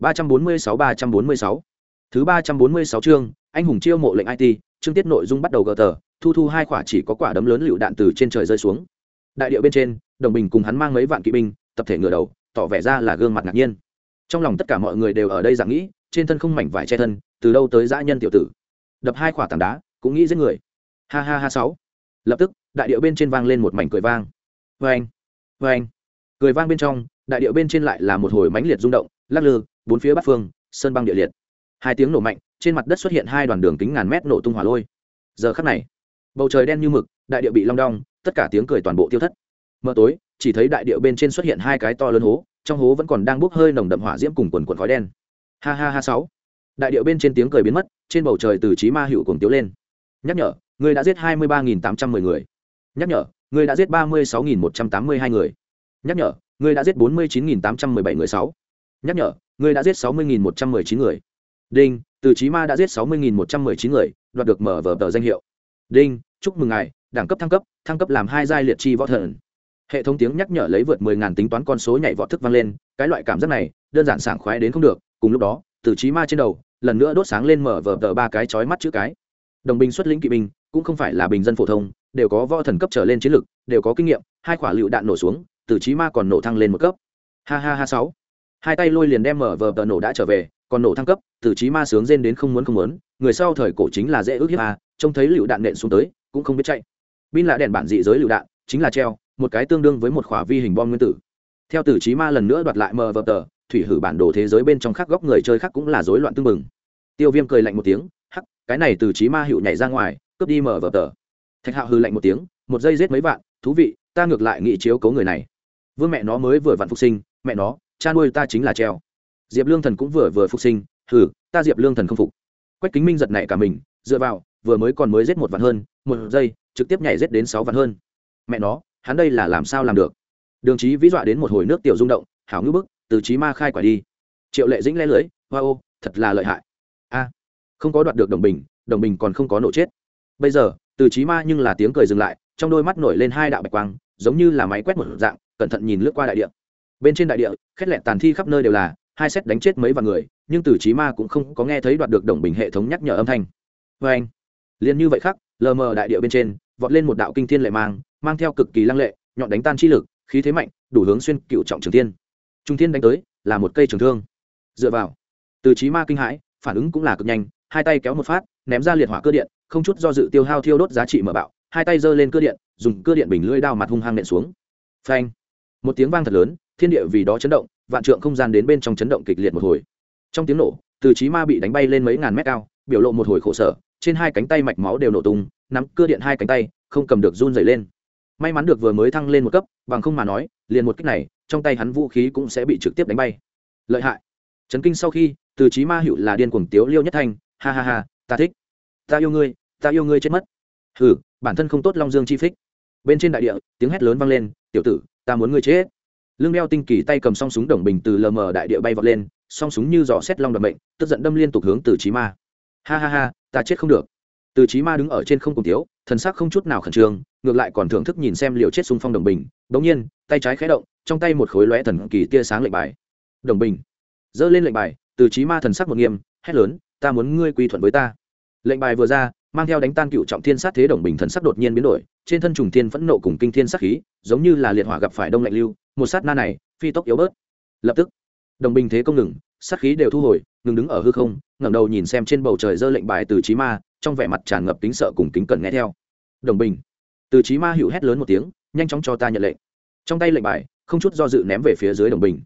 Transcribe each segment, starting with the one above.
ba trăm bốn mươi sáu, ba trăm bốn mươi sáu. Thứ ba trăm bốn mươi sáu chương, anh hùng chiêu mộ lệnh it chương tiết nội dung bắt đầu gờ tờ, thu thu hai quả chỉ có quả đấm lớn lựu đạn từ trên trời rơi xuống. Đại điệu bên trên, đồng bình cùng hắn mang mấy vạn kỵ binh, tập thể ngửa đầu, tỏ vẻ ra là gương mặt ngạc nhiên. Trong lòng tất cả mọi người đều ở đây dạng nghĩ, trên thân không mảnh vải che thân, từ đâu tới dã nhân tiểu tử. Đập hai quả tảng đá, cũng nghĩ giết người. Ha ha ha sáu. Lập tức, đại điệu bên trên vang lên một mảnh cười vang. Vê anh anh cười vang bên trong, đại điệu bên trên lại là một hồi mãnh liệt rung động, lắc lư bốn phía bát phương, sơn băng địa liệt. Hai tiếng nổ mạnh, trên mặt đất xuất hiện hai đoàn đường kính ngàn mét nổ tung hỏa lôi. Giờ khắc này, bầu trời đen như mực, đại địa bị long đong, tất cả tiếng cười toàn bộ tiêu thất. Mờ tối, chỉ thấy đại địa bên trên xuất hiện hai cái to lớn hố, trong hố vẫn còn đang bốc hơi nồng đậm hỏa diễm cùng quần quần khói đen. Ha ha ha sáu. Đại địa bên trên tiếng cười biến mất, trên bầu trời từ trí ma hữu cùng tiếu lên. Nhắc nhở, ngươi đã giết hai mươi ba tám trăm mười người. Nhắc nhở, ngươi đã giết ba mươi sáu một trăm tám mươi hai người. Nhắc nhở, ngươi đã giết bốn mươi chín tám trăm mười bảy người sáu. Nhắc nhở ngươi đã giết sáu mươi một trăm mười chín người. Đinh, từ trí ma đã giết sáu mươi một trăm mười chín người, đoạt được mở vở tờ danh hiệu. Đinh, chúc mừng ngài, đẳng cấp thăng cấp thăng cấp làm hai giai liệt chi võ thần. Hệ thống tiếng nhắc nhở lấy vượt mười ngàn tính toán con số nhảy vọt thức vang lên, cái loại cảm giác này, đơn giản sảng khoái đến không được. Cùng lúc đó, từ trí ma trên đầu, lần nữa đốt sáng lên mở vở tờ ba cái chói mắt chữ cái. Đồng binh xuất lĩnh kỵ binh, cũng không phải là bình dân phổ thông, đều có võ thần cấp trở lên chiến lực, đều có kinh nghiệm, hai quả lựu đạn nổ xuống, từ trí ma còn nổ thăng lên một cấp. Ha ha ha, sáu hai tay lôi liền đem mở vờ tờ nổ đã trở về, còn nổ thăng cấp, từ trí ma sướng rên đến không muốn không muốn, người sau thời cổ chính là dễ ước hiếp a trông thấy lựu đạn nện xuống tới, cũng không biết chạy. Bin là đèn bản dị giới lựu đạn, chính là treo, một cái tương đương với một khỏa vi hình bom nguyên tử. Theo tử trí ma lần nữa đoạt lại mờ vờ tờ, thủy hử bản đồ thế giới bên trong khác góc người chơi khác cũng là rối loạn tương mừng tiêu viêm cười lạnh một tiếng, hắc, cái này từ trí ma hiệu nhảy ra ngoài, cướp đi mờ vờ tờ. Thạch hạo hư lạnh một tiếng, một giây giết mấy vạn, thú vị, ta ngược lại nghị chiếu cấu người này. Vương mẹ nó mới vừa vặn phục sinh, mẹ nó cha nuôi ta chính là treo. Diệp lương thần cũng vừa vừa phục sinh, hừ, ta diệp lương thần không phục. Quách kính minh giật nảy cả mình, dựa vào, vừa mới còn mới giết một vạn hơn, một giây, trực tiếp nhảy giết đến sáu vạn hơn. Mẹ nó, hắn đây là làm sao làm được? Đường trí vĩ dọa đến một hồi nước tiểu rung động, hảo ngữ bức, từ trí ma khai quả đi. Triệu lệ dĩnh lê lưới, hoa ô, thật là lợi hại. A, không có đoạt được đồng bình đồng bình còn không có nổ chết. Bây giờ, từ trí ma nhưng là tiếng cười dừng lại, trong đôi mắt nổi lên hai đạo bạch quang, giống như là máy quét một dạng, cẩn thận nhìn lướt qua đại địa bên trên đại địa, khét lẹt tàn thi khắp nơi đều là, hai xét đánh chết mấy vạn người, nhưng từ trí ma cũng không có nghe thấy đoạt được đồng bình hệ thống nhắc nhở âm thanh. Vê anh, liền như vậy khắc, lờ mờ đại địa bên trên, vọt lên một đạo kinh thiên lệ mang mang theo cực kỳ lăng lệ, nhọn đánh tan chi lực, khí thế mạnh, đủ hướng xuyên cựu trọng trường tiên trung thiên đánh tới, là một cây trường thương. Dựa vào, từ trí ma kinh hãi, phản ứng cũng là cực nhanh, hai tay kéo một phát, ném ra liệt hỏa cơ điện, không chút do dự tiêu hao thiêu đốt giá trị mở bạo, hai tay giơ lên cơ điện, dùng cơ điện bình lưỡi đao mặt hung hăng nện xuống. Phanh, một tiếng vang thật lớn thiên địa vì đó chấn động, vạn trượng không gian đến bên trong chấn động kịch liệt một hồi. Trong tiếng nổ, từ trí ma bị đánh bay lên mấy ngàn mét cao, biểu lộ một hồi khổ sở, trên hai cánh tay mạch máu đều nổ tung, nắm cưa điện hai cánh tay, không cầm được run dày lên. May mắn được vừa mới thăng lên một cấp, bằng không mà nói, liền một cách này, trong tay hắn vũ khí cũng sẽ bị trực tiếp đánh bay. Lợi hại. Trấn kinh sau khi, từ trí ma hữu là điên cuồng tiếu liêu nhất thanh, ha ha ha, ta thích. Ta yêu ngươi, ta yêu ngươi chết mất. Hừ, bản thân không tốt long dương chi phích. Bên trên đại địa, tiếng hét lớn vang lên, tiểu tử, ta muốn ngươi chết lưng đeo tinh kỳ tay cầm song súng đồng bình từ lờ mờ đại địa bay vọt lên, song súng như giỏ xét long đập mệnh, tức giận đâm liên tục hướng từ trí ma. Ha ha ha, ta chết không được. Từ trí ma đứng ở trên không cùng tiếu thần sắc không chút nào khẩn trương, ngược lại còn thưởng thức nhìn xem liều chết xung phong đồng bình. Bỗng nhiên, tay trái khé động, trong tay một khối lóe thần kỳ tia sáng lệnh bài. Đồng bình. Giơ lên lệnh bài, từ trí ma thần sắc một nghiêm, hét lớn, ta muốn ngươi quy thuận với ta. Lệnh bài vừa ra mang theo đánh tan cựu trọng thiên sát thế đồng bình thần sắc đột nhiên biến đổi, trên thân trùng thiên phẫn nộ cùng kinh thiên sát khí, giống như là liệt hỏa gặp phải đông lạnh lưu, một sát na này, phi tốc yếu bớt. Lập tức, đồng bình thế công ngừng, sát khí đều thu hồi, ngừng đứng ở hư không, ngẩng đầu nhìn xem trên bầu trời dơ lệnh bài từ trí ma, trong vẻ mặt tràn ngập kính sợ cùng kính cẩn nghe theo. Đồng bình, từ trí ma hữu hét lớn một tiếng, nhanh chóng cho ta nhận lệnh. Trong tay lệnh bài, không chút do dự ném về phía dưới đồng bình.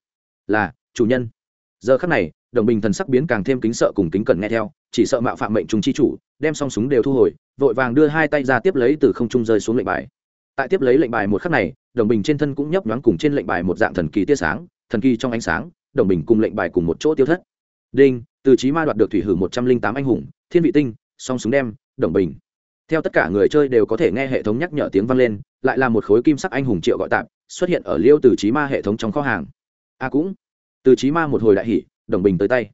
Là, chủ nhân. Giờ khắc này, đồng bình thần sắc biến càng thêm kính sợ cùng kính cẩn nghe theo, chỉ sợ mạo phạm mệnh trùng chi chủ đem song súng đều thu hồi, vội vàng đưa hai tay ra tiếp lấy từ không trung rơi xuống lệnh bài. Tại tiếp lấy lệnh bài một khắc này, đồng bình trên thân cũng nhấp nhoáng cùng trên lệnh bài một dạng thần kỳ tia sáng, thần kỳ trong ánh sáng, đồng bình cùng lệnh bài cùng một chỗ tiêu thất. Đinh, từ trí ma đoạt được thủy hử một trăm linh tám anh hùng, thiên vị tinh, song súng đem, đồng bình. Theo tất cả người chơi đều có thể nghe hệ thống nhắc nhở tiếng vang lên, lại là một khối kim sắc anh hùng triệu gọi tạm, xuất hiện ở liêu từ trí ma hệ thống trong kho hàng. A cũng, từ trí ma một hồi đại hỉ, đồng bình tới tay.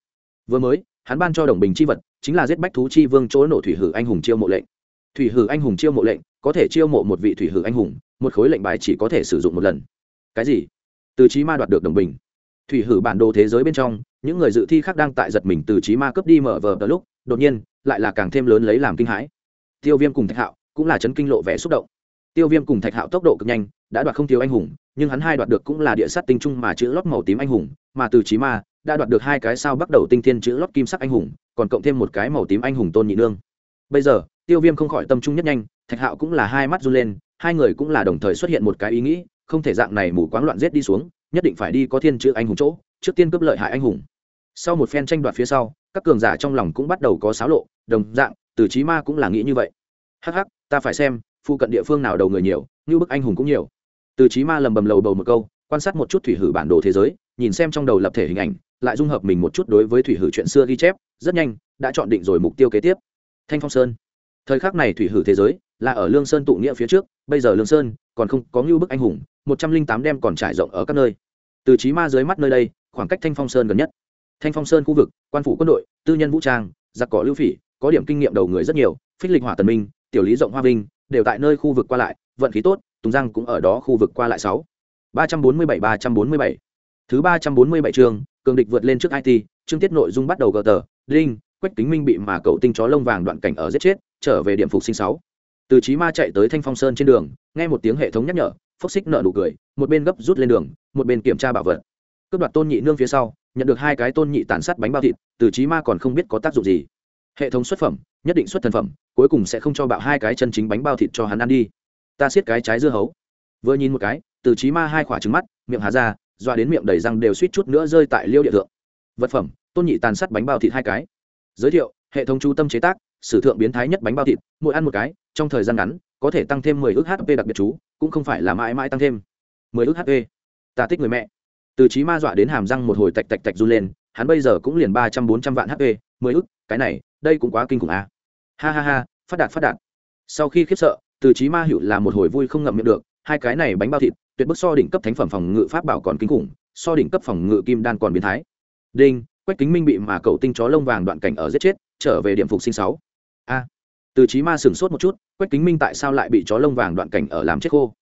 Vừa mới hắn ban cho đồng bình chi vật, chính là giết bách thú chi vương chỗ nổ thủy hử anh hùng chiêu mộ lệnh. Thủy hử anh hùng chiêu mộ lệnh, có thể chiêu mộ một vị thủy hử anh hùng, một khối lệnh bài chỉ có thể sử dụng một lần. Cái gì? Từ trí ma đoạt được đồng bình. Thủy hử bản đồ thế giới bên trong, những người dự thi khác đang tại giật mình từ trí ma cướp đi mở vờ đ lúc, đột nhiên, lại là càng thêm lớn lấy làm kinh hãi. Tiêu viêm cùng thạch hạo cũng là chấn kinh lộ vẻ xúc động. Tiêu viêm cùng thạch hạo tốc độ cực nhanh đã đoạt không thiếu anh hùng, nhưng hắn hai đoạt được cũng là địa sát tinh trung mà chữ lót màu tím anh hùng, mà từ trí ma đã đoạt được hai cái sao bắt đầu tinh thiên chữ lót kim sắc anh hùng, còn cộng thêm một cái màu tím anh hùng tôn nhị nương. Bây giờ, tiêu viêm không khỏi tâm trung nhất nhanh, thạch hạo cũng là hai mắt run lên, hai người cũng là đồng thời xuất hiện một cái ý nghĩ, không thể dạng này mù quáng loạn giết đi xuống, nhất định phải đi có thiên chữ anh hùng chỗ, trước tiên cướp lợi hại anh hùng. Sau một phen tranh đoạt phía sau, các cường giả trong lòng cũng bắt đầu có xáo lộ, đồng dạng, từ trí ma cũng là nghĩ như vậy. Hắc hắc, ta phải xem, phụ cận địa phương nào đầu người nhiều, như bức anh hùng cũng nhiều từ trí ma lầm bầm lầu bầu một câu, quan sát một chút thủy hử bản đồ thế giới, nhìn xem trong đầu lập thể hình ảnh, lại dung hợp mình một chút đối với thủy hử chuyện xưa ghi chép, rất nhanh, đã chọn định rồi mục tiêu kế tiếp. Thanh phong sơn. Thời khắc này thủy hử thế giới, là ở lương sơn tụ nghĩa phía trước, bây giờ lương sơn, còn không có ngưu bức anh hùng, một trăm linh tám đem còn trải rộng ở các nơi. Từ trí ma dưới mắt nơi đây, khoảng cách thanh phong sơn gần nhất. Thanh phong sơn khu vực, quan phủ quân đội, tư nhân vũ trang, giặc cỏ lưu phỉ, có điểm kinh nghiệm đầu người rất nhiều, phích lịch hỏa tần minh, tiểu lý rộng hoa vinh, đều tại nơi khu vực qua lại, vận khí tốt tùng giang cũng ở đó khu vực qua lại sáu. Ba trăm bốn mươi bảy, ba trăm bốn mươi bảy. Thứ ba trăm bốn mươi bảy chương cường địch vượt lên trước it chương tiết nội dung bắt đầu gờ tờ Linh quách kính minh bị mà cậu tinh chó lông vàng đoạn cảnh ở giết chết, trở về điểm phục sinh sáu. Từ chí ma chạy tới thanh phong sơn trên đường, nghe một tiếng hệ thống nhắc nhở phốc xích nợ nụ cười, một bên gấp rút lên đường, một bên kiểm tra bảo vật. Cướp đoạt tôn nhị nương phía sau, nhận được hai cái tôn nhị tàn sát bánh bao thịt, từ chí ma còn không biết có tác dụng gì. Hệ thống xuất phẩm, nhất định xuất thần phẩm, cuối cùng sẽ không cho bạo hai cái chân chính bánh bao thịt cho hắn ăn đi ta siết cái trái dưa hấu. Vừa nhìn một cái, từ trí ma hai khỏa trứng mắt, miệng há ra doa đến miệng đầy răng đều suýt chút nữa rơi tại liêu địa thượng. Vật phẩm, tôn nhị tàn sát bánh bao thịt hai cái. Giới thiệu, hệ thống trung tâm chế tác, sử thượng biến thái nhất bánh bao thịt, mỗi ăn một cái, trong thời gian ngắn, có thể tăng thêm mười ước hp đặc biệt chú, cũng không phải là mãi mãi tăng thêm. mười ước hp ta thích người mẹ. Từ trí ma dọa đến hàm răng một hồi tạch tạch tạch run lên, hắn bây giờ cũng liền ba trăm bốn trăm vạn hp mười ước cái này, đây cũng quá kinh khủng à. ha ha ha, phát đạt phát đạt. Sau khi khiếp sợ từ trí ma hiệu là một hồi vui không ngậm miệng được, hai cái này bánh bao thịt, tuyệt bức so đỉnh cấp thánh phẩm phòng ngự pháp bảo còn kinh khủng, so đỉnh cấp phòng ngự kim đan còn biến thái. Đinh, quách kính minh bị mà cậu tinh chó lông vàng đoạn cảnh ở giết chết, trở về điểm phục sinh sáu. A. Từ trí ma sửng sốt một chút, quách kính minh tại sao lại bị chó lông vàng đoạn cảnh ở làm chết khô?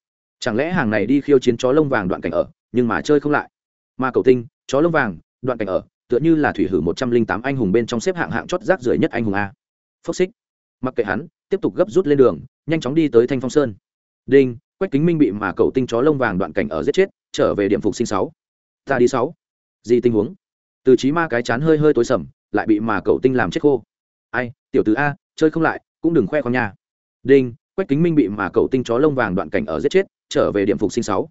Chẳng lẽ hàng này đi khiêu chiến chó lông vàng đoạn cảnh ở, nhưng mà chơi không lại? Mà cậu tinh, chó lông vàng, đoạn cảnh ở, tựa như là thủy hử một trăm linh tám anh hùng bên trong xếp hạng hạng chót rác rưởi nhất anh hùng a. Phốc xích. Mặc kệ hắn tiếp tục gấp rút lên đường, nhanh chóng đi tới thanh phong sơn. Đinh, quách kính minh bị mà cậu tinh chó lông vàng đoạn cảnh ở giết chết, trở về điểm phục sinh sáu. Ta đi sáu. Gì tình huống? Từ trí ma cái chán hơi hơi tối sầm, lại bị mà cậu tinh làm chết khô. Ai, tiểu tứ a, chơi không lại, cũng đừng khoe con nhà đinh, quách kính minh bị mà cậu tinh chó lông vàng đoạn cảnh ở giết chết, trở về điểm phục sinh sáu.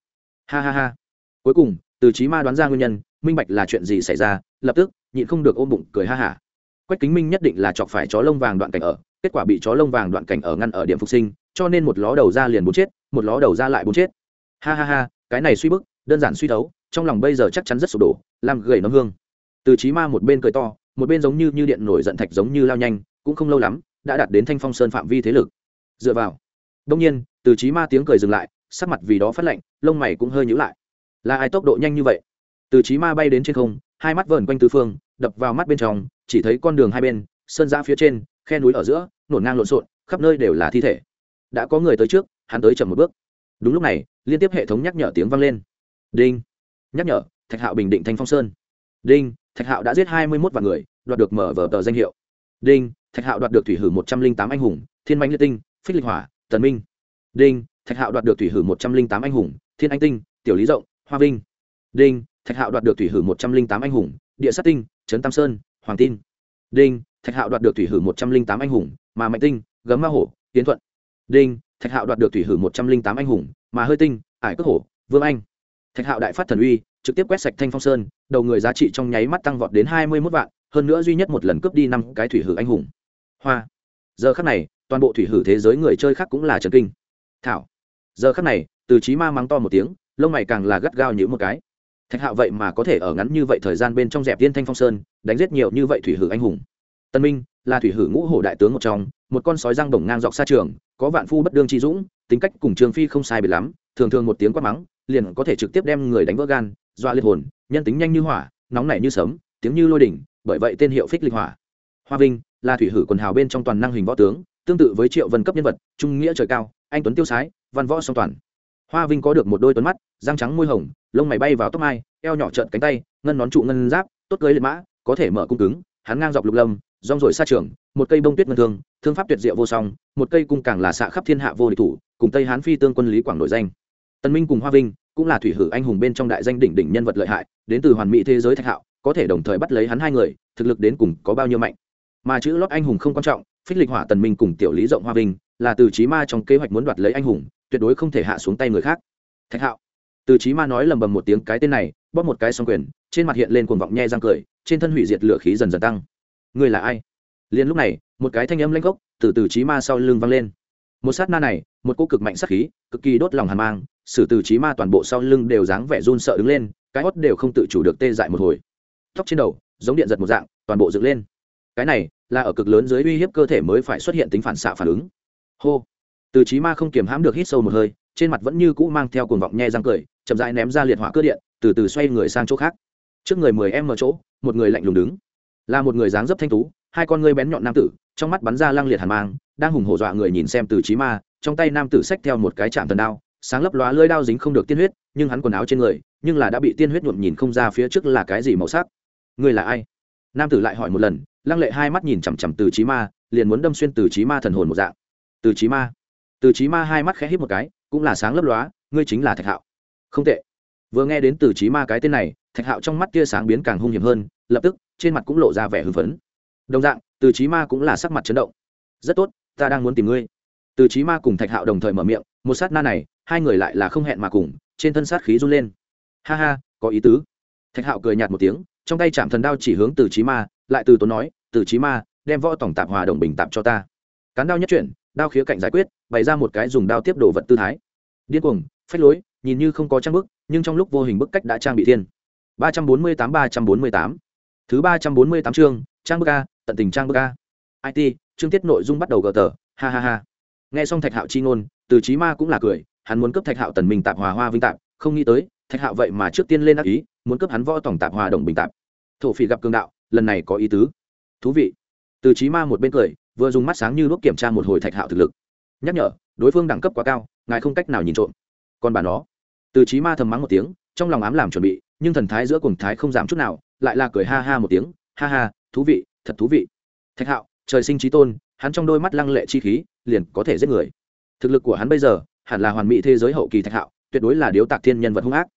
Ha ha ha. Cuối cùng, từ trí ma đoán ra nguyên nhân, minh bạch là chuyện gì xảy ra, lập tức, nhịn không được ôm bụng cười ha hả. Quách kính minh nhất định là chọc phải chó lông vàng đoạn cảnh ở kết quả bị chó lông vàng đoạn cảnh ở ngăn ở điểm phục sinh, cho nên một ló đầu ra liền bốn chết, một ló đầu ra lại bốn chết. Ha ha ha, cái này suy bức, đơn giản suy thấu, trong lòng bây giờ chắc chắn rất sụp đổ, làm gầy nó hương. Từ trí ma một bên cười to, một bên giống như như điện nổi giận thạch giống như lao nhanh, cũng không lâu lắm, đã đạt đến thanh phong sơn phạm vi thế lực. Dựa vào. Đông nhiên, từ trí ma tiếng cười dừng lại, sắc mặt vì đó phát lạnh, lông mày cũng hơi nhữ lại. Là ai tốc độ nhanh như vậy? Từ trí ma bay đến trên không, hai mắt vờn quanh tứ phương, đập vào mắt bên trong, chỉ thấy con đường hai bên, sơn ra phía trên khe núi ở giữa, nổn ngang lộn xộn, khắp nơi đều là thi thể. Đã có người tới trước, hắn tới chậm một bước. Đúng lúc này, liên tiếp hệ thống nhắc nhở tiếng vang lên. Đinh. Nhắc nhở, thạch hạo bình định thanh phong sơn. Đinh, thạch hạo đã giết hai mươi một vạn người, đoạt được mở vở tờ danh hiệu. Đinh, thạch hạo đoạt được thủy hử một trăm linh tám anh hùng, thiên manh liệt tinh, phích lịch hỏa, tần minh. Đinh, thạch hạo đoạt được thủy hử một trăm linh tám anh hùng, thiên anh tinh, tiểu lý rộng, hoa vinh. Đinh, thạch hạo đoạt được thủy hử một trăm linh tám anh hùng, địa sát tinh, trấn tam sơn, hoàng tin. Đinh thạch hạo đoạt được thủy hử một trăm linh tám anh hùng, mà mạnh tinh, gấm ma hổ tiến thuận. Đinh, thạch hạo đoạt được thủy hử một trăm linh tám anh hùng, mà hơi tinh, ải cước hổ, vương anh. Thạch hạo đại phát thần uy, trực tiếp quét sạch thanh phong sơn, đầu người giá trị trong nháy mắt tăng vọt đến hai mươi mốt vạn, hơn nữa duy nhất một lần cướp đi năm cái thủy hử anh hùng. Hoa. Giờ khắc này, toàn bộ thủy hử thế giới người chơi khác cũng là trần kinh. Thảo. Giờ khắc này, từ trí ma mắng to một tiếng, lông mày càng là gắt gao như một cái. Thạch hạo vậy mà có thể ở ngắn như vậy thời gian bên trong dẹp viên thanh phong sơn, đánh giết nhiều như vậy thủy hử anh hùng tân minh là thủy hử ngũ hổ đại tướng một trong, một con sói răng bổng ngang dọc xa trường, có vạn phu bất đương chi dũng, tính cách cùng trường phi không sai biệt lắm, thường thường một tiếng quát mắng, liền có thể trực tiếp đem người đánh vỡ gan, dọa liệt hồn, nhân tính nhanh như hỏa, nóng nảy như sấm, tiếng như lôi đỉnh, bởi vậy tên hiệu phích lịch hỏa. Hoa vinh là thủy hử quần hào bên trong toàn năng hình võ tướng, tương tự với triệu vân cấp nhân vật, trung nghĩa trời cao, anh tuấn tiêu sái, văn võ song toàn. Hoa vinh có được một đôi tuấn mắt, răng trắng môi hồng, lông mày bay vào tóc mai, eo nhỏ trợn cánh tay, ngân nón trụ ngân giáp, tốt cưới liệt mã, có thể mở cung cứng, hắn ngang dọc lục lâm rong rồi xa trường, một cây bông tuyết ngân thương thương pháp tuyệt diệu vô song, một cây cung càng là xạ khắp thiên hạ vô địch thủ, cùng tây hán phi tương quân lý quảng nổi danh. Tân minh cùng hoa vinh cũng là thủy hử anh hùng bên trong đại danh đỉnh đỉnh nhân vật lợi hại, đến từ hoàn mỹ thế giới thạch hạo, có thể đồng thời bắt lấy hắn hai người, thực lực đến cùng có bao nhiêu mạnh. Mà chữ lót anh hùng không quan trọng, phích lịch hỏa tần minh cùng tiểu lý rộng hoa vinh là từ chí ma trong kế hoạch muốn đoạt lấy anh hùng, tuyệt đối không thể hạ xuống tay người khác. Thạch hạo. Từ chí ma nói lầm bầm một tiếng cái tên này, bóp một cái song quyền, trên mặt hiện lên cuồng vọng nhe răng cười, trên thân hủy diệt lửa khí dần dần tăng người là ai? Liền lúc này, một cái thanh âm lanh gốc từ từ trí ma sau lưng vang lên. Một sát na này, một cô cực mạnh sát khí, cực kỳ đốt lòng hàn mang sử từ trí ma toàn bộ sau lưng đều dáng vẻ run sợ đứng lên, cái hót đều không tự chủ được tê dại một hồi. Tóc trên đầu, giống điện giật một dạng, toàn bộ dựng lên. Cái này là ở cực lớn dưới uy hiếp cơ thể mới phải xuất hiện tính phản xạ phản ứng. Hô! Từ trí ma không kiềm hãm được hít sâu một hơi, trên mặt vẫn như cũ mang theo cuồng vọng nhe răng cười, chậm rãi ném ra liệt hỏa cơ điện, từ từ xoay người sang chỗ khác. Trước người mười em ở chỗ, một người lạnh lùng đứng là một người dáng dấp thanh tú, hai con ngươi bén nhọn nam tử, trong mắt bắn ra lăng liệt hàn mang, đang hùng hổ dọa người nhìn xem từ trí ma, trong tay nam tử xách theo một cái chạm thần đao, sáng lấp lóa lưỡi đao dính không được tiên huyết, nhưng hắn quần áo trên người, nhưng là đã bị tiên huyết nhuộm nhìn không ra phía trước là cái gì màu sắc. Người là ai? Nam tử lại hỏi một lần, lăng lệ hai mắt nhìn chằm chằm từ trí ma, liền muốn đâm xuyên từ trí ma thần hồn một dạng. Từ trí ma. Từ trí ma hai mắt khẽ hít một cái, cũng là sáng lấp lóa, ngươi chính là thạch hạo. Không tệ. Vừa nghe đến từ trí ma cái tên này, thạch hạo trong mắt tia sáng biến càng hung hiểm hơn, lập tức trên mặt cũng lộ ra vẻ hưng phấn. Đồng dạng, từ trí ma cũng là sắc mặt chấn động. Rất tốt, ta đang muốn tìm ngươi. Từ trí ma cùng thạch hạo đồng thời mở miệng, một sát na này, hai người lại là không hẹn mà cùng, trên thân sát khí run lên. Ha ha, có ý tứ. Thạch hạo cười nhạt một tiếng, trong tay chạm thần đao chỉ hướng từ trí ma, lại từ tốn nói, từ trí ma, đem võ tổng tạp hòa đồng bình tạp cho ta. Cán đao nhất chuyển, đao khía cạnh giải quyết, bày ra một cái dùng đao tiếp đồ vật tư thái. Điên cuồng, phách lối, nhìn như không có trang bức, nhưng trong lúc vô hình bức cách đã trang bị thiên. Ba trăm bốn mươi tám, ba trăm bốn mươi tám thứ ba trăm bốn mươi tám chương, trang bức a, tận tình trang bức a. It chương tiết nội dung bắt đầu gờ tờ, ha ha ha. Nghe xong thạch hạo chi ngôn, từ trí ma cũng là cười, hắn muốn cấp thạch hạo tần minh tạp hòa hoa vinh tạp, không nghĩ tới, thạch hạo vậy mà trước tiên lên ác ý, muốn cấp hắn võ tổng tạp hòa đồng bình tạp. Thổ phỉ gặp cường đạo, lần này có ý tứ. Thú vị. Từ trí ma một bên cười, vừa dùng mắt sáng như lúc kiểm tra một hồi thạch hạo thực lực. Nhắc nhở, đối phương đẳng cấp quá cao, ngài không cách nào nhìn trộm. Còn bà nó. Từ trí ma thầm mắng một tiếng, trong lòng ám làm chuẩn bị, nhưng thần thái giữa cuồng thái không giảm chút nào lại là cười ha ha một tiếng, ha ha, thú vị, thật thú vị. Thạch hạo, trời sinh trí tôn, hắn trong đôi mắt lăng lệ chi khí, liền có thể giết người. Thực lực của hắn bây giờ, hẳn là hoàn mỹ thế giới hậu kỳ thạch hạo, tuyệt đối là điếu tạc thiên nhân vật hung ác.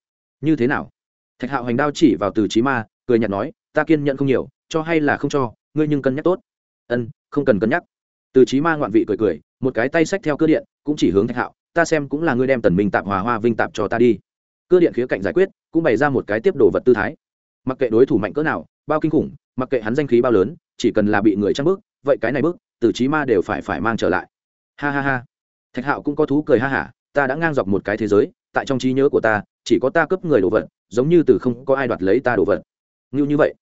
Như thế nào? Thạch hạo hành đao chỉ vào từ trí ma, cười nhạt nói, ta kiên nhận không nhiều, cho hay là không cho, ngươi nhưng cân nhắc tốt. Ân, không cần cân nhắc. Từ trí ma ngoạn vị cười cười, một cái tay xách theo cơ điện, cũng chỉ hướng thạch hạo, ta xem cũng là ngươi đem tần minh tạp hòa hoa vinh tạp cho ta đi. Cơ điện khía cạnh giải quyết, cũng bày ra một cái tiếp đồ vật tư thái mặc kệ đối thủ mạnh cỡ nào, bao kinh khủng, mặc kệ hắn danh khí bao lớn, chỉ cần là bị người trăng bước, vậy cái này bước, từ trí ma đều phải phải mang trở lại. Ha ha ha. Thạch hạo cũng có thú cười ha hả, ta đã ngang dọc một cái thế giới, tại trong trí nhớ của ta, chỉ có ta cướp người đồ vật, giống như từ không có ai đoạt lấy ta đồ vật. Ngưu như vậy.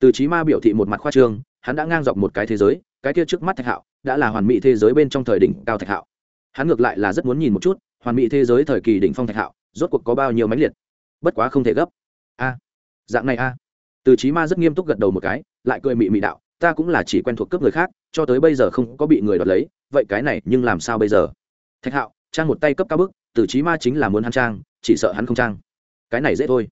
Từ trí ma biểu thị một mặt khoa trương, hắn đã ngang dọc một cái thế giới, cái kia trước mắt thạch hạo, đã là hoàn mỹ thế giới bên trong thời đỉnh cao thạch hạo. Hắn ngược lại là rất muốn nhìn một chút, hoàn mỹ thế giới thời kỳ đỉnh phong thạch hạo, rốt cuộc có bao nhiêu mãnh liệt. Bất quá không thể gấp. A dạng này a. Từ trí ma rất nghiêm túc gật đầu một cái, lại cười mị mị đạo, ta cũng là chỉ quen thuộc cướp người khác, cho tới bây giờ không có bị người đoạt lấy, vậy cái này nhưng làm sao bây giờ? Thạch hạo, trang một tay cấp cao bức, từ trí ma chính là muốn hắn trang, chỉ sợ hắn không trang. Cái này dễ thôi.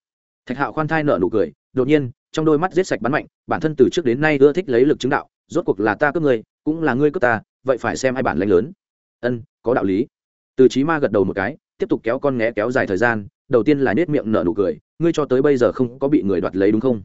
Thạch hạo khoan thai nợ nụ cười, đột nhiên, trong đôi mắt giết sạch bắn mạnh, bản thân từ trước đến nay ưa thích lấy lực chứng đạo, rốt cuộc là ta cướp người, cũng là ngươi cướp ta, vậy phải xem hai bản lãnh lớn. Ân, có đạo lý. Từ trí ma gật đầu một cái, tiếp tục kéo con nghé kéo dài thời gian, đầu tiên là nết miệng nở nụ cười ngươi cho tới bây giờ không có bị người đoạt lấy đúng không?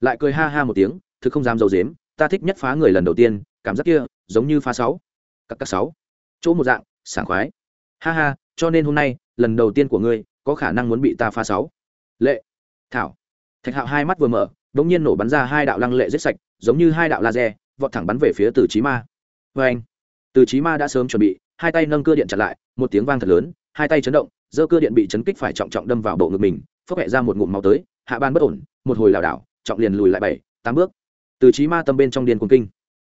Lại cười ha ha một tiếng, thực không dám dầu dếm ta thích nhất phá người lần đầu tiên, cảm giác kia, giống như phá sáu. Các các sáu. Chỗ một dạng, sảng khoái. Ha ha, cho nên hôm nay, lần đầu tiên của ngươi, có khả năng muốn bị ta phá sáu. Lệ. Thảo. Thạch hạo hai mắt vừa mở đ ỗ n g nhiên nổ bắn ra hai đạo lăng lệ giết sạch, giống như hai đạo laser, vọt thẳng bắn về phía từ trí ma. Vê anh, từ trí ma đã sớm chuẩn bị, hai tay nâng cơ điện chặt lại, một tiếng vang thật lớn, hai tay chấn động dơ cơ điện bị chấn kích phải trọng trọng đâm vào bộ ngực mình phốc hẹ ra một ngụm máu tới, hạ ban bất ổn, một hồi lảo đảo, trọng liền lùi lại bảy, tám bước. Từ trí ma tâm bên trong điên cuồng kinh.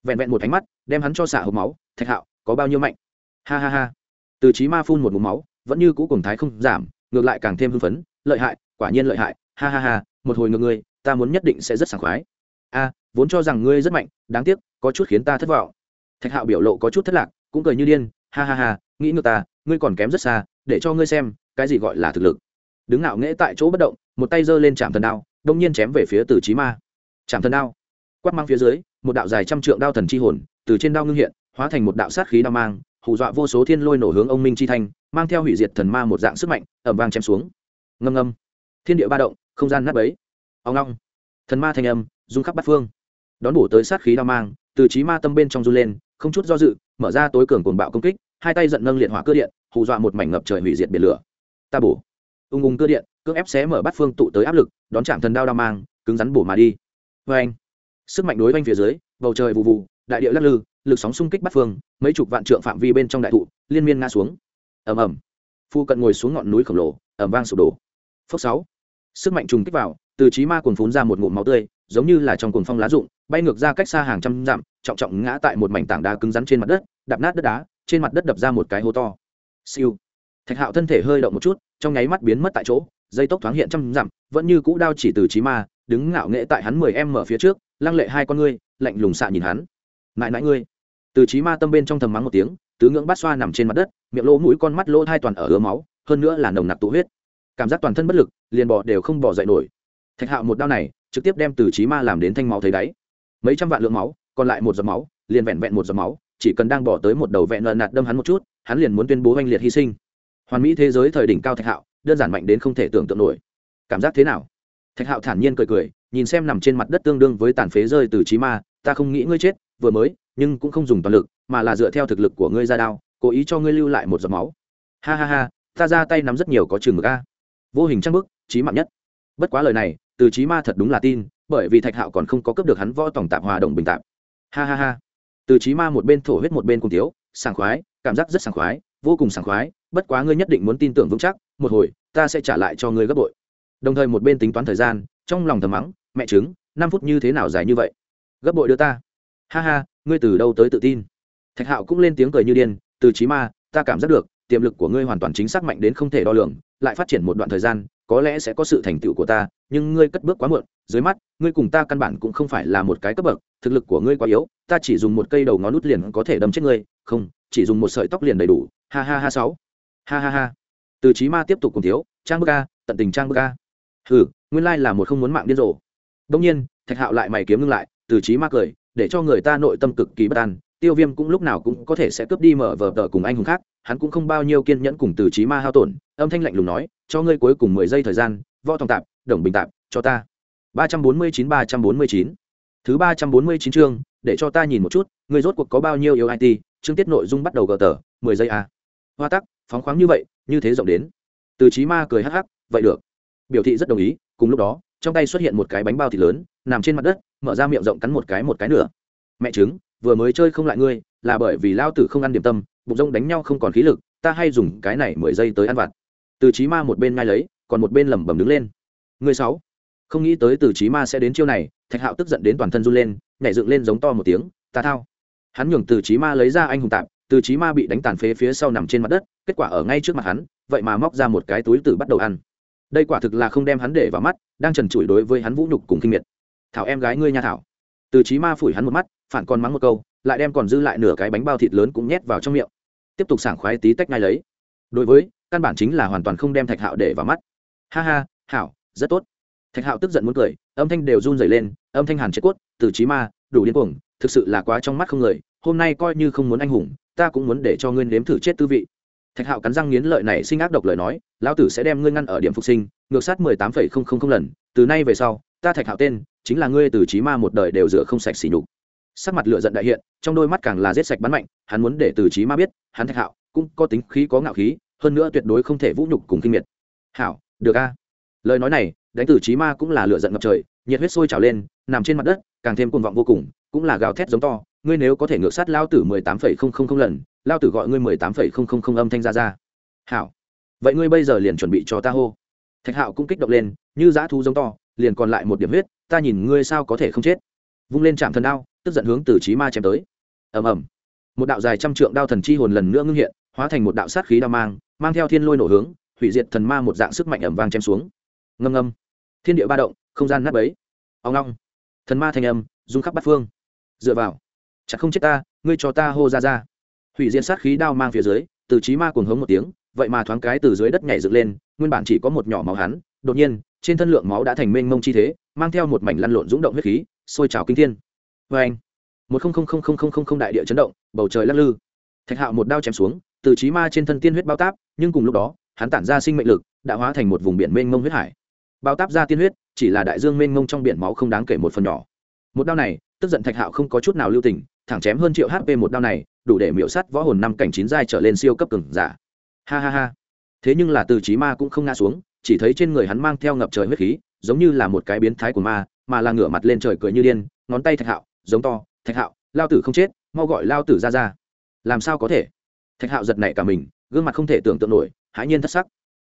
Vẹn vẹn một ánh mắt, đem hắn cho xả hộp máu, thạch hạo, có bao nhiêu mạnh? Ha ha ha. Từ trí ma phun một ngụm máu, vẫn như cũ cùng thái không giảm, ngược lại càng thêm hưng phấn, lợi hại, quả nhiên lợi hại. Ha ha ha, một hồi ngược ngươi, ta muốn nhất định sẽ rất sảng khoái. A, vốn cho rằng ngươi rất mạnh, đáng tiếc, có chút khiến ta thất vọng. Thạch hạo biểu lộ có chút thất lạc, cũng cười như điên. Ha ha ha, nghĩ ngược ta, ngươi còn kém rất xa, để cho ngươi xem, cái gì gọi là thực lực đứng ngạo nghễ tại chỗ bất động, một tay giơ lên chạm thần đao, đông nhiên chém về phía từ trí ma. Chạm thần đao, quát mang phía dưới, một đạo dài trăm trượng đao thần chi hồn, từ trên đao ngưng hiện, hóa thành một đạo sát khí đao mang, hù dọa vô số thiên lôi nổ hướng ông minh chi thanh, mang theo hủy diệt thần ma một dạng sức mạnh ẩm vang chém xuống. Ngâm ngâm. Thiên địa ba động, không gian nát bấy. Ông long thần ma thanh âm, rung khắp bát phương. Đón bổ tới sát khí đao mang, từ trí ma tâm bên trong run lên, không chút do dự, mở ra tối cường cuồng bạo công kích, hai tay giận nâng liệt hỏa cơ điện, hù dọa một mảnh ngập trời hủy diệt biển lửa. Ta bổ ung ung cơ điện, cưỡng ép xé mở bát phương tụ tới áp lực, đón chạm thần đao đao mang, cứng rắn bổ mà đi. Vê anh, sức mạnh đối với anh phía dưới, bầu trời vụ vụ, đại địa lắc lư, lực sóng xung kích bát phương, mấy chục vạn trượng phạm vi bên trong đại thụ, liên miên ngã xuống. Ầm ầm. Phu cận ngồi xuống ngọn núi khổng lồ, ầm vang sụp đổ. Phốc sáu. Sức mạnh trùng kích vào, từ trí ma cuồn phún ra một ngụm máu tươi, giống như là trong cuồng phong lá rụng, bay ngược ra cách xa hàng trăm dặm, trọng trọng ngã tại một mảnh tảng đá cứng rắn trên mặt đất, đạp nát đất đá, trên mặt đất đập ra một cái hố to. Siêu thạch hạo thân thể hơi động một chút, trong nháy mắt biến mất tại chỗ, dây tốc thoáng hiện trăm dặm, vẫn như cũ đao chỉ từ trí ma, đứng ngạo nghễ tại hắn mười em mở phía trước, lăng lệ hai con ngươi, lạnh lùng xạ nhìn hắn. Mãi mãi ngươi. Từ trí ma tâm bên trong thầm mắng một tiếng, tứ ngưỡng bát xoa nằm trên mặt đất, miệng lỗ mũi con mắt lỗ hai toàn ở ứa máu, hơn nữa là nồng nặc tụ huyết. Cảm giác toàn thân bất lực, liền bỏ đều không bỏ dậy nổi. Thạch hạo một đao này, trực tiếp đem từ trí ma làm đến thanh máu thấy đáy. Mấy trăm vạn lượng máu, còn lại một giọt máu, liền vẹn vẹn một giọt máu, chỉ cần đang bỏ tới một đầu vẹn lợn nạt đâm hắn một chút, hắn liền muốn tuyên bố oanh liệt hy sinh hoàn mỹ thế giới thời đỉnh cao thạch hạo, đơn giản mạnh đến không thể tưởng tượng nổi. Cảm giác thế nào? Thạch hạo thản nhiên cười cười, nhìn xem nằm trên mặt đất tương đương với tàn phế rơi từ trí ma, ta không nghĩ ngươi chết, vừa mới, nhưng cũng không dùng toàn lực, mà là dựa theo thực lực của ngươi ra đao, cố ý cho ngươi lưu lại một giọt máu. Ha ha ha, ta ra tay nắm rất nhiều có chừng mực a. Vô hình trang bức trí mạng nhất. Bất quá lời này, từ trí ma thật đúng là tin, bởi vì thạch hạo còn không có cấp được hắn võ tổng tạp hòa đồng bình tạp. Ha ha ha. Từ trí ma một bên thổ huyết một bên cùng tiếu, sảng khoái, cảm giác rất sảng khoái, vô cùng sảng khoái bất quá ngươi nhất định muốn tin tưởng vững chắc, một hồi, ta sẽ trả lại cho ngươi gấp bội. Đồng thời một bên tính toán thời gian, trong lòng thầm mắng, mẹ chứng năm phút như thế nào dài như vậy? Gấp bội đưa ta. Ha ha, ngươi từ đâu tới tự tin? Thạch hạo cũng lên tiếng cười như điên, từ trí ma, ta cảm giác được, tiềm lực của ngươi hoàn toàn chính xác mạnh đến không thể đo lường, lại phát triển một đoạn thời gian, có lẽ sẽ có sự thành tựu của ta, nhưng ngươi cất bước quá muộn, dưới mắt, ngươi cùng ta căn bản cũng không phải là một cái cấp bậc, thực lực của ngươi quá yếu, ta chỉ dùng một cây đầu ngón nút liền có thể đâm chết ngươi, không, chỉ dùng một sợi tóc liền đầy đủ, ha ha ha sáu ha ha ha. Từ trí ma tiếp tục cùng thiếu, trang bức ca tận tình trang bức ca hừ, nguyên lai là một không muốn mạng điên rồ. Đông nhiên, thạch hạo lại mày kiếm ngưng lại, từ trí ma cười, để cho người ta nội tâm cực kỳ bất an, tiêu viêm cũng lúc nào cũng có thể sẽ cướp đi mở vờ tờ cùng anh hùng khác, hắn cũng không bao nhiêu kiên nhẫn cùng từ trí ma hao tổn, âm thanh lạnh lùng nói, cho ngươi cuối cùng mười giây thời gian, võ thòng tạp, đồng bình tạp, cho ta. ba trăm bốn mươi chín, ba trăm bốn mươi chín. Thứ ba trăm bốn mươi chín chương, để cho ta nhìn một chút người rốt cuộc có bao nhiêu yêu it chương tiết nội dung bắt đầu gờ tờ, mười giây a hoa tắc, phóng khoáng như vậy, như thế rộng đến. Từ trí ma cười hắc hắc, vậy được. Biểu thị rất đồng ý, cùng lúc đó, trong tay xuất hiện một cái bánh bao thịt lớn, nằm trên mặt đất, mở ra miệng rộng cắn một cái một cái nữa mẹ chứng vừa mới chơi không lại ngươi, là bởi vì lao tử không ăn điểm tâm, bụng rông đánh nhau không còn khí lực, ta hay dùng cái này mười giây tới ăn vặt. Từ trí ma một bên ngay lấy, còn một bên lẩm bẩm đứng lên. Người sáu. Không nghĩ tới từ trí ma sẽ đến chiêu này, thạch hạo tức giận đến toàn thân run lên, nhảy dựng lên giống to một tiếng, ta thao. Hắn nhường từ trí ma lấy ra anh hùng tạp từ trí ma bị đánh tàn phế phía sau nằm trên mặt đất, kết quả ở ngay trước mặt hắn, vậy mà móc ra một cái túi tử bắt đầu ăn. Đây quả thực là không đem hắn để vào mắt, đang trần trụi đối với hắn vũ nhục cùng kinh miệt. Thảo em gái ngươi nha thảo. Từ trí ma phủi hắn một mắt, phản còn mắng một câu, lại đem còn dư lại nửa cái bánh bao thịt lớn cũng nhét vào trong miệng. Tiếp tục sảng khoái tí tách ngay lấy. Đối với, căn bản chính là hoàn toàn không đem thạch hạo để vào mắt. Ha ha, hảo, rất tốt. Thạch hạo tức giận muốn cười, âm thanh đều run rẩy lên, âm thanh hàn chết cốt, từ trí ma, đủ điên cuồng, thực sự là quá trong mắt không người, hôm nay coi như không muốn anh hùng ta cũng muốn để cho ngươi nếm thử chết tư vị. Thạch hạo cắn răng nghiến lợi này sinh ác độc lời nói, lão tử sẽ đem ngươi ngăn ở điểm phục sinh, ngược sát mười tám phẩy không không không lần. Từ nay về sau, ta thạch hạo tên, chính là ngươi từ trí ma một đời đều rửa không sạch xỉ nhục. Sắc mặt lựa giận đại hiện, trong đôi mắt càng là giết sạch bắn mạnh, hắn muốn để từ trí ma biết, hắn thạch hạo cũng có tính khí có ngạo khí, hơn nữa tuyệt đối không thể vũ nhục cùng kinh miệt. Hảo, được a. Lời nói này, đánh từ trí ma cũng là lựa giận ngập trời, nhiệt huyết sôi trào lên, nằm trên mặt đất, càng thêm cuồng vọng vô cùng, cũng là gào thét giống to ngươi nếu có thể ngược sát lao tử mười tám phẩy không không không lần, lao tử gọi ngươi mười tám phẩy không không không âm thanh ra ra. Hảo. Vậy ngươi bây giờ liền chuẩn bị cho ta hô. Thạch hạo cũng kích động lên, như dã thu giống to, liền còn lại một điểm huyết, ta nhìn ngươi sao có thể không chết. Vung lên chạm thần đao, tức giận hướng từ trí ma chém tới. Ầm ầm. Một đạo dài trăm trượng đao thần chi hồn lần nữa ngưng hiện, hóa thành một đạo sát khí đao mang mang theo thiên lôi nổ hướng, hủy diệt thần ma một dạng sức mạnh ẩm vang chém xuống. Ngâm ngâm. Thiên địa ba động, không gian nát bấy. Ông long thần ma thanh âm, rung khắp bát phương. Dựa vào chặt không chết ta, ngươi cho ta hô ra ra. Hủy diệt sát khí đao mang phía dưới, từ trí ma cuồng hống một tiếng, vậy mà thoáng cái từ dưới đất nhảy dựng lên, nguyên bản chỉ có một nhỏ máu hắn, đột nhiên, trên thân lượng máu đã thành mênh mông chi thế, mang theo một mảnh lăn lộn rúng động huyết khí, sôi trào kinh thiên. Vê anh một không không không không không không không đại địa chấn động, bầu trời lắc lư. Thạch hạo một đao chém xuống, từ trí ma trên thân tiên huyết bao táp, nhưng cùng lúc đó, hắn tản ra sinh mệnh lực, đã hóa thành một vùng biển mênh mông huyết hải. Bao táp ra tiên huyết, chỉ là đại dương mênh mông trong biển máu không đáng kể một phần nhỏ. Một đao này, tức giận thạch hạo không có chút nào lưu tình thẳng chém hơn triệu hp một đao này, đủ để miễu sắt võ hồn năm cảnh chín giai trở lên siêu cấp cường giả. Ha ha ha. Thế nhưng là từ trí ma cũng không ngã xuống, chỉ thấy trên người hắn mang theo ngập trời huyết khí, giống như là một cái biến thái của ma, mà là ngửa mặt lên trời cười như điên, ngón tay thạch hạo, giống to, thạch hạo, lao tử không chết, mau gọi lao tử ra ra. Làm sao có thể? Thạch hạo giật nảy cả mình, gương mặt không thể tưởng tượng nổi, hãi nhiên thất sắc.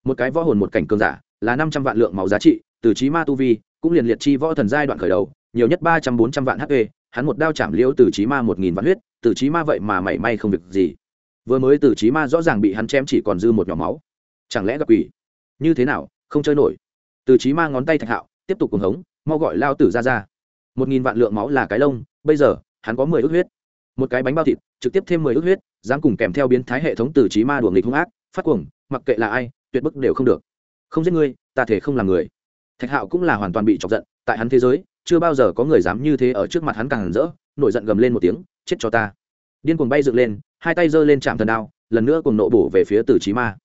Một cái võ hồn một cảnh cường giả, là năm trăm vạn lượng máu giá trị, từ trí ma tu vi, cũng liền liệt chi võ thần giai đoạn khởi đầu, nhiều nhất ba trăm bốn trăm vạn hp hắn một đao chạm liễu từ trí ma một nghìn vạn huyết, từ trí ma vậy mà mảy may không việc gì. Vừa mới từ trí ma rõ ràng bị hắn chém chỉ còn dư một nhỏ máu. Chẳng lẽ gặp quỷ? Như thế nào, không chơi nổi. Từ trí ma ngón tay thạch hạo, tiếp tục cuồng hống, mau gọi lao tử ra ra. Một nghìn vạn lượng máu là cái lông, bây giờ, hắn có mười ước huyết. Một cái bánh bao thịt, trực tiếp thêm mười ước huyết, dám cùng kèm theo biến thái hệ thống từ trí ma đuổi nghịch hung ác, phát cuồng, mặc kệ là ai, tuyệt bức đều không được. Không giết ngươi, ta thể không làm người. Thạch hạo cũng là hoàn toàn bị chọc giận, tại hắn thế giới chưa bao giờ có người dám như thế ở trước mặt hắn càng rỡ, nổi giận gầm lên một tiếng, chết cho ta. Điên cuồng bay dựng lên, hai tay giơ lên chạm thần đao, lần nữa cùng nộ bổ về phía từ trí ma.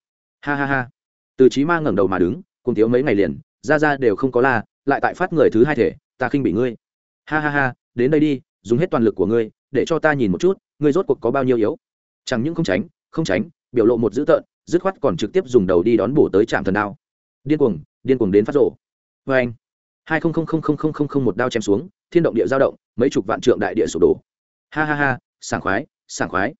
Ha ha ha. Từ trí ma ngẩng đầu mà đứng cùng thiếu mấy ngày liền, ra ra đều không có la, lại tại phát người thứ hai thể, ta khinh bị ngươi. Ha ha ha, đến đây đi, dùng hết toàn lực của ngươi, để cho ta nhìn một chút, ngươi rốt cuộc có bao nhiêu yếu. Chẳng những không tránh không tránh, biểu lộ một dữ tợn, dứt khoát còn trực tiếp dùng đầu đi đón bổ tới trạm thần đao. Điên cuồng điên cuồng đến phát rộ vê anh hai không không không không không không không một đao chém xuống, thiên động địa giao động, mấy chục vạn trượng đại địa sụp đổ. Ha ha ha, sảng khoái sảng khoái.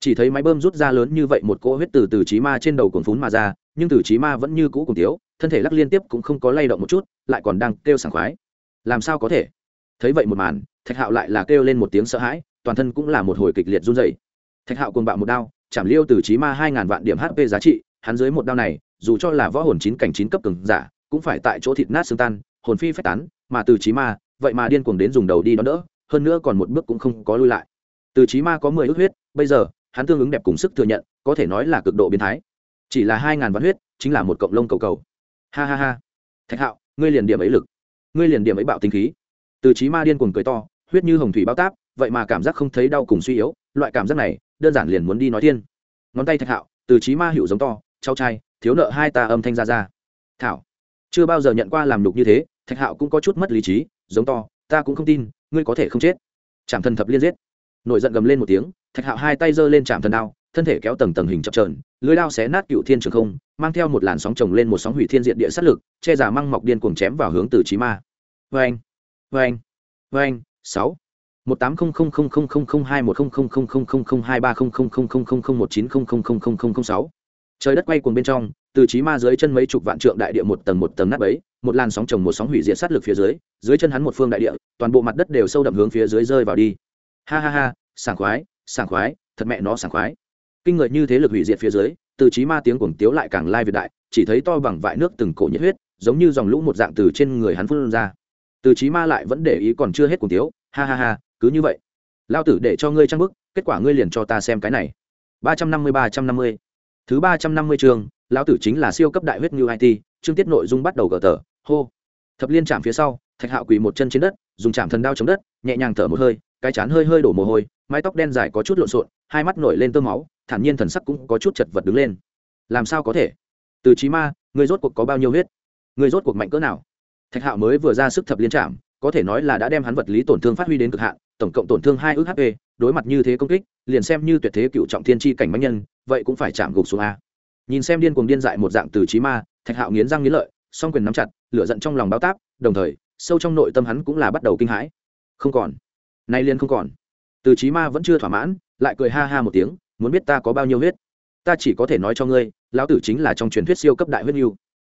Chỉ thấy máy bơm rút ra lớn như vậy một cỗ huyết từ từ trí ma trên đầu cồn phún mà ra, nhưng từ trí ma vẫn như cũ cùng tiếu, thân thể lắc liên tiếp cũng không có lay động một chút, lại còn đang kêu sảng khoái. Làm sao có thể? Thấy vậy một màn, thạch hạo lại là kêu lên một tiếng sợ hãi, toàn thân cũng là một hồi kịch liệt run dày thạch hạo cùng bạo một đao, chảm liêu từ trí ma hai ngàn vạn điểm hp giá trị, hắn dưới một đao này, dù cho là võ hồn chín cảnh chín cấp cường giả, cũng phải tại chỗ thịt nát xương tan hồn phi phách tán, mà từ trí ma, vậy mà điên cuồng đến dùng đầu đi đón đỡ, hơn nữa còn một bước cũng không có lui lại. Từ trí ma có mười ước huyết, bây giờ, hắn tương ứng đẹp cùng sức thừa nhận, có thể nói là cực độ biến thái. Chỉ là hai ngàn vạn huyết, chính là một cộng lông cầu cầu. Ha ha ha. Thạch hạo, ngươi liền điểm ấy lực. Ngươi liền điểm ấy bạo tinh khí. Từ trí ma điên cuồng cười to, huyết như hồng thủy bao táp, vậy mà cảm giác không thấy đau cùng suy yếu, loại cảm giác này, đơn giản liền muốn đi nói tiên. Ngón tay thạch hạo, từ trí ma hiệu giống to, cháu trai, thiếu nợ hai ta âm thanh ra ra. Thảo, chưa bao giờ nhận qua làm nhục như thế thạch hạo cũng có chút mất lý trí giống to ta cũng không tin ngươi có thể không chết chạm Thần thập liên giết nổi giận gầm lên một tiếng thạch hạo hai tay giơ lên chạm thân đao thân thể kéo tầng tầng hình chập trờn lưới đao xé nát cựu thiên trường không mang theo một làn sóng trồng lên một sóng hủy thiên diện địa sát lực che giả măng mọc điên cuồng chém vào hướng từ trí ma vê anh vê anh vê anh sáu một tám không không không không không không hai một không không không không không không hai ba không không không không không không một chín không không không không không sáu trời đất quay cuồng bên trong, từ trí ma dưới chân mấy chục vạn trượng đại địa một tầng một tầng nát bấy, một làn sóng trồng một sóng hủy diệt sát lực phía dưới dưới chân hắn một phương đại địa, toàn bộ mặt đất đều sâu đậm hướng phía dưới rơi vào đi. Ha ha ha, sảng khoái sảng khoái, thật mẹ nó sảng khoái. Kinh người như thế lực hủy diệt phía dưới, từ trí ma tiếng cuồng tiếu lại càng lai việt đại, chỉ thấy to bằng vại nước từng cổ nhiệt huyết, giống như dòng lũ một dạng từ trên người hắn phun ra. Từ trí ma lại vẫn để ý còn chưa hết cuồng tiếu, ha ha ha, cứ như vậy. Lao tử để cho ngươi trang bức, kết quả ngươi liền cho ta xem cái này. Ba trăm năm mươi, ba trăm năm mươi thứ ba trăm năm mươi chương, lão tử chính là siêu cấp đại huyết như it chương tiết nội dung bắt đầu gỡ tờ, hô. Thập liên chạm phía sau, thạch hạo quỳ một chân trên đất, dùng chạm thần đao chống đất, nhẹ nhàng thở một hơi, cái chán hơi hơi đổ mồ hôi, mái tóc đen dài có chút lộn xộn, hai mắt nổi lên tơ máu, thản nhiên thần sắc cũng có chút chật vật đứng lên. Làm sao có thể? Từ trí ma người rốt cuộc có bao nhiêu huyết? Người rốt cuộc mạnh cỡ nào? Thạch hạo mới vừa ra sức thập liên chạm, có thể nói là đã đem hắn vật lý tổn thương phát huy đến cực hạn tổng cộng tổn thương hai ước hp đối mặt như thế công kích, liền xem như tuyệt thế cựu trọng thiên tri cảnh bánh nhân, vậy cũng phải chạm gục xuống a. Nhìn xem điên cuồng điên dại một dạng từ trí ma, thạch hạo nghiến răng nghiến lợi, song quyền nắm chặt, lửa giận trong lòng báo táp, đồng thời, sâu trong nội tâm hắn cũng là bắt đầu kinh hãi. Không còn. Nay liền không còn. Từ trí ma vẫn chưa thỏa mãn, lại cười ha ha một tiếng, muốn biết ta có bao nhiêu huyết. Ta chỉ có thể nói cho ngươi, lão tử chính là trong truyền thuyết siêu cấp đại huyết yêu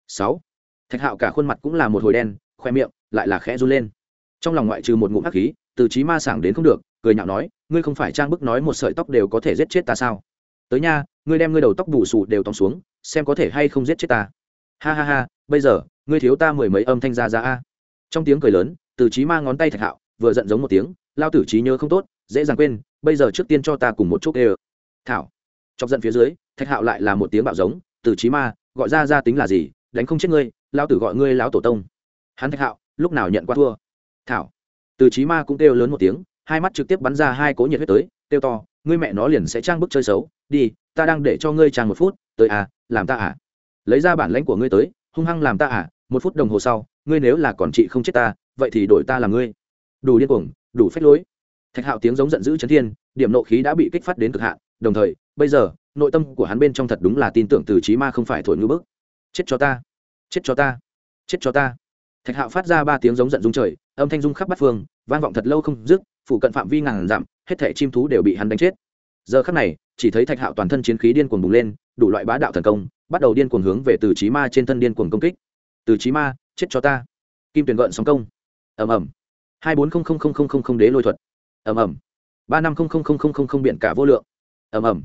sáu. Thạch hạo cả khuôn mặt cũng là một hồi đen, khoe miệng lại là khẽ run lên. Trong lòng ngoại trừ một ngụm hắc khí từ trí ma sảng đến không được, cười nhạo nói, ngươi không phải trang bức nói một sợi tóc đều có thể giết chết ta sao? Tới nha, ngươi đem ngươi đầu tóc bù xù đều tòng xuống, xem có thể hay không giết chết ta. Ha ha ha, bây giờ, ngươi thiếu ta mười mấy âm thanh ra ra a. Trong tiếng cười lớn, từ trí ma ngón tay thạch hạo, vừa giận giống một tiếng, lao tử trí nhớ không tốt, dễ dàng quên, bây giờ trước tiên cho ta cùng một chút ê thảo, chọc giận phía dưới, thạch hạo lại là một tiếng bạo giống, từ trí ma, gọi ra ra tính là gì, đánh không chết ngươi, lao tử gọi ngươi lão tổ tông. Hắn thạch hạo, lúc nào nhận qua thua? Thảo từ Chí ma cũng kêu lớn một tiếng, hai mắt trực tiếp bắn ra hai cỗ nhiệt huyết tới, kêu to, ngươi mẹ nó liền sẽ trang bức chơi xấu, đi, ta đang để cho ngươi trang một phút, tới à làm ta à. Lấy ra bản lãnh của ngươi tới, hung hăng làm ta à một phút đồng hồ sau, ngươi nếu là còn chị không chết ta, vậy thì đổi ta làm ngươi. Đủ điên cuồng, đủ phách lối. Thạch hạo tiếng giống giận dữ chấn thiên, điểm nộ khí đã bị kích phát đến cực hạn, đồng thời, bây giờ, nội tâm của hắn bên trong thật đúng là tin tưởng từ Chí ma không phải thổi ngữ bức. Chết cho ta, chết cho ta, chết cho ta. Thạch hạo phát ra ba tiếng giống giận dung trời âm thanh dung khắp bát phương vang vọng thật lâu không dứt phụ cận phạm vi ngàn dặm hết thẻ chim thú đều bị hắn đánh chết giờ khắc này chỉ thấy thạch hạo toàn thân chiến khí điên cuồng bùng lên đủ loại bá đạo thần công bắt đầu điên cuồng hướng về từ trí ma trên thân điên cuồng công kích từ trí ma chết cho ta kim tuyển gợn sóng công ầm ầm hai bốn không không không không không không đế lôi thuật ầm ầm ba năm không không không không không không biện cả vô lượng ầm ầm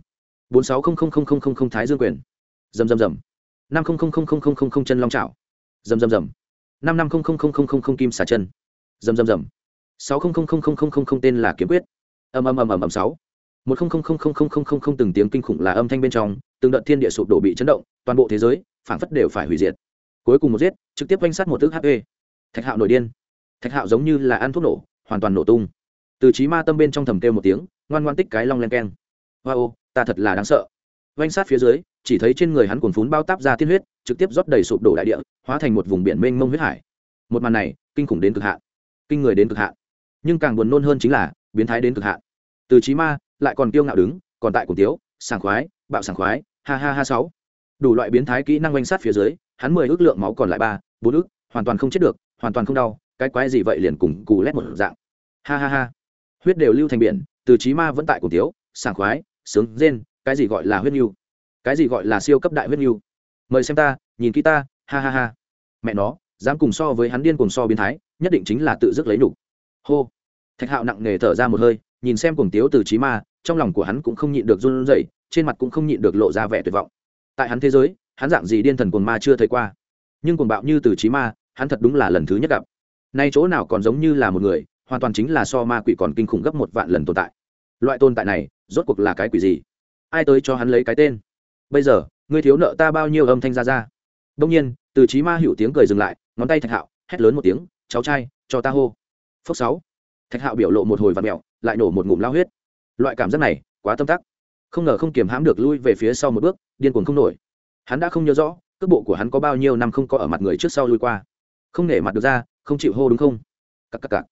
bốn sáu không không không không không không thái dương quyền Rầm rầm rầm, năm không không không không không không không chân long trảo rầm rầm rầm năm năm không không không không không không kim xả chân dầm dầm dầm sáu không không không không không không không tên là kiếm quyết ầm ầm ầm ầm ầm sáu một không không không không không không không không từng tiếng kinh khủng là âm thanh bên trong từng đợt thiên địa sụp đổ bị chấn động toàn bộ thế giới phảng phất đều phải hủy diệt cuối cùng một giết trực tiếp quanh sát một tức hp thạch hạo nổi điên thạch hạo giống như là ăn thuốc nổ hoàn toàn nổ tung từ trí ma tâm bên trong thầm kêu một tiếng ngoan ngoan tích cái long len keng wow ta thật là đáng sợ quanh sát phía dưới chỉ thấy trên người hắn cuồn phún bao táp ra tiên huyết trực tiếp rót đầy sụp đổ đại địa hóa thành một vùng biển mênh mông huyết hải một màn này kinh khủng đến cực hạn kinh người đến cực hạn. Nhưng càng buồn nôn hơn chính là, biến thái đến cực hạn. Từ trí ma lại còn kiêu ngạo đứng, còn tại cùng tiếu, sảng khoái, bạo sảng khoái, ha ha ha sáu. Đủ loại biến thái kỹ năng quanh sát phía dưới, hắn mười ước lượng máu còn lại ba, bốn ước, hoàn toàn không chết được, hoàn toàn không đau, cái quái gì vậy liền cùng cù lét một dạng. Ha ha ha. Huyết đều lưu thành biển, từ trí ma vẫn tại cùng tiếu, sảng khoái, sướng, rên, cái gì gọi là huyết nhu cái gì gọi là siêu cấp đại huyết nhu mời xem ta, nhìn kỹ ta, ha ha ha. Mẹ nó, dám cùng so với hắn điên cùng so biến thái nhất định chính là tự dứt lấy đủ. hô. Thạch hạo nặng nề thở ra một hơi, nhìn xem cùng tiếu từ trí ma, trong lòng của hắn cũng không nhịn được run rẩy, trên mặt cũng không nhịn được lộ ra vẻ tuyệt vọng. Tại hắn thế giới, hắn dạng gì điên thần cuồng ma chưa thấy qua. Nhưng cuồng bạo như từ trí ma, hắn thật đúng là lần thứ nhất gặp. Nay chỗ nào còn giống như là một người, hoàn toàn chính là so ma quỷ còn kinh khủng gấp một vạn lần tồn tại. Loại tồn tại này, rốt cuộc là cái quỷ gì? Ai tới cho hắn lấy cái tên? Bây giờ, ngươi thiếu nợ ta bao nhiêu âm thanh ra ra? Đông nhiên, từ trí ma hữu tiếng cười dừng lại, ngón tay thạch hạo, hét lớn một tiếng cháu trai, cho ta hô. Phước sáu. Thạch hạo biểu lộ một hồi và mẹo, lại nổ một ngụm lao huyết. Loại cảm giác này, quá tâm tắc. Không ngờ không kiềm hãm được lui về phía sau một bước, điên cuồng không nổi. Hắn đã không nhớ rõ, cước bộ của hắn có bao nhiêu năm không có ở mặt người trước sau lui qua. Không nể mặt được ra, không chịu hô đúng không? Cặp cặp cặp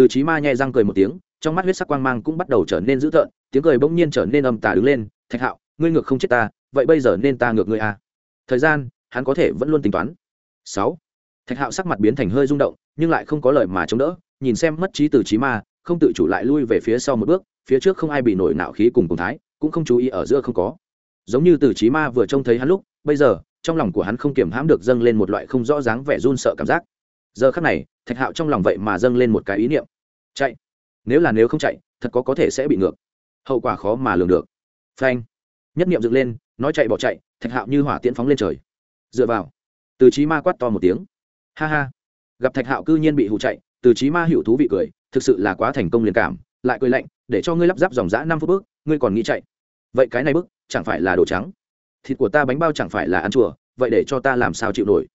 từ trí ma nhẹ răng cười một tiếng, trong mắt huyết sắc quang mang cũng bắt đầu trở nên dữ tợn, tiếng cười bỗng nhiên trở nên âm tà đứng lên, thạch hạo, ngươi ngược không chết ta, vậy bây giờ nên ta ngược ngươi à. thời gian, hắn có thể vẫn luôn tính toán. Sáu. Thạch hạo sắc mặt biến thành hơi rung động nhưng lại không có lời mà chống đỡ, nhìn xem mất trí từ trí ma, không tự chủ lại lui về phía sau một bước, phía trước không ai bị nổi nạo khí cùng cùng thái, cũng không chú ý ở giữa không có. Giống như từ trí ma vừa trông thấy hắn lúc, bây giờ, trong lòng của hắn không kiểm hãm được dâng lên một loại không rõ dáng vẻ run sợ cảm giác. Giờ khắc này, thạch hạo trong lòng vậy mà dâng lên một cái ý niệm. Chạy! Nếu là nếu không chạy, thật có có thể sẽ bị ngược. Hậu quả khó mà lường được. Phanh! Nhất niệm dựng lên, nói chạy bỏ chạy, thạch hạo như hỏa tiễn phóng lên trời. Dựa vào. Từ trí ma quát to một tiếng. Ha ha! Gặp thạch hạo cư nhiên bị hụ chạy từ trí ma hữu thú vị cười thực sự là quá thành công liền cảm lại cười lạnh để cho ngươi lắp ráp dòng g năm phút bước ngươi còn nghĩ chạy. Vậy cái này bước, chẳng phải là đồ trắng? Thịt của ta bánh bao chẳng phải là ăn chùa vậy để cho ta làm sao chịu nổi?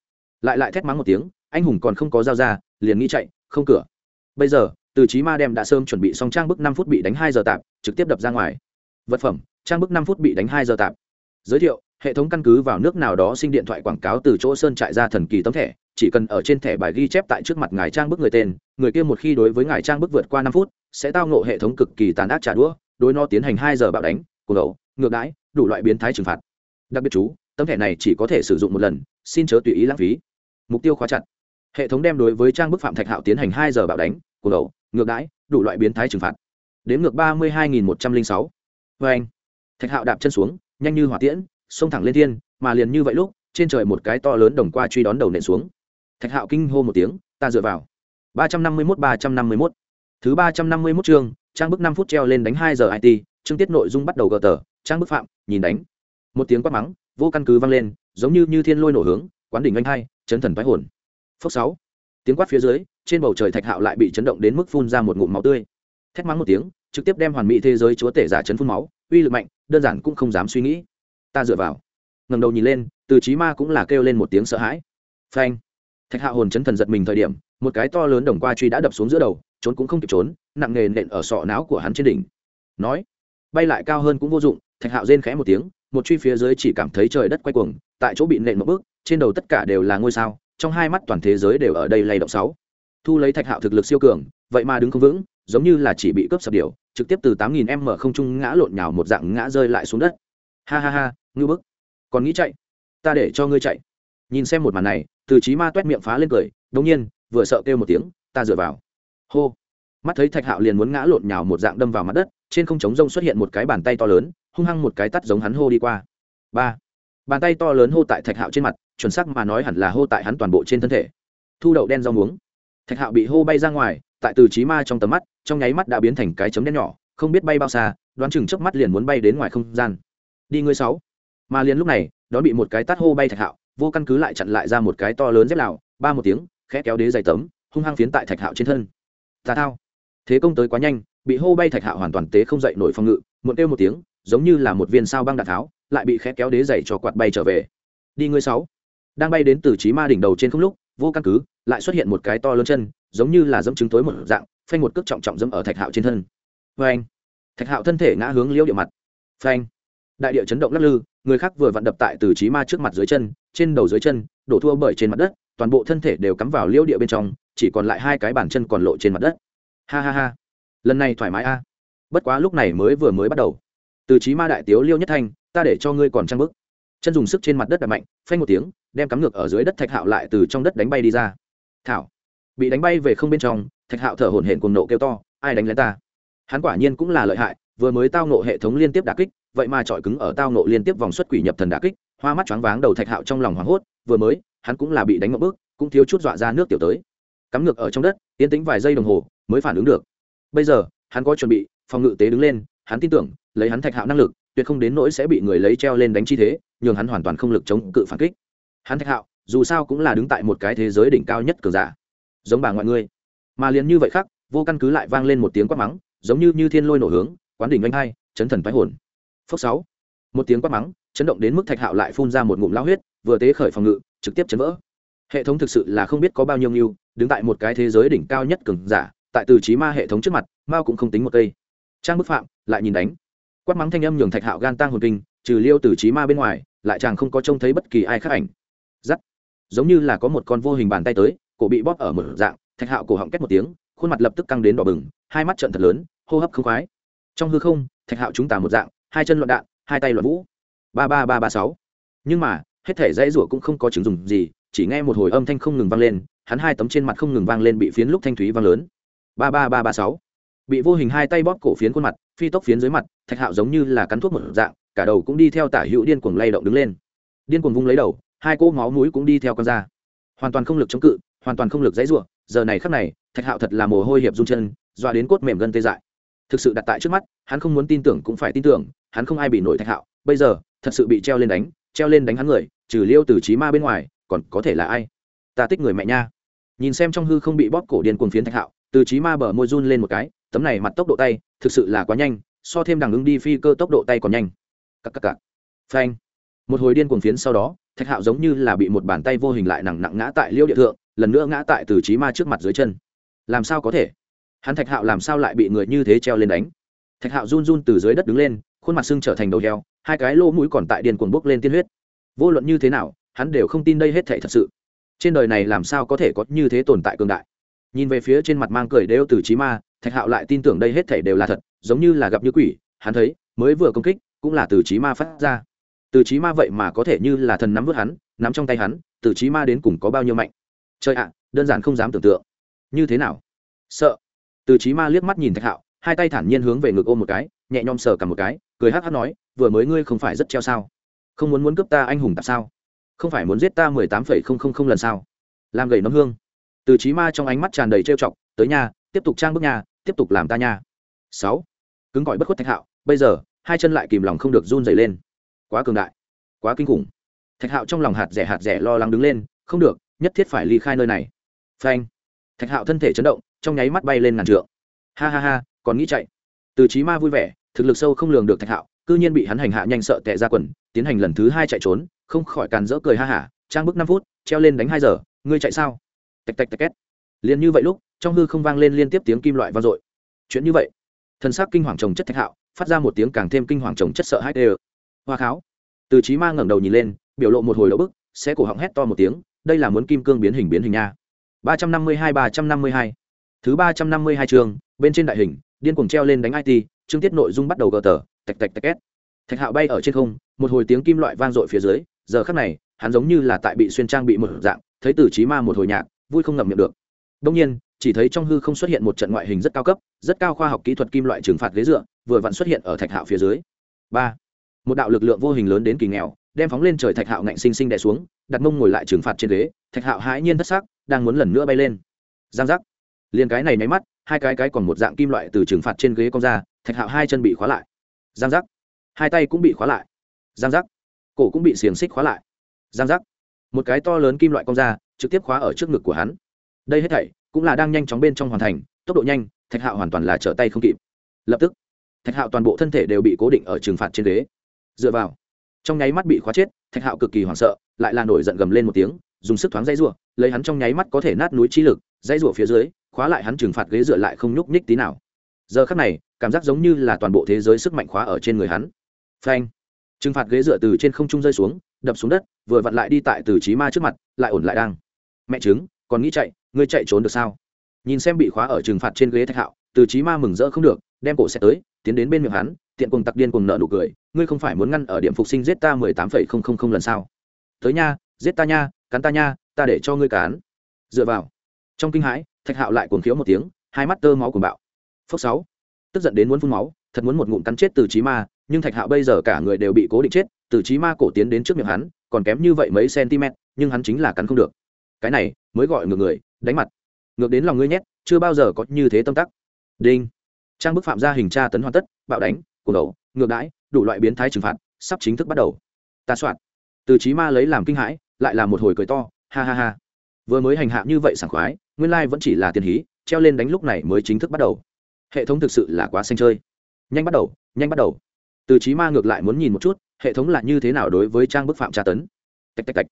Lại lại thét mắng một tiếng anh hùng còn không có dao ra liền nghĩ chạy không cửa. Bây giờ từ trí ma đem đã sớm chuẩn bị xong trang bức năm phút bị đánh hai giờ tạp trực tiếp đập ra ngoài. Vật phẩm trang bức năm phút bị đánh hai giờ tạp giới thiệu hệ thống căn cứ vào nước nào đó sinh điện thoại quảng cáo từ chỗ sơn trại ra thần kỳ tấm thẻ, chỉ cần ở trên thẻ bài ghi chép tại trước mặt ngài trang bức người tên, người kia một khi đối với ngài trang bức vượt qua năm phút, sẽ tao ngộ hệ thống cực kỳ tàn ác trả đũa, đối nó tiến hành hai giờ bạo đánh, cuồng ẩu, ngược đãi, đủ loại biến thái trừng phạt. Đặc biệt chú, tấm thẻ này chỉ có thể sử dụng một lần, xin chớ tùy ý lãng phí. Mục tiêu khóa chặt. Hệ thống đem đối với trang bức phạm thạch hạo tiến hành hai giờ bạo đánh, cuồng ẩu, ngược đãi, đủ loại biến thái trừng phạt. Đến ngược ba mươi hai nghìn một trăm linh sáu. Vê anh thạch hạo đạp chân xuống, nhanh như hỏa tiễn xông thẳng lên thiên, mà liền như vậy lúc, trên trời một cái to lớn đồng qua truy đón đầu nện xuống. Thạch hạo kinh hô một tiếng, ta dựa vào. ba trăm năm mươi mốt, ba trăm năm mươi mốt. Thứ ba trăm năm mươi mốt chương, trang bức năm phút treo lên đánh hai giờ it chương tiết nội dung bắt đầu gờ tờ, trang bức phạm, nhìn đánh. Một tiếng quát mắng, vô căn cứ vang lên, giống như như thiên lôi nổ hướng, quán đỉnh anh hai, chấn thần thoái hồn. Phốc sáu. Tiếng quát phía dưới, trên bầu trời thạch hạo lại bị chấn động đến mức phun ra một ngụm máu tươi. Thét mắng một tiếng, trực tiếp đem hoàn mỹ thế giới chúa tể giả chấn phun máu, uy lực mạnh, đơn giản cũng không dám suy nghĩ ta dựa vào. Ngầm đầu nhìn lên, từ trí ma cũng là kêu lên một tiếng sợ hãi. Phanh. Thạch Hạ hồn chấn thần giật mình thời điểm, một cái to lớn đồng qua truy đã đập xuống giữa đầu, trốn cũng không kịp trốn, nặng nề nện ở sọ não của hắn trên đỉnh. Nói, bay lại cao hơn cũng vô dụng, thạch hạo rên khẽ một tiếng, một truy phía dưới chỉ cảm thấy trời đất quay cuồng, tại chỗ bị nện một bước, trên đầu tất cả đều là ngôi sao, trong hai mắt toàn thế giới đều ở đây lay động sáu. Thu lấy thạch hạo thực lực siêu cường, vậy mà đứng không vững, giống như là chỉ bị cướp sập điều, trực tiếp từ tám nghìn m không trung ngã lộn nhào một dạng ngã rơi lại xuống đất ha ha ha, ngưu bức. Còn nghĩ chạy? Ta để cho ngươi chạy. Nhìn xem một màn này, từ trí ma t miệng phá lên cười đông nhiên, vừa sợ kêu một tiếng, ta dựa vào. Hô. Mắt thấy thạch hạo liền muốn ngã lộn nhào một dạng đâm vào mặt đất, trên không trống rông xuất hiện một cái bàn tay to lớn, hung hăng một cái tắt giống hắn hô đi qua. Ba. Bàn tay to lớn hô tại thạch hạo trên mặt, chuẩn sắc mà nói hẳn là hô tại hắn toàn bộ trên thân thể. Thu đậu đen rau muống. Thạch hạo bị hô bay ra ngoài, tại từ trí ma trong tầm mắt, trong nháy mắt đã biến thành cái chấm đen nhỏ, không biết bay bao xa, đoán chừng trước mắt liền muốn bay đến ngoài không gian đi ngươi sáu. Mà liền lúc này, đón bị một cái tát hô bay thạch hạo, vô căn cứ lại chặn lại ra một cái to lớn dép lào, ba một tiếng, khẽ kéo đế dày tấm, hung hăng phiến tại thạch hạo trên thân. Tà thao. Thế công tới quá nhanh, bị hô bay thạch hạo hoàn toàn tế không dậy nổi phòng ngự, muộn kêu một tiếng, giống như là một viên sao băng đạn tháo, lại bị khẽ kéo đế dày cho quạt bay trở về. Đi ngươi sáu. Đang bay đến từ trí ma đỉnh đầu trên không lúc, vô căn cứ, lại xuất hiện một cái to lớn chân, giống như là dẫm trứng tối một dạng, phanh một cước trọng trọng dẫm ở thạch hạo trên thân. Phanh. Thạch hạo thân thể ngã hướng liễu địa mặt. Phanh đại địa chấn động lắc lư, người khác vừa vặn đập tại từ trí ma trước mặt dưới chân, trên đầu dưới chân, đổ thua bởi trên mặt đất, toàn bộ thân thể đều cắm vào liễu địa bên trong, chỉ còn lại hai cái bàn chân còn lộ trên mặt đất. Ha ha ha. Lần này thoải mái a. Bất quá lúc này mới vừa mới bắt đầu. Từ trí ma đại tiếu liêu nhất thanh, ta để cho ngươi còn trăng bức. Chân dùng sức trên mặt đất đập mạnh, phanh một tiếng, đem cắm ngược ở dưới đất thạch hạo lại từ trong đất đánh bay đi ra. Thảo. Bị đánh bay về không bên trong, thạch hạo thở hổn hển cùng nộ kêu to, ai đánh lấy ta? Hắn quả nhiên cũng là lợi hại vừa mới tao nộ hệ thống liên tiếp đà kích, vậy mà trọi cứng ở tao nộ liên tiếp vòng xuất quỷ nhập thần đà kích, hoa mắt choáng váng đầu thạch hạo trong lòng hoảng hốt, vừa mới, hắn cũng là bị đánh một bước, cũng thiếu chút dọa ra nước tiểu tới. Cắm ngược ở trong đất, yên tĩnh vài giây đồng hồ, mới phản ứng được. Bây giờ, hắn có chuẩn bị, phòng ngự tế đứng lên, hắn tin tưởng, lấy hắn thạch hạo năng lực, tuyệt không đến nỗi sẽ bị người lấy treo lên đánh chi thế, nhường hắn hoàn toàn không lực chống cự phản kích. Hắn thạch hạo, dù sao cũng là đứng tại một cái thế giới đỉnh cao nhất cường giả. Giống bà ngoại ngươi. Mà liền như vậy khác, vô căn cứ lại vang lên một tiếng quát mắng, giống như như thiên lôi nổ hướng quán đỉnh anh hai chấn thần thoái hồn. Phốc sáu. Một tiếng quát mắng, chấn động đến mức thạch hạo lại phun ra một ngụm lao huyết, vừa tế khởi phòng ngự, trực tiếp chấn vỡ. Hệ thống thực sự là không biết có bao nhiêu nghiêu đứng tại một cái thế giới đỉnh cao nhất cường giả, tại từ trí ma hệ thống trước mặt, mao cũng không tính một cây. Trang bức phạm, lại nhìn đánh. Quát mắng thanh âm nhường thạch hạo gan tăng hồn kinh, trừ liêu từ trí ma bên ngoài, lại chàng không có trông thấy bất kỳ ai khác ảnh. Giắt. Giống như là có một con vô hình bàn tay tới, cổ bị bóp ở một dạng, thạch hạo cổ họng két một tiếng, khuôn mặt lập tức căng đến đỏ bừng, hai mắt trận thật lớn, hô hấp không khoái trong hư không, thạch hạo chúng ta một dạng, hai chân loạn đạn, hai tay loạn vũ. Ba ba ba ba sáu. Nhưng mà, hết thể dãy rủa cũng không có chứng dùng gì, chỉ nghe một hồi âm thanh không ngừng vang lên, hắn hai tấm trên mặt không ngừng vang lên bị phiến lúc thanh thúy vang lớn. Ba ba ba ba sáu. Bị vô hình hai tay bóp cổ phiến khuôn mặt, phi tốc phiến dưới mặt, thạch hạo giống như là cắn thuốc một dạng, cả đầu cũng đi theo tả hữu điên cuồng lay động đứng lên. Điên cuồng vung lấy đầu, hai cỗ máu mũi cũng đi theo con ra. Hoàn toàn không lực chống cự, hoàn toàn không lực dãy rủa, giờ này khắc này, thạch hạo thật là mồ hôi hiệp run chân doa đến cốt mềm gân tê dại thực sự đặt tại trước mắt, hắn không muốn tin tưởng cũng phải tin tưởng, hắn không ai bị nổi thạch hạo, bây giờ, thật sự bị treo lên đánh, treo lên đánh hắn người, trừ liêu từ trí ma bên ngoài, còn có thể là ai? Ta tích người mẹ nha. Nhìn xem trong hư không bị bóp cổ điên cuồng phiến thạch hạo từ trí ma bờ môi run lên một cái, tấm này mặt tốc độ tay, thực sự là quá nhanh, so thêm đằng ứng đi phi cơ tốc độ tay còn nhanh. Cắc cắc cắc phanh. Một hồi điên cuồng phiến sau đó, thạch hạo giống như là bị một bàn tay vô hình lại nặng nặng ngã tại liêu địa thượng, lần nữa ngã tại từ trí ma trước mặt dưới chân. Làm sao có thể? Hắn thạch hạo làm sao lại bị người như thế treo lên đánh? Thạch hạo run run từ dưới đất đứng lên, khuôn mặt sưng trở thành đầu heo, hai cái lỗ mũi còn tại điền cuồng bốc lên tiên huyết. Vô luận như thế nào, hắn đều không tin đây hết thể thật sự. Trên đời này làm sao có thể có như thế tồn tại cường đại? Nhìn về phía trên mặt mang cười đều từ trí ma, thạch hạo lại tin tưởng đây hết thể đều là thật, giống như là gặp như quỷ, hắn thấy, mới vừa công kích, cũng là từ trí ma phát ra. Từ trí ma vậy mà có thể như là thần nắm vớt hắn, nắm trong tay hắn, từ trí ma đến cùng có bao nhiêu mạnh? Chơi ạ, đơn giản không dám tưởng tượng. Như thế nào? Sợ từ trí ma liếc mắt nhìn thạch hạo, hai tay thản nhiên hướng về ngực ôm một cái, nhẹ nhom sờ cả một cái, cười hát hát nói, vừa mới ngươi không phải rất treo sao? Không muốn muốn cướp ta anh hùng tạp sao? Không phải muốn giết ta mười tám phẩy không không không lần sao? Làm gầy nấm hương. Từ trí ma trong ánh mắt tràn đầy trêu chọc, tới nhà, tiếp tục trang bước nhà, tiếp tục làm ta nha sáu. Cứng gọi bất khuất thạch hạo, bây giờ, hai chân lại kìm lòng không được run dày lên. Quá cường đại, quá kinh khủng. Thạch hạo trong lòng hạt rẻ hạt rẻ lo lắng đứng lên, không được, nhất thiết phải ly khai nơi này. Phanh thạch hạo thân thể chấn động, trong nháy mắt bay lên ngàn trượng. Ha ha ha, còn nghĩ chạy. Từ trí ma vui vẻ, thực lực sâu không lường được thạch hạo, cư nhiên bị hắn hành hạ nhanh sợ tệ ra quần, tiến hành lần thứ hai chạy trốn, không khỏi càn rỡ cười ha hả, trang bức năm phút, treo lên đánh hai giờ, ngươi chạy sao? Tạch tạch tạch két. Liền như vậy lúc, trong hư không vang lên liên tiếp tiếng kim loại vang dội. Chuyện như vậy thân xác kinh hoàng trồng chất thạch hạo, phát ra một tiếng càng thêm kinh hoàng trồng chất sợ hãi tê hoa kháo. Từ trí ma ngẩng đầu nhìn lên, biểu lộ một hồi đậu bức sẽ cổ họng hét to một tiếng, đây là muốn kim cương biến hình biến hình nha ba trăm năm mươi hai, ba trăm năm mươi hai. Thứ ba trăm năm mươi hai bên trên đại hình, điên cuồng treo lên đánh it chương tiết nội dung bắt đầu gờ tờ, tạch tạch tạch két. Thạch hạo bay ở trên không, một hồi tiếng kim loại vang dội phía dưới, giờ khắc này, hắn giống như là tại bị xuyên trang bị một dạng, thấy tử trí ma một hồi nhạc, vui không ngậm miệng được. Đồng nhiên, chỉ thấy trong hư không xuất hiện một trận ngoại hình rất cao cấp, rất cao khoa học kỹ thuật kim loại trừng phạt ghế dựa, vừa vặn xuất hiện ở thạch hạo phía dưới. Ba. Một đạo lực lượng vô hình lớn đến kỳ nghèo, đem phóng lên trời thạch hạo ngạnh sinh sinh đè xuống, đặt mông ngồi lại trừng phạt trên ghế, thạch hạo hãi nhiên thất sắc đang muốn lần nữa bay lên. Giang giác. Liền cái này nháy mắt, hai cái cái còn một dạng kim loại từ trừng phạt trên ghế cong ra, thạch hạo hai chân bị khóa lại. Giang giác. Hai tay cũng bị khóa lại. Giang giác. Cổ cũng bị xiềng xích khóa lại. Giang giác. Một cái to lớn kim loại cong ra, trực tiếp khóa ở trước ngực của hắn. Đây hết thảy cũng là đang nhanh chóng bên trong hoàn thành, tốc độ nhanh, thạch hạo hoàn toàn là trở tay không kịp. Lập tức, thạch hạo toàn bộ thân thể đều bị cố định ở trừng phạt trên ghế. Dựa vào trong nháy mắt bị khóa chết, thạch hạo cực kỳ hoảng sợ, lại là nổi giận gầm lên một tiếng, dùng sức thoáng dây rụa lấy hắn trong nháy mắt có thể nát núi trí lực dây rụa phía dưới, khóa lại hắn trừng phạt ghế dựa lại không nhúc nhích tí nào. Giờ khắc này, cảm giác giống như là toàn bộ thế giới sức mạnh khóa ở trên người hắn. Phanh! Trừng phạt ghế dựa từ trên không trung rơi xuống, đập xuống đất, vừa vặn lại đi tại từ trí ma trước mặt, lại ổn lại đang. Mẹ chứng còn nghĩ chạy, ngươi chạy trốn được sao? Nhìn xem bị khóa ở trừng phạt trên ghế thạch hạo, từ trí ma mừng rỡ không được, đem cổ xe tới, tiến đến bên miệng hắn tiện cùng tặc điên cùng nợ nụ cười, ngươi không phải muốn ngăn ở điểm phục sinh giết ta mười tám phẩy không không không lần sao? Tới nha, giết ta nha, cắn ta nha, ta để cho ngươi cán dựa vào. Trong kinh hãi, thạch hạo lại cuồng khiếu một tiếng, hai mắt tơ máu cuồng bạo. Phốc sáu. Tức giận đến muốn phun máu, thật muốn một ngụm cắn chết từ trí ma, nhưng thạch hạo bây giờ cả người đều bị cố định chết, từ trí ma cổ tiến đến trước miệng hắn, còn kém như vậy mấy cm, nhưng hắn chính là cắn không được. Cái này, mới gọi ngược người, đánh mặt. Ngược đến lòng ngươi nhét, chưa bao giờ có như thế tâm tắc. Đinh. Trang bức phạm ra hình tra tấn hoàn tất, bạo đánh cuồng đầu ngược đãi, đủ loại biến thái trừng phạt, sắp chính thức bắt đầu. Ta soạn. Từ trí ma lấy làm kinh hãi, lại là một hồi cười to, ha ha ha. Vừa mới hành hạ như vậy sảng khoái, nguyên lai vẫn chỉ là tiền hí, treo lên đánh lúc này mới chính thức bắt đầu. Hệ thống thực sự là quá xanh chơi. Nhanh bắt đầu, nhanh bắt đầu. Từ trí ma ngược lại muốn nhìn một chút, hệ thống là như thế nào đối với trang bức phạm tra tấn. Tạch tạch tạch.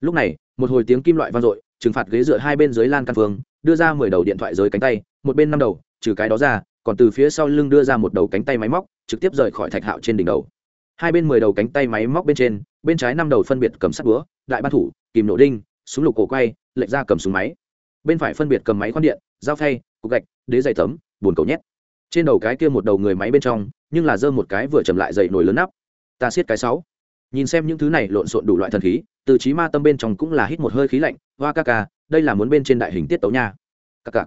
Lúc này, một hồi tiếng kim loại vang dội, trừng phạt ghế dựa hai bên dưới lan căn phương, đưa ra mười đầu điện thoại dưới cánh tay, một bên năm đầu, trừ cái đó ra còn từ phía sau lưng đưa ra một đầu cánh tay máy móc, trực tiếp rời khỏi thạch hạo trên đỉnh đầu. Hai bên mười đầu cánh tay máy móc bên trên, bên trái năm đầu phân biệt cầm sắt búa, đại ban thủ, kìm nổ đinh, súng lục cổ quay, lệch ra cầm súng máy. Bên phải phân biệt cầm máy khoan điện, dao thay cục gạch, đế dày tấm bồn cầu nhét. Trên đầu cái kia một đầu người máy bên trong, nhưng là dơ một cái vừa chầm lại dậy nổi lớn nắp. Ta siết cái sáu. Nhìn xem những thứ này lộn xộn đủ loại thần khí, từ trí ma tâm bên trong cũng là hít một hơi khí lạnh. Hoa ca ca, đây là muốn bên trên đại hình tiết tấu nha. Ca ca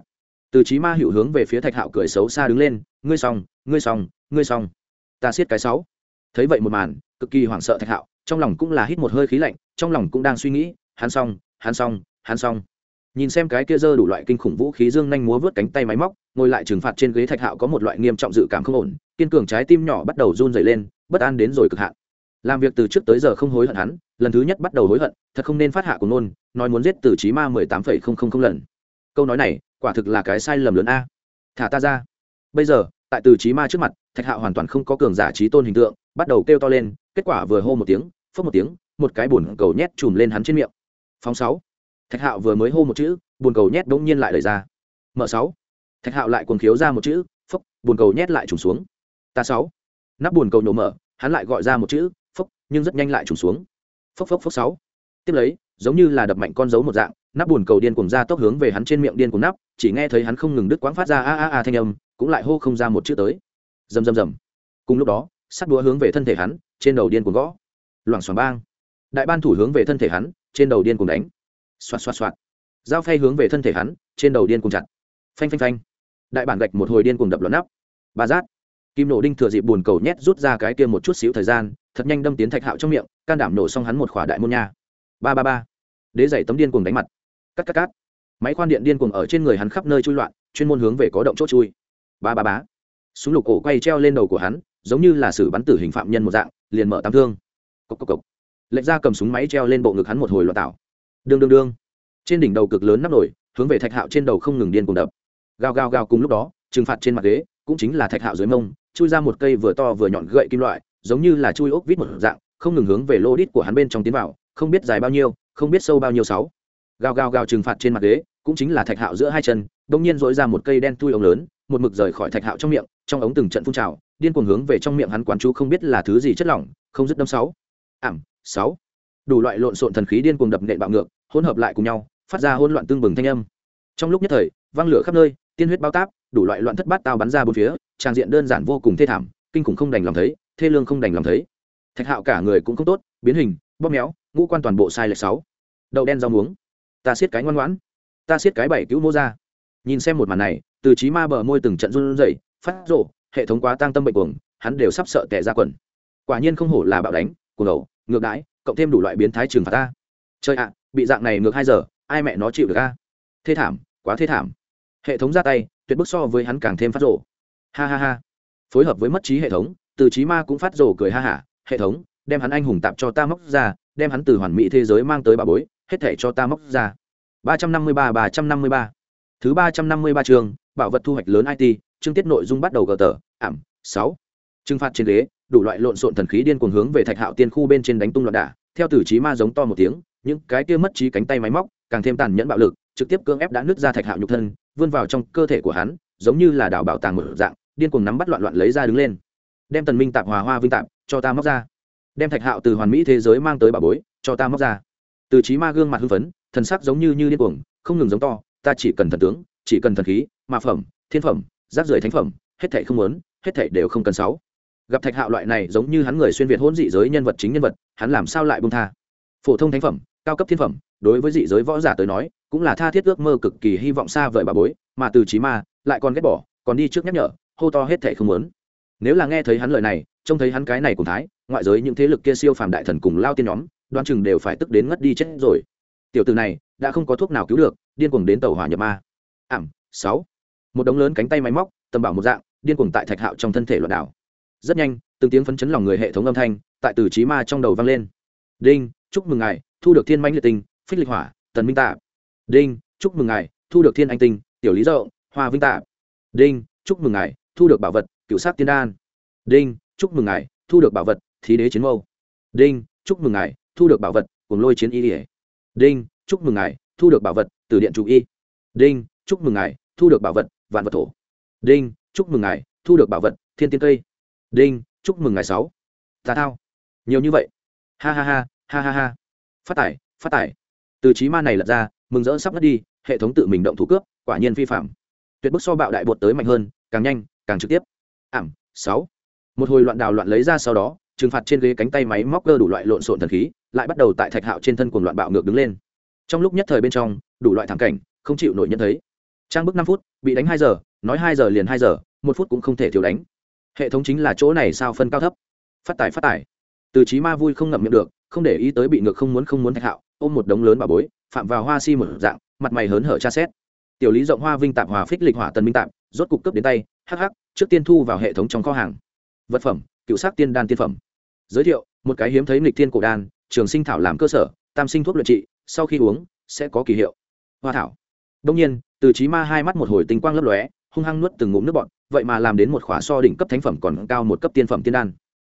từ trí ma hiệu hướng về phía thạch hạo cười xấu xa đứng lên, ngươi xong ngươi xong ngươi xong. Ta siết cái sáu. Thấy vậy một màn, cực kỳ hoảng sợ thạch hạo, trong lòng cũng là hít một hơi khí lạnh, trong lòng cũng đang suy nghĩ, hắn xong hắn xong hắn xong. Nhìn xem cái kia dơ đủ loại kinh khủng vũ khí dương nhanh múa vớt cánh tay máy móc, ngồi lại trừng phạt trên ghế thạch hạo có một loại nghiêm trọng dự cảm không ổn, kiên cường trái tim nhỏ bắt đầu run dày lên, bất an đến rồi cực hạn. Làm việc từ trước tới giờ không hối hận hắn, lần thứ nhất bắt đầu hối hận, thật không nên phát hạ của nôn nói muốn giết từ trí ma mười tám phẩy không không không lần. Câu nói này quả thực là cái sai lầm lớn a. Thả ta ra. Bây giờ, tại từ trí ma trước mặt, thạch hạo hoàn toàn không có cường giả trí tôn hình tượng, bắt đầu kêu to lên, kết quả vừa hô một tiếng phớt một tiếng, một cái bùn cầu nhét chùm lên hắn trên miệng. Phóng sáu. Thạch hạo vừa mới hô một chữ bùn cầu nhét bỗng nhiên lại lời ra. Mở sáu. Thạch hạo lại cuồng khiếu ra một chữ, phốc bùn cầu nhét lại trùng xuống. Ta sáu. Nắp bùn cầu nhổ mở, hắn lại gọi ra một chữ, phốc, nhưng rất nhanh lại trùng xuống. Phốc phốc phốc sáu. Tiếp lấy giống như là đập mạnh con dấu một dạng, nắp bùn cầu điên cuồng ra tốc hướng về hắn trên miệng điên cuồng nắp, chỉ nghe thấy hắn không ngừng đứt quãng phát ra a a a thanh âm, cũng lại hô không ra một chữ tới. Rầm rầm rầm. Cùng lúc đó, sắt đũa hướng về thân thể hắn, trên đầu điên cuồng gõ. Loảng xoảng bang. Đại ban thủ hướng về thân thể hắn, trên đầu điên cuồng đánh. Xoạt xoạt xoạt. Dao phay hướng về thân thể hắn, trên đầu điên cuồng chặt. Phanh phanh phanh. Đại bản gạch một hồi điên cuồng đập lọt nắp. Ba giác kim nổ đinh thừa dịp buồn cầu nhét rút ra cái kia một chút xíu thời gian, thật nhanh đâm tiến thạch hạo trong miệng, can đảm nổ xong hắn một khỏa đại môn nha. Ba ba ba đế dày tấm điên cuồng đánh mặt. Cắt cắt cắt. Máy khoan điện điên cuồng ở trên người hắn khắp nơi chui loạn, chuyên môn hướng về có động chốt chui. Ba ba bá súng lục cổ quay treo lên đầu của hắn, giống như là xử bắn tử hình phạm nhân một dạng, liền mở tam thương. Cốc cốc cốc. lệnh ra cầm súng máy treo lên bộ ngực hắn một hồi loạn tạo. Đương đương đương. Trên đỉnh đầu cực lớn nắp nổi hướng về thạch hạo trên đầu không ngừng điên cuồng đập. Gào gào gào cùng lúc đó, trừng phạt trên mặt ghế, cũng chính là thạch hạo dưới mông, chui ra một cây vừa to vừa nhọn gậy kim loại, giống như là chui ốc vít một dạng, không ngừng hướng về lô đít của hắn bên trong tiến vào, không biết dài bao nhiêu không biết sâu bao nhiêu sáu. Gào gào gào trừng phạt trên mặt ghế, cũng chính là thạch hạo giữa hai chân, đông nhiên dỗi ra một cây đen tui ống lớn, một mực rời khỏi thạch hạo trong miệng, trong ống từng trận phun trào, điên cuồng hướng về trong miệng hắn quán chú không biết là thứ gì chất lỏng, không dứt đâm sáu. Ảm, sáu. Đủ loại lộn xộn thần khí điên cuồng đập nện bạo ngược, hỗn hợp lại cùng nhau, phát ra hỗn loạn tương bừng thanh âm. Trong lúc nhất thời văng lửa khắp nơi, tiên huyết bao táp, đủ loại loạn thất bát tao bắn ra bốn phía, trang diện đơn giản vô cùng thê thảm, kinh khủng không đành lòng thấy, thê lương không đành lòng thấy. Thạch hạo cả người cũng không tốt, biến hình, bóp méo ngũ quan toàn bộ sai lệch sáu. Đậu đen rau muống. Ta siết cái ngoan ngoãn. Ta siết cái bảy cứu mô ra. Nhìn xem một màn này từ trí ma bờ môi từng trận run rẩy phát rộ hệ thống quá tăng tâm bệnh cuồng hắn đều sắp sợ tệ ra quần. Quả nhiên không hổ là bạo đánh cuồng đầu, ngược đãi cộng thêm đủ loại biến thái trừng phạt ta. Chơi ạ bị dạng này ngược hai giờ ai mẹ nó chịu được a? Thê thảm quá thê thảm. Hệ thống ra tay tuyệt bức so với hắn càng thêm phát rộ. Ha ha ha. Phối hợp với mất trí hệ thống từ trí ma cũng phát rồ cười ha hả. Hệ thống đem hắn anh hùng tạp cho ta móc ra đem hắn từ hoàn mỹ thế giới mang tới bà bối, hết thể cho ta móc ra. ba trăm năm mươi ba ba trăm năm mươi ba. Thứ ba trăm năm mươi ba chương, bảo vật thu hoạch lớn it chương tiết nội dung bắt đầu gờ tờ, ảm, sáu. Trừng phạt trên ghế, đủ loại lộn xộn thần khí điên cuồng hướng về thạch hạo tiên khu bên trên đánh tung loạn đả. Theo tử trí ma giống to một tiếng, những cái kia mất trí cánh tay máy móc, càng thêm tàn nhẫn bạo lực, trực tiếp cưỡng ép đã nứt ra thạch hạo nhục thân, vươn vào trong cơ thể của hắn, giống như là đảo bảo tàng mở dạng, điên cuồng nắm bắt loạn loạn lấy ra đứng lên. Đem tần minh tạp hòa hoa vinh tạp cho ta móc ra đem thạch hạo từ hoàn mỹ thế giới mang tới bà bối, cho ta móc ra. Từ trí ma gương mặt hưng phấn, thần sắc giống như như điên cuồng, không ngừng giống to, ta chỉ cần thần tướng, chỉ cần thần khí, ma phẩm, thiên phẩm, rác rưởi thánh phẩm, hết thảy không muốn, hết thảy đều không cần sáu. Gặp thạch hạo loại này giống như hắn người xuyên việt hôn dị giới nhân vật chính nhân vật, hắn làm sao lại buông tha? Phổ thông thánh phẩm, cao cấp thiên phẩm, đối với dị giới võ giả tới nói, cũng là tha thiết ước mơ cực kỳ hy vọng xa vời bà bối, mà từ trí ma lại còn ghét bỏ, còn đi trước nhắc nhở, hô to hết thảy không muốn. Nếu là nghe thấy hắn lời này trông thấy hắn cái này cùng thái, ngoại giới những thế lực kia siêu phàm đại thần cùng lao tiên nhóm đoan chừng đều phải tức đến ngất đi chết rồi. Tiểu từ này, đã không có thuốc nào cứu được, điên cuồng đến tàu hỏa nhập ma. Ảm, sáu. Một đống lớn cánh tay máy móc, tầm bảo một dạng, điên cuồng tại thạch hạo trong thân thể loạn đảo. Rất nhanh, từng tiếng phấn chấn lòng người hệ thống âm thanh, tại từ trí ma trong đầu vang lên. Đinh, chúc mừng ngài, thu được thiên mãnh liệt tinh, phích lịch hỏa, tần minh tạ. Đinh, chúc mừng ngài, thu được thiên anh tinh, tiểu lý dậu hoa vinh tạ. Đinh, chúc mừng ngài, thu được bảo vật, cựu sát tiên đan. Đinh chúc mừng ngài, thu được bảo vật, thí đế chiến mâu. Đinh, chúc mừng ngài, thu được bảo vật, cùng lôi chiến y ỉa đinh, chúc mừng ngài, thu được bảo vật, từ điện chủ y. Đinh, chúc mừng ngài, thu được bảo vật, vạn vật thổ. Đinh, chúc mừng ngài, thu được bảo vật, thiên tiên cây. Đinh, chúc mừng ngài sáu. Tà thao. Nhiều như vậy. Ha ha ha ha ha ha. Phát tải phát tải từ trí ma này lật ra, mừng rỡ sắp mất đi, hệ thống tự mình động thủ cướp, quả nhiên vi phạm. Tuyệt bức so bạo đại bột tới mạnh hơn, càng nhanh, càng trực tiếp. Ảm, sáu một hồi loạn đào loạn lấy ra sau đó, trừng phạt trên ghế cánh tay máy móc cơ đủ loại lộn xộn thần khí, lại bắt đầu tại thạch hạo trên thân cùng loạn bạo ngược đứng lên. Trong lúc nhất thời bên trong, đủ loại thảm cảnh, không chịu nổi nhận thấy. Trang bức năm phút, bị đánh hai giờ, nói hai giờ liền hai giờ, một phút cũng không thể thiếu đánh. Hệ thống chính là chỗ này sao phân cao thấp. Phát tải phát tải. Từ trí ma vui không ngậm miệng được, không để ý tới bị ngược không muốn không muốn thạch hạo, ôm một đống lớn bà bối, phạm vào hoa si một dạng, mặt mày hớn hở tra xét. Tiểu lý rộng hoa vinh tạp hòa phích lịch hỏa tần minh tạp, rốt cục cấp đến tay, hắc hắc, trước tiên thu vào hệ thống trong kho hàng vật phẩm, cựu sắc tiên đan tiên phẩm. Giới thiệu, một cái hiếm thấy nghịch thiên cổ đan, trường sinh thảo làm cơ sở, tam sinh thuốc luyện trị, sau khi uống, sẽ có kỳ hiệu. Hoa thảo. Đông nhiên, từ trí ma hai mắt một hồi tinh quang lấp lóe, hung hăng nuốt từng ngụm nước bọn vậy mà làm đến một khỏa so đỉnh cấp thánh phẩm còn cao một cấp tiên phẩm tiên đan.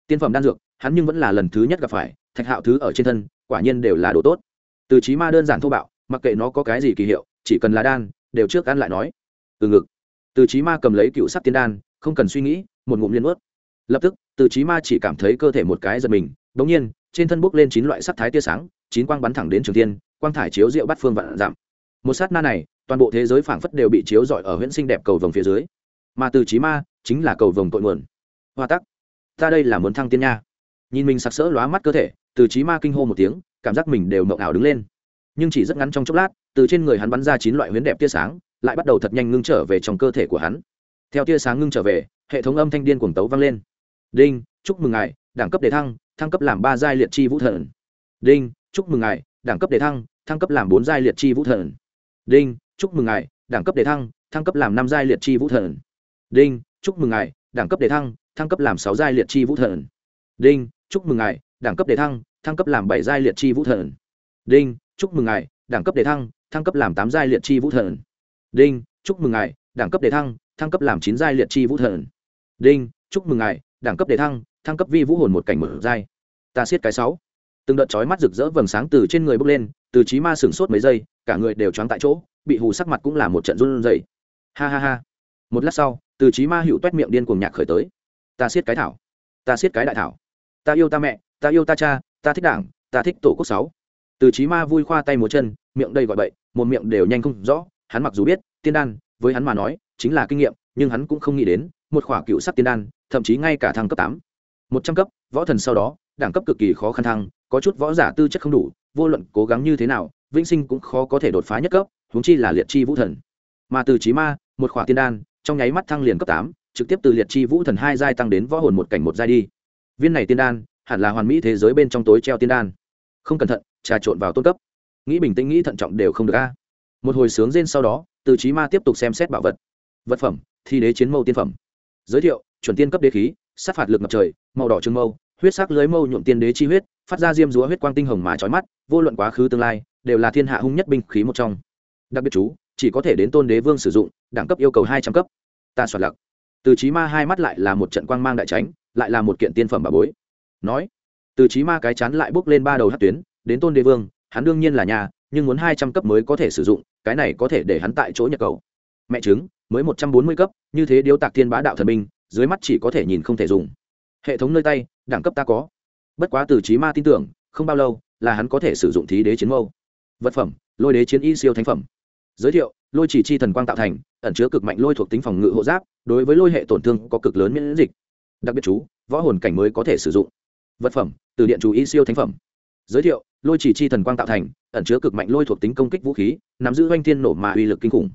Tiên phẩm đan dược, hắn nhưng vẫn là lần thứ nhất gặp phải, thạch hạo thứ ở trên thân, quả nhiên đều là đồ tốt. Từ trí ma đơn giản thô bạo, mặc kệ nó có cái gì kỳ hiệu, chỉ cần là đan, đều trước ăn lại nói. Từ ngực. Từ trí ma cầm lấy cựu sắc tiên đan, không cần suy nghĩ, một ngụm liên ướt lập tức, từ trí ma chỉ cảm thấy cơ thể một cái giật mình, Đống nhiên, trên thân bốc lên chín loại sắc thái tia sáng, chín quang bắn thẳng đến trường tiên quang thải chiếu rượu bắt phương vạn giảm. Một sát na này, toàn bộ thế giới phảng phất đều bị chiếu rọi ở huyễn sinh đẹp cầu vồng phía dưới. Mà từ trí ma, chính là cầu vồng tội nguồn. Hoa tắc, ta đây là muốn thăng tiên nha. Nhìn mình sặc sỡ lóa mắt cơ thể, từ trí ma kinh hô một tiếng, cảm giác mình đều mộng ảo đứng lên. Nhưng chỉ rất ngắn trong chốc lát, từ trên người hắn bắn ra chín loại huyễn đẹp tia sáng, lại bắt đầu thật nhanh ngưng trở về trong cơ thể của hắn. Theo tia sáng ngưng trở về, hệ thống âm thanh điên cuồng tấu vang lên đinh, chúc mừng ngài, đẳng cấp đề thăng thăng cấp làm ba giai liệt chi vũ thần. Đinh, chúc mừng ngài, đẳng cấp đề thăng thăng cấp làm bốn giai liệt chi vũ thần. Đinh, chúc mừng ngài, đẳng cấp đề thăng thăng cấp làm năm giai liệt chi vũ thần. Đinh, chúc mừng ngài, đẳng cấp đề thăng thăng cấp làm sáu giai liệt chi vũ thần. Đinh, chúc mừng ngài, đẳng cấp đề thăng thăng cấp làm bảy giai liệt chi vũ thần. Đinh, chúc mừng ngài, đẳng cấp đề thăng thăng cấp làm tám giai liệt chi vũ thần. Đinh, chúc mừng ngài, đẳng cấp đề thăng thăng cấp làm chín giai liệt chi vũ thần. Đinh, chúc mừng ngài đẳng cấp đề thăng thăng cấp vi vũ hồn một cảnh mở dai ta siết cái sáu. Từng đợt chói mắt rực rỡ vầng sáng từ trên người bốc lên, từ trí ma sửng sốt mấy giây, cả người đều choáng tại chỗ, bị hù sắc mặt cũng là một trận run rẩy. Ha ha ha. Một lát sau, từ trí ma hữu toét miệng điên cuồng nhạc khởi tới. Ta siết cái thảo. Ta siết cái đại thảo. Ta yêu ta mẹ, ta yêu ta cha, ta thích đảng, ta thích tổ quốc sáu. Từ trí ma vui khoa tay múa chân, miệng đầy gọi bậy, một miệng đều nhanh không rõ, hắn mặc dù biết, tiên đan, với hắn mà nói, chính là kinh nghiệm, nhưng hắn cũng không nghĩ đến, một khỏa cựu sắc tiên đan thậm chí ngay cả thăng cấp tám, một trăm cấp, võ thần sau đó, đẳng cấp cực kỳ khó khăn thăng, có chút võ giả tư chất không đủ, vô luận cố gắng như thế nào, vĩnh sinh cũng khó có thể đột phá nhất cấp, huống chi là liệt chi vũ thần. Mà từ trí ma, một khỏa tiên đan, trong nháy mắt thăng liền cấp tám, trực tiếp từ liệt chi vũ thần hai giai tăng đến võ hồn một cảnh một giai đi. Viên này tiên đan, hẳn là hoàn mỹ thế giới bên trong tối treo tiên đan. Không cẩn thận, trà trộn vào tôn cấp. Nghĩ bình tĩnh, nghĩ thận trọng đều không được a. Một hồi sướng rên sau đó, từ trí ma tiếp tục xem xét bảo vật. Vật phẩm, thi đế chiến mâu tiên phẩm giới thiệu, chuẩn tiên cấp đế khí, sát phạt lực ngập trời, màu đỏ trưng mâu, huyết sắc lưới mâu nhuộm tiên đế chi huyết, phát ra diêm rúa huyết quang tinh hồng mà trói mắt, vô luận quá khứ tương lai, đều là thiên hạ hung nhất binh khí một trong. Đặc biệt chú, chỉ có thể đến tôn đế vương sử dụng, đẳng cấp yêu cầu hai trăm cấp. Ta soạt lặc. Từ trí ma hai mắt lại là một trận quang mang đại tránh lại là một kiện tiên phẩm bà bối. Nói, từ trí ma cái chán lại bốc lên ba đầu hát tuyến, đến tôn đế vương, hắn đương nhiên là nhà, nhưng muốn hai trăm cấp mới có thể sử dụng, cái này có thể để hắn tại chỗ nhập cầu mẹ chứng mới một trăm bốn mươi cấp, như thế điếu tạc thiên bá đạo thần binh, dưới mắt chỉ có thể nhìn không thể dùng. Hệ thống nơi tay, đẳng cấp ta có. Bất quá từ trí ma tin tưởng, không bao lâu là hắn có thể sử dụng thí đế chiến mâu. Vật phẩm, lôi đế chiến y siêu thánh phẩm. Giới thiệu, lôi chỉ chi thần quang tạo thành, ẩn chứa cực mạnh lôi thuộc tính phòng ngự hộ giáp, đối với lôi hệ tổn thương có cực lớn miễn dịch. Đặc biệt chú, võ hồn cảnh mới có thể sử dụng. Vật phẩm, từ điện chú y siêu thánh phẩm. Giới thiệu, lôi chỉ chi thần quang tạo thành, ẩn chứa cực mạnh lôi thuộc tính công kích vũ khí, nắm giữ oanh thiên nổ mà uy lực kinh khủng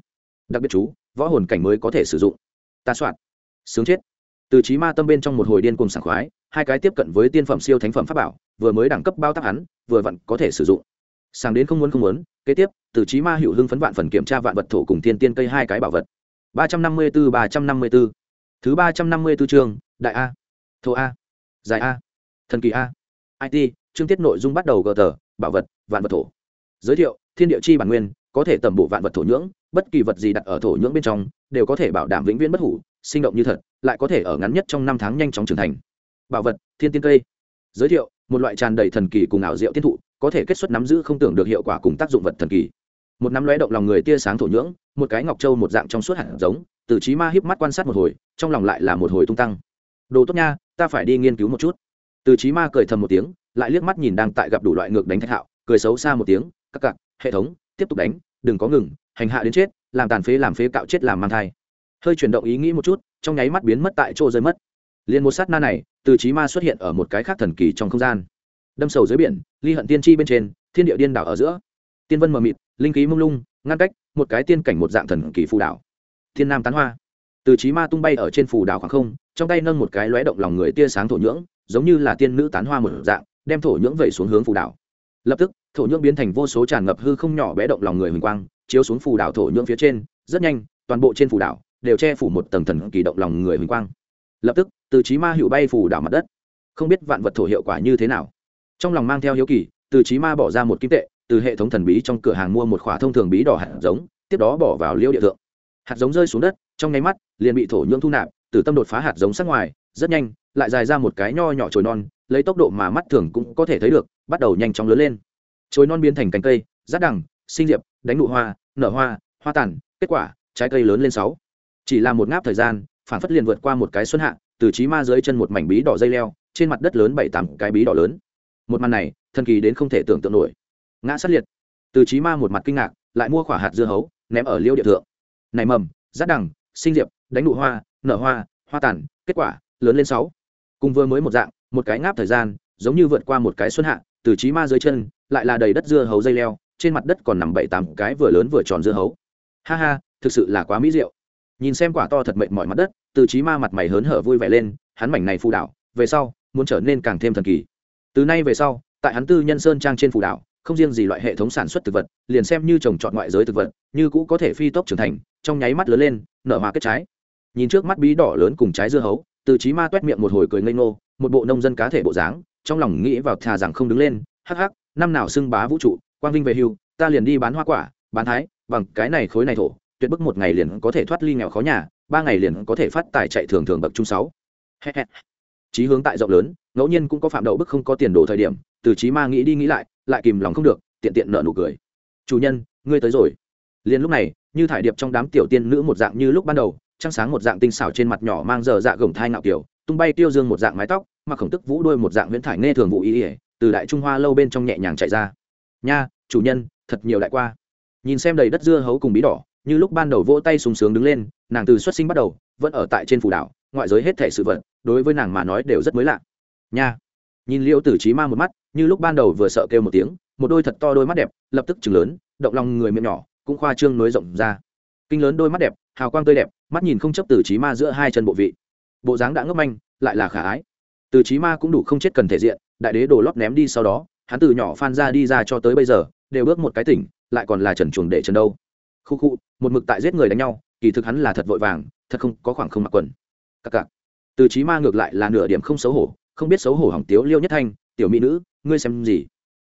đặc biệt chú, võ hồn cảnh mới có thể sử dụng. Ta soạn. Sướng chết. Từ trí ma tâm bên trong một hồi điên cùng sảng khoái, hai cái tiếp cận với tiên phẩm siêu thánh phẩm pháp bảo, vừa mới đẳng cấp bao tác hắn, vừa vặn có thể sử dụng. Sang đến không muốn không muốn, kế tiếp, từ trí ma hữu hưng phấn vạn phần kiểm tra vạn vật thổ cùng thiên tiên cây hai cái bảo vật. ba trăm năm mươi bốn ba trăm năm mươi bốn thứ ba trăm năm mươi bốn chương, đại a. Thổ a. Dài a. Thần kỳ a. It chương tiết nội dung bắt đầu gờ tờ, bảo vật, vạn vật thổ. Giới thiệu, thiên địa chi bản nguyên, có thể tẩm bổ vạn vật thổ nhưỡng bất kỳ vật gì đặt ở thổ nhưỡng bên trong, đều có thể bảo đảm vĩnh viễn bất hủ, sinh động như thật, lại có thể ở ngắn nhất trong năm tháng nhanh chóng trưởng thành. Bảo vật, thiên tiên cây. Giới thiệu, một loại tràn đầy thần kỳ cùng ảo diệu tiên thụ, có thể kết xuất nắm giữ không tưởng được hiệu quả cùng tác dụng vật thần kỳ. Một nắm lóe động lòng người tia sáng thổ nhưỡng, một cái ngọc châu một dạng trong suốt hạt giống, từ trí ma híp mắt quan sát một hồi, trong lòng lại là một hồi tung tăng. Đồ tốt nha, ta phải đi nghiên cứu một chút. Từ trí ma cười thầm một tiếng, lại liếc mắt nhìn đang tại gặp đủ loại ngược đánh thạch hạo, cười xấu xa một tiếng, các cặc hệ thống, tiếp tục đánh, đừng có ngừng hành hạ đến chết, làm tàn phế làm phế cạo chết làm mang thai. Hơi chuyển động ý nghĩ một chút, trong nháy mắt biến mất tại chỗ rơi mất. Liền một sát na này, từ trí ma xuất hiện ở một cái khác thần kỳ trong không gian. Đâm sầu dưới biển, ly hận tiên tri bên trên, thiên địa điên đảo ở giữa. Tiên vân mờ mịt, linh khí mông lung, ngăn cách, một cái tiên cảnh một dạng thần kỳ phù đảo. Thiên nam tán hoa. Từ trí ma tung bay ở trên phù đảo khoảng không, trong tay nâng một cái lóe động lòng người tia sáng thổ nhưỡng, giống như là tiên nữ tán hoa một dạng, đem thổ nhưỡng vẩy xuống hướng phù đảo. Lập tức, thổ nhưỡng biến thành vô số tràn ngập hư không nhỏ bé động lòng người huỳnh quang chiếu xuống phù đảo thổ nhưỡng phía trên, rất nhanh, toàn bộ trên phù đảo đều che phủ một tầng thần kỳ động lòng người huỳnh quang. Lập tức, từ trí ma hiệu bay phù đảo mặt đất. Không biết vạn vật thổ hiệu quả như thế nào. Trong lòng mang theo hiếu kỳ, từ trí ma bỏ ra một kim tệ, từ hệ thống thần bí trong cửa hàng mua một khỏa thông thường bí đỏ hạt giống, tiếp đó bỏ vào liêu địa thượng. Hạt giống rơi xuống đất, trong nháy mắt, liền bị thổ nhưỡng thu nạp, từ tâm đột phá hạt giống sát ngoài, rất nhanh, lại dài ra một cái nho nhỏ trồi non, lấy tốc độ mà mắt thường cũng có thể thấy được, bắt đầu nhanh chóng lớn lên. Trồi non biến thành cánh cây, rát đằng, sinh diệp, đánh nụ hoa nở hoa hoa tàn, kết quả, trái cây lớn lên sáu. Chỉ là một ngáp thời gian phản phất liền vượt qua một cái xuân hạ, từ trí ma dưới chân một mảnh bí đỏ dây leo, trên mặt đất lớn bảy tám cái bí đỏ lớn. Một màn này, thần kỳ đến không thể tưởng tượng nổi. Ngã sát liệt. Từ trí ma một mặt kinh ngạc, lại mua quả hạt dưa hấu, ném ở liêu địa thượng. Này mầm, rát đằng, sinh diệp, đánh nụ hoa, nở hoa hoa tàn, kết quả, lớn lên sáu. Cùng vừa mới một dạng, một cái ngáp thời gian, giống như vượt qua một cái xuân hạ, từ trí ma dưới chân, lại là đầy đất dưa hấu dây leo trên mặt đất còn nằm bảy tám cái vừa lớn vừa tròn dưa hấu. Ha ha, thực sự là quá mỹ diệu. Nhìn xem quả to thật mệnh mọi mặt đất, từ trí ma mặt mày hớn hở vui vẻ lên, hắn mảnh này phù đảo, về sau, muốn trở nên càng thêm thần kỳ. Từ nay về sau, tại hắn tư nhân sơn trang trên phù đảo, không riêng gì loại hệ thống sản xuất thực vật, liền xem như trồng trọt ngoại giới thực vật, như cũ có thể phi tốc trưởng thành, trong nháy mắt lớn lên, nở hoa kết trái. Nhìn trước mắt bí đỏ lớn cùng trái dưa hấu, từ trí ma t miệng một hồi cười ngây ngô, một bộ nông dân cá thể bộ dáng, trong lòng nghĩ vào thà rằng không đứng lên, hắc hắc, năm nào xưng bá vũ trụ quang vinh về hưu, ta liền đi bán hoa quả, bán thái, bằng cái này khối này thổ, tuyệt bức một ngày liền có thể thoát ly nghèo khó nhà, ba ngày liền có thể phát tài chạy thường thường bậc trung sáu. Chí hướng tại rộng lớn, ngẫu nhiên cũng có phạm đậu bức không có tiền đồ thời điểm, từ chí ma nghĩ đi nghĩ lại lại kìm lòng không được, tiện tiện nợ nụ cười. Chủ nhân, ngươi tới rồi. Liền lúc này, như thải điệp trong đám tiểu tiên nữ một dạng như lúc ban đầu, trăng sáng một dạng tinh xảo trên mặt nhỏ mang giờ dạ gồng thai ngạo kiểu, tung bay tiêu dương một dạng mái tóc, mặc khổng tức vũ đôi một dạng huyễn thải nghe thường vụ ý ỉa từ đại trung hoa lâu bên trong nhẹ nhàng chạy ra nha, chủ nhân, thật nhiều đại qua. Nhìn xem đầy đất dưa hấu cùng bí đỏ, như lúc ban đầu vỗ tay sùng sướng đứng lên, nàng từ xuất sinh bắt đầu, vẫn ở tại trên phủ đảo, ngoại giới hết thể sự vật, đối với nàng mà nói đều rất mới lạ. Nha. Nhìn liêu tử trí ma một mắt, như lúc ban đầu vừa sợ kêu một tiếng, một đôi thật to đôi mắt đẹp, lập tức chừng lớn, động lòng người miệng nhỏ, cũng khoa trương nối rộng ra. Kinh lớn đôi mắt đẹp, hào quang tươi đẹp, mắt nhìn không chấp từ trí ma giữa hai chân bộ vị. Bộ dáng đã ngốc manh, lại là khả ái. Từ trí ma cũng đủ không chết cần thể diện, đại đế đồ lót ném đi sau đó hắn từ nhỏ phan ra đi ra cho tới bây giờ, đều bước một cái tỉnh, lại còn là trần chuồng để trần đâu. Khu khu, một mực tại giết người đánh nhau, kỳ thực hắn là thật vội vàng, thật không có khoảng không mặc quần. Cặc cặc. Từ trí ma ngược lại là nửa điểm không xấu hổ, không biết xấu hổ hỏng tiếu liêu nhất thanh, tiểu mỹ nữ, ngươi xem gì?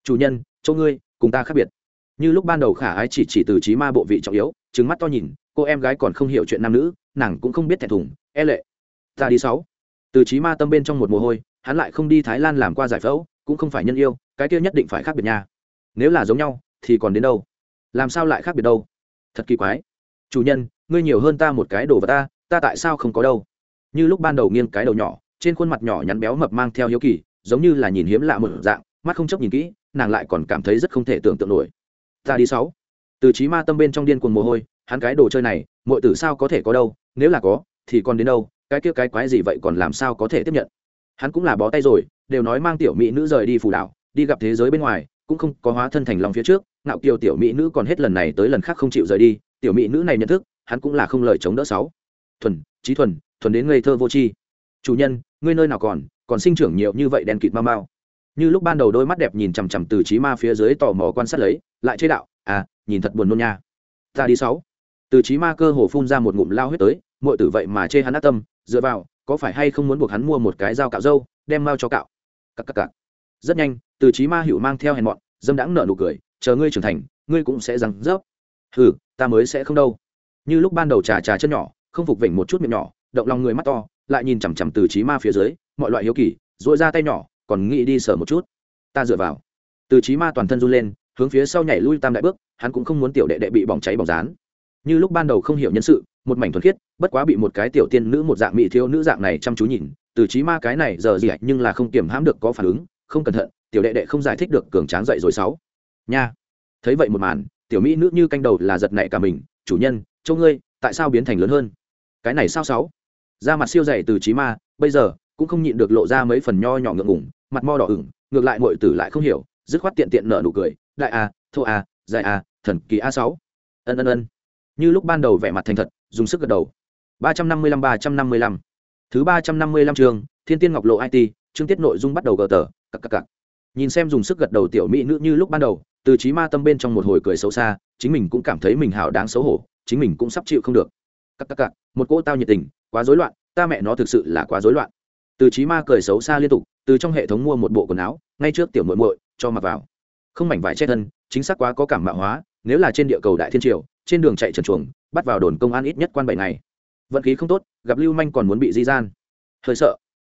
Chủ nhân châu ngươi, cùng ta khác biệt. Như lúc ban đầu khả ái chỉ chỉ từ trí ma bộ vị trọng yếu trứng mắt to nhìn, cô em gái còn không hiểu chuyện nam nữ, nàng cũng không biết thẹn thùng e lệ, ta đi sáu. Từ trí ma tâm bên trong một mồ hôi, hắn lại không đi thái lan làm qua giải phẫu, cũng không phải nhân yêu cái kia nhất định phải khác biệt nha. Nếu là giống nhau, thì còn đến đâu? Làm sao lại khác biệt đâu? Thật kỳ quái. Chủ nhân, ngươi nhiều hơn ta một cái đồ vật ta ta tại sao không có đâu? Như lúc ban đầu nghiêng cái đầu nhỏ, trên khuôn mặt nhỏ nhắn béo mập mang theo hiếu kỳ, giống như là nhìn hiếm lạ một dạng, mắt không chấp nhìn kỹ, nàng lại còn cảm thấy rất không thể tưởng tượng nổi. Ta đi sáu. Từ trí ma tâm bên trong điên cuồng mồ hôi, hắn cái đồ chơi này mọi tử sao có thể có đâu, nếu là có, thì còn đến đâu, cái kia cái quái gì vậy còn làm sao có thể tiếp nhận? Hắn cũng là bó tay rồi, đều nói mang tiểu mỹ nữ rời đi phù đảo đi gặp thế giới bên ngoài, cũng không có hóa thân thành lòng phía trước, ngạo kiều tiểu mỹ nữ còn hết lần này tới lần khác không chịu rời đi, tiểu mỹ nữ này nhận thức, hắn cũng là không lời chống đỡ sáu. Thuần trí thuần thuần đến ngây thơ vô tri. Chủ nhân, ngươi nơi nào còn còn sinh trưởng nhiều như vậy đen kịt mau mau. Như lúc ban đầu đôi mắt đẹp nhìn chằm chằm từ trí ma phía dưới tò mò quan sát lấy, lại chế đạo à nhìn thật buồn nôn nha. Ta đi sáu. Từ trí ma cơ hồ phun ra một ngụm lao huyết tới mọi tử vậy mà chê hắn ác tâm, dựa vào, có phải hay không muốn buộc hắn mua một cái dao cạo râu đem mau cho cạo. Cặp cặp cặc. rất nhanh từ trí ma hữu mang theo hèn mọn, dâm đãng nợ nụ cười, chờ ngươi trưởng thành, ngươi cũng sẽ rằng rớp. Ừ ta mới sẽ không đâu. Như lúc ban đầu trà trà chân nhỏ, không phục vểnh một chút miệng nhỏ, động lòng người mắt to, lại nhìn chằm chằm từ trí ma phía dưới, mọi loại hiếu kỳ dội ra tay nhỏ, còn nghĩ đi sờ một chút. Ta dựa vào. Từ trí ma toàn thân run lên, hướng phía sau nhảy lui tam đại bước, hắn cũng không muốn tiểu đệ đệ bị bỏng cháy bỏng rán. Như lúc ban đầu không hiểu nhân sự, một mảnh thuần khiết, bất quá bị một cái tiểu tiên nữ một dạng mỹ thiếu nữ dạng này chăm chú nhìn, từ trí ma cái này giờ gì nhưng là không kiểm hãm được có phản ứng, không cẩn thận tiểu đệ đệ không giải thích được cường tráng dậy rồi sáu. Nha. Thấy vậy một màn, tiểu mỹ nữ như canh đầu là giật nảy cả mình, chủ nhân, châu ngươi, tại sao biến thành lớn hơn? Cái này sao sáu? Da mặt siêu dày từ trí ma, bây giờ cũng không nhịn được lộ ra mấy phần nho nhỏ ngượng ngủng mặt mo đỏ ửng, ngược lại mọi tử lại không hiểu, dứt khoát tiện tiện nở nụ cười, đại a, thô a, dài a, thần kỳ a sáu. Ân ân ân. Như lúc ban đầu vẻ mặt thành thật, dùng sức gật đầu. Ba trăm năm mươi lăm, ba trăm năm mươi lăm. Thứ ba trăm năm mươi lăm chương, thiên tiên ngọc lộ it chương tiết nội dung bắt đầu gờ tờ cặp cặp cặp nhìn xem dùng sức gật đầu tiểu mỹ nữ như lúc ban đầu, từ trí ma tâm bên trong một hồi cười xấu xa, chính mình cũng cảm thấy mình hào đáng xấu hổ, chính mình cũng sắp chịu không được. Cặp cặp cặp một cô tao nhiệt tình, quá rối loạn, ta mẹ nó thực sự là quá rối loạn. Từ trí ma cười xấu xa liên tục, từ trong hệ thống mua một bộ quần áo, ngay trước tiểu muội muội, cho mặc vào. Không mảnh vải che thân, chính xác quá có cảm mạo hóa, nếu là trên địa cầu đại thiên triều, trên đường chạy trần chuồng, bắt vào đồn công an ít nhất quan bảy ngày. Vận khí không tốt, gặp lưu manh còn muốn bị di gian. Hơi sợ.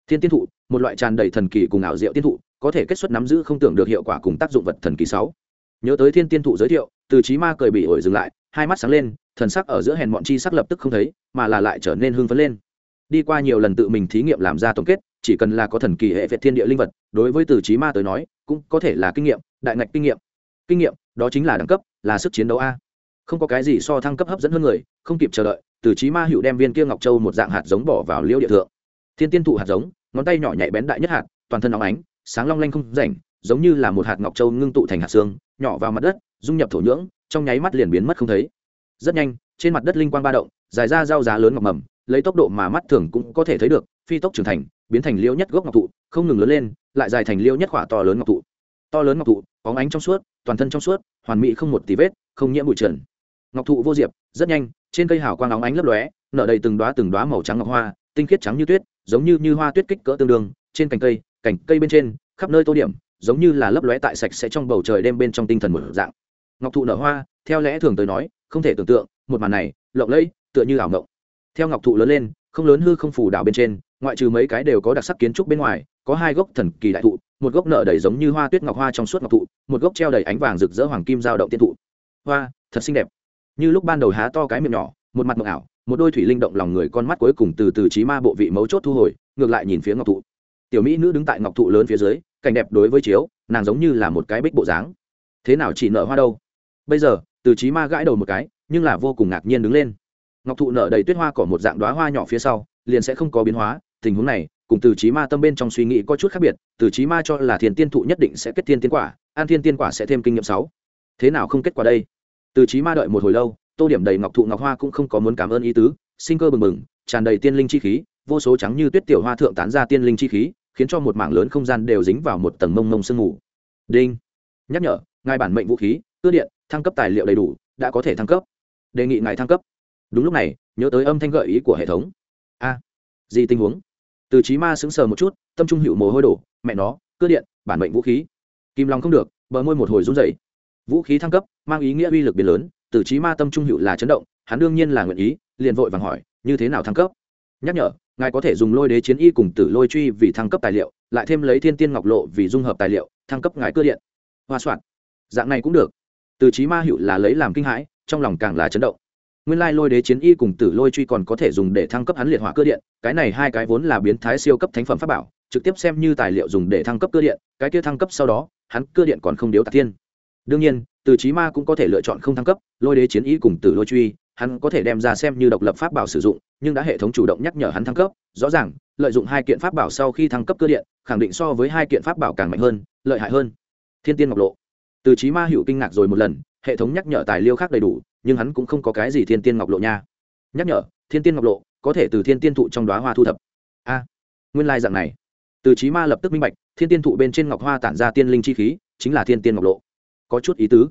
Thiên tiên thụ, một loại tràn đầy thần kỳ cùng ảo diệu tiên thụ có thể kết xuất nắm giữ không tưởng được hiệu quả cùng tác dụng vật thần kỳ sáu. Nhớ tới thiên tiên thụ giới thiệu, từ trí ma cười bị ổi dừng lại, hai mắt sáng lên, thần sắc ở giữa hèn mọn chi sắc lập tức không thấy, mà là lại trở nên hưng phấn lên. Đi qua nhiều lần tự mình thí nghiệm làm ra tổng kết, chỉ cần là có thần kỳ hệ việt thiên địa linh vật, đối với từ trí ma tới nói, cũng có thể là kinh nghiệm, đại ngạch kinh nghiệm. Kinh nghiệm, đó chính là đẳng cấp, là sức chiến đấu a. Không có cái gì so thăng cấp hấp dẫn hơn người, không kịp chờ đợi, từ trí ma hữu đem viên kia ngọc châu một dạng hạt giống bỏ vào liêu địa thượng. Thiên tiên thụ hạt giống, ngón tay nhỏ nhạy bén đại nhất hạt, toàn thân óng ánh sáng long lanh không rảnh, giống như là một hạt ngọc châu ngưng tụ thành hạt xương, nhỏ vào mặt đất, dung nhập thổ nhưỡng, trong nháy mắt liền biến mất không thấy. Rất nhanh, trên mặt đất linh quang ba động, dài ra rau giá lớn ngọc mầm, lấy tốc độ mà mắt thường cũng có thể thấy được, phi tốc trưởng thành, biến thành liêu nhất gốc ngọc thụ, không ngừng lớn lên, lại dài thành liêu nhất khỏa to lớn ngọc thụ. To lớn ngọc thụ óng ánh trong suốt, toàn thân trong suốt, hoàn mỹ không một tí vết, không nhiễm bụi trần. Ngọc thụ vô diệp, rất nhanh, trên cây hào quang óng ánh lấp lóe, nở đầy từng đóa từng đóa màu trắng ngọc hoa, tinh khiết trắng như tuyết, giống như như hoa tuyết kích cỡ tương đương, trên cành cây cành cây bên trên, khắp nơi tô điểm, giống như là lấp lóe tại sạch sẽ trong bầu trời đêm bên trong tinh thần một dạng. Ngọc thụ nở hoa, theo lẽ thường tới nói, không thể tưởng tượng, một màn này, lộng lẫy, tựa như ảo ngộng theo ngọc thụ lớn lên, không lớn hư không phủ đảo bên trên, ngoại trừ mấy cái đều có đặc sắc kiến trúc bên ngoài, có hai gốc thần kỳ đại thụ, một gốc nở đầy giống như hoa tuyết ngọc hoa trong suốt ngọc thụ, một gốc treo đầy ánh vàng rực rỡ hoàng kim giao động tiên thụ. Hoa, thật xinh đẹp. Như lúc ban đầu há to cái miệng nhỏ, một mặt mộng ảo, một đôi thủy linh động lòng người con mắt cuối cùng từ từ trí ma bộ vị mấu chốt thu hồi, ngược lại nhìn phía ngọc thụ tiểu mỹ nữ đứng tại ngọc thụ lớn phía dưới, cảnh đẹp đối với chiếu, nàng giống như là một cái bích bộ dáng. Thế nào chỉ nợ hoa đâu? Bây giờ, từ trí ma gãi đầu một cái, nhưng là vô cùng ngạc nhiên đứng lên. Ngọc thụ nở đầy tuyết hoa cỏ một dạng đoá hoa nhỏ phía sau, liền sẽ không có biến hóa, tình huống này, cùng từ trí ma tâm bên trong suy nghĩ có chút khác biệt, từ trí ma cho là thiền tiên thụ nhất định sẽ kết thiên tiên quả, an thiên tiên quả sẽ thêm kinh nghiệm sáu. Thế nào không kết quả đây? Từ trí ma đợi một hồi lâu, tô điểm đầy ngọc thụ ngọc hoa cũng không có muốn cảm ơn ý tứ, sinh cơ bừng bừng, tràn đầy tiên linh chi khí, vô số trắng như tuyết tiểu hoa thượng tán ra tiên linh chi khí khiến cho một mảng lớn không gian đều dính vào một tầng mông mông sương mù. Đinh. Nhắc nhở, ngài bản mệnh vũ khí cơ điện, thăng cấp tài liệu đầy đủ, đã có thể thăng cấp. Đề nghị ngài thăng cấp. Đúng lúc này, nhớ tới âm thanh gợi ý của hệ thống. A. Gì tình huống? Từ trí ma sững sờ một chút, tâm trung hữu mồ hôi đổ, mẹ nó cơ điện, bản mệnh vũ khí. Kim long không được, bờ môi một hồi run rẩy. Vũ khí thăng cấp, mang ý nghĩa uy lực biến lớn, từ trí ma tâm trung hữu là chấn động, hắn đương nhiên là nguyện ý, liền vội vàng hỏi, như thế nào thăng cấp? Nhắc nhở ngài có thể dùng lôi đế chiến y cùng tử lôi truy vì thăng cấp tài liệu, lại thêm lấy thiên tiên ngọc lộ vì dung hợp tài liệu, thăng cấp ngài cơ điện. Hoa soạn. Dạng này cũng được. Từ trí ma hữu là lấy làm kinh hãi, trong lòng càng là chấn động. Nguyên lai lôi đế chiến y cùng tử lôi truy còn có thể dùng để thăng cấp hắn liệt hỏa cơ điện, cái này hai cái vốn là biến thái siêu cấp thánh phẩm pháp bảo, trực tiếp xem như tài liệu dùng để thăng cấp cơ điện, cái kia thăng cấp sau đó, hắn cơ điện còn không điếu tạc thiên. Đương nhiên, từ trí ma cũng có thể lựa chọn không thăng cấp, lôi đế chiến y cùng tử lôi truy hắn có thể đem ra xem như độc lập pháp bảo sử dụng, nhưng đã hệ thống chủ động nhắc nhở hắn thăng cấp, rõ ràng, lợi dụng hai kiện pháp bảo sau khi thăng cấp cơ điện, khẳng định so với hai kiện pháp bảo càng mạnh hơn, lợi hại hơn. Thiên tiên ngọc lộ. Từ trí ma hữu kinh ngạc rồi một lần, hệ thống nhắc nhở tài liêu khác đầy đủ, nhưng hắn cũng không có cái gì thiên tiên ngọc lộ nha. Nhắc nhở, thiên tiên ngọc lộ, có thể từ thiên tiên thụ trong đoá hoa thu thập. A, nguyên lai dạng này. Từ trí ma lập tức minh bạch, thiên tiên thụ bên trên ngọc hoa tản ra tiên linh chi khí, chính là thiên tiên ngọc lộ. Có chút ý tứ.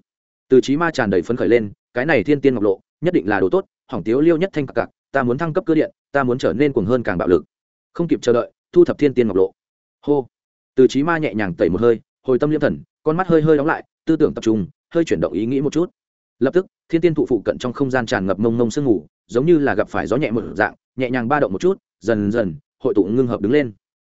Từ trí ma tràn đầy phấn khởi lên, cái này thiên tiên ngọc lộ nhất định là đồ tốt, hỏng tiếu liêu nhất thanh cặc cặc ta muốn thăng cấp cơ điện, ta muốn trở nên cuồng hơn càng bạo lực. Không kịp chờ đợi, thu thập thiên tiên ngọc lộ. Hô. Từ trí ma nhẹ nhàng tẩy một hơi, hồi tâm liêm thần, con mắt hơi hơi đóng lại, tư tưởng tập trung, hơi chuyển động ý nghĩ một chút. Lập tức, thiên tiên thụ phụ cận trong không gian tràn ngập mông mông sương ngủ giống như là gặp phải gió nhẹ một dạng, nhẹ nhàng ba động một chút, dần dần, hội tụ ngưng hợp đứng lên.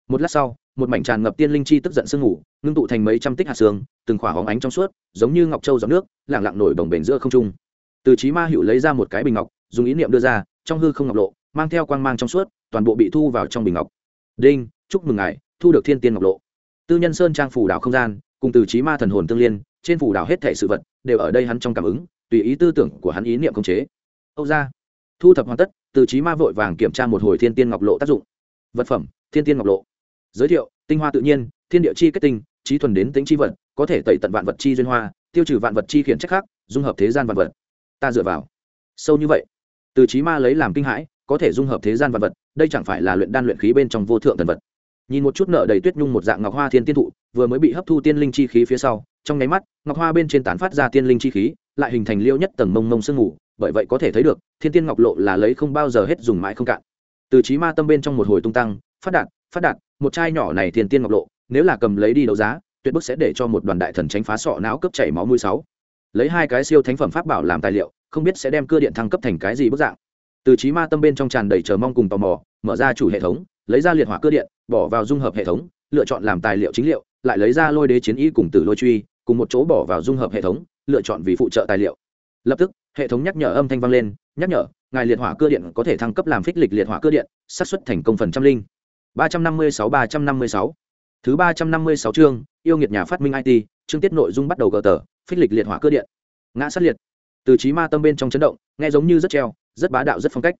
Một lát sau, một mảnh tràn ngập tiên linh chi tức giận sương ngủ ngưng tụ thành mấy trăm tích hạt xương, từng khỏa hóng ánh trong suốt, giống như ngọc châu giọt nước lẳng lặng nổi bồng bềnh giữa không trung từ trí ma hữu lấy ra một cái bình ngọc, dùng ý niệm đưa ra, trong hư không ngọc lộ, mang theo quang mang trong suốt, toàn bộ bị thu vào trong bình ngọc. Đinh, chúc mừng ngài, thu được thiên tiên ngọc lộ. Tư nhân sơn trang phủ đảo không gian, cùng từ trí ma thần hồn tương liên, trên phủ đảo hết thể sự vật, đều ở đây hắn trong cảm ứng, tùy ý tư tưởng của hắn ý niệm khống chế. Âu ra thu thập hoàn tất, từ trí ma vội vàng kiểm tra một hồi thiên tiên ngọc lộ tác dụng. Vật phẩm, thiên tiên ngọc lộ. Giới thiệu, tinh hoa tự nhiên, thiên địa chi kết tinh, trí thuần đến tính chi vật, có thể tẩy tận vạn vật chi duyên hoa, tiêu trừ vạn vật chi khiển trách khác, dung hợp thế gian vạn vật ta dựa vào. Sâu như vậy, từ trí ma lấy làm kinh hãi, có thể dung hợp thế gian vật vật, đây chẳng phải là luyện đan luyện khí bên trong vô thượng thần vật. Nhìn một chút nợ đầy tuyết nhung một dạng ngọc hoa thiên tiên thụ, vừa mới bị hấp thu tiên linh chi khí phía sau, trong nháy mắt, ngọc hoa bên trên tán phát ra tiên linh chi khí, lại hình thành liêu nhất tầng mông mông sương mù, bởi vậy có thể thấy được, thiên tiên ngọc lộ là lấy không bao giờ hết dùng mãi không cạn. Từ trí ma tâm bên trong một hồi tung tăng, phát đạt phát đạt, một chai nhỏ này thiên tiên ngọc lộ, nếu là cầm lấy đi đấu giá, tuyệt bức sẽ để cho một đoàn đại thần tránh phá sọ não cấp chảy máu mũi sáu lấy hai cái siêu thánh phẩm pháp bảo làm tài liệu, không biết sẽ đem cưa điện thăng cấp thành cái gì bức dạng. Từ trí ma tâm bên trong tràn đầy chờ mong cùng tò mò, mở ra chủ hệ thống, lấy ra liệt hỏa cơ điện, bỏ vào dung hợp hệ thống, lựa chọn làm tài liệu chính liệu, lại lấy ra lôi đế chiến y cùng tử lôi truy, cùng một chỗ bỏ vào dung hợp hệ thống, lựa chọn vì phụ trợ tài liệu. Lập tức, hệ thống nhắc nhở âm thanh vang lên, nhắc nhở, ngài liệt hỏa cơ điện có thể thăng cấp làm phích lịch liệt hỏa cơ điện, xác suất thành công phần trăm linh. Ba trăm năm mươi sáu, ba trăm năm mươi sáu. Thứ ba trăm năm mươi sáu chương, yêu nghiệt nhà phát minh it chương tiết nội dung bắt đầu gờ tờ, phích lịch liệt hỏa cơ điện. Ngã sát liệt. Từ trí ma tâm bên trong chấn động, nghe giống như rất treo, rất bá đạo, rất phong cách.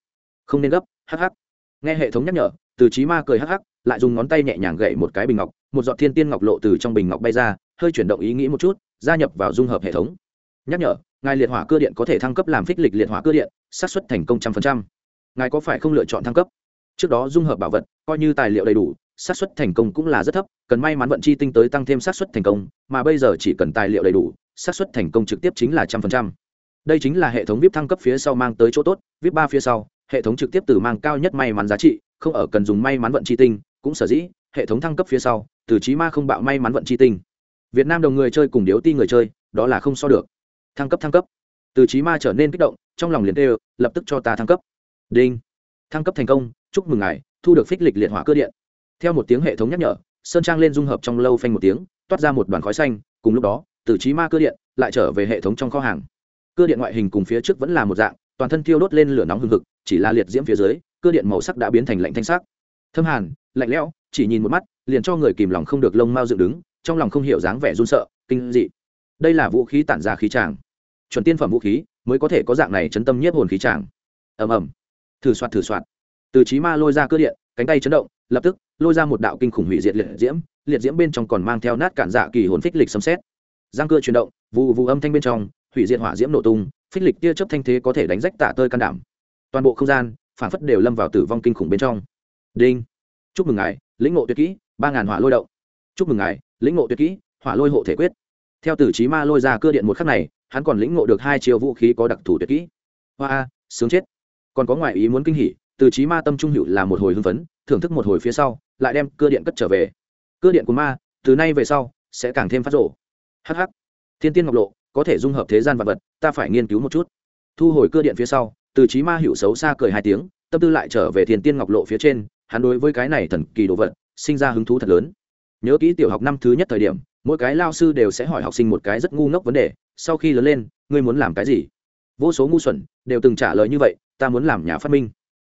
Không nên gấp hh nghe hệ thống nhắc nhở, từ trí ma cười hắc hắc, lại dùng ngón tay nhẹ nhàng gậy một cái bình ngọc, một giọt thiên tiên ngọc lộ từ trong bình ngọc bay ra, hơi chuyển động ý nghĩ một chút, gia nhập vào dung hợp hệ thống. Nhắc nhở, ngài liệt hỏa cơ điện có thể thăng cấp làm phích lịch liệt hỏa cơ điện, xác suất thành công trăm phần trăm. Ngài có phải không lựa chọn thăng cấp? Trước đó dung hợp bảo vật, coi như tài liệu đầy đủ xác suất thành công cũng là rất thấp, cần may mắn vận chi tinh tới tăng thêm xác suất thành công, mà bây giờ chỉ cần tài liệu đầy đủ, xác suất thành công trực tiếp chính là trăm phần trăm. Đây chính là hệ thống vip thăng cấp phía sau mang tới chỗ tốt, vip ba phía sau, hệ thống trực tiếp từ mang cao nhất may mắn giá trị, không ở cần dùng may mắn vận chi tinh, cũng sở dĩ, hệ thống thăng cấp phía sau, từ trí ma không bạo may mắn vận chi tinh. Việt nam đồng người chơi cùng điếu ti người chơi, đó là không so được. Thăng cấp thăng cấp. Từ trí ma trở nên kích động, trong lòng liền tê lập tức cho ta thăng cấp. Đinh. Thăng cấp thành công, chúc mừng ngài, thu được phích lịch liệt hỏa cơ điện theo một tiếng hệ thống nhắc nhở, sơn trang lên dung hợp trong lâu phanh một tiếng, toát ra một đoàn khói xanh, cùng lúc đó từ trí ma cơ điện lại trở về hệ thống trong kho hàng. Cơ điện ngoại hình cùng phía trước vẫn là một dạng, toàn thân thiêu đốt lên lửa nóng hừng hực, chỉ là liệt diễm phía dưới, cơ điện màu sắc đã biến thành lạnh thanh sắc. Thâm hàn, lạnh lẽo, chỉ nhìn một mắt, liền cho người kìm lòng không được lông mau dựng đứng, trong lòng không hiểu dáng vẻ run sợ, kinh dị. Đây là vũ khí tản ra khí tràng. Chuẩn tiên phẩm vũ khí mới có thể có dạng này chấn tâm nhiếp hồn khí tràng. Ầm ầm. Thử soạt thử soạt. Từ trí ma lôi ra cơ điện, cánh tay chấn động lập tức, lôi ra một đạo kinh khủng hủy diệt liệt diễm liệt diễm bên trong còn mang theo nát cản dạ kỳ hồn phích lịch xâm xét giang cơ chuyển động vụ vụ âm thanh bên trong, hủy diệt hỏa diễm nổ tung, phích lịch tia chớp thanh thế có thể đánh rách tả tơi can đảm. Toàn bộ không gian, phản phất đều lâm vào tử vong kinh khủng bên trong. Đinh! Chúc mừng ngài, lĩnh ngộ tuyệt kỹ, ba ngàn hỏa lôi động. Chúc mừng ngài, lĩnh ngộ tuyệt kỹ, hỏa lôi hộ thể quyết. Theo tử trí ma lôi ra cơ điện một khắc này, hắn còn lĩnh ngộ được hai chiều vũ khí có đặc thù tuyệt kỹ. Hoa a sướng chết. Còn có ngoại ý muốn kinh hỉ từ trí ma tâm trung hữu là một hồi hưng phấn thưởng thức một hồi phía sau, lại đem cơ điện cất trở về. Cơ điện của ma, từ nay về sau, sẽ càng thêm phát rộ. Hh thiên tiên ngọc lộ, có thể dung hợp thế gian vật vật, ta phải nghiên cứu một chút. Thu hồi cơ điện phía sau, từ trí ma hiệu xấu xa cười hai tiếng, tâm tư lại trở về thiên tiên ngọc lộ phía trên, hắn đối với cái này thần kỳ đồ vật, sinh ra hứng thú thật lớn. Nhớ kỹ tiểu học năm thứ nhất thời điểm, mỗi cái lao sư đều sẽ hỏi học sinh một cái rất ngu ngốc vấn đề, sau khi lớn lên, ngươi muốn làm cái gì? Vô số ngu xuẩn, đều từng trả lời như vậy, ta muốn làm nhà phát minh.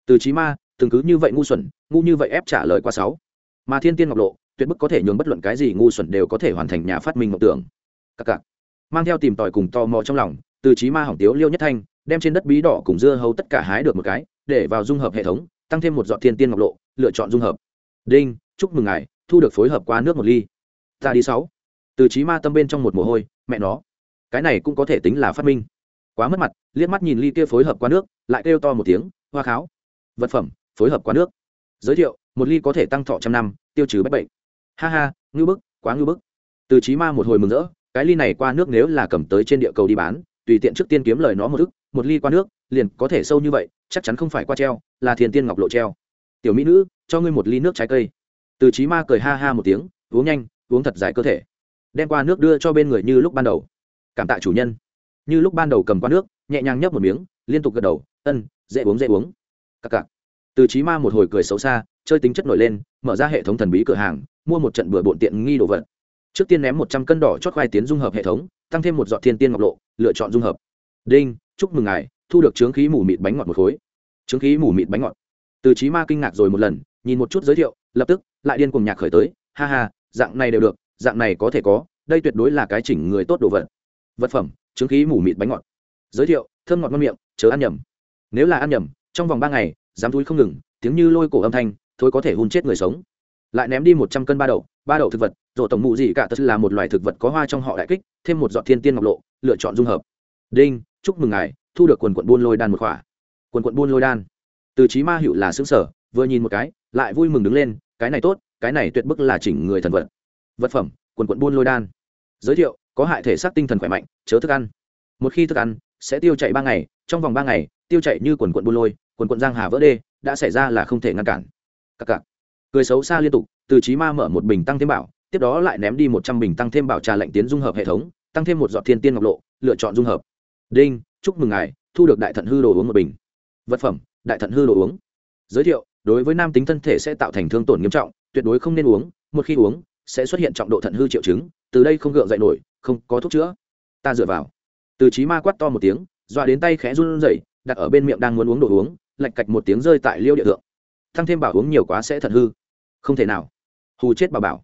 Từ trí ma từng cứ như vậy ngu xuẩn, ngu như vậy ép trả lời qua sáu. Mà thiên tiên ngọc lộ, tuyệt bức có thể nhường bất luận cái gì ngu xuẩn đều có thể hoàn thành nhà phát minh ngọc tưởng. Cặc cặc. Mang theo tìm tòi cùng tò mò trong lòng, từ trí ma hỏng tiếu, liêu nhất thanh, đem trên đất bí đỏ cùng dưa hấu tất cả hái được một cái, để vào dung hợp hệ thống, tăng thêm một dọn thiên tiên ngọc lộ, lựa chọn dung hợp. Đinh, chúc mừng ngài, thu được phối hợp qua nước một ly. Ta đi sáu. Từ trí ma tâm bên trong một mồ hôi, mẹ nó. Cái này cũng có thể tính là phát minh. Quá mất mặt, liếc mắt nhìn ly kia phối hợp qua nước, lại kêu to một tiếng, hoa kháo. Vật phẩm phối hợp qua nước. Giới thiệu, một ly có thể tăng thọ trăm năm, tiêu trừ bách bệnh. Ha ha, ngư bức, quá ngư bức. Từ trí ma một hồi mừng rỡ, cái ly này qua nước nếu là cầm tới trên địa cầu đi bán, tùy tiện trước tiên kiếm lời nó một ức, một ly qua nước, liền có thể sâu như vậy, chắc chắn không phải qua treo, là thiền tiên ngọc lộ treo. Tiểu mỹ nữ, cho ngươi một ly nước trái cây. Từ trí ma cười ha ha một tiếng, uống nhanh, uống thật dài cơ thể. Đem qua nước đưa cho bên người như lúc ban đầu. Cảm tạ chủ nhân. Như lúc ban đầu cầm qua nước, nhẹ nhàng nhấp một miếng, liên tục gật đầu, ân, dễ uống dễ uống. Cặc cặc từ trí ma một hồi cười xấu xa, chơi tính chất nổi lên, mở ra hệ thống thần bí cửa hàng, mua một trận bừa bộn tiện nghi đồ vật. Trước tiên ném một trăm cân đỏ chót khoai tiến dung hợp hệ thống, tăng thêm một giọt thiên tiên ngọc lộ, lựa chọn dung hợp. Đinh, chúc mừng ngài, thu được trướng khí mù mịt bánh ngọt một khối. Trướng khí mù mịt bánh ngọt. Từ trí ma kinh ngạc rồi một lần, nhìn một chút giới thiệu, lập tức, lại điên cùng nhạc khởi tới, ha ha, dạng này đều được, dạng này có thể có, đây tuyệt đối là cái chỉnh người tốt đồ vật. Vật phẩm trướng khí mù mịt bánh ngọt. Giới thiệu, thơm ngọt ngon miệng, chớ ăn nhầm. Nếu là ăn nhầm, trong vòng ba ngày dám túi không ngừng, tiếng như lôi cổ âm thanh, thôi có thể hôn chết người sống. Lại ném đi một trăm cân ba đậu ba đậu thực vật, rổ tổng mụ gì cả tất là một loài thực vật có hoa trong họ đại kích, thêm một giọt thiên tiên ngọc lộ, lựa chọn dung hợp. Đinh, chúc mừng ngài, thu được quần quận buôn lôi đan một khỏa. Quần quận buôn lôi đan. Từ trí ma hiệu là xứng sở, vừa nhìn một cái, lại vui mừng đứng lên, cái này tốt, cái này tuyệt bức là chỉnh người thần vật. Vật phẩm, quần quận buôn lôi đan. Giới thiệu, có hại thể xác tinh thần khỏe mạnh, chớ thức ăn. Một khi thức ăn, sẽ tiêu chạy ba ngày, trong vòng ba ngày tiêu chạy như quần quận buôn lôi, quần quận giang hà vỡ đê, đã xảy ra là không thể ngăn cản. Cặc cặc. Cười xấu xa liên tục, từ trí ma mở một bình tăng thêm bảo, tiếp đó lại ném đi một trăm bình tăng thêm bảo trà lệnh tiến dung hợp hệ thống, tăng thêm một giọt thiên tiên ngọc lộ, lựa chọn dung hợp. Đinh, chúc mừng ngài, thu được đại thận hư đồ uống một bình. Vật phẩm, đại thận hư đồ uống. Giới thiệu, đối với nam tính thân thể sẽ tạo thành thương tổn nghiêm trọng, tuyệt đối không nên uống, một khi uống, sẽ xuất hiện trọng độ thận hư triệu chứng, từ đây không gượng dậy nổi, không có thuốc chữa. Ta dựa vào. Từ trí ma quát to một tiếng, dọa đến tay khẽ run rẩy đặt ở bên miệng đang muốn uống đồ uống, lạch cạch một tiếng rơi tại liêu địa thượng. Tăng thêm bảo uống nhiều quá sẽ thật hư. Không thể nào. Hù chết bà bảo.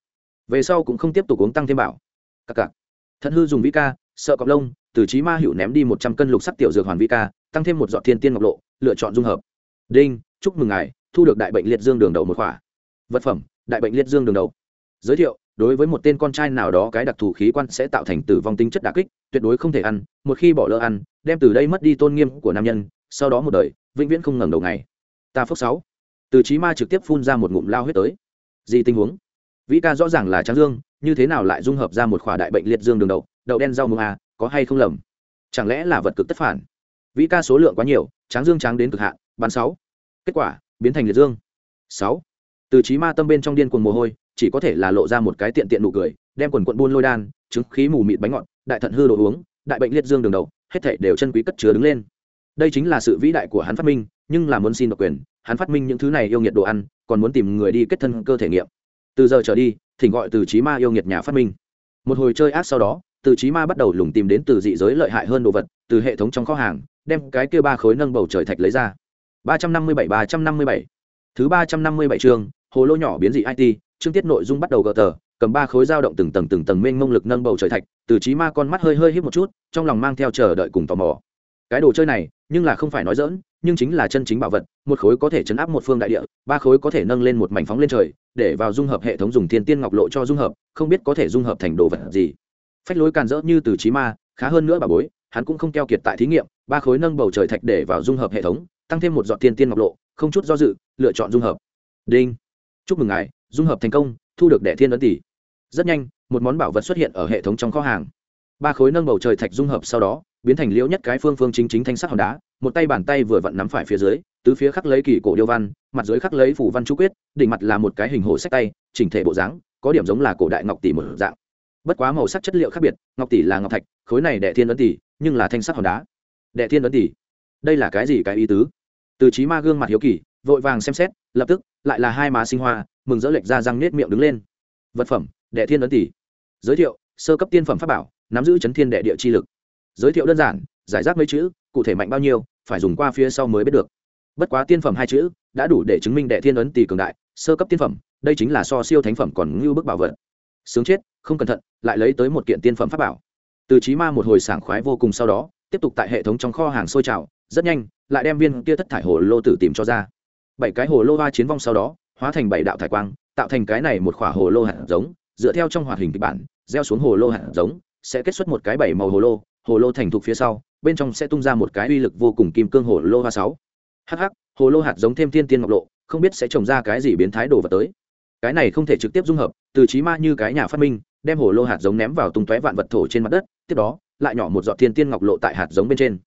Về sau cũng không tiếp tục uống tăng thêm bảo. Cặc cặc. Thận hư dùng vĩ ca, sợ cọc lông, từ trí ma hữu ném đi một trăm cân lục sắc tiểu dược hoàn vĩ ca, tăng thêm một giọt thiên tiên ngọc lộ, lựa chọn dung hợp. Đinh, chúc mừng ngài, thu được đại bệnh liệt dương đường đầu một khỏa. Vật phẩm, đại bệnh liệt dương đường đầu. Giới thiệu đối với một tên con trai nào đó cái đặc thù khí quan sẽ tạo thành tử vong tính chất đà kích, tuyệt đối không thể ăn, một khi bỏ lỡ ăn, đem từ đây mất đi tôn nghiêm của nam nhân, sau đó một đời, vĩnh viễn không ngẩng đầu ngày. Ta phước sáu. Từ trí ma trực tiếp phun ra một ngụm lao huyết tới. Gì tình huống? Vĩ ca rõ ràng là tráng dương, như thế nào lại dung hợp ra một khỏa đại bệnh liệt dương đường đậu đậu đen rau mùng à có hay không lầm? Chẳng lẽ là vật cực tất phản? Vĩ ca số lượng quá nhiều, tráng dương tráng đến cực hạn, bán sáu. Kết quả, biến thành liệt dương. Sáu. Từ trí ma tâm bên trong điên cuồng mồ hôi chỉ có thể là lộ ra một cái tiện tiện nụ cười, đem quần quận buôn lôi đan, trứng khí mù mịt bánh ngọt, đại thận hư đồ uống, đại bệnh liệt dương đường đầu, hết thảy đều chân quý cất chứa đứng lên. Đây chính là sự vĩ đại của hắn phát minh, nhưng là muốn xin độc quyền, hắn phát minh những thứ này yêu nghiệt đồ ăn, còn muốn tìm người đi kết thân cơ thể nghiệm. Từ giờ trở đi, thỉnh gọi từ trí ma yêu nghiệt nhà phát minh. Một hồi chơi ác sau đó, từ trí ma bắt đầu lùng tìm đến từ dị giới lợi hại hơn đồ vật, từ hệ thống trong kho hàng, đem cái kia ba khối nâng bầu trời thạch lấy ra. Ba trăm năm mươi bảy, ba trăm năm mươi bảy. Thứ ba trăm năm mươi bảy chương, hồ lô nhỏ biến dị it chương tiết nội dung bắt đầu gờ tờ, cầm ba khối dao động từng tầng từng tầng mênh mông lực nâng bầu trời thạch, từ trí ma con mắt hơi hơi hít một chút, trong lòng mang theo chờ đợi cùng tò mò. Cái đồ chơi này, nhưng là không phải nói dỡn nhưng chính là chân chính bảo vật, một khối có thể chấn áp một phương đại địa, ba khối có thể nâng lên một mảnh phóng lên trời, để vào dung hợp hệ thống dùng thiên tiên ngọc lộ cho dung hợp, không biết có thể dung hợp thành đồ vật gì. Phách lối càn rỡ như từ trí ma, khá hơn nữa bà bối, hắn cũng không keo kiệt tại thí nghiệm, ba khối nâng bầu trời thạch để vào dung hợp hệ thống, tăng thêm một dọn thiên tiên ngọc lộ, không chút do dự, lựa chọn dung hợp. Đinh. Chúc mừng ngài dung hợp thành công, thu được đệ thiên ấn tỷ. Rất nhanh, một món bảo vật xuất hiện ở hệ thống trong kho hàng. Ba khối nâng bầu trời thạch dung hợp sau đó, biến thành liễu nhất cái phương phương chính chính thanh sắc hòn đá, một tay bàn tay vừa vặn nắm phải phía dưới, tứ phía khắc lấy kỳ cổ điêu văn, mặt dưới khắc lấy phủ văn chú quyết, đỉnh mặt là một cái hình hồ sách tay, chỉnh thể bộ dáng, có điểm giống là cổ đại ngọc tỷ một dạng. Bất quá màu sắc chất liệu khác biệt, ngọc tỷ là ngọc thạch, khối này đệ thiên ấn tỷ, nhưng là thanh sắc hòn đá. Đệ thiên ấn tỷ. Đây là cái gì cái ý tứ? Từ trí ma gương mặt hiếu kỳ, vội vàng xem xét, lập tức, lại là hai má sinh hoa mừng rỡ lệch ra răng nết miệng đứng lên. Vật phẩm, đệ thiên ấn tỷ. Giới thiệu, sơ cấp tiên phẩm pháp bảo, nắm giữ chấn thiên đệ địa chi lực. Giới thiệu đơn giản, giải rác mấy chữ, cụ thể mạnh bao nhiêu, phải dùng qua phía sau mới biết được. Bất quá tiên phẩm hai chữ, đã đủ để chứng minh đệ thiên ấn tỷ cường đại, sơ cấp tiên phẩm, đây chính là so siêu thánh phẩm còn ngưu bức bảo vật. Sướng chết, không cẩn thận, lại lấy tới một kiện tiên phẩm pháp bảo. Từ trí ma một hồi sảng khoái vô cùng sau đó, tiếp tục tại hệ thống trong kho hàng sôi trào, rất nhanh, lại đem viên kia thất thải hồ lô tử tìm cho ra. Bảy cái hồ lô va chiến vong sau đó hóa thành bảy đạo thải quang, tạo thành cái này một khỏa hồ lô hạt giống, dựa theo trong hoạt hình kịch bản, gieo xuống hồ lô hạt giống, sẽ kết xuất một cái bảy màu hồ lô hồ lô thành thục phía sau, bên trong sẽ tung ra một cái uy lực vô cùng kim cương hồ lô hoa sáu. Hh hồ lô hạt giống thêm thiên tiên ngọc lộ, không biết sẽ trồng ra cái gì biến thái đồ vật tới. Cái này không thể trực tiếp dung hợp, từ trí ma như cái nhà phát minh, đem hồ lô hạt giống ném vào tung tóe vạn vật thổ trên mặt đất, tiếp đó, lại nhỏ một giọt thiên tiên ngọc lộ tại hạt giống bên trên.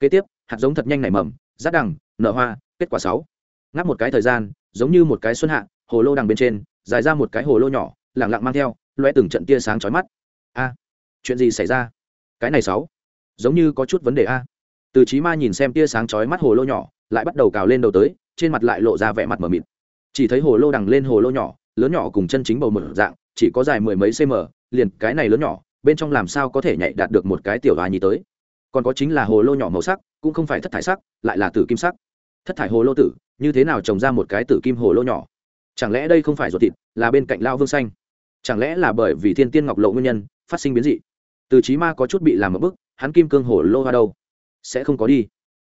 Kế tiếp, hạt giống thật nhanh nảy mầm, rát đằng, nở hoa, kết quả sáu. Ngáp một cái thời gian giống như một cái xuân hạ, hồ lô đằng bên trên, dài ra một cái hồ lô nhỏ lẳng lặng mang theo loe từng trận tia sáng chói mắt. A, chuyện gì xảy ra? Cái này sáu, giống như có chút vấn đề a. Từ trí ma nhìn xem tia sáng chói mắt hồ lô nhỏ, lại bắt đầu cào lên đầu tới, trên mặt lại lộ ra vẻ mặt mờ mịt. Chỉ thấy hồ lô đằng lên hồ lô nhỏ, lớn nhỏ cùng chân chính bầu một dạng, chỉ có dài mười mấy cm liền cái này lớn nhỏ, bên trong làm sao có thể nhảy đạt được một cái tiểu hoa nhi tới? Còn có chính là hồ lô nhỏ màu sắc, cũng không phải thất thải sắc, lại là tử kim sắc thất thải hồ lô tử, như thế nào trồng ra một cái tử kim hồ lô nhỏ? Chẳng lẽ đây không phải ruột thịt, là bên cạnh lao vương xanh? Chẳng lẽ là bởi vì thiên tiên ngọc lộ nguyên nhân, phát sinh biến dị? Từ trí ma có chút bị làm một bức, hắn kim cương hồ lô hoa đâu? Sẽ không có đi.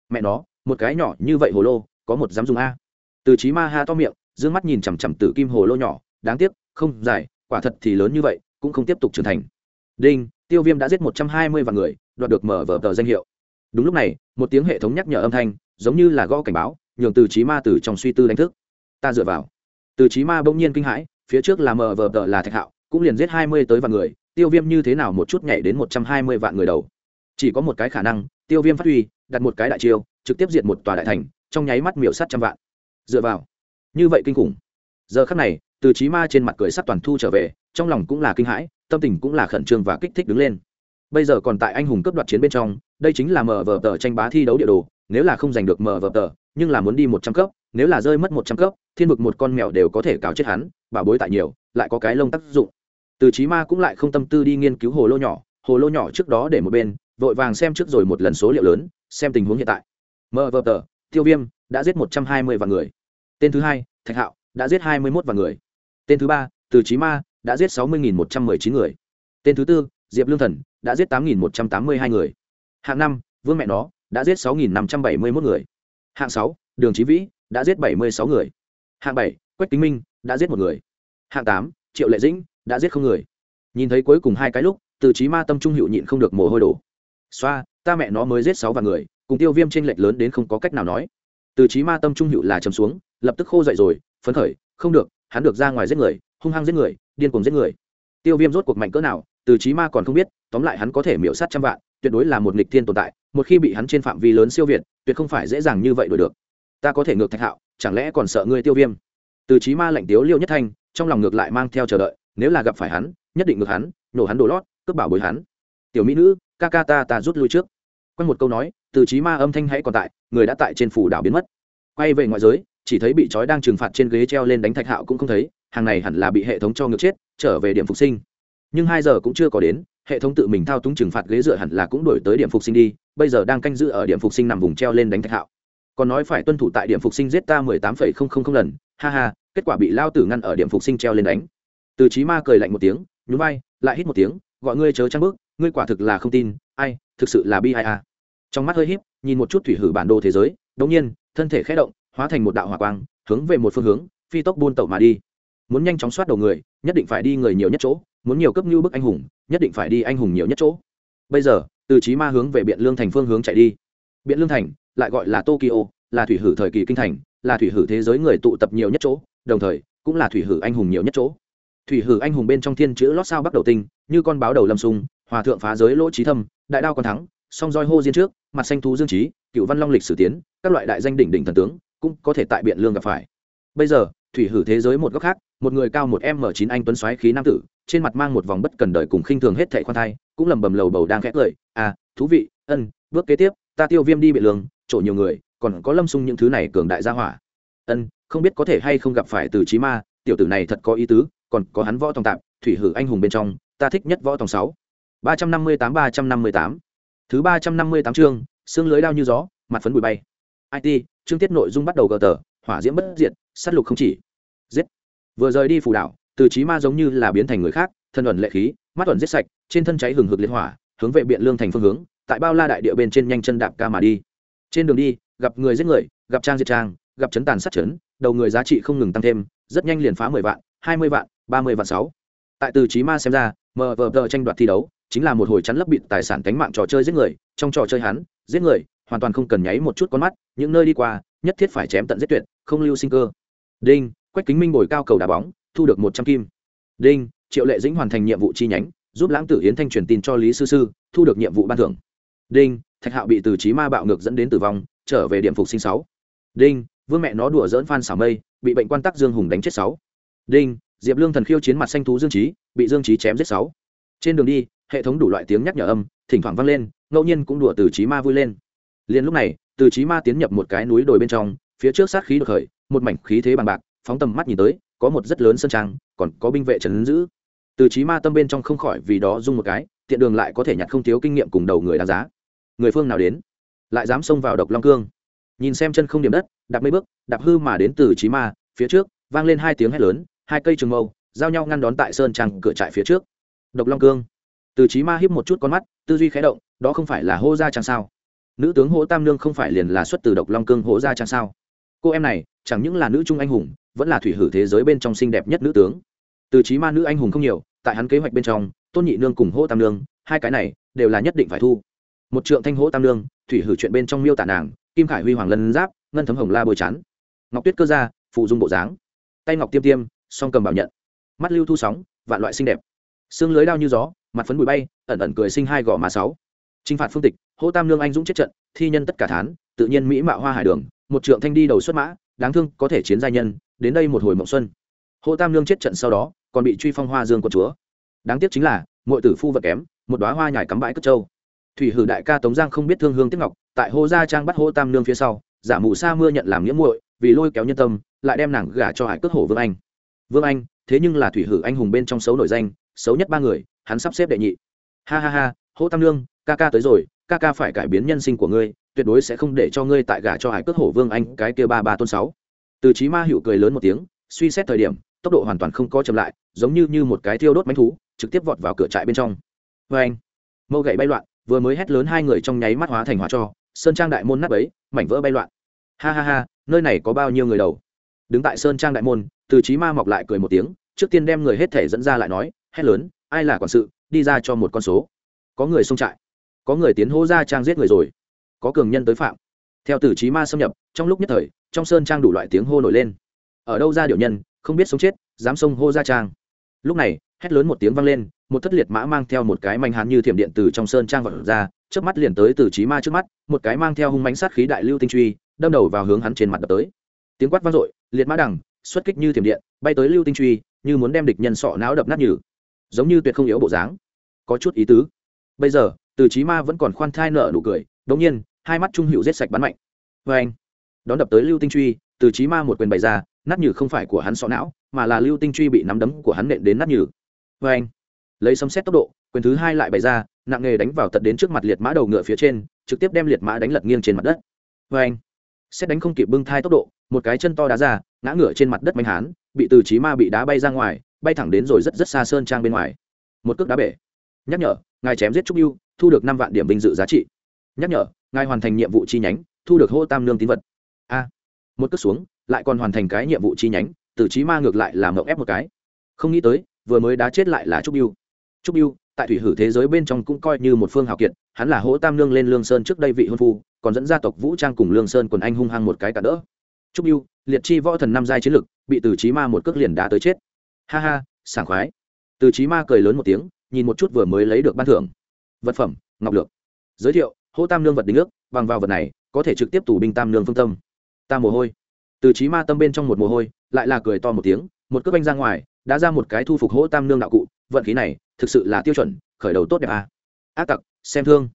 Mẹ nó, một cái nhỏ như vậy hồ lô, có một dám dùng a? Từ trí ma ha to miệng d ư ơ n g mắt nhìn chằm chằm tử kim hồ lô nhỏ, đáng tiếc, không dài, quả thật thì lớn như vậy, cũng không tiếp tục trưởng thành. Đinh, tiêu viêm đã giết một trăm hai mươi vạn người, đoạt được mở vở tờ danh hiệu. Đúng lúc này, một tiếng hệ thống nhắc nhở âm thanh giống như là gõ cảnh báo, nhường từ trí ma từ trong suy tư đánh thức. Ta dựa vào. Từ trí ma bỗng nhiên kinh hãi, phía trước là mờ vờ tờ là thạch hạo, cũng liền giết hai mươi tới vạn người, tiêu viêm như thế nào một chút nhảy đến một trăm hai mươi vạn người đầu. Chỉ có một cái khả năng, tiêu viêm phát huy, đặt một cái đại chiêu, trực tiếp diệt một tòa đại thành, trong nháy mắt miểu sát trăm vạn. Dựa vào. Như vậy kinh khủng. Giờ khắc này, từ trí ma trên mặt cười sắp toàn thu trở về, trong lòng cũng là kinh hãi, tâm tình cũng là khẩn trương và kích thích đứng lên. Bây giờ còn tại anh hùng cấp đoạt chiến bên trong, đây chính là mở vở tờ tranh bá thi đấu địa đồ nếu là không giành được mở vở tờ, nhưng là muốn đi một trăm cấp, nếu là rơi mất một trăm cấp, thiên vực một con mèo đều có thể cáo chết hắn, Bà bối tại nhiều, lại có cái lông tác dụng. Từ trí ma cũng lại không tâm tư đi nghiên cứu hồ lô nhỏ, hồ lô nhỏ trước đó để một bên, vội vàng xem trước rồi một lần số liệu lớn, xem tình huống hiện tại. Mờ vờ tờ, tiêu viêm, đã giết một trăm hai mươi vạn người. Tên thứ hai, thạch hạo, đã giết hai mươi một vạn người. Tên thứ ba, từ trí ma, đã giết sáu mươi một trăm m ư ơ i chín người. Tên thứ tư, diệp lương thần, đã giết tám một trăm tám mươi hai người. Hạng năm, vương mẹ nó đã giết sáu năm trăm bảy mươi một người. Hạng sáu, đường trí vĩ đã giết bảy mươi sáu người. Hạng bảy, quách kính minh đã giết một người. Hạng tám, triệu lệ dĩnh đã giết không người. Nhìn thấy cuối cùng hai cái lúc, từ trí ma tâm trung hiệu nhịn không được mồ hôi đổ. Xoa, ta mẹ nó mới giết sáu vạn người, cùng tiêu viêm trên lệch lớn đến không có cách nào nói. Từ trí ma tâm trung hiệu là chấm xuống, lập tức khô dậy rồi, phấn khởi, không được, hắn được ra ngoài giết người, hung hăng giết người, điên cuồng giết người. Tiêu viêm rốt cuộc mạnh cỡ nào, từ trí ma còn không biết, tóm lại hắn có thể miễu sát trăm vạn tuyệt đối là một nghịch thiên tồn tại, một khi bị hắn trên phạm vi lớn siêu việt, tuyệt không phải dễ dàng như vậy đổi được. Ta có thể ngược thạch hạo, chẳng lẽ còn sợ ngươi tiêu viêm? Từ trí ma lạnh tiếu liêu nhất thanh, trong lòng ngược lại mang theo chờ đợi, nếu là gặp phải hắn, nhất định ngược hắn, nổ hắn đồ lót, cướp bảo bối hắn. Tiểu mỹ nữ, ca ca ta ta rút lui trước. Quanh một câu nói, từ trí ma âm thanh hãy còn tại, người đã tại trên phủ đảo biến mất. Quay về ngoại giới, chỉ thấy bị trói đang trừng phạt trên ghế treo lên đánh thạch hạo cũng không thấy, hàng này hẳn là bị hệ thống cho ngược chết, trở về điểm phục sinh. Nhưng hai giờ cũng chưa có đến hệ thống tự mình thao túng trừng phạt ghế dựa hẳn là cũng đổi tới điểm phục sinh đi, bây giờ đang canh giữ ở điểm phục sinh nằm vùng treo lên đánh thạch hạo. Còn nói phải tuân thủ tại điểm phục sinh giết ta mười tám phẩy không không không lần, ha ha, kết quả bị lao tử ngăn ở điểm phục sinh treo lên đánh. Từ trí ma cười lạnh một tiếng, nhún vai, lại hít một tiếng, gọi ngươi chớ trăng bước, ngươi quả thực là không tin, ai, thực sự là bi ai a trong mắt hơi híp, nhìn một chút thủy hử bản đồ thế giới, đống nhiên, thân thể khẽ động, hóa thành một đạo hỏa quang, hướng về một phương hướng, phi tốc buôn tẩu mà đi. Muốn nhanh chóng soát đầu người, nhất định phải đi người nhiều nhất chỗ, muốn nhiều cấp như bức anh hùng nhất định phải đi anh hùng nhiều nhất chỗ. Bây giờ, từ trí ma hướng về biện lương thành phương hướng chạy đi. Biện lương thành, lại gọi là tokyo, là thủy hử thời kỳ kinh thành, là thủy hử thế giới người tụ tập nhiều nhất chỗ, đồng thời, cũng là thủy hử anh hùng nhiều nhất chỗ. Thủy hử anh hùng bên trong thiên chữ lót sao bắt đầu tinh, như con báo đầu lâm sung, hòa thượng phá giới lỗ trí thâm, đại đao còn thắng, song roi hô diên trước, mặt xanh thú dương trí, cựu văn long lịch sử tiến, các loại đại danh đỉnh đỉnh thần tướng, cũng có thể tại biện lương gặp phải. Bây giờ, thủy hử thế giới một góc khác, một người cao một m chín anh tuấn xoáy khí nam tử trên mặt mang một vòng bất cần đời cùng khinh thường hết thệ khoan thai, cũng lầm bầm lầu bầu đang khẽ cười à thú vị, ân, bước kế tiếp, ta tiêu viêm đi bị lường chỗ nhiều người, còn có lâm sung những thứ này cường đại gia hỏa. Ân, không biết có thể hay không gặp phải từ trí ma, tiểu tử này thật có ý tứ, còn có hắn võ tòng tạm, thủy hử anh hùng bên trong, ta thích nhất võ tòng sáu. ba trăm năm mươi tám, ba trăm năm mươi tám. Thứ ba trăm năm mươi tám chương, xương lưới đao như gió, mặt phấn bụi bay. It chương tiết nội dung bắt đầu gờ tờ, hỏa diễm bất diệt s á t lục không chỉ. Giết. Vừa rời đi phù đảo từ trí ma giống như là biến thành người khác, thân ẩn lệ khí, mắt ẩn giết sạch, trên thân cháy hừng hực liên hỏa, hướng về biện lương thành phương hướng, tại bao la đại địa bên trên nhanh chân đạp ca mà đi. Trên đường đi, gặp người giết người, gặp trang diệt trang, gặp chấn tàn sát chấn, đầu người giá trị không ngừng tăng thêm, rất nhanh liền phá mười vạn, hai mươi vạn, ba mươi vạn sáu. Tại từ trí ma xem ra, mờ vờ tờ tranh đoạt thi đấu, chính là một hồi chắn lấp bịt tài sản cánh mạng trò chơi giết người, trong trò chơi hắn, giết người, hoàn toàn không cần nháy một chút con mắt, những nơi đi qua, nhất thiết phải chém tận giết tuyệt, không lưu sinh cơ. Đinh, quách kính minh bồi cao cầu đá bóng thu được một trăm kim. Đinh, triệu lệ dĩnh hoàn thành nhiệm vụ chi nhánh, giúp lãng tử yến thanh truyền tin cho lý sư sư, thu được nhiệm vụ ban thưởng. Đinh, thạch hạo bị từ trí ma bạo ngược dẫn đến tử vong, trở về điểm phục sinh sáu. Đinh, vương mẹ nó đùa dỡn phan xảo mây, bị bệnh quan tắc dương hùng đánh chết sáu. Đinh, diệp lương thần khiêu chiến mặt xanh thú dương trí bị dương trí chém giết sáu. Trên đường đi, hệ thống đủ loại tiếng nhắc nhở âm, thỉnh thoảng vang lên, ngẫu nhiên cũng đùa từ trí ma vui lên. Liền lúc này, từ trí ma tiến nhập một cái núi đồi bên trong, phía trước sát khí được khởi, một mảnh khí thế bằng bạc, phóng tầm mắt nhìn tới có một rất lớn sân trang, còn có binh vệ trấn giữ. Từ trí ma tâm bên trong không khỏi vì đó dung một cái, tiện đường lại có thể nhặt không thiếu kinh nghiệm cùng đầu người đáng giá. Người phương nào đến? Lại dám xông vào độc long cương. Nhìn xem chân không điểm đất, đạp mấy bước, đạp hư mà đến từ trí ma, phía trước, vang lên hai tiếng hét lớn, hai cây trường mâu, giao nhau ngăn đón tại sơn trang cửa trại phía trước. Độc long cương. Từ trí ma hiếp một chút con mắt, tư duy khé động, đó không phải là hô gia trang sao? Nữ tướng hỗ tam nương không phải liền là xuất từ độc long cương hỗ gia trang sao? Cô em này, chẳng những là nữ trung anh hùng vẫn là thủy hử thế giới bên trong xinh đẹp nhất nữ tướng. Từ trí ma nữ anh hùng không nhiều, tại hắn kế hoạch bên trong, tôn nhị nương cùng hỗ tam nương, hai cái này, đều là nhất định phải thu. Một trượng thanh hỗ tam nương, thủy hử chuyện bên trong miêu tả nàng, kim khải huy hoàng lân giáp, ngân thấm hồng la bôi chắn ngọc tuyết cơ gia phụ dung bộ dáng. Tay ngọc tiêm tiêm, song cầm bảo nhận. Mắt lưu thu sóng, vạn loại xinh đẹp. Xương lưới đao như gió, mặt phấn bụi bay, ẩn ẩn cười sinh hai gò má sáu. Trinh phạt phương tịch hỗ tam lương anh dũng chết trận, thi nhân tất cả thán, tự nhiên mỹ mạo hoa hải đường, một trượng thanh đi đầu xuất mã, đáng thương có thể chiến giai nhân đến đây một hồi mộng xuân. Hồ tam lương chết trận sau đó còn bị truy phong hoa dương của chúa. Đáng tiếc chính là mọi tử phu vật kém một đoá hoa nhải cắm bãi cất châu thủy hử đại ca tống giang không biết thương hương tiếp ngọc tại hồ gia trang bắt hô tam Nương phía sau giả mù sa mưa nhận làm nghĩa muội vì lôi kéo nhân tâm lại đem nàng gả cho hải cước hổ vương anh. Vương anh thế nhưng là thủy hử anh hùng bên trong xấu nổi danh xấu nhất ba người hắn sắp xếp đệ nhị. Ha ha ha hô tam Nương, ca ca tới rồi ca ca phải cải biến nhân sinh của ngươi tuyệt đối sẽ không để cho ngươi tại gả cho hải cước hổ vương anh cái kia ba ba tôn sáu từ trí ma hiệu cười lớn một tiếng, suy xét thời điểm, tốc độ hoàn toàn không có chậm lại, giống như như một cái thiêu đốt bánh thú, trực tiếp vọt vào cửa trại bên trong. Vê anh, mâu gậy bay loạn, vừa mới hét lớn hai người trong nháy mắt hóa thành hỏa cho, sơn trang đại môn nắp ấy, mảnh vỡ bay loạn. Ha ha ha, nơi này có bao nhiêu người đầu? Đứng tại sơn trang đại môn, từ trí ma mọc lại cười một tiếng, trước tiên đem người hết thể dẫn ra lại nói, hét lớn, ai là quản sự, đi ra cho một con số. Có người xông trại, có người tiến hô ra trang giết người rồi, có cường nhân tới phạm theo tử trí ma xâm nhập, trong lúc nhất thời, trong sơn trang đủ loại tiếng hô nổi lên. Ở đâu ra điệu nhân, không biết sống chết, dám xông hô ra trang. Lúc này, hét lớn một tiếng vang lên, một thất liệt mã mang theo một cái manh hán như thiểm điện từ trong sơn trang vật ra trước mắt liền tới từ trí ma trước mắt, một cái mang theo hung mánh sát khí đại lưu tinh truy, đâm đầu vào hướng hắn trên mặt đập tới. Tiếng quát vang dội, liệt mã đằng, xuất kích như thiểm điện, bay tới lưu tinh truy, như muốn đem địch nhân sọ não đập nát nhừ. Giống như tuyệt không yếu bộ dáng. Có chút ý tứ. Bây giờ, từ trí ma vẫn còn khoan thai nợ nụ cười đống nhiên hai mắt trung hữu giết sạch bắn mạnh. Vê anh, đón đập tới lưu tinh truy, từ trí ma một quyền bày ra, nát nhừ không phải của hắn sọ não, mà là lưu tinh truy bị nắm đấm của hắn nện đến nát nhừ. Vê anh, lấy sấm xét tốc độ, quyền thứ hai lại bày ra, nặng nghề đánh vào tận đến trước mặt liệt mã đầu ngựa phía trên, trực tiếp đem liệt mã đánh lật nghiêng trên mặt đất. Vê anh, xét đánh không kịp bưng thai tốc độ, một cái chân to đá ra, ngã ngựa trên mặt đất mạnh hán, bị từ trí ma bị đá bay ra ngoài, bay thẳng đến rồi rất rất xa sơn trang bên ngoài. Một cước đá bể. Nhắc nhở, ngài chém giết trúc yêu thu được năm vạn điểm vinh dự giá trị. Nhắc nhở ngài hoàn thành nhiệm vụ chi nhánh, thu được hô tam lương tín vật. A. Một cước xuống, lại còn hoàn thành cái nhiệm vụ chi nhánh, từ trí ma ngược lại là mậu ép một cái. Không nghĩ tới, vừa mới đá chết lại là trúc yêu trúc yêu tại thủy hử thế giới bên trong cũng coi như một phương hào kiệt, hắn là hỗ tam lương lên lương sơn trước đây vị hôn phu, còn dẫn gia tộc vũ trang cùng lương sơn quần anh hung hăng một cái cả đỡ. Trúc yêu liệt chi võ thần năm giai chiến lực, bị từ trí ma một cước liền đá tới chết. Ha ha, sảng khoái. Từ trí ma cười lớn một tiếng, nhìn một chút vừa mới lấy được ban thưởng. Vật phẩm, ngọc lược. Giới thiệu hỗ tam Nương vật đính ước, bằng vào vật này, có thể trực tiếp tù binh tam Nương phương tâm. Ta mồ hôi. Từ trí ma tâm bên trong một mồ hôi, lại là cười to một tiếng, một cước anh ra ngoài, đã ra một cái thu phục hỗ tam Nương đạo cụ, vận khí này, thực sự là tiêu chuẩn, khởi đầu tốt đẹp à. ác tặc, xem thương.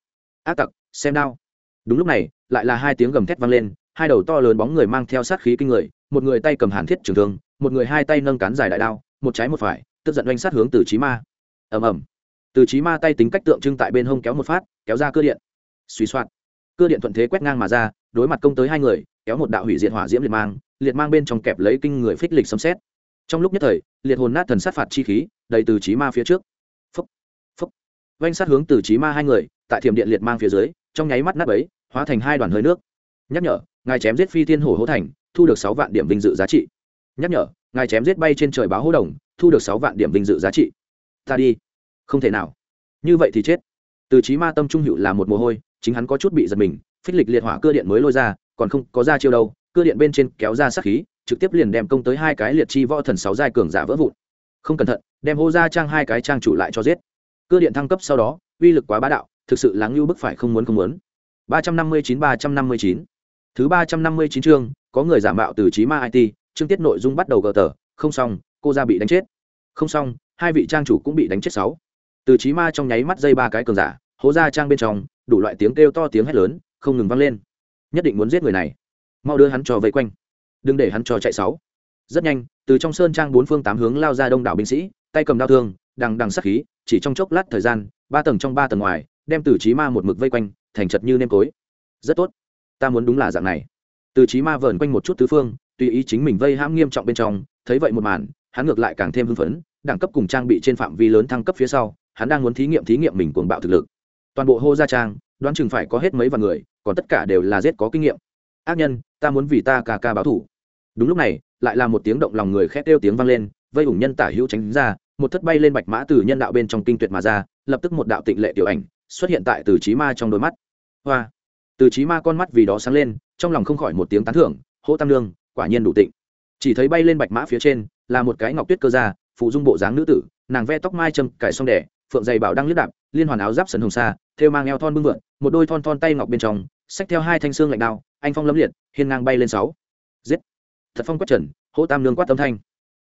Ác tặc, xem đao. Đúng lúc này, lại là hai tiếng gầm thét vang lên, hai đầu to lớn bóng người mang theo sát khí kinh người, một người tay cầm hàn thiết trường thương, một người hai tay nâng cán dài đại đao, một trái một phải, tức giận oanh sát hướng từ trí ma. Ầm ầm. Từ trí ma tay tính cách tượng trưng tại bên hông kéo một phát, kéo ra cơ điện suy soạn. Cơ điện thuận thế quét ngang mà ra, đối mặt công tới hai người, kéo một đạo hủy diệt hỏa diễm liệt mang liệt mang bên trong kẹp lấy kinh người phích lịch xâm xét trong lúc nhất thời, liệt hồn nát thần sát phạt chi khí, đầy từ trí ma phía trước. Phúc phúc. Vanh sát hướng từ trí ma hai người, tại thiểm điện liệt mang phía dưới, trong nháy mắt nát ấy hóa thành hai đoàn hơi nước. Nhắc nhở, ngài chém giết phi thiên hổ hố thành, thu được sáu vạn điểm vinh dự giá trị. Nhắc nhở, ngài chém giết bay trên trời báo hố đồng, thu được sáu vạn điểm vinh dự giá trị. Ta đi. Không thể nào. Như vậy thì chết. Từ trí ma tâm trung hữu là một mồ hôi chính hắn có chút bị giật mình, phích lịch liệt hỏa cơ điện mới lôi ra, còn không có ra chiêu đâu cơ điện bên trên kéo ra sát khí, trực tiếp liền đem công tới hai cái liệt chi võ thần sáu giai cường giả vỡ vụn. Không cẩn thận, đem hô ra trang hai cái trang chủ lại cho giết. Cơ điện thăng cấp sau đó, uy lực quá bá đạo, thực sự là ngưu bức phải không muốn không muốn. Ba trăm năm mươi chín, ba trăm năm mươi chín. Thứ ba trăm năm mươi chín chương, có người giả mạo từ trí ma it chương tiết nội dung bắt đầu gờ tờ, không xong, cô ra bị đánh chết. Không xong, hai vị trang chủ cũng bị đánh chết sáu. Từ trí ma trong nháy mắt dây ba cái cường giả hố ra trang bên trong đủ loại tiếng kêu to tiếng hét lớn, không ngừng vang lên. Nhất định muốn giết người này. Mau đưa hắn cho vây quanh. Đừng để hắn cho chạy sáu. Rất nhanh, từ trong sơn trang bốn phương tám hướng lao ra đông đảo binh sĩ, tay cầm đao thương, đằng đằng sắc khí, chỉ trong chốc lát thời gian, ba tầng trong ba tầng ngoài, đem từ trí ma một mực vây quanh, thành chật như nêm tối rất tốt. Ta muốn đúng là dạng này. Từ trí ma vờn quanh một chút tứ phương, tùy ý chính mình vây hãm nghiêm trọng bên trong, thấy vậy một màn, hắn ngược lại càng thêm hưng phấn, đẳng cấp cùng trang bị trên phạm vi lớn thăng cấp phía sau, hắn đang muốn thí nghiệm thí nghiệm mình cuồng bạo thực lực toàn bộ hô gia trang đoán chừng phải có hết mấy vạn người còn tất cả đều là giết có kinh nghiệm. Ác nhân ta muốn vì ta ca ca báo thủ. Đúng lúc này lại là một tiếng động lòng người khét kêu tiếng vang lên vây ủng nhân tả hữu tránh ra một thất bay lên bạch mã từ nhân đạo bên trong kinh tuyệt mà ra lập tức một đạo tịnh lệ tiểu ảnh xuất hiện tại từ trí ma trong đôi mắt. Hoa! Từ trí ma con mắt vì đó sáng lên trong lòng không khỏi một tiếng tán thưởng hỗ tam lương quả nhiên đủ tịnh. Chỉ thấy bay lên bạch mã phía trên là một cái ngọc tuyết cơ ra, phụ dung bộ dáng nữ tử nàng ve tóc mai châm cải xong đẻ phượng dày bảo đang lướt đạp liên hoàn áo giáp sần hồng sa thêu mang eo thon bưng vượn, một đôi thon thon tay ngọc bên trong, xách theo hai thanh xương lạnh đao, anh phong lấm liệt, hiên ngang bay lên sáu. Giết! Thật phong quát trần, hỗ tam nương quát tâm thanh.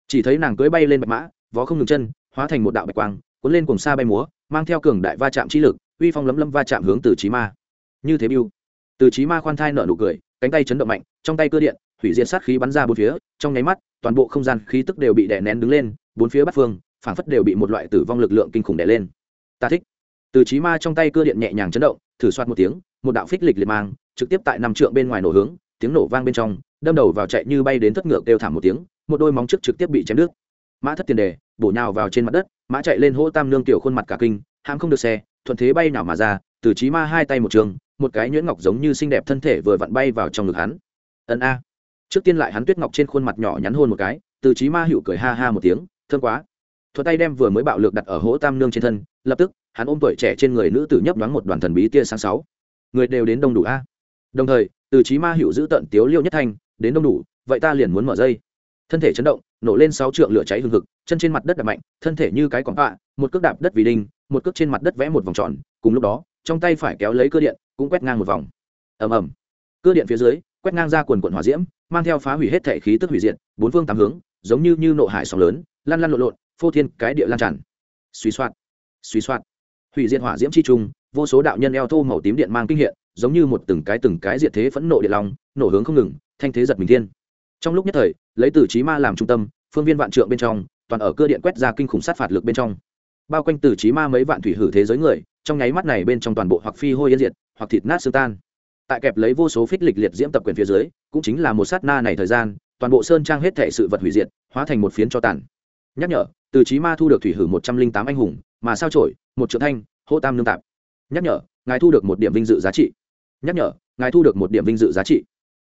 Chỉ thấy nàng cưới bay lên bạch mã, vó không ngừng chân, hóa thành một đạo bạch quang, cuốn lên cùng xa bay múa, mang theo cường đại va chạm trí lực, uy phong lấm lâm va chạm hướng từ trí ma. Như thế biêu từ trí ma khoan thai nở nụ cười, cánh tay chấn động mạnh, trong tay cơ điện, hủy diệt sát khí bắn ra bốn phía, trong nháy mắt, toàn bộ không gian khí tức đều bị đè nén đứng lên, bốn phía bắt phương, phảng phất đều bị một loại tử vong lực lượng kinh khủng đè lên. Ta thích từ trí ma trong tay cưa điện nhẹ nhàng chấn động, thử soát một tiếng, một đạo phích lịch liệt mang, trực tiếp tại năm trượng bên ngoài nổ hướng, tiếng nổ vang bên trong, đâm đầu vào chạy như bay đến thất ngược đều thảm một tiếng, một đôi móng trước trực tiếp bị chém đứt. Mã thất tiền đề, bổ nhào vào trên mặt đất, mã chạy lên hỗ tam nương tiểu khuôn mặt cả kinh, hãm không được xe, thuận thế bay nào mà ra, từ trí ma hai tay một trường, một cái nhuyễn ngọc giống như xinh đẹp thân thể vừa vặn bay vào trong ngực hắn. Ân a. Trước tiên lại hắn tuyết ngọc trên khuôn mặt nhỏ nhắn hôn một cái, từ trí ma hữu cười ha ha một tiếng, thương quá. Thuật tay đem vừa mới bạo lực đặt ở hỗ tam nương trên thân, lập tức hắn ôm tuổi trẻ trên người nữ tử nhấp đoán một đoàn thần bí tia sáng sáu. Người đều đến đông đủ a. Đồng thời, từ trí ma hữu giữ tận tiếu liêu nhất thanh, đến đông đủ, vậy ta liền muốn mở dây. Thân thể chấn động, nổ lên sáu trượng lửa cháy hừng hực, chân trên mặt đất đập mạnh, thân thể như cái quảng bạ một cước đạp đất vì đinh, một cước trên mặt đất vẽ một vòng tròn, cùng lúc đó, trong tay phải kéo lấy cơ điện, cũng quét ngang một vòng. Ầm ầm. Cơ điện phía dưới, quét ngang ra quần quần hỏa diễm, mang theo phá hủy hết thể khí tức hủy diệt, bốn phương tám hướng, giống như như nộ hải sóng lớn, lăn lăn lộn lộn, phô thiên cái địa lan tràn. Suy soạn suy soạn hủy diệt hỏa diễm chi trung, vô số đạo nhân eo thô màu tím điện mang kinh hiện, giống như một từng cái từng cái diệt thế phẫn nộ điện long, nổ hướng không ngừng, thanh thế giật mình thiên. Trong lúc nhất thời, lấy từ trí ma làm trung tâm, phương viên vạn trượng bên trong, toàn ở cơ điện quét ra kinh khủng sát phạt lực bên trong. Bao quanh từ trí ma mấy vạn thủy hử thế giới người, trong nháy mắt này bên trong toàn bộ hoặc phi hôi yên diệt, hoặc thịt nát xương tan. Tại kẹp lấy vô số phích lịch liệt diễm tập quyền phía dưới, cũng chính là một sát na này thời gian, toàn bộ sơn trang hết thể sự vật hủy diệt, hóa thành một phiến cho tàn. Nhắc nhở, từ trí ma thu được thủy hử một trăm linh tám anh hùng, mà sao trổi? Một triệu thanh, hô tam nương tạp. Nhắc nhở, ngài thu được một điểm vinh dự giá trị. Nhắc nhở, ngài thu được một điểm vinh dự giá trị.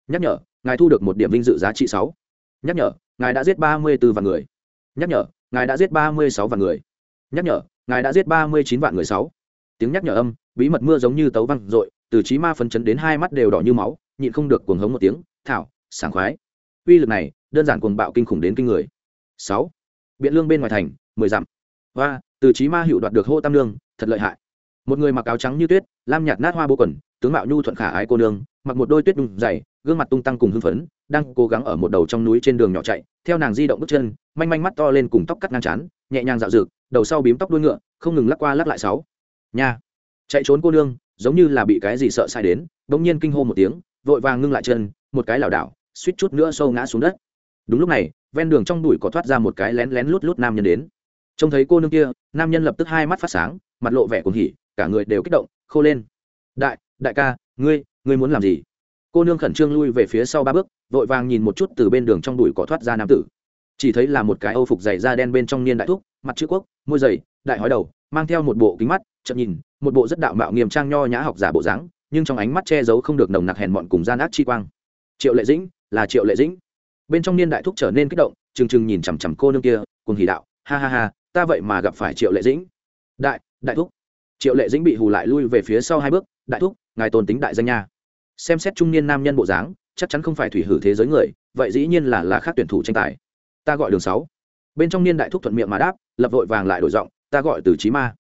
Nhắc nhở, ngài thu được một điểm vinh dự giá trị sáu. Nhắc nhở, ngài đã giết ba mươi b ố vạn người. Nhắc nhở, ngài đã giết ba mươi sáu vạn người. Nhắc nhở, ngài đã giết ba mươi chín vạn người sáu. Tiếng nhắc nhở âm, bí mật mưa giống như tấu văng r ộ i từ trí ma phấn chấn đến hai mắt đều đỏ như máu, nhịn không được cuồng hống một tiếng, thảo, sảng khoái. Uy lực này, đơn giản cuồng bạo kinh khủng đến kinh người. Sáu. Biện lương bên ngoài thành, mười dặm. Và từ trí ma hiệu đoạt được hô tam nương, thật lợi hại. Một người mặc áo trắng như tuyết lam nhạt nát hoa bô quần tướng mạo nhu thuận khả ái cô nương mặc một đôi tuyết đùng dày gương mặt tung tăng cùng hưng phấn đang cố gắng ở một đầu trong núi trên đường nhỏ chạy theo nàng di động bước chân manh manh mắt to lên cùng tóc cắt ngang chán nhẹ nhàng dạo rực đầu sau bím tóc đuôi ngựa không ngừng lắc qua lắc lại sáu. Nha. Chạy trốn cô nương giống như là bị cái gì sợ sai đến bỗng nhiên kinh hô một tiếng vội vàng ngưng lại chân một cái lảo đảo suýt chút nữa sâu ngã xuống đất. Đúng lúc này ven đường trong đùi có thoát ra một cái lén lén lút lút nam nhân đến trông thấy cô nương kia, nam nhân lập tức hai mắt phát sáng, mặt lộ vẻ cuồng hỉ, cả người đều kích động, khô lên. Đại đại ca, ngươi ngươi muốn làm gì? Cô nương khẩn trương lui về phía sau ba bước, vội vàng nhìn một chút từ bên đường trong đùi cỏ thoát ra nam tử. Chỉ thấy là một cái âu phục dày da đen bên trong niên đại thúc, mặt chữ quốc, môi dày, đại hói đầu, mang theo một bộ kính mắt, chậm nhìn, một bộ rất đạo mạo nghiêm trang nho nhã học giả bộ dáng, nhưng trong ánh mắt che giấu không được nồng nặc hèn mọn cùng gian ác chi quang. Triệu lệ dĩnh, là triệu lệ dĩnh. Bên trong niên đại thúc trở nên kích động, trừng trừng nhìn chằm chằm cô nương kia cùng hỉ đạo, ha ha ha ta vậy mà gặp phải triệu lệ dĩnh. Đại đại thúc. Triệu lệ dĩnh bị hù lại lui về phía sau hai bước, đại thúc, ngài tôn tính đại danh nha. Xem xét trung niên nam nhân bộ dáng, chắc chắn không phải thủy hử thế giới người, vậy dĩ nhiên là là khác tuyển thủ tranh tài. Ta gọi đường sáu. Bên trong niên đại thúc thuận miệng mà đáp, lập vội vàng lại đổi giọng, ta gọi từ trí ma.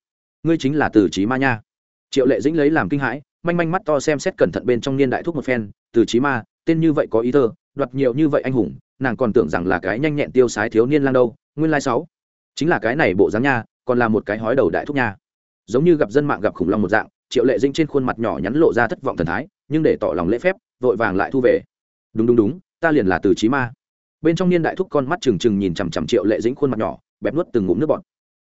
Ngươi chính là từ trí ma nha. Triệu lệ dĩnh lấy làm kinh hãi, manh manh mắt to xem xét cẩn thận bên trong niên đại thúc một phen, từ trí ma, tên như vậy có ý thơ đoạt nhiều như vậy anh hùng, nàng còn tưởng rằng là cái nhanh nhẹn tiêu sái thiếu niên lang đâu, nguyên lai sáu chính là cái này bộ dáng nha, còn là một cái hói đầu đại thúc nha. Giống như gặp dân mạng gặp khủng long một dạng, triệu lệ dinh trên khuôn mặt nhỏ nhắn lộ ra thất vọng thần thái, nhưng để tỏ lòng lễ phép, vội vàng lại thu về. Đúng đúng đúng, ta liền là từ trí ma. Bên trong niên đại thúc con mắt trừng trừng nhìn chằm chằm triệu lệ dĩnh khuôn mặt nhỏ, bẹp nuốt từng ngụm nước bọt.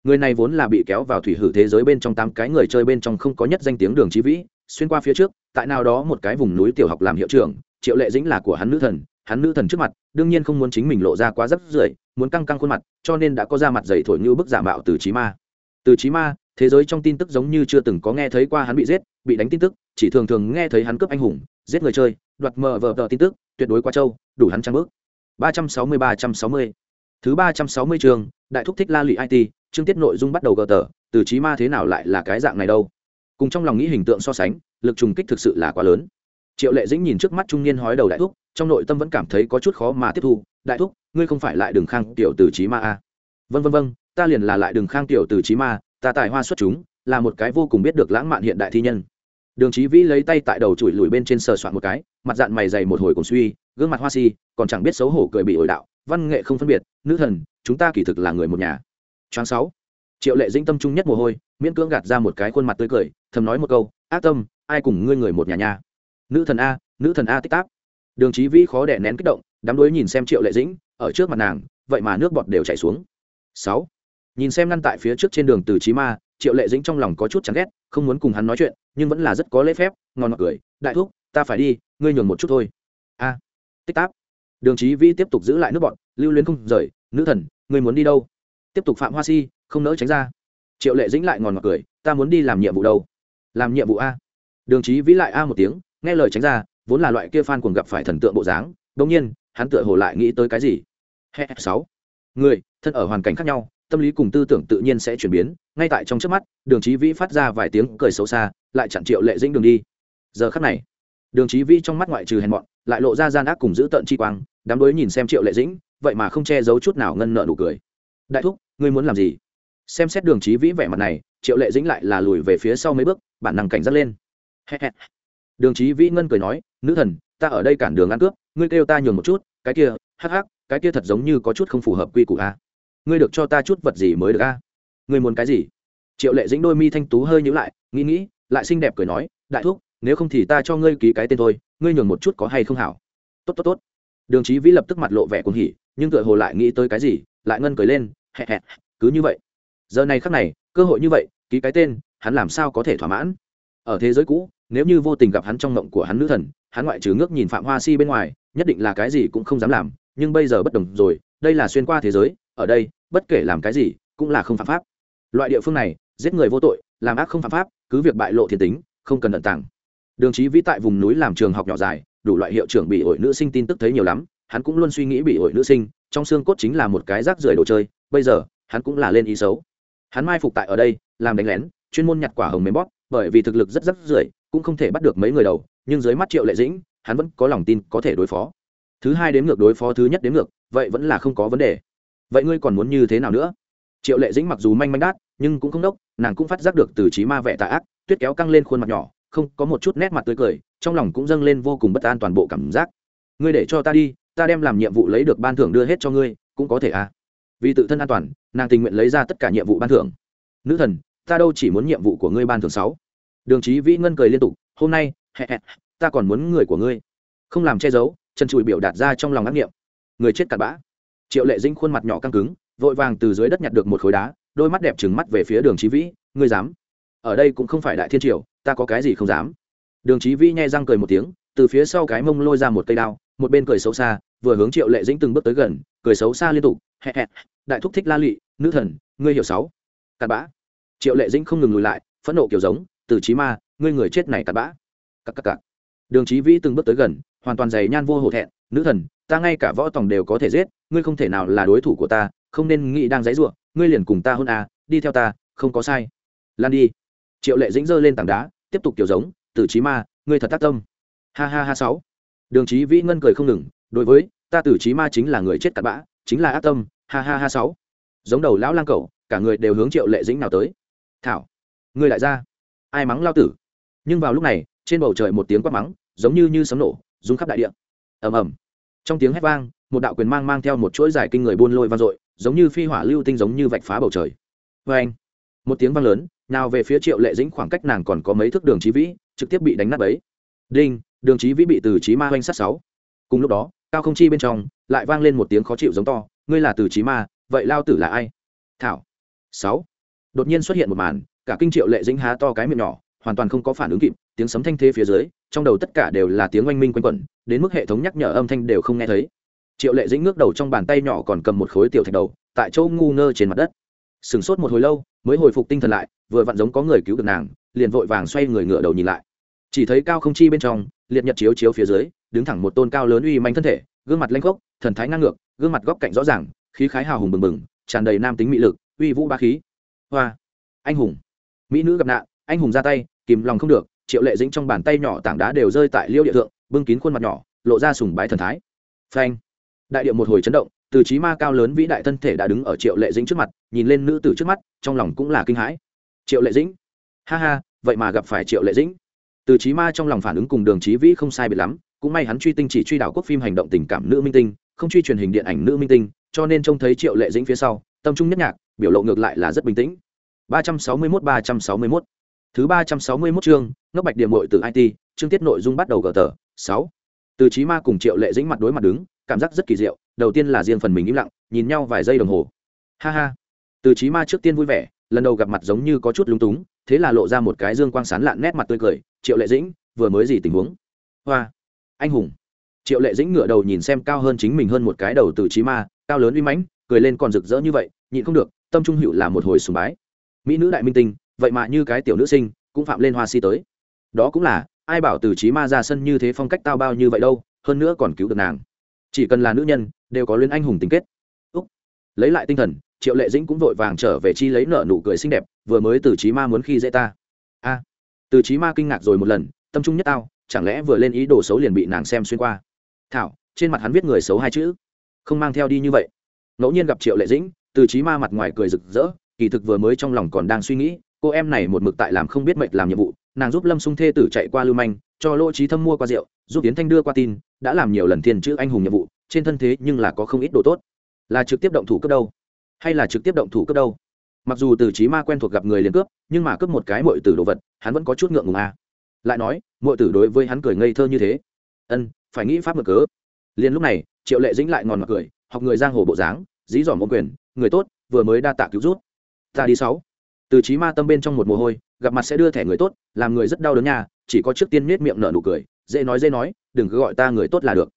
Người này vốn là bị kéo vào thủy hử thế giới bên trong tám cái người chơi bên trong không có nhất danh tiếng đường trí vĩ, xuyên qua phía trước, tại nào đó một cái vùng núi tiểu học làm hiệu trưởng, triệu lệ dĩnh là của hắn nữ thần hắn nữ thần trước mặt, đương nhiên không muốn chính mình lộ ra quá rất rưởi, muốn căng căng khuôn mặt, cho nên đã có ra mặt dày thổi như bức giả mạo từ trí ma. Từ trí ma, thế giới trong tin tức giống như chưa từng có nghe thấy qua hắn bị giết, bị đánh tin tức, chỉ thường thường nghe thấy hắn cướp anh hùng, giết người chơi, đoạt mờ vờ tờ tin tức, tuyệt đối quá trâu, đủ hắn trang bước ba trăm sáu mươi, ba trăm sáu mươi. Thứ ba trăm sáu mươi trường đại thúc thích la lụy it chương tiết nội dung bắt đầu gờ tờ, từ trí ma thế nào lại là cái dạng này đâu? Cùng trong lòng nghĩ hình tượng so sánh, lực trùng kích thực sự là quá lớn. Triệu lệ dĩnh nhìn trước mắt trung niên hói đầu đại thúc trong nội tâm vẫn cảm thấy có chút khó mà tiếp thu, đại thúc, ngươi không phải lại đường khang tiểu từ trí ma à? vân vân vân ta liền là lại đường khang tiểu từ trí ma, ta tài hoa xuất chúng, là một cái vô cùng biết được lãng mạn hiện đại thi nhân. Đường trí vĩ lấy tay tại đầu chùi lùi bên trên sờ soạn một cái, mặt dạng mày dày một hồi cùng suy, gương mặt hoa si, còn chẳng biết xấu hổ cười bị ổi đạo, văn nghệ không phân biệt, nữ thần, chúng ta kỳ thực là người một nhà. Trang sáu, triệu lệ dĩnh tâm trung nhất mồ hôi, miễn cưỡng gạt ra một cái khuôn mặt tươi cười, thầm nói một câu, ác tâm, ai cùng ngươi người một nhà nhà nữ thần a, nữ thần a tích táp đường trí vĩ khó đẻ nén kích động đám đuối nhìn xem triệu lệ dĩnh, ở trước mặt nàng, vậy mà nước bọt đều chảy xuống. Sáu, nhìn xem ngăn tại phía trước trên đường từ trí ma, triệu lệ dĩnh trong lòng có chút chán ghét, không muốn cùng hắn nói chuyện, nhưng vẫn là rất có lễ phép, ngon ngọt cười, đại thúc, ta phải đi, ngươi nhường một chút thôi. A, tích táp đường trí vĩ tiếp tục giữ lại nước bọn lưu luyến không rời, nữ thần, ngươi muốn đi đâu? Tiếp tục phạm hoa si, không nỡ tránh ra. Triệu lệ dĩnh lại ngòn ngọt cười, ta muốn đi làm nhiệm vụ đâu? Làm nhiệm vụ a? Đường trí vĩ lại a một tiếng, nghe lời tránh ra vốn là loại kia phan cuồng gặp phải thần tượng bộ dáng đông nhiên, hắn tựa hồ lại nghĩ tới cái gì? Hẹ, sáu. Người, thân ở hoàn cảnh khác nhau, tâm lý cùng tư tưởng tự nhiên sẽ chuyển biến, ngay tại trong trước mắt, đường trí vĩ phát ra vài tiếng cười xấu xa, lại chặn triệu lệ dĩnh đường đi. Giờ khắc này, đường trí vĩ trong mắt ngoại trừ hèn mọn, lại lộ ra gian ác cùng giữ tận chi quang, đám đối nhìn xem triệu lệ dĩnh, vậy mà không che giấu chút nào ngân nợ nụ cười. Đại thúc, ngươi muốn làm gì? Xem xét đường trí vĩ vẻ mặt này, triệu lệ dĩnh lại là lùi về phía sau mấy bước, bản năng cảnh giác lên đường trí vĩ ngân cười nói, nữ thần, ta ở đây cản đường ăn cướp, ngươi kêu ta nhường một chút, cái kia, hắc hắc, cái kia thật giống như có chút không phù hợp quy củ a. Ngươi được cho ta chút vật gì mới được a? Ngươi muốn cái gì? Triệu lệ dĩnh đôi mi thanh tú hơi nhữ lại, nghĩ nghĩ, lại xinh đẹp cười nói, đại thúc, nếu không thì ta cho ngươi ký cái tên thôi, ngươi nhường một chút có hay không hảo? Tốt tốt tốt. Đường trí vĩ lập tức mặt lộ vẻ cuồng hỉ, nhưng tựa hồ lại nghĩ tới cái gì, lại ngân cười lên, hẹ hẹ, cứ như vậy. Giờ này khắc này, cơ hội như vậy, ký cái tên, hắn làm sao có thể thỏa mãn? Ở thế giới cũ nếu như vô tình gặp hắn trong mộng của hắn nữ thần, hắn ngoại trừ ngước nhìn phạm hoa si bên ngoài, nhất định là cái gì cũng không dám làm. Nhưng bây giờ bất đồng rồi, đây là xuyên qua thế giới, ở đây, bất kể làm cái gì, cũng là không phạm pháp. Loại địa phương này, giết người vô tội, làm ác không phạm pháp, cứ việc bại lộ thiên tính, không cần ẩn tàng. Đường trí vĩ tại vùng núi làm trường học nhỏ dài, đủ loại hiệu trưởng bị ổi nữ sinh tin tức thấy nhiều lắm, hắn cũng luôn suy nghĩ bị ổi nữ sinh, trong xương cốt chính là một cái rác rưởi đồ chơi, bây giờ, hắn cũng là lên ý xấu. Hắn mai phục tại ở đây, làm đánh lén, chuyên môn nhặt quả hồng mềm bóp, bởi vì thực lực rất rất rưởi cũng không thể bắt được mấy người đầu, nhưng dưới mắt triệu lệ dĩnh, hắn vẫn có lòng tin có thể đối phó. Thứ hai đến ngược đối phó, thứ nhất đến ngược, vậy vẫn là không có vấn đề. Vậy ngươi còn muốn như thế nào nữa? Triệu lệ dĩnh mặc dù manh manh đát, nhưng cũng không đốc, nàng cũng phát giác được từ trí ma vẻ tạ ác, tuyết kéo căng lên khuôn mặt nhỏ, không, có một chút nét mặt tươi cười, trong lòng cũng dâng lên vô cùng bất an toàn bộ cảm giác. Ngươi để cho ta đi, ta đem làm nhiệm vụ lấy được ban thưởng đưa hết cho ngươi, cũng có thể à? Vì tự thân an toàn, nàng tình nguyện lấy ra tất cả nhiệm vụ ban thưởng. Nữ thần, ta đâu chỉ muốn nhiệm vụ của ngươi ban thưởng sáu đường trí vĩ ngân cười liên tục hôm nay hẹ hẹ, ta còn muốn người của ngươi. Không làm che giấu chân trụi biểu đạt ra trong lòng ác nghiệm. Người chết cặn bã. Triệu lệ dinh khuôn mặt nhỏ căng cứng vội vàng từ dưới đất nhặt được một khối đá đôi mắt đẹp trừng mắt về phía đường trí vĩ ngươi dám? Ở đây cũng không phải đại thiên triều ta có cái gì không dám? Đường trí vĩ nhai răng cười một tiếng từ phía sau cái mông lôi ra một cây đao một bên cười xấu xa vừa hướng triệu lệ dĩnh từng bước tới gần cười xấu xa liên tục hẹ hẹ đại thúc thích la lụy nữ thần ngươi hiểu sáu. Cặn bã. Triệu lệ dĩnh không ngừng lùi lại phẫn nộ kiểu giống từ trí ma, ngươi người chết này cặn bã. Cặp cặp cặp đường trí vĩ từng bước tới gần, hoàn toàn dày nhan vô hổ thẹn, nữ thần, ta ngay cả võ tòng đều có thể giết, ngươi không thể nào là đối thủ của ta, không nên nghĩ đang dãy ruộng, ngươi liền cùng ta hôn à đi theo ta, không có sai. Lan đi. Triệu lệ dĩnh dơ lên tảng đá, tiếp tục kiểu giống, từ trí ma, ngươi thật tác tâm. Ha ha ha sáu. Đường trí vĩ ngân cười không ngừng, đối với, ta tử trí ma chính là người chết cặn bã, chính là ác tâm, ha ha ha sáu. Giống đầu lão lang cẩu, cả người đều hướng triệu lệ dĩnh nào tới. Thảo người lại ra ai mắng lao tử? Nhưng vào lúc này, trên bầu trời một tiếng quát mắng, giống như như sấm nổ, rung khắp đại địa. Ầm ầm. Trong tiếng hét vang, một đạo quyền mang mang theo một chuỗi dài kinh người buôn lôi vang dội, giống như phi hỏa lưu tinh giống như vạch phá bầu trời. Vê anh, một tiếng vang lớn, nào về phía triệu lệ dĩnh khoảng cách nàng còn có mấy thước đường trí vĩ, trực tiếp bị đánh nát ấy đinh, đường trí vĩ bị từ trí ma oanh sát sáu. Cùng lúc đó, cao không chi bên trong, lại vang lên một tiếng khó chịu giống to, ngươi là từ trí ma, vậy lao tử là ai? Thảo. Sáu. Đột nhiên xuất hiện một màn cả kinh triệu lệ dĩnh há to cái miệng nhỏ, hoàn toàn không có phản ứng kịp, tiếng sấm thanh thế phía dưới, trong đầu tất cả đều là tiếng oanh minh quanh quẩn, đến mức hệ thống nhắc nhở âm thanh đều không nghe thấy. Triệu lệ dĩnh ngước đầu trong bàn tay nhỏ còn cầm một khối tiểu thạch đầu, tại chỗ ngu ngơ trên mặt đất. Sửng sốt một hồi lâu, mới hồi phục tinh thần lại, vừa vặn giống có người cứu được nàng, liền vội vàng xoay người ngựa đầu nhìn lại. Chỉ thấy cao không chi bên trong, liệt nhật chiếu chiếu phía dưới, đứng thẳng một tôn cao lớn uy manh thân thể, gương mặt lanh khốc, thần thái ngang ngược, gương mặt góc cạnh rõ ràng, khí khái hào hùng bừng bừng, tràn đầy nam tính mỹ lực, uy vũ ba khí. Hoa, anh hùng mỹ nữ gặp nạn, anh hùng ra tay, kìm lòng không được, triệu lệ dĩnh trong bàn tay nhỏ tảng đá đều rơi tại liêu địa thượng, bưng kín khuôn mặt nhỏ, lộ ra sùng bái thần thái. Phanh! Đại điệu một hồi chấn động, từ trí ma cao lớn vĩ đại thân thể đã đứng ở triệu lệ dĩnh trước mặt, nhìn lên nữ tử trước mắt, trong lòng cũng là kinh hãi. Triệu lệ dĩnh! Ha ha, vậy mà gặp phải triệu lệ dĩnh. Từ trí ma trong lòng phản ứng cùng đường trí vĩ không sai biệt lắm, cũng may hắn truy tinh chỉ truy đảo quốc phim hành động tình cảm nữ minh tinh, không truy truyền hình điện ảnh nữ minh tinh, cho nên trông thấy triệu lệ dĩnh phía sau, tâm trung nhất nhạc, biểu lộ ngược lại là rất bình tĩnh ba trăm sáu mươi mốt ba trăm sáu mươi mốt. Thứ ba trăm sáu mươi mốt chương, ngốc bạch điểm muội từ it chương tiết nội dung bắt đầu gở tờ. Sáu. Từ chí ma cùng triệu lệ dĩnh mặt đối mặt đứng, cảm giác rất kỳ diệu, đầu tiên là riêng phần mình im lặng, nhìn nhau vài giây đồng hồ. Ha ha. Từ chí ma trước tiên vui vẻ, lần đầu gặp mặt giống như có chút lúng túng, thế là lộ ra một cái dương quang sán lạn nét mặt tươi cười, triệu lệ dĩnh, vừa mới gì tình huống? Hoa. Anh hùng. Triệu lệ dĩnh ngửa đầu nhìn xem cao hơn chính mình hơn một cái đầu từ chí ma, cao lớn uy mãnh, cười lên còn rực rỡ như vậy, nhịn không được, tâm trung hữu là một hồi sùng bái mỹ nữ đại minh tinh, vậy mà như cái tiểu nữ sinh, cũng phạm lên hoa si tới. Đó cũng là, ai bảo từ trí ma ra sân như thế phong cách tao bao như vậy đâu, hơn nữa còn cứu được nàng. Chỉ cần là nữ nhân, đều có luyến anh hùng tình kết. Úc. lấy lại tinh thần, triệu lệ dĩnh cũng vội vàng trở về chi lấy nợ nụ cười xinh đẹp, vừa mới từ trí ma muốn khi dễ ta. A. À. Từ trí ma kinh ngạc rồi một lần, tâm trung nhất tao, chẳng lẽ vừa lên ý đồ xấu liền bị nàng xem xuyên qua? Thảo, trên mặt hắn viết người xấu hai chữ. Không mang theo đi như vậy. Ngẫu nhiên gặp triệu lệ dĩnh, từ trí ma mặt ngoài cười rực rỡ kỳ thực vừa mới trong lòng còn đang suy nghĩ, cô em này một mực tại làm không biết mệnh làm nhiệm vụ, nàng giúp lâm sung thê tử chạy qua lưu manh, cho lỗ trí thâm mua qua rượu, giúp tiến thanh đưa qua tin, đã làm nhiều lần thiên chữ anh hùng nhiệm vụ, trên thân thế nhưng là có không ít đồ tốt. Là trực tiếp động thủ cướp đâu? Hay là trực tiếp động thủ cướp đâu? Mặc dù từ trí ma quen thuộc gặp người liền cướp, nhưng mà cướp một cái mọi tử đồ vật, hắn vẫn có chút ngượng ngùng à. lại nói mọi tử đối với hắn cười ngây thơ như thế. Ân, phải nghĩ pháp mực cớ. Liền lúc này, triệu lệ dĩnh lại ngòn mặt cười, học người giang hồ bộ dáng, dí dỏm ô quyền, người tốt, vừa mới đa tạ cứu rút ta đi sáu. Từ trí ma tâm bên trong một mồ hôi, gặp mặt sẽ đưa thẻ người tốt, làm người rất đau đớn nha, chỉ có trước tiên nết miệng nở nụ cười, dễ nói dễ nói, đừng cứ gọi ta người tốt là được.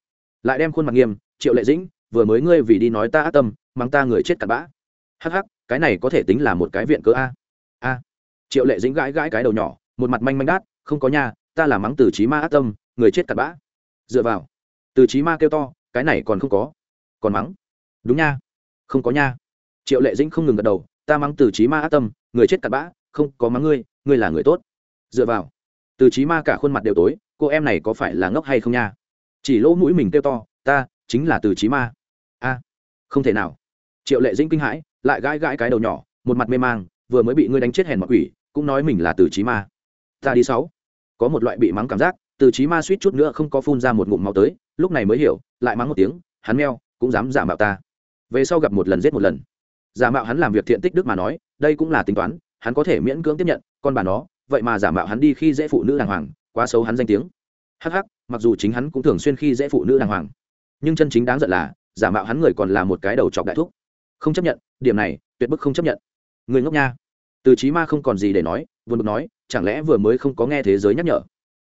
Lại đem khuôn mặt nghiêm, triệu lệ dĩnh, vừa mới ngươi vì đi nói ta ác tâm, mắng ta người chết cặn bã. Hắc hắc, cái này có thể tính là một cái viện cớ a. A. Triệu lệ dĩnh gãi gãi cái đầu nhỏ, một mặt manh manh đát, không có nha, ta là mắng từ trí ma ác tâm, người chết cặn bã. Dựa vào. Từ trí ma kêu to, cái này còn không có. Còn mắng. Đúng nha. Không có nha. Triệu lệ dĩnh không ngừng gật đầu ta mắng từ trí ma ác tâm, người chết cặn bã, không có mắng ngươi ngươi là người tốt. Dựa vào, từ trí ma cả khuôn mặt đều tối, cô em này có phải là ngốc hay không nha? Chỉ lỗ mũi mình kêu to, ta chính là từ trí ma. A, không thể nào. Triệu lệ dĩnh kinh hãi, lại gãi gãi cái đầu nhỏ, một mặt mê mang, vừa mới bị ngươi đánh chết hèn mặc quỷ, cũng nói mình là từ trí ma. Ta đi sáu. Có một loại bị mắng cảm giác, từ trí ma suýt chút nữa không có phun ra một ngụm máu tới, lúc này mới hiểu, lại mắng một tiếng, hắn meo, cũng dám giả mạo ta. Về sau gặp một lần giết một lần giả mạo hắn làm việc thiện tích đức mà nói, đây cũng là tính toán, hắn có thể miễn cưỡng tiếp nhận, con bà nó, vậy mà giả mạo hắn đi khi dễ phụ nữ đàng hoàng, quá xấu hắn danh tiếng. Hắc hắc, mặc dù chính hắn cũng thường xuyên khi dễ phụ nữ đàng hoàng. Nhưng chân chính đáng giận là, giả mạo hắn người còn là một cái đầu chọc đại thúc. Không chấp nhận, điểm này, tuyệt bức không chấp nhận. Người ngốc nha. Từ trí ma không còn gì để nói vừa được nói, chẳng lẽ vừa mới không có nghe thế giới nhắc nhở?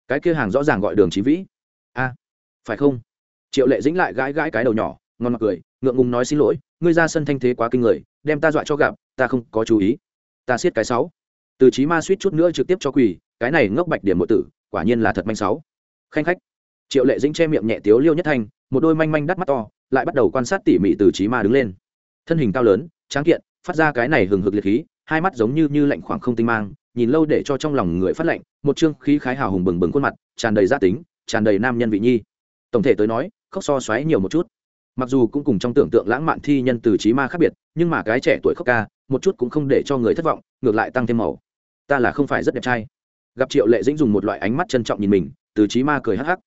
Cái kia hàng rõ ràng gọi đường trí vĩ. A, phải không? Triệu lệ dĩnh lại gãi gãi cái đầu nhỏ, ngon mặt cười, ngượng ngùng nói xin lỗi, ngươi ra sân thanh thế quá kinh người đem ta dọa cho gặp, ta không có chú ý. Ta siết cái sáu. Từ trí ma suýt chút nữa trực tiếp cho quỳ, cái này ngốc bạch điểm mộ tử, quả nhiên là thật manh sáu. Khanh khách. Triệu lệ dĩnh che miệng nhẹ tiếu liêu nhất thanh, một đôi manh manh đắt mắt to, lại bắt đầu quan sát tỉ mỉ từ trí ma đứng lên. Thân hình cao lớn, tráng kiện, phát ra cái này hừng hực liệt khí, hai mắt giống như như lạnh khoảng không tinh mang, nhìn lâu để cho trong lòng người phát lạnh, một trương khí khái hào hùng bừng bừng khuôn mặt, tràn đầy gia tính, tràn đầy nam nhân vị nhi. Tổng thể tới nói, khóc so xoáy nhiều một chút mặc dù cũng cùng trong tưởng tượng lãng mạn thi nhân từ trí ma khác biệt, nhưng mà cái trẻ tuổi khóc ca, một chút cũng không để cho người thất vọng, ngược lại tăng thêm màu. Ta là không phải rất đẹp trai. Gặp triệu lệ dĩnh dùng một loại ánh mắt trân trọng nhìn mình, từ trí ma cười hắc hắc.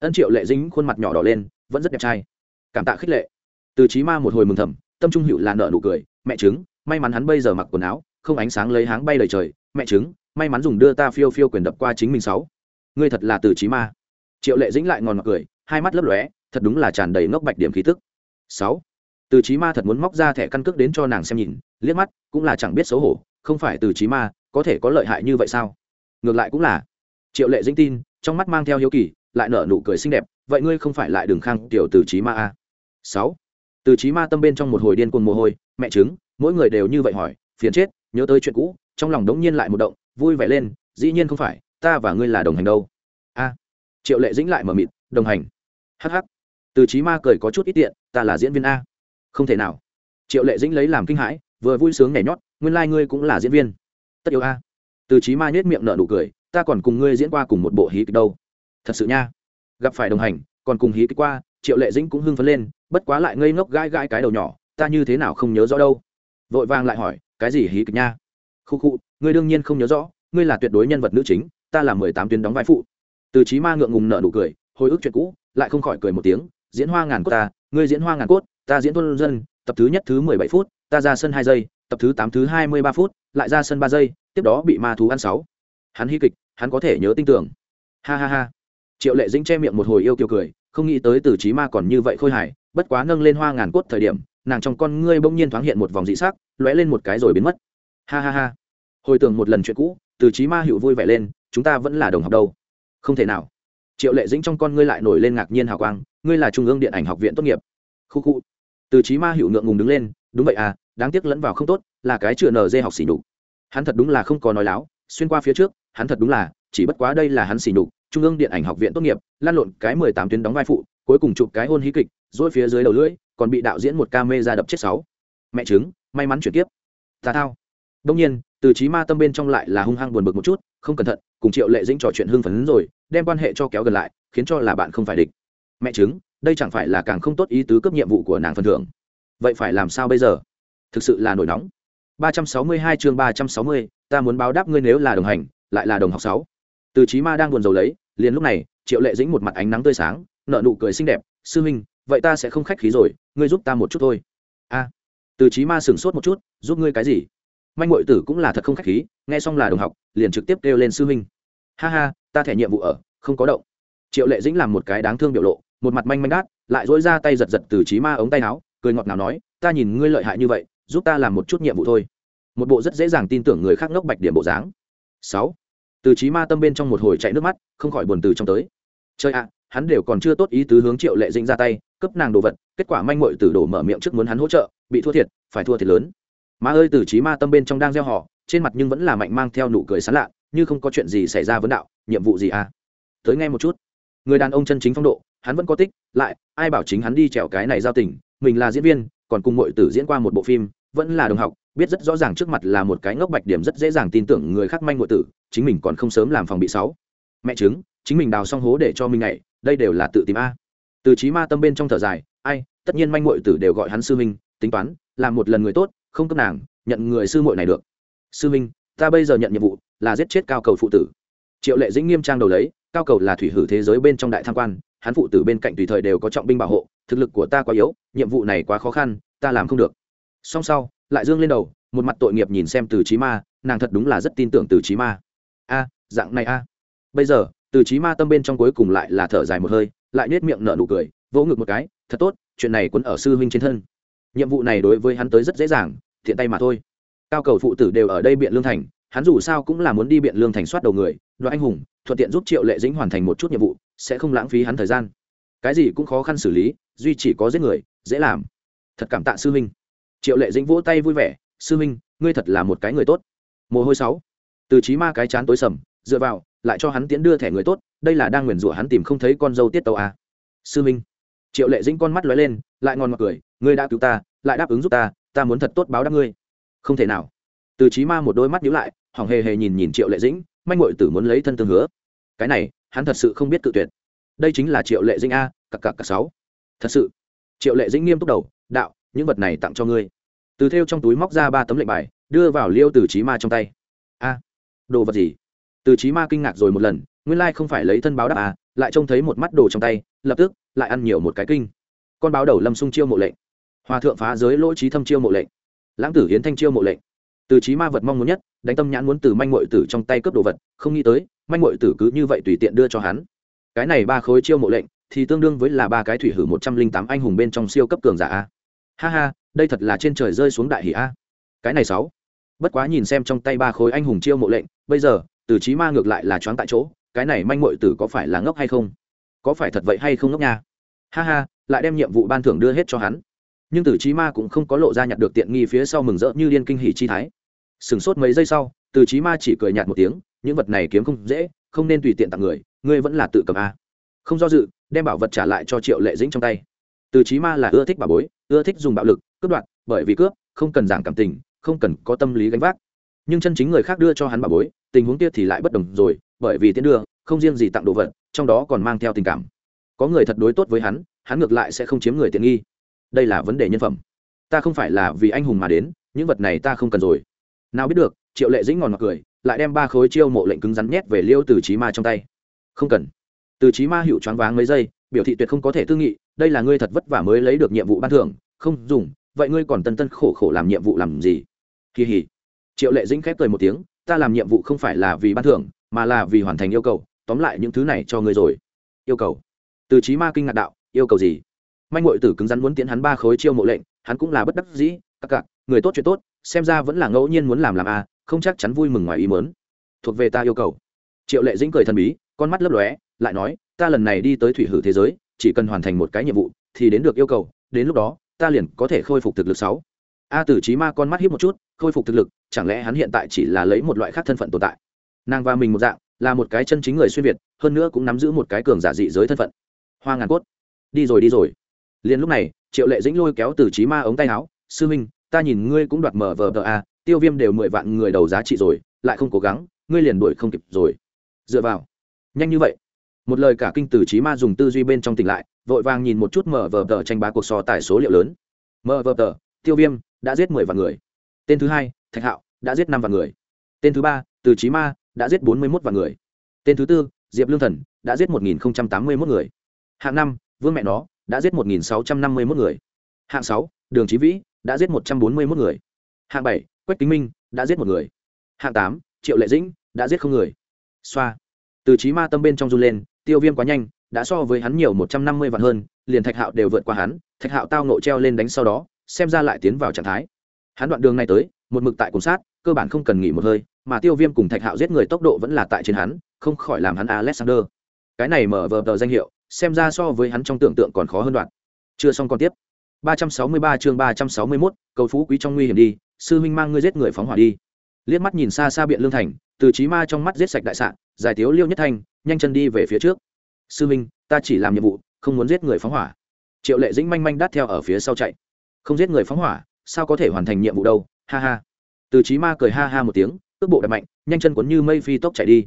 Ân triệu lệ dĩnh khuôn mặt nhỏ đỏ lên, vẫn rất đẹp trai. Cảm tạ khích lệ. Từ trí ma một hồi mừng thầm, tâm trung hữu là nợ nụ cười, mẹ chứng may mắn hắn bây giờ mặc quần áo, không ánh sáng lấy háng bay lời trời. Mẹ chứng may mắn dùng đưa ta phiêu phiêu quyền đập qua chính mình sáu. Ngươi thật là từ trí ma. Triệu lệ dĩnh lại ngòn ngọt cười, hai mắt lấp lóe thật đúng là tràn đầy ngốc bạch điểm khí tức. Sáu, từ chí ma thật muốn móc ra thẻ căn cước đến cho nàng xem nhìn, liếc mắt, cũng là chẳng biết xấu hổ, không phải từ chí ma, có thể có lợi hại như vậy sao? Ngược lại cũng là. Triệu lệ dĩnh tin, trong mắt mang theo hiếu kỳ, lại nở nụ cười xinh đẹp, vậy ngươi không phải lại đường khang tiểu từ chí ma a à? sáu, từ chí ma tâm bên trong một hồi điên cuồng mồ hôi, mẹ chứng mỗi người đều như vậy hỏi, phiền chết, nhớ tới chuyện cũ, trong lòng đống nhiên lại một động, vui vẻ lên, dĩ nhiên không phải, ta và ngươi là đồng hành đâu. A, triệu lệ dĩnh lại mở mịt, đồng hành. Hh từ trí ma cười có chút ít tiện, ta là diễn viên a. Không thể nào. Triệu lệ dĩnh lấy làm kinh hãi, vừa vui sướng nhảy nhót, nguyên lai、like、ngươi cũng là diễn viên. Tất yếu a. Từ trí ma nhét miệng nở nụ cười, ta còn cùng ngươi diễn qua cùng một bộ hí kịch đâu. Thật sự nha. Gặp phải đồng hành, còn cùng hí kịch qua. Triệu lệ dĩnh cũng hưng phấn lên, bất quá lại ngây ngốc gãi gãi cái đầu nhỏ, ta như thế nào không nhớ rõ đâu? Vội vàng lại hỏi, cái gì hí kịch nha? Khu khu, ngươi đương nhiên không nhớ rõ, ngươi là tuyệt đối nhân vật nữ chính, ta là mười tám tuyến đóng vai phụ. Từ trí ma ngượng ngùng nợ nụ cười, hồi ức chuyện cũ, lại không khỏi cười một tiếng diễn hoa ngàn cốt ta, ngươi diễn hoa ngàn cốt, ta diễn thôn dân, tập thứ nhất thứ mười bảy phút, ta ra sân hai giây, tập thứ tám thứ hai mươi ba phút, lại ra sân ba giây, tiếp đó bị ma thú ăn sáu. Hắn hy kịch, hắn có thể nhớ tin tưởng. Ha ha ha. Triệu lệ dĩnh che miệng một hồi yêu kiều cười, không nghĩ tới từ trí ma còn như vậy khôi hài, bất quá nâng lên hoa ngàn cốt thời điểm, nàng trong con ngươi bỗng nhiên thoáng hiện một vòng dị sắc, lóe lên một cái rồi biến mất. Ha ha ha. Hồi tưởng một lần chuyện cũ, từ trí ma hữu vui vẻ lên, chúng ta vẫn là đồng học đâu. Không thể nào triệu lệ dĩnh trong con ngươi lại nổi lên ngạc nhiên hào quang, ngươi là trung ương điện ảnh học viện tốt nghiệp. Khu khu. Từ trí ma hữu ngượng ngùng đứng lên, đúng vậy à đáng tiếc lẫn vào không tốt, là cái chưa nở dê học xỉ nhục. Hắn thật đúng là không có nói láo, xuyên qua phía trước, hắn thật đúng là, chỉ bất quá đây là hắn xỉ nhục, trung ương điện ảnh học viện tốt nghiệp, lan lộn cái mười tám tuyến đóng vai phụ, cuối cùng chụp cái hôn hí kịch dỗi phía dưới đầu lưỡi, còn bị đạo diễn một ca mê ra đập chết sáu. Mẹ chứng may mắn chuyển tiếp. Tà thao. Đông nhiên, từ trí ma tâm bên trong lại là hung hăng buồn bực một chút, không cẩn thận, cùng triệu lệ dĩnh trò chuyện hưng phấn rồi đem quan hệ cho kéo gần lại khiến cho là bạn không phải địch. Mẹ chứng đây chẳng phải là càng không tốt ý tứ cấp nhiệm vụ của nàng phần thưởng. Vậy phải làm sao bây giờ? Thực sự là nổi nóng. 362 chương 360, ta muốn báo đáp ngươi nếu là đồng hành lại là đồng học sáu. Từ chí ma đang buồn rầu lấy liền lúc này triệu lệ dĩnh một mặt ánh nắng tươi sáng nợ nụ cười xinh đẹp sư huynh vậy ta sẽ không khách khí rồi ngươi giúp ta một chút thôi. A. Từ chí ma sửng sốt một chút giúp ngươi cái gì? Manh ngụy tử cũng là thật không khách khí nghe xong là đồng học liền trực tiếp kêu lên sư huynh ha ha, ta thẻ nhiệm vụ ở, không có động. Triệu lệ dĩnh làm một cái đáng thương biểu lộ, một mặt manh manh đát, lại dỗi ra tay giật giật từ trí ma ống tay áo, cười ngọt nào nói, ta nhìn ngươi lợi hại như vậy, giúp ta làm một chút nhiệm vụ thôi. Một bộ rất dễ dàng tin tưởng người khác ngốc bạch điểm bộ dáng. Sáu. Từ trí ma tâm bên trong một hồi chạy nước mắt, không khỏi buồn từ trong tới. Chơi ạ, hắn đều còn chưa tốt ý tứ hướng triệu lệ dĩnh ra tay cấp nàng đồ vật, kết quả manh mội từ đổ mở miệng trước muốn hắn hỗ trợ, bị thua thiệt, phải thua thiệt lớn. Ma ơi, từ trí ma tâm bên trong đang gieo họ, trên mặt nhưng vẫn là mạnh mang theo nụ cười sán lạ như không có chuyện gì xảy ra vấn đạo, nhiệm vụ gì à? Tới nghe một chút. Người đàn ông chân chính phong độ, hắn vẫn có tích, lại, ai bảo chính hắn đi trèo cái này giao tình, mình là diễn viên, còn cùng mọi tử diễn qua một bộ phim, vẫn là đồng học, biết rất rõ ràng trước mặt là một cái ngốc bạch điểm rất dễ dàng tin tưởng người khác manh ngội tử, chính mình còn không sớm làm phòng bị sáu. Mẹ chứng, chính mình đào xong hố để cho mình nhảy, đây đều là tự tìm a. Từ trí ma tâm bên trong thở dài, ai, tất nhiên manh ngội tử đều gọi hắn sư minh tính toán, làm một lần người tốt, không cấp nàng, nhận người sư muội này được. Sư minh ta bây giờ nhận nhiệm vụ là giết chết cao cầu phụ tử. Triệu lệ dĩnh nghiêm trang đầu lấy, cao cầu là thủy hử thế giới bên trong đại tham quan, hắn phụ tử bên cạnh tùy thời đều có trọng binh bảo hộ, thực lực của ta quá yếu, nhiệm vụ này quá khó khăn, ta làm không được. Song sau, lại dương lên đầu, một mặt tội nghiệp nhìn xem từ trí ma, nàng thật đúng là rất tin tưởng từ trí ma. A, dạng này a. Bây giờ, từ trí ma tâm bên trong cuối cùng lại là thở dài một hơi, lại nết miệng nở nụ cười, vỗ ngực một cái, thật tốt, chuyện này quấn ở sư huynh trên thân. Nhiệm vụ này đối với hắn tới rất dễ dàng, thiện tay mà thôi cao cầu phụ tử đều ở đây biện lương thành hắn dù sao cũng là muốn đi biện lương thành soát đầu người đoạn anh hùng thuận tiện giúp triệu lệ dĩnh hoàn thành một chút nhiệm vụ sẽ không lãng phí hắn thời gian cái gì cũng khó khăn xử lý duy chỉ có giết người dễ làm thật cảm tạ sư minh. triệu lệ dĩnh vỗ tay vui vẻ sư minh, ngươi thật là một cái người tốt mồ hôi sáu từ trí ma cái chán tối sầm dựa vào lại cho hắn tiến đưa thẻ người tốt đây là đang nguyền rủa hắn tìm không thấy con dâu tiết tàu à. sư minh. triệu lệ dĩnh con mắt lóe lên lại ngon mặc cười ngươi đã cứu ta lại đáp ứng giúp ta ta muốn thật tốt báo đáp ngươi không thể nào. Từ trí ma một đôi mắt nhíu lại, hỏng hề hề nhìn nhìn triệu lệ dĩnh, manh ngội tử muốn lấy thân tương hứa. Cái này, hắn thật sự không biết tự tuyệt. Đây chính là triệu lệ dĩnh a cặp cặp cặp sáu. Thật sự. Triệu lệ dĩnh nghiêm túc đầu, đạo, những vật này tặng cho ngươi. Từ theo trong túi móc ra ba tấm lệnh bài, đưa vào liêu từ trí ma trong tay. A, đồ vật gì? Từ trí ma kinh ngạc rồi một lần, nguyên lai không phải lấy thân báo đáp à lại trông thấy một mắt đồ trong tay, lập tức lại ăn nhiều một cái kinh. Con báo đầu lâm sung chiêu mộ lệnh. Hòa thượng phá giới lỗ trí thâm chiêu mộ lệnh lãng tử hiến thanh chiêu mộ lệnh. Từ trí ma vật mong muốn nhất, đánh tâm nhãn muốn từ manh mội tử trong tay cướp đồ vật, không nghĩ tới, manh mội tử cứ như vậy tùy tiện đưa cho hắn. Cái này ba khối chiêu mộ lệnh, thì tương đương với là ba cái thủy hử một trăm linh tám anh hùng bên trong siêu cấp cường giả a. Ha ha, đây thật là trên trời rơi xuống đại hỷ a. Cái này sáu. Bất quá nhìn xem trong tay ba khối anh hùng chiêu mộ lệnh, bây giờ, từ trí ma ngược lại là choáng tại chỗ, cái này manh mội tử có phải là ngốc hay không? Có phải thật vậy hay không ngốc nha? Ha ha, lại đem nhiệm vụ ban thưởng đưa hết cho hắn nhưng từ trí ma cũng không có lộ ra nhặt được tiện nghi phía sau mừng rỡ như liên kinh hỉ chi thái. Sửng sốt mấy giây sau, từ trí ma chỉ cười nhạt một tiếng, những vật này kiếm không dễ, không nên tùy tiện tặng người, ngươi vẫn là tự cầm a. Không do dự, đem bảo vật trả lại cho triệu lệ dĩnh trong tay. Từ trí ma là ưa thích bà bối, ưa thích dùng bạo lực, cướp đoạt, bởi vì cướp, không cần giảng cảm tình, không cần có tâm lý gánh vác. Nhưng chân chính người khác đưa cho hắn bà bối, tình huống kia thì lại bất đồng rồi, bởi vì tiến đưa, không riêng gì tặng đồ vật, trong đó còn mang theo tình cảm. Có người thật đối tốt với hắn hắn ngược lại sẽ không chiếm người tiện nghi đây là vấn đề nhân phẩm. Ta không phải là vì anh hùng mà đến, những vật này ta không cần rồi. Nào biết được, triệu lệ dĩnh ngòn mặc cười, lại đem ba khối chiêu mộ lệnh cứng rắn nhét về liêu từ trí ma trong tay. Không cần. Từ trí ma hiệu choáng váng mấy giây, biểu thị tuyệt không có thể tư nghị, đây là ngươi thật vất vả mới lấy được nhiệm vụ ban thưởng, không dùng, vậy ngươi còn tân tân khổ khổ làm nhiệm vụ làm gì? Kỳ hỉ. Triệu lệ dĩnh khép cười một tiếng, ta làm nhiệm vụ không phải là vì ban thưởng, mà là vì hoàn thành yêu cầu, tóm lại những thứ này cho ngươi rồi. Yêu cầu. Từ trí ma kinh ngạc đạo, yêu cầu gì? Manh ngội tử cứng rắn muốn tiến hắn ba khối chiêu mộ lệnh, hắn cũng là bất đắc dĩ, các cặc người tốt chuyện tốt, xem ra vẫn là ngẫu nhiên muốn làm làm a không chắc chắn vui mừng ngoài ý mớn thuộc về ta yêu cầu. Triệu lệ dĩnh cười thần bí, con mắt lấp lóe, lại nói, ta lần này đi tới thủy hử thế giới, chỉ cần hoàn thành một cái nhiệm vụ, thì đến được yêu cầu, đến lúc đó, ta liền có thể khôi phục thực lực sáu. A tử trí ma con mắt hiếp một chút, khôi phục thực lực, chẳng lẽ hắn hiện tại chỉ là lấy một loại khác thân phận tồn tại? Nàng và mình một dạng, là một cái chân chính người xuyên việt, hơn nữa cũng nắm giữ một cái cường giả dị giới thân phận. Hoa ngàn cốt. Đi rồi đi rồi liền lúc này, triệu lệ dĩnh lôi kéo từ trí ma ống tay áo, sư minh, ta nhìn ngươi cũng đoạt mở vờ vờ a, tiêu viêm đều mười vạn người đầu giá trị rồi, lại không cố gắng, ngươi liền đuổi không kịp rồi. Dựa vào. Nhanh như vậy. Một lời cả kinh từ trí ma dùng tư duy bên trong tỉnh lại, vội vàng nhìn một chút mở vờ tờ tranh bá cuộc so tài số liệu lớn. Mở vờ tờ tiêu viêm, đã giết mười vạn người. Tên thứ hai, thạch hạo, đã giết năm vạn người. Tên thứ ba, từ trí ma, đã giết bốn mươi một vạn người. Tên thứ tư, diệp lương thần, đã giết một nghìn tám mươi một người. Hạng năm, vương mẹ nó đã giết một nghìn sáu trăm năm mươi một người. Hạng sáu, đường trí vĩ đã giết một trăm bốn mươi một người. Hạng bảy, quách kính minh đã giết một người. Hạng tám, triệu lệ dĩnh đã giết không người. Xoa. Từ trí ma tâm bên trong run lên, tiêu viêm quá nhanh, đã so với hắn nhiều một trăm năm mươi vạn hơn, liền thạch hạo đều vượt qua hắn, thạch hạo tao nộ treo lên đánh sau đó, xem ra lại tiến vào trạng thái. Hắn đoạn đường này tới, một mực tại cùng sát, cơ bản không cần nghỉ một hơi, mà tiêu viêm cùng thạch hạo giết người tốc độ vẫn là tại trên hắn, không khỏi làm hắn alexander. Cái này mở vờ tờ danh hiệu xem ra so với hắn trong tưởng tượng còn khó hơn đoạn. Chưa xong còn tiếp. 363 chương 361, cầu phú quý trong nguy hiểm đi sư huynh mang ngươi giết người phóng hỏa đi. Liếc mắt nhìn xa xa biện lương thành từ trí ma trong mắt giết sạch đại sạn giải thiếu liêu nhất thanh nhanh chân đi về phía trước. Sư huynh ta chỉ làm nhiệm vụ không muốn giết người phóng hỏa. Triệu lệ dĩnh manh manh đắt theo ở phía sau chạy. Không giết người phóng hỏa sao có thể hoàn thành nhiệm vụ đâu ha ha. Từ trí ma cười ha ha một tiếng cước bộ đập mạnh nhanh chân cuốn như mây phi tốc chạy đi.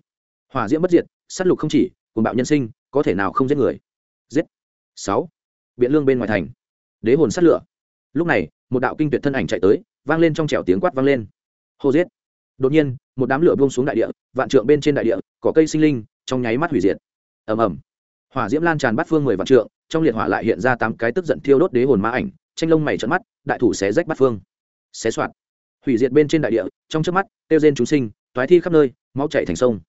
Hỏa diễm bất diệt s á t lục không chỉ cùng bạo nhân sinh có thể nào không giết người? Giết. Sáu. Biện lương bên ngoài thành. Đế hồn sát lửa. Lúc này, một đạo kinh tuyệt thân ảnh chạy tới, vang lên trong trẻo tiếng quát vang lên. Hô giết. Đột nhiên, một đám lửa buông xuống đại địa, vạn trượng bên trên đại địa có cây sinh linh, trong nháy mắt hủy diệt. Ầm ầm. Hỏa diễm lan tràn bắt phương mười vạn trượng, trong liệt hỏa lại hiện ra tám cái tức giận thiêu đốt đế hồn ma ảnh, tranh lông mày trận mắt, đại thủ xé rách bắt phương. Xé soạt. Hủy diệt bên trên đại địa, trong trước mắt, tiêu rên chúng sinh, toái thi khắp nơi, máu chảy thành sông.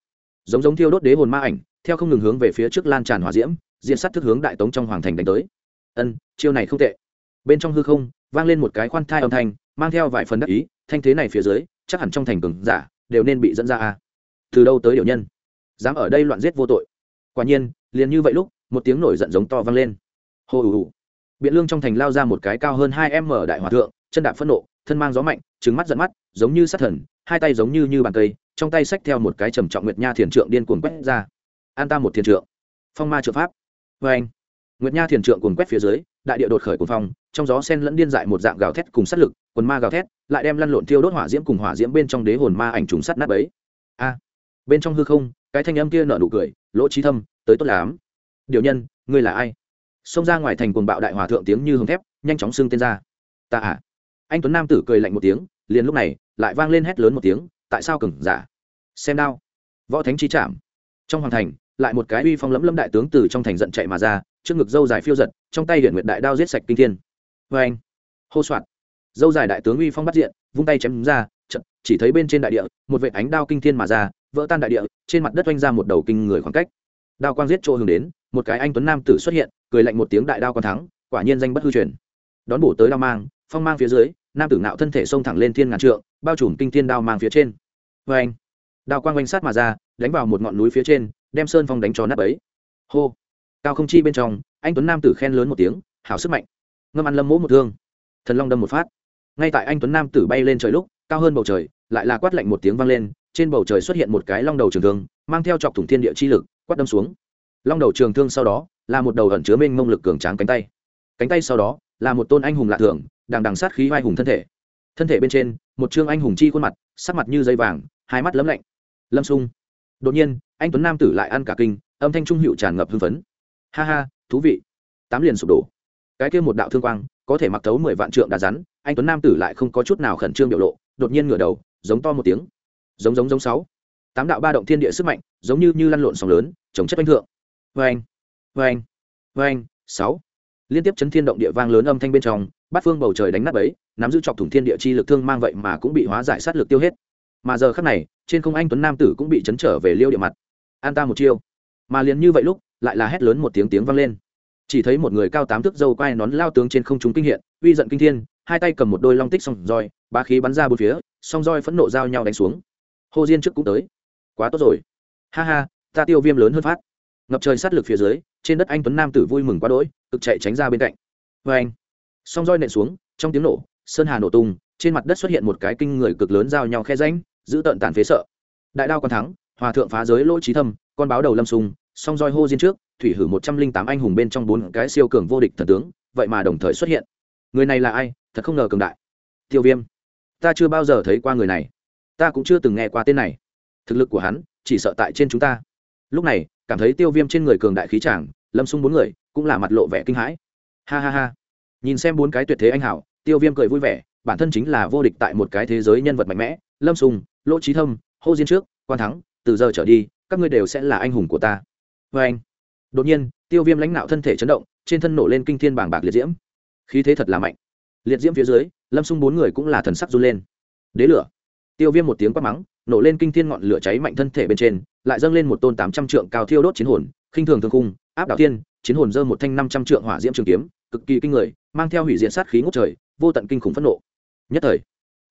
Giống giống thiêu đốt đế hồn ma ảnh theo không ngừng hướng về phía trước lan tràn hỏa diễm diện sắt thức hướng đại tống trong hoàng thành đánh tới. Ân, chiêu này không tệ. Bên trong hư không, vang lên một cái khoan thai âm thanh, mang theo vài phần đắc ý, thanh thế này phía dưới, chắc hẳn trong thành cường giả, đều nên bị dẫn ra a. Từ đâu tới điều nhân? Dám ở đây loạn giết vô tội. Quả nhiên, liền như vậy lúc, một tiếng nổi giận giống to vang lên. Hô ù ù biện lương trong thành lao ra một cái cao hơn hai m đại hòa thượng, chân đạp phẫn nộ, thân mang gió mạnh trứng mắt giận mắt, giống như sát thần, hai tay giống như như bàn cây, trong tay xách theo một cái trầm trọng nguyệt nha thiền trượng điên cuồng quét ra an ta một thiền trượng. Phong ma trượng pháp. Vê anh, nguyệt nha thiền trượng cùng quét phía dưới, đại địa đột khởi cùng phong, trong gió sen lẫn điên dại một dạng gào thét cùng sát lực, quần ma gào thét, lại đem lăn lộn thiêu đốt hỏa diễm cùng hỏa diễm bên trong đế hồn ma ảnh trùng sắt nát bấy. A, bên trong hư không, cái thanh âm kia nở nụ cười, lỗ trí thâm, tới tốt lắm. Điều nhân, ngươi là ai? Xông ra ngoài thành cuồng bạo đại hòa thượng tiếng như hồng thép, nhanh chóng xưng tên ra. Ta à? Anh tuấn nam tử cười lạnh một tiếng, liền lúc này, lại vang lên hét lớn một tiếng, tại sao cừng giả? Xem đao. Võ thánh chi chạm trong hoàng thành lại một cái uy phong lẫm lẫm đại tướng từ trong thành giận chạy mà ra, trước ngực dâu dài phiêu giật, trong tay hiện nguyệt đại đao giết sạch kinh thiên. Vê anh, hô soạt. Dâu dài đại tướng uy phong bắt diện, vung tay chém ra chật chỉ thấy bên trên đại địa, một vệ ánh đao kinh thiên mà ra, vỡ tan đại địa, trên mặt đất oanh ra một đầu kinh người khoảng cách. Đao quang giết chỗ hướng đến, một cái anh tuấn nam tử xuất hiện, cười lạnh một tiếng đại đao còn thắng, quả nhiên danh bất hư truyền. Đón bổ tới đao mang, phong mang phía dưới, nam tử nạo thân thể xông thẳng lên thiên ngàn trượng, bao trùm kinh thiên đao mang phía trên. Vê anh, đao quang oanh sát mà ra, đánh vào một ngọn núi phía trên đem sơn phong đánh cho nắp ấy hô. Cao không chi bên trong, anh tuấn nam tử khen lớn một tiếng, hảo sức mạnh. Ngâm ăn lâm mỗ một thương. Thần long đâm một phát. Ngay tại anh tuấn nam tử bay lên trời lúc, cao hơn bầu trời, lại là quát lạnh một tiếng vang lên, trên bầu trời xuất hiện một cái long đầu trường thương, mang theo chọc thủng thiên địa chi lực, quát đâm xuống. Long đầu trường thương sau đó, là một đầu ẩn chứa minh mông lực cường tráng cánh tay. Cánh tay sau đó, là một tôn anh hùng lạ thường đằng đằng sát khí vai hùng thân thể. Thân thể bên trên, một trương anh hùng chi khuôn mặt, sắc mặt như dây vàng, hai mắt lấm lạnh. Lâm sung đột nhiên, anh tuấn nam tử lại ăn cả kinh, âm thanh trung hiệu tràn ngập hưng phấn. Ha ha, thú vị. Tám liền sụp đổ. Cái kia một đạo thương quang, có thể mặc thấu mười vạn trượng đà rắn, anh tuấn nam tử lại không có chút nào khẩn trương biểu lộ, đột nhiên ngửa đầu, giống to một tiếng. Giống giống giống sáu. Tám đạo ba động thiên địa sức mạnh, giống như như lăn lộn sóng lớn, chống chất anh thượng. Vê anh vê anh vê anh sáu. Liên tiếp chấn thiên động địa vang lớn âm thanh bên trong, bát phương bầu trời đánh nát ấy nắm giữ chọc thủng thiên địa chi lực thương mang vậy mà cũng bị hóa giải sát lực tiêu hết mà giờ khắc này, trên không anh tuấn nam tử cũng bị chấn trở về liêu địa mặt. An ta một chiêu. Mà liền như vậy lúc, lại là hét lớn một tiếng tiếng vang lên. Chỉ thấy một người cao tám thước dâu quai nón lao tướng trên không trung kinh hiện, uy giận kinh thiên, hai tay cầm một đôi long tích song roi ba khí bắn ra bốn phía, song roi phẫn nộ giao nhau đánh xuống. Hồ diên trước cũng tới. Quá tốt rồi. Ha ha, ta tiêu viêm lớn hơn phát. Ngập trời sát lực phía dưới, trên đất anh tuấn nam tử vui mừng quá đỗi, cực chạy tránh ra bên cạnh. Vê anh. Song roi nện xuống, trong tiếng nổ, sơn hà nổ tung, trên mặt đất xuất hiện một cái kinh người cực lớn giao nhau khe ránh giữ tận tàn phế sợ. Đại đao còn thắng, hòa thượng phá giới lỗ trí thâm, con báo đầu lâm sùng, song roi hô diên trước, thủy hử một trăm linh tám anh hùng bên trong bốn cái siêu cường vô địch thần tướng, vậy mà đồng thời xuất hiện. Người này là ai? Thật không ngờ cường đại. Tiêu viêm, ta chưa bao giờ thấy qua người này. Ta cũng chưa từng nghe qua tên này. Thực lực của hắn, chỉ sợ tại trên chúng ta. Lúc này, cảm thấy tiêu viêm trên người cường đại khí tràng lâm sung bốn người, cũng là mặt lộ vẻ kinh hãi. Ha ha ha. Nhìn xem bốn cái tuyệt thế anh hảo, tiêu viêm cười vui vẻ, bản thân chính là vô địch tại một cái thế giới nhân vật mạnh mẽ, lâm sung lỗ trí thâm, hô diên trước quan thắng, từ giờ trở đi, các ngươi đều sẽ là anh hùng của ta. Vê anh. Đột nhiên, tiêu viêm lãnh đạo thân thể chấn động, trên thân nổ lên kinh thiên bảng bạc liệt diễm. Khí thế thật là mạnh. Liệt diễm phía dưới, lâm xung bốn người cũng là thần sắc run lên. Đế lửa. Tiêu viêm một tiếng quát mắng, nổ lên kinh thiên ngọn lửa cháy mạnh thân thể bên trên, lại dâng lên một tôn tám trăm trượng cao thiêu đốt chiến hồn, khinh thường thương khung, áp đảo thiên, chiến hồn dơ một thanh năm trăm trượng hỏa diễm trường kiếm, cực kỳ kinh người, mang theo hủy diện sát khí ngút trời, vô tận kinh khủng phẫn nộ. Nhất thời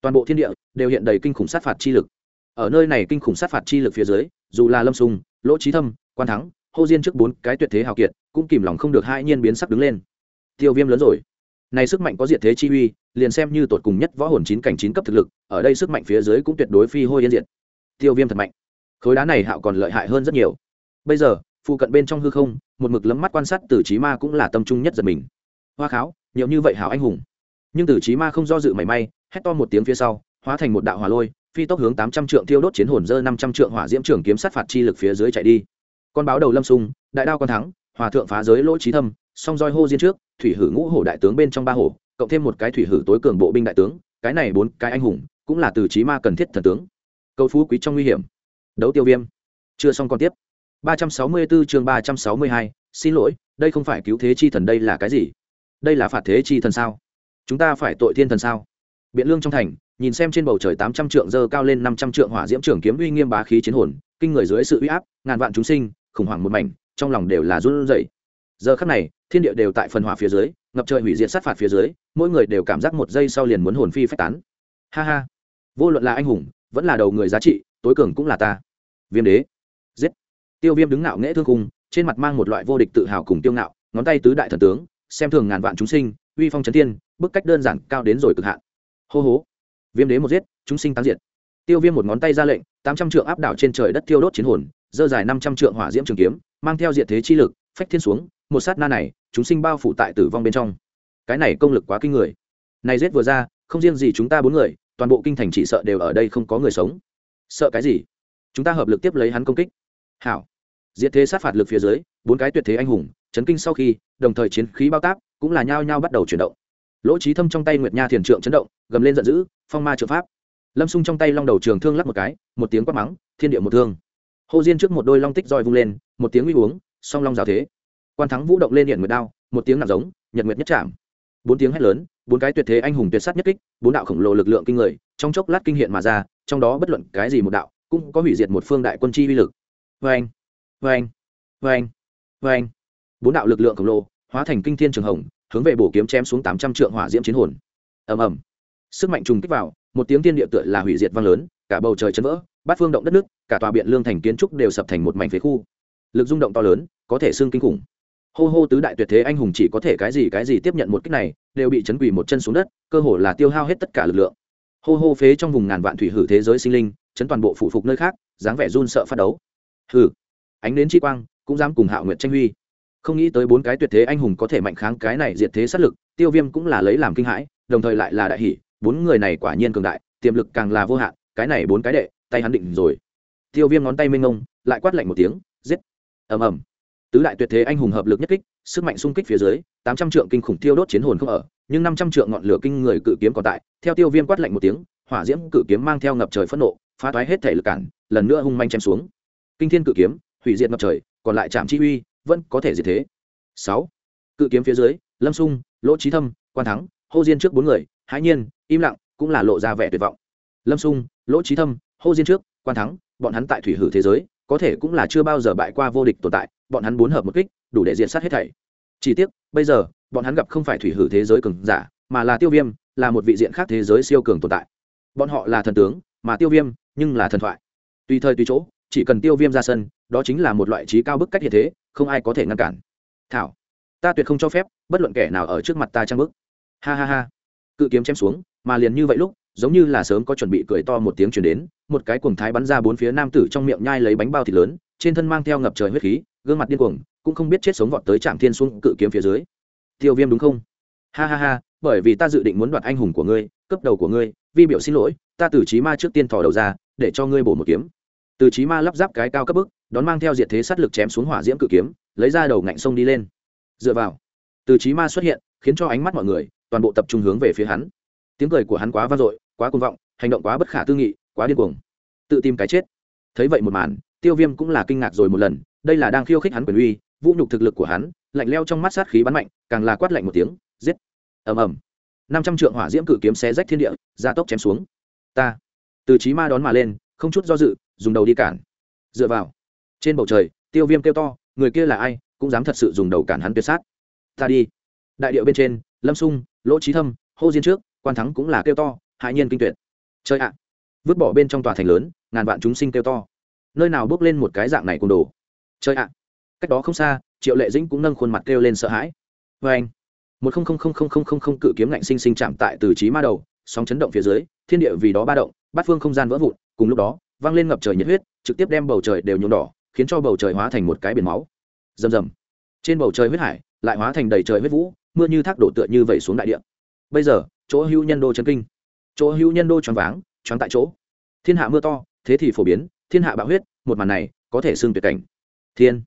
toàn bộ thiên địa đều hiện đầy kinh khủng sát phạt chi lực. Ở nơi này kinh khủng sát phạt chi lực phía dưới, dù là lâm sùng, lỗ trí thâm, quan thắng, hô diên trước bốn cái tuyệt thế hào kiệt, cũng kìm lòng không được hai nhiên biến sắc đứng lên. Tiêu viêm lớn rồi. Này sức mạnh có diệt thế chi uy, liền xem như tột cùng nhất võ hồn chín cảnh chín cấp thực lực, ở đây sức mạnh phía dưới cũng tuyệt đối phi hôi yên diệt. Tiêu viêm thật mạnh. Khối đá này hạo còn lợi hại hơn rất nhiều. Bây giờ, phụ cận bên trong hư không, một mực lấm mắt quan sát tử trí ma cũng là tâm trung nhất giật mình. Hoa kháo, nhiều như vậy hảo anh hùng. Nhưng tử trí ma không do dự mảy may hét to một tiếng phía sau, hóa thành một đạo hỏa lôi, phi tốc hướng tám trăm trượng thiêu đốt chiến hồn dơ năm trăm trượng hỏa diễm trưởng kiếm sát phạt chi lực phía dưới chạy đi. Con báo đầu lâm sung, đại đao con thắng, hòa thượng phá giới lỗ trí thâm, song roi hô diên trước, thủy hử ngũ hổ đại tướng bên trong ba hổ, cộng thêm một cái thủy hử tối cường bộ binh đại tướng, cái này bốn cái anh hùng, cũng là từ trí ma cần thiết thần tướng. Cầu phú quý trong nguy hiểm. Đấu tiêu viêm. Chưa xong còn tiếp. Ba trăm sáu mươi 364 chương ba trăm sáu mươi hai, xin lỗi, đây không phải cứu thế chi thần đây là cái gì? Đây là phạt thế chi thần sao? Chúng ta phải tội thiên thần sao? Biện lương trong thành, nhìn xem trên bầu trời tám trăm trượng dơ cao lên năm trăm trượng hỏa diễm trưởng kiếm uy nghiêm bá khí chiến hồn, kinh người dưới sự uy áp, ngàn vạn chúng sinh, khủng hoảng một mảnh, trong lòng đều là run rẩy. Giờ khắc này, thiên địa đều tại phần hỏa phía dưới, ngập trời hủy diệt sát phạt phía dưới, mỗi người đều cảm giác một giây sau liền muốn hồn phi phách tán. Ha ha. Vô luận là anh hùng, vẫn là đầu người giá trị, tối cường cũng là ta. Viêm đế. Giết. Tiêu viêm đứng ngạo nghễ thương cung trên mặt mang một loại vô địch tự hào cùng tiêu ngạo, ngón tay tứ đại thần tướng, xem thường ngàn vạn chúng sinh, uy phong trấn thiên, bức cách đơn giản cao đến rồi cực hạn hô hố. Viêm đế một giết, chúng sinh tán diệt. Tiêu viêm một ngón tay ra lệnh, tám trăm trượng áp đảo trên trời đất tiêu đốt chiến hồn, dơ dài năm trăm trượng hỏa diễm trường kiếm, mang theo diệt thế chi lực, phách thiên xuống, một sát na này, chúng sinh bao phủ tại tử vong bên trong. Cái này công lực quá kinh người. Này giết vừa ra, không riêng gì chúng ta bốn người, toàn bộ kinh thành chỉ sợ đều ở đây không có người sống. Sợ cái gì? Chúng ta hợp lực tiếp lấy hắn công kích. Hảo. Diệt thế sát phạt lực phía dưới, bốn cái tuyệt thế anh hùng, chấn kinh sau khi, đồng thời chiến khí bao tác cũng là nhao nhao bắt đầu chuyển động lỗ trí thâm trong tay nguyệt nha thiền trượng chấn động, gầm lên giận dữ, phong ma trợ pháp. Lâm xung trong tay long đầu trường thương lắp một cái, một tiếng quát mắng, thiên địa một thương. Hồ diên trước một đôi long tích roi vung lên, một tiếng uy uống, song long giáo thế. Quan thắng vũ động lên điện nguyệt đao, một tiếng nặng giống, nhật nguyệt nhất chạm. Bốn tiếng hét lớn, bốn cái tuyệt thế anh hùng tuyệt sát nhất kích, bốn đạo khổng lồ lực lượng kinh người, trong chốc lát kinh hiện mà ra, trong đó bất luận cái gì một đạo cũng có hủy diệt một phương đại quân chi uy lực. Vê anh vê anh vê anh vê anh bốn đạo lực lượng khổng lồ hóa thành kinh thiên trường hồng hướng về bổ kiếm chém xuống tám trăm trượng hỏa diễm chiến hồn. Ầm ầm. Sức mạnh trùng kích vào, một tiếng tiên địa tựa là hủy diệt vang lớn, cả bầu trời chấn vỡ, bát phương động đất nước, cả tòa biện lương thành kiến trúc đều sập thành một mảnh phế khu. Lực rung động to lớn, có thể xương kinh khủng. Hô hô tứ đại tuyệt thế anh hùng chỉ có thể cái gì cái gì tiếp nhận một kích này, đều bị chấn quỳ một chân xuống đất, cơ hồ là tiêu hao hết tất cả lực lượng. Hô hô phế trong vùng ngàn vạn thủy hử thế giới sinh linh, chấn toàn bộ phủ phục nơi khác, dáng vẻ run sợ phát đấu. Hử. Ánh đến chi quang, cũng dám cùng hạo nguyệt tranh huy không nghĩ tới bốn cái tuyệt thế anh hùng có thể mạnh kháng cái này diệt thế sát lực, tiêu viêm cũng là lấy làm kinh hãi, đồng thời lại là đại hỷ bốn người này quả nhiên cường đại, tiềm lực càng là vô hạn, cái này bốn cái đệ, tay hắn định rồi. Tiêu viêm ngón tay minh ngông lại quát lạnh một tiếng, giết. Ầm ầm. Tứ đại tuyệt thế anh hùng hợp lực nhất kích, sức mạnh xung kích phía dưới, tám trăm trượng kinh khủng tiêu đốt chiến hồn không ở, nhưng năm trăm trượng ngọn lửa kinh người cự kiếm còn tại, theo tiêu viêm quát lạnh một tiếng, hỏa diễm cự kiếm mang theo ngập trời phẫn nộ, phá toái hết thể lực cản, lần nữa hung manh chém xuống. Kinh thiên cự kiếm, hủy diệt ngập trời, còn lại trạm chi uy vẫn có thể diệt thế. Sáu, cự kiếm phía dưới, lâm sung, lỗ trí thâm, quan thắng, hô diên trước bốn người hãi nhiên, im lặng cũng là lộ ra vẻ tuyệt vọng. Lâm sung, lỗ trí thâm, hô diên trước, quan thắng, bọn hắn tại thủy hử thế giới, có thể cũng là chưa bao giờ bại qua vô địch tồn tại, bọn hắn bốn hợp một kích, đủ để diện sát hết thảy. Chỉ tiếc, bây giờ, bọn hắn gặp không phải thủy hử thế giới cường giả, mà là tiêu viêm, là một vị diện khác thế giới siêu cường tồn tại. Bọn họ là thần tướng, mà tiêu viêm, nhưng là thần thoại. Tùy thời tùy chỗ, chỉ cần tiêu viêm ra sân, đó chính là một loại trí cao bức cách hiện thế không ai có thể ngăn cản. Thảo, ta tuyệt không cho phép bất luận kẻ nào ở trước mặt ta trang bức. Ha ha ha. Cự kiếm chém xuống, mà liền như vậy lúc, giống như là sớm có chuẩn bị cười to một tiếng chuyển đến, một cái cuồng thái bắn ra bốn phía nam tử trong miệng nhai lấy bánh bao thịt lớn, trên thân mang theo ngập trời huyết khí, gương mặt điên cuồng, cũng không biết chết sống vọt tới trạm thiên xuống cự kiếm phía dưới. Tiêu viêm đúng không? Ha ha ha, bởi vì ta dự định muốn đoạt anh hùng của ngươi cấp đầu của ngươi, vi biểu xin lỗi, ta từ trí ma trước tiên thò đầu ra, để cho ngươi bổ một kiếm. Từ trí ma lắp ráp cái cao cấp bức đón mang theo diệt thế sát lực chém xuống hỏa diễm cự kiếm, lấy ra đầu ngạnh sông đi lên. Dựa vào, từ trí ma xuất hiện, khiến cho ánh mắt mọi người toàn bộ tập trung hướng về phía hắn. Tiếng cười của hắn quá vang dội, quá cuồng vọng, hành động quá bất khả tư nghị, quá điên cuồng. Tự tìm cái chết. Thấy vậy một màn, tiêu viêm cũng là kinh ngạc rồi một lần, đây là đang khiêu khích hắn quyền uy, vũ nhục thực lực của hắn, lạnh leo trong mắt sát khí bắn mạnh, càng là quát lạnh một tiếng, giết. Ầm ầm. Năm trăm trượng hỏa diễm cự kiếm xé rách thiên địa, gia tốc chém xuống. Ta. Từ trí ma đón mà lên, không chút do dự, dùng đầu đi cản. Dựa vào trên bầu trời, tiêu viêm kêu to, người kia là ai, cũng dám thật sự dùng đầu cản hắn tuyệt sát. Ta đi. Đại điệu bên trên, lâm sung, lỗ trí thâm, hô diên trước, quan thắng cũng là kêu to hại nhiên kinh tuyệt. Chơi ạ. Vứt bỏ bên trong tòa thành lớn, ngàn vạn chúng sinh kêu to. Nơi nào bước lên một cái dạng này côn đồ. Chơi ạ. Cách đó không xa, triệu lệ dĩnh cũng nâng khuôn mặt kêu lên sợ hãi. Vê anh. Một không không không không không không không cự kiếm ngạnh sinh sinh chạm tại từ trí ma đầu, sóng chấn động phía dưới, thiên địa vì đó ba động, bát phương không gian vỡ vụn, cùng lúc đó, vang lên ngập trời nhiệt huyết, trực tiếp đem bầu trời đều nhuộm đỏ khiến cho bầu trời hóa thành một cái biển máu. Rầm rầm. Trên bầu trời huyết hải lại hóa thành đầy trời huyết vũ, mưa như thác đổ tựa như vẩy xuống đại địa. Bây giờ, chỗ hữu nhân đô chấn kinh. Chỗ hữu nhân đô choáng váng, choáng tại chỗ. Thiên hạ mưa to, thế thì phổ biến, thiên hạ bạo huyết, một màn này có thể xưng tuyệt cảnh. Thiên.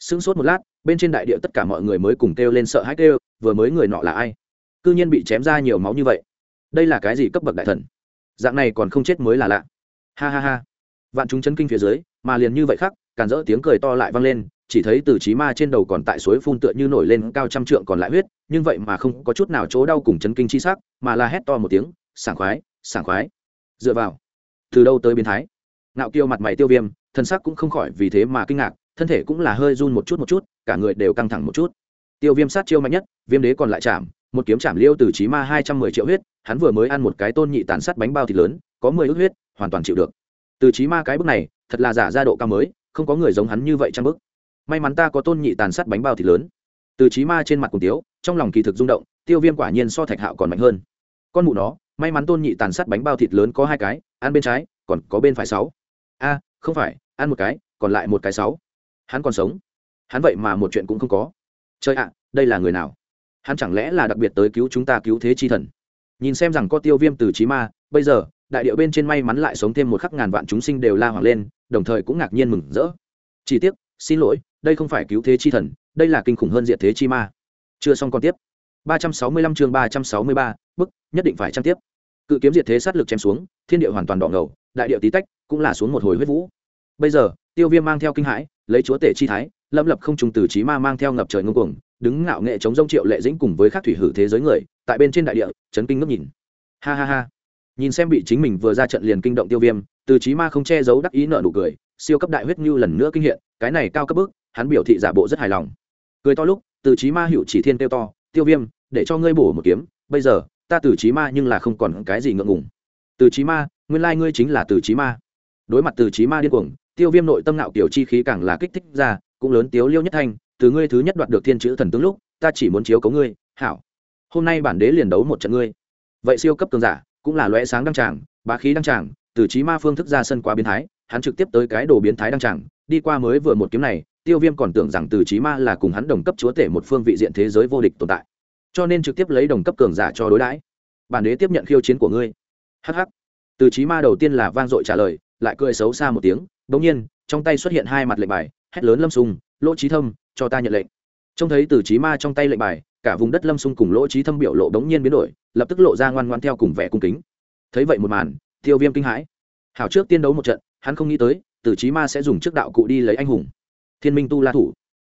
Sững sốt một lát, bên trên đại địa tất cả mọi người mới cùng kêu lên sợ hãi kêu, vừa mới người nọ là ai? Cư nhiên bị chém ra nhiều máu như vậy. Đây là cái gì cấp bậc đại thần? Dạng này còn không chết mới là lạ. Ha ha ha. Vạn chúng chấn kinh phía dưới, mà liền như vậy khác càn rỡ tiếng cười to lại vang lên, chỉ thấy từ trí ma trên đầu còn tại suối phun tựa như nổi lên cao trăm trượng còn lại huyết, nhưng vậy mà không có chút nào chỗ đau cùng chấn kinh chi sắc, mà là hét to một tiếng, sảng khoái sảng khoái. Dựa vào, từ đâu tới biến thái? Ngạo kiêu mặt mày tiêu viêm, thân sắc cũng không khỏi vì thế mà kinh ngạc, thân thể cũng là hơi run một chút một chút, cả người đều căng thẳng một chút. Tiêu viêm sát chiêu mạnh nhất, viêm đế còn lại chạm, một kiếm chạm liêu từ trí ma hai trăm mười triệu huyết, hắn vừa mới ăn một cái tôn nhị tàn sát bánh bao thịt lớn, có mười ước huyết, hoàn toàn chịu được. Từ trí ma cái bước này, thật là giả ra độ cao mới không có người giống hắn như vậy trang bức. May mắn ta có tôn nhị tàn sát bánh bao thịt lớn. Từ trí ma trên mặt cùng tiếu, trong lòng kỳ thực rung động, tiêu viêm quả nhiên so thạch hạo còn mạnh hơn. Con mụ nó, may mắn tôn nhị tàn sát bánh bao thịt lớn có hai cái, ăn bên trái, còn có bên phải sáu. A, không phải, ăn một cái, còn lại một cái sáu. Hắn còn sống. Hắn vậy mà một chuyện cũng không có. Chơi ạ, đây là người nào? Hắn chẳng lẽ là đặc biệt tới cứu chúng ta cứu thế chi thần? Nhìn xem rằng có tiêu viêm từ trí ma, bây giờ đại điệu bên trên may mắn lại sống thêm một khắc ngàn vạn chúng sinh đều la hoàng lên, đồng thời cũng ngạc nhiên mừng rỡ. Chỉ tiếc, xin lỗi, đây không phải cứu thế chi thần, đây là kinh khủng hơn diện thế chi ma. Chưa xong còn tiếp. ba trăm sáu mươi lăm chương ba trăm sáu mươi ba, bức, nhất định phải trang tiếp. Cự kiếm diệt thế sát lực chém xuống, thiên địa hoàn toàn đỏ ngầu, đại điệu tí tách cũng là xuống một hồi huyết vũ. Bây giờ, tiêu viêm mang theo kinh hãi, lấy chúa tể chi thái lâm lập không trùng từ trí ma mang theo ngập trời ngông cuồng, đứng ngạo nghệ chống rông triệu lệ dĩnh cùng với các thủy hử thế giới người, tại bên trên đại địa, chấn kinh ngước nhìn. Ha ha ha nhìn xem bị chính mình vừa ra trận liền kinh động tiêu viêm, từ trí ma không che giấu đắc ý nợ nụ cười, siêu cấp đại huyết như lần nữa kinh hiện, cái này cao cấp bức, hắn biểu thị giả bộ rất hài lòng. Cười to lúc, từ trí ma hiệu chỉ thiên tiêu to, tiêu viêm, để cho ngươi bổ một kiếm, bây giờ, ta từ trí ma nhưng là không còn cái gì ngượng ngùng. Từ trí ma, nguyên lai ngươi chính là từ trí ma. Đối mặt từ trí ma điên cuồng, tiêu viêm nội tâm ngạo kiểu chi khí càng là kích thích ra, cũng lớn tiếu liêu nhất thanh, từ ngươi thứ nhất đoạt được thiên chữ thần tướng lúc, ta chỉ muốn chiếu cấu ngươi, hảo. Hôm nay bản đế liền đấu một trận ngươi. Vậy siêu cấp cường giả cũng là lóe sáng đăng tràng, bá khí đăng tràng, từ trí ma phương thức ra sân quá biến thái, hắn trực tiếp tới cái đồ biến thái đăng tràng, đi qua mới vừa một kiếm này, tiêu viêm còn tưởng rằng từ trí ma là cùng hắn đồng cấp chúa tể một phương vị diện thế giới vô địch tồn tại. Cho nên trực tiếp lấy đồng cấp cường giả cho đối đãi. Bản đế tiếp nhận khiêu chiến của ngươi. Hh từ trí ma đầu tiên là vang dội trả lời, lại cười xấu xa một tiếng bỗng nhiên, trong tay xuất hiện hai mặt lệnh bài, hét lớn lâm sùng, lỗ trí thâm, cho ta nhận lệnh. Trông thấy từ trí ma trong tay lệnh bài cả vùng đất lâm sung cùng lỗ trí thâm biểu lộ đống nhiên biến đổi, lập tức lộ ra ngoan ngoan theo cùng vẻ cung kính. Thấy vậy một màn, tiêu viêm kinh hãi. Hảo trước tiên đấu một trận, hắn không nghĩ tới, tử trí ma sẽ dùng trước đạo cụ đi lấy anh hùng. Thiên minh tu la thủ.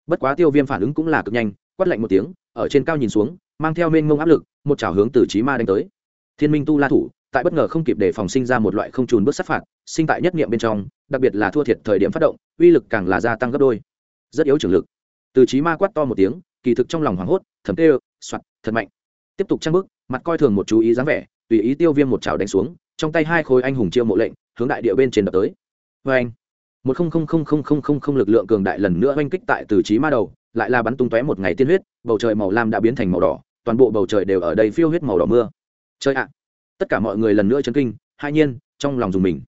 Bất quá tiêu viêm phản ứng cũng là cực nhanh, quát lạnh một tiếng, ở trên cao nhìn xuống, mang theo mênh mông áp lực, một chảo hướng tử trí ma đánh tới. Thiên minh tu la thủ, tại bất ngờ không kịp để phòng sinh ra một loại không trùn bước sát phạt, sinh tại nhất nghiệm bên trong, đặc biệt là thua thiệt thời điểm phát động, uy lực càng là gia tăng gấp đôi. Rất yếu trường lực. Từ trí ma quát to một tiếng kỳ thực trong lòng hoảng hốt, thầm tê soạt, thật mạnh. Tiếp tục trang bức mặt coi thường một chú ý dáng vẻ, tùy ý tiêu viêm một chảo đánh xuống, trong tay hai khối anh hùng chiêu mộ lệnh, hướng đại địa bên trên đập tới. Vê anh, một không không không không không không không lực lượng cường đại lần nữa oanh kích tại từ trí ma đầu, lại là bắn tung tóe một ngày tiên huyết, bầu trời màu lam đã biến thành màu đỏ, toàn bộ bầu trời đều ở đây phiêu huyết màu đỏ mưa. Chơi ạ! Tất cả mọi người lần nữa chấn kinh, hai nhiên, trong lòng dùng mình.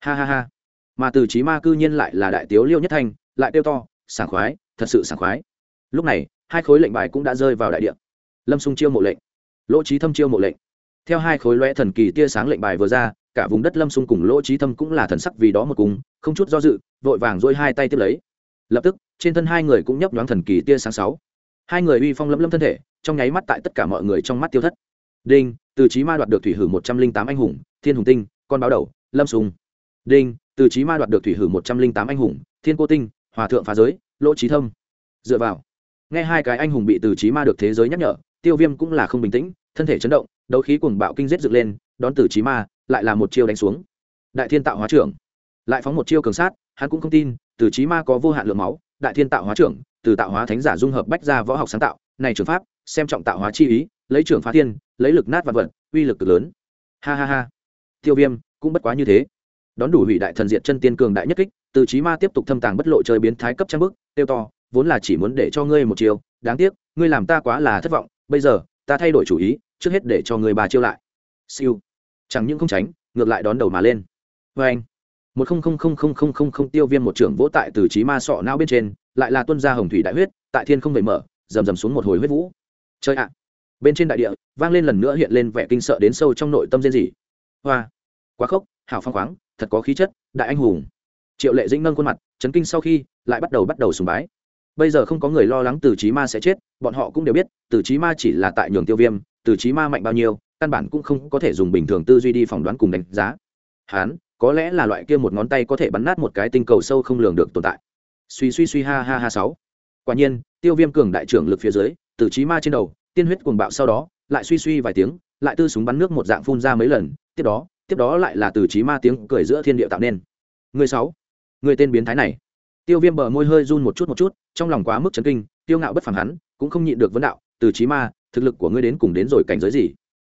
Ha ha ha! Mà từ trí ma cư nhiên lại là đại tiếu liêu nhất thanh, lại tiêu to, sảng khoái, thật sự sảng khoái. Lúc này hai khối lệnh bài cũng đã rơi vào đại địa. Lâm Sung chiêu mộ lệnh, lỗ trí thâm chiêu mộ lệnh. Theo hai khối loe thần kỳ tia sáng lệnh bài vừa ra, cả vùng đất lâm Sung cùng lỗ trí thâm cũng là thần sắc vì đó một cùng, không chút do dự, vội vàng dôi hai tay tiếp lấy. Lập tức, trên thân hai người cũng nhấp nhoáng thần kỳ tia sáng sáu. Hai người uy phong lâm lâm thân thể, trong nháy mắt tại tất cả mọi người trong mắt tiêu thất. Đinh, từ trí ma đoạt được thủy hử một trăm linh tám anh hùng, thiên hùng tinh, con báo đầu, lâm Sung. đinh, từ trí ma đoạt được thủy hử một trăm linh tám anh hùng, thiên cô tinh, hòa thượng phá giới, lỗ trí thâm. Dựa vào nghe hai cái anh hùng bị từ trí ma được thế giới nhắc nhở, tiêu viêm cũng là không bình tĩnh, thân thể chấn động, đấu khí cuồng bạo kinh giết dựng lên, đón từ trí ma, lại là một chiêu đánh xuống. Đại thiên tạo hóa trưởng. Lại phóng một chiêu cường sát, hắn cũng không tin, từ trí ma có vô hạn lượng máu, đại thiên tạo hóa trưởng, từ tạo hóa thánh giả dung hợp bách ra võ học sáng tạo, này trường pháp, xem trọng tạo hóa chi ý, lấy trưởng phá thiên, lấy lực nát vật vật, uy lực cực lớn. Ha ha ha. Tiêu viêm, cũng bất quá như thế. Đón đủ hủy đại thần diệt chân tiên cường đại nhất kích, từ trí ma tiếp tục thâm tàng bất lộ chơi biến thái cấp trang bức, tiêu to vốn là chỉ muốn để cho ngươi một chiều đáng tiếc, ngươi làm ta quá là thất vọng, bây giờ, ta thay đổi chủ ý, trước hết để cho ngươi ba chiêu lại. Siêu. Chẳng những không tránh, ngược lại đón đầu mà lên. Vê anh, một không không không không không không không tiêu viêm một trưởng vỗ tại từ trí ma sọ não bên trên, lại là tuân gia hồng thủy đại huyết, tại thiên không vẩy mở, rầm rầm xuống một hồi huyết vũ. Chơi ạ. Bên trên đại địa, vang lên lần nữa hiện lên vẻ kinh sợ đến sâu trong nội tâm diên dị hoa. Quá khốc, hào phong khoáng, thật có khí chất, đại anh hùng. Triệu lệ dĩnh nâng khuôn mặt, chấn kinh sau khi, lại bắt đầu bắt đầu sùng bái bây giờ không có người lo lắng từ trí ma sẽ chết, bọn họ cũng đều biết, từ trí ma chỉ là tại nhường tiêu viêm, từ trí ma mạnh bao nhiêu, căn bản cũng không có thể dùng bình thường tư duy đi phỏng đoán cùng đánh giá. Hán, có lẽ là loại kia một ngón tay có thể bắn nát một cái tinh cầu sâu không lường được tồn tại. Suy suy suy ha ha ha sáu. Quả nhiên, tiêu viêm cường đại trưởng lực phía dưới, từ trí ma trên đầu, tiên huyết cuồng bạo sau đó, lại suy suy vài tiếng, lại tư súng bắn nước một dạng phun ra mấy lần, tiếp đó tiếp đó lại là từ trí ma tiếng cười giữa thiên địa tạo nên. Người sáu, người tên biến thái này tiêu viêm bờ môi hơi run một chút một chút, trong lòng quá mức chấn kinh tiêu ngạo bất phẳng hắn, cũng không nhịn được vấn đạo, từ trí ma, thực lực của ngươi đến cùng đến rồi cảnh giới gì?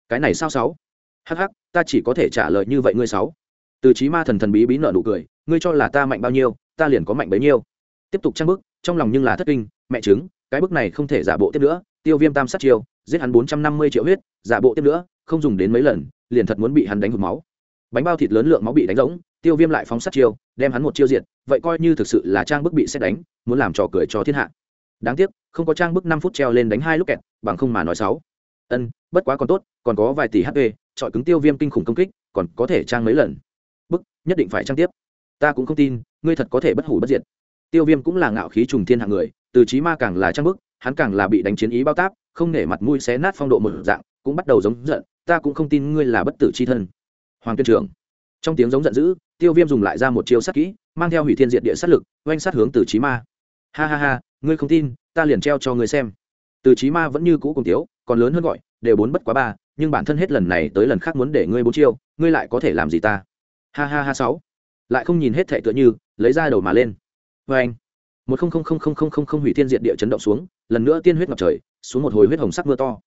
Cái này sao sáu? Hắc hắc, ta chỉ có thể trả lời như vậy ngươi sáu. Từ trí ma thần thần bí bí nợ nụ cười, ngươi cho là ta mạnh bao nhiêu, ta liền có mạnh bấy nhiêu. Tiếp tục trang bức, trong lòng nhưng là thất kinh, mẹ chứng cái bức này không thể giả bộ tiếp nữa, tiêu viêm tam sát chiêu, giết hắn bốn trăm năm mươi triệu huyết, giả bộ tiếp nữa, không dùng đến mấy lần, liền thật muốn bị hắn đánh hụt máu. Bánh bao thịt lớn lượng máu bị đánh rỗng tiêu viêm lại phóng sát chiêu, đem hắn một chiêu diệt, vậy coi như thực sự là trang bức bị xét đánh, muốn làm trò cười cho thiên hạ. Đáng tiếc, không có trang bức năm phút treo lên đánh hai lúc kẹt, bằng không mà nói sáu. Ân, bất quá còn tốt, còn có vài tỷ hp trọi cứng tiêu viêm kinh khủng công kích, còn có thể trang mấy lần. Bức, nhất định phải trang tiếp. Ta cũng không tin, ngươi thật có thể bất hủ bất diệt. Tiêu viêm cũng là ngạo khí trùng thiên hạng người, từ trí ma càng là trang bức, hắn càng là bị đánh chiến ý bao táp, không nể mặt mũi xé nát phong độ một dạng, cũng bắt đầu giống giận, ta cũng không tin ngươi là bất tử c h i thân. Hoàng tuyên trưởng. Trong tiếng giống giận dữ tiêu viêm dùng lại ra một chiêu sát kỹ, mang theo hủy thiên diện địa sát lực, oanh sát hướng từ trí ma. Ha ha ha, ngươi không tin, ta liền treo cho ngươi xem. Từ trí ma vẫn như cũ cùng tiếu, còn lớn hơn gọi, đều bốn bất quá ba, nhưng bản thân hết lần này tới lần khác muốn để ngươi bốn chiêu, ngươi lại có thể làm gì ta? Ha ha ha sáu. Lại không nhìn hết thệ tựa như, lấy ra đầu mà lên. Vê anh một không không không không không không không hủy thiên diện địa chấn động xuống, lần nữa tiên huyết ngập trời, xuống một hồi huyết hồng sắc mưa to.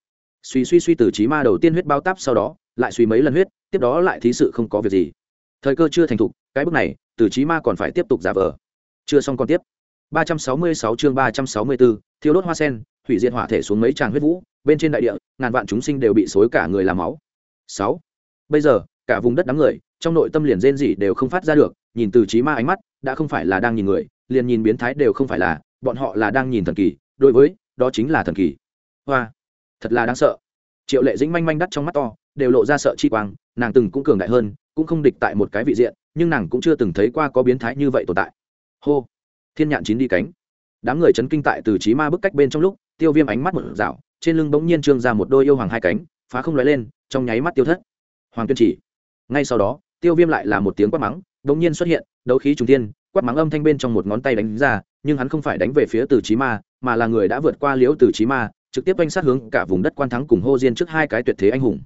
Suy suy suy từ trí ma đầu tiên huyết bao táp sau đó, lại suy mấy lần huyết, tiếp đó lại thí sự không có việc gì thời cơ chưa thành thục cái bước này từ trí ma còn phải tiếp tục giả vờ. Chưa xong còn tiếp. 366 chương 364, thiêu đốt hoa sen hủy diệt hỏa thể xuống mấy tràng huyết vũ bên trên đại địa ngàn vạn chúng sinh đều bị xối cả người làm máu. Sáu. Bây giờ cả vùng đất đám người trong nội tâm liền rên rỉ đều không phát ra được nhìn từ trí ma ánh mắt đã không phải là đang nhìn người liền nhìn biến thái đều không phải là bọn họ là đang nhìn thần kỳ đối với đó chính là thần kỳ. Hoa. Thật là đáng sợ. Triệu lệ dĩnh manh manh đắt trong mắt to đều lộ ra sợ chi quang nàng từng cũng cường đại hơn, cũng không địch tại một cái vị diện, nhưng nàng cũng chưa từng thấy qua có biến thái như vậy tồn tại. Hô! Thiên nhạn chín đi cánh. Đám người chấn kinh tại từ trí ma bức cách bên trong lúc, tiêu viêm ánh mắt một rào trên lưng bỗng nhiên trương ra một đôi yêu hoàng hai cánh, phá không l lên, trong nháy mắt tiêu thất. Hoàng tuyên chỉ. Ngay sau đó, tiêu viêm lại là một tiếng quát mắng, bỗng nhiên xuất hiện, đấu khí trùng tiên quát mắng âm thanh bên trong một ngón tay đánh ra, nhưng hắn không phải đánh về phía từ trí ma, mà là người đã vượt qua liễu từ trí ma, trực tiếp oanh sát hướng cả vùng đất quan thắng cùng hô diên trước hai cái tuyệt thế anh hùng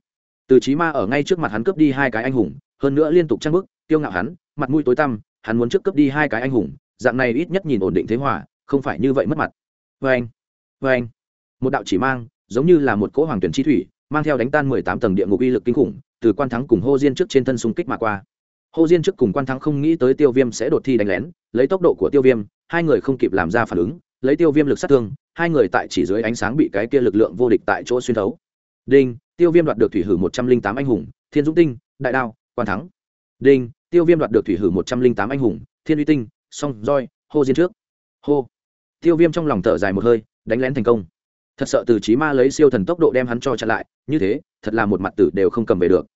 từ trí ma ở ngay trước mặt hắn cướp đi hai cái anh hùng, hơn nữa liên tục trang bức tiêu ngạo hắn, mặt mũi tối tăm, hắn muốn trước cướp đi hai cái anh hùng, dạng này ít nhất nhìn ổn định thế hòa, không phải như vậy mất mặt. Vê anh vê anh. Một đạo chỉ mang, giống như là một cỗ hoàng tuyển chi thủy, mang theo đánh tan mười tám tầng địa ngục uy lực kinh khủng, từ quan thắng cùng hô diên trước trên thân xung kích mà qua. Hô diên trước cùng quan thắng không nghĩ tới tiêu viêm sẽ đột thi đánh lén, lấy tốc độ của tiêu viêm, hai người không kịp làm ra phản ứng, lấy tiêu viêm lực sát thương, hai người tại chỉ dưới ánh sáng bị cái kia lực lượng vô địch tại chỗ xuyên thấu đinh, tiêu viêm đoạt được thủy hử một trăm linh tám anh hùng, thiên dũng tinh, đại đao, quan thắng. Đinh, tiêu viêm đoạt được thủy hử một trăm linh tám anh hùng, thiên uy tinh, song roi, hô diên trước. Hô. Tiêu viêm trong lòng thở dài một hơi, đánh lén thành công. Thật sợ từ trí ma lấy siêu thần tốc độ đem hắn cho chặn lại, như thế, thật là một mặt tử đều không cầm về được.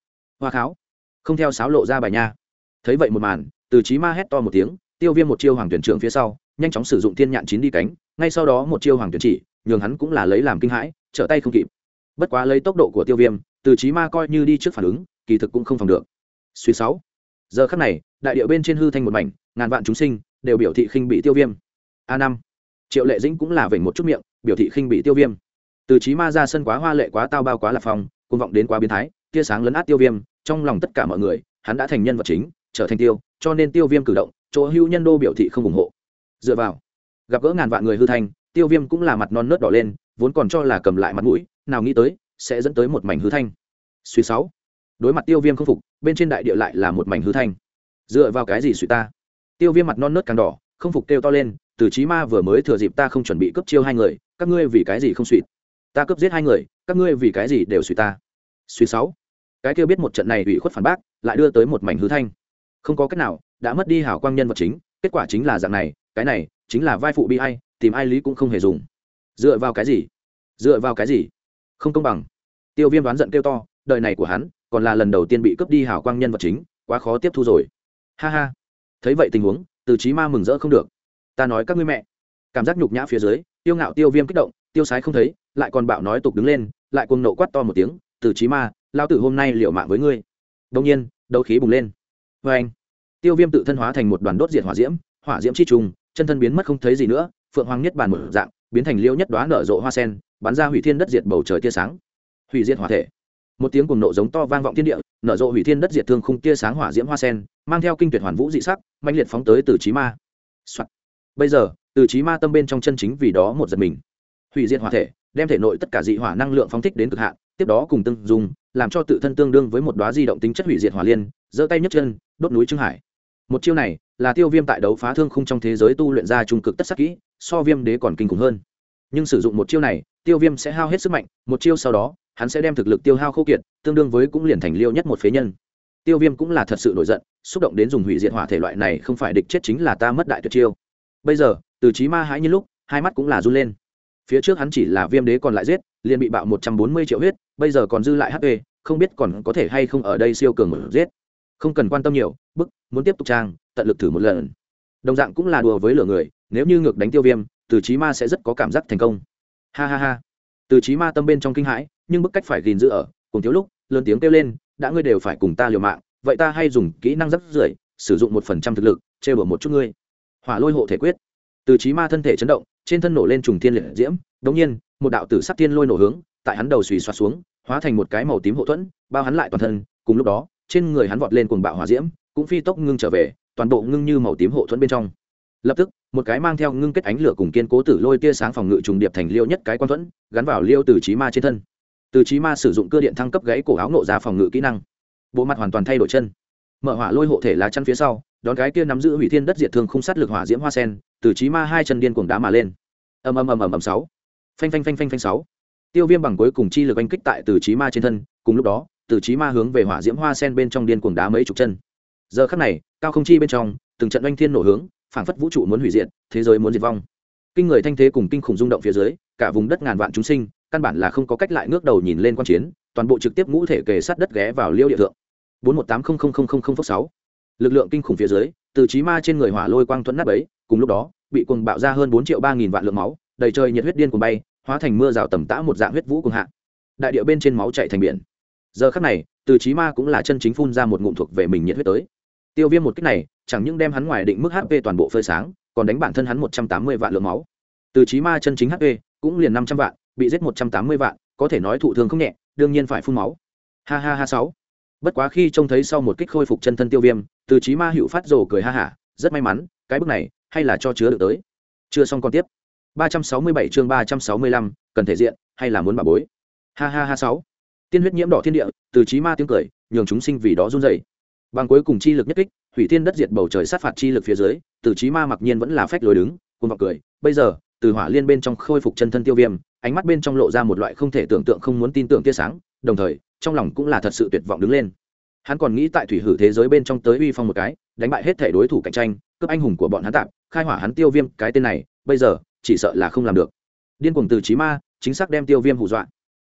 Hoa kháo. Không theo sáo lộ ra bài nha. Thấy vậy một màn, từ trí ma hét to một tiếng, tiêu viêm một chiêu hoàng tuyển trưởng phía sau, nhanh chóng sử dụng thiên nhạn chín đi cánh, ngay sau đó một chiêu hoàng tuyển chỉ, nhường hắn cũng là lấy làm kinh hãi, trở tay không kịp bất quá lấy tốc độ của tiêu viêm, từ trí ma coi như đi trước phản ứng, kỳ thực cũng không phòng được. Suy sáu. Giờ khắc này, đại điệu bên trên hư thanh một mảnh, ngàn vạn chúng sinh đều biểu thị khinh bị tiêu viêm. A năm. Triệu lệ dĩnh cũng là vểnh một chút miệng, biểu thị khinh bị tiêu viêm. Từ trí ma ra sân quá hoa lệ quá tao bao quá lạc phong côn vọng đến quá biến thái, tia sáng lấn át tiêu viêm, trong lòng tất cả mọi người, hắn đã thành nhân vật chính, trở thành tiêu, cho nên tiêu viêm cử động, chỗ hưu nhân đô biểu thị không ủng hộ. Dựa vào, gặp gỡ ngàn vạn người hư thanh, tiêu viêm cũng là mặt non nớt đỏ lên, vốn còn cho là cầm lại mặt mũi nào nghĩ tới, sẽ dẫn tới một mảnh hư thanh. Suy sáu. Đối mặt tiêu viêm không phục, bên trên đại địa lại là một mảnh hư thanh. Dựa vào cái gì suy ta? Tiêu viêm mặt non nớt càng đỏ, không phục kêu to lên, từ chí ma vừa mới thừa dịp ta không chuẩn bị cấp chiêu hai người, các ngươi vì cái gì không suy? Ta cướp giết hai người, các ngươi vì cái gì đều suy ta? Suy sáu. Cái kia biết một trận này ủy khuất phản bác, lại đưa tới một mảnh hư thanh. Không có cách nào, đã mất đi hảo quang nhân vật chính, kết quả chính là dạng này, cái này chính là vai phụ bi ai, tìm ai lý cũng không hề dùng. Dựa vào cái gì? Dựa vào cái gì? Không công bằng. Tiêu viêm đoán giận kêu to, đời này của hắn còn là lần đầu tiên bị cướp đi hảo quang nhân vật chính, quá khó tiếp thu rồi. Ha ha. Thấy vậy tình huống, từ trí ma mừng rỡ không được. Ta nói các ngươi mẹ. Cảm giác nhục nhã phía dưới, tiêu ngạo tiêu viêm kích động, tiêu sái không thấy, lại còn bạo nói tục đứng lên, lại cuồng nộ quát to một tiếng, từ trí ma lao tử hôm nay liệu mạng với ngươi. Đông nhiên, đấu khí bùng lên. Vê anh, tiêu viêm tự thân hóa thành một đoàn đốt diệt hỏa diễm hỏa diễm chi trùng, chân thân biến mất không thấy gì nữa, phượng hoàng nhất bàn một dạng biến thành liêu nhất đoá nở rộ hoa sen, bắn ra hủy thiên đất diệt bầu trời tia sáng. Hủy diệt hỏa thể. Một tiếng cùng nộ giống to vang vọng thiên địa, nở rộ hủy thiên đất diệt thương khung tia sáng hỏa diễm hoa sen, mang theo kinh tuyệt hoàn vũ dị sắc mạnh liệt phóng tới từ trí ma、Soạn. bây giờ, từ trí ma tâm bên trong chân chính vì đó một giật mình. Hủy diệt hỏa thể, đem thể nội tất cả dị hỏa năng lượng phóng thích đến cực hạn, tiếp đó cùng tương dùng làm cho tự thân tương đương với một đoá di động tính chất hủy diệt hỏa liên, giơ tay nhấc chân, đốt núi trưng hải. Một chiêu này, là tiêu viêm tại đấu phá thương khung trong thế giới tu luyện ra trung cực tất sắc kỹ so viêm đế còn kinh khủng hơn. Nhưng sử dụng một chiêu này, tiêu viêm sẽ hao hết sức mạnh, một chiêu sau đó, hắn sẽ đem thực lực tiêu hao khô kiệt, tương đương với cũng liền thành liêu nhất một phế nhân. Tiêu viêm cũng là thật sự nổi giận, xúc động đến dùng hủy diệt hỏa thể loại này không phải địch chết chính là ta mất đại tuyệt chiêu. Bây giờ, từ trí ma hãi như lúc, hai mắt cũng là run lên. Phía trước hắn chỉ là viêm đế còn lại giết, liền bị bạo một trăm bốn mươi triệu huyết, bây giờ còn dư lại hp không biết còn có thể hay không ở đây siêu cường mở giết. Không cần quan tâm nhiều, bức, muốn tiếp tục trang, tận lực thử một lần đồng dạng cũng là đùa với lửa người, nếu như ngược đánh tiêu viêm, từ trí ma sẽ rất có cảm giác thành công. Ha ha ha. Từ trí ma tâm bên trong kinh hãi, nhưng bức cách phải gìn giữ ở, cùng thiếu lúc, lớn tiếng kêu lên, đã ngươi đều phải cùng ta liều mạng, vậy ta hay dùng kỹ năng rất rưởi sử dụng một phần trăm thực lực chê bở một chút ngươi. Hỏa lôi hộ thể quyết. Từ trí ma thân thể chấn động, trên thân nổ lên trùng thiên liệt diễm đống nhiên, một đạo tử sắc tiên lôi nổ hướng, tại hắn đầu xùy xoa xuống, hóa thành một cái màu tím hộ thuẫn, bao hắn lại toàn thân, cùng lúc đó, trên người hắn vọt lên cuồng bạo hỏa diễm, cũng phi tốc ngưng trở về toàn bộ ngưng như màu tím hộ thuẫn bên trong. Lập tức, một cái mang theo ngưng kết ánh lửa cùng kiên cố tử lôi tia sáng phòng ngự trùng điệp thành liêu nhất cái quan thuẫn, gắn vào liêu từ trí ma trên thân. Từ trí ma sử dụng cơ điện thăng cấp gãy cổ áo nộ ra phòng ngự kỹ năng. Bộ mặt hoàn toàn thay đổi chân. Mở hỏa lôi hộ thể lá chăn phía sau, đón cái kia nắm giữ hủy thiên đất diệt thương không sát lực hỏa diễm hoa sen từ trí ma hai chân điên cuồng đá mà lên. Ầm ầm ầm ầm ầm sáu. Phanh phanh phanh phanh phanh sáu. Tiêu viêm bằng cuối cùng chi lực anh kích tại từ trí ma trên thân, cùng lúc đó từ trí ma hướng về hỏa diễm hoa sen bên trong điên cuồng đá mấy chục chân giờ khắc này, cao không chi bên trong, từng trận oanh thiên nổ hướng, phảng phất vũ trụ muốn hủy diệt, thế giới muốn diệt vong. Kinh người thanh thế cùng kinh khủng rung động phía dưới, cả vùng đất ngàn vạn chúng sinh, căn bản là không có cách lại ngước đầu nhìn lên quan chiến, toàn bộ trực tiếp ngũ thể kề sát đất ghé vào liêu địa thượng. bốn một tám không không không không không sáu. Lực lượng kinh khủng phía dưới, từ trí ma trên người hỏa lôi quang thuẫn nát ấy cùng lúc đó, bị cuồng bạo ra hơn bốn triệu ba nghìn vạn lượng máu, đầy trời nhiệt huyết điên cuồng bay, hóa thành mưa rào tầm tã một dạng huyết vũ cùng hạ. Đại địa bên trên máu chạy thành biển. Giờ khắc này, từ trí ma cũng là chân chính phun ra một ngụm thuộc về mình nhiệt huyết tới tiêu viêm một cách này chẳng những đem hắn ngoài định mức hp toàn bộ phơi sáng còn đánh bản thân hắn một trăm tám mươi vạn lượng máu. Từ trí ma chân chính hp cũng liền năm trăm vạn bị giết một trăm tám mươi vạn có thể nói thụ thương không nhẹ đương nhiên phải phun máu. Ha ha ha sáu. Bất quá khi trông thấy sau một kích khôi phục chân thân tiêu viêm từ trí ma hữu phát rồ cười ha hả rất may mắn cái bước này hay là cho chứa được tới. Chưa xong còn tiếp. 367 chương 365, cần thể diện hay là muốn bà bối? Ha ha ha sáu. Tiên huyết nhiễm đỏ thiên địa từ trí ma tiếng cười nhường chúng sinh vì đó run rẩy bằng cuối cùng chi lực nhất kích, hủy thiên đất diệt bầu trời sát phạt chi lực phía dưới từ trí ma mặc nhiên vẫn là phách lối đứng cùng vào cười. Bây giờ, từ hỏa liên bên trong khôi phục chân thân tiêu viêm, ánh mắt bên trong lộ ra một loại không thể tưởng tượng không muốn tin tưởng tia sáng, đồng thời, trong lòng cũng là thật sự tuyệt vọng đứng lên. Hắn còn nghĩ tại thủy hử thế giới bên trong tới uy phong một cái, đánh bại hết thể đối thủ cạnh tranh, cướp anh hùng của bọn hắn tạm, khai hỏa hắn tiêu viêm, cái tên này, bây giờ, chỉ sợ là không làm được. Điên cuồng từ trí ma, chính xác đem tiêu viêm hù dọa.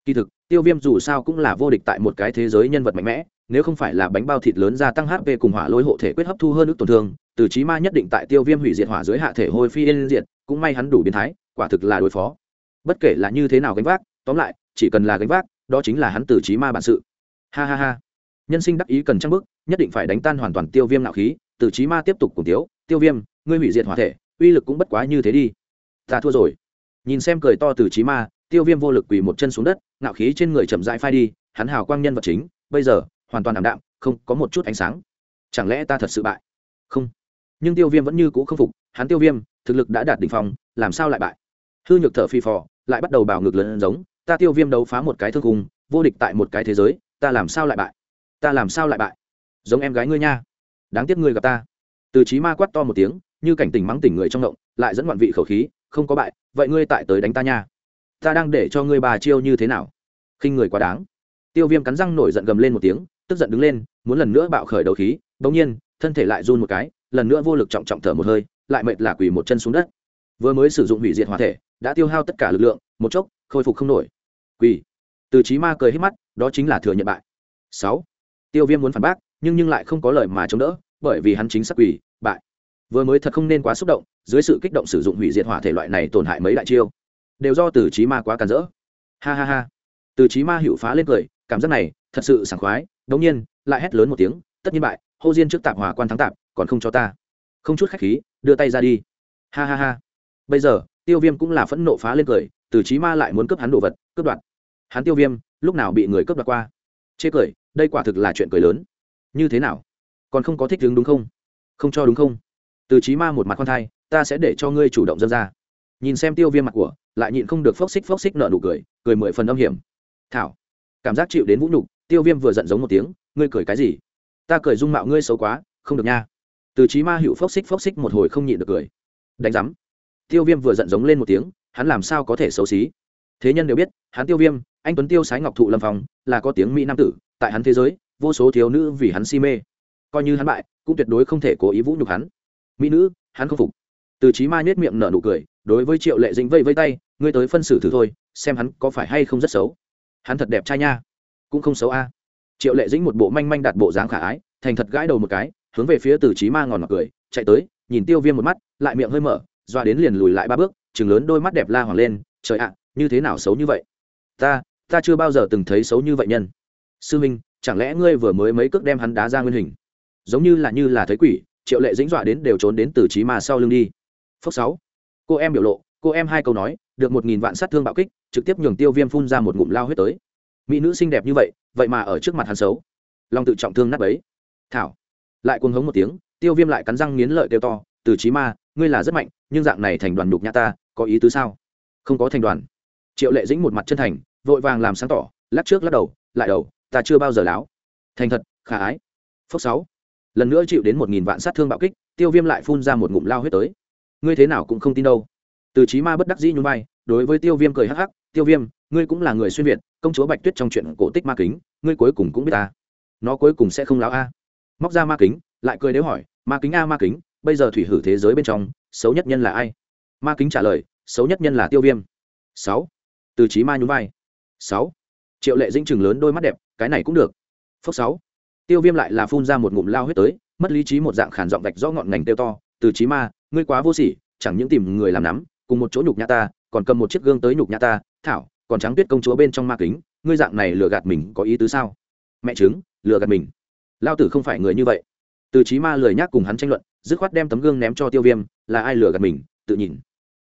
Kỳ thực, tiêu viêm dù sao cũng là vô địch tại một cái thế giới nhân vật mạnh mẽ nếu không phải là bánh bao thịt lớn gia tăng hp cùng hỏa lôi hộ thể quyết hấp thu hơn ước tổn thương, từ trí ma nhất định tại tiêu viêm hủy diệt hỏa dưới hạ thể hôi phi yên diệt, cũng may hắn đủ biến thái, quả thực là đối phó. Bất kể là như thế nào gánh vác, tóm lại, chỉ cần là gánh vác, đó chính là hắn từ trí ma bản sự. Ha ha ha. Nhân sinh đắc ý cần trăng bức nhất định phải đánh tan hoàn toàn tiêu viêm nạo khí, từ trí ma tiếp tục cùng tiếu, tiêu viêm, ngươi hủy diệt hỏa thể, uy lực cũng bất quá như thế đi. Ta thua rồi. Nhìn xem cười to từ trí ma, tiêu viêm vô lực quỳ một chân xuống đất, nạo khí trên người chậm rãi phai đi, hắn hào quang nhân vật chính, bây giờ hoàn toàn ảm đạm, không có một chút ánh sáng. Chẳng lẽ ta thật sự bại? Không. Nhưng tiêu viêm vẫn như cũ không phục, hắn tiêu viêm, thực lực đã đạt đ ỉ n h phong, làm sao lại bại? Hư nhược thở phi phò, lại bắt đầu bảo ngược lớn giống, ta tiêu viêm đấu phá một cái thương hùng vô địch tại một cái thế giới, ta làm sao lại bại? Ta làm sao lại bại? Giống em gái ngươi nha. Đáng tiếc ngươi gặp ta. Từ trí ma quát to một tiếng, như cảnh tỉnh mắng tỉnh người trong động, lại dẫn ngoạn vị khẩu khí, không có bại, vậy ngươi tại tới đánh ta nha. Ta đang để cho ngươi bà chiêu như thế nào? Khinh người quá đáng. Tiêu viêm cắn răng nổi giận gầm lên một tiếng tức giận đứng lên, muốn lần nữa bạo khởi đầu khí, bỗng nhiên, thân thể lại run một cái, lần nữa vô lực trọng trọng thở một hơi, lại mệt là quỳ một chân xuống đất. Vừa mới sử dụng hủy diệt hỏa thể, đã tiêu hao tất cả lực lượng, một chốc, khôi phục không nổi. Quỳ. Từ trí ma cười hết mắt, đó chính là thừa nhận bại. Sáu. Tiêu viêm muốn phản bác, nhưng nhưng lại không có lời mà chống đỡ, bởi vì hắn chính sắc quỳ, bại. Vừa mới thật không nên quá xúc động, dưới sự kích động sử dụng hủy diệt hỏa thể loại này tổn hại mấy đại chiêu. Đều do từ trí ma quá cản rỡ. Ha ha ha. Từ trí ma hiệu phá lên cười, cảm giác này, thật sự sảng khoái đống nhiên, lại hét lớn một tiếng, tất nhiên bại, hô diên trước tạp hòa quan thắng tạp, còn không cho ta. Không chút khách khí, đưa tay ra đi. Ha ha ha. Bây giờ, tiêu viêm cũng là phẫn nộ phá lên cười, từ trí ma lại muốn cướp hắn đồ vật, cướp đoạt. Hắn tiêu viêm, lúc nào bị người cướp đoạt qua? Chê cười, đây quả thực là chuyện cười lớn. Như thế nào? Còn không có thích đứng đúng không? Không cho đúng không? Từ trí ma một mặt con thai, ta sẽ để cho ngươi chủ động dâng ra. Nhìn xem tiêu viêm mặt của, lại nhịn không được phốc xích phốc xích nợ nụ cười cười mười phần âm hiểm. Thảo. Cảm giác chịu đến vũ nhục tiêu viêm vừa giận giống một tiếng, ngươi cười cái gì? Ta cười dung mạo ngươi xấu quá, không được nha. Từ trí ma hữu phốc xích phốc xích một hồi không nhịn được cười. Đánh giám. Tiêu viêm vừa giận giống lên một tiếng, hắn làm sao có thể xấu xí? Thế nhân đều biết, hắn tiêu viêm, anh tuấn tiêu sái ngọc thụ lâm Phòng là có tiếng mỹ nam tử, tại hắn thế giới, vô số thiếu nữ vì hắn si mê. Coi như hắn bại, cũng tuyệt đối không thể cố ý vũ nhục hắn. Mỹ nữ, hắn không phục. Từ trí ma nhếch miệng nở nụ cười, đối với triệu lệ dính vây vây tay, ngươi tới phân xử thử thôi, xem hắn có phải hay không rất xấu. Hắn thật đẹp trai nha cũng không xấu a. Triệu lệ dĩnh một bộ manh manh đặt bộ dáng khả ái, thành thật gãi đầu một cái, hướng về phía từ trí ma ngòn mặt cười, chạy tới, nhìn tiêu viêm một mắt, lại miệng hơi mở, doa đến liền lùi lại ba bước chừng lớn đôi mắt đẹp la hoàng lên, trời ạ, như thế nào xấu như vậy? Ta ta chưa bao giờ từng thấy xấu như vậy nhân. Sư minh, chẳng lẽ ngươi vừa mới mấy cước đem hắn đá ra nguyên hình? Giống như là như là thấy quỷ. Triệu lệ dĩnh dọa đến đều trốn đến từ trí ma sau lưng đi. Phước sáu. Cô em biểu lộ, cô em hai câu nói, được một nghìn vạn sát thương bạo kích, trực tiếp nhường tiêu viêm phun ra một ngụm lao huyết tới mỹ nữ xinh đẹp như vậy vậy mà ở trước mặt hắn xấu. Lòng tự trọng thương nát ấy thảo. Lại cuồng hống một tiếng, tiêu viêm lại cắn răng nghiến lợi kêu to, từ trí ma, ngươi là rất mạnh, nhưng dạng này thành đoàn nhục nhã ta, có ý tứ sao? Không có thành đoàn. Triệu lệ dĩnh một mặt chân thành, vội vàng làm sáng tỏ, lắc trước lắc đầu, lại đầu, ta chưa bao giờ láo. Thành thật, khả ái. Phúc sáu. Lần nữa chịu đến một nghìn vạn sát thương bạo kích, tiêu viêm lại phun ra một ngụm lao huyết tới. Ngươi thế nào cũng không tin đâu. Từ trí ma bất đắc dĩ nhún vai, đối với tiêu viêm cười hắc hắc tiêu viêm, ngươi cũng là người xuyên việt, công chúa bạch tuyết trong chuyện cổ tích ma kính, ngươi cuối cùng cũng biết ta. Nó cuối cùng sẽ không láo a. Móc ra ma kính, lại cười đếu hỏi, ma kính a, ma kính, bây giờ thủy hử thế giới bên trong, xấu nhất nhân là ai? Ma kính trả lời, xấu nhất nhân là tiêu viêm. Sáu. Từ trí ma nhún vai. Sáu. Triệu lệ dĩnh chừng lớn đôi mắt đẹp, cái này cũng được. Phước sáu. Tiêu viêm lại là phun ra một ngụm lao huyết tới, mất lý trí một dạng khản giọng vạch rõ ngọn ngành tiêu to, từ trí ma, ngươi quá vô sỉ, chẳng những tìm người làm nắm, cùng một chỗ nhục nhã ta, còn cầm một chiếc gương tới nhục nhã ta thảo, còn trắng tuyết công chúa bên trong ma kính, ngươi dạng này lừa gạt mình có ý tứ sao? Mẹ chứng lừa gạt mình. Lao tử không phải người như vậy. Từ trí ma lười nhác cùng hắn tranh luận, dứt khoát đem tấm gương ném cho tiêu viêm, là ai lừa gạt mình, tự nhìn.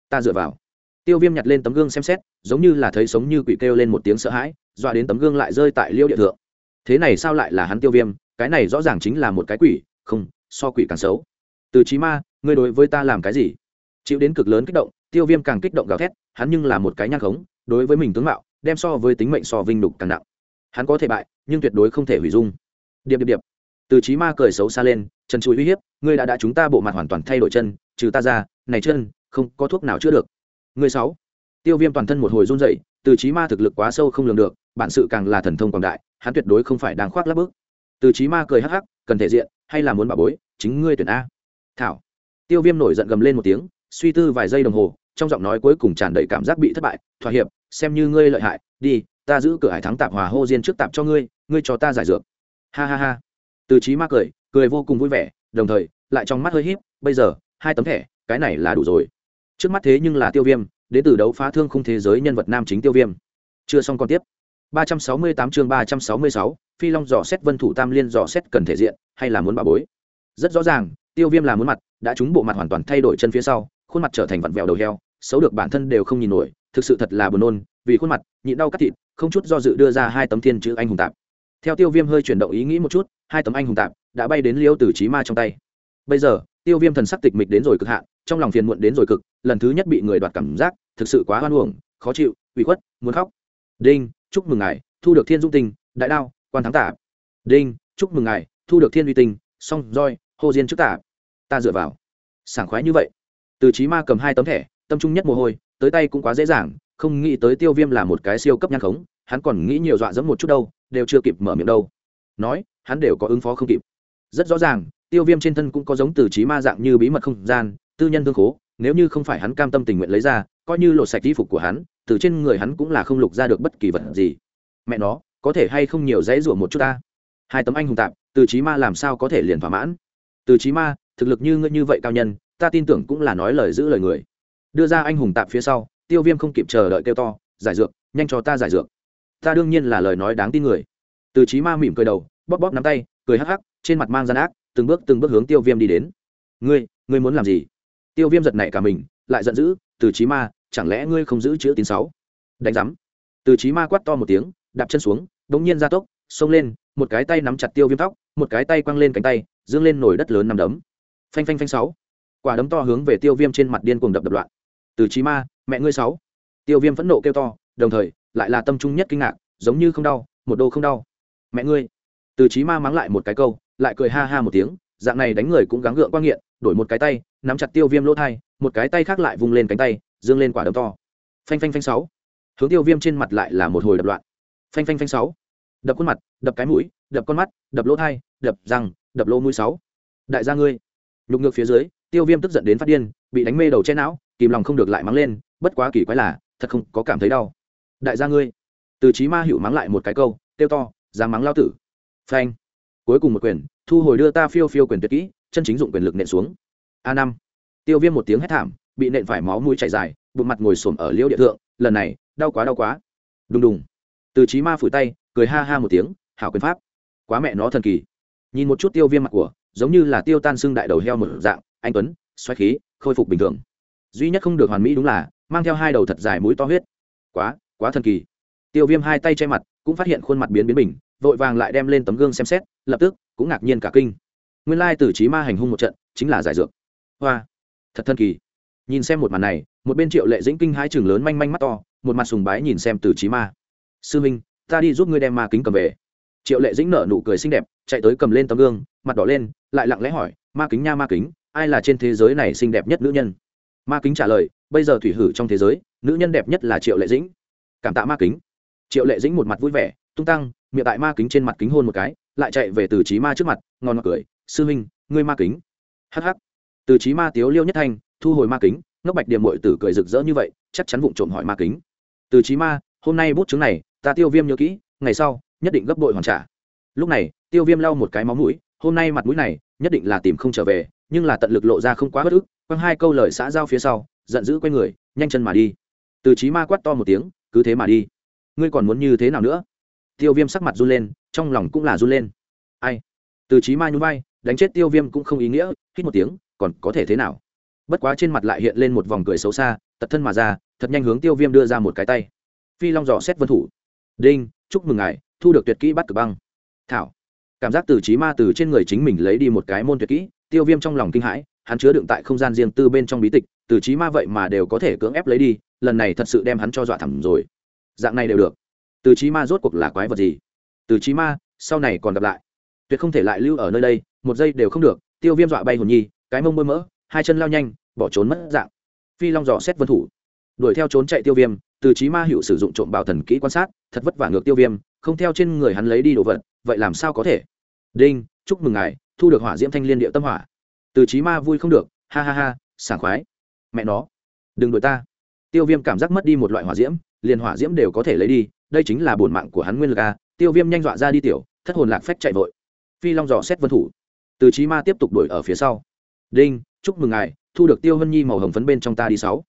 Ta dựa vào. Tiêu viêm nhặt lên tấm gương xem xét, giống như là thấy sống như quỷ kêu lên một tiếng sợ hãi, dọa đến tấm gương lại rơi tại liêu địa thượng. Thế này sao lại là hắn tiêu viêm? Cái này rõ ràng chính là một cái quỷ, không, so quỷ càng xấu. Từ trí ma, ngươi đối với ta làm cái gì? Chịu đến cực lớn kích động, tiêu viêm càng kích động gào thét, hắn nhưng là một cái nhang khống đối với mình tướng mạo, đem so với tính mệnh so vinh đục càng nặng. Hắn có thể bại, nhưng tuyệt đối không thể hủy dung. Điệp điệp điệp. Từ trí ma cười xấu xa lên, trần chui uy hiếp, ngươi đã đã chúng ta bộ mặt hoàn toàn thay đổi chân, trừ ta ra, này chân, không, có thuốc nào chữa được. Người sáu. Tiêu viêm toàn thân một hồi run dậy từ trí ma thực lực quá sâu không lường được, bản sự càng là thần thông quảng đại, hắn tuyệt đối không phải đang khoác lắp bước. Từ trí ma cười hắc hắc, cần thể diện, hay là muốn bà bối, chính ngươi tuyển a. Thảo. Tiêu viêm nổi giận gầm lên một tiếng, suy tư vài giây đồng hồ trong giọng nói cuối cùng tràn đầy cảm giác bị thất bại thỏa hiệp xem như ngươi lợi hại đi ta giữ cửa hải thắng tạp hòa hô diên trước tạp cho ngươi ngươi cho ta giải dược. Ha ha ha. Từ trí ma cười cười vô cùng vui vẻ đồng thời lại trong mắt hơi híp bây giờ hai tấm thẻ cái này là đủ rồi. Trước mắt thế nhưng là tiêu viêm đến từ đấu phá thương khung thế giới nhân vật nam chính tiêu viêm. Chưa xong còn tiếp. 368 chương 366, phi long dò xét vân thủ tam liên dò xét cần thể diện hay là muốn bà bối? Rất rõ ràng tiêu viêm là muốn mặt đã trúng bộ mặt hoàn toàn thay đổi chân phía sau khuôn mặt trở thành vặn vẹo đầu heo xấu được bản thân đều không nhìn nổi, thực sự thật là buồn nôn, vì khuôn mặt, nhịn đau cắt thịt, không chút do dự đưa ra hai tấm thiên chữ anh hùng tạp. Theo tiêu viêm hơi chuyển động ý nghĩ một chút, hai tấm anh hùng tạp đã bay đến liêu từ trí ma trong tay. Bây giờ, tiêu viêm thần sắc tịch mịch đến rồi cực hạn, trong lòng phiền muộn đến rồi cực, lần thứ nhất bị người đoạt cảm giác, thực sự quá hoan uổng, khó chịu, ủy khuất, muốn khóc. Đinh, chúc mừng ngài, thu được thiên dung tình đại đao, quan thắng tả đinh, chúc mừng ngài, thu được thiên uy tinh, song roi, hô diên trước tả. ta dựa vào. Sảng khoái như vậy. Từ trí ma cầm hai tấm thẻ tâm trung nhất mồ hôi, tới tay cũng quá dễ dàng, không nghĩ tới tiêu viêm là một cái siêu cấp nhan khống, hắn còn nghĩ nhiều dọa dẫm một chút đâu, đều chưa kịp mở miệng đâu. Nói, hắn đều có ứng phó không kịp. Rất rõ ràng, tiêu viêm trên thân cũng có giống từ trí ma dạng như bí mật không gian, tư nhân thương khố, nếu như không phải hắn cam tâm tình nguyện lấy ra, coi như lột sạch y phục của hắn, từ trên người hắn cũng là không lục ra được bất kỳ vật gì. Mẹ nó, có thể hay không nhiều dãy rủa một chút ta? Hai tấm anh hùng tạp, từ trí ma làm sao có thể liền thỏa mãn? Từ trí ma, thực lực như ngươi như vậy cao nhân, ta tin tưởng cũng là nói lời giữ lời người đưa ra anh hùng tạp phía sau, tiêu viêm không kịp chờ đợi kêu to, giải dược, nhanh cho ta giải dược. Ta đương nhiên là lời nói đáng tin người. Từ trí ma mỉm cười đầu, bóp bóp nắm tay, cười hắc hắc, trên mặt mang gian ác, từng bước từng bước hướng tiêu viêm đi đến. Ngươi ngươi muốn làm gì? Tiêu viêm giật nảy cả mình, lại giận dữ, từ trí ma, chẳng lẽ ngươi không giữ chữ tín sáu? Đánh giám. Từ trí ma quát to một tiếng, đạp chân xuống bỗng nhiên ra tốc, xông lên, một cái tay nắm chặt tiêu viêm tóc, một cái tay quăng lên cánh tay, dương lên nổi đất lớn nằm đấm. Phanh phanh phanh sáu. Quả đấm to hướng về tiêu viêm trên mặt điên cuồng đập đập loạn từ trí ma, mẹ ngươi sáu. Tiêu viêm phẫn nộ kêu to, đồng thời, lại là tâm trung nhất kinh ngạc, giống như không đau, một đô không đau. Mẹ ngươi. Từ trí ma mắng lại một cái câu, lại cười ha ha một tiếng, dạng này đánh người cũng gắng gượng quang nghiện, đổi một cái tay, nắm chặt tiêu viêm lỗ thai, một cái tay khác lại vung lên cánh tay, dương lên quả đấm to. Phanh phanh phanh sáu. Hướng tiêu viêm trên mặt lại là một hồi đập loạn. Phanh phanh phanh sáu. Đập khuôn mặt, đập cái mũi, đập con mắt, đập lỗ thai, đập răng, đập lỗ mũi sáu. Đại gia ngươi. Nhục ngược phía dưới, tiêu viêm tức giận đến phát điên, bị đánh mê đầu che não kìm lòng không được lại mắng lên, bất quá kỳ quái là, thật không có cảm thấy đau. Đại gia ngươi, từ trí ma hữu mắng lại một cái câu tiêu to, dám mắng lao tử. Phanh. Cuối cùng một quyền, thu hồi đưa ta phiêu phiêu quyền tuyệt kỹ, chân chính dụng quyền lực nện xuống. A năm. Tiêu viêm một tiếng hét thảm, bị nện phải máu mũi chảy dài, bụng mặt ngồi xổm ở liễu địa thượng, lần này, đau quá đau quá. Đùng đùng. Từ trí ma phủi tay, cười ha ha một tiếng, hảo quyền pháp. Quá mẹ nó thần kỳ. Nhìn một chút tiêu viêm mặt của, giống như là tiêu tan xương đại đầu heo một dạng, anh tuấn, xoáy khí, khôi phục bình thường duy nhất không được hoàn mỹ đúng là mang theo hai đầu thật dài mũi to huyết. Quá quá thần kỳ. Tiêu viêm hai tay che mặt, cũng phát hiện khuôn mặt biến biến bình, vội vàng lại đem lên tấm gương xem xét, lập tức, cũng ngạc nhiên cả kinh. Nguyên lai từ trí ma hành hung một trận, chính là giải dược. Hoa, thật thần kỳ. Nhìn xem một màn này, một bên triệu lệ dĩnh kinh hai trường lớn manh manh mắt to, một mặt sùng bái nhìn xem từ trí ma. Sư minh, ta đi giúp ngươi đem ma kính cầm về. Triệu lệ dĩnh nở nụ cười xinh đẹp, chạy tới cầm lên tấm gương, mặt đỏ lên, lại lặng lẽ hỏi, ma kính nha, ma kính, ai là trên thế giới này xinh đẹp nhất nữ nhân? Ma kính trả lời, bây giờ thủy hử trong thế giới, nữ nhân đẹp nhất là triệu lệ dĩnh. Cảm tạ ma kính. Triệu lệ dĩnh một mặt vui vẻ, tung tăng, miệng tại ma kính trên mặt kính hôn một cái, lại chạy về từ trí ma trước mặt, ngon ngọt cười, sư huynh, ngươi ma kính. Hh từ trí ma tiếu liêu nhất thanh, thu hồi ma kính, ngốc bạch điểm mội tử cười rực rỡ như vậy, chắc chắn vụng trộm hỏi ma kính. Từ trí ma, hôm nay bút chứng này, ta tiêu viêm nhớ kỹ, ngày sau, nhất định gấp bội hoàn trả. Lúc này, tiêu viêm lau một cái máu mũi, hôm nay mặt mũi này nhất định là tìm không trở về, nhưng là tận lực lộ ra không quá bất ức, quăng hai câu lời xã giao phía sau, giận dữ q u a y người, nhanh chân mà đi. Từ trí ma quát to một tiếng, cứ thế mà đi. Ngươi còn muốn như thế nào nữa? Tiêu viêm sắc mặt run lên, trong lòng cũng là run lên. Ai? Từ trí ma nhún vai, đánh chết tiêu viêm cũng không ý nghĩa, hít một tiếng, còn có thể thế nào? Bất quá trên mặt lại hiện lên một vòng cười xấu xa, tật thân mà ra, thật nhanh hướng tiêu viêm đưa ra một cái tay. Phi long dò xét vân thủ. Đinh, chúc mừng ngài, thu được tuyệt kỹ bắt cực băng. Thảo cảm giác từ trí ma từ trên người chính mình lấy đi một cái môn tuyệt kỹ, tiêu viêm trong lòng kinh hãi, hắn chứa đựng tại không gian riêng tư bên trong bí tịch, từ trí ma vậy mà đều có thể cưỡng ép lấy đi, lần này thật sự đem hắn cho dọa thẳm rồi. Dạng này đều được. Từ trí ma rốt cuộc là quái vật gì? Từ trí ma, sau này còn gặp lại. Tuyệt không thể lại lưu ở nơi đây, một giây đều không được, tiêu viêm dọa bay hồn nhi, cái mông bơi mỡ, hai chân lao nhanh, bỏ trốn mất dạng. Phi long dò xét vân thủ. Đuổi theo trốn chạy tiêu viêm, từ trí ma hữu sử dụng trộm bảo thần kỹ quan sát, thật vất vả ngược tiêu viêm, không theo trên người hắn lấy đi đồ vật, vậy làm sao có thể? Đinh, chúc mừng ngài, thu được hỏa diễm thanh liên địa tâm hỏa. Từ trí ma vui không được, ha ha ha, sảng khoái. Mẹ nó, đừng đuổi ta. Tiêu viêm cảm giác mất đi một loại hỏa diễm, liền hỏa diễm đều có thể lấy đi, đây chính là bổn mạng của hắn nguyên lực a. Tiêu viêm nhanh dọa ra đi tiểu, thất hồn lạc phách chạy vội. Phi long dò xét vân thủ. Từ trí ma tiếp tục đuổi ở phía sau. Đinh, chúc mừng ngài, thu được tiêu hân nhi màu hồng phấn bên trong ta đi sáu.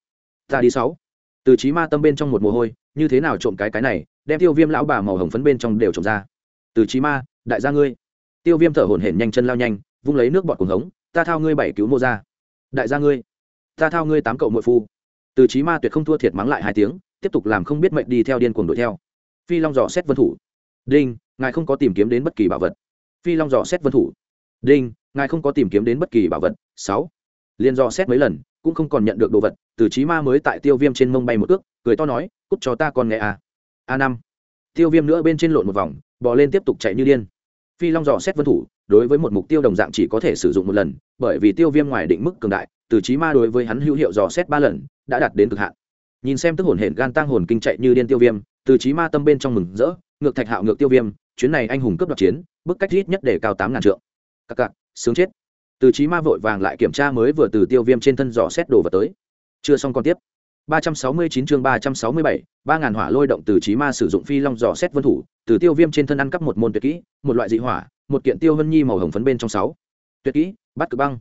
Ta đi sáu. Từ trí ma tâm bên trong một mồ hôi, như thế nào trộm cái cái này, đem tiêu viêm lão bà màu hồng phấn bên trong đều trộm ra. Từ trí ma, đại gia ngươi tiêu viêm thở hổn hển nhanh chân lao nhanh, vung lấy nước bọt cuồng hống, ta thao ngươi bảy cứu mô ra. Đại gia ngươi, ta thao ngươi tám cậu nội phu. Từ trí ma tuyệt không thua thiệt mắng lại hai tiếng, tiếp tục làm không biết mệnh đi theo điên cuồng đuổi theo. Phi long dò xét vân thủ. Đinh, ngài không có tìm kiếm đến bất kỳ bảo vật. Phi long dò xét vân thủ. Đinh, ngài không có tìm kiếm đến bất kỳ bảo vật. Sáu. Liên dò xét mấy lần, cũng không còn nhận được đồ vật, từ trí ma mới tại tiêu viêm trên mông bay một ước cười to nói, cút cho ta con nghe a a năm. Tiêu viêm nữa bên trên lộn một vòng, bò lên tiếp tục chạy như điên phi long dò xét vân thủ, đối với một mục tiêu đồng dạng chỉ có thể sử dụng một lần, bởi vì tiêu viêm ngoài định mức cường đại, từ trí ma đối với hắn hữu hiệu dò xét ba lần, đã đạt đến cực hạn. Nhìn xem tức hồn hển gan tăng hồn kinh chạy như điên tiêu viêm, từ trí ma tâm bên trong mừng rỡ, ngược thạch hạo ngược tiêu viêm, chuyến này anh hùng cấp đoạt chiến, bức cách ít nhất để cao tám ngàn trượng. Cặc cặc, sướng chết. Từ trí ma vội vàng lại kiểm tra mới vừa từ tiêu viêm trên thân dò xét đồ vật tới. Chưa xong còn tiếp. 369 chương 367, 3000 hỏa lôi động từ chí ma sử dụng phi long dò xét vân thủ, từ tiêu viêm trên thân ăn cắp một môn tuyệt kỹ, một loại dị hỏa, một kiện tiêu vân nhi màu hồng phấn bên trong sáu. Tuyệt kỹ, bắt cực băng.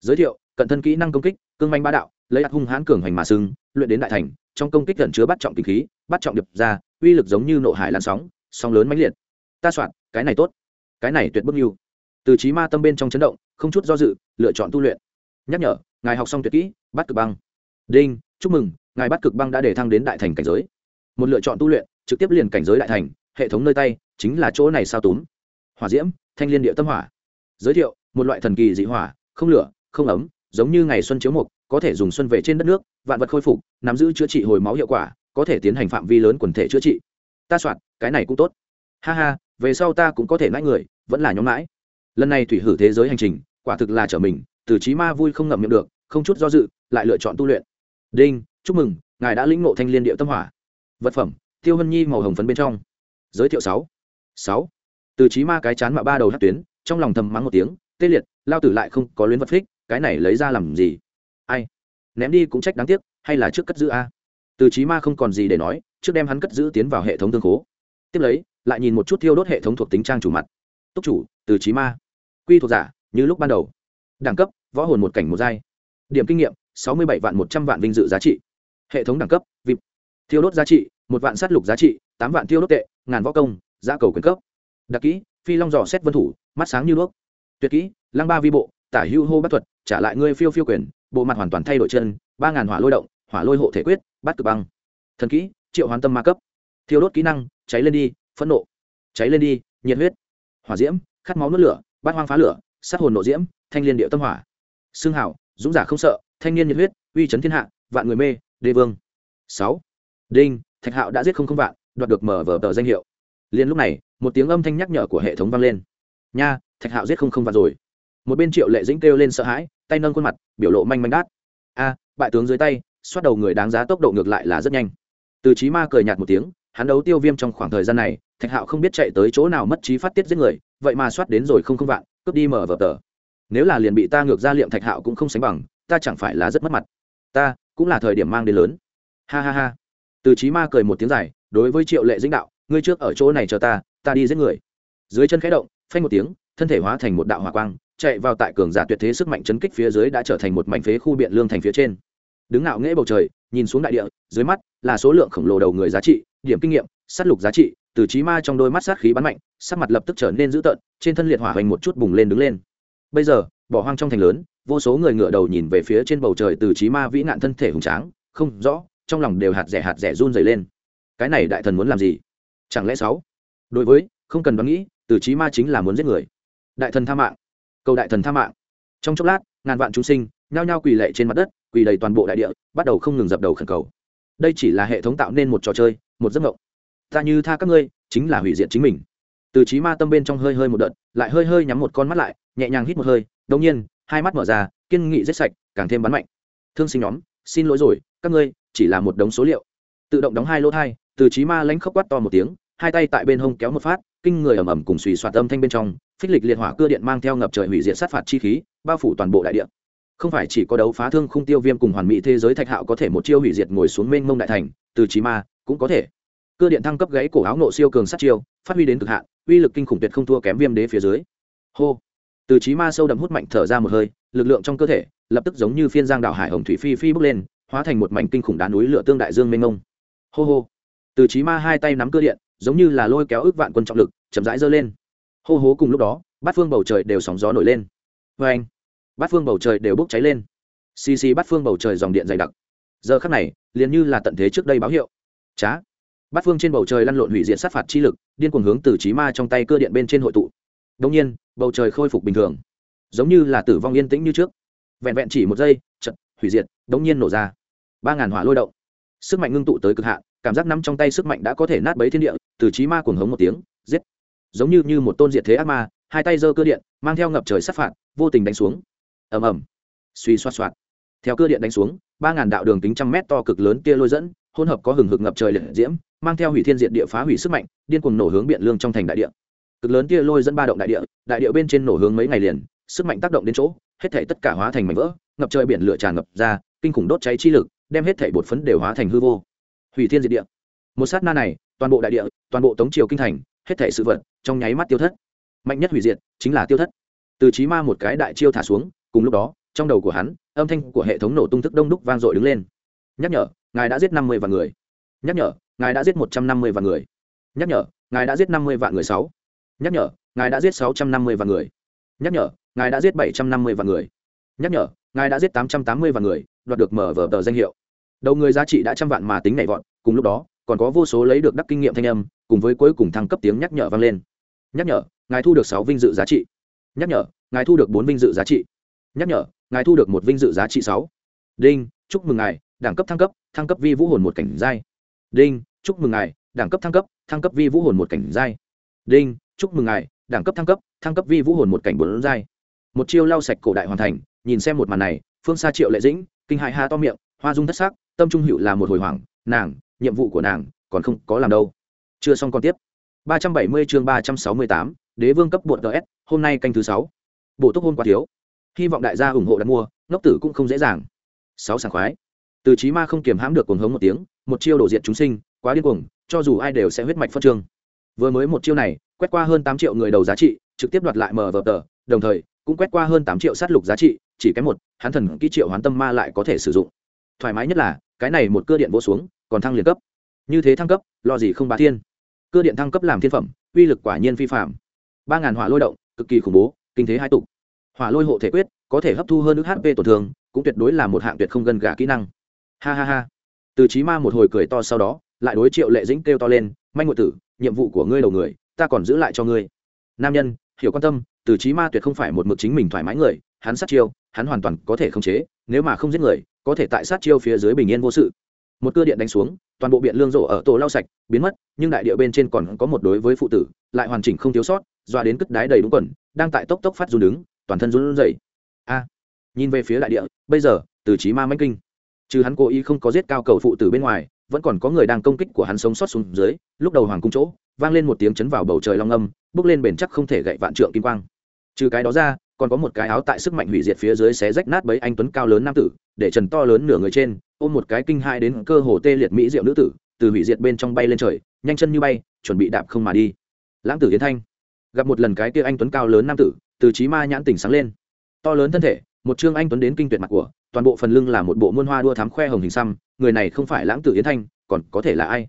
Giới thiệu, cận thân kỹ năng công kích, cương manh bá đạo, lấy đạt hung hãn cường hành mà sừng, luyện đến đại thành, trong công kích gần chứa bắt trọng kinh khí, bắt trọng điệp ra, uy lực giống như nộ hải lan sóng, sóng lớn mãnh liệt. Ta soạn, cái này tốt. Cái này tuyệt bức nhiều. Từ chí ma tâm bên trong chấn động, không chút do dự, lựa chọn tu luyện. Nhắc nhở, ngài học xong tuyệt kỹ, bắt cực băng. Đinh, chúc mừng, ngài bắt cực băng đã để thăng đến đại thành cảnh giới. Một lựa chọn tu luyện, trực tiếp liền cảnh giới đại thành, hệ thống nơi tay, chính là chỗ này sao túm. Hỏa diễm, thanh liên địa tâm hỏa. Giới thiệu, một loại thần kỳ dị hỏa, không lửa, không ấm, giống như ngày xuân chiếu mục, có thể dùng xuân về trên đất nước, vạn vật khôi phục, nắm giữ chữa trị hồi máu hiệu quả, có thể tiến hành phạm vi lớn quần thể chữa trị. Ta soạn, cái này cũng tốt. Ha ha, về sau ta cũng có thể nãi người, vẫn là nhóm mãi lần này thủy hử thế giới hành trình, quả thực là trở mình, từ trí ma vui không ngậm miệng được, không chút do dự, lại lựa chọn tu luyện. Đinh chúc mừng, ngài đã lĩnh ngộ thanh liên địa tâm hỏa. Vật phẩm, tiêu hân nhi màu hồng phấn bên trong. Giới thiệu sáu. Sáu. Từ trí ma cái chán mạ ba đầu hát tuyến, trong lòng thầm mắng một tiếng, tê liệt, lao tử lại không có luyến vật phích, cái này lấy ra làm gì? Ai? Ném đi cũng trách đáng tiếc, hay là trước cất giữ a? Từ trí ma không còn gì để nói, trước đem hắn cất giữ tiến vào hệ thống thương khố. Tiếp lấy, lại nhìn một chút thiêu đốt hệ thống thuộc tính trang chủ mặt. Túc chủ, từ trí ma. Quy thuộc giả, như lúc ban đầu. Đẳng cấp, võ hồn một cảnh một giai. Điểm kinh nghiệm, sáu mươi bảy vạn một trăm vạn vinh dự giá trị hệ thống đẳng cấp vip thiêu đốt giá trị, một vạn sát lục giá trị, tám vạn thiêu đốt tệ, ngàn võ công, giá cầu quyền cấp. Đặc kỹ, phi long dò xét vân thủ, mắt sáng như đuốc. Tuyệt kỹ, lăng ba vi bộ, tả hưu hô bắt thuật, trả lại ngươi phiêu phiêu quyền, bộ mặt hoàn toàn thay đổi chân, ba ngàn hỏa lôi động, hỏa lôi hộ thể quyết, bắt cực băng. Thần kỹ, triệu hoàn tâm ma cấp. Thiêu đốt kỹ năng, cháy lên đi, phẫn nộ. Cháy lên đi, nhiệt huyết. Hỏa diễm, khát máu nuốt lửa, bát hoang phá lửa, sát hồn nộ diễm, thanh liên điệu tâm hỏa. Xương hảo dũng giả không sợ, thanh niên nhiệt huyết, uy chấn thiên hạ, vạn người mê đê vương. Sáu. Đinh, thạch hạo đã giết không không vạn, đoạt được mở vở tờ danh hiệu. Liền lúc này, một tiếng âm thanh nhắc nhở của hệ thống vang lên. Nha, thạch hạo giết không không vạn rồi. Một bên triệu lệ dĩnh kêu lên sợ hãi, tay nâng khuôn mặt, biểu lộ manh manh đát. A, bại tướng dưới tay, xoát đầu người đáng giá tốc độ ngược lại là rất nhanh. Từ trí ma cười nhạt một tiếng, hắn đấu tiêu viêm trong khoảng thời gian này, thạch hạo không biết chạy tới chỗ nào mất trí phát tiết giết người, vậy mà soát đến rồi không không vạn, cướp đi mở vở tờ. Nếu là liền bị ta ngược ra liệm thạch hạo cũng không sánh bằng, ta chẳng phải là rất mất mặt. Ta cũng là thời điểm mang đến lớn. Ha ha ha. Từ trí ma cười một tiếng dài, đối với triệu lệ dĩnh đạo, ngươi trước ở chỗ này chờ ta ta đi giết người. Dưới chân khẽ động, phanh một tiếng, thân thể hóa thành một đạo hỏa quang, chạy vào tại cường giả tuyệt thế sức mạnh chấn kích phía dưới đã trở thành một mảnh phế khu biện lương thành phía trên. Đứng ngạo nghễ bầu trời, nhìn xuống đại địa, dưới mắt là số lượng khổng lồ đầu người giá trị, điểm kinh nghiệm, sát lục giá trị, từ trí ma trong đôi mắt sát khí bắn mạnh, sắc mặt lập tức trở nên dữ tợn, trên thân liệt hỏa hoành một chút bùng lên đứng lên. Bây giờ bỏ hoang trong thành lớn, vô số người ngựa đầu nhìn về phía trên bầu trời từ trí ma vĩ nạn thân thể hùng tráng, không rõ, trong lòng đều hạt rẻ hạt rẻ run dày lên. Cái này đại thần muốn làm gì? Chẳng lẽ sáu? Đối với, không cần đoán nghĩ, từ trí ma chính là muốn giết người. Đại thần tha mạng. Cầu đại thần tha mạng. Trong chốc lát, ngàn vạn chúng sinh, nhao nhao quỳ lệ trên mặt đất, quỳ đầy toàn bộ đại địa, bắt đầu không ngừng dập đầu khẩn cầu. Đây chỉ là hệ thống tạo nên một trò chơi, một giấc mộng. Ta như tha các ngươi, chính là hủy diệt chính mình. Từ trí ma tâm bên trong hơi hơi một đợt, lại hơi hơi nhắm một con mắt lại, nhẹ nhàng hít một hơi đông nhiên, hai mắt mở ra, kiên nghị rất sạch, càng thêm bắn mạnh. Thương sinh nhóm, xin lỗi rồi, các ngươi, chỉ là một đống số liệu. Tự động đóng hai lỗ thai, từ trí ma lánh khóc quát to một tiếng, hai tay tại bên hông kéo một phát, kinh người ầm ầm cùng xùi soạt âm thanh bên trong, phích lịch liệt hỏa cưa điện mang theo ngập trời hủy diệt sát phạt chi khí, bao phủ toàn bộ đại địa. Không phải chỉ có đấu phá thương khung tiêu viêm cùng hoàn mỹ thế giới thạch hạo có thể một chiêu hủy diệt ngồi xuống mênh mông đại thành, từ trí ma cũng có thể. Cưa điện thăng cấp gãy cổ áo nộ siêu cường sát chiêu, phát huy đến cực hạn, uy lực kinh khủng tuyệt không thua kém viêm đế phía dưới. Hô từ trí ma sâu đậm hút mạnh thở ra một hơi, lực lượng trong cơ thể lập tức giống như phiên giang đảo hải hồng thủy phi phi bước lên, hóa thành một mảnh kinh khủng đá núi lửa tương đại dương mênh mông. Hô hô. Từ trí ma hai tay nắm cơ điện, giống như là lôi kéo ước vạn quân trọng lực, chậm rãi dơ lên. Hô hố cùng lúc đó, bát phương bầu trời đều sóng gió nổi lên. Vê anh, bát phương bầu trời đều bốc cháy lên. Xì xì bát phương bầu trời dòng điện dày đặc. Giờ khắc này, liền như là tận thế trước đây báo hiệu. Trá bát phương trên bầu trời lăn lộn hủy diệt sát phạt chi lực, điên cuồng hướng từ trí ma trong tay cơ điện bên trên hội tụ đông nhiên, bầu trời khôi phục bình thường. Giống như là tử vong yên tĩnh như trước. Vẹn vẹn chỉ một giây chật hủy diệt, đống nhiên nổ ra. Ba ngàn hỏa lôi động. Sức mạnh ngưng tụ tới cực hạn, cảm giác nắm trong tay sức mạnh đã có thể nát bấy thiên địa, từ trí ma cuồng hống một tiếng, giết. Giống như như một tôn diệt thế ác ma, hai tay giơ cơ điện, mang theo ngập trời sát phạt, vô tình đánh xuống. Ầm ầm. Suy xoát xoát theo cơ điện đánh xuống, ba ngàn đạo đường kính trăm mét to cực lớn kia lôi dẫn, hỗn hợp có hừng hực ngập trời liệt diễm, mang theo hủy thiên diện địa phá hủy sức mạnh, điên cuồng nổ hướng biện lương trong thành đại địa cực lớn kia lôi dẫn ba động đại địa đại địa bên trên nổ hướng mấy ngày liền, sức mạnh tác động đến chỗ, hết thể tất cả hóa thành mảnh vỡ, ngập trời biển lửa tràn ngập ra, kinh khủng đốt cháy chi lực, đem hết thể bột phấn đều hóa thành hư vô. Hủy thiên diệt địa. Một sát na này, toàn bộ đại địa, toàn bộ tống triều kinh thành, hết thể sự vật, trong nháy mắt tiêu thất. Mạnh nhất hủy diệt, chính là tiêu thất. Từ trí ma một cái đại chiêu thả xuống, cùng lúc đó, trong đầu của hắn, âm thanh của hệ thống nổ tung thức đông đúc vang dội đứng lên. Nhắc nhở, ngài đã giết năm mươi vạn người. Nhắc nhở, ngài đã giết một trăm năm mươi vạn người. Nhắc nhở, ngài đã giết năm mươi vạn người sáu nhắc nhở, ngài đã giết sáu trăm năm mươi vạn người. Nhắc nhở, ngài đã giết bảy trăm năm mươi vạn người. Nhắc nhở, ngài đã giết tám trăm tám mươi vạn người, đoạt được mở vở tờ danh hiệu. Đầu người giá trị đã trăm vạn mà tính nhảy vọt, cùng lúc đó, còn có vô số lấy được đắc kinh nghiệm thanh âm, cùng với cuối cùng thăng cấp tiếng nhắc nhở vang lên. Nhắc nhở, ngài thu được sáu vinh dự giá trị. Nhắc nhở, ngài thu được bốn vinh dự giá trị. Nhắc nhở, ngài thu được một vinh dự giá trị sáu. Đinh, chúc mừng ngài, đẳng cấp thăng cấp thăng cấp vi vũ hồn một cảnh giai. Đinh, chúc mừng ngài, đẳng cấp thăng cấp thăng cấp vi vũ hồn một cảnh giai. Đinh chúc mừng ngài đẳng cấp thăng cấp thăng cấp vi vũ hồn một cảnh bốn giai. Một chiêu lau sạch cổ đại hoàn thành nhìn xem một màn này phương xa triệu lệ dĩnh kinh hại ha to miệng hoa dung thất sắc tâm trung hữu là một hồi hoảng nàng nhiệm vụ của nàng còn không có làm đâu. Chưa xong còn tiếp. 370 chương 368, đế vương cấp bột ds hôm nay canh thứ sáu. Bộ tốc hôn quá thiếu. Hy vọng đại gia ủng hộ đặt mua ngốc tử cũng không dễ dàng. Sáu sảng khoái. Từ trí ma không kiềm hãm được cuồng hống một tiếng một chiêu đổ diện chúng sinh quá điên cuồng cho dù ai đều sẽ huyết mạch phân trương. Vừa mới một chiêu này quét qua hơn tám triệu người đầu giá trị, trực tiếp đoạt lại mở vở tờ, đồng thời, cũng quét qua hơn tám triệu sát lục giá trị, chỉ cái một, hắn thần kỹ triệu hoán tâm ma lại có thể sử dụng. Thoải mái nhất là, cái này một cơ điện vô xuống, còn thăng liền cấp. Như thế thăng cấp, lo gì không bá thiên. Cơ điện thăng cấp làm thiên phẩm, uy lực quả nhiên phi phạm ba ngàn hỏa lôi động, cực kỳ khủng bố, kinh thế hai tục. Hỏa lôi hộ thể quyết, có thể hấp thu hơn nước hp tổn thương, cũng tuyệt đối là một hạng tuyệt không gần gà kỹ năng. Ha ha ha. Từ trí ma một hồi cười to sau đó, lại đối triệu lệ dĩnh kêu to lên, manh ngụy tử, nhiệm vụ của ngươi đầu người ta còn giữ lại cho ngươi. Nam nhân, hiểu quan tâm, từ trí ma tuyệt không phải một mực chính mình thoải mái người, hắn sát chiêu, hắn hoàn toàn có thể khống chế, nếu mà không giết người, có thể tại sát chiêu phía dưới bình yên vô sự. Một cưa điện đánh xuống, toàn bộ biện lương rộ ở tổ lau sạch, biến mất, nhưng đại địa bên trên còn có một đối với phụ tử, lại hoàn chỉnh không thiếu sót doa đến cất đái đầy đúng quần, đang tại tốc tốc phát run đứng, toàn thân run rẩy. A, nhìn về phía đại địa, bây giờ, từ trí ma mãnh kinh. Trừ hắn cố ý không có giết cao cầu phụ tử bên ngoài, vẫn còn có người đang công kích của hắn sống sót xuống dưới, lúc đầu hoàng cung chỗ vang lên một tiếng chấn vào bầu trời long âm, bước lên bền chắc không thể gậy vạn trượng kim quang. Trừ cái đó ra, còn có một cái áo tại sức mạnh hủy diệt phía dưới xé rách nát bấy anh tuấn cao lớn nam tử, để trần to lớn nửa người trên, ôm một cái kinh hai đến cơ hồ tê liệt mỹ diệu nữ tử, từ hủy diệt bên trong bay lên trời, nhanh chân như bay, chuẩn bị đạp không mà đi. Lãng tử yến thanh, gặp một lần cái kia anh tuấn cao lớn nam tử, từ trí ma nhãn tỉnh sáng lên. To lớn thân thể, một trương anh tuấn đến kinh tuyệt mặt của, toàn bộ phần lưng là một bộ muôn hoa đua thám khoe hồng hình xăm, người này không phải lãng tử yến thanh, còn có thể là ai?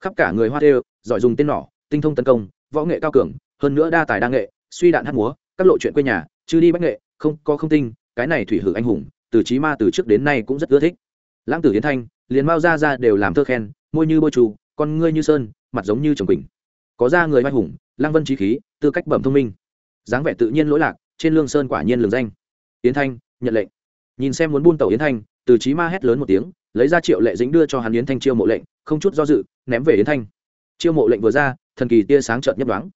Khắp cả người hoa thêu, giỏi dùng tên nỏ, tinh thông tấn công, võ nghệ cao cường, hơn nữa đa tài đa nghệ, suy đạn hát múa, các lộ chuyện quê nhà chứ đi bách nghệ, không, có không tinh, cái này thủy hử anh hùng, từ trí ma từ trước đến nay cũng rất ưa thích. Lãng tử yến thanh, liền mao ra ra đều làm thơ khen, môi như bôi trù, con ngươi như sơn, mặt giống như trồng quỳnh. Có ra người vai hùng lang vân trí khí, tư cách bẩm thông minh. Dáng vẻ tự nhiên lỗi lạc, trên lương sơn quả nhiên lường danh. Yến thanh, nhận lệnh. Nhìn xem muốn buôn tàu yến thanh, từ trí ma hét lớn một tiếng lấy ra triệu lệ dính đưa cho hắn yến thanh chiêu mộ lệnh, không chút do dự, ném về yến thanh. Chiêu mộ lệnh vừa ra, thần kỳ tia sáng trợn nhất đoán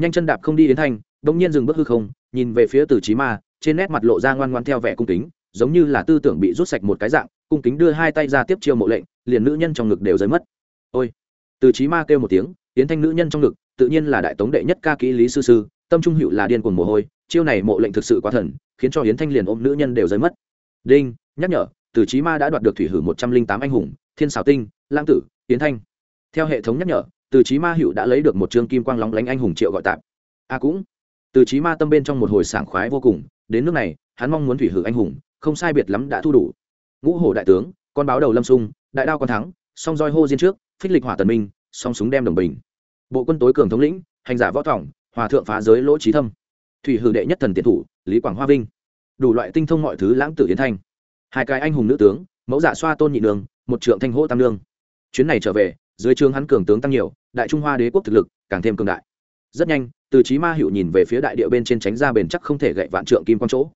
nhanh chân đạp không đi yến thanh, bỗng nhiên dừng bước hư không, nhìn về phía từ trí ma, trên nét mặt lộ ra ngoan ngoan theo vẻ cung kính, giống như là tư tưởng bị rút sạch một cái dạng, cung kính đưa hai tay ra tiếp chiêu mộ lệnh, liền nữ nhân trong ngực đều rơi mất. Ôi! Từ trí ma kêu một tiếng, yến thanh nữ nhân trong ngực, tự nhiên là đại tống đệ nhất ca kỹ lý sư sư, tâm trung hữu là điên cuồng mồ hôi, chiêu này mộ lệnh thực sự quá thần, khiến cho yến thanh liền ôm nữ nhân đều rơi mất. Đinh, nhắc nhở từ trí ma đã đoạt được thủy hử một trăm linh tám anh hùng, thiên xảo tinh lang tử tiến thanh. Theo hệ thống nhắc nhở, từ trí ma hữu đã lấy được một chương kim quang lóng lánh anh hùng triệu gọi tạp. A à cũng, từ trí ma tâm bên trong một hồi sảng khoái vô cùng, đến nước này, hắn mong muốn thủy hử anh hùng, không sai biệt lắm đã thu đủ. Ngũ hổ đại tướng, con báo đầu lâm sung, đại đao con thắng, song roi hô diên trước, phích lịch hỏa tần minh, song súng đem đồng bình. Bộ quân tối cường thống lĩnh, hành giả võ thỏng, hòa thượng phá giới lỗ trí thâm. Thủy hử đệ nhất thần tiện thủ, lý quảng hoa vinh. Đủ loại tinh thông mọi thứ lãng tử yến thanh hai cái anh hùng nữ tướng, mẫu dạ xoa tôn nhị đường một trượng thanh hỗ tam lương chuyến này trở về, dưới trường hắn cường tướng tăng nhiều, đại trung hoa đế quốc thực lực càng thêm cường đại. Rất nhanh, từ trí ma hiệu nhìn về phía đại địa bên trên tránh ra bền chắc không thể gậy vạn trượng kim quang chỗ.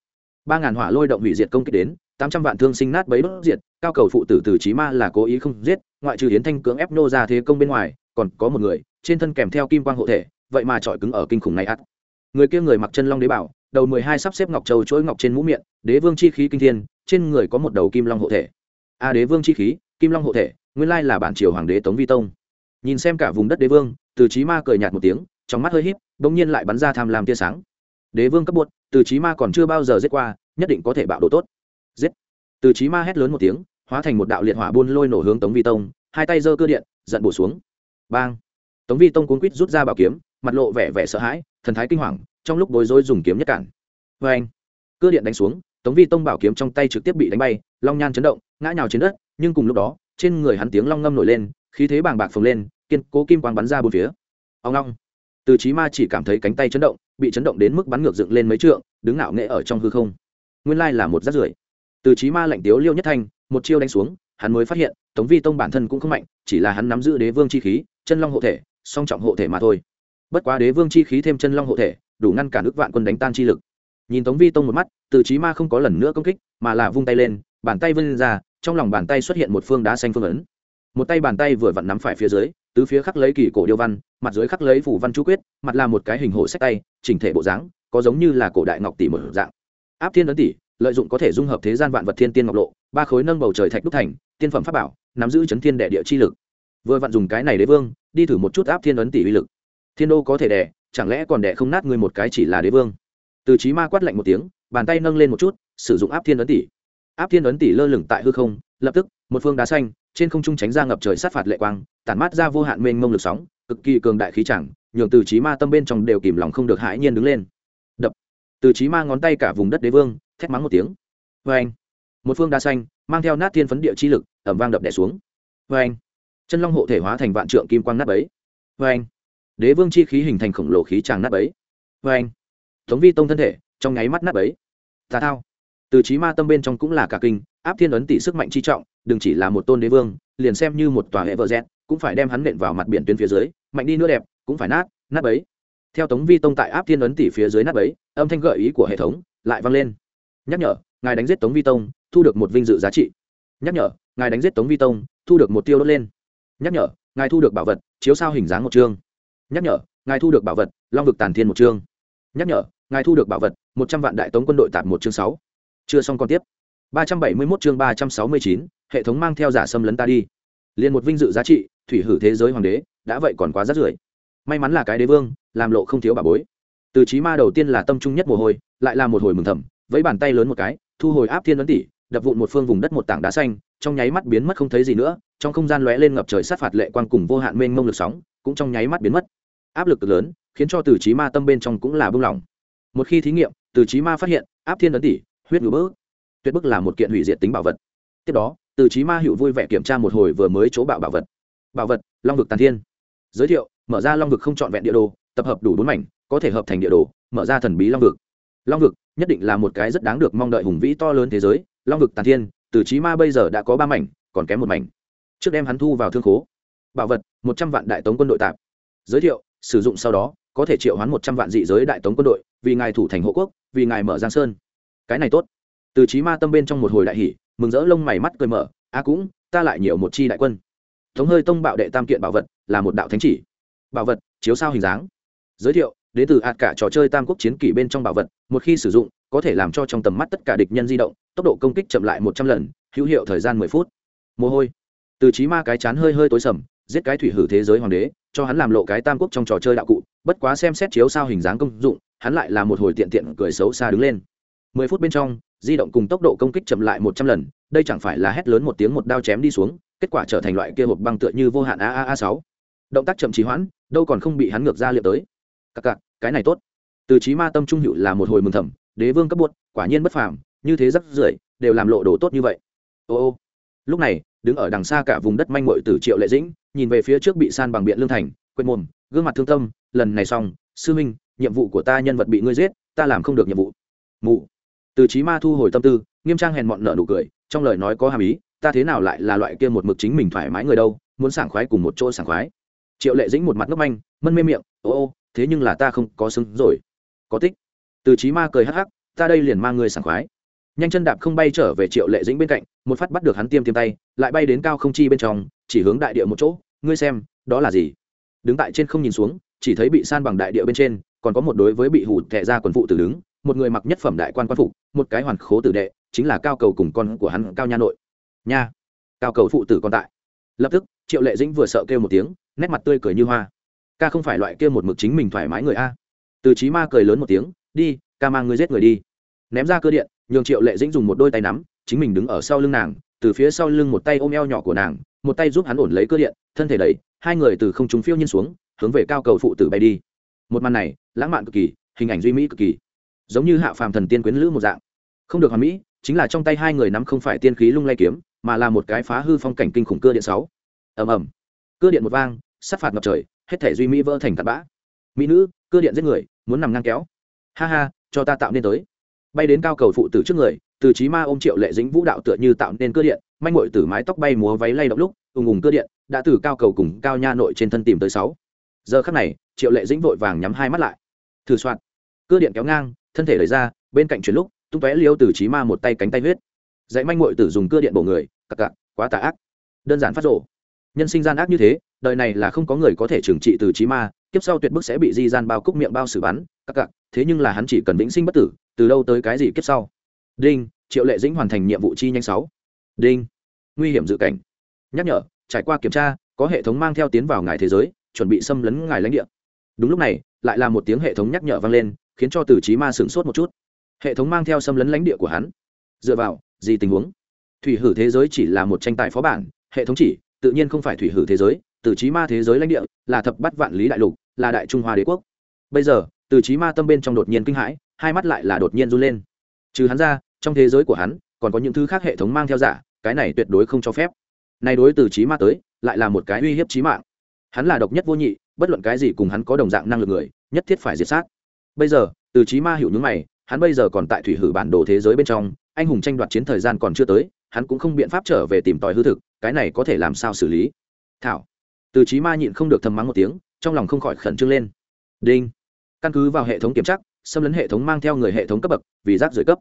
Ba ngàn hỏa lôi động hủy diệt công kích đến, tám trăm vạn thương sinh nát bấy bất diệt, cao cầu phụ tử từ trí ma là cố ý không giết, ngoại trừ hiến thanh cưỡng ép nô ra thế công bên ngoài, còn có một người, trên thân kèm theo kim quang hộ thể, vậy mà trọi cứng ở kinh khủng này ắt người kia người mặc chân long đế bảo, đầu mười hai sắp xếp ngọc châu chuỗi ngọc trên mũ miệng, đế vương chi khí kinh thiên trên người có một đầu kim long hộ thể. A đế vương chi khí, kim long hộ thể, nguyên lai là bản triều hoàng đế tống vi tông. Nhìn xem cả vùng đất đế vương, từ trí ma cười nhạt một tiếng, trong mắt hơi híp, bỗng nhiên lại bắn ra tham lam tia sáng. Đế vương cấp bột, từ trí ma còn chưa bao giờ giết qua, nhất định có thể bạo độ tốt. Giết. Từ trí ma hét lớn một tiếng, hóa thành một đạo liệt hỏa buôn lôi nổ hướng tống vi tông, hai tay giơ cơ điện, giận bổ xuống. Bang. Tống vi tông cuốn quýt rút ra bảo kiếm, mặt lộ vẻ vẻ sợ hãi, thần thái kinh hoàng, trong lúc bối rối dùng kiếm nhất cản. Vê anh cơ điện đánh xuống tống vi tông bảo kiếm trong tay trực tiếp bị đánh bay, long nhan chấn động, ngã nhào trên đất, nhưng cùng lúc đó, trên người hắn tiếng long ngâm nổi lên, khí thế bàng bạc phồng lên, kiên cố kim quang bắn ra bốn phía. Ông long. Từ trí ma chỉ cảm thấy cánh tay chấn động, bị chấn động đến mức bắn ngược dựng lên mấy trượng, đứng ngạo nghệ ở trong hư không. Nguyên lai là một rát rưởi. Từ trí ma lạnh tiếu liêu nhất thanh, một chiêu đánh xuống, hắn mới phát hiện, tống vi tông bản thân cũng không mạnh, chỉ là hắn nắm giữ đế vương chi khí, chân long hộ thể, song trọng hộ thể mà thôi. Bất quá đế vương chi khí thêm chân long hộ thể, đủ ngăn cản ước vạn quân đánh tan chi lực nhìn tống vi tông một mắt từ trí ma không có lần nữa công kích mà là vung tay lên bàn tay vươn ra trong lòng bàn tay xuất hiện một phương đá xanh phương ấn. Một tay bàn tay vừa vặn nắm phải phía dưới tứ phía khắc lấy kỳ cổ điêu văn mặt dưới khắc lấy phủ văn chú quyết mặt là một cái hình hộ sách tay chỉnh thể bộ dáng có giống như là cổ đại ngọc tỷ một dạng. Áp thiên ấn tỷ lợi dụng có thể dung hợp thế gian vạn vật thiên tiên ngọc lộ ba khối nâng bầu trời thạch đúc thành tiên phẩm pháp bảo nắm giữ chấn thiên đệ địa chi lực. Vừa vặn dùng cái này đế vương đi thử một chút áp thiên ấn tỷ uy lực. Thiên đô có thể đẻ, chẳng lẽ còn đẻ không nát người một cái chỉ là đế vương? Từ trí ma quát lạnh một tiếng, bàn tay nâng lên một chút, sử dụng áp thiên ấn tỷ. Áp thiên ấn tỷ lơ lửng tại hư không, lập tức, một phương đá xanh, trên không trung tránh ra ngập trời sát phạt lệ quang, tản mát ra vô hạn mênh mông lực sóng, cực kỳ cường đại khí chẳng, nhường từ trí ma tâm bên trong đều kìm lòng không được hãi nhiên đứng lên. Đập. Từ trí ma ngón tay cả vùng đất đế vương, thét mắng một tiếng. Vê anh một phương đá xanh, mang theo nát thiên phấn địa chi lực ẩm vang đập đẻ xuống. Vê anh chân long hộ thể hóa thành vạn trượng kim quang nát bấy. Vê anh đế vương chi khí hình thành khổng lồ khí tràng nát bấy. Vê anh Tống vi tông thân thể, trong nháy mắt nát bấy. Tà thao. Từ trí ma tâm bên trong cũng là cả kinh, áp thiên ấn tỷ sức mạnh chi trọng, đừng chỉ là một tôn đế vương, liền xem như một tòa hệ vợ rẽ cũng phải đem hắn nện vào mặt biển tuyến phía dưới, mạnh đi nữa đẹp, cũng phải nát nát bấy. Theo tống vi tông tại áp thiên ấn tỷ phía dưới nát bấy, âm thanh gợi ý của hệ thống lại vang lên. Nhắc nhở, ngài đánh giết tống vi tông, thu được một vinh dự giá trị. Nhắc nhở, ngài đánh giết tống vi tông, thu được một tiêu đốt lên. Nhắc nhở, ngài thu được bảo vật, chiếu sao hình dáng một chương. Nhắc nhở, ngài thu được bảo vật, long vực tàn thiên một chương. Nhắc nhở ngài thu được bảo vật, một trăm vạn đại tống quân đội tạp một chương sáu. Chưa xong còn tiếp. Ba trăm bảy mươi mốt chương ba trăm sáu mươi chín, hệ thống mang theo giả xâm lấn ta đi. Liền một vinh dự giá trị, thủy hử thế giới hoàng đế, đã vậy còn quá rát rưởi. May mắn là cái đế vương, làm lộ không thiếu bà bối. Từ trí ma đầu tiên là tâm trung nhất mồ hôi, lại là một hồi mừng thầm với bàn tay lớn một cái, thu hồi áp thiên ấn tỷ đập vụn một phương vùng đất một tảng đá xanh, trong nháy mắt biến mất không thấy gì nữa, trong không gian lóe lên ngập trời sát phạt lệ quang cùng vô hạn mênh mông lực sóng, cũng trong nháy mắt biến mất. Áp lực lớn, khiến cho từ trí ma tâm bên trong cũng là bưng lỏng một khi thí nghiệm, từ trí ma phát hiện, áp thiên ấn tỷ huyết ngữ bức tuyệt bức là một kiện hủy diệt tính bảo vật. Tiếp đó, từ trí ma hiệu vui vẻ kiểm tra một hồi vừa mới chỗ bạo bảo vật. Bảo vật, long vực tàn thiên. Giới thiệu, mở ra long vực không trọn vẹn địa đồ, tập hợp đủ bốn mảnh, có thể hợp thành địa đồ, mở ra thần bí long vực. Long vực, nhất định là một cái rất đáng được mong đợi hùng vĩ to lớn thế giới. Long vực tàn thiên, từ trí ma bây giờ đã có ba mảnh, còn kém một mảnh. Trước đem hắn thu vào thương khố. Bảo vật, một trăm vạn đại tống quân đội tạp. Giới thiệu, sử dụng sau đó có thể triệu hoán một trăm vạn dị giới đại tống quân đội, vì ngài thủ thành hộ quốc, vì ngài mở giang sơn. Cái này tốt. Từ trí ma tâm bên trong một hồi đại hỷ mừng rỡ lông mày mắt cười mở, a cũng, ta lại nhiều một chi đại quân. Thống hơi tông bạo đệ tam kiện bảo vật là một đạo thánh chỉ. Bảo vật, chiếu sao hình dáng. Giới thiệu, đến từ ạt cả trò chơi tam quốc chiến kỷ bên trong bảo vật, một khi sử dụng, có thể làm cho trong tầm mắt tất cả địch nhân di động, tốc độ công kích chậm lại một trăm lần, hữu hiệu thời gian mười phút. Mồ hôi. Từ trí ma cái chán hơi hơi tối sầm, giết cái thủy hử thế giới hoàng đế, cho hắn làm lộ cái tam quốc trong trò chơi đạo cụ bất quá xem xét chiếu sao hình dáng công dụng, hắn lại là một hồi tiện tiện cười xấu xa đứng lên. Mười phút bên trong, di động cùng tốc độ công kích chậm lại một trăm lần, đây chẳng phải là hét lớn một tiếng một đao chém đi xuống, kết quả trở thành loại kia hộp băng tựa như vô hạn a a a sáu. Động tác chậm trì hoãn, đâu còn không bị hắn ngược ra liệu tới. Cặc cặc, cái này tốt. Từ trí ma tâm trung hữu là một hồi mừng thầm, đế vương cấp buốt quả nhiên bất phàm, như thế rất rưởi, đều làm lộ đồ tốt như vậy. Ô ô. Lúc này, đứng ở đằng xa cả vùng đất manh mội từ triệu lệ dĩnh, nhìn về phía trước bị san bằng biện lương thành, quên mồm gương mặt thương tâm, lần này xong, sư minh, nhiệm vụ của ta nhân vật bị ngươi giết, ta làm không được nhiệm vụ. Mụ. Từ trí ma thu hồi tâm tư, nghiêm trang hèn mọn nợ nụ cười, trong lời nói có hàm ý, ta thế nào lại là loại kia một mực chính mình thoải mái người đâu, muốn sảng khoái cùng một chỗ sảng khoái. Triệu lệ dĩnh một mặt ngốc manh, mân mê miệng, ô ô, thế nhưng là ta không có xứng rồi. Có tích. Từ trí ma cười hắc hắc, ta đây liền mang người sảng khoái. Nhanh chân đạp không bay trở về triệu lệ dĩnh bên cạnh, một phát bắt được hắn tiêm tiêm tay, lại bay đến cao không chi bên trong, chỉ hướng đại địa một chỗ, ngươi xem, đó là gì? Đứng tại trên không nhìn xuống, chỉ thấy bị san bằng đại địa bên trên, còn có một đối với bị hụt thẹ ra quần phụ tử đứng, một người mặc nhất phẩm đại quan quan phục, một cái hoàn khố tử đệ, chính là cao cầu cùng con của hắn cao nha nội. Nha, cao cầu phụ tử còn tại. Lập tức, triệu lệ dĩnh vừa sợ kêu một tiếng, nét mặt tươi cười như hoa. Ca không phải loại kia một mực chính mình thoải mái người a. Từ trí ma cười lớn một tiếng, đi, ca mang người giết người đi. Ném ra cơ điện, nhường triệu lệ dĩnh dùng một đôi tay nắm, chính mình đứng ở sau lưng nàng, từ phía sau lưng một tay ôm eo nhỏ của nàng một tay giúp hắn ổn lấy cơ điện, thân thể đẩy hai người từ không trung phiêu nhiên xuống, hướng về cao cầu phụ tử bay đi. Một màn này, lãng mạn cực kỳ, hình ảnh duy mỹ cực kỳ. Giống như hạ phàm thần tiên quyến lữ một dạng. Không được hoàn mỹ, chính là trong tay hai người nắm không phải tiên khí lung lay kiếm, mà là một cái phá hư phong cảnh kinh khủng cơ điện sáu. Ầm ầm. Cơ điện một vang, sát phạt ngập trời, hết thể duy mỹ vỡ thành tạt bã. Mỹ nữ, cơ điện giết người, muốn nằm ngang kéo. Ha ha, cho ta tạo nên tới. Bay đến cao cầu phụ tử trước người, từ trí ma ôm triệu lệ dính vũ đạo tựa như tạo nên cơ điện manh mội tử mái tóc bay múa váy lay động lúc, ùng ùng cơ điện, đã từ cao cầu cùng cao nha nội trên thân tìm tới sáu. Giờ khắc này, triệu lệ dĩnh vội vàng nhắm hai mắt lại. Thử soạn. Cơ điện kéo ngang, thân thể lấy ra, bên cạnh chuyển lúc, tung tóe liêu từ trí ma một tay cánh tay huyết. Dạy manh mội tử dùng cơ điện bổ người, cặc cặc, quá tà ác. Đơn giản phát rộ nhân sinh gian ác như thế, đời này là không có người có thể trừng trị từ trí ma, kiếp sau tuyệt bức sẽ bị di gian bao cúc miệng bao xử bắn, cặc cặc, thế nhưng là hắn chỉ cần vĩnh sinh bất tử, từ đâu tới cái gì kiếp sau? Đinh, triệu lệ dĩnh hoàn thành nhiệm vụ chi nhanh sáu đinh. Nguy hiểm dự cảnh. Nhắc nhở, trải qua kiểm tra, có hệ thống mang theo tiến vào ngài thế giới, chuẩn bị xâm lấn ngài lãnh địa. Đúng lúc này, lại là một tiếng hệ thống nhắc nhở vang lên, khiến cho từ trí ma sửng sốt một chút. Hệ thống mang theo xâm lấn lãnh địa của hắn. Dựa vào, gì tình huống? Thủy hử thế giới chỉ là một tranh tài phó bản, hệ thống chỉ, tự nhiên không phải thủy hử thế giới, từ trí ma thế giới lãnh địa là thập bắt vạn lý đại lục, là đại trung hoa đế quốc. Bây giờ, từ trí ma tâm bên trong đột nhiên kinh hãi, hai mắt lại là đột nhiên run lên. Trừ hắn ra, trong thế giới của hắn, còn có những thứ khác hệ thống mang theo giả cái này tuyệt đối không cho phép. Này đối từ trí ma tới, lại là một cái uy hiếp trí mạng. Hắn là độc nhất vô nhị, bất luận cái gì cùng hắn có đồng dạng năng lực người, nhất thiết phải diệt sát. Bây giờ, từ trí ma hiểu những mày, hắn bây giờ còn tại thủy hử bản đồ thế giới bên trong, anh hùng tranh đoạt chiến thời gian còn chưa tới, hắn cũng không biện pháp trở về tìm tòi hư thực, cái này có thể làm sao xử lý? Thảo. Từ trí ma nhịn không được thầm mắng một tiếng, trong lòng không khỏi khẩn trương lên. Đinh. Căn cứ vào hệ thống kiểm tra, xâm lấn hệ thống mang theo người hệ thống cấp bậc, vì rác rưởi cấp.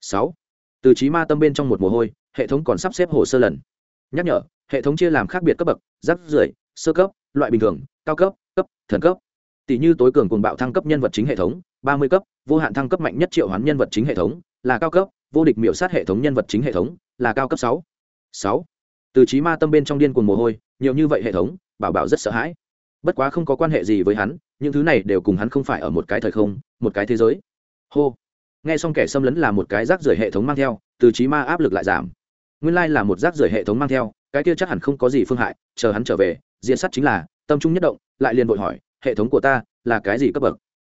Sáu. Từ trí ma tâm bên trong một mồ hôi hệ thống còn sắp xếp hồ sơ lần. Nhắc nhở, hệ thống chia làm khác biệt cấp bậc rác rưởi sơ cấp, loại bình thường, cao cấp cấp, thần cấp. Tỷ như tối cường cuồng bạo thăng cấp nhân vật chính hệ thống, ba mươi cấp, vô hạn thăng cấp mạnh nhất triệu hoán nhân vật chính hệ thống, là cao cấp, vô địch miểu sát hệ thống nhân vật chính hệ thống, là cao cấp sáu. Sáu. Từ trí ma tâm bên trong điên cuồng mồ hôi, nhiều như vậy hệ thống, bảo bảo rất sợ hãi. Bất quá không có quan hệ gì với hắn, những thứ này đều cùng hắn không phải ở một cái thời không, một cái thế giới. Hô. Nghe xong kẻ xâm lấn là một cái rác rưởi hệ thống mang theo, từ trí ma áp lực lại giảm nguyên lai là một rác rưởi hệ thống mang theo, cái kia chắc hẳn không có gì phương hại, chờ hắn trở về, diện sắt chính là, tâm trung nhất động, lại liền vội hỏi, hệ thống của ta là cái gì cấp bậc?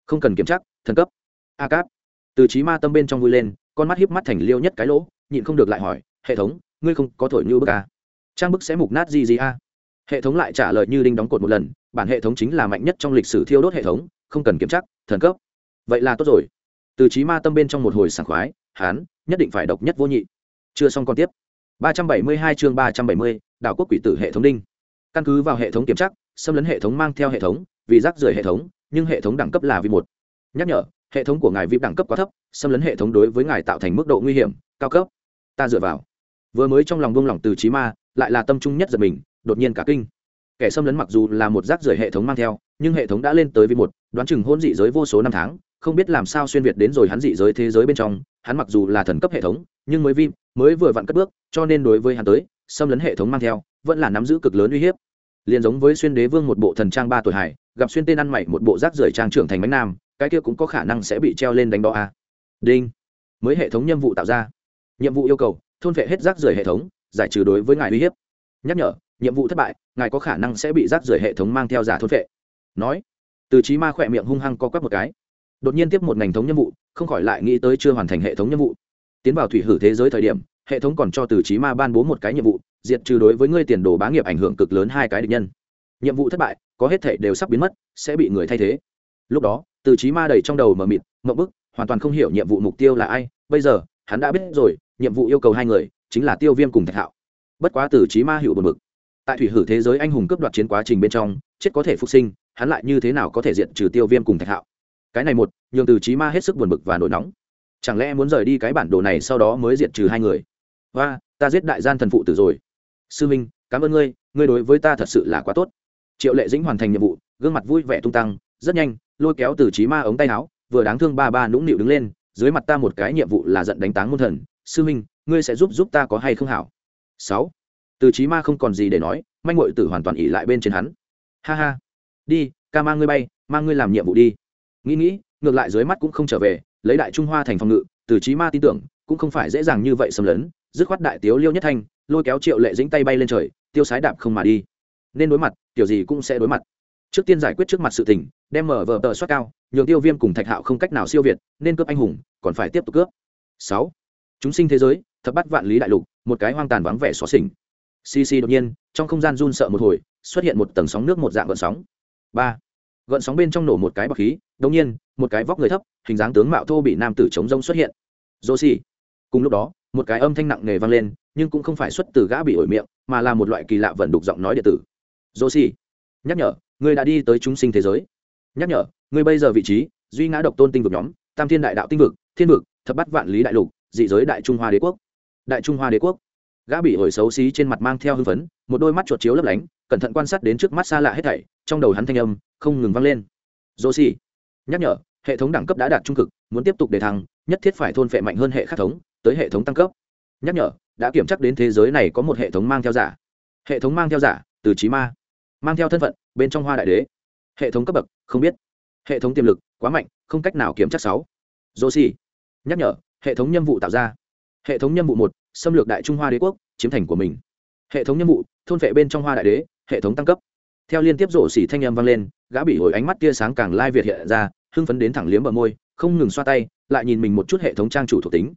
Không cần kiểm tra, thần cấp. A cáp. Từ trí ma tâm bên trong vui lên, con mắt hiếp mắt thành liêu nhất cái lỗ, nhịn không được lại hỏi, hệ thống, ngươi không có thổi như bức a trang bức sẽ mục nát gì gì a hệ thống lại trả lời như đinh đóng cột một lần, bản hệ thống chính là mạnh nhất trong lịch sử thiêu đốt hệ thống, không cần kiểm tra, thần cấp. Vậy là tốt rồi. Từ trí ma tâm bên trong một hồi sảng khoái, hán, nhất định phải độc nhất vô nhị. Chưa xong còn tiếp. 372 chương 370, đảo quốc quỷ tử hệ thống đinh. Căn cứ vào hệ thống kiểm tra xâm lấn hệ thống mang theo hệ thống vì rác rưởi hệ thống nhưng hệ thống đẳng cấp là vi một. Nhắc nhở hệ thống của ngài vip đẳng cấp quá thấp xâm lấn hệ thống đối với ngài tạo thành mức độ nguy hiểm cao cấp. Ta dựa vào. Vừa mới trong lòng buông lỏng từ trí ma lại là tâm trung nhất giật mình đột nhiên cả kinh. Kẻ xâm lấn mặc dù là một rác rưởi hệ thống mang theo nhưng hệ thống đã lên tới vi một, đoán chừng hôn dị giới vô số năm tháng, không biết làm sao xuyên việt đến rồi hắn dị giới thế giới bên trong, hắn mặc dù là thần cấp hệ thống, nhưng mới vi mới vừa vặn cất bước, cho nên đối với hắn tới, xâm lấn hệ thống mang theo, vẫn là nắm giữ cực lớn uy hiếp. Liền giống với xuyên đế vương một bộ thần trang ba tuổi hải, gặp xuyên tên ăn mày một bộ rác rưởi trang trưởng thành bánh nam, cái kia cũng có khả năng sẽ bị treo lên đánh đo a à. đinh. Mới hệ thống nhiệm vụ tạo ra. Nhiệm vụ yêu cầu, thôn vệ hết rác rưởi hệ thống, giải trừ đối với ngài uy hiếp. Nhắc nhở, nhiệm vụ thất bại, ngài có khả năng sẽ bị rác rưởi hệ thống mang theo giả thôn vệ nói. Từ trí ma khỏe miệng hung hăng co quắp một cái. Đột nhiên tiếp một ngành thống nhiệm vụ, không khỏi lại nghĩ tới chưa hoàn thành hệ thống nhiệm vụ. Tiến vào thủy hử thế giới thời điểm, hệ thống còn cho từ trí ma ban bố một cái nhiệm vụ, diệt trừ đối với ngươi tiền đồ bá nghiệp ảnh hưởng cực lớn hai cái địch nhân. Nhiệm vụ thất bại, có hết thể đều sắp biến mất, sẽ bị người thay thế. Lúc đó, từ trí ma đầy trong đầu mờ mịt mậu bức, hoàn toàn không hiểu nhiệm vụ mục tiêu là ai. Bây giờ, hắn đã biết rồi, nhiệm vụ yêu cầu hai người, chính là tiêu viêm cùng thạch hạo. Bất quá từ trí ma hiệu bật mực tại thủy hử thế giới anh hùng cướp đoạt chiến quá trình bên trong, chết có thể phục sinh hắn lại như thế nào có thể diện trừ tiêu viêm cùng thạch hạo? Cái này một, nhường từ trí ma hết sức buồn bực và nổi nóng. Chẳng lẽ muốn rời đi cái bản đồ này sau đó mới diện trừ hai người? Và ta giết đại gian thần phụ tử rồi. Sư minh, cảm ơn ngươi ngươi đối với ta thật sự là quá tốt. Triệu lệ dĩnh hoàn thành nhiệm vụ, gương mặt vui vẻ tung tăng, rất nhanh, lôi kéo từ trí ma ống tay áo, vừa đáng thương ba ba nũng nịu đứng lên, dưới mặt ta một cái nhiệm vụ là giận đánh táng môn thần. Sư minh, ngươi sẽ giúp giúp ta có hay không hảo? Sáu, từ trí ma không còn gì để nói, manh ngội tử hoàn toàn ỉ lại bên trên hắn. Ha ha đi, ca mang ngươi bay, mang ngươi làm nhiệm vụ đi. Nghĩ nghĩ, ngược lại dưới mắt cũng không trở về, lấy đại trung hoa thành phòng ngự, từ trí ma tin tưởng, cũng không phải dễ dàng như vậy xâm lấn. Dứt khoát đại tiếu liêu nhất thanh, lôi kéo triệu lệ dĩnh tay bay lên trời, tiêu sái đạp không mà đi. Nên đối mặt, kiểu gì cũng sẽ đối mặt. Trước tiên giải quyết trước mặt sự tình, đem mở vở tờ soát cao, nhường tiêu viêm cùng thạch hạo không cách nào siêu việt, nên cướp anh hùng, còn phải tiếp tục cướp. Sáu. Chúng sinh thế giới, thập bắt vạn lý đại lục, một cái hoang tàn vắng vẻ xóa xỉnh. Cc đột nhiên, trong không gian run sợ một hồi, xuất hiện một tầng sóng nước một dạng gợn sóng ba. Gợn sóng bên trong nổ một cái bọc khí đông nhiên, một cái vóc người thấp, hình dáng tướng mạo thô bị nam tử chống rông xuất hiện. Dô xì cùng lúc đó, một cái âm thanh nặng nề vang lên, nhưng cũng không phải xuất từ gã bị ổi miệng, mà là một loại kỳ lạ vận đục giọng nói điện tử. Dô xì nhắc nhở người đã đi tới chúng sinh thế giới. Nhắc nhở người bây giờ vị trí, duy ngã độc tôn tinh vực nhóm, tam thiên đại đạo tinh vực, thiên vực, thập bắt vạn lý đại lục, dị giới đại trung hoa đế quốc. Đại trung hoa đế quốc. Gã bị ổi xấu xí trên mặt mang theo hưng phấn, một đôi mắt chuột chiếu lấp lánh cẩn thận quan sát đến trước mắt xa lạ hết thảy, trong đầu hắn thanh âm không ngừng vang lên. Dô xì nhắc nhở, hệ thống đẳng cấp đã đạt trung cực, muốn tiếp tục đề thăng, nhất thiết phải thôn phệ mạnh hơn hệ khắc thống, tới hệ thống tăng cấp. Nhắc nhở, đã kiểm chắc đến thế giới này có một hệ thống mang theo giả. Hệ thống mang theo giả, từ trí ma. Mang theo thân phận, bên trong hoa đại đế. Hệ thống cấp bậc, không biết. Hệ thống tiềm lực, quá mạnh, không cách nào kiểm chắc sáu. Dô xì nhắc nhở, hệ thống nhiệm vụ tạo ra. Hệ thống nhiệm vụ một, xâm lược đại trung hoa đế quốc, chiếm thành của mình. Hệ thống nhiệm vụ, thôn vệ bên trong hoa đại đế hệ thống tăng cấp. Theo liên tiếp rổ xỉ thanh âm vang lên, gã bị hồi ánh mắt tia sáng càng lai việt hiện ra, hưng phấn đến thẳng liếm bờ môi, không ngừng xoa tay, lại nhìn mình một chút hệ thống trang chủ thuộc tính.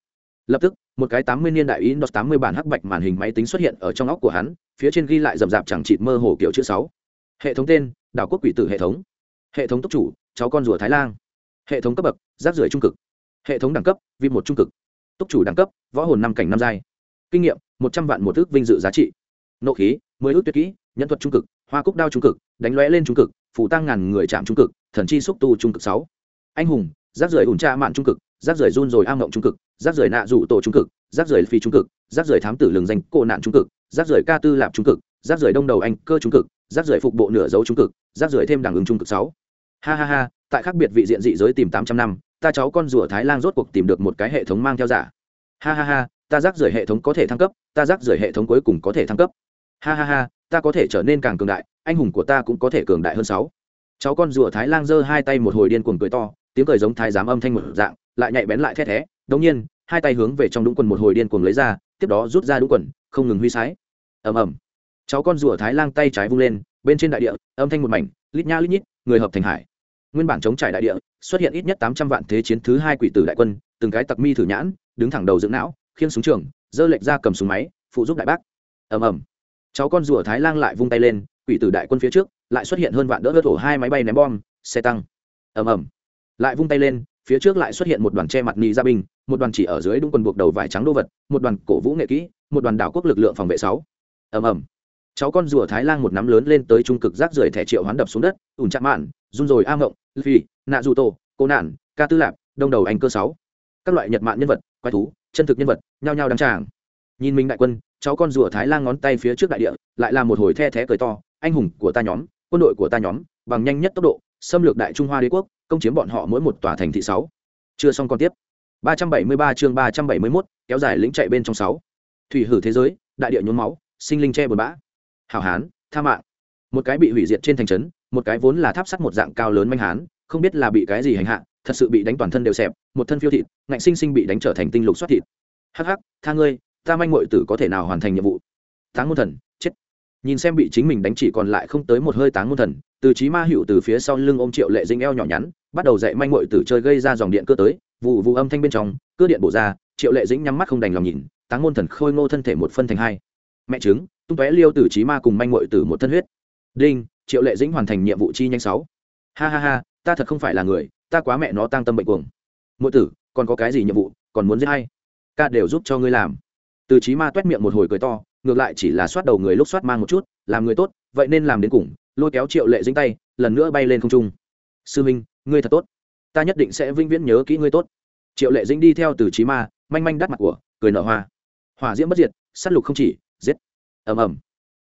Lập tức, một cái tám mươi niên đại in tám mươi bản hắc bạch màn hình máy tính xuất hiện ở trong óc của hắn, phía trên ghi lại rậm rạp chẳng chịt mơ hồ kiểu chữ sáu. Hệ thống tên, đảo quốc quỷ tử hệ thống. Hệ thống túc chủ, cháu con rùa thái lan hệ thống cấp bậc giáp rưỡi trung cực. Hệ thống đẳng cấp vi một trung cực. Túc chủ đẳng cấp, võ hồn năm cảnh năm giai. Kinh nghiệm, một trăm vạn một ước vinh dự giá trị. Nộ khí mười ước tuyệt kỹ nhân thuật trung cực hoa cúc đao trung cực đánh lóe lên trung cực phủ tăng ngàn người chạm trung cực thần chi xúc tu trung cực sáu anh hùng giáp rời ủn tra mạn trung cực giáp rời run rồi am ngộng trung cực giáp rời nạ dụ tổ trung cực giáp rời phi trung cực giáp rời thám tử lường danh cổ nạn trung cực giáp rời ca tư lạp trung cực giáp rời đông đầu anh cơ trung cực giáp rời phục bộ nửa dấu trung cực giáp rời thêm đẳng ứng trung cực sáu ha ha ha tại khác biệt vị diện dị giới tìm tám trăm năm ta cháu con rùa thái lan rốt cuộc tìm được một cái hệ thống mang theo giả ha ha ha ta rác rưởi hệ thống có thể thăng cấp ta rác rưởi hệ thống cuối cùng có thể thăng cấp ha ha ha, ta có thể trở nên càng cường đại, anh hùng của ta cũng có thể cường đại hơn sáu. Cháu con rùa thái Lang giơ hai tay một hồi điên cuồng cười to, tiếng cười giống thái giám âm thanh một dạng, lại nhạy bén lại thét thé. Đống nhiên, hai tay hướng về trong đúng quần một hồi điên cuồng lấy ra, tiếp đó rút ra đúng quần, không ngừng huy sái. Ầm ầm. Cháu con rùa thái Lang tay trái vung lên, bên trên đại địa, âm thanh một mảnh, lít nha lít nhít, người hợp thành hải. Nguyên bản chống trải đại địa, xuất hiện ít nhất tám trăm vạn thế chiến thứ hai quỷ tử đại quân, từng cái tặc mi thử nhãn, đứng thẳng đầu dựng não khiêng súng trường dơ lệch ra cầm súng máy, phụ giúp đại bác. Ầm ầm cháu con rùa thái lan lại vung tay lên, quỷ tử đại quân phía trước, lại xuất hiện hơn vạn đỡ vớt thổ hai máy bay ném bom, xe tăng. Ầm ầm. Lại vung tay lên, phía trước lại xuất hiện một đoàn che mặt nị gia binh, một đoàn chỉ ở dưới đúng quần buộc đầu vải trắng đô vật, một đoàn cổ vũ nghệ kỹ, một đoàn đảo quốc lực lượng phòng vệ sáu. Ầm ầm. Cháu con rùa thái lan một nắm lớn lên tới trung cực rác rưởi thẻ triệu hoán đập xuống đất ủn chạm mạn, run rồi a ngộng phi nạ dù tổ, cô nạn ca tư lạp, đông đầu anh cơ sáu. Các loại nhật mạn nhân vật, quái thú, chân thực nhân vật, nhao nhao đăng tràng. Nhìn mình đại quân cháu con rùa thái lan ngón tay phía trước đại địa lại là một hồi the thé cười to anh hùng của ta nhóm quân đội của ta nhóm bằng nhanh nhất tốc độ xâm lược đại trung hoa đế quốc công chiếm bọn họ mỗi một tòa thành thị sáu. Chưa xong còn tiếp. 373 chương 371, kéo dài lĩnh chạy bên trong sáu. Thủy hử thế giới đại địa nhuốm máu sinh linh che bờ bã. Hảo hán tha mạng. Một cái bị hủy diệt trên thành trấn một cái vốn là tháp sắt một dạng cao lớn manh hán không biết là bị cái gì hành hạ thật sự bị đánh toàn thân đều xẹp một thân phiêu thịt ngạnh sinh sinh bị đánh trở thành tinh lục xoát thịt. Hắc hắc tha ngươi ta manh mội tử có thể nào hoàn thành nhiệm vụ? Táng môn thần, chết. Nhìn xem bị chính mình đánh chỉ còn lại không tới một hơi táng môn thần, từ trí ma hiệu từ phía sau lưng ôm triệu lệ dinh eo nhỏ nhắn, bắt đầu dạy manh mội tử chơi gây ra dòng điện cơ tới vụ vụ âm thanh bên trong, cơ điện bổ ra, triệu lệ dĩnh nhắm mắt không đành lòng nhìn, táng môn thần khôi ngô thân thể một phân thành hai. Mẹ chứng tung tóe liêu từ trí ma cùng manh mội tử một thân huyết. Đinh, triệu lệ dĩnh hoàn thành nhiệm vụ chi nhanh sáu. Ha ha ha, ta thật không phải là người, ta quá mẹ nó tăng tâm bệnh cuồng. Mỗi tử, còn có cái gì nhiệm vụ, còn muốn giết hay ca đều giúp cho ngươi làm từ trí ma toét miệng một hồi cười to, ngược lại chỉ là xoát đầu người lúc xoát mang một chút, làm người tốt, vậy nên làm đến cùng, lôi kéo triệu lệ dính tay, lần nữa bay lên không trung. Sư minh, ngươi thật tốt. Ta nhất định sẽ vĩnh viễn nhớ kỹ ngươi tốt. Triệu lệ dính đi theo từ trí ma, manh manh đắt mặt của, cười nở hoa. Hỏa diễm bất diệt s á t lục không chỉ, giết. Ầm ầm.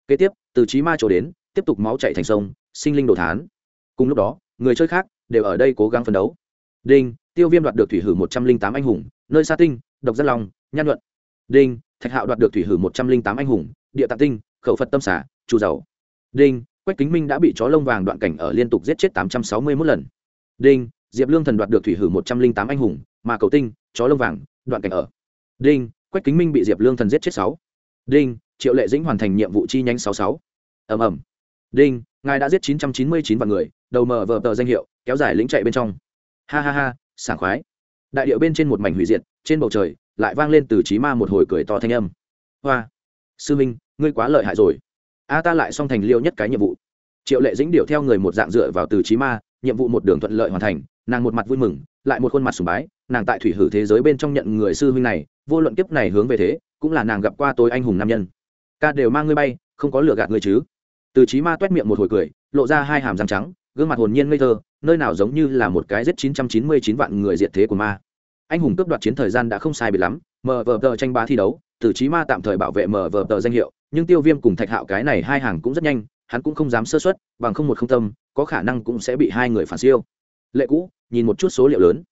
Kế tiếp, từ trí ma trổ đến, tiếp tục máu chạy thành sông, sinh linh đồ thán. Cùng lúc đó, người chơi khác đều ở đây cố gắng phấn đấu. Đinh, tiêu viêm đoạt được thủy hử một trăm linh tám anh hùng, nơi sa tinh, độc giác long, nhan luận đinh thạch hạo đoạt được thủy hử một trăm linh tám anh hùng, địa tạng tinh, khẩu phật tâm xả chu dầu. Đinh, quách kính minh đã bị chó lông vàng đoạn cảnh ở liên tục giết chết tám trăm sáu mươi mốt lần. Đinh, diệp lương thần đoạt được thủy hử một trăm linh tám anh hùng, mà cầu tinh, chó lông vàng, đoạn cảnh ở. Đinh, quách kính minh bị diệp lương thần giết chết sáu. Đinh, triệu lệ dĩnh hoàn thành nhiệm vụ chi nhánh sáu sáu. Ẩm ẩm đinh, ngài đã giết chín trăm chín mươi chín vạn người, đầu mở vờ tờ danh hiệu, kéo dài lính chạy bên trong. Ha ha ha, sảng khoái. Đại điệu bên trên một mảnh hủy diệt trên bầu trời lại vang lên từ trí ma một hồi cười to thanh âm. Hoa, sư minh, ngươi quá lợi hại rồi. A ta lại xong thành liêu nhất cái nhiệm vụ. Triệu lệ dĩnh điệu theo người một dạng dựa vào từ trí ma, nhiệm vụ một đường thuận lợi hoàn thành, nàng một mặt vui mừng, lại một khuôn mặt sùng bái, nàng tại thủy hử thế giới bên trong nhận người sư huynh này, vô luận kiếp này hướng về thế, cũng là nàng gặp qua tôi anh hùng nam nhân. Ca đều mang ngươi bay, không có lừa gạt ngươi chứ. Từ trí ma t u é t miệng một hồi cười, lộ ra hai hàm răng trắng, gương mặt hồn nhiên ngây thơ, nơi nào giống như là một cái giết chín trăm chín mươi chín vạn người diệt thế của ma anh hùng cướp đoạt chiến thời gian đã không sai bị lắm mờ vờ tờ tranh bá thi đấu, từ trí ma tạm thời bảo vệ mờ vờ tờ danh hiệu, nhưng tiêu viêm cùng thạch hạo cái này hai hàng cũng rất nhanh, hắn cũng không dám sơ xuất bằng không một không tâm, có khả năng cũng sẽ bị hai người phản siêu. Lệ cũ, nhìn một chút số liệu lớn.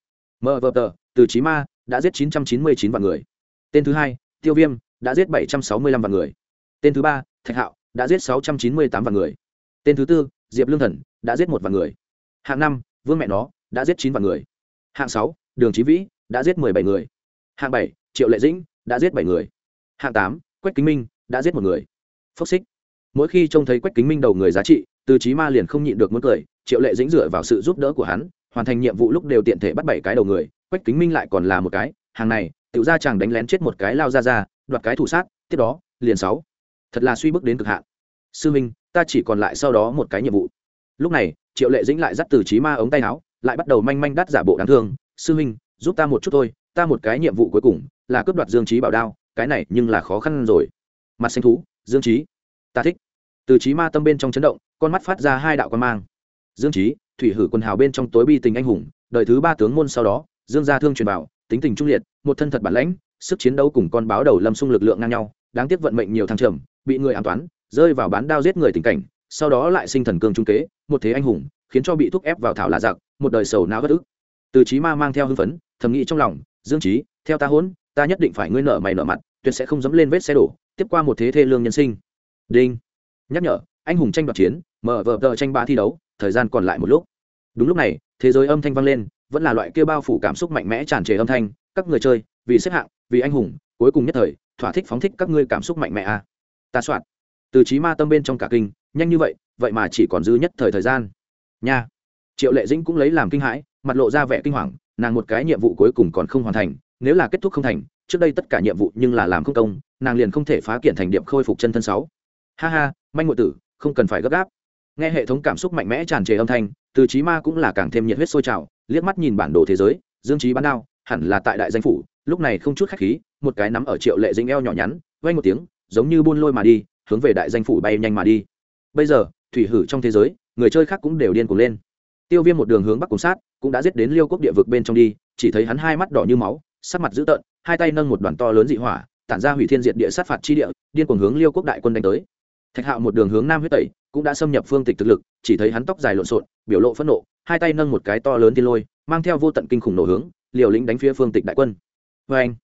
Mờ vờ tờ từ trí ma đã giết chín trăm chín mươi chín vạn người. Tên thứ hai, tiêu viêm đã giết bảy trăm sáu mươi lăm vạn người. Tên thứ ba, thạch hạo đã giết sáu trăm chín mươi tám vạn người. Tên thứ tư, diệp lương thần đã giết một vạn người. Hạng năm, vương mẹ nó đã giết chín vạn người. Hạng sáu, đường trí vĩ đã giết mười bảy người. Hạng bảy, triệu lệ dĩnh đã giết bảy người. Hạng tám, quách kính minh đã giết một người. Phốc xích. Mỗi khi trông thấy quách kính minh đầu người giá trị, từ trí ma liền không nhịn được muốn cười, triệu lệ dĩnh dựa vào sự giúp đỡ của hắn, hoàn thành nhiệm vụ lúc đều tiện thể bắt bảy cái đầu người, quách kính minh lại còn là một cái, hàng này, tiểu ra chàng đánh lén chết một cái lao ra ra, đoạt cái thủ sát, tiếp đó, liền sáu. Thật là suy bức đến cực hạn. Sư minh, ta chỉ còn lại sau đó một cái nhiệm vụ. Lúc này, triệu lệ dĩnh lại dắt từ trí ma ống tay áo, lại bắt đầu manh manh đắt giả bộ đáng thương. Sư minh giúp ta một chút thôi, ta một cái nhiệm vụ cuối cùng là cướp đoạt dương trí bảo đao, cái này nhưng là khó khăn rồi. Mặt xanh thú, dương trí ta thích. Từ trí ma tâm bên trong chấn động, con mắt phát ra hai đạo quan mang. Dương trí thủy hử quần hào bên trong tối bi tình anh hùng đợi thứ ba tướng môn sau đó, dương gia thương truyền bảo, tính tình trung liệt, một thân thật bản lãnh, sức chiến đấu cùng con báo đầu lâm xung lực lượng ngang nhau, đáng tiếc vận mệnh nhiều thăng trầm, bị người an toán, rơi vào bán đao giết người tình cảnh, sau đó lại sinh thần cương trung kế, một thế anh hùng, khiến cho bị thúc ép vào thảo là giặc, một đời sầu não bất ức. Từ trí ma mang theo hưng phấn thầm nghĩ trong lòng, dương trí theo ta hỗn ta nhất định phải ngươi nợ mày nợ mặt, tuyệt sẽ không dẫm lên vết xe đổ, tiếp qua một thế thê lương nhân sinh. Đinh. Nhắc nhở, anh hùng tranh đoạt chiến, mở vở tờ tranh ba thi đấu, thời gian còn lại một lúc. Đúng lúc này, thế giới âm thanh vang lên, vẫn là loại kia bao phủ cảm xúc mạnh mẽ tràn trề âm thanh, các người chơi, vì xếp hạng, vì anh hùng, cuối cùng nhất thời, thỏa thích phóng thích các ngươi cảm xúc mạnh mẽ à. ta soạn. Từ trí ma tâm bên trong cả kinh, nhanh như vậy vậy mà chỉ còn dư nhất thời thời gian. Nha. Triệu lệ dĩnh cũng lấy làm kinh hãi, mặt lộ ra vẻ kinh hoàng nàng một cái nhiệm vụ cuối cùng còn không hoàn thành, nếu là kết thúc không thành, trước đây tất cả nhiệm vụ nhưng là làm không công, nàng liền không thể phá kiện thành điểm khôi phục chân thân sáu. Ha ha, manh ngụy tử, không cần phải gấp gáp. Nghe hệ thống cảm xúc mạnh mẽ tràn trề âm thanh, từ trí ma cũng là càng thêm nhiệt huyết sôi trào, liếc mắt nhìn bản đồ thế giới, dương trí bán đao, hẳn là tại đại danh phủ, lúc này không chút khách khí, một cái nắm ở triệu lệ dính eo nhỏ nhắn vay một tiếng, giống như buôn lôi mà đi, hướng về đại danh phủ bay nhanh mà đi. Bây giờ, thủy hử trong thế giới, người chơi khác cũng đều điên cuồng lên tiêu viêm một đường hướng bắc cùng sát, cũng đã giết đến liêu quốc địa vực bên trong đi, chỉ thấy hắn hai mắt đỏ như máu, sắc mặt dữ tợn, hai tay nâng một đoàn to lớn dị hỏa, tản ra hủy thiên diệt địa sát phạt chi địa, điên cuồng hướng liêu quốc đại quân đánh tới. Thạch hạo một đường hướng nam huyết tẩy, cũng đã xâm nhập phương tịch thực lực, chỉ thấy hắn tóc dài lộn xộn, biểu lộ phẫn nộ, hai tay nâng một cái to lớn tiên lôi, mang theo vô tận kinh khủng nổ hướng, liều lĩnh đánh phía phương tịch đại quân. Vê anh,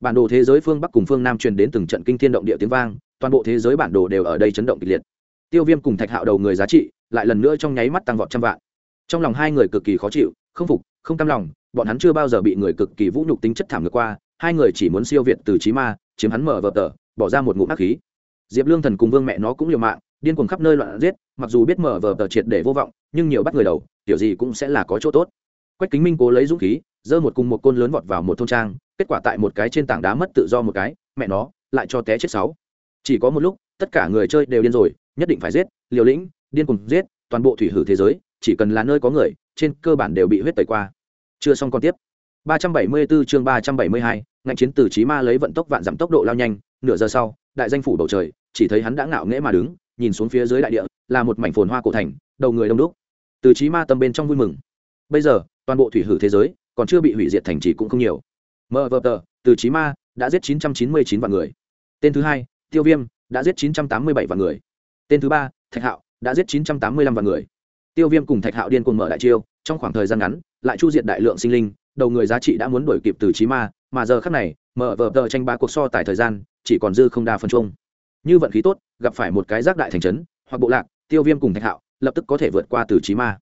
bản đồ thế giới phương bắc cùng phương nam truyền đến từng trận kinh thiên động địa tiếng vang, toàn bộ thế giới bản đồ đều ở đây chấn động kịch liệt. Tiêu viêm cùng thạch hạo đầu người giá trị, lại lần nữa trong nháy mắt tăng vọt trăm vạn trong lòng hai người cực kỳ khó chịu, không phục, không cam lòng, bọn hắn chưa bao giờ bị người cực kỳ vũ nhục tính chất thảm ngược qua, hai người chỉ muốn siêu việt từ trí ma, chiếm hắn mở vợ tờ, bỏ ra một ngụm ác khí. Diệp lương thần cùng vương mẹ nó cũng liều mạng, điên cuồng khắp nơi loạn giết, mặc dù biết mở vờ tờ triệt để vô vọng, nhưng nhiều bắt người đầu, kiểu gì cũng sẽ là có chỗ tốt. Quách kính minh cố lấy dũng khí, giơ một cùng một côn lớn vọt vào một thôn trang, kết quả tại một cái trên tảng đá mất tự do một cái, mẹ nó, lại cho té chết sáu. Chỉ có một lúc, tất cả người chơi đều điên rồi, nhất định phải giết, liều lĩnh, điên cuồng giết, toàn bộ thủy hử thế giới chỉ cần là nơi có người trên cơ bản đều bị huyết tẩy qua. Chưa xong còn tiếp. 374 chương 372, ngạnh chiến Tử chí ma lấy vận tốc vạn giảm tốc độ lao nhanh nửa giờ sau đại danh phủ bầu trời chỉ thấy hắn đã ngạo nghễ mà đứng nhìn xuống phía dưới đại địa là một mảnh phồn hoa cổ thành đầu người đông đúc. Từ chí ma tâm bên trong vui mừng. Bây giờ toàn bộ thủy hử thế giới còn chưa bị hủy diệt thành trì cũng không nhiều. Mờ vờ tờ từ chí ma đã giết 999 vạn người. Tên thứ hai tiêu viêm đã giết 987 vạn người. Tên thứ ba thạch hạo đã giết 985 vạn người tiêu viêm cùng thạch hạo điên cuồng mở đại chiêu, trong khoảng thời gian ngắn, lại chu diệt đại lượng sinh linh, đầu người giá trị đã muốn đổi kịp từ trí ma, mà giờ khác này, mở vở tờ tranh ba cuộc so tại thời gian, chỉ còn dư không đa phân chung. Như vận khí tốt, gặp phải một cái giác đại thành trấn, hoặc bộ lạc, tiêu viêm cùng thạch hạo lập tức có thể vượt qua từ trí ma.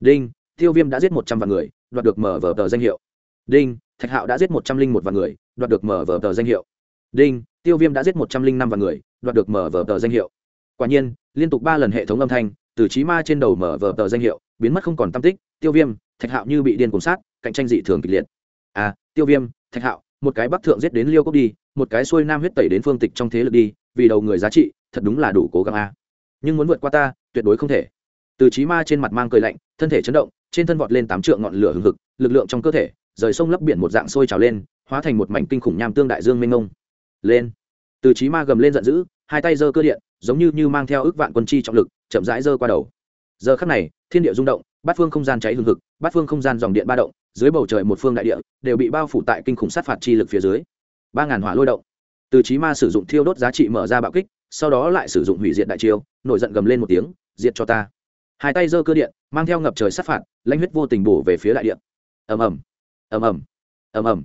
Đinh, tiêu viêm đã giết một trăm vạn người, đoạt được mở vở tờ danh hiệu. Đinh, thạch hạo đã giết một trăm linh một vạn người, đoạt được mở vở tờ danh hiệu. Đinh, tiêu viêm đã giết một trăm linh năm vạn người, đoạt được mở vở tờ danh hiệu. Quả nhiên, liên tục ba lần hệ thống âm thanh từ trí ma trên đầu mở vở tờ danh hiệu, biến mất không còn tam tích, tiêu viêm, thạch hạo như bị điên cuồng sát, cạnh tranh dị thường kịch liệt. À tiêu viêm, thạch hạo, một cái bắc thượng giết đến liêu cốc đi, một cái xuôi nam huyết tẩy đến phương tịch trong thế lực đi, vì đầu người giá trị, thật đúng là đủ cố gắng a. À. nhưng muốn vượt qua ta, tuyệt đối không thể. Từ trí ma trên mặt mang cười lạnh, thân thể chấn động, trên thân vọt lên tám trượng ngọn lửa hừng hực, lực lượng trong cơ thể, rời sông lấp biển một dạng sôi trào lên, hóa thành một mảnh kinh khủng nham tương đại dương mênh mông. Lên. Từ trí ma gầm lên giận dữ, hai tay giơ cơ điện, giống như như mang theo ước vạn quân chi trọng lực chậm rãi giơ qua đầu. Giờ khắc này, thiên địa rung động, bát phương không gian cháy hừng hực, bát phương không gian dòng điện ba động, dưới bầu trời một phương đại địa đều bị bao phủ tại kinh khủng sát phạt chi lực phía dưới. Ba ngàn hỏa lôi động. Từ trí ma sử dụng thiêu đốt giá trị mở ra bạo kích, sau đó lại sử dụng hủy diệt đại chiêu, nổi giận gầm lên một tiếng, diệt cho ta. Hai tay giơ cơ điện, mang theo ngập trời sát phạt, lãnh huyết vô tình bổ về phía đại điện ầm ầm. Ầm ầm. Ầm ầm.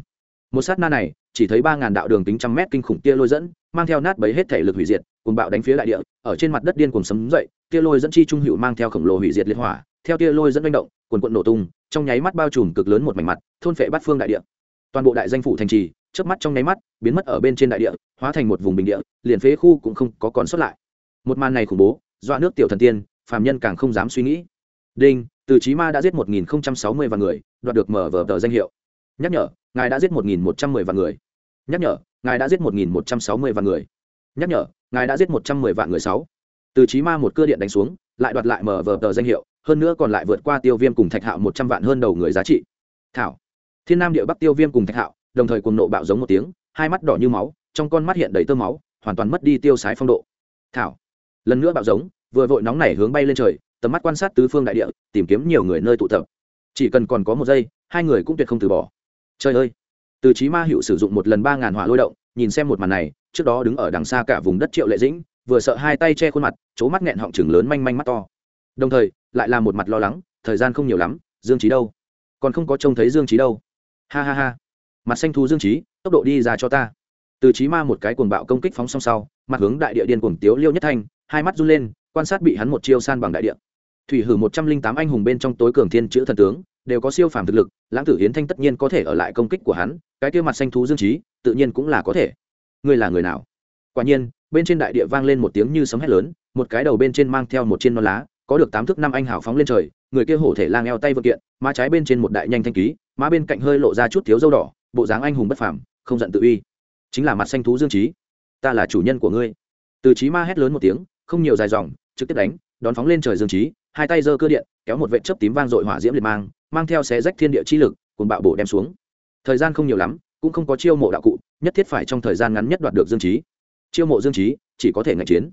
Một sát na này, chỉ thấy ba ngàn đạo đường tính trăm mét kinh khủng kia lôi dẫn, mang theo nát bấy hết thể lực hủy diệt cùng bạo đánh phía đại địa, ở trên mặt đất điên cùng sấm dậy tia lôi dẫn chi trung hữu mang theo khổng lồ hủy diệt liệt hỏa, theo tia lôi dẫn manh động, quần quận nổ tung, trong nháy mắt bao trùm cực lớn một mảnh mặt, thôn phệ bát phương đại địa. Toàn bộ đại danh phủ thành trì, chớp mắt trong nháy mắt, biến mất ở bên trên đại địa, hóa thành một vùng bình địa, liền phế khu cũng không có còn sót lại. Một màn này khủng bố, dọa nước tiểu thần tiên, phàm nhân càng không dám suy nghĩ. Đinh, từ chí ma đã giết một nghìn sáu mươi vạn người, đoạt được mở vở tờ danh hiệu. Nhắc nhở, ngài đã giết một nghìn một trăm mười vạn người. Nhắc nhở, ngài đã giết một nghìn một trăm sáu mươi vạn người. Nhắc nhở, ngài đã giết một trăm mười vạn người sáu từ chí ma một cơ điện đánh xuống, lại đoạt lại mở vở tờ danh hiệu, hơn nữa còn lại vượt qua tiêu viêm cùng thạch hạo một trăm vạn hơn đầu người giá trị. Thảo. Thiên nam địa bắc tiêu viêm cùng thạch hạo, đồng thời cùng nộ bạo giống một tiếng, hai mắt đỏ như máu, trong con mắt hiện đầy tơ máu, hoàn toàn mất đi tiêu sái phong độ. Thảo. Lần nữa bạo giống, vừa vội nóng nảy hướng bay lên trời, tầm mắt quan sát tứ phương đại địa, tìm kiếm nhiều người nơi tụ tập. Chỉ cần còn có một giây, hai người cũng tuyệt không từ bỏ. Trời ơi. Từ trí ma hiệu sử dụng một lần ba ngàn hỏa lôi động, nhìn xem một màn này, trước đó đứng ở đằng xa cả vùng đất triệu lệ dĩnh vừa sợ hai tay che khuôn mặt chỗ mắt nghẹn họng chừng lớn manh manh mắt to. Đồng thời, lại là một mặt lo lắng, thời gian không nhiều lắm, dương trí đâu? Còn không có trông thấy dương trí đâu. Ha ha ha. Mặt xanh thu dương trí tốc độ đi ra cho ta. Từ trí ma một cái cuồng bạo công kích phóng song sau, mặt hướng đại địa điên cuồng tiếu liêu nhất thanh, hai mắt run lên, quan sát bị hắn một chiêu san bằng đại địa. Thủy hử một trăm linh tám anh hùng bên trong tối cường thiên chữ thần tướng, đều có siêu phàm thực lực, lãng tử hiến thanh tất nhiên có thể ở lại công kích của hắn, cái kia mặt xanh thú dương trí tự nhiên cũng là có thể. Ngươi là người nào? Quả nhiên, bên trên đại địa vang lên một tiếng như sấm hét lớn, một cái đầu bên trên mang theo một trên non lá, có được tám thước năm anh hào phóng lên trời, người kia hổ thể lang eo tay vượt kiện, má trái bên trên một đại nhanh thanh ký, má bên cạnh hơi lộ ra chút thiếu dâu đỏ, bộ dáng anh hùng bất phàm, không giận tự uy. Chính là mặt xanh thú dương trí ta là chủ nhân của ngươi. Từ trí ma hét lớn một tiếng, không nhiều dài dòng, trực tiếp đánh, đón phóng lên trời dương trí hai tay giơ cơ điện, kéo một vệ chớp tím vang dội hỏa diễm liệt mang mang theo xé rách thiên địa chi lực cùng bạo bổ đem xuống. Thời gian không nhiều lắm, cũng không có chiêu mộ đạo cụ, nhất thiết phải trong thời gian ngắn nhất đoạt được dương trí chiêu mộ dương trí chỉ có thể ngạch chiến.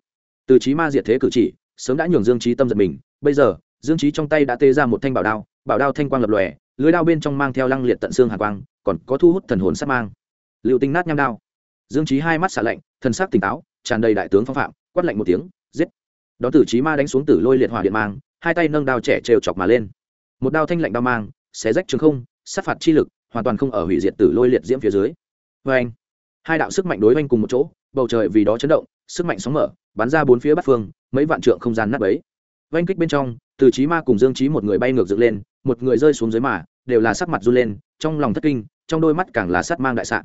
Từ trí ma diệt thế cử chỉ, sớm đã nhường dương trí tâm giật mình. Bây giờ, dương trí trong tay đã tê ra một thanh bảo đao bảo đao thanh quang lập lòe, lưới đao bên trong mang theo lăng liệt tận xương hàn quang, còn có thu hút thần hồn sát mang. Liệu tinh nát nham đao. Dương trí hai mắt xạ lạnh, thần sắc tỉnh táo, tràn đầy đại tướng phong phạm, quát lạnh một tiếng, giết. Đó tử trí ma đánh xuống tử lôi liệt hỏa điện mang, hai tay nâng đao trẻ trêu chọc mà lên. Một đao thanh lạnh đao mang, xé rách trường không, sát phạt chi lực, hoàn toàn không ở hủy diệt tử lôi liệt diễm phía dưới. Vê anh hai đạo sức mạnh đối oanh cùng một chỗ, bầu trời vì đó chấn động, sức mạnh sóng mở, bắn ra bốn phía bát phương, mấy vạn trượng không gian nát bấy. Oanh kích bên trong, từ trí ma cùng dương trí một người bay ngược dựng lên, một người rơi xuống dưới mà, đều là sắc mặt run lên, trong lòng thất kinh, trong đôi mắt càng là sát mang đại sạn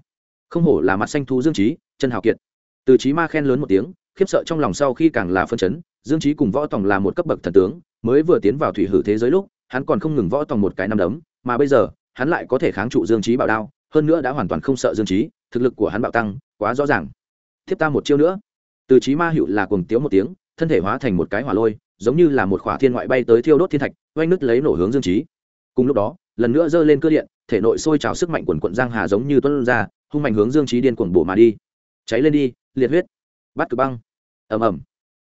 không hổ là mặt xanh thú dương trí chân hào kiệt. Từ trí ma khen lớn một tiếng, khiếp sợ trong lòng sau khi càng là phân chấn, dương trí cùng võ tòng là một cấp bậc thần tướng, mới vừa tiến vào thủy hử thế giới lúc, hắn còn không ngừng võ tòng một cái năm đấm, mà bây giờ, hắn lại có thể kháng trụ dương trí bảo đao, hơn nữa đã hoàn toàn không sợ dương trí thực lực của hắn bạo tăng, quá rõ ràng. Thiếp ta một chiêu nữa. Từ trí ma hữu là cuồng tiếu một tiếng, thân thể hóa thành một cái hỏa lôi, giống như là một khỏa thiên ngoại bay tới thiêu đốt thiên thạch, oanh nứt lấy nổ hướng dương trí cùng lúc đó, lần nữa giơ lên cơ điện, thể nội sôi trào sức mạnh quần quận giang hà giống như tuân ra, hung mạnh hướng dương trí điên cuồng bổ mà đi. Cháy lên đi, liệt huyết. Bắt cực băng. Ầm ầm.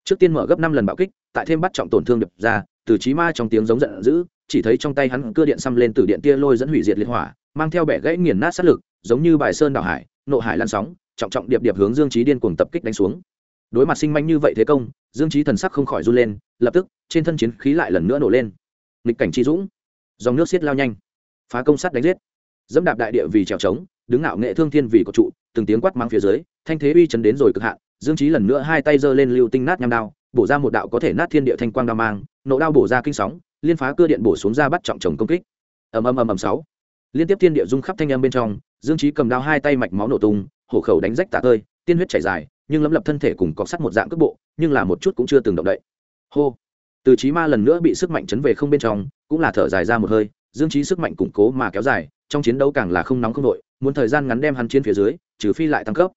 Trước tiên mở gấp năm lần bạo kích, tại thêm bắt trọng tổn thương đập ra, từ trí ma trong tiếng giống giận dữ, chỉ thấy trong tay hắn cưa điện xăm lên từ điện tia lôi dẫn hủy diệt liệt hỏa, mang theo bẻ gãy nghiền nát sát lực, giống như bài sơn đảo hải nộ hải lan sóng, trọng trọng điệp điệp hướng dương trí điên cuồng tập kích đánh xuống. Đối mặt sinh manh như vậy thế công, dương trí thần sắc không khỏi run lên, lập tức, trên thân chiến khí lại lần nữa nổ lên. Nghịch cảnh chi dũng. Dòng nước xiết lao nhanh. Phá công sắt đánh giết. Dẫm đạp đại địa vì trèo trống, đứng ngạo nghệ thương thiên vì có trụ, từng tiếng quát mang phía dưới, thanh thế uy chấn đến rồi cực hạn, dương trí lần nữa hai tay giơ lên lưu tinh nát nham đao, bổ ra một đạo có thể nát thiên địa thanh quang đao mang, nộ đao bổ ra kinh sóng, liên phá cơ điện bổ xuống ra bắt trọng chồng công kích. Ầm ầm ầm ầm sáu. Liên tiếp thiên địa dung khắp thanh âm bên trong dương trí cầm đao hai tay mạch máu nổ tung, hổ khẩu đánh rách tạ tơi, tiên huyết chảy dài, nhưng lấm lập thân thể cùng cọc sắt một dạng cước bộ, nhưng là một chút cũng chưa từng động đậy. Hô! Từ trí ma lần nữa bị sức mạnh chấn về không bên trong, cũng là thở dài ra một hơi, dương trí sức mạnh củng cố mà kéo dài, trong chiến đấu càng là không nóng không đội, muốn thời gian ngắn đem hắn chiến phía dưới, trừ phi lại tăng cấp.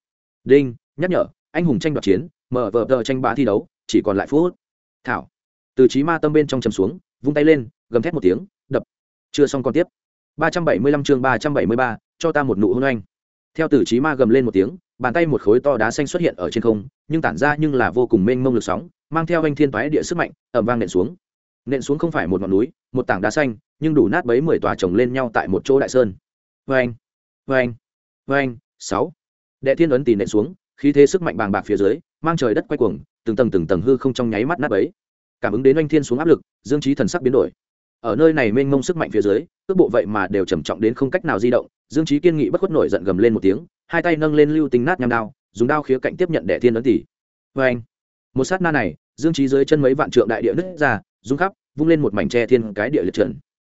Đinh, nhắc nhở, anh hùng tranh đoạt chiến, mở vở tờ tranh bá thi đấu, chỉ còn lại phút thảo. Từ trí ma tâm bên trong chầm xuống, vung tay lên, gầm thét một tiếng, đập. Chưa xong còn tiếp ba trăm bảy mươi lăm chương ba trăm bảy mươi ba cho ta một nụ hôn anh. theo tử trí ma gầm lên một tiếng bàn tay một khối to đá xanh xuất hiện ở trên không nhưng tản ra nhưng là vô cùng mênh mông lực sóng mang theo anh thiên toái địa sức mạnh ầm vang nện xuống. Nện xuống không phải một ngọn núi một tảng đá xanh nhưng đủ nát bấy mười tòa chồng lên nhau tại một chỗ đại sơn. Oeng, oeng, oeng, sáu. Đệ thiên ấn tì nện xuống khí thế sức mạnh bàng bạc phía dưới mang trời đất quay cuồng từng tầng từng tầng hư không trong nháy mắt nát bấy. Cảm ứng đến anh thiên xuống áp lực dương trí thần sắc biến đổi ở nơi này mênh mông sức mạnh phía dưới, cước bộ vậy mà đều trầm trọng đến không cách nào di động, dương trí kiên nghị bất khuất nổi giận gầm lên một tiếng, hai tay nâng lên lưu tinh nát nham đao, dùng đao khía cạnh tiếp nhận đệ thiên ấn tỷ. Vê anh một sát na này, dương trí dưới chân mấy vạn trượng đại địa nứt ra, rung khắp, vung lên một mảnh tre thiên cái địa liệt trần.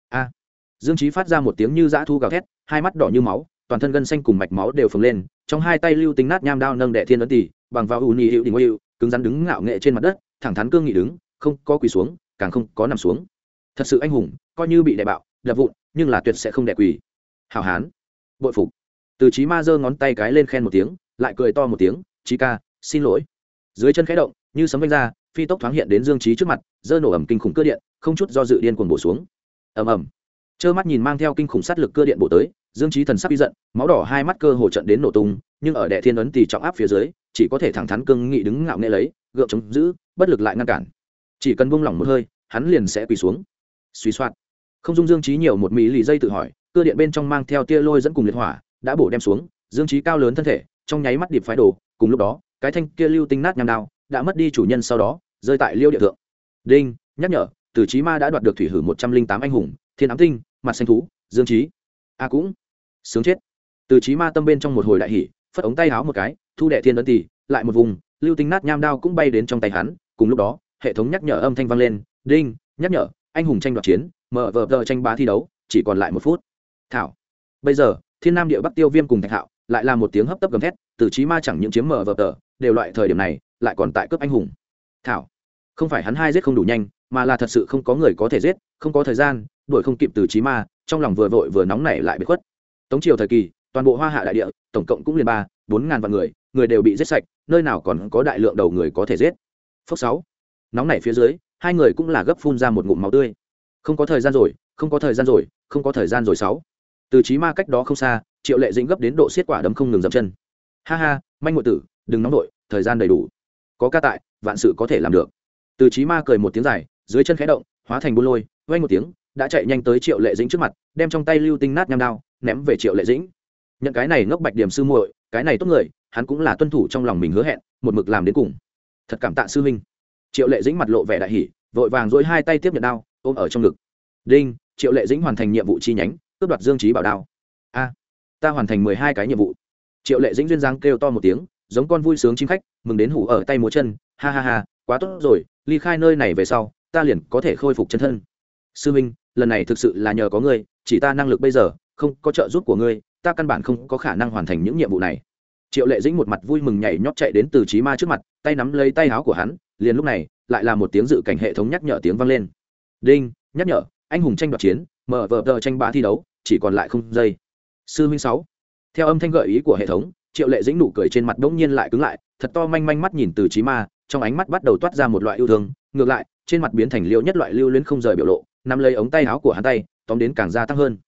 A. Dương trí phát ra một tiếng như dã thu gào thét, hai mắt đỏ như máu, toàn thân gân xanh cùng mạch máu đều phồng lên, trong hai tay lưu tinh nát nham đao nâng đệ thiên ấn tỷ, bằng vào ù nhị hiệu đình hiệu cứng rắn đứng ngạo nghệ trên mặt đất, thẳng thắn cương nghị đứng, không có quỳ xuống, càng không có nằm xuống thật sự anh hùng, coi như bị đè bạo, đập vụn, nhưng là tuyệt sẽ không đè quỳ. Hào hán, bội phục. Từ trí ma giơ ngón tay cái lên khen một tiếng, lại cười to một tiếng trí ca, xin lỗi. Dưới chân khẽ động, như sấm vanh ra, phi tốc thoáng hiện đến dương trí trước mặt, giơ nổ ẩm kinh khủng cơ điện, không chút do dự điên cuồng bổ xuống. Ầm ầm. Trơ mắt nhìn mang theo kinh khủng sát lực cơ điện bổ tới, dương trí thần sắc bi giận, máu đỏ hai mắt cơ hồ trận đến nổ tung, nhưng ở đệ thiên ấn thì trọng áp phía dưới, chỉ có thể thẳng thắn cương nghị đứng ngạo nghệ lấy, gượng chống giữ, bất lực lại ngăn cản. Chỉ cần buông lỏng một hơi, hắn liền sẽ quỳ xuống suy soát không dung dương trí nhiều một mỹ lì dây tự hỏi, cơ điện bên trong mang theo tia lôi dẫn cùng liệt hỏa, đã bổ đem xuống, dương trí cao lớn thân thể, trong nháy mắt điệp phái đồ, cùng lúc đó, cái thanh kia lưu tinh nát nhằm đao, đã mất đi chủ nhân sau đó, rơi tại liêu địa thượng. Đinh, nhắc nhở, từ trí ma đã đoạt được thủy hử một trăm linh tám anh hùng, thiên ám tinh, mặt xanh thú, dương trí a cũng. Sướng chết. Từ trí ma tâm bên trong một hồi đại hỉ, phất ống tay háo một cái, thu đệ thiên ấn tỷ lại một vùng, lưu tinh nát nham đao cũng bay đến trong tay hắn, cùng lúc đó, hệ thống nhắc nhở âm thanh vang lên, đinh, nhắc nhở anh hùng tranh đoạt chiến, mở vờ tờ tranh bá thi đấu, chỉ còn lại một phút. Thảo, bây giờ, thiên nam địa bắc tiêu viêm cùng thạch hạo lại là một tiếng hấp tấp gầm thét, từ trí ma chẳng những chiếm mở vờ tờ, đều loại thời điểm này lại còn tại cướp anh hùng. Thảo, không phải hắn hai giết không đủ nhanh, mà là thật sự không có người có thể giết, không có thời gian, đuổi không kịp từ trí ma, trong lòng vừa vội vừa nóng nảy lại bị khuất. Tống triều thời kỳ, toàn bộ hoa hạ đại địa, tổng cộng cũng liền ba, bốn ngàn vạn người người đều bị giết sạch, nơi nào còn có đại lượng đầu người có thể giết. Phước sáu, nóng nảy phía dưới hai người cũng là gấp phun ra một ngụm máu tươi. Không có thời gian rồi không có thời gian rồi không có thời gian rồi sáu. Từ trí ma cách đó không xa triệu lệ dĩnh gấp đến độ xiết quả đấm không ngừng dậm chân. Ha ha manh ngụy tử đừng nóng nổi, thời gian đầy đủ. Có ca tại vạn sự có thể làm được. Từ trí ma cười một tiếng dài dưới chân khẽ động hóa thành buôn lôi vay một tiếng đã chạy nhanh tới triệu lệ dĩnh trước mặt đem trong tay lưu tinh nát nham đao ném về triệu lệ dĩnh. Nhận cái này ngốc bạch điểm sư muội cái này tốt người hắn cũng là tuân thủ trong lòng mình hứa hẹn một mực làm đến cùng. Thật cảm tạ sư huynh triệu lệ dĩnh mặt lộ vẻ đại hỉ, vội vàng dối hai tay tiếp nhận đao, ôm ở trong ngực. Đinh, triệu lệ dĩnh hoàn thành nhiệm vụ chi nhánh, cướp đoạt dương trí bảo đao. A, ta hoàn thành mười hai cái nhiệm vụ. Triệu lệ dĩnh duyên dáng kêu to một tiếng, giống con vui sướng chim khách, mừng đến hủ ở tay múa chân. Ha ha ha, quá tốt rồi, ly khai nơi này về sau, ta liền có thể khôi phục chân thân. Sư minh, lần này thực sự là nhờ có ngươi, chỉ ta năng lực bây giờ, không có trợ giúp của ngươi, ta căn bản không có khả năng hoàn thành những nhiệm vụ này. Triệu lệ dĩnh một mặt vui mừng nhảy nhót chạy đến từ trí ma trước mặt, tay nắm lấy tay áo của hắn liền lúc này, lại là một tiếng dự cảnh hệ thống nhắc nhở tiếng vang lên. Đinh, nhắc nhở, anh hùng tranh đoạt chiến, mở vờ tờ tranh bá thi đấu, chỉ còn lại không giây. Sư minh sáu. Theo âm thanh gợi ý của hệ thống, triệu lệ dĩnh nụ cười trên mặt bỗng nhiên lại cứng lại, thật to manh manh mắt nhìn từ trí ma, trong ánh mắt bắt đầu toát ra một loại yêu thương, ngược lại, trên mặt biến thành liêu nhất loại lưu luyến không rời biểu lộ, nắm lấy ống tay áo của hắn tay, tóm đến càng gia tăng hơn.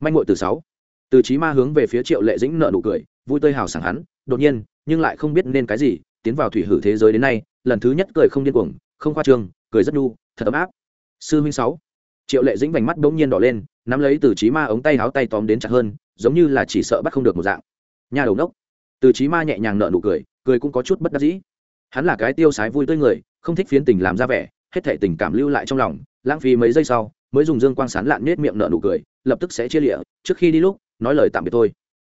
Manh ngội từ sáu. Từ trí ma hướng về phía triệu lệ dĩnh nợ nụ cười, vui tươi hào sảng hắn, đột nhiên, nhưng lại không biết nên cái gì, tiến vào thủy hử thế giới đến nay lần thứ nhất cười không điên cuồng, không khoa trương, cười rất nhu, thật ấm áp. Sư minh sáu. Triệu lệ dĩnh vành mắt bỗng nhiên đỏ lên, nắm lấy từ trí ma ống tay háo tay tóm đến chặt hơn, giống như là chỉ sợ bắt không được một dạng. Nhà đầu đốc. Từ trí ma nhẹ nhàng nợ nụ cười cười cũng có chút bất đắc dĩ. Hắn là cái tiêu sái vui tươi người, không thích phiến tình làm ra vẻ, hết thể tình cảm lưu lại trong lòng, lãng phí mấy giây sau, mới dùng dương quang sán lạn nết miệng nở nụ cười, lập tức sẽ chia lịa, trước khi đi lúc, nói lời tạm biệt thôi.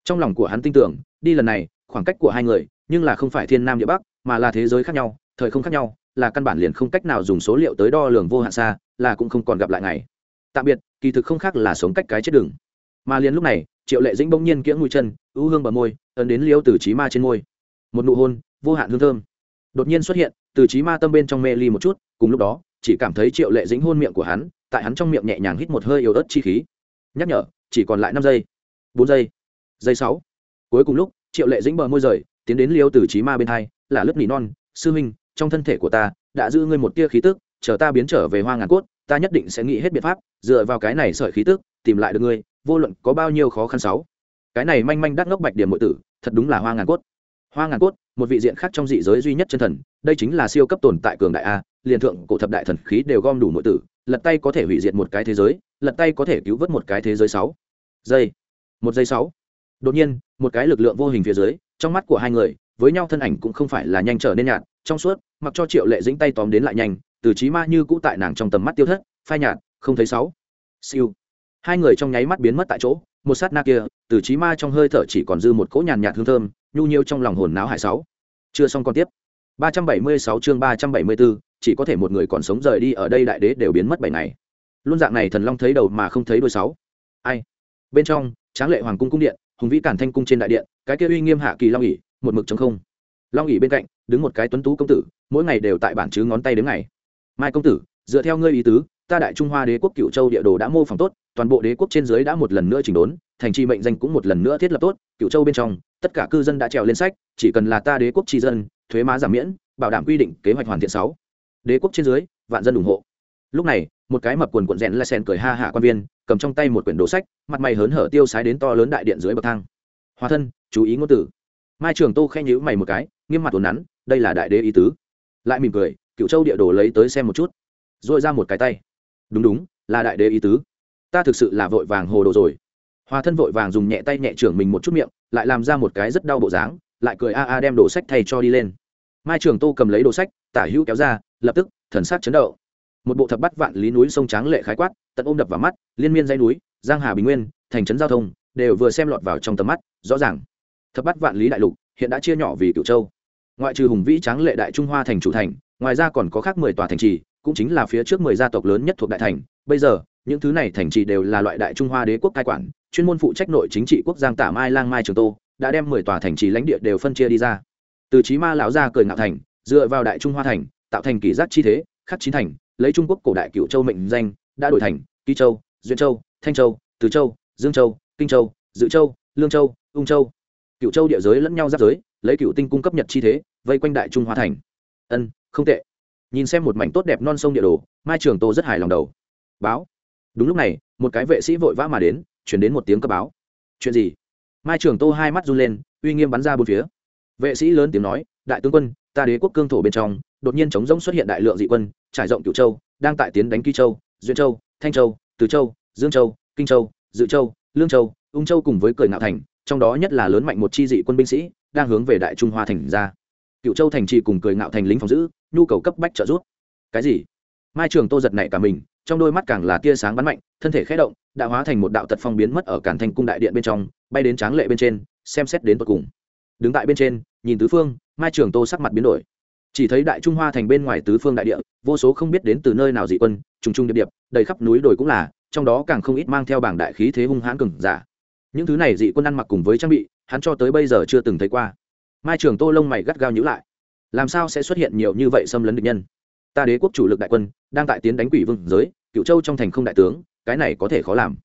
Trong lòng của hắn tin tưởng, đi lần này, khoảng cách của hai người, nhưng là không phải thiên nam địa bắc, mà là thế giới khác nhau thời không khác nhau, là căn bản liền không cách nào dùng số liệu tới đo lường vô hạn xa, là cũng không còn gặp lại ngày. Tạm biệt, kỳ thực không khác là sống cách cái chết đường. mà liền lúc này, triệu lệ dĩnh bỗng nhiên kiễng mũi chân, ưu hương bờ môi, ấn đến liêu từ trí ma trên môi. Một nụ hôn, vô hạn hương thơm. Đột nhiên xuất hiện từ trí ma tâm bên trong mê ly một chút, cùng lúc đó, chỉ cảm thấy triệu lệ dĩnh hôn miệng của hắn, tại hắn trong miệng nhẹ nhàng hít một hơi yếu ớt chi khí. Nhắc nhở, chỉ còn lại năm giây. Bốn giây. Giây sáu. Cuối cùng lúc, triệu lệ dĩnh bờ môi rời, tiến đến liêu từ trí ma bên hai, là lớp nỉ non, sư huynh trong thân thể của ta, đã giữ ngươi một tia khí tức, chờ ta biến trở về hoa ngàn cốt, ta nhất định sẽ nghĩ hết biện pháp, dựa vào cái này sợi khí tức, tìm lại được ngươi, vô luận có bao nhiêu khó khăn sáu. Cái này manh manh đắc ngốc bạch điểm nội tử, thật đúng là hoa ngàn cốt. Hoa ngàn cốt, một vị diện khác trong dị giới duy nhất chân thần, đây chính là siêu cấp tồn tại cường đại a, liền thượng cổ thập đại thần khí đều gom đủ nội tử, lật tay có thể hủy diệt một cái thế giới, lật tay có thể cứu vớt một cái thế giới sáu. Giây. Một giây sáu. Đột nhiên, một cái lực lượng vô hình phía dưới, trong mắt của hai người, với nhau thân ảnh cũng không phải là nhanh trở nên nhạt trong suốt mặc cho triệu lệ dính tay tóm đến lại nhanh từ trí ma như cũ tại nàng trong tầm mắt tiêu thất phai nhạt không thấy sáu. Siêu. Hai người trong nháy mắt biến mất tại chỗ một sát na kia từ trí ma trong hơi thở chỉ còn dư một cỗ nhàn nhạt hương thơm nhu nhiêu trong lòng hồn não hải sáu. Chưa xong còn tiếp. 376 chương 374, chỉ có thể một người còn sống rời đi ở đây đại đế đều biến mất bảy ngày. Luôn dạng này thần long thấy đầu mà không thấy đuôi sáu. Ai? Bên trong tráng lệ hoàng cung cung điện hùng vĩ cản thanh cung trên đại điện cái kia uy nghiêm hạ kỳ long ỉ một mực trống không long ỉ bên cạnh, đứng một cái tuấn tú công tử, mỗi ngày đều tại bản chứ ngón tay đến ngày. Mai công tử, dựa theo ngươi ý tứ, ta đại trung hoa đế quốc cựu châu địa đồ đã mô phỏng tốt, toàn bộ đế quốc trên dưới đã một lần nữa chỉnh đốn, thành trì mệnh danh cũng một lần nữa thiết lập tốt, cựu châu bên trong, tất cả cư dân đã trèo lên sách, chỉ cần là ta đế quốc tri dân, thuế má giảm miễn, bảo đảm quy định, kế hoạch hoàn thiện sáu. Đế quốc trên dưới, vạn dân ủng hộ. Lúc này, một cái mập quần quận rẽn la sen cười ha hạ quan viên, cầm trong tay một quyển đồ sách, mặt mày hớn hở tiêu sái đến to lớn đại điện dưới bậc thang. Hòa thân, chú ý ngôn tử mai trường tô khen nhữ mày một cái, nghiêm mặt ồn nắn, đây là đại đế ý tứ. Lại mỉm cười cựu châu địa đồ lấy tới xem một chút. R ồ i ra một cái tay. Đúng đúng, là đại đế ý tứ. Ta thực sự là vội vàng hồ đồ rồi. Hòa thân vội vàng dùng nhẹ tay nhẹ trưởng mình một chút miệng, lại làm ra một cái rất đau bộ dáng, lại cười a a đem đồ sách thay cho đi lên. Mai trường tô cầm lấy đồ sách, tả hữu kéo ra, lập tức, thần sắc chấn động. Một bộ thập bắt vạn lý núi sông tráng lệ khái quát, tận ôm đập vào mắt, liên miên dây núi, giang hà bình nguyên, thành trấn giao thông, đều vừa xem lọt vào trong tầm mắt, rõ ràng thập bát vạn lý đại lục, hiện đã chia nhỏ vì cựu châu. Ngoại trừ hùng vĩ tráng lệ đại trung hoa thành chủ thành, ngoài ra còn có khác mười tòa thành trì, cũng chính là phía trước mười gia tộc lớn nhất thuộc đại thành. Bây giờ, những thứ này thành trì đều là loại đại trung hoa đế quốc cai quản, chuyên môn phụ trách nội chính trị quốc giang tả mai lang mai trường tô, đã đem mười tòa thành trì lãnh địa đều phân chia đi ra. Từ trí ma lão gia cười ngạo thành, dựa vào đại trung hoa thành, tạo thành kỷ giác chi thế, khắc chín thành, lấy trung quốc cổ đại cựu châu mệnh danh, đã đổi thành kỳ châu, duyên châu, thanh châu, từ châu, dương châu, kinh châu, dự châu, lương châu, ung châu cựu châu địa giới lẫn nhau giáp giới, lấy cựu tinh cung cấp nhật chi thế, vây quanh đại trung hoa thành. Ân, không tệ. Nhìn xem một mảnh tốt đẹp non sông địa đồ, mai trường tô rất hài lòng đầu. Báo. Đúng lúc này, một cái vệ sĩ vội vã mà đến, chuyển đến một tiếng cấp báo. Chuyện gì? Mai trường tô hai mắt run lên, uy nghiêm bắn ra bốn phía. Vệ sĩ lớn tiếng nói, đại tướng quân, ta đế quốc cương thổ bên trong, đột nhiên chống rỗng xuất hiện đại lượng dị quân, trải rộng cựu châu, đang tại tiến đánh kỳ châu, duyên châu, thanh châu, từ châu, dương châu, kinh châu, dự châu, lương châu, ung châu cùng với cười ngạo thành trong đó nhất là lớn mạnh một chi dị quân binh sĩ, đang hướng về đại trung hoa thành ra. Cựu châu thành trì cùng cười ngạo thành lính phòng giữ, nhu cầu cấp bách trợ giúp. Cái gì? Mai trường tô giật nảy cả mình, trong đôi mắt càng là tia sáng bắn mạnh, thân thể khé động, đã hóa thành một đạo tật phong biến mất ở cản thành cung đại điện bên trong, bay đến tráng lệ bên trên, xem xét đến tột cùng. Đứng tại bên trên, nhìn tứ phương, mai trường tô sắc mặt biến đổi. Chỉ thấy đại trung hoa thành bên ngoài tứ phương đại địa, vô số không biết đến từ nơi nào dị quân, trùng trùng điệp điệp, đầy khắp núi đồi cũng là, trong đó càng không ít mang theo bảng đại khí thế hung hãn cừng giả những thứ này dị quân ăn mặc cùng với trang bị, hắn cho tới bây giờ chưa từng thấy qua. Mai trường tô lông mày gắt gao nhữ lại. Làm sao sẽ xuất hiện nhiều như vậy xâm lấn địch nhân? Ta đế quốc chủ lực đại quân, đang tại tiến đánh quỷ vương giới cựu châu trong thành không đại tướng, cái này có thể khó làm.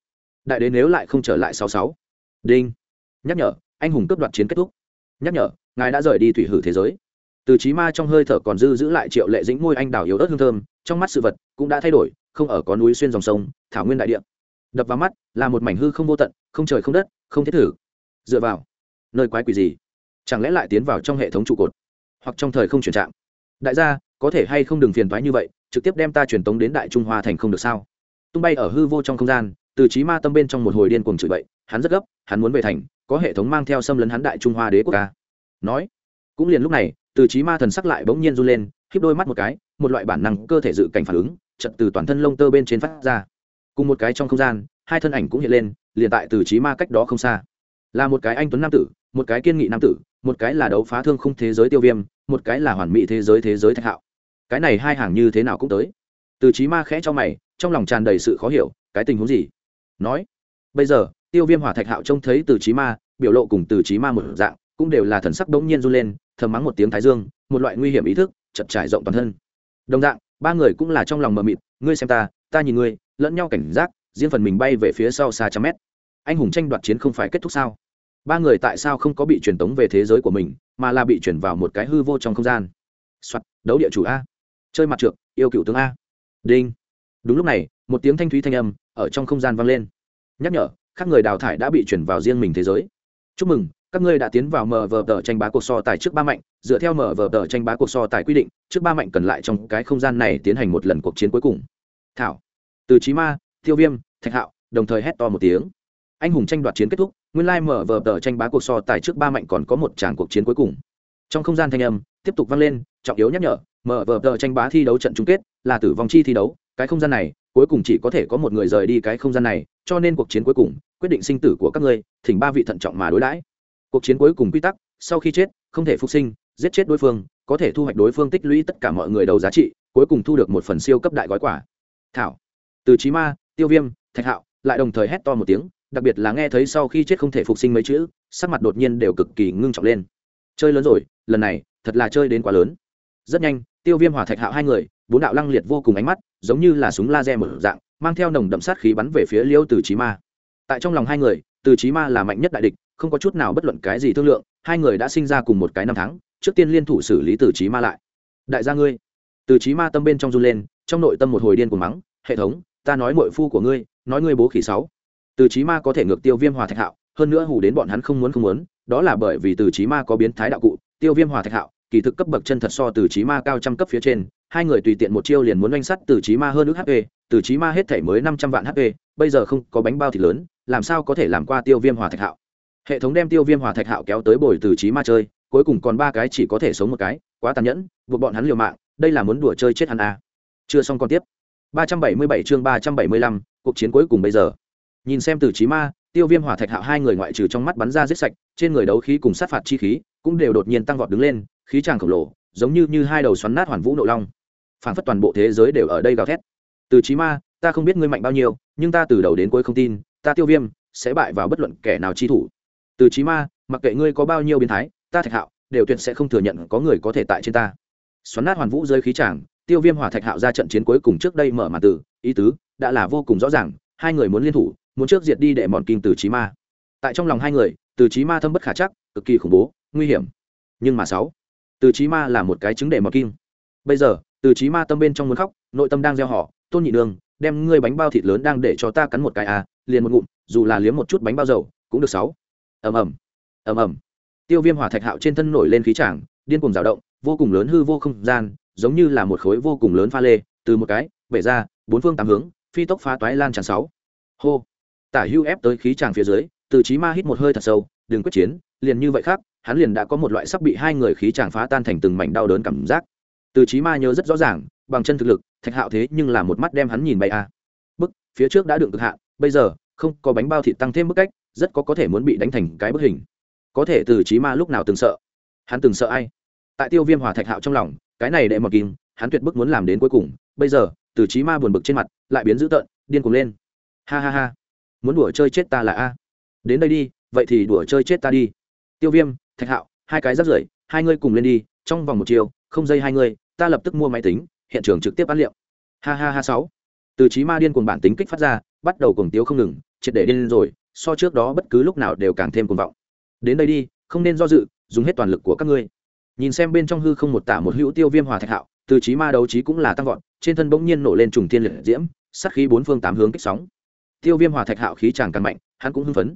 Đại đế nếu lại không trở lại sáu sáu. Đinh. Nhắc nhở, anh hùng cướp đoạt chiến kết thúc. Nhắc nhở, ngài đã rời đi thủy hử thế giới. Từ trí ma trong hơi thở còn dư giữ lại triệu lệ dĩnh môi anh đào yếu ớt hương thơm, trong mắt sự vật cũng đã thay đổi, không ở có núi xuyên dòng sông, thảo nguyên đại địa đập vào mắt, là một mảnh hư không vô tận, không trời không đất, không thiết thử. Dựa vào, nơi quái quỷ gì? Chẳng lẽ lại tiến vào trong hệ thống trụ cột? Hoặc trong thời không chuyển trạng? Đại gia, có thể hay không đừng phiền thoái như vậy, trực tiếp đem ta truyền tống đến đại trung hoa thành không được sao? Tung bay ở hư vô trong không gian, từ trí ma tâm bên trong một hồi điên cuồng chửi bậy, hắn rất gấp, hắn muốn về thành, có hệ thống mang theo xâm lấn hắn đại trung hoa đế quốc ca nói, cũng liền lúc này, từ trí ma thần sắc lại bỗng nhiên run lên, híp đôi mắt một cái, một loại bản năng cơ thể dự cảnh phản ứng chật từ toàn thân lông tơ bên trên phát ra cùng một cái trong không gian, hai thân ảnh cũng hiện lên, liền tại từ trí ma cách đó không xa. Là một cái anh tuấn nam tử, một cái kiên nghị nam tử, một cái là đấu phá thương không thế giới tiêu viêm, một cái là hoàn mỹ thế giới thế giới thạch hạo. Cái này hai hàng như thế nào cũng tới. Từ trí ma khẽ cho mày, trong lòng tràn đầy sự khó hiểu, cái tình huống gì? Nói, bây giờ, tiêu viêm hỏa thạch hạo trông thấy từ trí ma, biểu lộ cùng từ trí ma một dạng, cũng đều là thần sắc bỗng nhiên run lên, thầm mắng một tiếng thái dương, một loại nguy hiểm ý thức, chật trải rộng toàn thân. Đồng dạng, ba người cũng là trong lòng mờ mịt, ngươi xem ta ta nhìn ngươi lẫn nhau cảnh giác, riêng phần mình bay về phía sau xa trăm mét. Anh hùng tranh đoạt chiến không phải kết thúc sao? Ba người tại sao không có bị truyền tống về thế giới của mình, mà là bị chuyển vào một cái hư vô trong không gian? Soạt, đấu địa chủ a. Chơi mặt trượt yêu cựu tướng a. Đinh. Đúng lúc này, một tiếng thanh thúy thanh âm ở trong không gian vang lên. Nhắc nhở, các người đào thải đã bị chuyển vào riêng mình thế giới. Chúc mừng, các ngươi đã tiến vào mở vờ tờ tranh bá cuộc so tài trước ba mạnh, dựa theo mở vờ tờ tranh bá cuộc so tài quy định, trước ba mạnh cần lại trong cái không gian này tiến hành một lần cuộc chiến cuối cùng. Thảo từ trí ma, tiêu viêm, thạch hạo, đồng thời hét to một tiếng. Anh hùng tranh đoạt chiến kết thúc, nguyên lai mở vờ tờ tranh bá cuộc so tài trước ba mạnh còn có một tràng cuộc chiến cuối cùng. Trong không gian thanh âm, tiếp tục vang lên, trọng yếu nhắc nhở, mở vờ tờ tranh bá thi đấu trận chung kết, là tử vong chi thi đấu, cái không gian này, cuối cùng chỉ có thể có một người rời đi cái không gian này, cho nên cuộc chiến cuối cùng, quyết định sinh tử của các ngươi, thỉnh ba vị thận trọng mà đối đãi. Cuộc chiến cuối cùng quy tắc, sau khi chết, không thể phục sinh, giết chết đối phương, có thể thu hoạch đối phương tích lũy tất cả mọi người đầu giá trị, cuối cùng thu được một phần siêu cấp đại gói quả thảo từ trí ma, tiêu viêm, thạch hạo lại đồng thời hét to một tiếng, đặc biệt là nghe thấy sau khi chết không thể phục sinh mấy chữ, sắc mặt đột nhiên đều cực kỳ ngưng trọng lên. Chơi lớn rồi, lần này, thật là chơi đến quá lớn. Rất nhanh, tiêu viêm hòa thạch hạo hai người, bốn đạo lăng liệt vô cùng ánh mắt, giống như là súng laser mở dạng, mang theo nồng đậm sát khí bắn về phía liêu từ trí ma. Tại trong lòng hai người, từ trí ma là mạnh nhất đại địch, không có chút nào bất luận cái gì thương lượng, hai người đã sinh ra cùng một cái năm tháng, trước tiên liên thủ xử lý từ trí ma lại. Đại gia ngươi. Từ trí ma tâm bên trong run lên, trong nội tâm một hồi điên cuồng mắng, hệ thống ta nói mội phu của ngươi, nói ngươi bố khỉ sáu. Từ trí ma có thể ngược tiêu viêm hòa thạch hạo, hơn nữa hù đến bọn hắn không muốn không muốn, đó là bởi vì từ trí ma có biến thái đạo cụ, tiêu viêm hòa thạch hạo, kỳ thực cấp bậc chân thật so từ trí ma cao trăm cấp phía trên, hai người tùy tiện một chiêu liền muốn oanh sắt từ trí ma hơn ước hp từ trí ma hết thể mới năm trăm vạn hp bây giờ không có bánh bao thịt lớn, làm sao có thể làm qua tiêu viêm hòa thạch hạo? Hệ thống đem tiêu viêm hòa thạch hạo kéo tới bồi từ trí ma chơi, cuối cùng còn ba cái chỉ có thể sống một cái, quá tàn nhẫn, buộc bọn hắn liều mạng, đây là muốn đùa chơi chết hắn à. chưa xong còn tiếp ba trăm bảy mươi bảy chương ba trăm bảy mươi lăm, cuộc chiến cuối cùng bây giờ. Nhìn xem từ chí ma, tiêu viêm hỏa thạch hạo hai người ngoại trừ trong mắt bắn ra giết sạch, trên người đấu khí cùng sát phạt chi khí cũng đều đột nhiên tăng vọt đứng lên, khí tràng khổng lồ, giống như như hai đầu xoắn nát hoàn vũ nộ long. Phản phất toàn bộ thế giới đều ở đây gào thét. Từ chí ma, ta không biết ngươi mạnh bao nhiêu, nhưng ta từ đầu đến cuối không tin, ta tiêu viêm sẽ bại vào bất luận kẻ nào chi thủ. Từ chí ma, mặc kệ ngươi có bao nhiêu biến thái, ta thạch hạo đều tuyệt sẽ không thừa nhận có người có thể tại trên ta. Xoắn nát hoàn vũ dưới khí tràng tiêu viêm hỏa thạch hạo ra trận chiến cuối cùng trước đây mở màn từ, ý tứ, đã là vô cùng rõ ràng, hai người muốn liên thủ, muốn trước diệt đi để mòn kinh từ trí ma. Tại trong lòng hai người, từ trí ma thâm bất khả chắc, cực kỳ khủng bố, nguy hiểm. Nhưng mà sáu, từ trí ma là một cái chứng để mọt kim bây giờ, từ trí ma tâm bên trong muốn khóc, nội tâm đang gieo họ, tôn nhị đường, đem ngươi bánh bao thịt lớn đang để cho ta cắn một cái à liền một ngụm, dù là liếm một chút bánh bao dầu, cũng được sáu. Ầm ầm ầm ầm. Tiêu viêm hỏa thạch hạo trên thân nổi lên khí tràng, điên cuồng rào động, vô cùng lớn hư vô không gian giống như là một khối vô cùng lớn pha lê, từ một cái, bể ra, bốn phương tám hướng, phi tốc phá toái lan tràn sáu. Hô. Tả hưu ép tới khí tràng phía dưới, từ trí ma hít một hơi thật sâu, đừng quyết chiến, liền như vậy khác, hắn liền đã có một loại sắp bị hai người khí tràng phá tan thành từng mảnh đau đớn cảm giác. Từ trí ma nhớ rất rõ ràng, bằng chân thực lực, thạch hạo thế nhưng là một mắt đem hắn nhìn bay a. Bức, phía trước đã đựng cực hạ bây giờ, không có bánh bao thịt tăng thêm bức cách, rất có có thể muốn bị đánh thành cái bức hình. Có thể từ trí ma lúc nào từng sợ? Hắn từng sợ ai? Tại tiêu viêm hòa thạch hạo trong lòng cái này đệ mọt kim, hắn tuyệt bức muốn làm đến cuối cùng, bây giờ, từ trí ma buồn bực trên mặt, lại biến dữ tợn, điên cuồng lên. Ha ha ha. Muốn đùa chơi chết ta là a. Đến đây đi, vậy thì đùa chơi chết ta đi. Tiêu viêm, thạch hạo, hai cái rắt rưởi, hai ngươi cùng lên đi, trong vòng một chiều, không dây hai ngươi, ta lập tức mua máy tính, hiện trường trực tiếp ăn liệu. Ha ha ha sáu. Từ trí ma điên cuồng bản tính kích phát ra, bắt đầu cuồng tiếu không ngừng, triệt để điên rồi, so trước đó bất cứ lúc nào đều càng thêm cuồng vọng. Đến đây đi, không nên do dự, dùng hết toàn lực của các ngươi nhìn xem bên trong hư không một tả một hữu tiêu viêm hòa thạch hạo, từ trí ma đấu trí cũng là tăng vọt, trên thân bỗng nhiên nổ lên trùng thiên liệt diễm, sát khí bốn phương tám hướng kích sóng. Tiêu viêm hòa thạch hạo khí chàng càng mạnh, hắn cũng hưng phấn.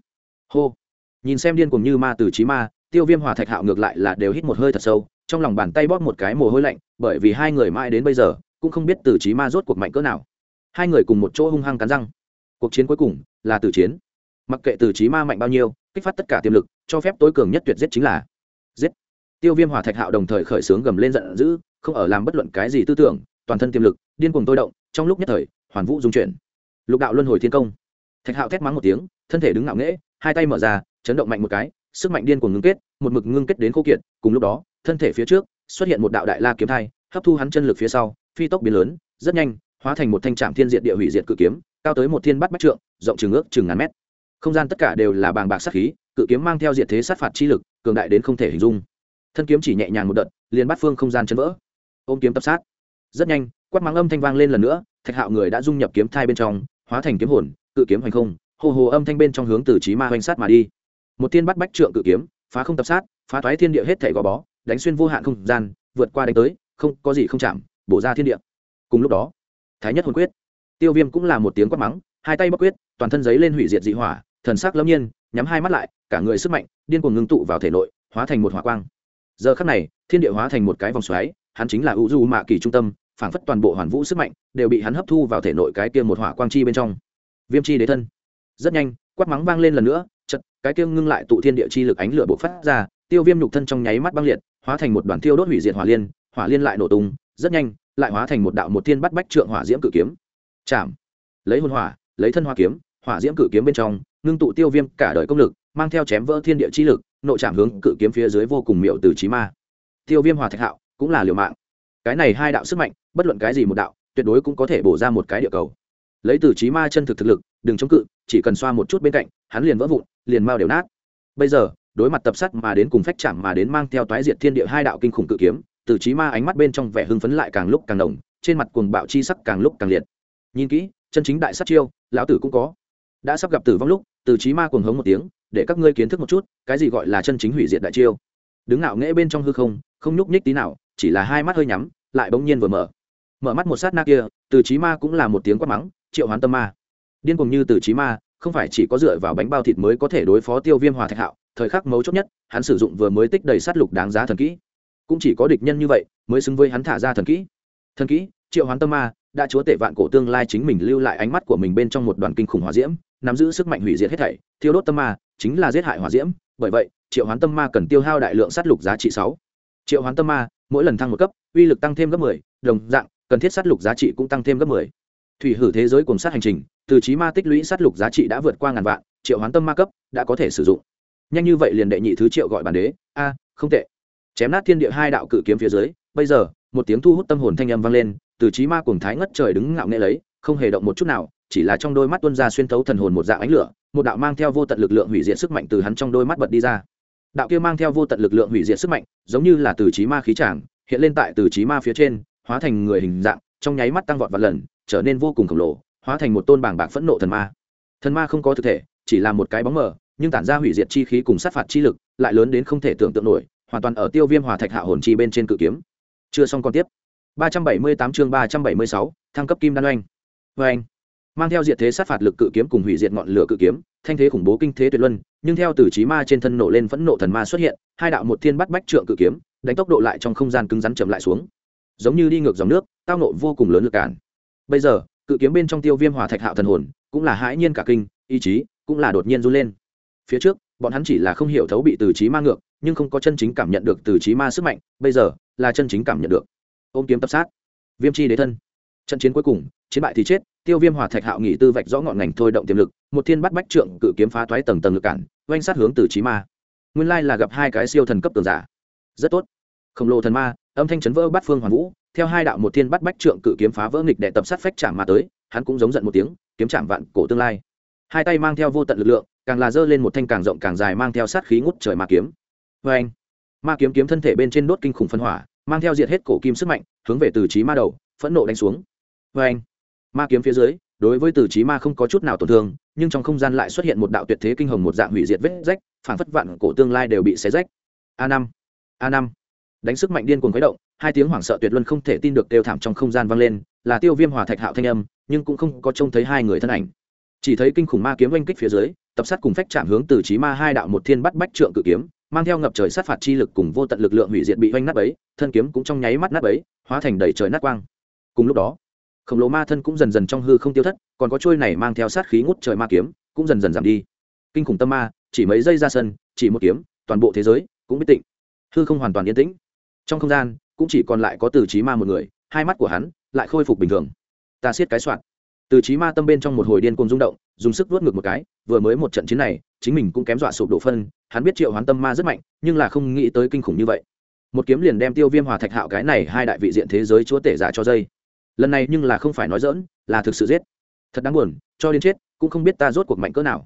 Hô! Nhìn xem điên cùng như ma từ trí ma, tiêu viêm hòa thạch hạo ngược lại là đều hít một hơi thật sâu, trong lòng bàn tay bóp một cái mồ hôi lạnh, bởi vì hai người mãi đến bây giờ, cũng không biết từ trí ma rốt cuộc mạnh cỡ nào. Hai người cùng một chỗ hung hăng cắn răng. Cuộc chiến cuối cùng là từ chiến. Mặc kệ từ trí ma mạnh bao nhiêu, kích phát tất cả tiềm lực, cho phép tối cường nhất tuyệt giết chính là tiêu viêm hòa thạch hạo đồng thời khởi xướng gầm lên giận dữ, không ở làm bất luận cái gì tư tưởng, toàn thân tiềm lực, điên cuồng tôi động, trong lúc nhất thời, hoàn vũ dung chuyển. Lục đạo luân hồi thiên công. Thạch hạo thét mắng một tiếng, thân thể đứng ngạo nghễ, hai tay mở ra, chấn động mạnh một cái, sức mạnh điên cuồng ngưng kết, một mực ngưng kết đến khô kiệt, cùng lúc đó, thân thể phía trước, xuất hiện một đạo đại la kiếm thai, hấp thu hắn chân lực phía sau, phi tốc biến lớn, rất nhanh, hóa thành một thanh trạm thiên diện địa hủy diệt cự kiếm, cao tới một thiên bát bách trượng, rộng chừng ước chừng ngàn mét. Không gian tất cả đều là bàng bạc sát khí, cự kiếm mang theo diệt thế sát phạt chi lực, cường đại đến không thể hình dung thân kiếm chỉ nhẹ nhàng một đợt, liền bắt phương không gian chấn vỡ. Ôm kiếm tập sát. Rất nhanh, quát mắng âm thanh vang lên lần nữa, thạch hạo người đã dung nhập kiếm thai bên trong, hóa thành kiếm hồn, cự kiếm hành không hồ hồ âm thanh bên trong hướng từ trí ma hoành sát mà đi. Một tiên bắt bách trượng cự kiếm, phá không tập sát, phá thoái thiên địa hết thể gò bó, đánh xuyên vô hạn không gian, vượt qua đánh tới, không, có gì không chạm, bổ ra thiên địa. Cùng lúc đó, thái nhất hồn quyết. Tiêu viêm cũng là một tiếng quát mắng, hai tay bắc quyết, toàn thân giấy lên hủy diệt dị hỏa, thần sắc lâm nhiên, nhắm hai mắt lại, cả người sức mạnh, điên cuồng ngưng tụ vào thể nội, hóa thành một hỏa quang giờ khắc này, thiên địa hóa thành một cái vòng xoáy, hắn chính là u du mạ kỳ trung tâm, phảng phất toàn bộ hoàn vũ sức mạnh đều bị hắn hấp thu vào thể nội cái kia một hỏa quang chi bên trong. Viêm chi đế thân. Rất nhanh, quát mắng vang lên lần nữa chật cái kia ngưng lại tụ thiên địa chi lực ánh lửa bộc phát ra, tiêu viêm nhục thân trong nháy mắt băng liệt, hóa thành một đoàn tiêu đốt hủy diệt hỏa liên hỏa liên lại nổ tung, rất nhanh, lại hóa thành một đạo một thiên bắt bách trượng hỏa diễm cự kiếm. Chạm. Lấy hôn hỏa, lấy thân hoa kiếm, hỏa diễm cự kiếm bên trong, ngưng tụ tiêu viêm cả đời công lực, mang theo chém vỡ thiên địa chi lực nội trạm hướng cự kiếm phía dưới vô cùng miệu từ trí ma. Tiêu viêm hòa thạch hạo cũng là liều mạng. Cái này hai đạo sức mạnh, bất luận cái gì một đạo, tuyệt đối cũng có thể bổ ra một cái địa cầu. Lấy từ trí ma chân thực thực lực, đừng chống cự, chỉ cần xoa một chút bên cạnh, hắn liền vỡ vụn, liền mau đều nát. Bây giờ, đối mặt tập sắt mà đến cùng phách chạm mà đến mang theo toái diệt thiên địa hai đạo kinh khủng cự kiếm, từ trí ma ánh mắt bên trong vẻ hưng phấn lại càng lúc càng đồng trên mặt cuồng bạo chi sắc càng lúc càng liệt. Nhìn kỹ, chân chính đại sát chiêu, lão tử cũng có. Đã sắp gặp tử vong lúc, từ trí ma cuồng hống một tiếng để các ngươi kiến thức một chút, cái gì gọi là chân chính hủy diệt đại chiêu. Đứng ngạo nghễ bên trong hư không không nhúc nhích tí nào, chỉ là hai mắt hơi nhắm, lại bỗng nhiên vừa mở. Mở mắt một sát na kia, từ trí ma cũng là một tiếng quát mắng, triệu hoán tâm ma. Điên cuồng như từ trí ma, không phải chỉ có dựa vào bánh bao thịt mới có thể đối phó tiêu viêm hòa thạch hạo, thời khắc mấu chốt nhất, hắn sử dụng vừa mới tích đầy sát lục đáng giá thần kỹ. Cũng chỉ có địch nhân như vậy, mới xứng với hắn thả ra thần kỹ. Thần kỹ, triệu hoán tâm ma, đã chúa tể vạn cổ tương lai chính mình lưu lại ánh mắt của mình bên trong một đoàn kinh khủng hỏa diễm, nắm giữ sức mạnh hủy diệt hết thảy. Thiêu đốt tâm ma chính là giết hại hỏa diễm bởi vậy triệu hoán tâm ma cần tiêu hao đại lượng sát lục giá trị sáu. Triệu hoán tâm ma mỗi lần thăng một cấp uy lực tăng thêm gấp 10, đồng dạng cần thiết sát lục giá trị cũng tăng thêm gấp 10. thủy hử thế giới cùng sát hành trình từ trí ma tích lũy sát lục giá trị đã vượt qua ngàn vạn triệu hoán tâm ma cấp đã có thể sử dụng. Nhanh như vậy liền đệ nhị thứ triệu gọi bản đế a không tệ. Chém nát thiên địa hai đạo cự kiếm phía dưới bây giờ một tiếng thu hút tâm hồn thanh âm vang lên từ trí ma cuồng thái ngất trời đứng ngạo nghễ lấy không hề động một chút nào chỉ là trong đôi mắt tuân ra xuyên thấu thần hồn một dạng ánh lửa một đạo mang theo vô tận lực lượng hủy diệt sức mạnh từ hắn trong đôi mắt bật đi ra. Đạo kia mang theo vô tận lực lượng hủy diệt sức mạnh giống như là từ trí ma khí tràng hiện lên tại từ trí ma phía trên hóa thành người hình dạng trong nháy mắt tăng vọt vạn lần trở nên vô cùng khổng lồ hóa thành một tôn bảng bạc phẫn nộ thần ma. Thần ma không có thực thể chỉ là một cái bóng mờ nhưng tản ra hủy diệt chi khí cùng sát phạt chi lực lại lớn đến không thể tưởng tượng nổi hoàn toàn ở tiêu viêm hòa thạch hạ hồn chi bên trên cự kiếm. Chưa xong còn tiếp. 378 chương 376, thăng cấp kim đan oanh. Oanh mang theo diệt thế sát phạt lực cự kiếm cùng hủy diệt ngọn lửa cự kiếm, thanh thế khủng bố kinh thế tuyệt luân, nhưng theo từ trí ma trên thân nổ lên phẫn nộ thần ma xuất hiện, hai đạo một thiên bắt bách trượng cự kiếm, đánh tốc độ lại trong không gian cứng rắn chậm lại xuống. Giống như đi ngược dòng nước, tao nộ vô cùng lớn lực cản. Bây giờ, cự kiếm bên trong tiêu viêm hòa thạch hạo thần hồn, cũng là hãi nhiên cả kinh, ý chí cũng là đột nhiên run lên. Phía trước, bọn hắn chỉ là không hiểu thấu bị từ trí ma ngược, nhưng không có chân chính cảm nhận được từ trí ma sức mạnh, bây giờ là chân chính cảm nhận được. Ôm kiếm tập sát. Viêm chi đế thân. Trận chiến cuối cùng, chiến bại thì chết tiêu viêm hòa thạch hạo nghỉ tư vạch rõ ngọn ngành thôi động tiềm lực, một thiên bắt bách trượng cự kiếm phá toái tầng tầng lực cản, oanh sát hướng từ trí ma. Nguyên lai là gặp hai cái siêu thần cấp tường giả. Rất tốt. Khổng lồ thần ma, âm thanh chấn vỡ bắt phương hoàn vũ, theo hai đạo một thiên bắt bách trượng cự kiếm phá vỡ nghịch đệ tập sát phách chạm mà tới, hắn cũng giống giận một tiếng, kiếm chạm vạn cổ tương lai. Hai tay mang theo vô tận lực lượng, càng là dơ lên một thanh càng rộng càng dài mang theo sát khí ngút trời ma kiếm. Vê anh ma kiếm kiếm thân thể bên trên đốt kinh khủng phân hỏa, mang theo diệt hết cổ kim sức mạnh, hướng về từ trí ma đầu, phẫn nộ đánh xuống. Vê anh ma kiếm phía dưới, đối với từ trí ma không có chút nào tổn thương, nhưng trong không gian lại xuất hiện một đạo tuyệt thế kinh hồng một dạng hủy diệt vết rách, phản phất vạn cổ tương lai đều bị xé rách. A năm a năm. Đánh sức mạnh điên cuồng khuấy động, hai tiếng hoảng sợ tuyệt luân không thể tin được đều thảm trong không gian vang lên, là tiêu viêm hòa thạch hạo thanh âm, nhưng cũng không có trông thấy hai người thân ảnh. Chỉ thấy kinh khủng ma kiếm oanh kích phía dưới, tập sát cùng phách chạm hướng từ trí ma hai đạo một thiên bắt bách trượng cự kiếm, mang theo ngập trời sát phạt chi lực cùng vô tận lực lượng hủy diệt bị oanh nát ấy thân kiếm cũng trong nháy mắt nát ấy hóa thành đầy trời nát quang. Cùng lúc đó khổng lồ ma thân cũng dần dần trong hư không tiêu thất, còn có trôi này mang theo sát khí ngút trời ma kiếm, cũng dần dần giảm đi. Kinh khủng tâm ma, chỉ mấy giây ra sân, chỉ một kiếm, toàn bộ thế giới cũng biết tịnh. Hư không hoàn toàn yên tĩnh. Trong không gian, cũng chỉ còn lại có từ trí ma một người, hai mắt của hắn lại khôi phục bình thường. Ta siết cái soạn. Từ trí ma tâm bên trong một hồi điên cuồng rung động, dùng sức vuốt ngược một cái, vừa mới một trận chiến này, chính mình cũng kém dọa sụp đổ phân, hắn biết triệu hoán tâm ma rất mạnh, nhưng là không nghĩ tới kinh khủng như vậy. Một kiếm liền đem tiêu viêm hòa thạch hạo cái này hai đại vị diện thế giới chúa tể giả cho dây lần này nhưng là không phải nói dỡn, là thực sự giết. Thật đáng buồn, cho đến chết, cũng không biết ta rốt cuộc mạnh cỡ nào.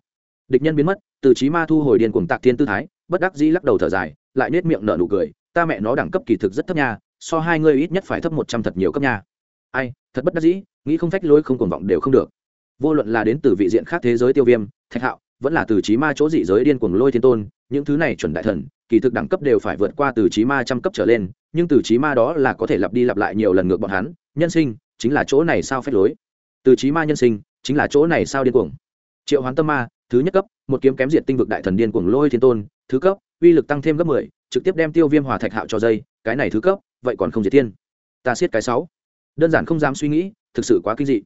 Địch nhân biến mất, từ trí ma thu hồi điên cuồng tạc thiên tư thái, bất đắc dĩ lắc đầu thở dài, lại nết miệng nở nụ cười, ta mẹ nó đẳng cấp kỳ thực rất thấp nha, so hai ngươi ít nhất phải thấp một trăm thật nhiều cấp nha. Ai, thật bất đắc dĩ, nghĩ không phách lối không cuồng vọng đều không được. Vô luận là đến từ vị diện khác thế giới tiêu viêm, thạch hạo, vẫn là từ trí ma chỗ dị giới điên cuồng lôi thiên tôn, những thứ này chuẩn đại thần kỳ thực đẳng cấp đều phải vượt qua từ trí ma trăm cấp trở lên, nhưng từ trí ma đó là có thể lặp đi lặp lại nhiều lần ngược bọn hắn, nhân sinh chính là chỗ này sao phép lối. Từ trí ma nhân sinh chính là chỗ này sao điên cuồng. Triệu hoán tâm ma, thứ nhất cấp, một kiếm kém diệt tinh vực đại thần điên cuồng lôi thiên tôn, thứ cấp, uy lực tăng thêm gấp mười, trực tiếp đem tiêu viêm hòa thạch hạo cho dây, cái này thứ cấp, vậy còn không diệt thiên. Ta siết cái sáu. Đơn giản không dám suy nghĩ, thực sự quá kinh dị.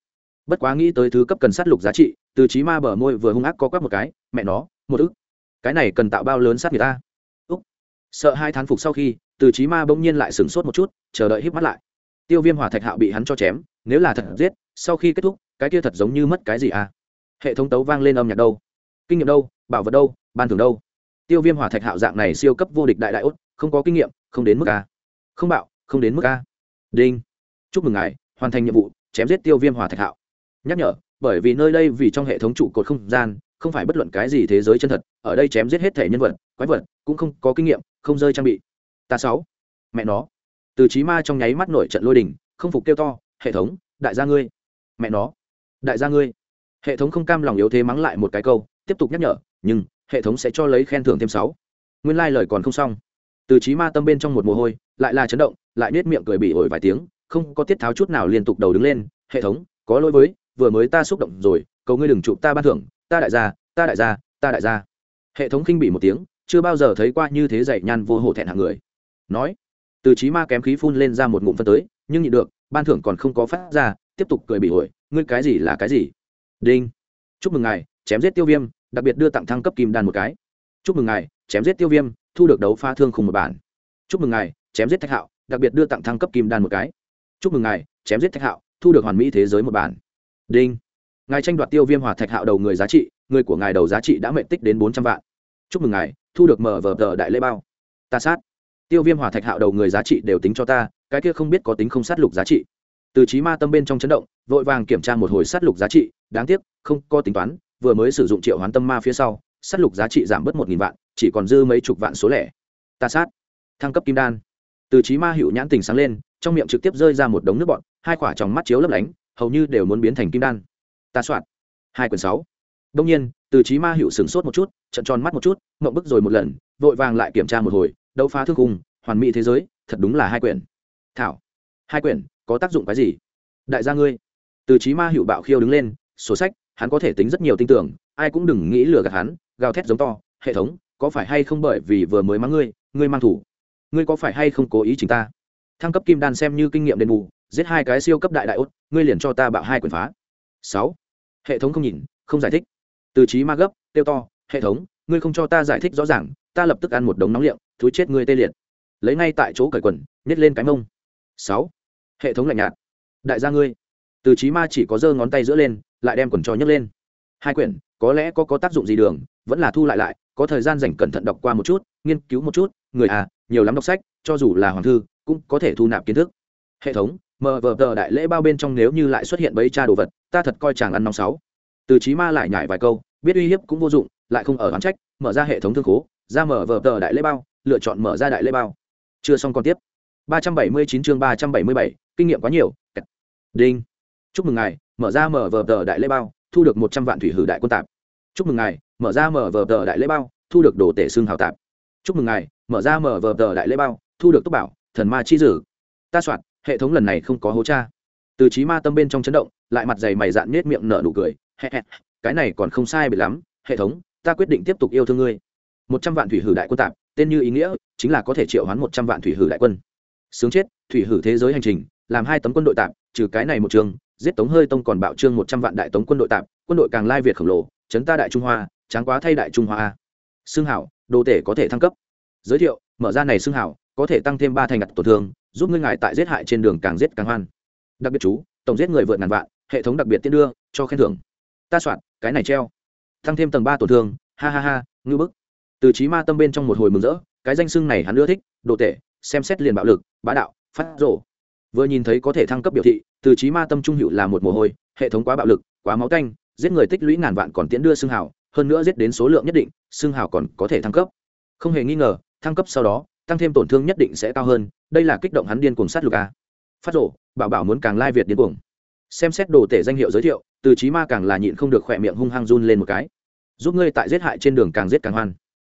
Bất quá nghĩ tới thứ cấp cần sát lục giá trị, từ trí ma bờ môi vừa hung ác co quắp một cái, mẹ nó, một ức. Cái này cần tạo bao lớn sát người ta? Sợ hai thán phục sau khi, từ trí ma bỗng nhiên lại sửng sốt một chút, chờ đợi híp mắt lại. Tiêu viêm hỏa thạch hạo bị hắn cho chém, nếu là thật giết, sau khi kết thúc, cái kia thật giống như mất cái gì à? Hệ thống tấu vang lên âm nhạc đâu? Kinh nghiệm đâu? Bảo vật đâu? Ban thưởng đâu? Tiêu viêm hỏa thạch hạo dạng này siêu cấp vô địch đại đại ốt, không có kinh nghiệm, không đến mức a không bạo, không đến mức a đinh. Chúc mừng ngài, hoàn thành nhiệm vụ, chém giết tiêu viêm hỏa thạch hạo. Nhắc nhở, bởi vì nơi đây vì trong hệ thống trụ cột không gian, không phải bất luận cái gì thế giới chân thật, ở đây chém giết hết thể nhân vật, quái vật, cũng không có kinh nghiệm không rơi trang bị. Ta sáu. Mẹ nó. Từ trí ma trong nháy mắt nổi trận lôi đình, không phục kêu to, hệ thống, đại gia ngươi. Mẹ nó. Đại gia ngươi. Hệ thống không cam lòng yếu thế mắng lại một cái câu, tiếp tục nhắc nhở, nhưng, hệ thống sẽ cho lấy khen thưởng thêm sáu. Nguyên lai、like、lời còn không xong. Từ trí ma tâm bên trong một mồ hôi, lại là chấn động, lại nết miệng cười bị ổi vài tiếng, không có tiết tháo chút nào liên tục đầu đứng lên, hệ thống, có lỗi với, vừa mới ta xúc động rồi, cầu ngươi đừng chụp ta ban thưởng, ta đại gia, ta đại gia, ta đại gia. Hệ thống khinh bị một tiếng chưa bao giờ thấy qua như thế dạy nhan vô hổ thẹn hạng người. Nói, từ trí ma kém khí phun lên ra một ngụm phân tới, nhưng nhịn được, ban thưởng còn không có phát ra, tiếp tục cười bị ổi, ngươi cái gì là cái gì? Đinh. Chúc mừng ngài, chém giết tiêu viêm, đặc biệt đưa tặng thăng cấp kim đan một cái. Chúc mừng ngài, chém giết tiêu viêm, thu được đấu pha thương khùng một bản. Chúc mừng ngài, chém giết thạch hạo, đặc biệt đưa tặng thăng cấp kim đan một cái. Chúc mừng ngài, chém giết thạch hạo, thu được hoàn mỹ thế giới một bản. Đinh. Ngài tranh đoạt tiêu viêm hòa thạch hạo đầu người giá trị, người của ngài đầu giá trị đã mệnh tích đến bốn trăm vạn. Chúc mừng ngài thu được mở vờ tờ đại lễ bao. Ta sát. Tiêu viêm hỏa thạch hạo đầu người giá trị đều tính cho ta, cái kia không biết có tính không sát lục giá trị. Từ trí ma tâm bên trong chấn động, vội vàng kiểm tra một hồi sát lục giá trị, đáng tiếc, không có tính toán, vừa mới sử dụng triệu hoán tâm ma phía sau, sát lục giá trị giảm bớt một nghìn vạn, chỉ còn dư mấy chục vạn số lẻ. Ta sát. Thăng cấp kim đan. Từ trí ma hữu nhãn tình sáng lên, trong miệng trực tiếp rơi ra một đống nước bọn hai quả trong mắt chiếu lấp lánh, hầu như đều muốn biến thành kim đan. Ta soạn. Hai quyển sáu. Đông nhiên, từ trí ma hữu sửng sốt một chút trận tròn mắt một chút, mộng bức rồi một lần, vội vàng lại kiểm tra một hồi, đấu phá thương khung, hoàn mỹ thế giới, thật đúng là hai quyển. Thảo, hai quyển, có tác dụng cái gì? Đại gia ngươi, từ trí ma hiệu bạo khiêu đứng lên, sổ sách, hắn có thể tính rất nhiều tin tưởng, ai cũng đừng nghĩ lừa gạt hắn, gào thét giống to, hệ thống, có phải hay không bởi vì vừa mới mắng ngươi ngươi mang thủ? Ngươi có phải hay không cố ý chính ta? Thăng cấp kim đan xem như kinh nghiệm đền bù, giết hai cái siêu cấp đại đại ốt, ngươi liền cho ta bạo hai quyền phá. Sáu, hệ thống không nhìn, không giải thích. Từ trí ma gấp tiêu to hệ thống, ngươi không cho ta giải thích rõ ràng, ta lập tức ăn một đống nóng liệm thúi chết ngươi tê liệt. Lấy ngay tại chỗ cởi quần, nhét lên cái mông. Sáu, hệ thống lạnh nhạt. Đại gia ngươi. Từ trí ma chỉ có giơ ngón tay giữa lên, lại đem quần cho nhấc lên. Hai quyển, có lẽ có có tác dụng gì đường, vẫn là thu lại lại, có thời gian dành cẩn thận đọc qua một chút, nghiên cứu một chút, người à nhiều lắm đọc sách, cho dù là hoàng thư, cũng có thể thu nạp kiến thức. Hệ thống, mờ vờ tờ đại lễ bao bên trong nếu như lại xuất hiện bấy cha đồ vật, ta thật coi chàng ăn nóng sáu. Từ trí ma lại nhải vài câu, biết uy hiếp cũng vô dụng lại không ở oán trách mở ra hệ thống thương khố ra mở vờ tờ đại lễ bao lựa chọn mở ra đại lễ bao. Chưa xong còn tiếp. 379 chương 377, kinh nghiệm quá nhiều. Đinh. Chúc mừng ngài mở ra mở vờ tờ đại lễ bao thu được một trăm vạn thủy hử đại quân tạp. Chúc mừng ngài mở ra mở vờ tờ đại lễ bao thu được đồ tể xương hào tạp. Chúc mừng ngài mở ra mở vờ tờ đại lễ bao thu được túc bảo thần ma chi dử. Ta soạn hệ thống lần này không có hố cha. Từ trí ma tâm bên trong chấn động lại mặt dày mày dạn nết miệng nở nụ cười cái này còn không sai bị lắm hệ thống ta quyết định tiếp tục yêu thương ngươi. Một trăm vạn thủy hử đại quân tạp, tên như ý nghĩa, chính là có thể triệu hoán một trăm vạn thủy hử đại quân. Sướng chết, thủy hử thế giới hành trình, làm hai tấm quân đội tạp, trừ cái này một trường, giết tống hơi tông còn bạo trương một trăm vạn đại tống quân đội tạp, quân đội càng lai việt khổng lồ, chấn ta đại trung hoa, tráng quá thay đại trung hoa xương hảo, đồ tể có thể thăng cấp. Giới thiệu, mở ra này xương hảo, có thể tăng thêm ba thành ngặt tổn thương, giúp ngươi ngài tại giết hại trên đường càng giết càng hoan. Đặc biệt chú, tổng giết người vượt ngàn vạn, hệ thống đặc biệt tiên đưa, cho khen thưởng. Ta soạn, cái này treo tăng thêm tầng ba tổn thương, ha ha ha ngư bức. Từ trí ma tâm bên trong một hồi mừng rỡ, cái danh xưng này hắn ưa thích, đồ tệ xem xét liền bạo lực, bá đạo, phát rổ vừa nhìn thấy có thể thăng cấp biểu thị, từ trí ma tâm trung hữu là một mồ hôi, hệ thống quá bạo lực, quá máu canh giết người tích lũy ngàn vạn còn tiễn đưa xương hào, hơn nữa giết đến số lượng nhất định, xương hào còn có thể thăng cấp. Không hề nghi ngờ, thăng cấp sau đó, tăng thêm tổn thương nhất định sẽ cao hơn, đây là kích động hắn điên cuồng sát lục a. Phát rổ bảo bảo muốn càng lai việt điên cuồng xem xét đồ tể danh hiệu giới thiệu, từ trí ma càng là nhịn không được khỏe miệng hung hăng run lên một cái. Giúp ngươi tại giết hại trên đường càng giết càng hoan.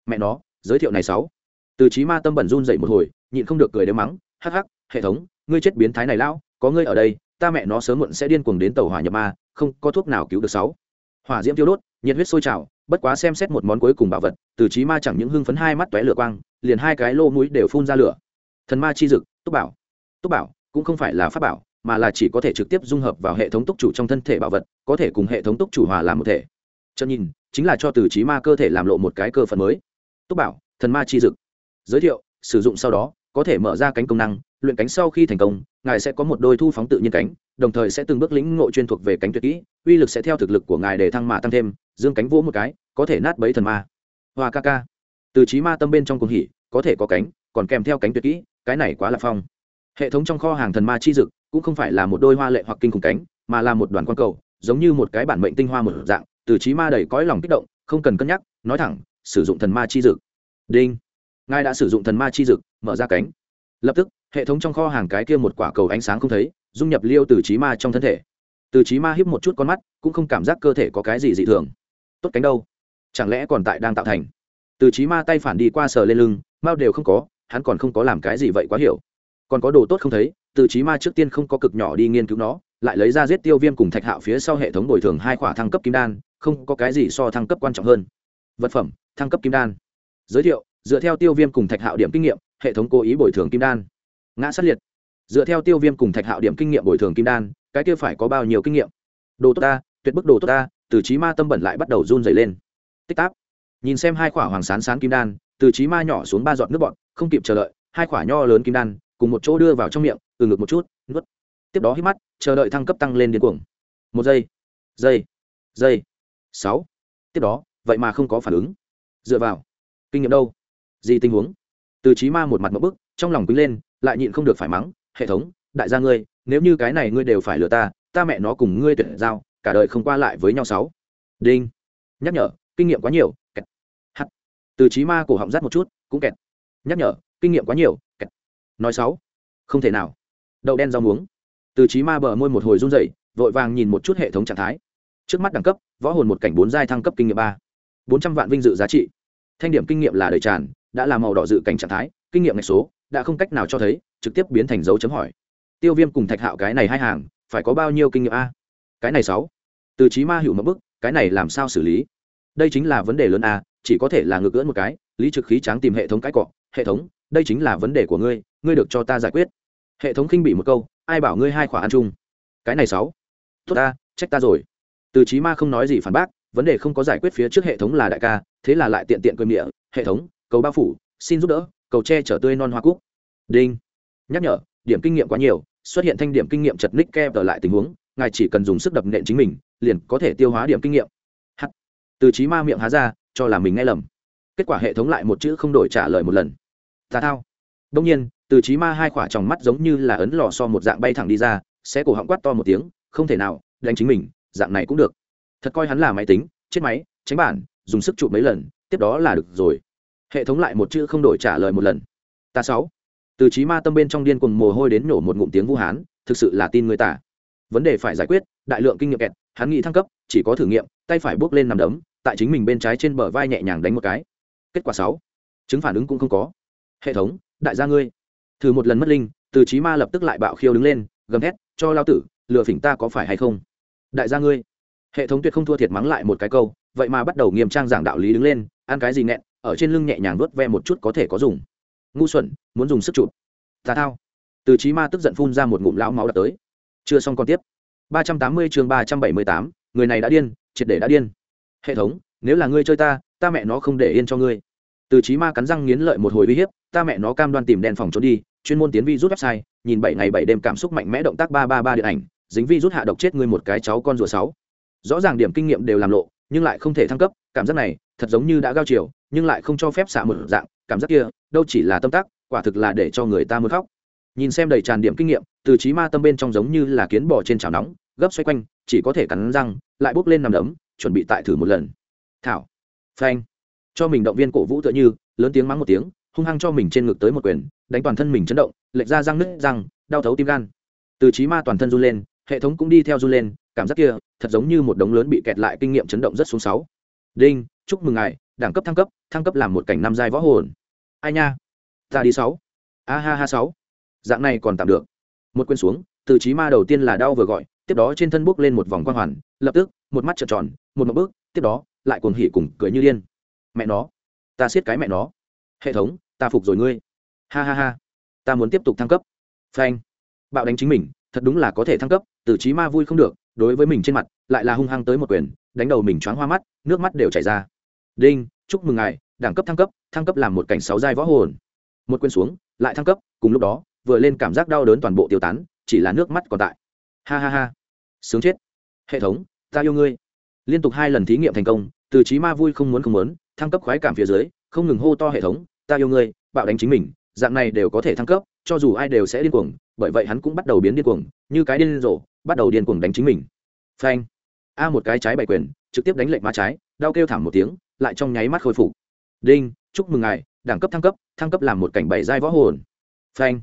Mẹ nó, giới thiệu này sáu. Từ trí ma tâm bẩn run dậy một hồi, nhịn không được cười đếm mắng, hắc hắc, hệ thống, ngươi chết biến thái này lão, có ngươi ở đây, ta mẹ nó sớm muộn sẽ điên cuồng đến tàu hỏa nhập ma, không có thuốc nào cứu được sáu. Hỏa diễm tiêu đốt, nhiệt huyết sôi trào, bất quá xem xét một món cuối cùng bảo vật, từ trí ma chẳng những hưng phấn hai mắt tóe lửa quang, liền hai cái lô mũi đều phun ra lửa. Thần ma chi dực, túc bảo. Túc bảo, cũng không phải là pháp bảo mà là chỉ có thể trực tiếp dung hợp vào hệ thống túc chủ trong thân thể bảo vật, có thể cùng hệ thống túc chủ hòa làm một thể. Chân nhìn, chính là cho từ trí ma cơ thể làm lộ một cái cơ phận mới. Túc bảo, thần ma chi dực. Giới thiệu, sử dụng sau đó, có thể mở ra cánh công năng, luyện cánh sau khi thành công, ngài sẽ có một đôi thu phóng tự nhiên cánh, đồng thời sẽ từng bước lĩnh ngộ chuyên thuộc về cánh tuyệt kỹ, uy lực sẽ theo thực lực của ngài để thăng mạ tăng thêm, dương cánh vỗ một cái, có thể nát bấy thần ma. Hoa ca ca. Từ trí ma tâm bên trong cùng hỉ, có thể có cánh, còn kèm theo cánh tuyệt kỹ, cái này quá là phong hệ thống trong kho hàng thần ma chi dực cũng không phải là một đôi hoa lệ hoặc kinh khủng cánh, mà là một đoàn quan cầu, giống như một cái bản mệnh tinh hoa một dạng, từ trí ma đầy cõi lòng kích động, không cần cân nhắc, nói thẳng, sử dụng thần ma chi dực. Đinh. Ngài đã sử dụng thần ma chi dực, mở ra cánh. Lập tức, hệ thống trong kho hàng cái kia một quả cầu ánh sáng không thấy, dung nhập liêu từ trí ma trong thân thể. Từ trí ma híp một chút con mắt, cũng không cảm giác cơ thể có cái gì dị thường. Tốt cánh đâu? Chẳng lẽ còn tại đang tạo thành? Từ trí ma tay phản đi qua sờ lên lưng mao đều không có, hắn còn không có làm cái gì vậy quá hiểu còn có đồ tốt không thấy, từ trí ma trước tiên không có cực nhỏ đi nghiên cứu nó, lại lấy ra giết tiêu viêm cùng thạch hạo phía sau hệ thống bồi thường hai khỏa thăng cấp kim đan, không có cái gì so thăng cấp quan trọng hơn. Vật phẩm, thăng cấp kim đan. Giới thiệu, dựa theo tiêu viêm cùng thạch hạo điểm kinh nghiệm, hệ thống cố ý bồi thường kim đan. Ngã sát liệt. Dựa theo tiêu viêm cùng thạch hạo điểm kinh nghiệm bồi thường kim đan, cái kia phải có bao nhiêu kinh nghiệm? Đồ tốt ta, tuyệt bức đồ tốt ta, từ trí ma tâm bẩn lại bắt đầu run dày lên. Tích táp nhìn xem hai khỏa hoàng sán sán kim đan, từ trí ma nhỏ xuống ba giọt nước bọn không kịp chờ đợi, hai khỏa nho lớn kim đan cùng một chỗ đưa vào trong miệng, từ ngực một chút, nuốt. Tiếp đó hít mắt, chờ đợi thăng cấp tăng lên điên cuồng. Một giây giây giây, sáu. Tiếp đó, vậy mà không có phản ứng. Dựa vào, kinh nghiệm đâu? Gì tình huống? Từ trí ma một mặt một bức, trong lòng quýnh lên, lại nhịn không được phải mắng, hệ thống, đại gia ngươi, nếu như cái này ngươi đều phải lừa ta ta mẹ nó cùng ngươi tuyển giao, cả đời không qua lại với nhau sáu. Đinh. Nhắc nhở, kinh nghiệm quá nhiều, kẹt. Hắt. Từ trí ma cổ họng rát một chút, cũng kẹt. Nhắc nhở, kinh nghiệm quá nhiều nói sáu. Không thể nào. Đậu đen rau muống. Từ trí ma bờ môi một hồi run rẩy, vội vàng nhìn một chút hệ thống trạng thái. Trước mắt đẳng cấp, võ hồn một cảnh bốn giai thăng cấp kinh nghiệm ba. Bốn trăm vạn vinh dự giá trị. Thanh điểm kinh nghiệm là đầy tràn, đã là màu đỏ dự cảnh trạng thái, kinh nghiệm ngạch số, đã không cách nào cho thấy, trực tiếp biến thành dấu chấm hỏi. Tiêu viêm cùng thạch hạo cái này hai hàng, phải có bao nhiêu kinh nghiệm a? Cái này sáu. Từ trí ma hữu một bức cái này làm sao xử lý? Đây chính là vấn đề lớn a, chỉ có thể là ngược ưỡn một cái, lý trực khí tráng tìm hệ thống cái cọ. Hệ thống, đây chính là vấn đề của ngươi ngươi được cho ta giải quyết. Hệ thống khinh bị một câu, ai bảo ngươi hai khỏa ăn chung? Cái này sáu. Tốt ta, trách ta rồi. Từ trí ma không nói gì phản bác, vấn đề không có giải quyết phía trước hệ thống là đại ca, thế là lại tiện tiện cơm địa hệ thống, cầu bao phủ, xin giúp đỡ, cầu tre chở tươi non hoa cúc. Đinh. Nhắc nhở, điểm kinh nghiệm quá nhiều, xuất hiện thanh điểm kinh nghiệm chật ních ke trở lại tình huống, ngài chỉ cần dùng sức đập nện chính mình, liền có thể tiêu hóa điểm kinh nghiệm. H từ trí ma miệng há ra, cho là mình nghe lầm. Kết quả hệ thống lại một chữ không đổi trả lời một lần. Ta thao đông nhiên, từ trí ma hai khỏa tròng mắt giống như là ấn lò so một dạng bay thẳng đi ra, sẽ cổ họng quát to một tiếng, không thể nào, đánh chính mình, dạng này cũng được. Thật coi hắn là máy tính, chết máy, tránh bản, dùng sức chụp mấy lần, tiếp đó là được rồi. Hệ thống lại một chữ không đổi trả lời một lần. Ta sáu. Từ trí ma tâm bên trong điên cuồng mồ hôi đến nổ một ngụm tiếng vũ hán, thực sự là tin người ta. Vấn đề phải giải quyết, đại lượng kinh nghiệm kẹt, hắn nghĩ thăng cấp, chỉ có thử nghiệm, tay phải bước lên nằm đấm, tại chính mình bên trái trên bờ vai nhẹ nhàng đánh một cái. Kết quả sáu. Chứng phản ứng cũng không có. Hệ thống đại gia ngươi. Thử một lần mất linh, từ trí ma lập tức lại bạo khiêu đứng lên, gầm hét cho lao tử, lừa phỉnh ta có phải hay không? Đại gia ngươi. Hệ thống tuyệt không thua thiệt mắng lại một cái câu, vậy mà bắt đầu nghiêm trang giảng đạo lý đứng lên, ăn cái gì nghẹn, ở trên lưng nhẹ nhàng nuốt ve một chút có thể có dùng. Ngu xuẩn, muốn dùng sức chụp. Tà thao. Từ trí ma tức giận phun ra một ngụm lão máu đã tới. Chưa xong còn tiếp. ba trăm tám mươi chương ba trăm bảy mươi tám, người này đã điên, triệt để đã điên. Hệ thống, nếu là ngươi chơi ta ta mẹ nó không để yên cho ngươi từ trí ma cắn răng nghiến lợi một hồi uy hiếp, ta mẹ nó cam đoan tìm đèn phòng trốn đi, chuyên môn tiến vi rút website, nhìn bảy ngày bảy đêm cảm xúc mạnh mẽ động tác ba ba ba điện ảnh, dính vi rút hạ độc chết ngươi một cái cháu con rùa sáu. Rõ ràng điểm kinh nghiệm đều làm lộ, nhưng lại không thể thăng cấp, cảm giác này thật giống như đã gao chiều, nhưng lại không cho phép xạ một dạng, cảm giác kia đâu chỉ là tâm tác, quả thực là để cho người ta muốn khóc. Nhìn xem đầy tràn điểm kinh nghiệm, từ trí ma tâm bên trong giống như là kiến bò trên chảo nóng, gấp xoay quanh, chỉ có thể cắn răng, lại bốc lên nằm đấm, chuẩn bị tại thử một lần. Thảo. Phanh cho mình động viên cổ vũ tựa như, lớn tiếng mắng một tiếng, hung hăng cho mình trên ngực tới một quyền, đánh toàn thân mình chấn động, lệch ra răng nứt răng, đau thấu tim gan. Từ trí ma toàn thân run lên, hệ thống cũng đi theo run lên, cảm giác kia, thật giống như một đống lớn bị kẹt lại kinh nghiệm chấn động rất xuống sáu. Đinh, chúc mừng ngài, đẳng cấp thăng cấp thăng cấp làm một cảnh năm giai võ hồn. Ai nha? Ta đi sáu. A ha ha sáu. Dạng này còn tạm được. Một quên xuống, từ trí ma đầu tiên là đau vừa gọi, tiếp đó trên thân bước lên một vòng quang hoàn, lập tức, một mắt trợn tròn, một mập bước, tiếp đó, lại cuồng hỉ cùng cười như điên mẹ nó, ta siết cái mẹ nó. Hệ thống, ta phục rồi ngươi. Ha ha ha. Ta muốn tiếp tục thăng cấp. Phanh. Bạo đánh chính mình, thật đúng là có thể thăng cấp, từ trí ma vui không được, đối với mình trên mặt, lại là hung hăng tới một quyền, đánh đầu mình choáng hoa mắt, nước mắt đều chảy ra. Đinh, chúc mừng ngài, đẳng cấp thăng cấp thăng cấp làm một cảnh sáu giai võ hồn. Một quyền xuống, lại thăng cấp, cùng lúc đó, vừa lên cảm giác đau đớn toàn bộ tiêu tán, chỉ là nước mắt còn tại. Ha ha ha. Sướng chết. Hệ thống, ta yêu ngươi. Liên tục hai lần thí nghiệm thành công, từ trí ma vui không muốn không muốn thăng cấp khoái cảm phía dưới, không ngừng hô to hệ thống, ta yêu ngươi, bạo đánh chính mình. Dạng này đều có thể thăng cấp, cho dù ai đều sẽ điên cuồng, bởi vậy hắn cũng bắt đầu biến điên cuồng, như cái điên rồ, bắt đầu điên cuồng đánh chính mình. Phanh. A một cái trái bảy quyền, trực tiếp đánh lệnh má trái, đau kêu thảm một tiếng, lại trong nháy mắt khôi phục. Đinh, chúc mừng ngài, đẳng cấp thăng cấp thăng cấp làm một cảnh bảy giai võ hồn. Phanh.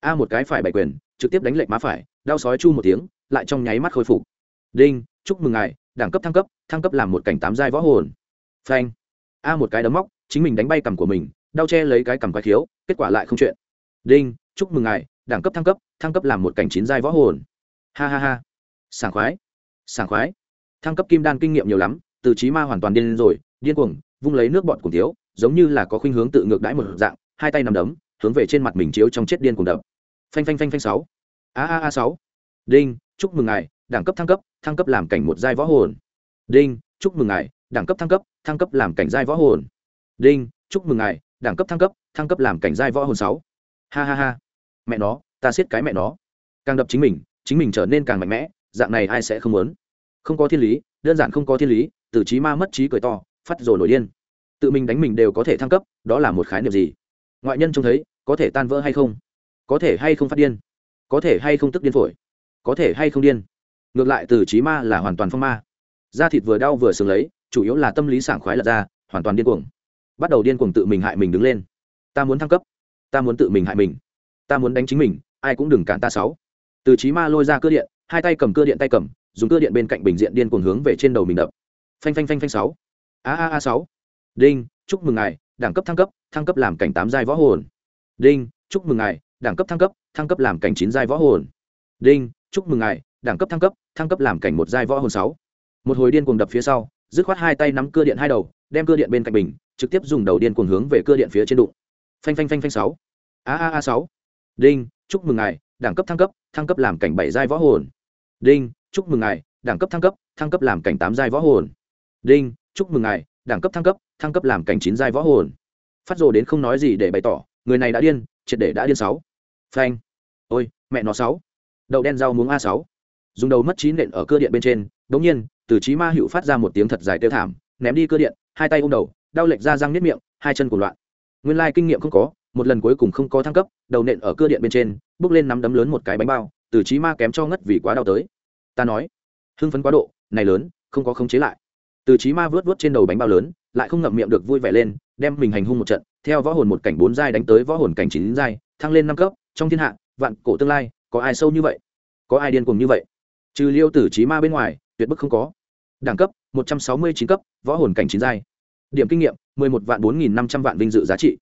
A một cái phải bảy quyền, trực tiếp đánh lệnh má phải, đau sói chu một tiếng, lại trong nháy mắt khôi phục. Đinh, chúc mừng ngài, đẳng cấp thăng cấp thăng cấp làm một cảnh tám giai võ hồn. Phanh a một cái đấm móc, chính mình đánh bay cằm của mình, đau che lấy cái cằm quái thiếu kết quả lại không chuyện. Đinh, chúc mừng ngài, đẳng cấp thăng cấp thăng cấp làm một cảnh chín giai võ hồn. Ha ha ha. Sảng khoái. Sảng khoái. Thăng cấp kim đan kinh nghiệm nhiều lắm, từ trí ma hoàn toàn điên rồi, điên cuồng, vung lấy nước bọn cùng thiếu, giống như là có khuynh hướng tự ngược đãi một dạng, hai tay nằm đấm, hướng về trên mặt mình chiếu trong chết điên cùng đập. Phanh phanh phanh phanh sáu. A a a sáu. Đinh, chúc mừng ngài, đẳng cấp thăng cấp thăng cấp làm cảnh một giai võ hồn. Đinh, chúc mừng ngài đẳng cấp thăng cấp thăng cấp làm cảnh giai võ hồn. Đinh, chúc mừng ngài, đẳng cấp thăng cấp thăng cấp làm cảnh giai võ hồn sáu. Ha ha ha. Mẹ nó, ta siết cái mẹ nó. Càng đập chính mình chính mình trở nên càng mạnh mẽ, dạng này ai sẽ không muốn? Không có thiên lý, đơn giản không có thiên lý, từ trí ma mất trí cười to, phát rồi nổi điên. Tự mình đánh mình đều có thể thăng cấp, đó là một khái niệm gì? Ngoại nhân trông thấy, có thể tan vỡ hay không? Có thể hay không phát điên? Có thể hay không tức điên phổi? Có thể hay không điên? Ngược lại, từ trí ma là hoàn toàn phong ma. Da thịt vừa đau vừa sừng lấy chủ yếu là tâm lý sảng khoái lật ra, hoàn toàn điên cuồng. Bắt đầu điên cuồng tự mình hại mình đứng lên. Ta muốn thăng cấp. Ta muốn tự mình hại mình. Ta muốn đánh chính mình, ai cũng đừng cản ta sáu. Từ trí ma lôi ra cơ điện, hai tay cầm cơ điện tay cầm, dùng cơ điện bên cạnh bình diện điên cuồng hướng về trên đầu mình đập. Phanh phanh phanh phanh sáu. A a a sáu. Đinh, chúc mừng ngài, đẳng cấp thăng cấp thăng cấp làm cảnh tám giai võ hồn. Đinh, chúc mừng ngài, đẳng cấp thăng cấp thăng cấp làm cảnh chín giai võ hồn. Đinh, chúc mừng ngài, đẳng cấp thăng cấp thăng cấp làm cảnh một giai võ hồn sáu. Một hồi điên cuồng đập phía sau dứt khoát hai tay nắm cơ điện hai đầu, đem cơ điện bên cạnh bình, trực tiếp dùng đầu điên cuồng hướng về cơ điện phía trên đụng. Phanh phanh phanh phanh sáu. A a a sáu. Đinh, chúc mừng ngài, đẳng cấp thăng cấp thăng cấp làm cảnh bảy giai võ hồn. Đinh, chúc mừng ngài, đẳng cấp thăng cấp thăng cấp làm cảnh tám giai võ hồn. Đinh, chúc mừng ngài, đẳng cấp thăng cấp thăng cấp làm cảnh chín giai võ hồn. Phát rồ đến không nói gì để bày tỏ, người này đã điên, triệt để đã điên sáu. Phanh. Ôi, mẹ nó sáu. Đậu đen rau muống a sáu. Dùng đầu mất trí nện ở cơ điện bên trên đống nhiên từ trí ma hữu phát ra một tiếng thật dài tiêu thảm, ném đi cơ điện, hai tay ôm đầu, đau lệch ra răng nếp miệng, hai chân của loạn. Nguyên lai kinh nghiệm không có, một lần cuối cùng không có thăng cấp, đầu nện ở cơ điện bên trên, bước lên nắm đấm lớn một cái bánh bao, từ trí ma kém cho ngất vì quá đau tới. Ta nói, hưng phấn quá độ, này lớn, không có khống chế lại. Từ trí ma vớt vớt trên đầu bánh bao lớn, lại không ngậm miệng được vui vẻ lên, đem mình hành hung một trận, theo võ hồn một cảnh bốn giai đánh tới võ hồn cảnh chín giai, thăng lên năm cấp, trong thiên hạ, vạn cổ tương lai, có ai sâu như vậy? Có ai điên cuồng như vậy? Trừ liêu tử trí ma bên ngoài, tuyệt bức không có đẳng cấp, một trăm sáu mươi chín cấp, võ hồn cảnh chín giai. Điểm kinh nghiệm, mười một vạn bốn nghìn năm trăm vạn vinh dự giá trị.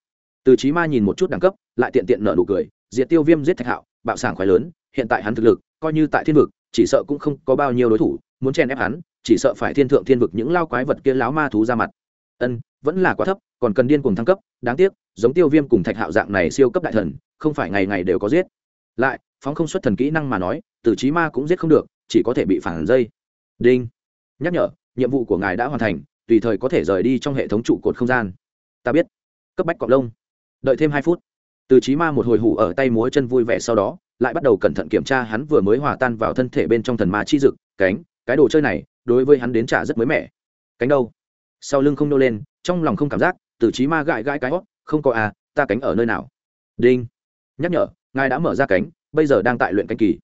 Từ trí ma nhìn một chút đẳng cấp, lại tiện tiện nở nụ cười, diệt tiêu viêm giết thạch hạo, bạo sảng khoái lớn, hiện tại hắn thực lực, coi như tại thiên vực, chỉ sợ cũng không có bao nhiêu đối thủ, muốn chen ép hắn, chỉ sợ phải thiên thượng thiên vực những lao quái vật kia láo ma thú ra mặt. Ân, vẫn là quá thấp, còn cần điên cùng thăng cấp, đáng tiếc, giống tiêu viêm cùng thạch hạo dạng này siêu cấp đại thần, không phải ngày ngày đều có giết. Lại, phóng không xuất thần kỹ năng mà nói, từ trí ma cũng giết không được, chỉ có thể bị phản dây đinh nhắc nhở, nhiệm vụ của ngài đã hoàn thành, tùy thời có thể rời đi trong hệ thống trụ cột không gian. Ta biết. Cấp bách cọp lông. Đợi thêm hai phút. Từ trí ma một hồi hủ ở tay múa chân vui vẻ sau đó, lại bắt đầu cẩn thận kiểm tra hắn vừa mới hòa tan vào thân thể bên trong thần ma chi dực, cánh, cái đồ chơi này, đối với hắn đến trả rất mới mẻ. Cánh đâu? Sau lưng không nô lên, trong lòng không cảm giác, từ trí ma gãi gãi cái hót, không có à ta cánh ở nơi nào? Đinh. Nhắc nhở, ngài đã mở ra cánh, bây giờ đang tại luyện cánh kỳ.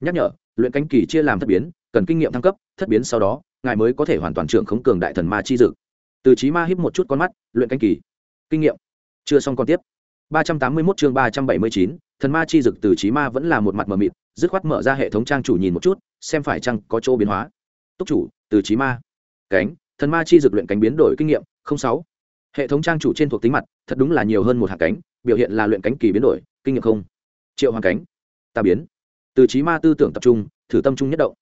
Nhắc nhở, luyện cánh kỳ chia làm thất biến, cần kinh nghiệm thăng cấp, thất biến sau đó ngài mới có thể hoàn toàn trưởng khống cường đại thần ma chi dực. Từ trí ma híp một chút con mắt luyện cánh kỳ. Kinh nghiệm. Chưa xong còn tiếp. 381 chương 379, thần ma chi dực từ trí ma vẫn là một mặt mờ mịt dứt khoát mở ra hệ thống trang chủ nhìn một chút xem phải chăng có chỗ biến hóa. Túc chủ từ trí ma. Cánh thần ma chi dực luyện cánh biến đổi kinh nghiệm sáu. Hệ thống trang chủ trên thuộc tính mặt thật đúng là nhiều hơn một hạt cánh biểu hiện là luyện cánh kỳ biến đổi kinh nghiệm không. Triệu hoàng cánh. Ta biến. Từ trí ma tư tưởng tập trung thử tâm trung nhất động.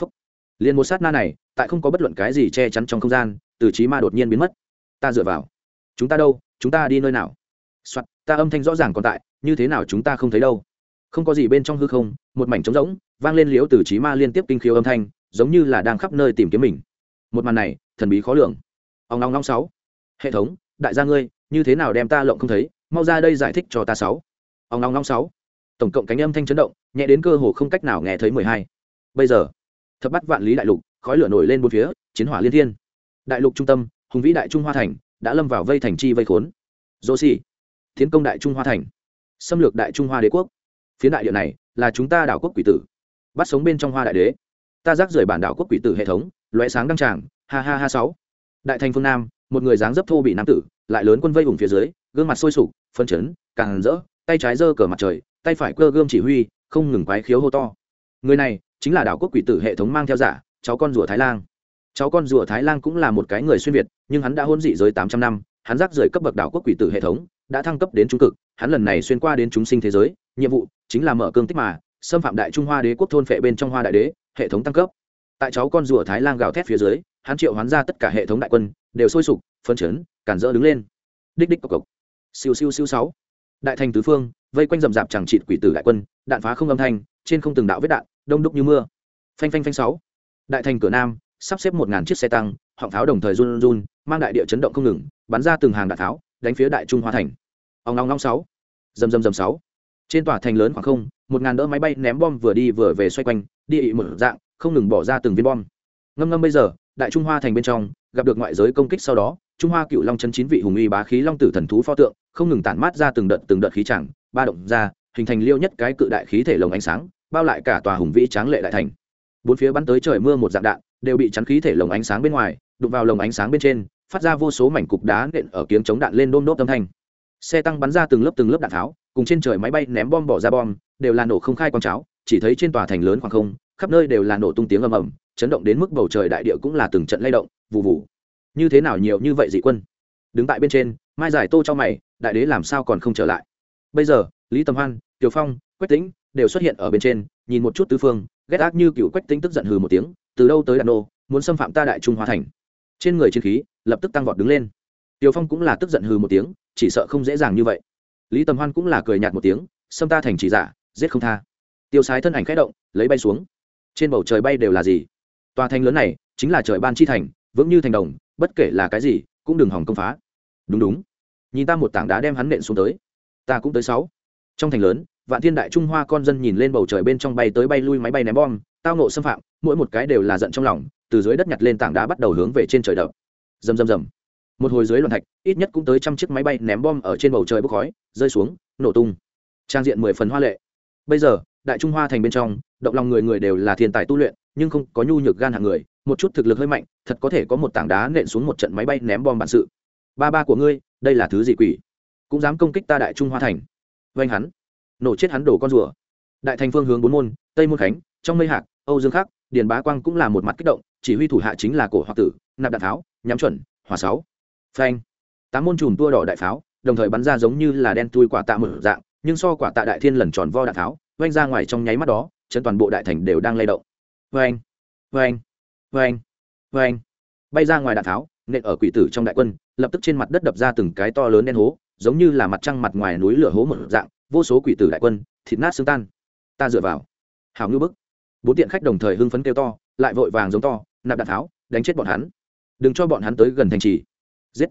Phúc. liền một sát na này tại không có bất luận cái gì che chắn trong không gian, từ trí ma đột nhiên biến mất. Ta dựa vào. Chúng ta đâu? Chúng ta đi nơi nào? Soạt, ta âm thanh rõ ràng còn tại, như thế nào chúng ta không thấy đâu? Không có gì bên trong hư không, một mảnh trống rỗng, vang lên liếu từ trí ma liên tiếp kinh khiếu âm thanh, giống như là đang khắp nơi tìm kiếm mình. Một màn này, thần bí khó lường. Ông long long sáu. Hệ thống, đại gia ngươi, như thế nào đem ta lộng không thấy? Mau ra đây giải thích cho ta sáu. Ông long long sáu. Tổng cộng cánh âm thanh chấn động, nhẹ đến cơ hồ không cách nào nghe thấy mười hai. Bây giờ, thập bắt vạn lý đại lục khói lửa nổi lên bốn phía, chiến hỏa liên thiên. Đại lục trung tâm, hùng vĩ đại trung hoa thành, đã lâm vào vây thành chi vây khốn. Dô xì tiến công đại trung hoa thành, xâm lược đại trung hoa đế quốc. Phía đại địa này là chúng ta đảo quốc quỷ tử. Bắt sống bên trong hoa đại đế. Ta rác rời bản đảo quốc quỷ tử hệ thống loé sáng đăng tràng, ha ha ha sáu. Đại thành phương nam, một người dáng dấp thô bị nam tử, lại lớn quân vây vùng phía dưới, gương mặt sôi sục phân chấn, càng rỡ, tay trái giơ cờ mặt trời, tay phải cơ gươm chỉ huy, không ngừng quái khiếu hô to. Người này chính là đảo quốc quỷ tử hệ thống mang theo giả cháu con rùa thái lan cháu con rùa thái lan cũng là một cái người xuyên việt, nhưng hắn đã hôn dị giới tám trăm năm, hắn rác rời cấp bậc đảo quốc quỷ tử hệ thống, đã thăng cấp đến trung cực, hắn lần này xuyên qua đến chúng sinh thế giới, nhiệm vụ chính là mở cương tích mà, xâm phạm đại trung hoa đế quốc thôn phệ bên trong hoa đại đế, hệ thống tăng cấp. Tại cháu con rùa thái lan gào thét phía dưới, hắn triệu hoán ra tất cả hệ thống đại quân, đều sôi sục phân chấn cản rỡ đứng lên. Đích đích cộc cộc. Siêu siêu siêu sáu. Đại thành tứ phương, vây quanh rầm rạp chẳng trị quỷ tử đại quân, đạn phá không âm thanh, trên không từng đạo vết đạn, đông đúc như mưa. Phanh phanh phanh sáu đại thành cửa nam, sắp xếp một ngàn chiếc xe tăng, họng pháo đồng thời run run, mang đại địa chấn động không ngừng, bắn ra từng hàng đạn pháo, đánh phía đại trung hoa thành. Ông long long sáu. Dầm dầm dầm sáu. Trên tòa thành lớn khoảng không, một ngàn đỡ máy bay ném bom vừa đi vừa về xoay quanh, đi ị một dạng, không ngừng bỏ ra từng viên bom. Ngâm ngâm bây giờ, đại trung hoa thành bên trong, gặp được ngoại giới công kích sau đó, trung hoa cựu long chân chín vị hùng uy bá khí long tử thần thú pho tượng, không ngừng tản mát ra từng đợt từng đợt khí chẳng ba động ra, hình thành liêu nhất cái cự đại khí thể lồng ánh sáng, bao lại cả tòa hùng vĩ tráng lệ đại thành bốn phía bắn tới trời mưa một dạng đạn, đều bị chắn khí thể lồng ánh sáng bên ngoài, đụng vào lồng ánh sáng bên trên, phát ra vô số mảnh cục đá nện ở kiếng chống đạn lên đôm đốp âm thanh. Xe tăng bắn ra từng lớp từng lớp đạn tháo, cùng trên trời máy bay ném bom bỏ ra bom, đều là nổ không khai quang cháo, chỉ thấy trên tòa thành lớn khoảng không, khắp nơi đều là nổ tung tiếng ầm ầm, chấn động đến mức bầu trời đại địa cũng là từng trận lay động vụ vụ như thế nào nhiều như vậy dị quân? Đứng tại bên trên, mai giải tô cho mày, đại đế làm sao còn không trở lại? Bây giờ, lý tầm hoan tiểu phong, quách tĩnh đều xuất hiện ở bên trên, nhìn một chút tứ phương ghét ác như cựu quách tính tức giận hừ một tiếng, từ đâu tới đàn ô muốn xâm phạm ta đại trung hoa thành. Trên người chiến khí, lập tức tăng vọt đứng lên. Tiều phong cũng là tức giận hừ một tiếng, chỉ sợ không dễ dàng như vậy. Lý tầm hoan cũng là cười nhạt một tiếng, xâm ta thành chỉ giả, giết không tha. Tiêu sái thân ảnh khẽ động, lấy bay xuống. Trên bầu trời bay đều là gì? Tòa thành lớn này, chính là trời ban chi thành, vững như thành đồng, bất kể là cái gì, cũng đừng hỏng công phá. Đúng đúng. Nhìn ta một tảng đá đem hắn nện xuống tới. Ta cũng tới sáu. Trong thành lớn vạn thiên đại trung hoa con dân nhìn lên bầu trời bên trong bay tới bay lui máy bay ném bom, tao nộ xâm phạm, mỗi một cái đều là giận trong lòng, từ dưới đất nhặt lên tảng đá bắt đầu hướng về trên trời đập. Rầm rầm rầm. Một hồi dưới loạn thạch, ít nhất cũng tới trăm chiếc máy bay ném bom ở trên bầu trời bốc khói, rơi xuống, nổ tung. Trang diện mười phần hoa lệ. Bây giờ, đại trung hoa thành bên trong, động lòng người người đều là thiên tài tu luyện, nhưng không có nhu nhược gan hạng người, một chút thực lực hơi mạnh, thật có thể có một tảng đá nện xuống một trận máy bay ném bom bản sự. Ba ba của ngươi, đây là thứ gì quỷ? Cũng dám công kích ta đại trung hoa thành. Vanh hắn nổ chết hắn đổ con rùa. Đại thành phương hướng bốn môn tây môn khánh trong mây hạc âu dương khắc điền bá quang cũng là một mặt kích động chỉ huy thủ hạ chính là cổ hoặc tử nạp đạn tháo nhắm chuẩn hỏa sáu. Phanh. Tám môn chùm tua đỏ đại pháo đồng thời bắn ra giống như là đen tui quả tạ một dạng nhưng so quả tạ đại thiên lần tròn vo đạn tháo vanh ra ngoài trong nháy mắt đó chân toàn bộ đại thành đều đang lay động. Vanh, vanh, vanh, vanh, bay ra ngoài đạn tháo nện ở quỷ tử trong đại quân lập tức trên mặt đất đập ra từng cái to lớn đen hố giống như là mặt trăng mặt ngoài núi lửa hố một dạng vô số quỷ tử đại quân, thịt nát xương tan. Ta dựa vào. Hào ngư bức. Bốn tiện khách đồng thời hưng phấn kêu to, lại vội vàng giống to, nạp đạn tháo, đánh chết bọn hắn. Đừng cho bọn hắn tới gần thành trì. Giết.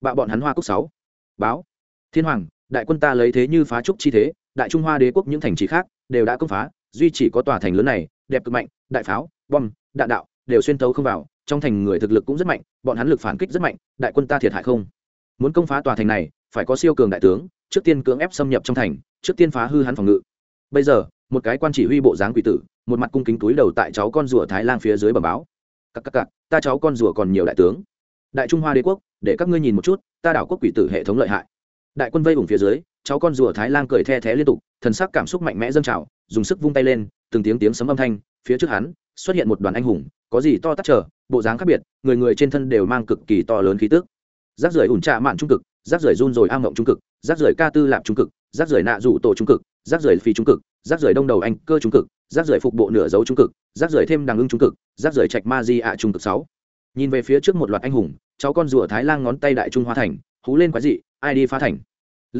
Bạo bọn hắn hoa cúc sáu. Báo. Thiên hoàng, đại quân ta lấy thế như phá trúc chi thế, đại trung hoa đế quốc những thành trì khác đều đã công phá, duy chỉ có tòa thành lớn này, đẹp cực mạnh, đại pháo, bom, đạn đạo đều xuyên tấu không vào, trong thành người thực lực cũng rất mạnh, bọn hắn lực phản kích rất mạnh, đại quân ta thiệt hại không. Muốn công phá tòa thành này, phải có siêu cường đại tướng trước tiên cưỡng ép xâm nhập trong thành, trước tiên phá hư hắn phòng ngự. Bây giờ, một cái quan chỉ huy bộ dáng quỷ tử, một mặt cung kính túi đầu tại cháu con rùa thái lan phía dưới bờ báo. Các các cặc ta cháu con rùa còn nhiều đại tướng. Đại trung hoa đế quốc, để các ngươi nhìn một chút, ta đảo quốc quỷ tử hệ thống lợi hại. Đại quân vây vùng phía dưới, cháu con rùa thái lan cười the thé liên tục, thần sắc cảm xúc mạnh mẽ dâng trào, dùng sức vung tay lên, từng tiếng tiếng sấm âm thanh, phía trước hắn, xuất hiện một đoàn anh hùng, có gì to tắt trở, bộ dáng khác biệt, người người trên thân đều mang cực kỳ to lớn khí tức. Rác rưởi ủn trạ mạn trung cực, rác rưởi run rồi am ngộng trung cực rác rưởi ca tư lạp trung cực, rác rưởi nạ rủ tổ trung cực, rác rưởi phi trung cực, rác rưởi đông đầu anh cơ trung cực, rác rưởi phục bộ nửa dấu trung cực, rác rưởi thêm đằng ưng trung cực, rác rưởi trạch ma di ạ trung cực sáu. Nhìn về phía trước một loạt anh hùng, cháu con rùa thái lan ngón tay đại trung hoa thành, hú lên quái dị, ai đi phá thành?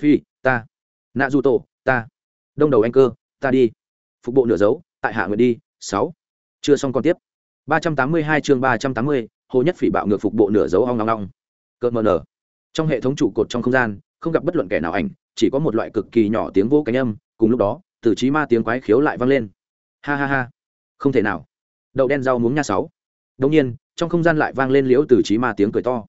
Phi ta. Nạ du tổ, ta. Đông đầu anh cơ, ta đi. Phục bộ nửa dấu, tại hạ nguyện đi, sáu. Chưa xong còn tiếp. Ba trăm tám mươi hai chương ba trăm tám mươi, hồ nhất phỉ bạo ngược phục bộ nửa dấu ong ong ong. Cợt mờ nở. Trong hệ thống trụ cột trong không gian không gặp bất luận kẻ nào ảnh, chỉ có một loại cực kỳ nhỏ tiếng vô cánh âm, cùng lúc đó, từ trí ma tiếng quái khiếu lại vang lên. Ha ha ha. Không thể nào. Đậu đen rau muống nha sáu. Đông nhiên, trong không gian lại vang lên liễu từ trí ma tiếng cười to.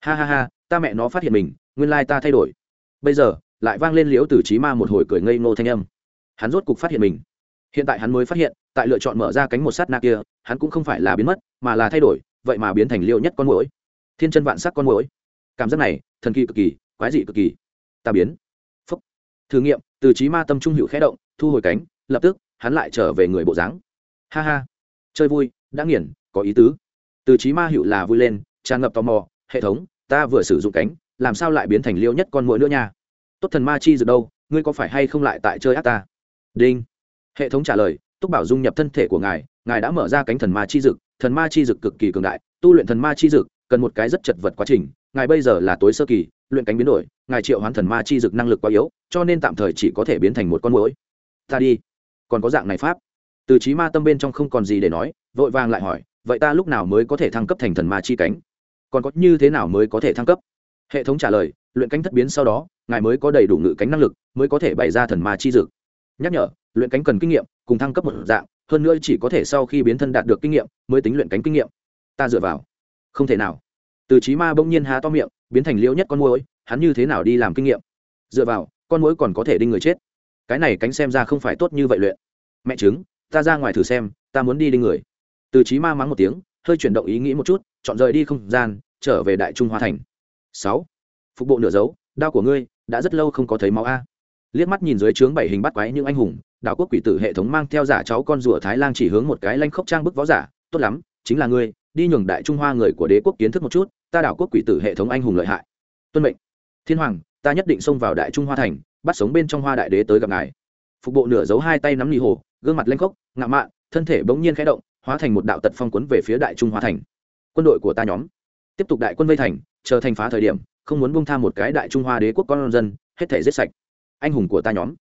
Ha ha ha, ta mẹ nó phát hiện mình, nguyên lai ta thay đổi. Bây giờ, lại vang lên liễu từ trí ma một hồi cười ngây ngô thanh âm. Hắn rốt cục phát hiện mình. Hiện tại hắn mới phát hiện, tại lựa chọn mở ra cánh một sát na kia, hắn cũng không phải là biến mất, mà là thay đổi, vậy mà biến thành liêu nhất con mũi thiên chân vạn sắc con mũi cảm giác này, thần kỳ cực kỳ quái dị cực kỳ. Ta biến. Phúc. Thử nghiệm, từ trí ma tâm trung hữu khẽ động, thu hồi cánh, lập tức, hắn lại trở về người bộ dáng. Ha ha. Chơi vui, đã nghiền, có ý tứ. Từ trí ma hữu là vui lên, tràn ngập tò mò, hệ thống, ta vừa sử dụng cánh, làm sao lại biến thành liêu nhất con mũi nữa nha? Tốt thần ma chi dược đâu, ngươi có phải hay không lại tại chơi ác ta? Đinh. Hệ thống trả lời, túc bảo dung nhập thân thể của ngài ngài đã mở ra cánh thần ma chi dực thần ma chi dực cực kỳ cường đại, tu luyện thần ma chi dực cần một cái rất chật vật quá trình ngài bây giờ là tối sơ kỳ, luyện cánh biến đổi, ngài triệu hoán thần ma chi dực năng lực quá yếu, cho nên tạm thời chỉ có thể biến thành một con mũi ta đi. Còn có dạng này pháp? Từ trí ma tâm bên trong không còn gì để nói, vội vàng lại hỏi, vậy ta lúc nào mới có thể thăng cấp thành thần ma chi cánh? Còn có như thế nào mới có thể thăng cấp? Hệ thống trả lời, luyện cánh thất biến sau đó, ngài mới có đầy đủ ngự cánh năng lực, mới có thể bày ra thần ma chi dực. Nhắc nhở, luyện cánh cần kinh nghiệm, cùng thăng cấp một dạng, hơn nữa chỉ có thể sau khi biến thân đạt được kinh nghiệm, mới tính luyện cánh kinh nghiệm. Ta dựa vào. Không thể nào từ trí ma bỗng nhiên há to miệng, biến thành liễu nhất con mối hắn như thế nào đi làm kinh nghiệm? Dựa vào, con mối còn có thể đinh người chết. Cái này cánh xem ra không phải tốt như vậy luyện. Mẹ chứng ta ra ngoài thử xem, ta muốn đi đinh người. Từ trí ma mắng một tiếng, hơi chuyển động ý nghĩ một chút, chọn rời đi không gian, trở về đại trung hoa thành. Sáu. Phục bộ nửa dấu, đao của ngươi, đã rất lâu không có thấy máu a. Liếc mắt nhìn dưới trướng bảy hình bắt quái những anh hùng, đảo quốc quỷ tử hệ thống mang theo giả cháu con rùa thái lan chỉ hướng một cái lanh khốc trang bức võ giả. Tốt lắm, chính là ngươi, đi nhường đại trung hoa người của đế quốc kiến thức một chút ta đảo quốc quỷ tử hệ thống anh hùng lợi hại. Tuân mệnh. Thiên hoàng, ta nhất định xông vào đại trung hoa thành, bắt sống bên trong hoa đại đế tới gặp ngài. Phục bộ nửa giấu hai tay nắm nỉ hồ, gương mặt lanh khốc, ngạo mạn, thân thể bỗng nhiên khẽ động, hóa thành một đạo tật phong quấn về phía đại trung hoa thành. Quân đội của ta nhóm, tiếp tục đại quân vây thành, chờ thành phá thời điểm, không muốn bông tha một cái đại trung hoa đế quốc con dân, hết thể giết sạch. Anh hùng của ta nhóm,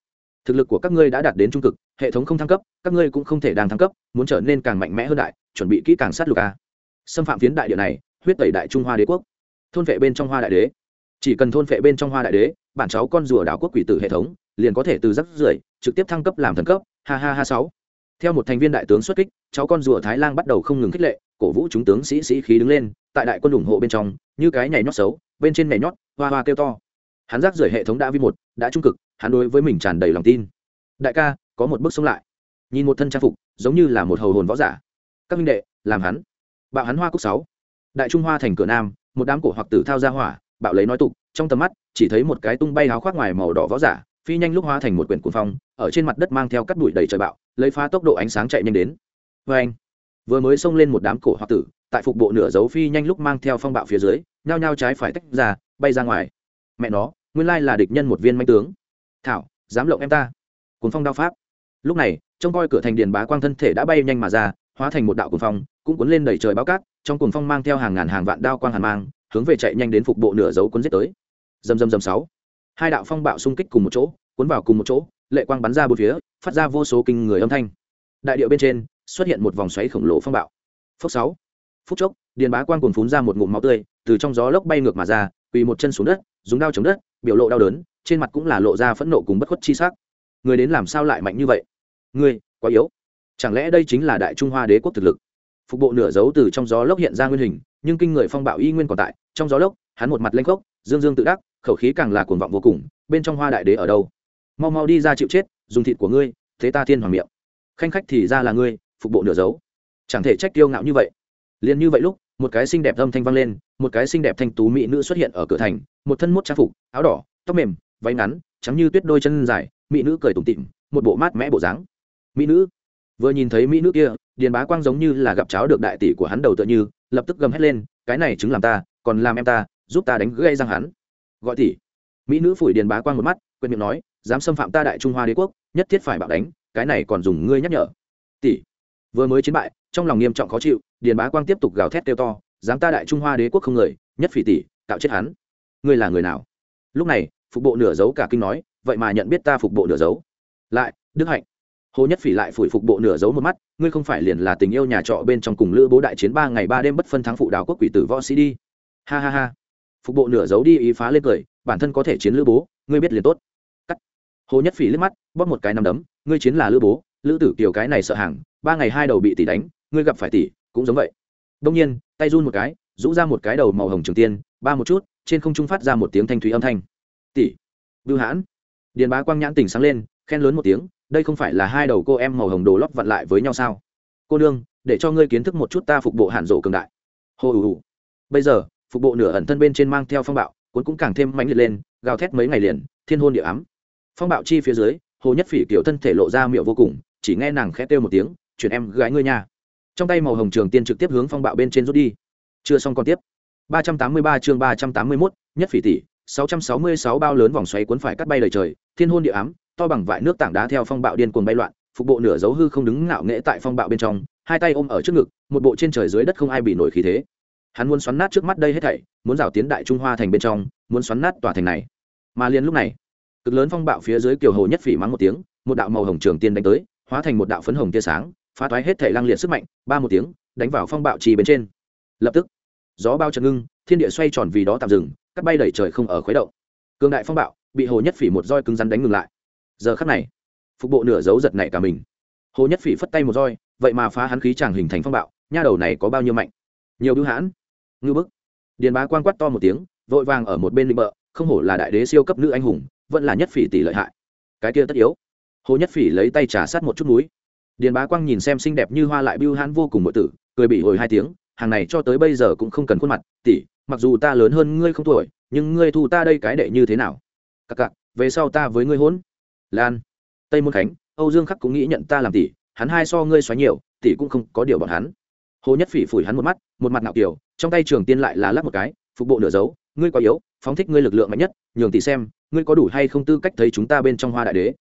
thực lực của các ngươi đã đạt đến trung cực, hệ thống không thăng cấp, các ngươi cũng không thể đang thăng cấp, muốn trở nên càng mạnh mẽ hơn đại, chuẩn bị kỹ càng sát lục a. Xâm phạm phiến đại địa này huyết tẩy đại trung hoa đế quốc. Thôn vệ bên trong hoa đại đế. Chỉ cần thôn vệ bên trong hoa đại đế, bản cháu con rùa đảo quốc quỷ tử hệ thống, liền có thể từ rắc rưởi trực tiếp thăng cấp làm thần cấp. Ha ha ha sáu. Theo một thành viên đại tướng xuất kích, cháu con rùa thái lan bắt đầu không ngừng khích lệ, cổ vũ chúng tướng sĩ sĩ khí đứng lên, tại đại quân ủng hộ bên trong, như cái nhảy nhót xấu, bên trên nhảy nhót, hoa hoa kêu to. Hắn rác rưởi hệ thống đã vi một, đã trung cực, hắn đối với mình tràn đầy lòng tin. Đại ca, có một bước sống lại. Nhìn một thân trang phục, giống như là một hầu hồn võ giả. Các minh đệ, làm hắn. Bạo hắn hoa cúc sáu đại trung hoa thành cửa nam, một đám cổ hoặc tử thao ra hỏa, bạo lấy nói tục, trong tầm mắt, chỉ thấy một cái tung bay áo khoác ngoài màu đỏ võ giả, phi nhanh lúc hóa thành một quyển cuồng phong, ở trên mặt đất mang theo cắt bụi đầy trời bạo, lấy phá tốc độ ánh sáng chạy nhanh đến. Vê anh, vừa mới xông lên một đám cổ hoặc tử, tại phục bộ nửa dấu phi nhanh lúc mang theo phong bạo phía dưới, nhao nhao trái phải tách ra, bay ra ngoài. Mẹ nó, nguyên lai là địch nhân một viên manh tướng. Thảo, dám lộng em ta. Cuốn phong đao pháp. Lúc này, trông coi cửa thành điền bá quang thân thể đã bay nhanh mà ra, hóa thành một đạo cuồng phong, cũng cuốn lên đầy trời báo cát trong cuồng phong mang theo hàng ngàn hàng vạn đao quang hàn mang, hướng về chạy nhanh đến phục bộ nửa dấu cuốn giết tới. Dầm dầm dầm sáu. Hai đạo phong bạo xung kích cùng một chỗ, cuốn vào cùng một chỗ, lệ quang bắn ra bốn phía, phát ra vô số kinh người âm thanh. Đại điệu bên trên, xuất hiện một vòng xoáy khổng lồ phong bạo. Phốc sáu. Phút chốc, điền bá quang cuồng phún ra một ngụm máu tươi, từ trong gió lốc bay ngược mà ra, quỳ một chân xuống đất, dùng đao chống đất, biểu lộ đau đớn, trên mặt cũng là lộ ra phẫn nộ cùng bất khuất chi sắc. Người đến làm sao lại mạnh như vậy? Ngươi, quá yếu. Chẳng lẽ đây chính là đại trung hoa đế quốc thực lực? Phục bộ nửa dấu từ trong gió lốc hiện ra nguyên hình, nhưng kinh người phong bạo y nguyên còn tại, trong gió lốc, hắn một mặt lanh khốc, dương dương tự đắc, khẩu khí càng là cuồng vọng vô cùng, bên trong hoa đại đế ở đâu? Mau mau đi ra chịu chết, dùng thịt của ngươi, thế ta thiên hoàng miệng. Khanh khách thì ra là ngươi, phục bộ nửa dấu. Chẳng thể trách kiêu ngạo như vậy. Liền như vậy lúc, một cái xinh đẹp âm thanh vang lên, một cái xinh đẹp thanh tú mỹ nữ xuất hiện ở cửa thành, một thân mốt trang phục, áo đỏ, tóc mềm, váy ngắn, trắng như tuyết đôi chân dài, mỹ nữ cười tủm tịm một bộ mát mẽ bộ dáng. Mỹ nữ, vừa nhìn thấy mỹ nữ kia điền bá quang giống như là gặp cháo được đại tỷ của hắn đầu tựa như, lập tức gầm hét lên, cái này chứng làm ta, còn làm em ta, giúp ta đánh gây răng hắn. Gọi tỷ. Mỹ nữ phủi điền bá quang một mắt, quên miệng nói, dám xâm phạm ta đại trung hoa đế quốc, nhất thiết phải bạo đánh, cái này còn dùng ngươi nhắc nhở. Tỷ. Vừa mới chiến bại, trong lòng nghiêm trọng khó chịu, điền bá quang tiếp tục gào thét kêu to, dám ta đại trung hoa đế quốc không người, nhất phỉ tỷ tạo chết hắn. Ngươi là người nào? Lúc này, phục bộ nửa dấu cả kinh nói, vậy mà nhận biết ta phục bộ nửa dấu. Lại, đức hạnh hồ nhất phỉ lại phủi phục bộ nửa dấu một mắt, ngươi không phải liền là tình yêu nhà trọ bên trong cùng lữ bố đại chiến ba ngày ba đêm bất phân thắng phụ đào quốc quỷ tử võ sĩ đi? Ha ha ha. Phục bộ nửa dấu đi ý phá lên cười, bản thân có thể chiến lữ bố, ngươi biết liền tốt. Cắt. Hồ nhất phỉ liếc mắt, bóp một cái nằm đấm, ngươi chiến là lữ bố, lữ tử kiều cái này sợ hàng, ba ngày hai đầu bị tỷ đánh, ngươi gặp phải tỷ, cũng giống vậy. Đông nhiên, tay run một cái, rũ ra một cái đầu màu hồng trường tiên, ba một chút, trên không trung phát ra một tiếng thanh thúy âm thanh. Tỷ. Bưu hãn. Điền bá quang nhãn tỉnh sáng lên, khen lớn một tiếng đây không phải là hai đầu cô em màu hồng đồ lót vặn lại với nhau sao? Cô nương để cho ngươi kiến thức một chút ta phục bộ hạn rộ cường đại. Hồ ù ù bây giờ phục bộ nửa ẩn thân bên trên mang theo phong bạo cuốn cũng càng thêm mãnh liệt lên gào thét mấy ngày liền thiên hôn địa ám. Phong bạo chi phía dưới hồ nhất phỉ kiểu thân thể lộ ra miệng vô cùng chỉ nghe nàng khẽ kêu một tiếng chuyển em gái ngươi nha. Trong tay màu hồng trường tiên trực tiếp hướng phong bạo bên trên rút đi. Chưa xong còn tiếp. 383 chương 381, nhất phỉ tỷ 666 bao lớn vòng xoáy cuốn phải cắt bay lời trời thiên hôn địa ám to bằng vại nước tảng đá theo phong bạo điên cuồng bay loạn, phục bộ nửa dấu hư không đứng ngạo nghễ tại phong bạo bên trong, hai tay ôm ở trước ngực, một bộ trên trời dưới đất không ai bị nổi khí thế. Hắn muốn xoắn nát trước mắt đây hết thảy, muốn rào tiến đại trung hoa thành bên trong, muốn xoắn nát tòa thành này. Mà liền lúc này, cực lớn phong bạo phía dưới kiều hồ nhất phỉ mắng một tiếng, một đạo màu hồng trường tiên đánh tới, hóa thành một đạo phấn hồng tia sáng, phá thoái hết thể lăng liệt sức mạnh, ba một tiếng, đánh vào phong bạo trì bên trên. Lập tức, gió bao trần ngưng, thiên địa xoay tròn vì đó tạm dừng cắt bay đẩy trời không ở khuấy động. Cường đại phong bạo, bị hồ nhất phỉ một roi cứng rắn đánh ngừng lại giờ khắc này, phục bộ nửa dấu giật này cả mình. Hồ nhất phỉ phất tay một roi, vậy mà phá hắn khí chàng hình thành phong bạo, nha đầu này có bao nhiêu mạnh? Nhiều bưu hãn ngư bức. Điền bá quan quát to một tiếng, vội vàng ở một bên định bợ, không hổ là đại đế siêu cấp nữ anh hùng, vẫn là nhất phỉ tỷ lợi hại. Cái kia tất yếu. Hồ nhất phỉ lấy tay trả sát một chút núi. Điền bá quang nhìn xem xinh đẹp như hoa lại bưu hãn vô cùng mọi tử, cười bị hồi hai tiếng, hàng này cho tới bây giờ cũng không cần khuôn mặt, tỷ, mặc dù ta lớn hơn ngươi không tuổi, nhưng ngươi thu ta đây cái đệ như thế nào? Cặc cặc, về sau ta với ngươi hôn lan, tây môn khánh, âu dương khắc cũng nghĩ nhận ta làm tỷ, hắn hai so ngươi xoáy nhiều, tỷ cũng không có điều bọn hắn. Hồ nhất phỉ phủi hắn một mắt, một mặt ngạo kiểu, trong tay trường tiên lại là lắp một cái, phục bộ nửa dấu, ngươi quá yếu, phóng thích ngươi lực lượng mạnh nhất, nhường tỷ xem, ngươi có đủ hay không tư cách thấy chúng ta bên trong hoa đại đế.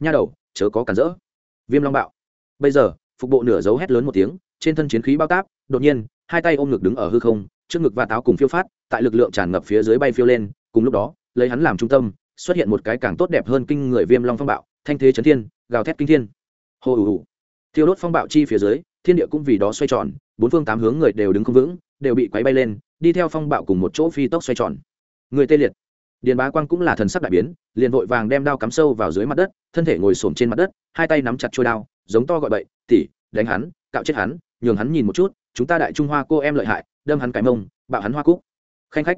Nha đầu, chớ có cản rỡ. Viêm long bạo. Bây giờ, phục bộ nửa dấu hét lớn một tiếng, trên thân chiến khí bao táp, đột nhiên, hai tay ôm ngực đứng ở hư không, trước ngực và táo cùng phiêu phát, tại lực lượng tràn ngập phía dưới bay phiêu lên, cùng lúc đó, lấy hắn làm trung tâm xuất hiện một cái càng tốt đẹp hơn kinh người viêm long phong bạo, thanh thế chấn thiên, gào thét kinh thiên. Hồ ủ ủ thiêu đốt phong bạo chi phía dưới, thiên địa cũng vì đó xoay tròn, bốn phương tám hướng người đều đứng không vững, đều bị quấy bay lên, đi theo phong bạo cùng một chỗ phi tốc xoay tròn. Người tê liệt. Điền bá quang cũng là thần sắc đại biến, liền vội vàng đem đao cắm sâu vào dưới mặt đất, thân thể ngồi xổm trên mặt đất, hai tay nắm chặt trôi đao, giống to gọi bậy tỉ đánh hắn, cạo chết hắn, nhường hắn nhìn một chút, chúng ta đại trung hoa cô em lợi hại, đâm hắn cái mông, bạo hắn hoa cúc. Khanh khách.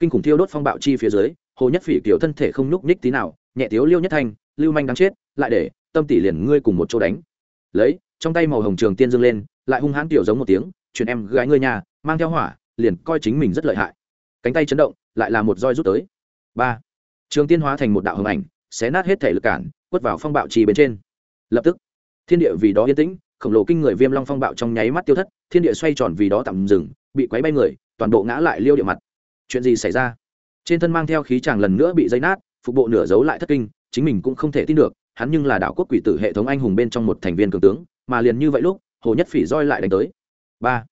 Kinh khủng thiêu đốt phong bạo chi phía dưới hồ nhất phỉ kiểu thân thể không nhúc nhích tí nào, nhẹ tiếu liêu nhất thanh, lưu manh đáng chết, lại để tâm tỷ liền ngươi cùng một chỗ đánh. Lấy, trong tay màu hồng trường tiên dương lên, lại hung hãn tiểu giống một tiếng, chuyện em gái ngươi nhà, mang theo hỏa, liền coi chính mình rất lợi hại. Cánh tay chấn động, lại là một roi rút tới. Ba. Trường tiên hóa thành một đạo hồng ảnh, xé nát hết thể lực cản, quất vào phong bạo trì bên trên. Lập tức, thiên địa vì đó yên tĩnh, khổng lồ kinh người viêm long phong bạo trong nháy mắt tiêu thất, thiên địa xoay tròn vì đó tạm dừng, bị quấy bay người, toàn bộ ngã lại liêu địa mặt. Chuyện gì xảy ra? Trên thân mang theo khí chàng lần nữa bị dây nát, phục bộ nửa giấu lại thất kinh, chính mình cũng không thể tin được, hắn nhưng là đảo quốc quỷ tử hệ thống anh hùng bên trong một thành viên cường tướng, mà liền như vậy lúc, hồ nhất phỉ roi lại đánh tới. Ba.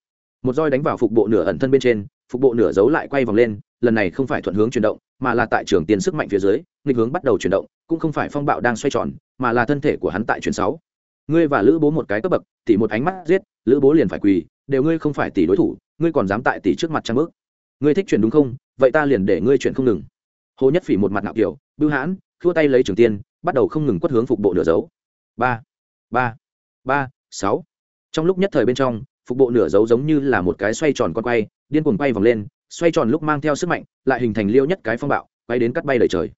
Một roi đánh vào phục bộ nửa ẩn thân bên trên, phục bộ nửa giấu lại quay vòng lên, lần này không phải thuận hướng chuyển động, mà là tại trường tiền sức mạnh phía dưới, nghịch hướng bắt đầu chuyển động, cũng không phải phong bạo đang xoay tròn, mà là thân thể của hắn tại chuyển sáu. Ngươi và lữ bố một cái cấp bậc tỷ một ánh mắt giết, lữ bố liền phải quỳ, đều ngươi không phải tỷ đối thủ, ngươi còn dám tại tỷ trước mặt trang bước ngươi thích chuyển đúng không? Vậy ta liền để ngươi chuyển không ngừng. Hồ nhất phỉ một mặt nạo kiểu bưu hãn thua tay lấy trường tiên, bắt đầu không ngừng quất hướng phục bộ nửa dấu. Ba ba ba, sáu. Trong lúc nhất thời bên trong, phục bộ nửa dấu giống như là một cái xoay tròn con quay, điên cuồng quay vòng lên, xoay tròn lúc mang theo sức mạnh, lại hình thành liêu nhất cái phong bạo, quay đến cắt bay đầy trời.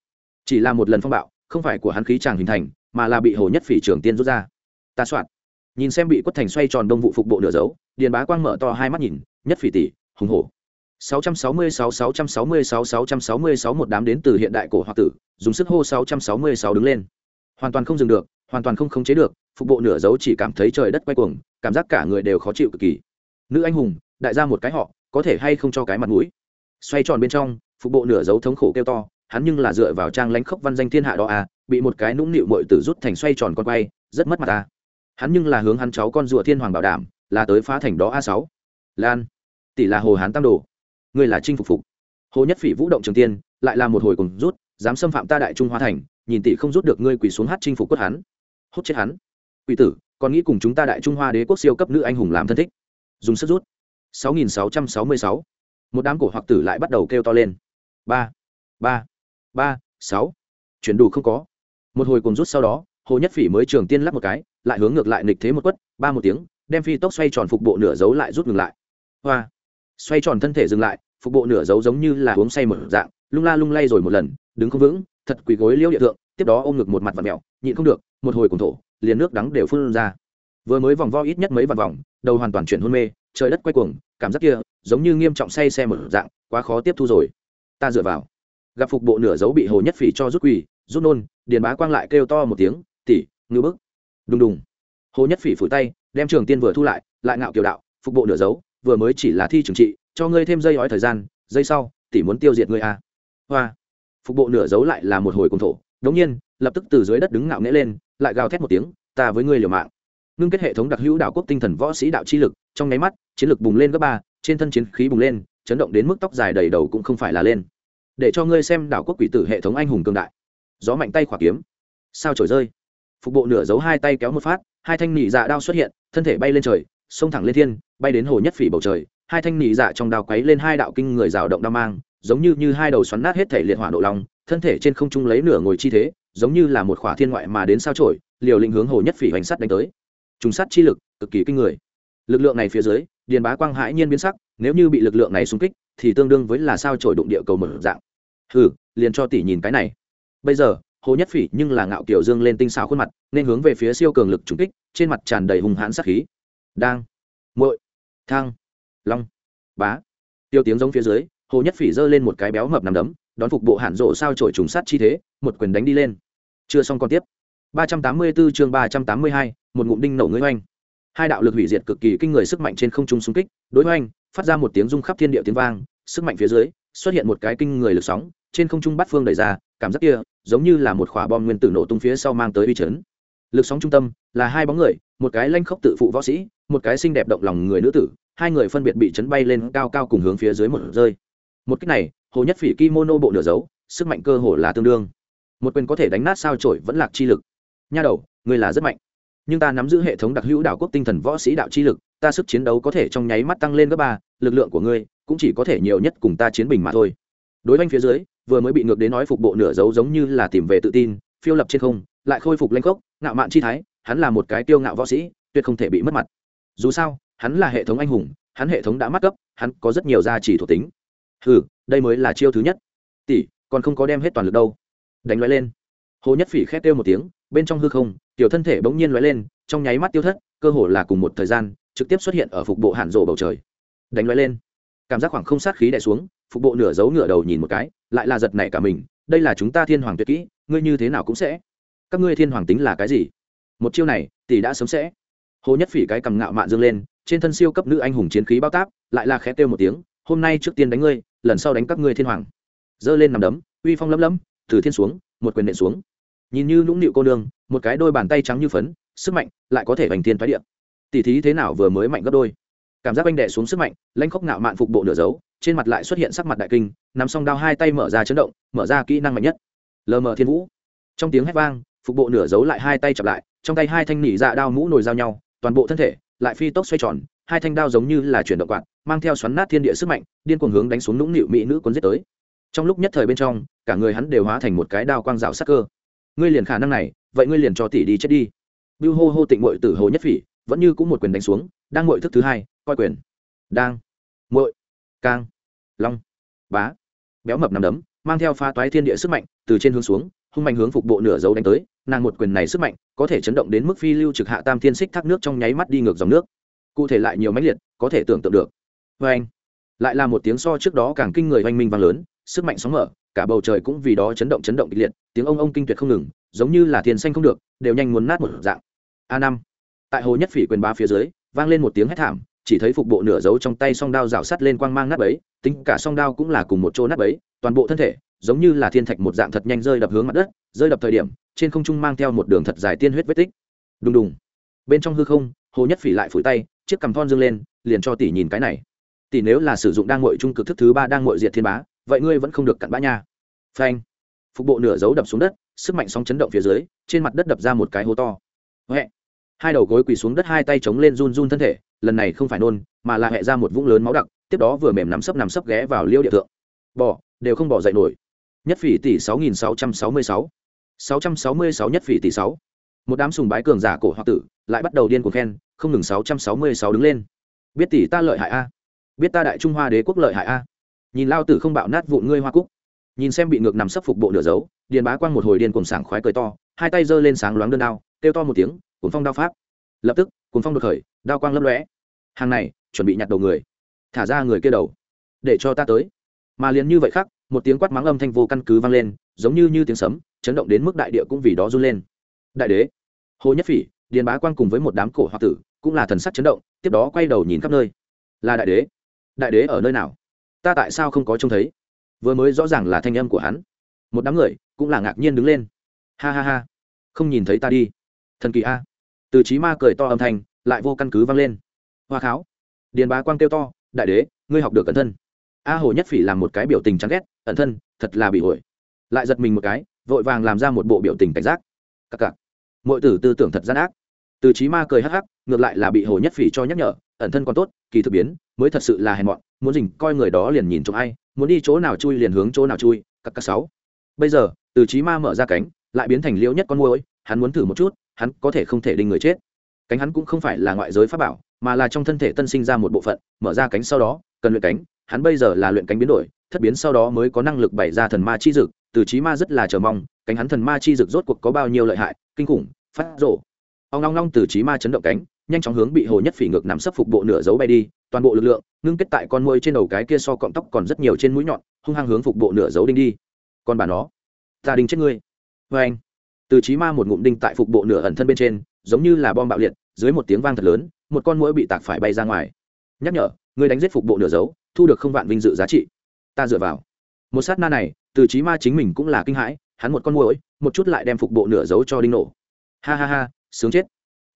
Chỉ là một lần phong bạo, không phải của hắn khí tràng hình thành, mà là bị hồ nhất phỉ trường tiên rút ra. Ta soạn. Nhìn xem bị quất thành xoay tròn đông vụ phục bộ nửa dấu, điền bá quang mở to hai mắt nhìn, nhất phỉ tỷ, hùng hổ. 666 666 666 một đám đến từ hiện đại cổ hoặc tử, dùng sức hô 666 đứng lên. Hoàn toàn không dừng được, hoàn toàn không khống chế được, phục bộ nửa dấu chỉ cảm thấy trời đất quay cuồng, cảm giác cả người đều khó chịu cực kỳ. Nữ anh hùng, đại gia một cái họ, có thể hay không cho cái mặt mũi? Xoay tròn bên trong, phục bộ nửa dấu thống khổ kêu to, hắn nhưng là dựa vào trang lãnh khốc văn danh thiên hạ đó à bị một cái nũng nịu mội tử rút thành xoay tròn con quay, rất mất mặt ta. Hắn nhưng là hướng hắn cháu con rùa thiên hoàng bảo đảm, là tới phá thành đó a sáu. Lan, tỷ là hồ hán tam đồ ngươi là chinh phục phục. Hồ nhất phỉ vũ động trường tiên, lại là một hồi cùng rút, dám xâm phạm ta đại trung hoa thành, nhìn tỷ không rút được ngươi quỳ xuống hát chinh phục quất hắn. Hốt chết hắn. Quỷ tử, còn nghĩ cùng chúng ta đại trung hoa đế quốc siêu cấp nữ anh hùng làm thân thích. Dùng sức rút. 6666. một đám cổ hoặc tử lại bắt đầu kêu to lên. Ba. Ba. Ba. Sáu. Chuyển đủ không có. Một hồi cùng rút sau đó, hồ nhất phỉ mới trường tiên lắp một cái, lại hướng ngược lại nịch thế một quất, ba một tiếng, đem phi tốc xoay tròn phục bộ nửa dấu lại rút ngừng lại. Hoa xoay tròn thân thể dừng lại, phục bộ nửa dấu giống như là uống say một dạng, lung la lung lay rồi một lần, đứng không vững, thật quỳ gối liêu địa thượng, tiếp đó ôm ngực một mặt và mẹo nhịn không được, một hồi cùng thổ, liền nước đắng đều phun ra. Vừa mới vòng vo ít nhất mấy vạn vòng, đầu hoàn toàn chuyển hôn mê, trời đất quay cuồng, cảm giác kia, giống như nghiêm trọng say xe một dạng, quá khó tiếp thu rồi. Ta dựa vào. Gặp phục bộ nửa dấu bị hồ nhất phỉ cho rút quỳ, rút nôn, điền bá quang lại kêu to một tiếng tỉ ngư bức. Đùng đùng. Hồ nhất phỉ phủi tay, đem trường tiên vừa thu lại lại ngạo kiều đạo, phục bộ nửa dấu vừa mới chỉ là thi trường trị, cho ngươi thêm dây ói thời gian, dây sau tỉ muốn tiêu diệt ngươi à. hoa. Phục bộ nửa giấu lại là một hồi cùng thổ, đống nhiên, lập tức từ dưới đất đứng ngạo nghễ lên, lại gào thét một tiếng, ta với ngươi liều mạng. Ngưng kết hệ thống đặc hữu đạo quốc tinh thần võ sĩ đạo chi lực, trong nháy mắt, chiến lực bùng lên gấp ba, trên thân chiến khí bùng lên, chấn động đến mức tóc dài đầy đầu cũng không phải là lên. Để cho ngươi xem đảo quốc quỷ tử hệ thống anh hùng cương đại. Gió mạnh tay khỏa kiếm. Sao trổi rơi? Phục bộ nửa giấu hai tay kéo một phát, hai thanh nỉ dạ đao xuất hiện, thân thể bay lên trời xông thẳng lên thiên bay đến hồ nhất phỉ bầu trời hai thanh nỉ dạ trong đao quấy lên hai đạo kinh người rào động đao mang giống như như hai đầu xoắn nát hết thể liệt hỏa nộ long, thân thể trên không trung lấy nửa ngồi chi thế giống như là một khỏa thiên ngoại mà đến sao trổi liều lĩnh hướng hồ nhất phỉ hoành sắt đánh tới. Trùng sắt chi lực cực kỳ kinh người. Lực lượng này phía dưới điền bá quang hãi nhiên biến sắc nếu như bị lực lượng này xung kích thì tương đương với là sao trổi đụng địa cầu mở dạng. Hừ liền cho tỷ nhìn cái này. Bây giờ hồ nhất phỉ nhưng là ngạo kiểu dương lên tinh xào khuôn mặt nên hướng về phía siêu cường lực trùng kích trên mặt tràn đầy hùng hãn sắc khí đang. Muội. Thang long. Bá. Tiêu tiếng giống phía dưới hồ nhất phỉ giơ lên một cái béo mập nằm đấm đón phục bộ hạn rộ sao trổi trùng sát chi thế một quyền đánh đi lên. Chưa xong còn tiếp. 384 chương 382, một ngụm đinh nổ ngươi hoành hai đạo lực hủy diệt cực kỳ kinh người sức mạnh trên không trung xung kích đối hoành phát ra một tiếng rung khắp thiên địa tiếng vang sức mạnh phía dưới xuất hiện một cái kinh người lực sóng trên không trung bắt phương đẩy ra cảm giác kia giống như là một quả bom nguyên tử nổ tung phía sau mang tới uy chấn. Lực sóng trung tâm là hai bóng người một cái lanh khốc tự phụ võ sĩ một cái xinh đẹp động lòng người nữ tử hai người phân biệt bị chấn bay lên cao cao cùng hướng phía dưới một rơi. Một cách này hồ nhất phỉ kimono bộ nửa dấu sức mạnh cơ hồ là tương đương. Một quyền có thể đánh nát sao trổi vẫn lạc chi lực. Nha đầu người là rất mạnh. Nhưng ta nắm giữ hệ thống đặc hữu đạo quốc tinh thần võ sĩ đạo chi lực ta sức chiến đấu có thể trong nháy mắt tăng lên gấp ba lực lượng của ngươi cũng chỉ có thể nhiều nhất cùng ta chiến bình mà thôi. Đối với phía dưới vừa mới bị ngược đến nói phục bộ nửa dấu giống như là tìm về tự tin phiêu lập trên không lại khôi phục lanh khốc, ngạo mạn chi thái hắn là một cái tiêu ngạo võ sĩ, tuyệt không thể bị mất mặt. Dù sao, hắn là hệ thống anh hùng, hắn hệ thống đã mắc cấp, hắn có rất nhiều gia trì thuộc tính. Ừ đây mới là chiêu thứ nhất. Tỷ, còn không có đem hết toàn lực đâu. Đánh loại lên. Hồ nhất phỉ khét kêu một tiếng, bên trong hư không, tiểu thân thể bỗng nhiên loại lên, trong nháy mắt tiêu thất, cơ hồ là cùng một thời gian, trực tiếp xuất hiện ở phục bộ hạn rộ bầu trời. Đánh loại lên. Cảm giác khoảng không sát khí đè xuống, phục bộ nửa giấu ngửa đầu nhìn một cái, lại là giật nảy cả mình, đây là chúng ta thiên hoàng tuyệt kỹ, ngươi như thế nào cũng sẽ. Các ngươi thiên hoàng tính là cái gì? Một chiêu này, tỷ đã sớm sẽ. Hồ nhất phỉ cái cầm ngạo mạn dương lên, trên thân siêu cấp nữ anh hùng chiến khí bao táp, lại là khẽ kêu một tiếng, hôm nay trước tiên đánh ngươi, lần sau đánh các ngươi thiên hoàng. Giơ lên nằm đấm, uy phong lấm lấm, từ thiên xuống, một quyền nện xuống. Nhìn như nũng nịu cô nương, một cái đôi bàn tay trắng như phấn, sức mạnh lại có thể bành thiên thoái địa. Tỷ thí thế nào vừa mới mạnh gấp đôi. Cảm giác anh đệ xuống sức mạnh lanh khóc ngạo mạn phục bộ nửa dấu, trên mặt lại xuất hiện sắc mặt đại kinh nằm song đao hai tay mở ra chấn động, mở ra kỹ năng mạnh nhất. Lờ mờ thiên vũ. Trong tiếng hét vang phục bộ nửa giấu lại hai tay chặp lại, trong tay hai thanh nỉ dạ đao mũ nồi giao nhau, toàn bộ thân thể lại phi tốc xoay tròn, hai thanh đao giống như là chuyển động quạt, mang theo xoắn nát thiên địa sức mạnh, điên cuồng hướng đánh xuống nũng nịu mỹ nữ cuốn giết tới. Trong lúc nhất thời bên trong, cả người hắn đều hóa thành một cái đao quang rào sắc cơ. Ngươi liền khả năng này, vậy ngươi liền cho tỷ đi chết đi. Bưu hô hô tịnh mội tử hồ nhất phỉ, vẫn như cũng một quyền đánh xuống, đang mội thức thứ hai, coi quyền. Đang. Mội cang. Long. Bá. Béo mập nằm đấm, mang theo pha toái thiên địa sức mạnh, từ trên hướng xuống, hung mạnh hướng phục bộ nửa dấu đánh tới nàng một quyền này sức mạnh có thể chấn động đến mức phi lưu trực hạ tam thiên xích thác nước trong nháy mắt đi ngược dòng nước. Cụ thể lại nhiều mãnh liệt, có thể tưởng tượng được. Vê anh, lại là một tiếng so trước đó càng kinh người oanh minh vang lớn, sức mạnh sóng mở, cả bầu trời cũng vì đó chấn động chấn động kịch liệt, tiếng ông ông kinh tuyệt không ngừng, giống như là thiên xanh không được, đều nhanh muốn nát một dạng. A năm, tại hồ nhất phỉ quyền ba phía dưới, vang lên một tiếng hét thảm, chỉ thấy phục bộ nửa dấu trong tay song đao rào sắt lên quang mang nát bấy, tính cả song đao cũng là cùng một chỗ nát bấy, toàn bộ thân thể giống như là thiên thạch một dạng thật nhanh rơi đập hướng mặt đất, rơi đập thời điểm, trên không trung mang theo một đường thật dài tiên huyết vết tích. Đùng đùng. Bên trong hư không, hồ nhất phỉ lại phủi tay, chiếc cằm thon dương lên, liền cho tỷ nhìn cái này. Tỷ nếu là sử dụng đang ngội trung cực thức thứ ba đang ngội diệt thiên bá, vậy ngươi vẫn không được cặn bã nha. Phanh. Phục bộ nửa dấu đập xuống đất, sức mạnh sóng chấn động phía dưới, trên mặt đất đập ra một cái hố to. Huệ hai đầu gối quỳ xuống đất, hai tay chống lên run run thân thể, lần này không phải nôn, mà là hẹ ra một vũng lớn máu đặc, tiếp đó vừa mềm nắm sấp nằm sấp ghé vào liêu địa thượng. Bỏ, đều không bỏ dậy nổi nhất phỉ tỷ sáu nghìn sáu trăm sáu mươi sáu. sáu trăm sáu mươi sáu nhất phỉ tỷ sáu. Một đám sùng bái cường giả cổ hoặc tử lại bắt đầu điên cuồng khen, không ngừng sáu trăm sáu mươi sáu đứng lên. Biết tỷ ta lợi hại a. Biết ta đại trung hoa đế quốc lợi hại a. Nhìn lao tử không bạo nát vụn ngươi hoa cúc. Nhìn xem bị ngược nằm sấp phục bộ nửa dấu, điền bá quang một hồi điên cuồng sảng khoái cười to, hai tay giơ lên sáng loáng đơn đao, kêu to một tiếng cuốn phong đao pháp. Lập tức cuốn phong được khởi, đao quang lấp lóe. Hàng này, chuẩn bị nhặt đầu người. Thả ra người kia đầu, để cho ta tới. Mà liền như vậy khác một tiếng quát mắng âm thanh vô căn cứ vang lên, giống như như tiếng sấm, chấn động đến mức đại địa cũng vì đó run lên. Đại đế, hồ nhất phỉ, điền bá quang cùng với một đám cổ hoa tử, cũng là thần sắc chấn động, tiếp đó quay đầu nhìn khắp nơi. Là đại đế. Đại đế ở nơi nào? Ta tại sao không có trông thấy? Vừa mới rõ ràng là thanh âm của hắn. Một đám người cũng là ngạc nhiên đứng lên. Ha ha ha. Không nhìn thấy ta đi. Thần kỳ a. Từ trí ma cười to âm thanh, lại vô căn cứ vang lên. Hoa kháo. Điền bá quang kêu to, đại đế, ngươi học được cẩn thân. A hồ nhất phỉ làm một cái biểu tình chán ghét ẩn thân, thật là bị ổi lại giật mình một cái, vội vàng làm ra một bộ biểu tình cảnh giác. Cặc cặc. Mọi tử tư tưởng thật gian ác. Từ trí ma cười hắc hắc, ngược lại là bị hồ nhất phỉ cho nhắc nhở, ẩn thân còn tốt, kỳ thực biến, mới thật sự là hèn mọn, muốn dình coi người đó liền nhìn chỗ ai, muốn đi chỗ nào chui liền hướng chỗ nào chui, cặc cặc sáu. Bây giờ, từ trí ma mở ra cánh, lại biến thành liễu nhất con môi hắn muốn thử một chút, hắn có thể không thể đinh người chết. Cánh hắn cũng không phải là ngoại giới pháp bảo, mà là trong thân thể tân sinh ra một bộ phận, mở ra cánh sau đó, cần luyện cánh, hắn bây giờ là luyện cánh biến đổi thất biến sau đó mới có năng lực bày ra thần ma chi dực, từ trí ma rất là chờ mong, cánh hắn thần ma chi dực rốt cuộc có bao nhiêu lợi hại, kinh khủng, phát rộ ông long long từ trí ma chấn động cánh, nhanh chóng hướng bị hồ nhất phỉ ngược nằm sấp phục bộ nửa dấu bay đi, toàn bộ lực lượng ngưng kết tại con môi trên đầu cái kia so cọng tóc còn rất nhiều trên mũi nhọn, hung hăng hướng phục bộ nửa dấu đinh đi. Còn bà nó, ta đinh chết ngươi. Vê anh, từ trí ma một ngụm đinh tại phục bộ nửa ẩn thân bên trên, giống như là bom bạo liệt, dưới một tiếng vang thật lớn, một con mũi bị tạc phải bay ra ngoài. Nhắc nhở, ngươi đánh giết phục bộ nửa dấu, thu được không vạn vinh dự giá trị ta dựa vào. Một sát na này, từ trí ma chính mình cũng là kinh hãi, hắn một con muỗi, một chút lại đem phục bộ nửa dấu cho đinh nổ ha ha ha, sướng chết.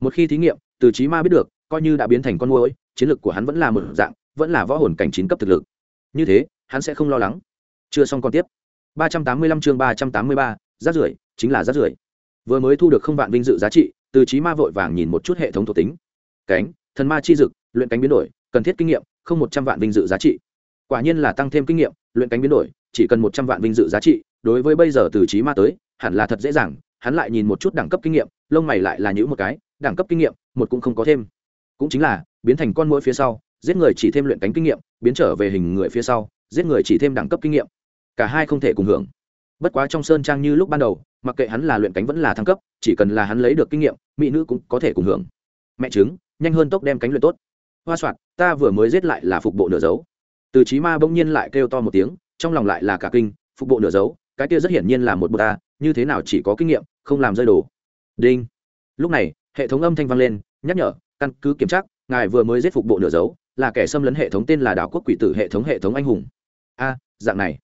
Một khi thí nghiệm, từ trí ma biết được, coi như đã biến thành con muỗi, chiến lược của hắn vẫn là một dạng, vẫn là võ hồn cảnh chín cấp thực lực. Như thế, hắn sẽ không lo lắng. Chưa xong còn tiếp. ba trăm tám mươi lăm chương ba trăm tám mươi ba, rát rưởi, chính là rát rưởi. Vừa mới thu được không vạn vinh dự giá trị, từ trí ma vội vàng nhìn một chút hệ thống thuộc tính. Cánh, thần ma chi dực, luyện cánh biến đổi, cần thiết kinh nghiệm, không một trăm vạn vinh dự giá trị quả nhiên là tăng thêm kinh nghiệm, luyện cánh biến đổi, chỉ cần một trăm vạn vinh dự giá trị, đối với bây giờ từ trí ma tới, hẳn là thật dễ dàng, hắn lại nhìn một chút đẳng cấp kinh nghiệm, lông mày lại là những một cái, đẳng cấp kinh nghiệm, một cũng không có thêm. Cũng chính là, biến thành con mũi phía sau, giết người chỉ thêm luyện cánh kinh nghiệm, biến trở về hình người phía sau, giết người chỉ thêm đẳng cấp kinh nghiệm. Cả hai không thể cùng hưởng. Bất quá trong sơn trang như lúc ban đầu, mặc kệ hắn là luyện cánh vẫn là thăng cấp, chỉ cần là hắn lấy được kinh nghiệm, mỹ nữ cũng có thể cùng hưởng. Mẹ chứng nhanh hơn tốc đem cánh luyện tốt. Hoa soạn, ta vừa mới giết lại là phục bộ nửa dấu từ trí ma bỗng nhiên lại kêu to một tiếng, trong lòng lại là cả kinh, phục bộ nửa dấu, cái kia rất hiển nhiên là một bột ta, như thế nào chỉ có kinh nghiệm, không làm rơi đồ. Đinh. Lúc này, hệ thống âm thanh vang lên, nhắc nhở, căn cứ kiểm tra, ngài vừa mới giết phục bộ nửa dấu, là kẻ xâm lấn hệ thống tên là đảo quốc quỷ tử hệ thống hệ thống anh hùng. A, dạng này.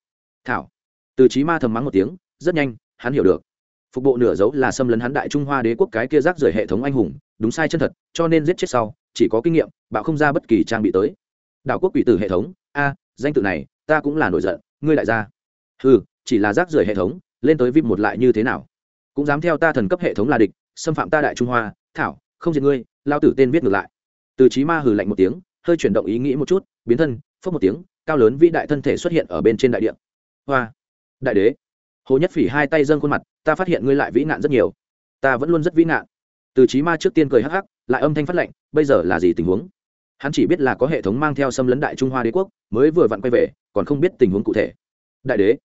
Thảo. Từ trí ma thầm mắng một tiếng, rất nhanh, hắn hiểu được. Phục bộ nửa dấu là xâm lấn hắn đại trung hoa đế quốc cái kia rác rưởi hệ thống anh hùng, đúng sai chân thật, cho nên giết chết sau, chỉ có kinh nghiệm, bạo không ra bất kỳ trang bị tới. Đảo quốc quỷ tử hệ thống a, danh tự này, ta cũng là nổi giận, ngươi đại gia. Ừ chỉ là rác rưởi hệ thống, lên tới vip một lại như thế nào? Cũng dám theo ta thần cấp hệ thống là địch, xâm phạm ta đại trung hoa, thảo, không diệt ngươi, lao tử tên viết ngược lại. Từ trí ma hừ lạnh một tiếng, hơi chuyển động ý nghĩ một chút, biến thân phất một tiếng, cao lớn vĩ đại thân thể xuất hiện ở bên trên đại địa. Hoa, đại đế. Hồ nhất phỉ hai tay dâng khuôn mặt, ta phát hiện ngươi lại vĩ nạn rất nhiều. Ta vẫn luôn rất vĩ nạn. Từ trí ma trước tiên cười hắc hắc, lại âm thanh phát lệnh, bây giờ là gì tình huống? Hắn chỉ biết là có hệ thống mang theo xâm lấn đại trung hoa đế quốc, mới vừa vặn quay về, còn không biết tình huống cụ thể. Đại đế,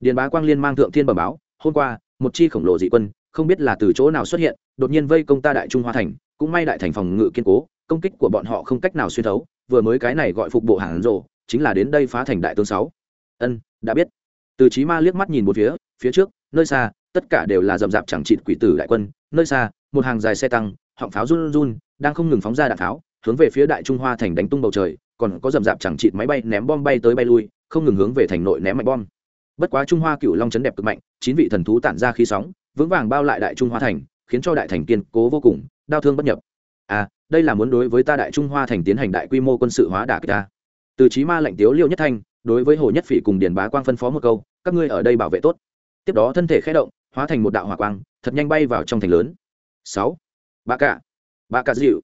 điền bá quang liên mang thượng thiên bẩm báo, hôm qua, một chi khổng lồ dị quân, không biết là từ chỗ nào xuất hiện, đột nhiên vây công ta đại trung hoa thành, cũng may đại thành phòng ngự kiên cố, công kích của bọn họ không cách nào xuyên thấu, vừa mới cái này gọi phục bộ hàng rộ chính là đến đây phá thành đại tướng sáu. Ân, đã biết. Từ trí ma liếc mắt nhìn một phía phía trước, nơi xa, tất cả đều là rậm rạp chẳng trịt quỷ tử đại quân, nơi xa, một hàng dài xe tăng, họng pháo run run, đang không ngừng phóng ra đạn pháo hướng về phía đại trung hoa thành đánh tung bầu trời, còn có rầm rạp chẳng trịt máy bay ném bom bay tới bay lui, không ngừng hướng về thành nội ném mạnh bom. Bất quá trung hoa cựu long chấn đẹp cực mạnh, chín vị thần thú tản ra khí sóng, vững vàng bao lại đại trung hoa thành, khiến cho đại thành kiên cố vô cùng, đau thương bất nhập. À đây là muốn đối với ta đại trung hoa thành tiến hành đại quy mô quân sự hóa đả kích ta. Từ trí ma lệnh tiếu liêu nhất thanh, đối với hồ nhất phỉ cùng điền bá quang phân phó một câu, các ngươi ở đây bảo vệ tốt. Tiếp đó thân thể khẽ động, hóa thành một đạo hỏa quang, thật nhanh bay vào trong thành lớn. Sáu. Ba cả ba cả dịu.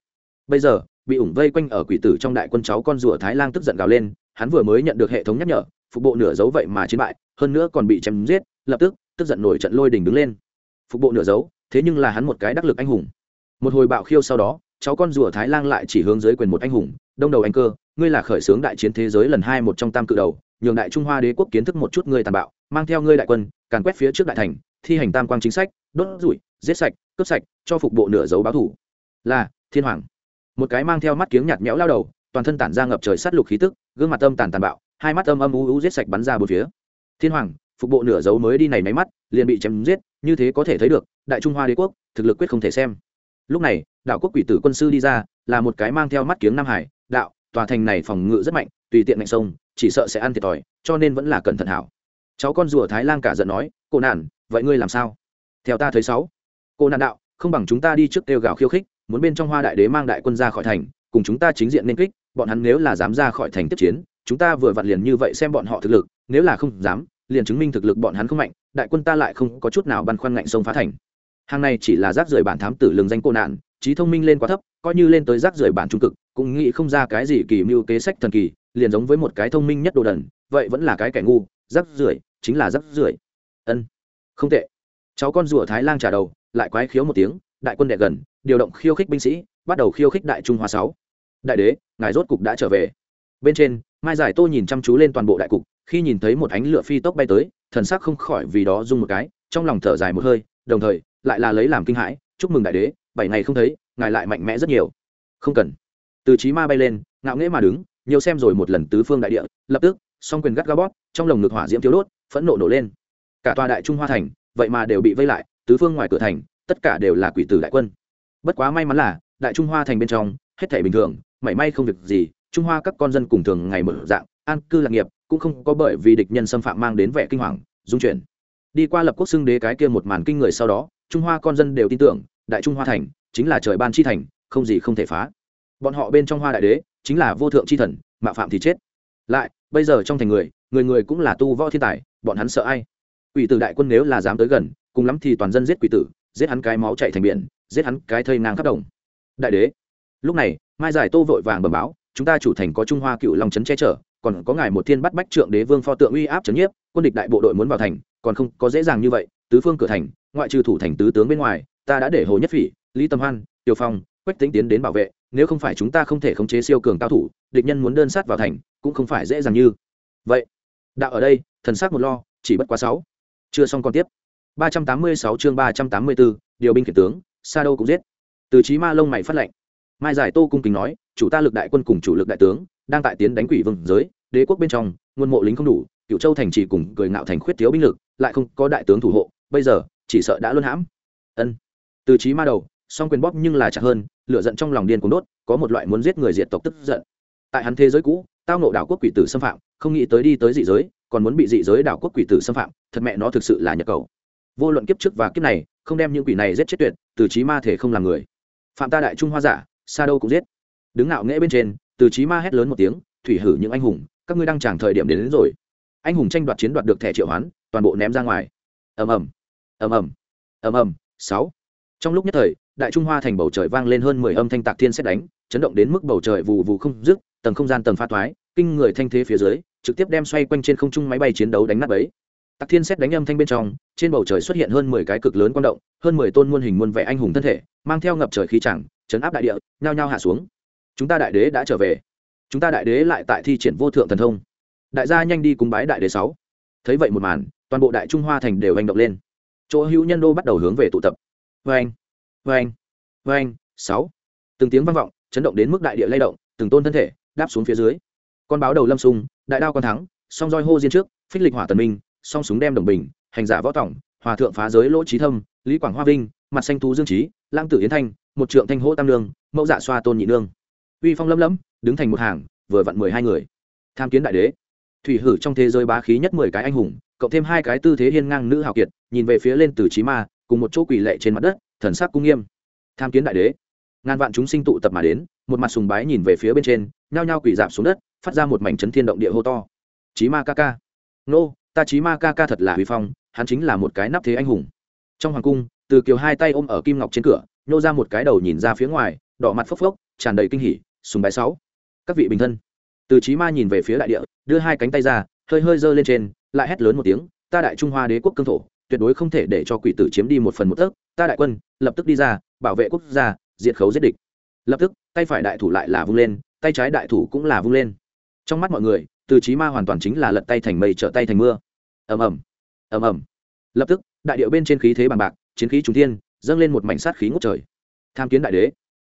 Bây giờ bị ủng vây quanh ở quỷ tử trong đại quân cháu con rùa thái lang tức giận gào lên, hắn vừa mới nhận được hệ thống nhắc nhở, phục bộ nửa dấu vậy mà chiến bại, hơn nữa còn bị chém giết, lập tức tức giận nổi trận lôi đình đứng lên. Phục bộ nửa dấu, thế nhưng là hắn một cái đắc lực anh hùng. Một hồi bạo khiêu sau đó, cháu con rùa thái lang lại chỉ hướng dưới quyền một anh hùng, đông đầu anh cơ, ngươi là khởi xướng đại chiến thế giới lần hai một trong tam cự đầu, nhường đại trung hoa đế quốc kiến thức một chút ngươi tàn bạo, mang theo ngươi đại quân, càn quét phía trước đại thành, thi hành tam quang chính sách, đốt rủi, giết sạch, cướp sạch, cho phục bộ nửa dấu báo thủ. Là, thiên hoàng một cái mang theo mắt kiếng nhạt nhẽo lao đầu, toàn thân tản ra ngập trời sát lục khí tức, gương mặt âm tàn tàn bạo, hai mắt âm âm u u giết sạch bắn ra bốn phía. Thiên hoàng, phục bộ nửa dấu mới đi này máy mắt, liền bị chém giết, như thế có thể thấy được, đại trung hoa đế quốc, thực lực quyết không thể xem. Lúc này, đạo quốc quỷ tử quân sư đi ra, là một cái mang theo mắt kiếng nam hải, đạo, tòa thành này phòng ngự rất mạnh, tùy tiện mạnh sông, chỉ sợ sẽ ăn thiệt thòi, cho nên vẫn là cẩn thận hảo. Cháu con rùa thái lan cả giận nói cô nản vậy ngươi làm sao? Theo ta thấy sáu. Cô nạn đạo, không bằng chúng ta đi trước kêu gào khiêu khích muốn bên trong hoa đại đế mang đại quân ra khỏi thành, cùng chúng ta chính diện nên kích, bọn hắn nếu là dám ra khỏi thành tiếp chiến, chúng ta vừa vặn liền như vậy xem bọn họ thực lực, nếu là không dám, liền chứng minh thực lực bọn hắn không mạnh, đại quân ta lại không có chút nào băn khoăn ngạnh sông phá thành. Hàng này chỉ là rác rưởi bản thám tử lường danh cô nạn, trí thông minh lên quá thấp, coi như lên tới rác rưởi bản trung cực, cũng nghĩ không ra cái gì kỳ mưu kế sách thần kỳ, liền giống với một cái thông minh nhất đồ đần, vậy vẫn là cái kẻ ngu, rác rưởi, chính là rác rưởi. Ân, không tệ. Cháu con rùa thái lang trả đầu, lại quái khiếu một tiếng, đại quân đệ gần điều động khiêu khích binh sĩ, bắt đầu khiêu khích đại trung hoa sáu. Đại đế, ngài rốt cục đã trở về. Bên trên, mai giải tô nhìn chăm chú lên toàn bộ đại cục, khi nhìn thấy một ánh lửa phi tốc bay tới, thần sắc không khỏi vì đó rung một cái, trong lòng thở dài một hơi, đồng thời, lại là lấy làm kinh hãi, chúc mừng đại đế, bảy ngày không thấy, ngài lại mạnh mẽ rất nhiều. Không cần. Từ trí ma bay lên, ngạo nghễ mà đứng, nhiều xem rồi một lần tứ phương đại địa, lập tức, song quyền gắt ga bót trong lồng ngực hỏa diễm thiếu đốt, phẫn nộ nổ lên. Cả tòa đại trung hoa thành, vậy mà đều bị vây lại, tứ phương ngoài cửa thành, tất cả đều là quỷ tử đại quân bất quá may mắn là, đại trung hoa thành bên trong, hết thể bình thường, mảy may không việc gì, trung hoa các con dân cùng thường ngày mở dạng, an cư lạc nghiệp, cũng không có bởi vì địch nhân xâm phạm mang đến vẻ kinh hoàng, dung chuyển. Đi qua lập quốc xưng đế cái kia một màn kinh người sau đó, trung hoa con dân đều tin tưởng, đại trung hoa thành chính là trời ban chi thành, không gì không thể phá. Bọn họ bên trong hoa đại đế chính là vô thượng chi thần, mạ phạm thì chết. Lại, bây giờ trong thành người người người cũng là tu võ thiên tài, bọn hắn sợ ai? Quỷ tử đại quân nếu là dám tới gần, cùng lắm thì toàn dân giết quỷ tử, giết hắn cái máu chạy thành biển giết hắn cái thây ngang khắp đồng. Đại đế lúc này mai giải tô vội vàng bẩm báo chúng ta chủ thành có trung hoa cựu long trấn che chở còn có ngài một thiên bắt bách trượng đế vương pho tượng uy áp trấn nhiếp quân địch đại bộ đội muốn vào thành còn không có dễ dàng như vậy tứ phương cửa thành ngoại trừ thủ thành tứ tướng bên ngoài ta đã để hồ nhất phỉ lý tâm hoan tiêu phong quách tính tiến đến bảo vệ nếu không phải chúng ta không thể khống chế siêu cường cao thủ địch nhân muốn đơn sát vào thành cũng không phải dễ dàng như. Vậy đạo ở đây thần sắc một lo chỉ bất quá sáu. Chưa xong còn tiếp. 386 chương 384, điều binh khiển tướng sa đâu cũng giết. Từ trí ma lông mày phát lệnh mai giải tô cung kính nói, chủ ta lực đại quân cùng chủ lực đại tướng, đang tại tiến đánh quỷ vương giới, đế quốc bên trong, nguồn mộ lính không đủ cựu châu thành chỉ cùng cười ngạo thành khuyết thiếu binh lực, lại không có đại tướng thủ hộ, bây giờ, chỉ sợ đã luôn hãm. Ân. Từ trí ma đầu, song quyền bóp nhưng là chặt hơn, lửa giận trong lòng điên cuồng đốt, có một loại muốn giết người diệt tộc tức giận. Tại hắn thế giới cũ, tao nộ đảo quốc quỷ tử xâm phạm, không nghĩ tới đi tới dị giới, còn muốn bị dị giới đảo quốc quỷ tử xâm phạm, thật mẹ nó thực sự là nhật cầu vô luận kiếp trước và kiếp này không đem những quỷ này giết chết tuyệt từ trí ma thể không làm người. Phạm ta đại trung hoa giả xa đâu cũng giết. Đứng ngạo nghễ bên trên từ trí ma hét lớn một tiếng thủy hử những anh hùng các ngươi đang chẳng thời điểm đến, đến rồi. Anh hùng tranh đoạt chiến đoạt được thẻ triệu hoán toàn bộ ném ra ngoài. Ầm ầm ầm ầm ầm ầm sáu. Trong lúc nhất thời đại trung hoa thành bầu trời vang lên hơn mười âm thanh tạc thiên xét đánh chấn động đến mức bầu trời vù vù không dứt tầng không gian tầng pha thoái kinh người thanh thế phía dưới trực tiếp đem xoay quanh trên không trung máy bay chiến đấu đánh nát ấy tạc thiên xét đánh âm thanh bên trong, trên bầu trời xuất hiện hơn mười cái cực lớn quan động, hơn mười tôn muôn hình muôn vẻ anh hùng thân thể, mang theo ngập trời khí chẳng, chấn áp đại địa, nhao nhao hạ xuống. Chúng ta đại đế đã trở về. Chúng ta đại đế lại tại thi triển vô thượng thần thông. Đại gia nhanh đi cúng bái đại đế sáu. Thấy vậy một màn, toàn bộ đại trung hoa thành đều hành động lên. Chỗ hữu nhân đô bắt đầu hướng về tụ tập. Vê anh vê anh vê anh sáu. Từng tiếng vang vọng, chấn động đến mức đại địa lay động, từng tôn thân thể đáp xuống phía dưới. Con báo đầu lâm sung, đại đao con thắng, song roi hô diên trước, phích lịch hỏa tần minh song súng đem đồng bình, hành giả võ tổng hòa thượng phá giới lỗ trí thâm, lý quảng hoa vinh, mặt xanh thú dương trí lang tử yến thanh, một trượng thanh hỗ tam lương, mẫu dạ xoa tôn nhị nương. Uy phong lâm lâm đứng thành một hàng, vừa vặn mười hai người. Tham kiến đại đế. Thủy hử trong thế giới bá khí nhất mười cái anh hùng, cộng thêm hai cái tư thế hiên ngang nữ hào kiệt, nhìn về phía lên từ trí ma, cùng một chỗ quỳ lệ trên mặt đất, thần sắc cung nghiêm. Tham kiến đại đế. Ngàn vạn chúng sinh tụ tập mà đến, một mặt sùng bái nhìn về phía bên trên, nhao nhao quỳ dạp xuống đất, phát ra một mảnh chấn thiên động địa hô to. Chí ma ca ca. Nô ta trí ma ca ca thật là huy phong, hắn chính là một cái nắp thế anh hùng. Trong hoàng cung, từ kiều hai tay ôm ở kim ngọc trên cửa, nhô ra một cái đầu nhìn ra phía ngoài, đỏ mặt phốc phốc, tràn đầy kinh hỉ, sùng bái sáu. Các vị bình thân. Từ trí ma nhìn về phía đại địa, đưa hai cánh tay ra, hơi hơi giơ lên trên, lại hét lớn một tiếng, ta đại trung hoa đế quốc cương thổ, tuyệt đối không thể để cho quỷ tử chiếm đi một phần một tấc, ta đại quân, lập tức đi ra, bảo vệ quốc gia, diệt khấu giết địch. Lập tức, tay phải đại thủ lại là vung lên, tay trái đại thủ cũng là vung lên. Trong mắt mọi người từ trí ma hoàn toàn chính là lật tay thành mây trở tay thành mưa. Ầm ầm ầm ầm. Lập tức, đại điệu bên trên khí thế bằng bạc, chiến khí trung thiên, dâng lên một mảnh sát khí ngút trời. Tham kiến đại đế.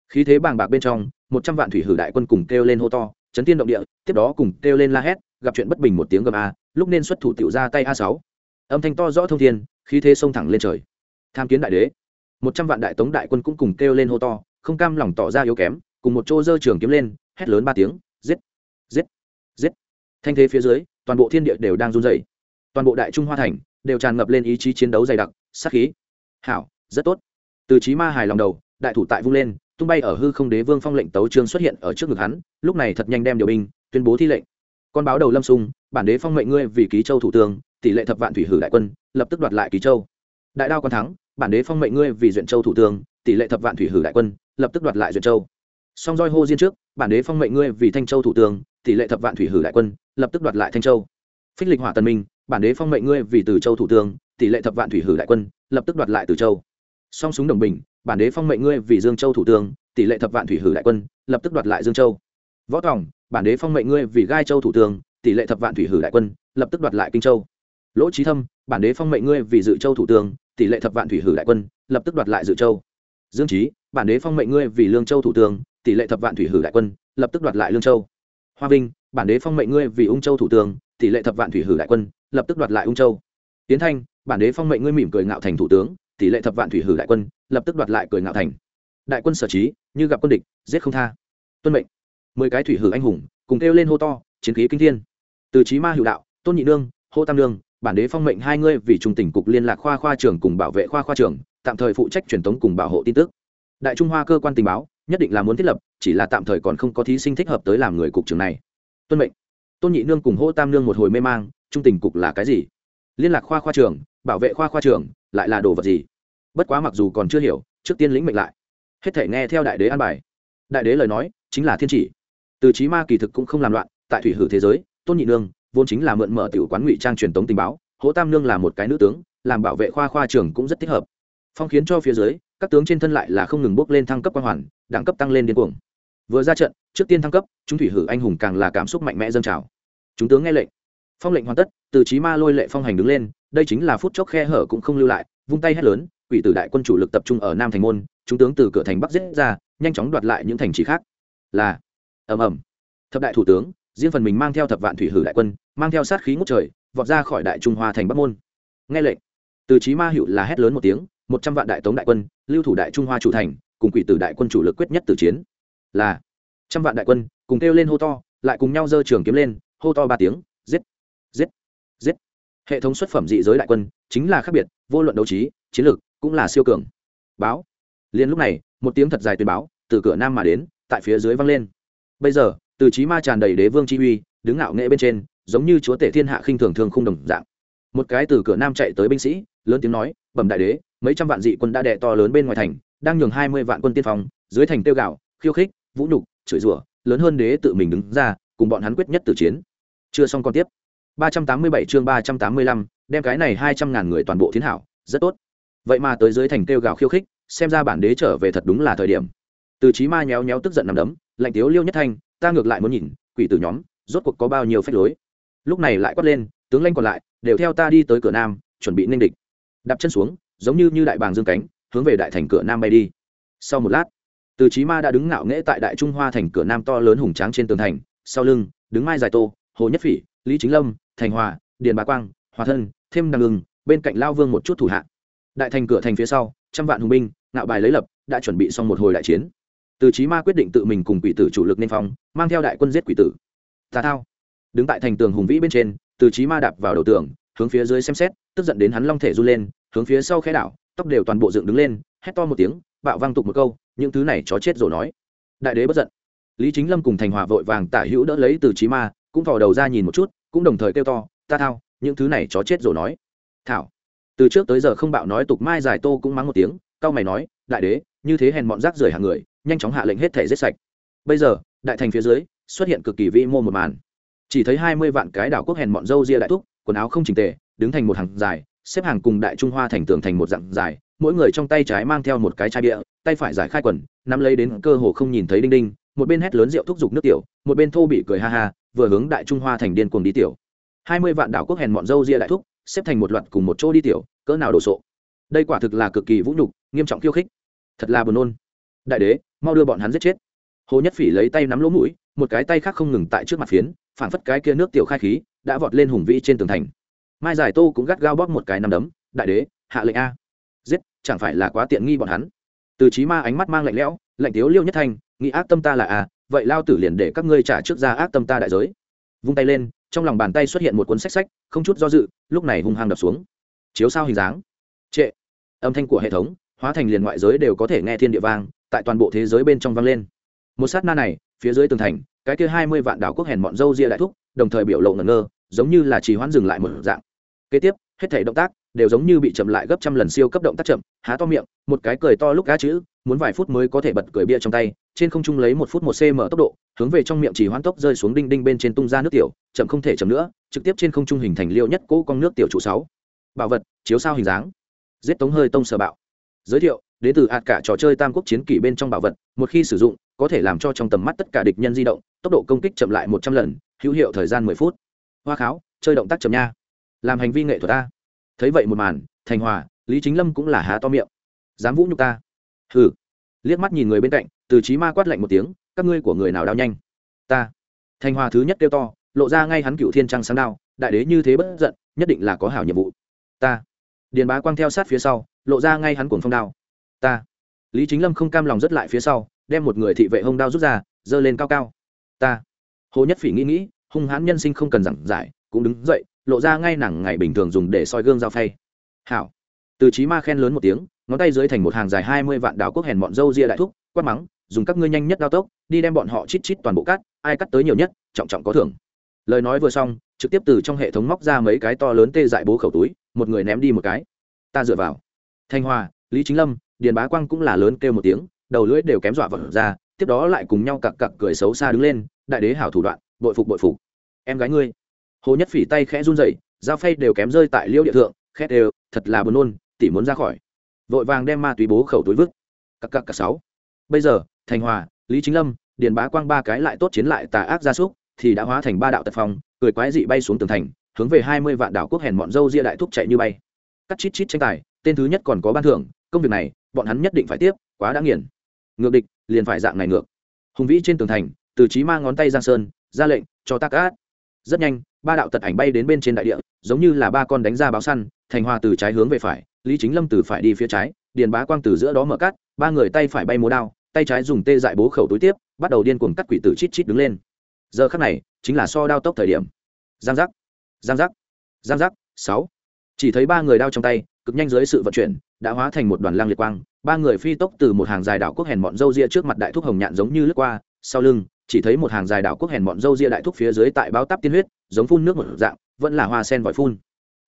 Khí thế bàng bạc bên trong, một trăm vạn thủy hử đại quân cùng kêu lên hô to, chấn tiên động địa, tiếp đó cùng kêu lên la hét, gặp chuyện bất bình một tiếng gầm a, lúc nên xuất thủ tiểu ra tay a sáu. Âm thanh to rõ thông thiên, khí thế xông thẳng lên trời. Tham kiến đại đế. Một trăm vạn đại tống đại quân cũng cùng kêu lên hô to, không cam lòng tỏ ra yếu kém, cùng một chỗ dơ trường kiếm lên, hét lớn ba tiếng thanh thế phía dưới, toàn bộ thiên địa đều đang run rẩy. Toàn bộ đại trung hoa thành đều tràn ngập lên ý chí chiến đấu dày đặc sắc khí. Hảo, rất tốt. Từ trí ma hài lòng đầu, đại thủ tại vung lên, tung bay ở hư không đế vương phong lệnh tấu trương xuất hiện ở trước ngực hắn, lúc này thật nhanh đem điều binh tuyên bố thi lệnh. Con báo đầu lâm sung, bản đế phong mệnh ngươi vì ký châu thủ tướng, tỷ lệ thập vạn thủy hử đại quân, lập tức đoạt lại ký châu. Đại đao còn thắng, bản đế phong mệnh ngươi vì duyện châu thủ tướng, tỷ lệ thập vạn thủy hử đại quân, lập tức đoạt lại duyện châu. Song roi hô diên trước, bản đế phong mệnh ngươi vì thanh châu thủ tướng tỷ lệ thập vạn thủy hử đại quân lập tức đoạt lại thanh châu. Phích lịch hỏa tần minh, bản đế phong mệnh ngươi vì từ châu thủ tướng, tỷ lệ thập vạn thủy hử đại quân lập tức đoạt lại từ châu. Song súng đồng bình, bản đế phong mệnh ngươi vì dương châu thủ tướng, tỷ lệ thập vạn thủy hử đại quân lập tức đoạt lại dương châu. Võ tòng, bản đế phong mệnh ngươi vì gai châu thủ tướng, tỷ lệ thập vạn thủy hử đại quân lập tức đoạt lại kinh châu. Lỗ trí thâm, bản đế phong mệnh ngươi vì dự châu thủ tướng, tỷ lệ thập vạn thủy hử đại quân lập tức đoạt lại dự châu. Dương trí bản đế phong mệnh ngươi vì lương châu thủ tướng, tỷ lệ thập vạn thủy hử đại quân lập tức đoạt lại lương châu hoa vinh, bản đế phong mệnh ngươi vì ung châu thủ tướng tỷ lệ thập vạn thủy hử đại quân, lập tức đoạt lại ung châu. Tiến thanh, bản đế phong mệnh ngươi mỉm cười ngạo thành thủ tướng, tỷ lệ thập vạn thủy hử đại quân, lập tức đoạt lại cười ngạo thành. Đại quân sở trí, như gặp quân địch, giết không tha. Tuân mệnh. Mười cái thủy hử anh hùng, cùng kêu lên hô to, chiến khí kinh thiên. Từ trí ma hữu đạo, tôn nhị nương, hô tam nương, bản đế phong mệnh hai ngươi vì trung tỉnh cục liên lạc khoa khoa trưởng cùng bảo vệ khoa khoa trưởng, tạm thời phụ trách truyền tống cùng bảo hộ tin tức đại trung hoa cơ quan tình báo nhất định là muốn thiết lập chỉ là tạm thời còn không có thí sinh thích hợp tới làm người cục trưởng này. Tuân mệnh. Tôn nhị nương cùng hô tam nương một hồi mê mang trung tình cục là cái gì? Liên lạc khoa khoa trường, bảo vệ khoa khoa trường, lại là đồ vật gì? Bất quá mặc dù còn chưa hiểu trước tiên lĩnh mệnh lại. Hết thể nghe theo đại đế an bài. Đại đế lời nói chính là thiên chỉ. Từ trí ma kỳ thực cũng không làm loạn tại thủy hử thế giới tôn nhị nương vốn chính là mượn mở tiểu quán ngụy trang truyền tống tình báo hỗ tam nương là một cái nữ tướng làm bảo vệ khoa khoa trường cũng rất thích hợp. Phong khiến cho phía dưới các tướng trên thân lại là không ngừng bốc lên thăng cấp quan hoàn, đẳng cấp tăng lên điên cuồng. Vừa ra trận, trước tiên thăng cấp, chúng thủy hử anh hùng càng là cảm xúc mạnh mẽ dâng trào. Chúng tướng nghe lệnh. Phong lệnh hoàn tất, từ trí ma lôi lệ phong hành đứng lên, đây chính là phút chốc khe hở cũng không lưu lại, vung tay hét lớn, quỷ tử đại quân chủ lực tập trung ở nam thành môn, chúng tướng từ cửa thành bắc giết ra, nhanh chóng đoạt lại những thành trì khác. Là, ầm ầm. Thập đại thủ tướng, riêng phần mình mang theo thập vạn thủy hử đại quân, mang theo sát khí ngút trời, vọt ra khỏi đại trung hoa thành bắc môn. Nghe lệnh, từ trí ma hiệu là hét lớn một tiếng một trăm vạn đại tống đại quân, lưu thủ đại trung hoa chủ thành, cùng quỷ tử đại quân chủ lực quyết nhất từ chiến. Là, trăm vạn đại quân, cùng kêu lên hô to, lại cùng nhau giơ trường kiếm lên, hô to ba tiếng, giết giết giết. Hệ thống xuất phẩm dị giới đại quân, chính là khác biệt, vô luận đấu trí, chiến lược, cũng là siêu cường. Báo. Liền lúc này, một tiếng thật dài tuyên báo, từ cửa nam mà đến, tại phía dưới vang lên. Bây giờ, từ trí ma tràn đầy đế vương chi uy, đứng ngạo nghệ bên trên, giống như chúa tể thiên hạ khinh thường thường không đồng dạng. Một cái từ cửa nam chạy tới binh sĩ, lớn tiếng nói, bẩm đại đế mấy trăm vạn dị quân đã đè to lớn bên ngoài thành, đang nhường hai mươi vạn quân tiên phong, dưới thành tiêu gạo, khiêu khích, vũ nhục, chửi rủa, lớn hơn đế tự mình đứng ra, cùng bọn hắn quyết nhất tử chiến. Chưa xong còn tiếp. ba trăm tám mươi bảy chương ba trăm tám mươi lăm, đem cái này hai trăm ngàn người toàn bộ thiến hảo, rất tốt. Vậy mà tới dưới thành tiêu gào khiêu khích, xem ra bản đế trở về thật đúng là thời điểm. Từ chí ma nhéo nhéo tức giận nằm đấm, lạnh tiếu liêu nhất thanh, ta ngược lại muốn nhìn, quỷ tử nhóm, rốt cuộc có bao nhiêu phép lối. Lúc này lại quát lên, tướng lãnh còn lại, đều theo ta đi tới cửa nam, chuẩn bị ninh địch. Đạp chân xuống giống như như đại bàng dương cánh, hướng về đại thành cửa nam bay đi. Sau một lát, từ trí ma đã đứng ngạo nghễ tại đại trung hoa thành cửa nam to lớn hùng tráng trên tường thành, sau lưng đứng mai dài tô, hồ nhất phỉ, lý chính lâm, thành hòa, điền bá quang, hòa thân, thêm đằng ngừng bên cạnh lao vương một chút thủ hạ. Đại thành cửa thành phía sau, trăm vạn hùng binh, ngạo bài lấy lập, đã chuẩn bị xong một hồi đại chiến. Từ trí ma quyết định tự mình cùng quỷ tử chủ lực nên phong, mang theo đại quân giết quỷ tử. Tà thao đứng tại thành tường hùng vĩ bên trên, từ trí ma đạp vào đầu tường, hướng phía dưới xem xét, tức giận đến hắn long thể run lên hướng phía sau khe đảo, tóc đều toàn bộ dựng đứng lên, hét to một tiếng, bạo vang tục một câu, những thứ này chó chết rồi nói. Đại đế bất giận. Lý chính lâm cùng thành hòa vội vàng tả hữu đỡ lấy từ trí ma, cũng vào đầu ra nhìn một chút, cũng đồng thời kêu to, ta thao, những thứ này chó chết rồi nói. Thảo. Từ trước tới giờ không bạo nói tục mai dài tô cũng mắng một tiếng, cao mày nói, đại đế, như thế hèn bọn rác rưởi hàng người, nhanh chóng hạ lệnh hết thể giết sạch. Bây giờ, đại thành phía dưới, xuất hiện cực kỳ vĩ mô một màn. Chỉ thấy hai mươi vạn cái đảo quốc hèn bọn dâu ria đại thúc, quần áo không chỉnh tề, đứng thành một hàng dài xếp hàng cùng đại trung hoa thành tường thành một dạng dài, mỗi người trong tay trái mang theo một cái chai bia, tay phải giải khai quần, nắm lấy đến cơ hồ không nhìn thấy đinh đinh, một bên hét lớn rượu thúc giục nước tiểu, một bên thô bị cười ha ha, vừa hướng đại trung hoa thành điên cuồng đi tiểu. Hai mươi vạn đảo quốc hèn mọn dâu ria đại thúc, xếp thành một loạt cùng một chỗ đi tiểu, cỡ nào đồ sộ. Đây quả thực là cực kỳ vũ nhục, nghiêm trọng khiêu khích. Thật là buồn nôn. Đại đế, mau đưa bọn hắn giết chết. Hồ nhất phỉ lấy tay nắm lỗ mũi, một cái tay khác không ngừng tại trước mặt phiến phản phất cái kia nước tiểu khai khí, đã vọt lên hùng vĩ trên tường thành mai giải tô cũng gắt gao bóp một cái nằm đấm, đại đế, hạ lệnh a. Giết, chẳng phải là quá tiện nghi bọn hắn? Từ trí ma ánh mắt mang lạnh lẽo lạnh tiếu liêu nhất thanh nghĩ ác tâm ta là a, vậy lao tử liền để các ngươi trả trước ra ác tâm ta đại giới. Vung tay lên, trong lòng bàn tay xuất hiện một cuốn sách sách, không chút do dự, lúc này hung hăng đập xuống. Chiếu sao hình dáng? Trệ. Âm thanh của hệ thống, hóa thành liền ngoại giới đều có thể nghe thiên địa vang, tại toàn bộ thế giới bên trong vang lên. Một sát na này, phía dưới tường thành, cái kia hai mươi vạn đảo quốc hèn bọn dâu ria đại thúc, đồng thời biểu lộ ngẩn ngơ, giống như là trì hoãn dừng lại một dạng kế tiếp, hết thể động tác đều giống như bị chậm lại gấp trăm lần siêu cấp động tác chậm, há to miệng, một cái cười to lúc cá chữ, muốn vài phút mới có thể bật cười bia trong tay, trên không trung lấy một phút một cm tốc độ, hướng về trong miệng chỉ hoãn tốc rơi xuống đinh đinh bên trên tung ra nước tiểu, chậm không thể chậm nữa, trực tiếp trên không trung hình thành liêu nhất cỗ con nước tiểu trụ sáu. Bảo vật, chiếu sao hình dáng. Giết tống hơi tông sở bạo. Giới thiệu, đến từ hạt cả trò chơi tam quốc chiến kỷ bên trong bảo vật, một khi sử dụng, có thể làm cho trong tầm mắt tất cả địch nhân di động, tốc độ công kích chậm lại một trăm lần, hữu hiệu thời gian mười phút. Hoa kháo, chơi động tác chậm nha làm hành vi nghệ thuật ta. Thấy vậy một màn, thành hòa, lý chính lâm cũng là há to miệng. Dám vũ nhục ta. Hừ. Liếc mắt nhìn người bên cạnh, từ trí ma quát lạnh một tiếng, các ngươi của người nào đao nhanh? Ta. Thành hòa thứ nhất kêu to, lộ ra ngay hắn cựu thiên trăng sáng đao, đại đế như thế bất giận, nhất định là có hảo nhiệm vụ. Ta. Điền bá quang theo sát phía sau, lộ ra ngay hắn cuồng phong đao. Ta. Lý chính lâm không cam lòng rất lại phía sau, đem một người thị vệ hông đao rút ra, giơ lên cao cao. Ta. Hồ nhất phỉ nghĩ nghĩ, hung hãn nhân sinh không cần giảng giải, cũng đứng dậy lộ ra ngay nẳng ngày bình thường dùng để soi gương dao phay. Hảo. Từ trí ma khen lớn một tiếng, ngón tay dưới thành một hàng dài hai mươi vạn đảo quốc hèn bọn dâu ria đại thúc, quát mắng, dùng các ngươi nhanh nhất đao tốc, đi đem bọn họ chít chít toàn bộ cắt ai cắt tới nhiều nhất, trọng trọng có thưởng. Lời nói vừa xong, trực tiếp từ trong hệ thống móc ra mấy cái to lớn tê dại bố khẩu túi, một người ném đi một cái. Ta dựa vào. Thanh hòa, lý chính lâm, điền bá quang cũng là lớn kêu một tiếng, đầu lưỡi đều kém dọa vật ra, tiếp đó lại cùng nhau cặc cặc cười xấu xa đứng lên, đại đế hảo thủ đoạn, bội phục bội phục. Em gái ngươi hồ nhất phỉ tay khẽ run rẩy, dao phay đều kém rơi tại liêu địa thượng, khét đều, thật là buồn nôn, tỉ muốn ra khỏi. Vội vàng đem ma túy bố khẩu túi vứt. Cặc cặc cặc sáu. Bây giờ, thành hòa, lý chính lâm, điền bá quang ba cái lại tốt chiến lại tà ác gia súc, thì đã hóa thành ba đạo tật phong, cười quái dị bay xuống tường thành, hướng về hai mươi vạn đảo quốc hèn mọn dâu ria đại thúc chạy như bay. Cắt chít chít tranh tài, tên thứ nhất còn có ban thưởng, công việc này, bọn hắn nhất định phải tiếp, quá đã nghiền. Ngược địch, liền phải dạng này ngược. Hùng vĩ trên tường thành, từ trí mang ngón tay giang sơn, ra lệnh, cho tác át rất nhanh ba đạo tật ảnh bay đến bên trên đại địa, giống như là ba con đánh ra báo săn, thành hoa từ trái hướng về phải, lý chính lâm từ phải đi phía trái, điền bá quang từ giữa đó mở cắt ba người tay phải bay múa đao, tay trái dùng tê dại bố khẩu túi tiếp, bắt đầu điên cuồng cắt quỷ tử chít chít đứng lên. Giờ khắc này, chính là so đao tốc thời điểm. Giang giác giang giác giang giác, sáu. Chỉ thấy ba người đao trong tay, cực nhanh dưới sự vận chuyển, đã hóa thành một đoàn lang liệt quang, ba người phi tốc từ một hàng dài đảo quốc hèn bọn râu ria trước mặt đại thúc hồng nhạn giống như lướt qua sau lưng, chỉ thấy một hàng dài đảo quốc hèn bọn dâu ria đại thúc phía dưới tại bao tắp tiên huyết, giống phun nước một dạng, vẫn là hoa sen vòi phun.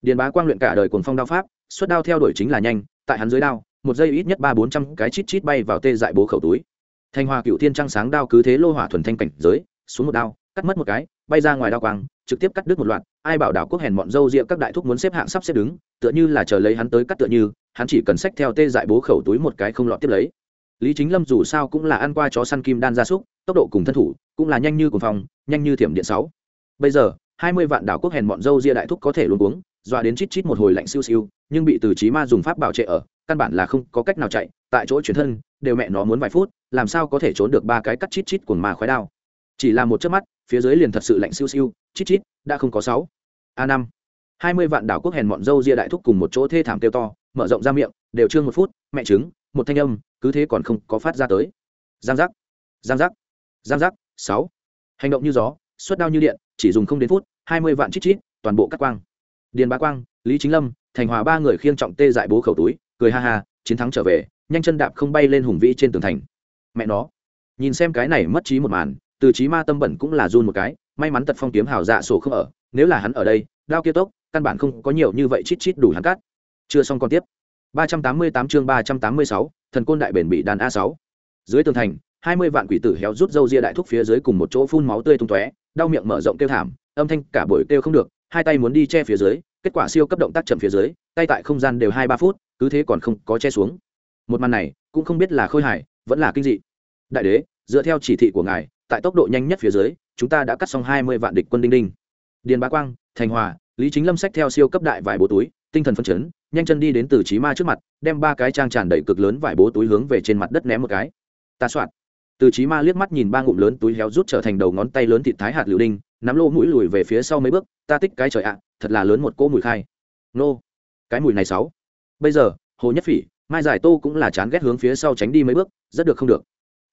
Điền bá quang luyện cả đời cuồng phong đao pháp xuất đao theo đuổi chính là nhanh, tại hắn dưới đao, một giây ít nhất ba bốn trăm cái chít chít bay vào tê dại bố khẩu túi. Thanh hoa cựu thiên trăng sáng đao cứ thế lô hỏa thuần thanh cảnh giới, xuống một đao, cắt mất một cái, bay ra ngoài đao quang, trực tiếp cắt đứt một loạt, ai bảo đảo quốc hèn bọn dâu rịa các đại thúc muốn xếp hạng sắp xếp đứng, tựa như là chờ lấy hắn tới cắt tựa như, hắn chỉ cần xách theo tê dại bố khẩu túi một cái không lọt tiếp lấy lý chính lâm dù sao cũng là ăn qua chó săn kim đan gia súc, tốc độ cùng thân thủ cũng là nhanh như cùng phòng nhanh như thiểm điện sáu. Bây giờ, hai mươi vạn đảo quốc hèn bọn dâu ria đại thúc có thể luôn uống dọa đến chít chít một hồi lạnh siêu siêu, nhưng bị từ trí ma dùng pháp bảo trệ ở, căn bản là không có cách nào chạy, tại chỗ chuyển thân, đều mẹ nó muốn vài phút, làm sao có thể trốn được ba cái cắt chít chít của ma khói đao. Chỉ là một chớp mắt, phía dưới liền thật sự lạnh siêu siêu, chít chít, đã không có sáu. A năm. Hai mươi vạn đảo quốc hèn bọn dâu ria đại thúc cùng một chỗ thê thảm kêu to, mở rộng ra miệng, đều trương một phút, mẹ trứng một thanh âm, cứ thế còn không có phát ra tới. Giang giác giang giác giang giác, sáu. Hành động như gió, suất đao như điện, chỉ dùng không đến phút, hai mươi vạn chít chít, toàn bộ cắt quang. Điền bá quang, lý chính lâm, thành hòa ba người khiêng trọng tê dại bố khẩu túi, cười ha ha, chiến thắng trở về, nhanh chân đạp không bay lên hùng vĩ trên tường thành. Mẹ nó. Nhìn xem cái này mất trí một màn, từ trí ma tâm bẩn cũng là run một cái, may mắn tật phong kiếm hào dạ sổ không ở, nếu là hắn ở đây, đao kia tốc, căn bản không có nhiều như vậy chít chít đủ hắn cắt. Chưa xong còn tiếp. 388 chương 386, thần côn đại bền bị đàn a 6 dưới tường thành hai mươi vạn quỷ tử héo rút dâu ria đại thúc phía dưới cùng một chỗ phun máu tươi tung tóe đau miệng mở rộng kêu thảm âm thanh cả buổi kêu không được hai tay muốn đi che phía dưới kết quả siêu cấp động tác chậm phía dưới tay tại không gian đều hai ba phút cứ thế còn không có che xuống. Một màn này cũng không biết là khôi hài vẫn là kinh dị. Đại đế dựa theo chỉ thị của ngài tại tốc độ nhanh nhất phía dưới chúng ta đã cắt xong hai mươi vạn địch quân đinh đinh. Điền bá quang thành hòa lý chính lâm sách theo siêu cấp đại vài bố túi, tinh thần phân chấn, nhanh chân đi đến từ trí ma trước mặt, đem ba cái trang tràn đầy cực lớn vải bố túi hướng về trên mặt đất ném một cái. Ta soạn. Từ trí ma liếc mắt nhìn ba ngụm lớn túi héo rút trở thành đầu ngón tay lớn thịt thái hạt liệu đinh, nắm lô mũi lùi về phía sau mấy bước, ta tích cái trời ạ, thật là lớn một cỗ mùi khai. Nô, cái mùi này sáu bây giờ, hồ nhất phỉ, mai giải tô cũng là chán ghét hướng phía sau tránh đi mấy bước, rất được không được.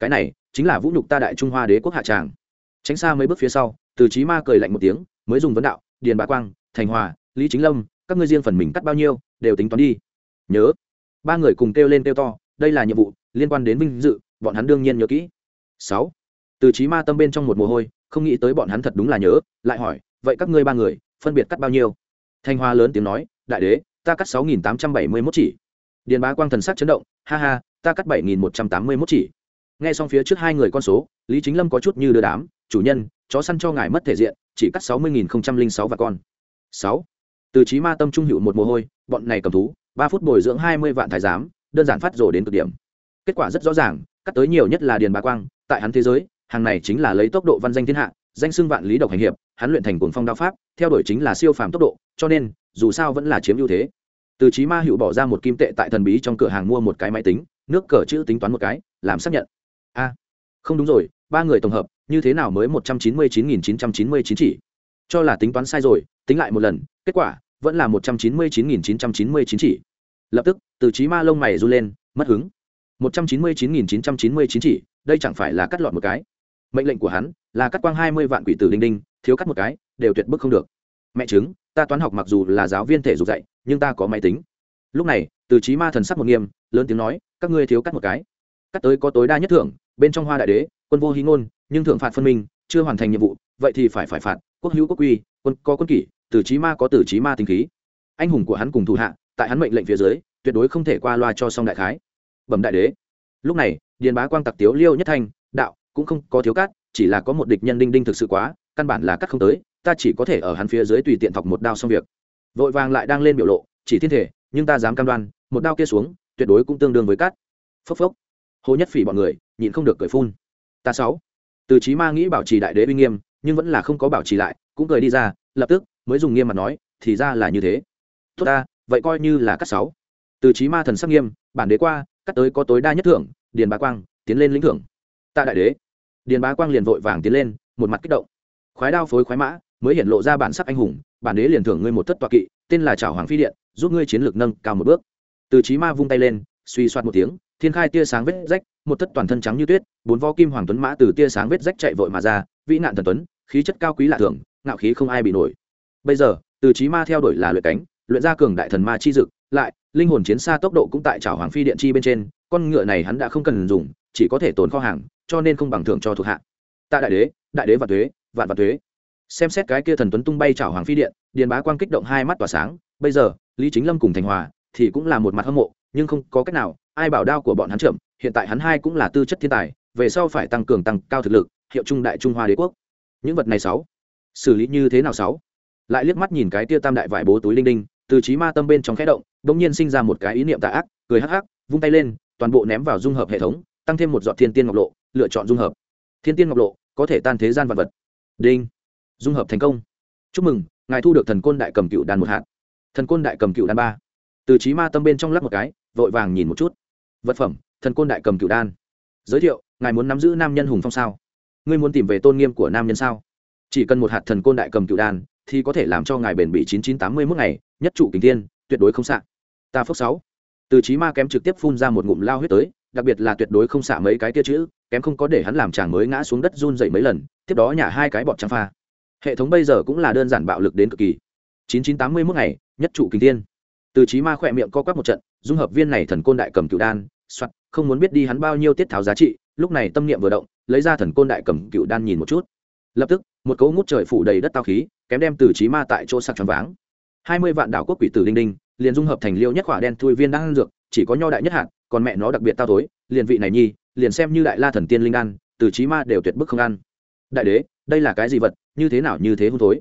Cái này, chính là vũ nhục ta đại trung hoa đế quốc hạ tràng. Tránh xa mấy bước phía sau, từ trí ma cười lạnh một tiếng, mới dùng vấn đạo, điền bá quang thành hòa, lý chính lâm, các ngươi riêng phần mình cắt bao nhiêu, đều tính toán đi. Nhớ. Ba người cùng kêu lên kêu to, đây là nhiệm vụ, liên quan đến vinh dự, bọn hắn đương nhiên nhớ kỹ. Sáu. Từ trí ma tâm bên trong một mồ hôi, không nghĩ tới bọn hắn thật đúng là nhớ, lại hỏi, vậy các ngươi ba người, phân biệt cắt bao nhiêu? Thanh hoa lớn tiếng nói, đại đế, ta cắt sáu nghìn tám trăm bảy mươi mốt chỉ. Điền bá quang thần sắc chấn động, ha ha, ta cắt bảy nghìn một trăm tám mươi mốt chỉ. Nghe xong phía trước hai người con số, lý chính lâm có chút như đưa đám, chủ nhân, chó săn cho ngài mất thể diện, chỉ cắt sáu mươi nghìn sáu và con sáu. Từ trí ma tâm trung hữu một mồ hôi, bọn này cầm thú, ba phút bồi dưỡng hai mươi vạn thái giám, đơn giản phát rồ đến cực điểm. Kết quả rất rõ ràng, cắt tới nhiều nhất là điền bá quang, tại hắn thế giới, hàng này chính là lấy tốc độ văn danh thiên hạ, danh xưng vạn lý độc hành hiệp, hắn luyện thành cuồng phong đao pháp, theo đuổi chính là siêu phàm tốc độ, cho nên, dù sao vẫn là chiếm ưu thế. Từ trí ma hữu bỏ ra một kim tệ tại thần bí trong cửa hàng mua một cái máy tính, nước cờ chữ tính toán một cái, làm xác nhận. A, không đúng rồi, ba người tổng hợp, như thế nào mới một trăm chín mươi chín nghìn chín trăm chín mươi chín chỉ? Cho là tính toán sai rồi tính lại một lần, kết quả vẫn là một trăm chín mươi chín nghìn chín trăm chín mươi chín chỉ. Lập tức, từ trí ma lông mày r u lên, mất hứng. một trăm chín mươi chín nghìn chín trăm chín mươi chín chỉ, đây chẳng phải là cắt lọt một cái. Mệnh lệnh của hắn là cắt quang hai mươi vạn quỷ tử đinh đinh, thiếu cắt một cái, đều tuyệt bức không được. Mẹ chứng, ta toán học mặc dù là giáo viên thể dục dạy, nhưng ta có máy tính. Lúc này, từ trí ma thần sắc một nghiêm, lớn tiếng nói, các ngươi thiếu cắt một cái. Cắt tới có tối đa nhất thưởng, bên trong hoa đại đế, quân vô hí ngôn, nhưng thưởng phạt phân minh, chưa hoàn thành nhiệm vụ, vậy thì phải phải phạt, quốc hữu quốc quy, quân có quân kỷ Tử trí ma có tử trí ma tinh khí. Anh hùng của hắn cùng thủ hạ, tại hắn mệnh lệnh phía dưới, tuyệt đối không thể qua loa cho xong đại khái. Bẩm đại đế. Lúc này, điền bá quang tặc tiếu liêu nhất thanh, đạo, cũng không có thiếu cát, chỉ là có một địch nhân đinh đinh thực sự quá, căn bản là cắt không tới, ta chỉ có thể ở hắn phía dưới tùy tiện thọc một đao xong việc. Vội vàng lại đang lên biểu lộ, chỉ thiên thể, nhưng ta dám cam đoan, một đao kia xuống, tuyệt đối cũng tương đương với cắt phốc phốc. Hồ nhất phỉ bọn người, nhịn không được cười phun. Ta sáu. Từ trí ma nghĩ bảo trì đại đế uy nghiêm, nhưng vẫn là không có bảo trì lại, cũng cười đi ra, lập tức mới dùng nghiêm mặt nói, thì ra là như thế. Tốt ta, vậy coi như là cắt sáu. Từ trí ma thần sắc nghiêm, bản đế qua, cắt tới có tối đa nhất thưởng, điền bá quang, tiến lên lĩnh thưởng. Tạ đại đế. Điền bá quang liền vội vàng tiến lên, một mặt kích động. Khoái đao phối khoái mã, mới hiện lộ ra bản sắc anh hùng, bản đế liền thưởng ngươi một thất tọa kỵ, tên là trảo hoàng phi điện, giúp ngươi chiến lược nâng cao một bước. Từ trí ma vung tay lên, suy soạt một tiếng, thiên khai tia sáng vết rách, một thất toàn thân trắng như tuyết, bốn vo kim hoàng tuấn mã từ tia sáng vết rách chạy vội mà ra, vĩ nạn thần tuấn, khí chất cao quý lạ thường, ngạo khí không ai bị nổi bây giờ, từ trí ma theo đuổi là luyện cánh, luyện ra cường đại thần ma chi dực, lại, linh hồn chiến xa tốc độ cũng tại chảo hoàng phi điện chi bên trên, con ngựa này hắn đã không cần dùng, chỉ có thể tồn kho hàng, cho nên không bằng thưởng cho thuộc hạ. Tạ đại đế đại đế và thuế vạn và thuế xem xét cái kia thần tuấn tung bay chảo hoàng phi điện, điền bá quang kích động hai mắt tỏa sáng, bây giờ, lý chính lâm cùng thành hòa thì cũng là một mặt hâm mộ, nhưng không có cách nào, ai bảo đao của bọn hắn chậm, hiện tại hắn hai cũng là tư chất thiên tài, về sau phải tăng cường tăng cao thực lực, hiệu trung đại trung hoa đế quốc. Những vật này sáu, xử lý như thế nào sáu? Lại liếc mắt nhìn cái tia tam đại vải bố túi linh đinh, từ trí ma tâm bên trong khẽ động đ ỗ n g nhiên sinh ra một cái ý niệm tạ ác, cười hắc hắc, vung tay lên, toàn bộ ném vào dung hợp hệ thống, tăng thêm một dọn thiên tiên ngọc lộ, lựa chọn dung hợp. Thiên tiên ngọc lộ, có thể tan thế gian vật vật. Đinh. Dung hợp thành công. Chúc mừng, ngài thu được thần côn đại cầm cựu đàn một hạt. Thần côn đại cầm cựu đàn ba. Từ trí ma tâm bên trong lắc một cái, vội vàng nhìn một chút. Vật phẩm, thần côn đại cầm cựu đan. Giới thiệu, ngài muốn nắm giữ nam nhân hùng phong sao? Ngươi muốn tìm về tôn nghiêm của nam nhân sao? Chỉ cần một hạt thần côn đại cầm cựu đan, thì có thể làm cho ngài bền bỉ chín chín tám mươi mốt ngày, nhất trụ kính tiên tuyệt đối không xạ. Ta phước sáu. Từ trí ma kém trực tiếp phun ra một ngụm lao huyết tới, đặc biệt là tuyệt đối không xạ mấy cái tia chữ, kém không có để hắn làm chàng mới ngã xuống đất run dậy mấy lần, tiếp đó nhả hai cái bọt trắng pha. Hệ thống bây giờ cũng là đơn giản bạo lực đến cực kỳ. chín chín tám mươi mốt ngày, nhất trụ kính tiên từ trí ma khỏe miệng co quắp một trận, dung hợp viên này thần côn đại cầm cựu đan, soạt, không muốn biết đi hắn bao nhiêu tiết tháo giá trị, lúc này tâm niệm vừa động, lấy ra thần côn đại cầm cựu đan nhìn một chút. Lập tức một cấu ngút trời phủ đầy đất tao khí, kém đem từ trí ma tại chỗ sặc tròn váng. Hai mươi vạn đảo quốc quỷ tử linh đinh, liền dung hợp thành liêu nhất quả đen thui viên đang ăn dược, chỉ có nho đại nhất hạt, còn mẹ nó đặc biệt tao tối, liền vị này nhi, liền xem như đại la thần tiên linh đan, từ trí ma đều tuyệt bức không ăn. Đại đế, đây là cái gì vật, như thế nào như thế hôn thối?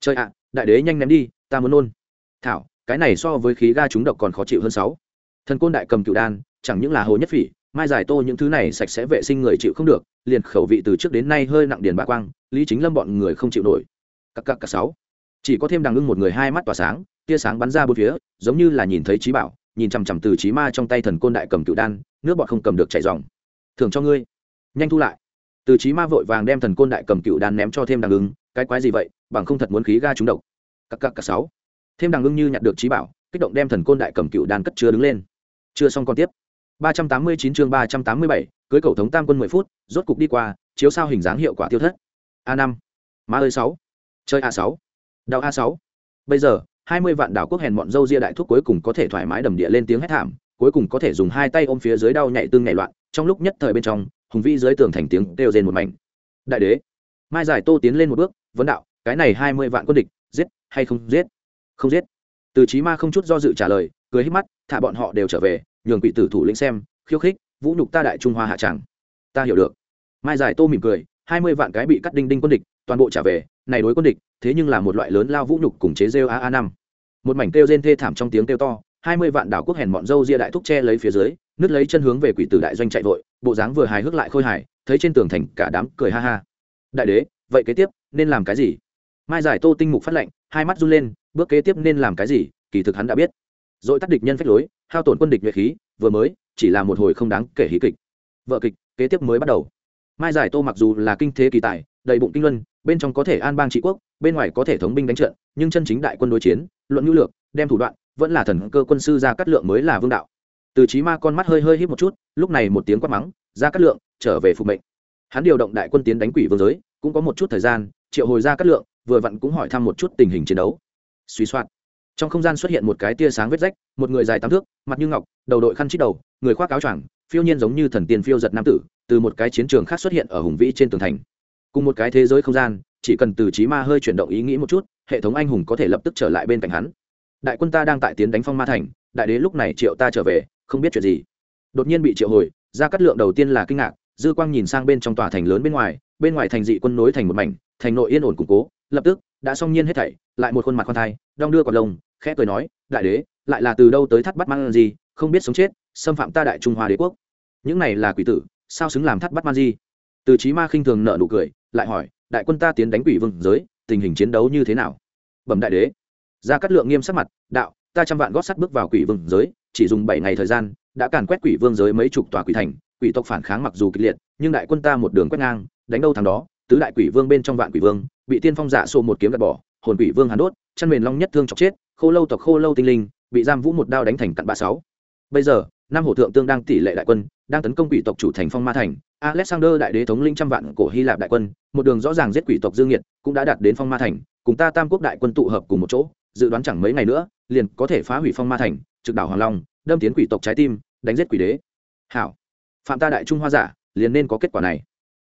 Trời ạ, đại đế nhanh ném đi, ta muốn nôn. Thảo, cái này so với khí ga chúng độc còn khó chịu hơn sáu. Thần côn đại cầm cựu đan, chẳng những là hồ nhất phỉ, mai giải tô những thứ này sạch sẽ vệ sinh người chịu không được, liền khẩu vị từ trước đến nay hơi nặng điền bạ quang lý chính lâm bọn người không chịu nổi. Cặp cặp cặp sáu. Chỉ có thêm đằng ưng một người hai mắt tỏa sáng tia sáng bắn ra bốn phía giống như là nhìn thấy trí bảo nhìn chằm chằm từ trí ma trong tay thần côn đại cầm cựu đan nước bọn không cầm được chảy dòng. Thường cho ngươi. Nhanh thu lại. Từ trí ma vội vàng đem thần côn đại cầm cựu đan ném cho thêm đằng ưng cái quái gì vậy bằng không thật muốn khí ga trúng độc. Cặp cặp cặp sáu. Thêm đằng ưng như nhặt được trí bảo kích động đem thần côn đại cầm cựu đan cất chưa đứng lên. Chưa xong còn tiếp. 389 chương 387, cưới cầu thống tam quân 10 phút, rốt cục đi qua, chiếu sao hình dáng hiệu quả tiêu thất. A năm, Ma ơi sáu, Chơi A sáu, Đào A sáu. Bây giờ, 20 vạn đảo quốc hèn bọn dâu ria đại thúc cuối cùng có thể thoải mái đầm địa lên tiếng hét thảm, cuối cùng có thể dùng hai tay ôm phía dưới đau nhạy tương nhảy loạn, trong lúc nhất thời bên trong, hùng vĩ dưới tường thành tiếng đều rên một mảnh. Đại đế. Mai giải Tô tiến lên một bước, vấn đạo, cái này 20 vạn quân địch, giết hay không giết? Không giết. Từ Chí Ma không chút do dự trả lời, cười hít mắt, thả bọn họ đều trở về, nhường quỷ tử thủ lĩnh xem khiêu khích vũ nhục ta đại trung hoa hạ tràng ta hiểu được mai giải tô mỉm cười hai mươi vạn cái bị cắt đinh đinh quân địch, toàn bộ trả về, này đối quân địch, thế nhưng là một loại lớn lao vũ nhục cùng chế rêu a a năm. Một mảnh kêu rên thê thảm trong tiếng kêu to, hai mươi vạn đảo quốc hèn bọn dâu ria đại thúc che lấy phía dưới, nứt lấy chân hướng về quỷ tử đại doanh chạy vội, bộ dáng vừa hài hước lại khôi hài, thấy trên tường thành cả đám cười ha ha. Đại đế, vậy kế tiếp, nên làm cái gì? Mai giải tô tinh mục phát lệnh, hai mắt run lên, bước kế tiếp nên làm cái gì, kỳ thực hắn đã biết. Dội tắt địch nhân phách lối, hao tổn quân địch nhuệ khí, vừa mới, chỉ là một hồi không đáng kể hí kịch. Vợ kịch, kế tiếp mới bắt đầu mai giải tô mặc dù là kinh thế kỳ tài đầy bụng kinh luân bên trong có thể an bang trị quốc bên ngoài có thể thống binh đánh trận nhưng chân chính đại quân đối chiến luận nhu lược đem thủ đoạn vẫn là thần cơ quân sư ra cắt lượng mới là vương đạo. Từ trí ma con mắt hơi hơi hít một chút lúc này một tiếng quát mắng ra cắt lượng trở về phục mệnh. Hắn điều động đại quân tiến đánh quỷ vương giới cũng có một chút thời gian triệu hồi ra cắt lượng vừa vặn cũng hỏi thăm một chút tình hình chiến đấu. Suy soạn, trong không gian xuất hiện một cái tia sáng vết rách một người dài tám thước mặt như ngọc đầu đội khăn chít đầu người khoác áo choàng phiêu nhiên giống như thần tiên phiêu giật nam tử, từ một cái chiến trường khác xuất hiện ở hùng vĩ trên tường thành. Cùng một cái thế giới không gian, chỉ cần từ trí ma hơi chuyển động ý nghĩ một chút, hệ thống anh hùng có thể lập tức trở lại bên cạnh hắn. Đại quân ta đang tại tiến đánh phong ma thành, đại đế lúc này triệu ta trở về, không biết chuyện gì. Đột nhiên bị triệu hồi ra cắt lượng đầu tiên là kinh ngạc, dư quang nhìn sang bên trong tòa thành lớn bên ngoài bên ngoài thành dị quân nối thành một mảnh, thành nội yên ổn củng cố, lập tức, đã song nhiên hết thảy, lại một khuôn mặt con thai, đong đưa còn lông, khẽ cười nói, đại đế, lại là từ đâu tới thắt bắt mang gì, không biết sống chết xâm phạm ta đại trung hoa đế quốc. Những này là quỷ tử, sao xứng làm thắt bắt man di? từ trí ma khinh thường nợ nụ cười, lại hỏi, đại quân ta tiến đánh quỷ vương giới, tình hình chiến đấu như thế nào? Bẩm đại đế. Ra cắt lượng nghiêm sắc mặt, đạo, ta trăm vạn gót sắt bước vào quỷ vương giới, chỉ dùng bảy ngày thời gian, đã càn quét quỷ vương giới mấy chục tòa quỷ thành, quỷ tộc phản kháng mặc dù kịch liệt, nhưng đại quân ta một đường quét ngang, đánh đâu thằng đó, tứ đại quỷ vương bên trong vạn quỷ vương, bị tiên phong dạ giả xô một kiếm gạt bỏ, hồn quỷ vương hàn đốt chăn mền long nhất thương chọc chết, khô lâu tộc khô lâu tinh linh, bị giam vũ một đao đánh thành cặn ba sáu. Bây giờ nam hổ thượng tương đang tỷ lệ đại quân, đang tấn công quỷ tộc chủ thành phong ma thành. Alexander đại đế thống linh trăm vạn cổ hy lạp đại quân, một đường rõ ràng giết quỷ tộc dương nhiệt cũng đã đạt đến phong ma thành, cùng ta tam quốc đại quân tụ hợp cùng một chỗ, dự đoán chẳng mấy ngày nữa, liền có thể phá hủy phong ma thành, trực đảo hoàng long, đâm tiến quỷ tộc trái tim, đánh giết quỷ đế. Hảo. Phạm ta đại trung hoa giả, liền nên có kết quả này.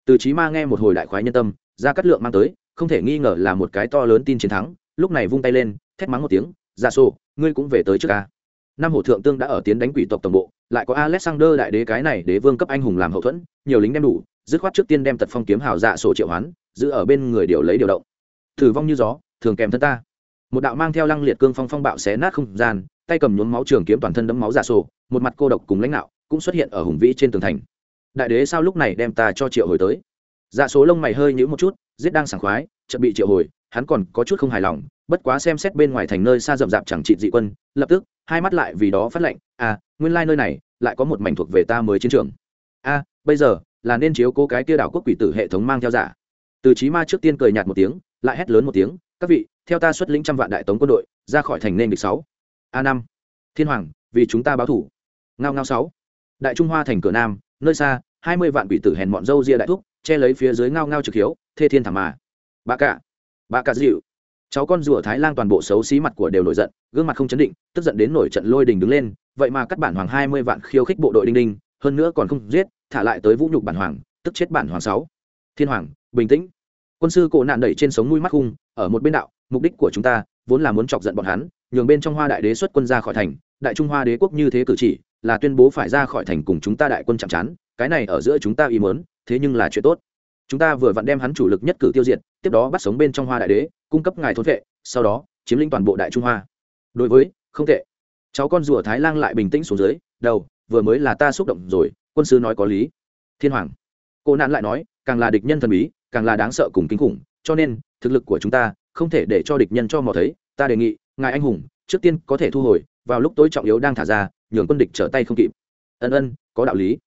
Từ trí ma nghe một hồi đại khoái nhân tâm, ra cắt lượng mang tới, không thể nghi ngờ là một cái to lớn tin chiến thắng, lúc này vung tay lên, thét mắng một tiếng dạ ra sổ ngươi cũng về tới trước ca năm hổ thượng tương đã ở tiến đánh quỷ tộc tổng bộ, lại có alexander đại đế cái này đế vương cấp anh hùng làm hậu thuẫn, nhiều lính đem đủ, dứt khoát trước tiên đem tật phong kiếm hào dạ sổ triệu hoán, giữ ở bên người điều lấy điều động. Thử vong như gió, thường kèm thân ta. Một đạo mang theo lăng liệt cương phong phong bạo xé nát không gian, tay cầm nhuốm máu trường kiếm toàn thân đấm máu giả sổ, một mặt cô độc cùng lãnh đạo cũng xuất hiện ở hùng vĩ trên tường thành. Đại đế sao lúc này đem ta cho triệu hồi tới? Dạ số lông mày hơi nhữ một chút, giết đang sảng khoái, chợt bị triệu hồi hắn còn có chút không hài lòng, bất quá xem xét bên ngoài thành nơi xa rậm rạp chẳng trị dị quân, lập tức, hai mắt lại vì đó phát lệnh à nguyên lai nơi này lại có một mảnh thuộc về ta mới chiến trường. A, bây giờ là nên chiếu cố cái kia đảo quốc quỷ tử hệ thống mang theo giả. Từ trí ma trước tiên cười nhạt một tiếng, lại hét lớn một tiếng, các vị, theo ta xuất lĩnh trăm vạn đại tống quân đội, ra khỏi thành nên địch sáu. A năm, thiên hoàng, vì chúng ta báo thủ. Ngao ngao sáu. Đại trung hoa thành cửa nam, nơi xa, hai mươi vạn quỷ tử hèn mọn dâu ria đại thúc, che lấy phía dưới ngao ngao trực hiếu, thê thiên thảm mà. Bà cả bà cà dịu. Cháu con rùa thái lan toàn bộ xấu xí mặt của đều nổi giận, gương mặt không chấn định, tức giận đến nổi trận lôi đình đứng lên, vậy mà cắt bản hoàng hai mươi vạn khiêu khích bộ đội đinh đinh, hơn nữa còn không giết, thả lại tới vũ nhục bản hoàng, tức chết bản hoàng sáu. Thiên hoàng, bình tĩnh. Quân sư cổ nạn đẩy trên sống mũi mắt khung ở một bên đạo, mục đích của chúng ta vốn là muốn chọc giận bọn hắn, nhường bên trong hoa đại đế xuất quân ra khỏi thành, đại trung hoa đế quốc như thế cử chỉ, là tuyên bố phải ra khỏi thành cùng chúng ta đại quân chạm chán, cái này ở giữa chúng ta ý mớn thế nhưng là chuyện tốt chúng ta vừa vặn đem hắn chủ lực nhất cử tiêu diệt, tiếp đó bắt sống bên trong hoa đại đế, cung cấp ngài thôn vệ, sau đó, chiếm lĩnh toàn bộ đại trung hoa. Đối với, không tệ. Cháu con rùa thái lan lại bình tĩnh xuống dưới, đầu, vừa mới là ta xúc động rồi, quân sư nói có lý. Thiên hoàng. Cô nạn lại nói, càng là địch nhân thần bí, càng là đáng sợ cùng kinh khủng, cho nên, thực lực của chúng ta, không thể để cho địch nhân cho mò thấy. Ta đề nghị, ngài anh hùng, trước tiên có thể thu hồi, vào lúc tối trọng yếu đang thả ra, nhường quân địch trở tay không kịp. Ân ân, có đạo lý.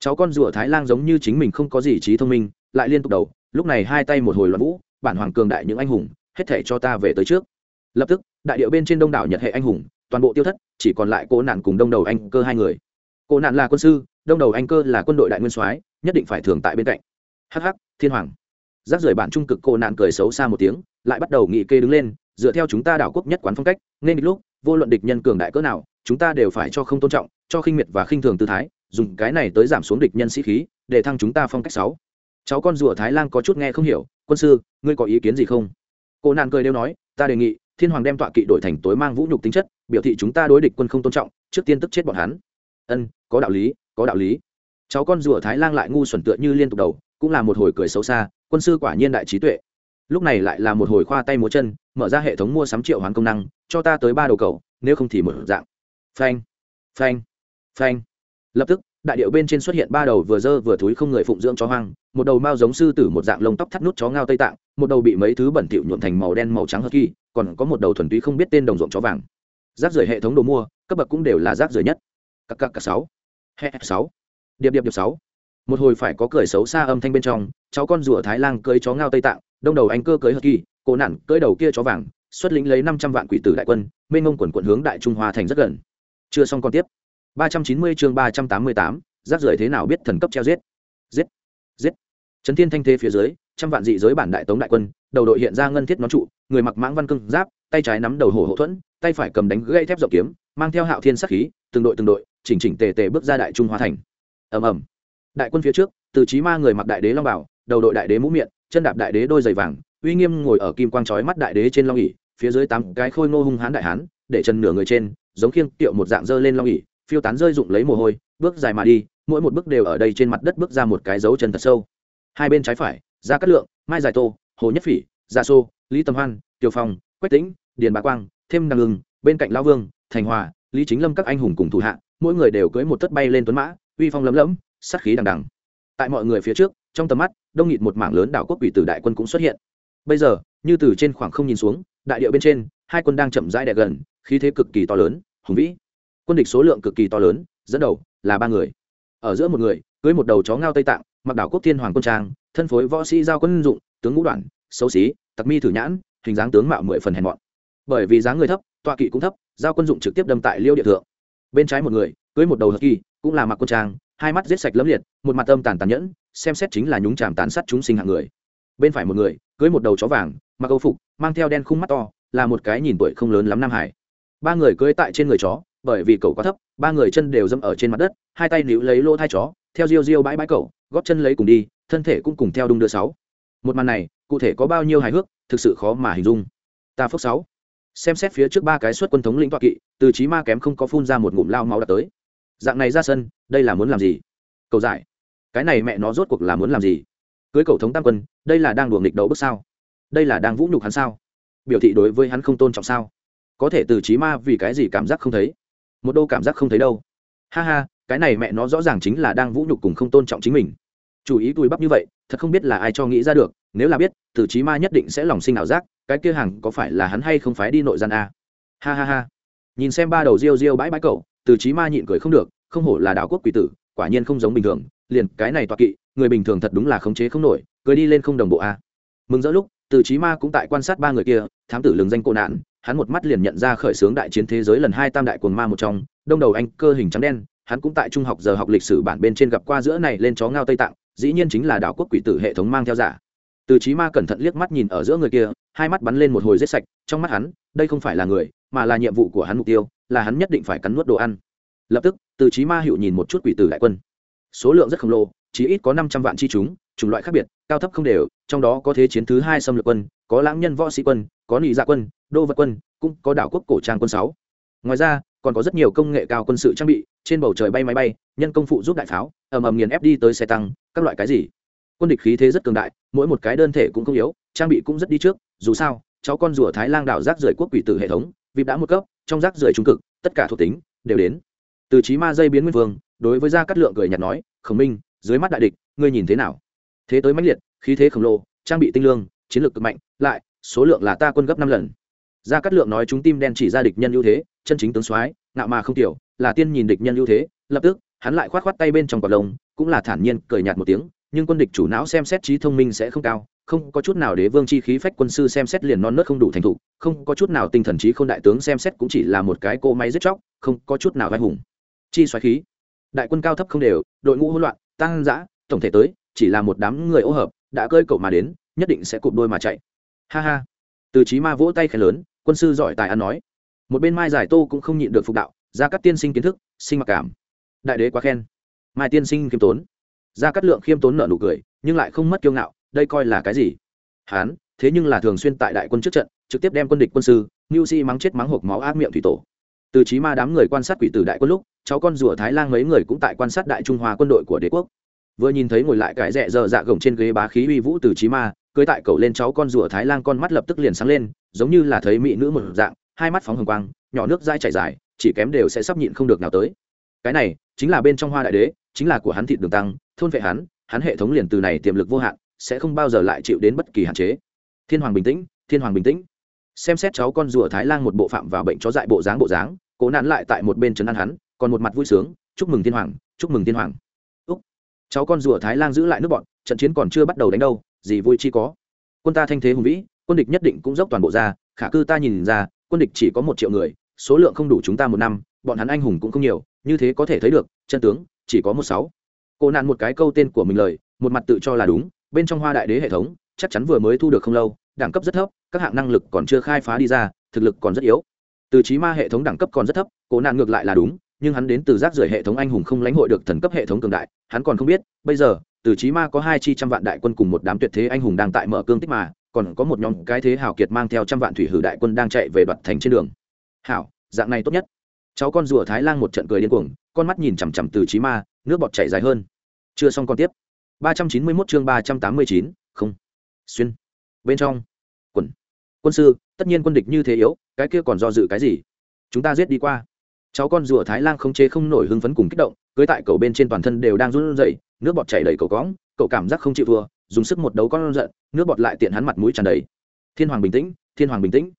Cháu con rùa thái lan giống như chính mình không có gì trí thông minh lại liên tục đầu, lúc này hai tay một hồi loạn vũ, bản hoàng cường đại những anh hùng, hết thể cho ta về tới trước. Lập tức, đại điệu bên trên đông đảo nhật hệ anh hùng, toàn bộ tiêu thất, chỉ còn lại cô nạn cùng đông đầu anh cơ hai người. Cô nạn là quân sư, đông đầu anh cơ là quân đội đại nguyên soái, nhất định phải thường tại bên cạnh. Hh thiên hoàng. Rác rưởi bản trung cực cô nạn cười xấu xa một tiếng, lại bắt đầu nghị kê đứng lên, dựa theo chúng ta đảo quốc nhất quán phong cách, nên lúc, vô luận địch nhân cường đại cỡ nào, chúng ta đều phải cho không tôn trọng, cho khinh miệt và khinh thường tư thái, dùng cái này tới giảm xuống địch nhân sĩ khí, để thăng chúng ta phong cách sáu cháu con rùa thái lan có chút nghe không hiểu, quân sư, ngươi có ý kiến gì không? Cô nạn cười đều nói, ta đề nghị, thiên hoàng đem tọa kỵ đổi thành tối mang vũ nhục tính chất, biểu thị chúng ta đối địch quân không tôn trọng, trước tiên tức chết bọn hắn. Ân, có đạo lý, có đạo lý. Cháu con rùa thái lan lại ngu xuẩn tựa như liên tục đầu, cũng là một hồi cười xấu xa, quân sư quả nhiên đại trí tuệ. Lúc này lại là một hồi khoa tay múa chân, mở ra hệ thống mua sắm triệu hoán công năng, cho ta tới ba đầu cầu, nếu không thì mở dạng. Phanh phanh phanh. Lập tức đại điệu bên trên xuất hiện ba đầu vừa dơ vừa thúi không người phụng dưỡng chó hoang, một đầu mao giống sư tử một dạng lông tóc thắt nút chó ngao tây tạng, một đầu bị mấy thứ bẩn thỉu nhuộm thành màu đen màu trắng hờ kỳ, còn có một đầu thuần túy không biết tên đồng ruộng chó vàng. Rác rưởi hệ thống đồ mua, cấp bậc cũng đều là rác rưởi nhất. Cặp cặp cặp sáu. He sáu. Điệp điệp điệp sáu. Một hồi phải có cười xấu xa âm thanh bên trong, cháu con rùa thái lan cưới chó ngao tây tạng, đông đầu anh cơ cưới hờ kỳ, cổ nản cưới đầu kia chó vàng, xuất lĩnh lấy năm trăm vạn quỷ tử đại quân, mênh ngông quần quận hướng đại trung hoa thành rất gần. Chưa xong còn tiếp ba trăm chín mươi chương ba trăm tám mươi tám rác rưởi thế nào biết thần cấp treo giết? Giết giết. Trấn thiên thanh thế phía dưới trăm vạn dị giới bản đại tống đại quân đầu đội hiện ra ngân thiết nón trụ người mặc mãng văn cưng giáp tay trái nắm đầu hổ hậu thuẫn tay phải cầm đánh gãy thép rộng kiếm mang theo hạo thiên sát khí từng đội từng đội chỉnh chỉnh tề tề bước ra đại trung hoa thành. Ầm ầm. Đại quân phía trước từ chí ma người mặc đại đế long bảo đầu đội đại đế mũ miệng chân đạp đại đế đôi giày vàng uy nghiêm ngồi ở kim quang chói mắt đại đế trên long ỷ, phía dưới tám cái khôi ngô hung hán đại hán để chân nửa người trên giống khiêng tiệu một dạng dơ lên long ỷ, phiêu tán rơi rụng lấy mồ hôi, bước dài mà đi, mỗi một bước đều ở đây trên mặt đất bước ra một cái dấu chân thật sâu. Hai bên trái phải ra cát lượng, mai giải tô, hồ nhất phỉ, gia sô, lý tâm hoan, tiểu phong, quách tĩnh, điền bá quang, thêm đằng ngừng bên cạnh lao vương, thành hòa, lý chính lâm các anh hùng cùng thủ hạ, mỗi người đều cưỡi một tất bay lên tuấn mã, uy phong lấm lẫm, sát khí đằng đằng. Tại mọi người phía trước, trong tầm mắt, đông nghịt một mảng lớn đảo quốc quỷ tử đại quân cũng xuất hiện. Bây giờ, như từ trên khoảng không nhìn xuống, đại địa bên trên, hai quân đang chậm rãi đè gần, khí thế cực kỳ to lớn, hùng vĩ quân địch số lượng cực kỳ to lớn, dẫn đầu là ba người. Ở giữa một người, cưới một đầu chó ngao tây tạng, mặc đảo quốc thiên hoàng quân trang, thân phối võ sĩ giao quân dụng, tướng ngũ đoạn xấu xí, tặc mi thử nhãn, hình dáng tướng mạo mười phần hèn mọn. Bởi vì dáng người thấp, tọa kỵ cũng thấp, giao quân dụng trực tiếp đâm tại liêu địa thượng. Bên trái một người, cưới một đầu hờ kỳ, cũng là mặc quân trang, hai mắt giết sạch lấm liệt, một mặt âm tàn tàn nhẫn, xem xét chính là nhúng chàm tàn sát chúng sinh hạng người. Bên phải một người, cưới một đầu chó vàng, mặc âu phục, mang theo đen khung mắt to, là một cái nhìn tuổi không lớn lắm nam hải. Ba người cưới tại trên người chó bởi vì cầu quá thấp, ba người chân đều dâm ở trên mặt đất, hai tay níu lấy lỗ thai chó, theo riêu riêu bãi bãi cầu góp chân lấy cùng đi, thân thể cũng cùng theo đung đưa sáu. Một màn này, cụ thể có bao nhiêu hài hước, thực sự khó mà hình dung. Ta phước sáu. Xem xét phía trước ba cái suất quân thống lĩnh toạ kỵ, từ trí ma kém không có phun ra một ngụm lao máu đã tới. Dạng này ra sân, đây là muốn làm gì? Cầu giải. Cái này mẹ nó rốt cuộc là muốn làm gì? Cưới cầu thống tam quân, đây là đang đùa nghịch đấu bước sao? Đây là đang vũ nhục hắn sao? Biểu thị đối với hắn không tôn trọng sao? Có thể từ trí ma vì cái gì cảm giác không thấy? Một đô cảm giác không thấy đâu. Ha ha, cái này mẹ nó rõ ràng chính là đang vũ nhục cùng không tôn trọng chính mình. Chủ ý cùi bắp như vậy, thật không biết là ai cho nghĩ ra được, nếu là biết từ trí ma nhất định sẽ lòng sinh ảo giác, cái kia hàng có phải là hắn hay không phái đi nội gian a? Ha ha ha. Nhìn xem ba đầu riêu riêu bãi bãi cậu từ trí ma nhịn cười không được, không hổ là đạo quốc quỷ tử, quả nhiên không giống bình thường, liền cái này toạc kỵ, người bình thường thật đúng là khống chế không nổi, cười đi lên không đồng bộ a. Mừng rỡ lúc từ trí ma cũng tại quan sát ba người kia, thám tử lừng danh cô nạn hắn một mắt liền nhận ra khởi xướng đại chiến thế giới lần hai tam đại cuồng ma một trong, đông đầu anh cơ hình trắng đen, hắn cũng tại trung học giờ học lịch sử bản bên trên gặp qua giữa này lên chó ngao tây tạng, dĩ nhiên chính là đảo quốc quỷ tử hệ thống mang theo giả. Từ trí ma cẩn thận liếc mắt nhìn ở giữa người kia, hai mắt bắn lên một hồi rết sạch, trong mắt hắn, đây không phải là người, mà là nhiệm vụ của hắn mục tiêu, là hắn nhất định phải cắn nuốt đồ ăn. Lập tức, từ trí ma hiệu nhìn một chút quỷ tử đại quân. Số lượng rất khổng lồ chỉ ít có năm trăm vạn chi chúng, chủng loại khác biệt, cao thấp không đều, trong đó có thế chiến thứ hai xâm lược quân, có lãng nhân võ sĩ quân có nị dạ quân, đô vật quân, cũng có đảo quốc cổ trang quân sáu. Ngoài ra, còn có rất nhiều công nghệ cao quân sự trang bị, trên bầu trời bay máy bay, nhân công phụ giúp đại pháo, ầm ầm nghiền ép đi tới xe tăng, các loại cái gì. Quân địch khí thế rất cường đại, mỗi một cái đơn thể cũng không yếu, trang bị cũng rất đi trước, dù sao, cháu con rùa thái lang đảo rác rưởi quốc quỷ tử hệ thống vịp đã một cấp, trong rác rưởi trung cực, tất cả thuộc tính đều đến. Từ trí ma dây biến nguyên vương, đối với gia cát lượng cười nhạt nói, khổng minh, dưới mắt đại địch, ngươi nhìn thế nào? Thế tới mãnh liệt, khí thế khổng lồ, trang bị tinh lương, chiến lược cực mạnh, lại số lượng là ta quân gấp năm lần. Gia cát lượng nói chúng tim đen chỉ ra địch nhân ưu thế chân chính tướng soái nạo mà không tiểu là tiên nhìn địch nhân ưu thế lập tức hắn lại khoát khoát tay bên trong quả lồng, cũng là thản nhiên cười nhạt một tiếng nhưng quân địch chủ não xem xét trí thông minh sẽ không cao không có chút nào đế vương chi khí phách quân sư xem xét liền non nớt không đủ thành thục không có chút nào tinh thần trí không đại tướng xem xét cũng chỉ là một cái cô máy giết chóc không có chút nào vai hùng. Chi xoáy khí. Đại quân cao thấp không đều đội ngũ hỗn loạn tăng dã tổng thể tới chỉ là một đám người ô hợp đã cơi cậu mà đến nhất định sẽ cụp đôi mà chạy ha ha. Từ trí ma vỗ tay khẽ lớn, quân sư giỏi tài ăn nói. Một bên mai giải tô cũng không nhịn được phục đạo ra các tiên sinh kiến thức, sinh mặc cảm. Đại đế quá khen. Mai tiên sinh khiêm tốn. Ra cắt lượng khiêm tốn nợ nụ cười, nhưng lại không mất kiêu ngạo, đây coi là cái gì? Hán, thế nhưng là thường xuyên tại đại quân trước trận, trực tiếp đem quân địch quân sư như si mắng chết mắng hộp máu ác miệng thủy tổ. Từ trí ma đám người quan sát quỷ tử đại quân lúc, cháu con rùa thái lan mấy người cũng tại quan sát đại trung hoa quân đội của đế quốc. Vừa nhìn thấy ngồi lại cái rẽ dở dạ gồng trên ghế bá khí uy vũ từ trí ma cưới tại cầu lên cháu con rùa thái lan con mắt lập tức liền sáng lên, giống như là thấy mỹ nữ một dạng, hai mắt phóng hồng quang, nhỏ nước dai chảy dài, chỉ kém đều sẽ sắp nhịn không được nào tới. Cái này chính là bên trong hoa đại đế, chính là của hắn thịt đường tăng, thôn vệ hắn hắn hệ thống liền từ này tiềm lực vô hạn, sẽ không bao giờ lại chịu đến bất kỳ hạn chế. Thiên hoàng bình tĩnh, thiên hoàng bình tĩnh. Xem xét cháu con rùa thái lan một bộ phạm vào bệnh chó dại bộ dáng bộ dáng, cố nán lại tại một bên trấn an hắn, còn một mặt vui sướng, chúc mừng thiên hoàng, chúc mừng thiên hoàng. Úc. Cháu con rùa thái lan giữ lại nước bọn, trận chiến còn chưa bắt đầu đánh đâu gì vui chi có. Quân ta thanh thế hùng vĩ, quân địch nhất định cũng dốc toàn bộ ra, khả cư ta nhìn ra, quân địch chỉ có một triệu người, số lượng không đủ chúng ta một năm, bọn hắn anh hùng cũng không nhiều, như thế có thể thấy được, chân tướng, chỉ có một sáu. Cô nạn một cái câu tên của mình lời, một mặt tự cho là đúng, bên trong hoa đại đế hệ thống, chắc chắn vừa mới thu được không lâu, đẳng cấp rất thấp, các hạng năng lực còn chưa khai phá đi ra, thực lực còn rất yếu. Từ trí ma hệ thống đẳng cấp còn rất thấp, cô nạn ngược lại là đúng, nhưng hắn đến từ rác rưởi hệ thống anh hùng không lãnh hội được thần cấp hệ thống cường đại, hắn còn không biết, bây giờ từ chí ma có hai chi trăm vạn đại quân cùng một đám tuyệt thế anh hùng đang tại mở cương tích mà, còn có một nhóm cái thế hào kiệt mang theo trăm vạn thủy hử đại quân đang chạy về đoạt thành trên đường. Hảo, dạng này tốt nhất. Cháu con rùa thái lan một trận cười điên cuồng, con mắt nhìn chằm chằm từ chí ma, nước bọt chảy dài hơn. Chưa xong con tiếp. ba trăm chín mươi mốt chương ba trăm tám mươi chín, không. Xuyên. Bên trong. Quần. Quân sư, tất nhiên quân địch như thế yếu, cái kia còn do dự cái gì? Chúng ta giết đi qua. Cháu con rùa thái lan không chế không nổi hưng phấn cùng kích động, cưới tại cầu bên trên toàn thân đều đang run rẩy nước bọt chảy đầy cầu cõng, cậu cảm giác không chịu thua, dùng sức một đấu con giận, nước bọt lại tiện hắn mặt mũi tràn đầy. Thiên hoàng bình tĩnh, thiên hoàng bình tĩnh.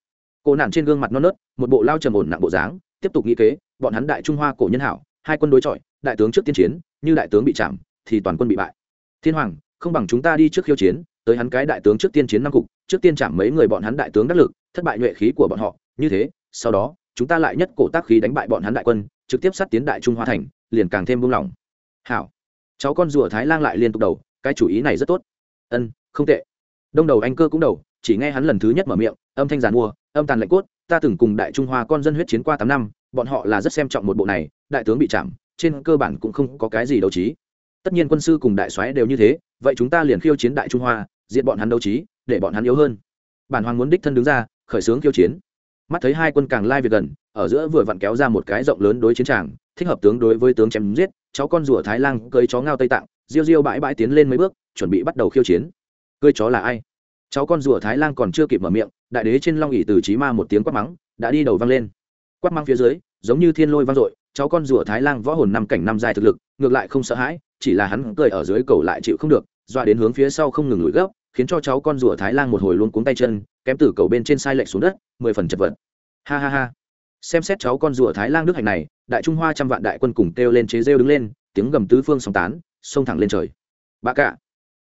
Cô nản trên gương mặt non nớt, một bộ lao trầm ổn nặng bộ dáng, tiếp tục nghĩ kế, bọn hắn đại trung hoa cổ nhân hảo, hai quân đối chọi, đại tướng trước tiên chiến, như đại tướng bị chạm, thì toàn quân bị bại. Thiên hoàng, không bằng chúng ta đi trước khiêu chiến, tới hắn cái đại tướng trước tiên chiến năm cục, trước tiên chạm mấy người bọn hắn đại tướng đắc lực, thất bại nhuệ khí của bọn họ, như thế, sau đó, chúng ta lại nhất cổ tác khí đánh bại bọn hắn đại quân, trực tiếp sát tiến đại trung hoa thành, liền càng thêm buông lỏng. Hảo cháu con rùa thái lang lại liên tục đầu, cái chủ ý này rất tốt. Ân, không tệ. Đông đầu anh cơ cũng đầu, chỉ nghe hắn lần thứ nhất mở miệng, âm thanh giàn mua, âm tàn lạnh cốt, ta từng cùng đại trung hoa con dân huyết chiến qua tám năm, bọn họ là rất xem trọng một bộ này, đại tướng bị chạm, trên cơ bản cũng không có cái gì đấu trí. Tất nhiên quân sư cùng đại soái đều như thế, vậy chúng ta liền khiêu chiến đại trung hoa diện bọn hắn đấu trí, để bọn hắn yếu hơn. Bản hoàng muốn đích thân đứng ra, khởi xướng khiêu chiến. Mắt thấy hai quân càng lai việc gần ở giữa vừa vặn kéo ra một cái rộng lớn đối chiến tràng, thích hợp tướng đối với tướng chém giết, cháu con rùa thái lan cưới chó ngao tây tạng riêu riêu bãi bãi tiến lên mấy bước, chuẩn bị bắt đầu khiêu chiến. Cưới chó là ai? Cháu con rùa thái lan còn chưa kịp mở miệng, đại đế trên long ỉ từ trí ma một tiếng quát mắng, đã đi đầu văng lên. Quát mắng phía dưới, giống như thiên lôi vang dội, cháu con rùa thái lan võ hồn năm cảnh năm dài thực lực, ngược lại không sợ hãi, chỉ là hắn cười ở dưới cầu lại chịu không được, dọa đến hướng phía sau không ngừng lùi gấp, khiến cho cháu con rùa thái lan một hồi luôn cuống tay chân, kém từ cầu bên trên sai lệch xuống đất, mười phần chật vật. Ha ha ha xem xét cháu con rùa thái lan đức hạnh này, đại trung hoa trăm vạn đại quân cùng kêu lên chế rêu đứng lên, tiếng gầm tứ phương sóng tán, xông thẳng lên trời. Bà cả,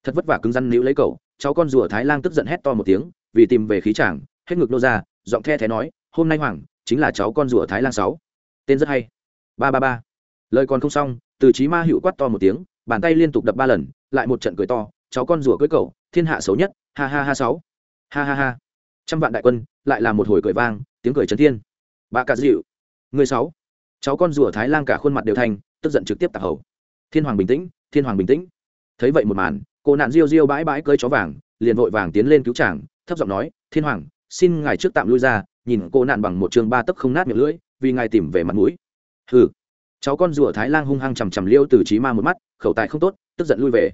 thật vất vả cứng răn níu lấy cậu, cháu con rùa thái lan tức giận hét to một tiếng, vì tìm về khí chàng, hết ngực nô ra, giọng the thé nói, hôm nay hoàng, chính là cháu con rùa thái lan sáu. Tên rất hay. Ba ba ba. Lời còn không xong, từ trí ma hữu quát to một tiếng, bàn tay liên tục đập ba lần, lại một trận cười to, cháu con rùa cưới cậu, thiên hạ xấu nhất, ha ha ha sáu. Ha ha ha. Trăm vạn đại quân, lại là một hồi cười vang, tiếng cười trấn thiên bà cà dịu. Người sáu. Cháu con rùa thái lan cả khuôn mặt đều thành tức giận trực tiếp tạc hầu. Thiên hoàng bình tĩnh, thiên hoàng bình tĩnh. Thấy vậy một màn, cô nạn riêu riêu bãi bãi cơi chó vàng, liền vội vàng tiến lên cứu chàng, thấp giọng nói, thiên hoàng, xin ngài trước tạm lui ra, nhìn cô nạn bằng một trường ba tấc không nát miệng lưỡi, vì ngài tìm về mặt mũi. Hừ. Cháu con rùa thái lan hung hăng chằm chằm liêu từ trí ma một mắt, khẩu tài không tốt, tức giận lui về.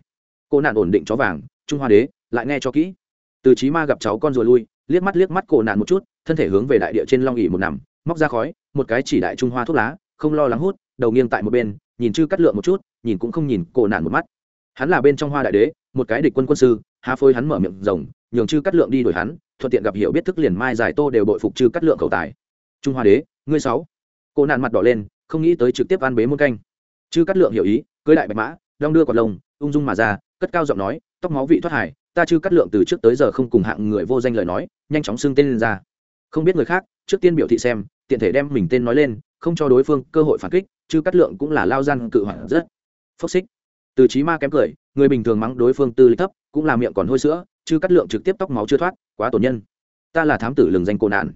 Cô nạn ổn định chó vàng, trung hoa đế, lại nghe cho kỹ. Từ trí ma gặp cháu con rùa lui, liếc mắt liếc mắt cổ nạn một chút, thân thể hướng về đại địa trên long ỉ một nằm móc ra khói, một cái chỉ đại trung hoa thuốc lá, không lo lắng hút, đầu nghiêng tại một bên, nhìn chư cắt lượng một chút, nhìn cũng không nhìn cổ nạn một mắt. Hắn là bên trong hoa đại đế, một cái địch quân quân sư, há phôi hắn mở miệng rồng, nhường chư cắt lượng đi đuổi hắn, thuận tiện gặp hiểu biết thức liền mai giải tô đều bội phục chư cắt lượng khẩu tài. Trung hoa đế, ngươi sáu. Cổ nạn mặt đỏ lên, không nghĩ tới trực tiếp ăn bế muôn canh. Chư cắt lượng hiểu ý, cưới đại bạch mã, đong đưa quạt lông, ung dung mà ra, cất cao giọng nói, tóc máu vị thoát hải, ta chư cắt lượng từ trước tới giờ không cùng hạng người vô danh lời nói, nhanh chóng xưng tên lên ra. Không biết người khác trước tiên biểu thị xem, tiện thể đem mình tên nói lên, không cho đối phương cơ hội phản kích chư cắt lượng cũng là lao gian cự hoạn rất phốc xích. Từ trí ma kém cười, người bình thường mắng đối phương tư lịch thấp, cũng là miệng còn hôi sữa chư cắt lượng trực tiếp tóc máu chưa thoát, quá tổn nhân. Ta là thám tử lừng danh cô nạn.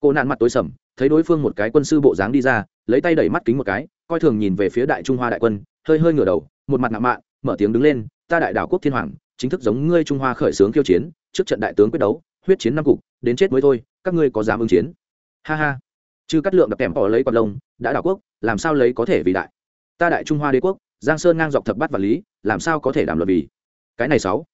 Cô nạn mặt tối sầm, thấy đối phương một cái quân sư bộ dáng đi ra, lấy tay đẩy mắt kính một cái, coi thường nhìn về phía đại trung hoa đại quân, hơi hơi ngửa đầu, một mặt nạ mạ mở tiếng đứng lên, ta đại đảo quốc thiên hoàng, chính thức giống ngươi trung hoa khởi xướng khiêu chiến, trước trận đại tướng quyết đấu, huyết chiến năm cục, đến chết mới thôi, các ngươi có dám ứng chiến? Ha ha. Chư cắt lượng đập kèm bỏ lấy quạt lông, đã đảo quốc, làm sao lấy có thể vì đại? Ta đại trung hoa đế quốc, giang sơn ngang dọc thập bát và lý, làm sao có thể đảm luận vì? Cái này sáu.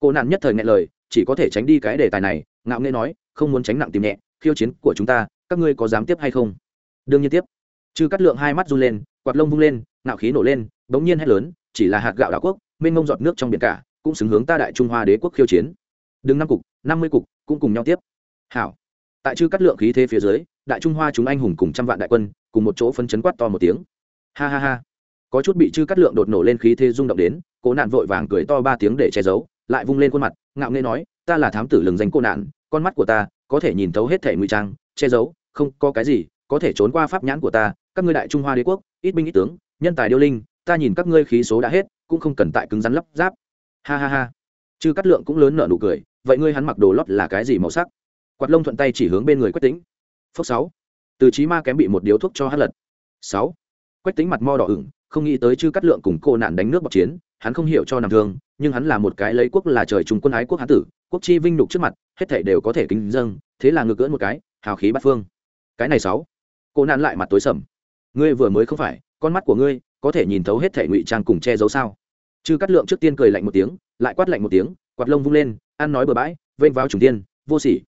Cô nạn nhất thời nghe lời, chỉ có thể tránh đi cái đề tài này, ngạo nghễ nói, không muốn tránh nặng tìm nhẹ, khiêu chiến của chúng ta, các ngươi có dám tiếp hay không? Đương nhiên tiếp. Chư cắt lượng hai mắt run lên, quạt lông vung lên, ngạo khí nổ lên, bỗng nhiên hét lớn, chỉ là hạt gạo đảo quốc, mênh mông giọt nước trong biển cả, cũng xứng hướng ta đại trung hoa đế quốc khiêu chiến. Đừng năm cục, năm mươi cục, cũng cùng nhau tiếp. Hảo tại chư cắt lượng khí thế phía dưới, đại trung hoa chúng anh hùng cùng trăm vạn đại quân, cùng một chỗ phân chấn quát to một tiếng. Ha ha ha. Có chút bị chư cắt lượng đột nổ lên khí thế rung động đến, cố nạn vội vàng cười to ba tiếng để che giấu, lại vung lên khuôn mặt, ngạo nghê nói, ta là thám tử lừng danh cô nạn, con mắt của ta có thể nhìn thấu hết thể ngụy trang, che giấu, không có cái gì có thể trốn qua pháp nhãn của ta, các ngươi đại trung hoa đế quốc, ít binh ít tướng, nhân tài điêu linh, ta nhìn các ngươi khí số đã hết, cũng không cần tại cứng rắn lắp ráp. Ha ha ha. Chư cắt lượng cũng lớn nở nụ cười, vậy ngươi hắn mặc đồ lót là cái gì màu sắc? Quạt lông thuận tay chỉ hướng bên người quách tính phốc sáu. Từ trí ma kém bị một điếu thuốc cho hát lật. Sáu. Quách tính mặt mo đỏ ửng, không nghĩ tới chư cắt lượng cùng cô nạn đánh nước bọc chiến, hắn không hiểu cho nằm thương, nhưng hắn là một cái lấy quốc là trời trung quân ái quốc hán tử, quốc chi vinh nhục trước mặt, hết thể đều có thể kính dâng, thế là ngược cưỡn một cái, hào khí bát phương. Cái này sáu. Cô nạn lại mặt tối sầm. Ngươi vừa mới không phải, con mắt của ngươi, có thể nhìn thấu hết thể ngụy trang cùng che giấu sao? Chư cắt lượng trước tiên cười lạnh một tiếng, lại quát lạnh một tiếng, quạt lông vung lên, ăn nói bừa bãi, vênh vào trùng tiên, vô sỉ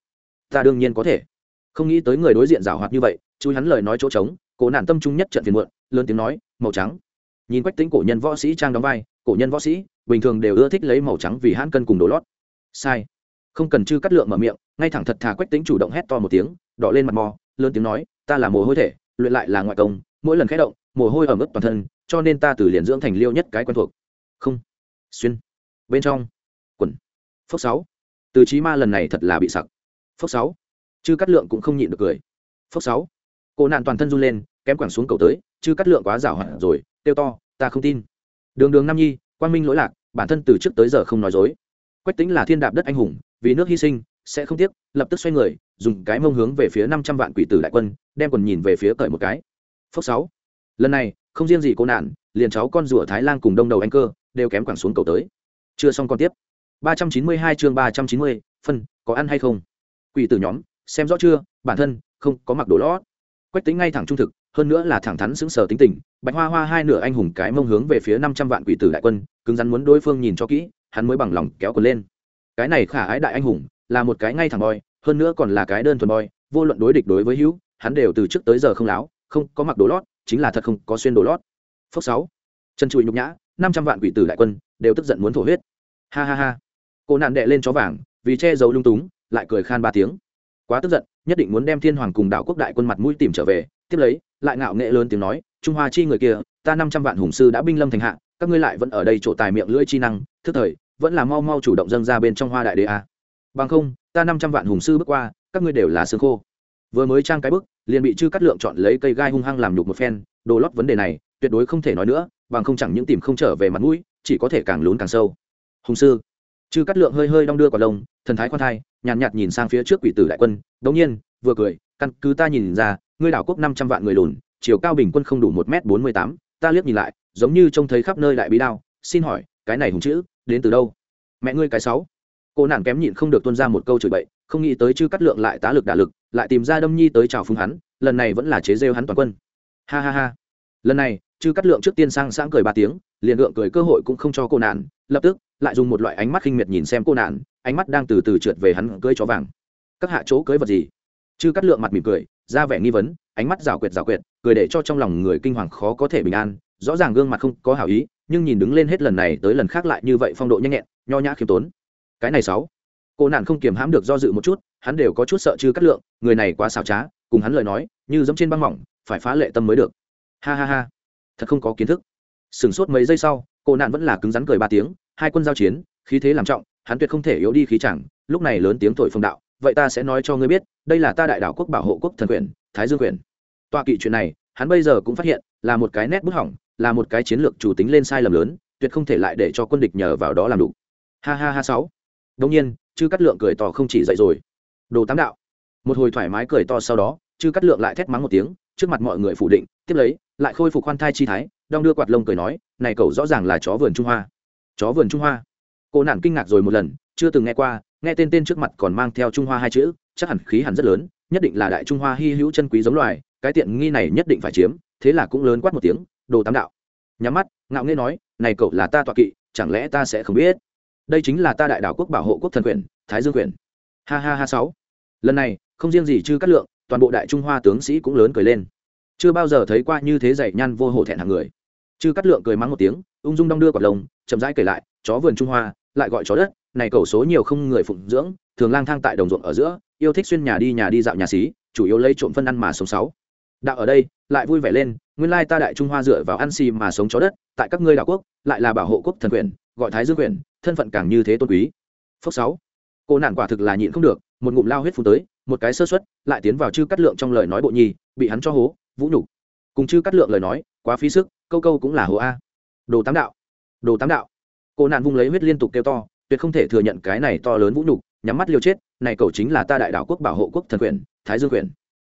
ta đương nhiên có thể. Không nghĩ tới người đối diện giảo hoạt như vậy, chui hắn lời nói chỗ trống cổ nạn tâm trung nhất trận phiền muộn, lớn tiếng nói, màu trắng. Nhìn quách tính cổ nhân võ sĩ trang đóng vai, cổ nhân võ sĩ, bình thường đều ưa thích lấy màu trắng vì hãn cân cùng đồ lót. Sai. Không cần chư cắt lượng mở miệng, ngay thẳng thật thà quách tính chủ động hét to một tiếng, đỏ lên mặt mò, lớn tiếng nói, ta là mồ hôi thể, luyện lại là ngoại công, mỗi lần khẽ động, mồ hôi ở mức toàn thân, cho nên ta từ liền dưỡng thành liêu nhất cái quen thuộc. Không. Xuyên. Bên trong. Quần. Phốc sáu. Từ trí ma lần này thật là bị sặc phốc sáu. Chư cắt lượng cũng không nhịn được cười. Phốc sáu. Cô nạn toàn thân run lên, kém quẳng xuống cầu tới, chư cắt lượng quá rảo hẳn rồi tiêu to, ta không tin. Đường đường nam nhi quan minh lỗi lạc, bản thân từ trước tới giờ không nói dối. Quách tính là thiên đạp đất anh hùng, vì nước hy sinh, sẽ không tiếc, lập tức xoay người, dùng cái mông hướng về phía năm trăm vạn quỷ tử đại quân, đem quần nhìn về phía cởi một cái. Phốc sáu. Lần này, không riêng gì cô nạn, liền cháu con rùa thái lan cùng đông đầu anh cơ, đều kém quẳng xuống cầu tới. Chưa xong còn tiếp. Ba trăm chín mươi hai chương ba trăm chín mươi, phân, có ăn hay không? Quỷ tử nhóm, xem rõ chưa, bản thân không có mặc đồ lót. Quách tính ngay thẳng trung thực, hơn nữa là thẳng thắn xứng sở tính tình, bạch hoa hoa hai nửa anh hùng cái mông hướng về phía năm trăm vạn quỷ tử đại quân, cứng rắn muốn đối phương nhìn cho kỹ, hắn mới bằng lòng kéo quần lên. Cái này khả ái đại anh hùng, là một cái ngay thẳng boy, hơn nữa còn là cái đơn thuần boy, vô luận đối địch đối với hữu, hắn đều từ trước tới giờ không láo, không có mặc đồ lót, chính là thật không có xuyên đồ lót. Phốc sáu, chân chùi nhục nhã, năm trăm vạn quỷ tử đại quân, đều tức giận muốn thổ huyết. Ha ha ha. Cô nạn đệ lên chó vàng, vì che giấu lung túng lại cười khan ba tiếng. Quá tức giận, nhất định muốn đem thiên hoàng cùng đạo quốc đại quân mặt mũi tìm trở về. Tiếp lấy, lại ngạo nghệ lớn tiếng nói, trung hoa chi người kia, ta năm trăm vạn hùng sư đã binh lâm thành hạ, các ngươi lại vẫn ở đây chỗ tài miệng lưỡi chi năng, thức thời, vẫn là mau mau chủ động dâng ra bên trong hoa đại đế a. Bằng không, ta năm trăm vạn hùng sư bước qua, các ngươi đều là xương khô. Vừa mới trang cái bức, liền bị chư cắt lượng chọn lấy cây gai hung hăng làm nhục một phen, đồ lót vấn đề này, tuyệt đối không thể nói nữa, bằng không chẳng những tìm không trở về mặt mũi, chỉ có thể càng lún càng sâu. Hùng sư. Chư cắt lượng hơi hơi đong đưa quả lông thần thái khoan thai nhàn nhạt, nhạt nhìn sang phía trước quỷ tử đại quân đống nhiên vừa cười căn cứ ta nhìn ra ngươi đảo quốc năm trăm vạn người lùn chiều cao bình quân không đủ một m bốn mươi tám ta liếc nhìn lại giống như trông thấy khắp nơi đại bí đao xin hỏi cái này hùng chữ đến từ đâu? Mẹ ngươi cái sáu. Cô nàng kém nhịn không được tuân ra một câu chửi bậy không nghĩ tới chư cắt lượng lại tá lực đả lực lại tìm ra đâm nhi tới chào phúng hắn lần này vẫn là chế rêu hắn toàn quân. Ha ha ha. Lần này chư cắt lượng trước tiên sang sáng cười ba tiếng liền gượng cười cơ hội cũng không cho cô nạn lập tức lại dùng một loại ánh mắt khinh miệt nhìn xem cô nạn ánh mắt đang từ từ trượt về hắn cưới chó vàng. Các hạ chỗ cưới vật gì? Chư cắt lượng mặt mỉm cười, ra vẻ nghi vấn, ánh mắt rào quyệt rào quyệt, cười để cho trong lòng người kinh hoàng khó có thể bình an. Rõ ràng gương mặt không có hảo ý, nhưng nhìn đứng lên hết lần này tới lần khác lại như vậy phong độ nhanh nhẹn, nho nhã khiêm tốn. Cái này sáu. Cô nạn không kiềm hãm được do dự một chút, hắn đều có chút sợ chư cắt lượng, người này quá xảo trá, cùng hắn lời nói, như giống trên băng mỏng, phải phá lệ tâm mới được. Ha ha ha. Thật không có kiến thức. Sửng sốt mấy giây sau, cô nạn vẫn là cứng rắn cười ba tiếng, hai quân giao chiến, khí thế làm trọng hắn tuyệt không thể yếu đi khí chẳng, lúc này lớn tiếng thổi phong đạo, vậy ta sẽ nói cho ngươi biết, đây là ta đại đảo quốc bảo hộ quốc thần quyền, thái dương quyền. Tọa kỵ chuyện này, hắn bây giờ cũng phát hiện, là một cái nét bút hỏng, là một cái chiến lược chủ tính lên sai lầm lớn, tuyệt không thể lại để cho quân địch nhờ vào đó làm đủ. Ha ha ha sáu. Đông nhiên, chư cắt lượng cười to không chỉ dậy rồi. Đồ tám đạo. Một hồi thoải mái cười to sau đó, chư cắt lượng lại thét mắng một tiếng, trước mặt mọi người phủ định, tiếp lấy, lại khôi phục khoan thai chi thái, đong đưa quạt lông cười nói, này cậu rõ ràng là chó vườn trung hoa. Chó vườn trung hoa cô nản kinh ngạc rồi một lần, chưa từng nghe qua, nghe tên tên trước mặt còn mang theo trung hoa hai chữ, chắc hẳn khí hẳn rất lớn, nhất định là đại trung hoa hy hữu chân quý giống loài, cái tiện nghi này nhất định phải chiếm, thế là cũng lớn quát một tiếng, đồ tám đạo. Nhắm mắt, ngạo nghễ nói, này cậu là ta tọa kỵ, chẳng lẽ ta sẽ không biết? Đây chính là ta đại đảo quốc bảo hộ quốc thần quyền, thái dương quyền. Ha ha ha sáu. Lần này, không riêng gì chư cát lượng, toàn bộ đại trung hoa tướng sĩ cũng lớn cười lên. Chưa bao giờ thấy qua như thế dạy nhăn vô hổ thẹn hàng người. Chư cát lượng cười mắng một tiếng, ung dung đong đưa quả lồng, chậm rãi kể lại, chó vườn trung hoa lại gọi chó đất, này cầu số nhiều không người phụng dưỡng, thường lang thang tại đồng ruộng ở giữa, yêu thích xuyên nhà đi nhà đi dạo nhà xí, chủ yếu lấy trộm phân ăn mà sống sáu. Đạo ở đây, lại vui vẻ lên, nguyên lai ta đại trung hoa dựa vào ăn xì mà sống chó đất, tại các ngươi đảo quốc, lại là bảo hộ quốc thần quyền, gọi thái dương quyền, thân phận càng như thế tôn quý. Phước sáu. Cô nản quả thực là nhịn không được, một ngụm lao huyết phun tới, một cái sơ xuất lại tiến vào chư cắt lượng trong lời nói bộ nhi bị hắn cho hố, vũ nhục. Cùng chư cắt lượng lời nói, quá phí sức, câu câu cũng là hố a. Đồ tám đạo. Đồ tám đạo cô nạn vung lấy huyết liên tục kêu to, tuyệt không thể thừa nhận cái này to lớn vũ nhục, nhắm mắt liều chết, này cậu chính là ta đại đảo quốc bảo hộ quốc thần quyền, thái dương quyền.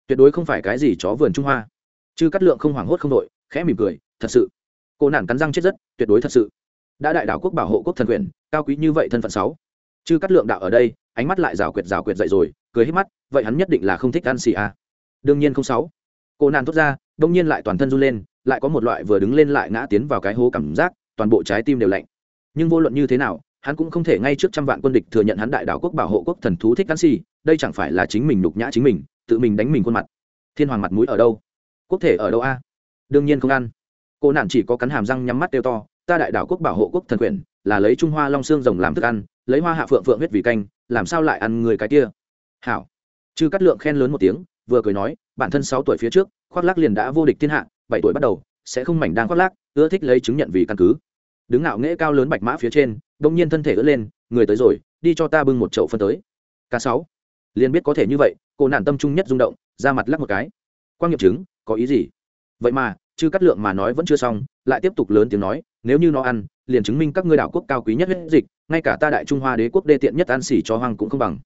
Tuyệt đối không phải cái gì chó vườn trung hoa. Chư cắt lượng không hoảng hốt không đội, khẽ mỉm cười, thật sự. Cô nạn cắn răng chết rất, tuyệt đối thật sự. Đã đại đảo quốc bảo hộ quốc thần quyền, cao quý như vậy thân phận sáu. Chư cắt lượng đạo ở đây, ánh mắt lại rào quyệt rào quyệt dậy rồi, cười hết mắt, vậy hắn nhất định là không thích ăn xì a. Đương nhiên không sáu. Cô nạn thốt ra, đông nhiên lại toàn thân run lên, lại có một loại vừa đứng lên lại ngã tiến vào cái hố cảm giác, toàn bộ trái tim đều lạnh nhưng vô luận như thế nào, hắn cũng không thể ngay trước trăm vạn quân địch thừa nhận hắn đại đảo quốc bảo hộ quốc thần thú thích ăn xì đây chẳng phải là chính mình nhục nhã chính mình, tự mình đánh mình khuôn mặt. Thiên hoàng mặt mũi ở đâu? Quốc thể ở đâu a? Đương nhiên không ăn. Cô nạn chỉ có cắn hàm răng nhắm mắt tiêu to, ta đại đảo quốc bảo hộ quốc thần quyền, là lấy trung hoa long xương rồng làm thức ăn, lấy hoa hạ phượng phượng huyết vì canh, làm sao lại ăn người cái kia? Hảo. Chư cắt lượng khen lớn một tiếng, vừa cười nói, bản thân sáu tuổi phía trước, khoác lác liền đã vô địch thiên hạ, bảy tuổi bắt đầu, sẽ không mảnh đang khoác lác, ưa thích lấy chứng nhận vì căn cứ đứng ngạo nghễ cao lớn bạch mã phía trên, đông nhiên thân thể ưỡn lên, người tới rồi, đi cho ta bưng một chậu phân tới. K sáu liền biết có thể như vậy, cô nản tâm trung nhất rung động ra mặt lắc một cái. Quan nghiệm chứng có ý gì? Vậy mà chư cắt lượng mà nói vẫn chưa xong, lại tiếp tục lớn tiếng nói, nếu như nó ăn, liền chứng minh các ngươi đảo quốc cao quý nhất huyết dịch, ngay cả ta đại trung hoa đế quốc đê tiện nhất ăn xỉ cho hoang cũng không bằng.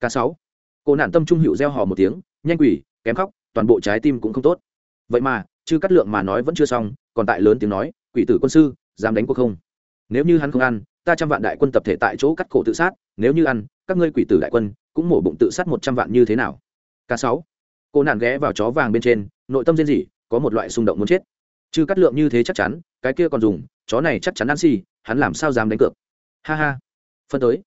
K sáu cô nạn tâm trung hữu gieo hò một tiếng, nhanh quỷ, kém khóc, toàn bộ trái tim cũng không tốt. Vậy mà chư cắt lượng mà nói vẫn chưa xong, còn tại lớn tiếng nói, quỷ tử quân sư dám đánh cuộc không? Nếu như hắn không ăn, ta trăm vạn đại quân tập thể tại chỗ cắt cổ tự sát, nếu như ăn, các ngươi quỷ tử đại quân cũng mổ bụng tự sát một trăm vạn như thế nào? K sáu. Cô nạn ghé vào chó vàng bên trên, nội tâm riêng gì có một loại xung động muốn chết. Chứ cắt lượng như thế chắc chắn, cái kia còn dùng, chó này chắc chắn ăn xì, hắn làm sao dám đánh cược? Ha ha. Phân tới.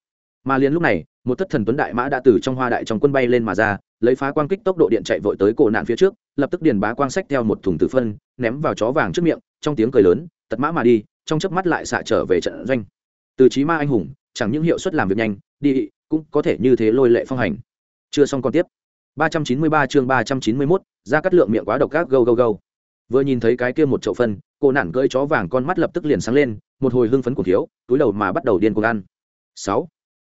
Mà liền lúc này, một thất thần tuấn đại mã đã từ trong hoa đại trong quân bay lên mà ra, lấy phá quang kích tốc độ điện chạy vội tới cổ nạn phía trước, lập tức điền bá quang sách theo một thùng tử phân, ném vào chó vàng trước miệng, trong tiếng cười lớn, tật mã mà đi trong chớp mắt lại xạ trở về trận doanh. Từ trí ma anh hùng chẳng những hiệu suất làm việc nhanh đi cũng có thể như thế lôi lệ phong hành. Chưa xong còn tiếp. 393 chương 391, ra cắt lượng miệng quá độc các gâu gâu gâu vừa nhìn thấy cái kia một chậu phân cô nản cưỡi chó vàng con mắt lập tức liền sáng lên một hồi hưng phấn của thiếu túi đầu mà bắt đầu điên cuồng ăn. Sáu.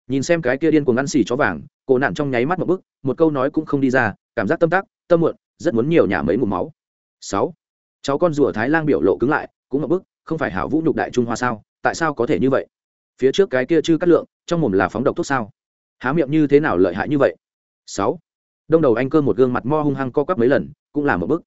Nhìn xem cái kia điên cuồng ăn xì chó vàng cô nản trong nháy mắt một bức một câu nói cũng không đi ra cảm giác tâm tác tâm muộn rất muốn nhiều nhà mấy ngụm máu. Sáu. Cháu con rùa thái lang biểu lộ cứng lại cũng một bức không phải hảo vũ nhục đại trung hoa sao? Tại sao có thể như vậy? Phía trước cái kia chưa cắt lượng, trong mồm là phóng độc thuốc sao? Há miệng như thế nào lợi hại như vậy? Sáu. Đông đầu anh cơ một gương mặt mo hung hăng co quắp mấy lần, cũng là một bức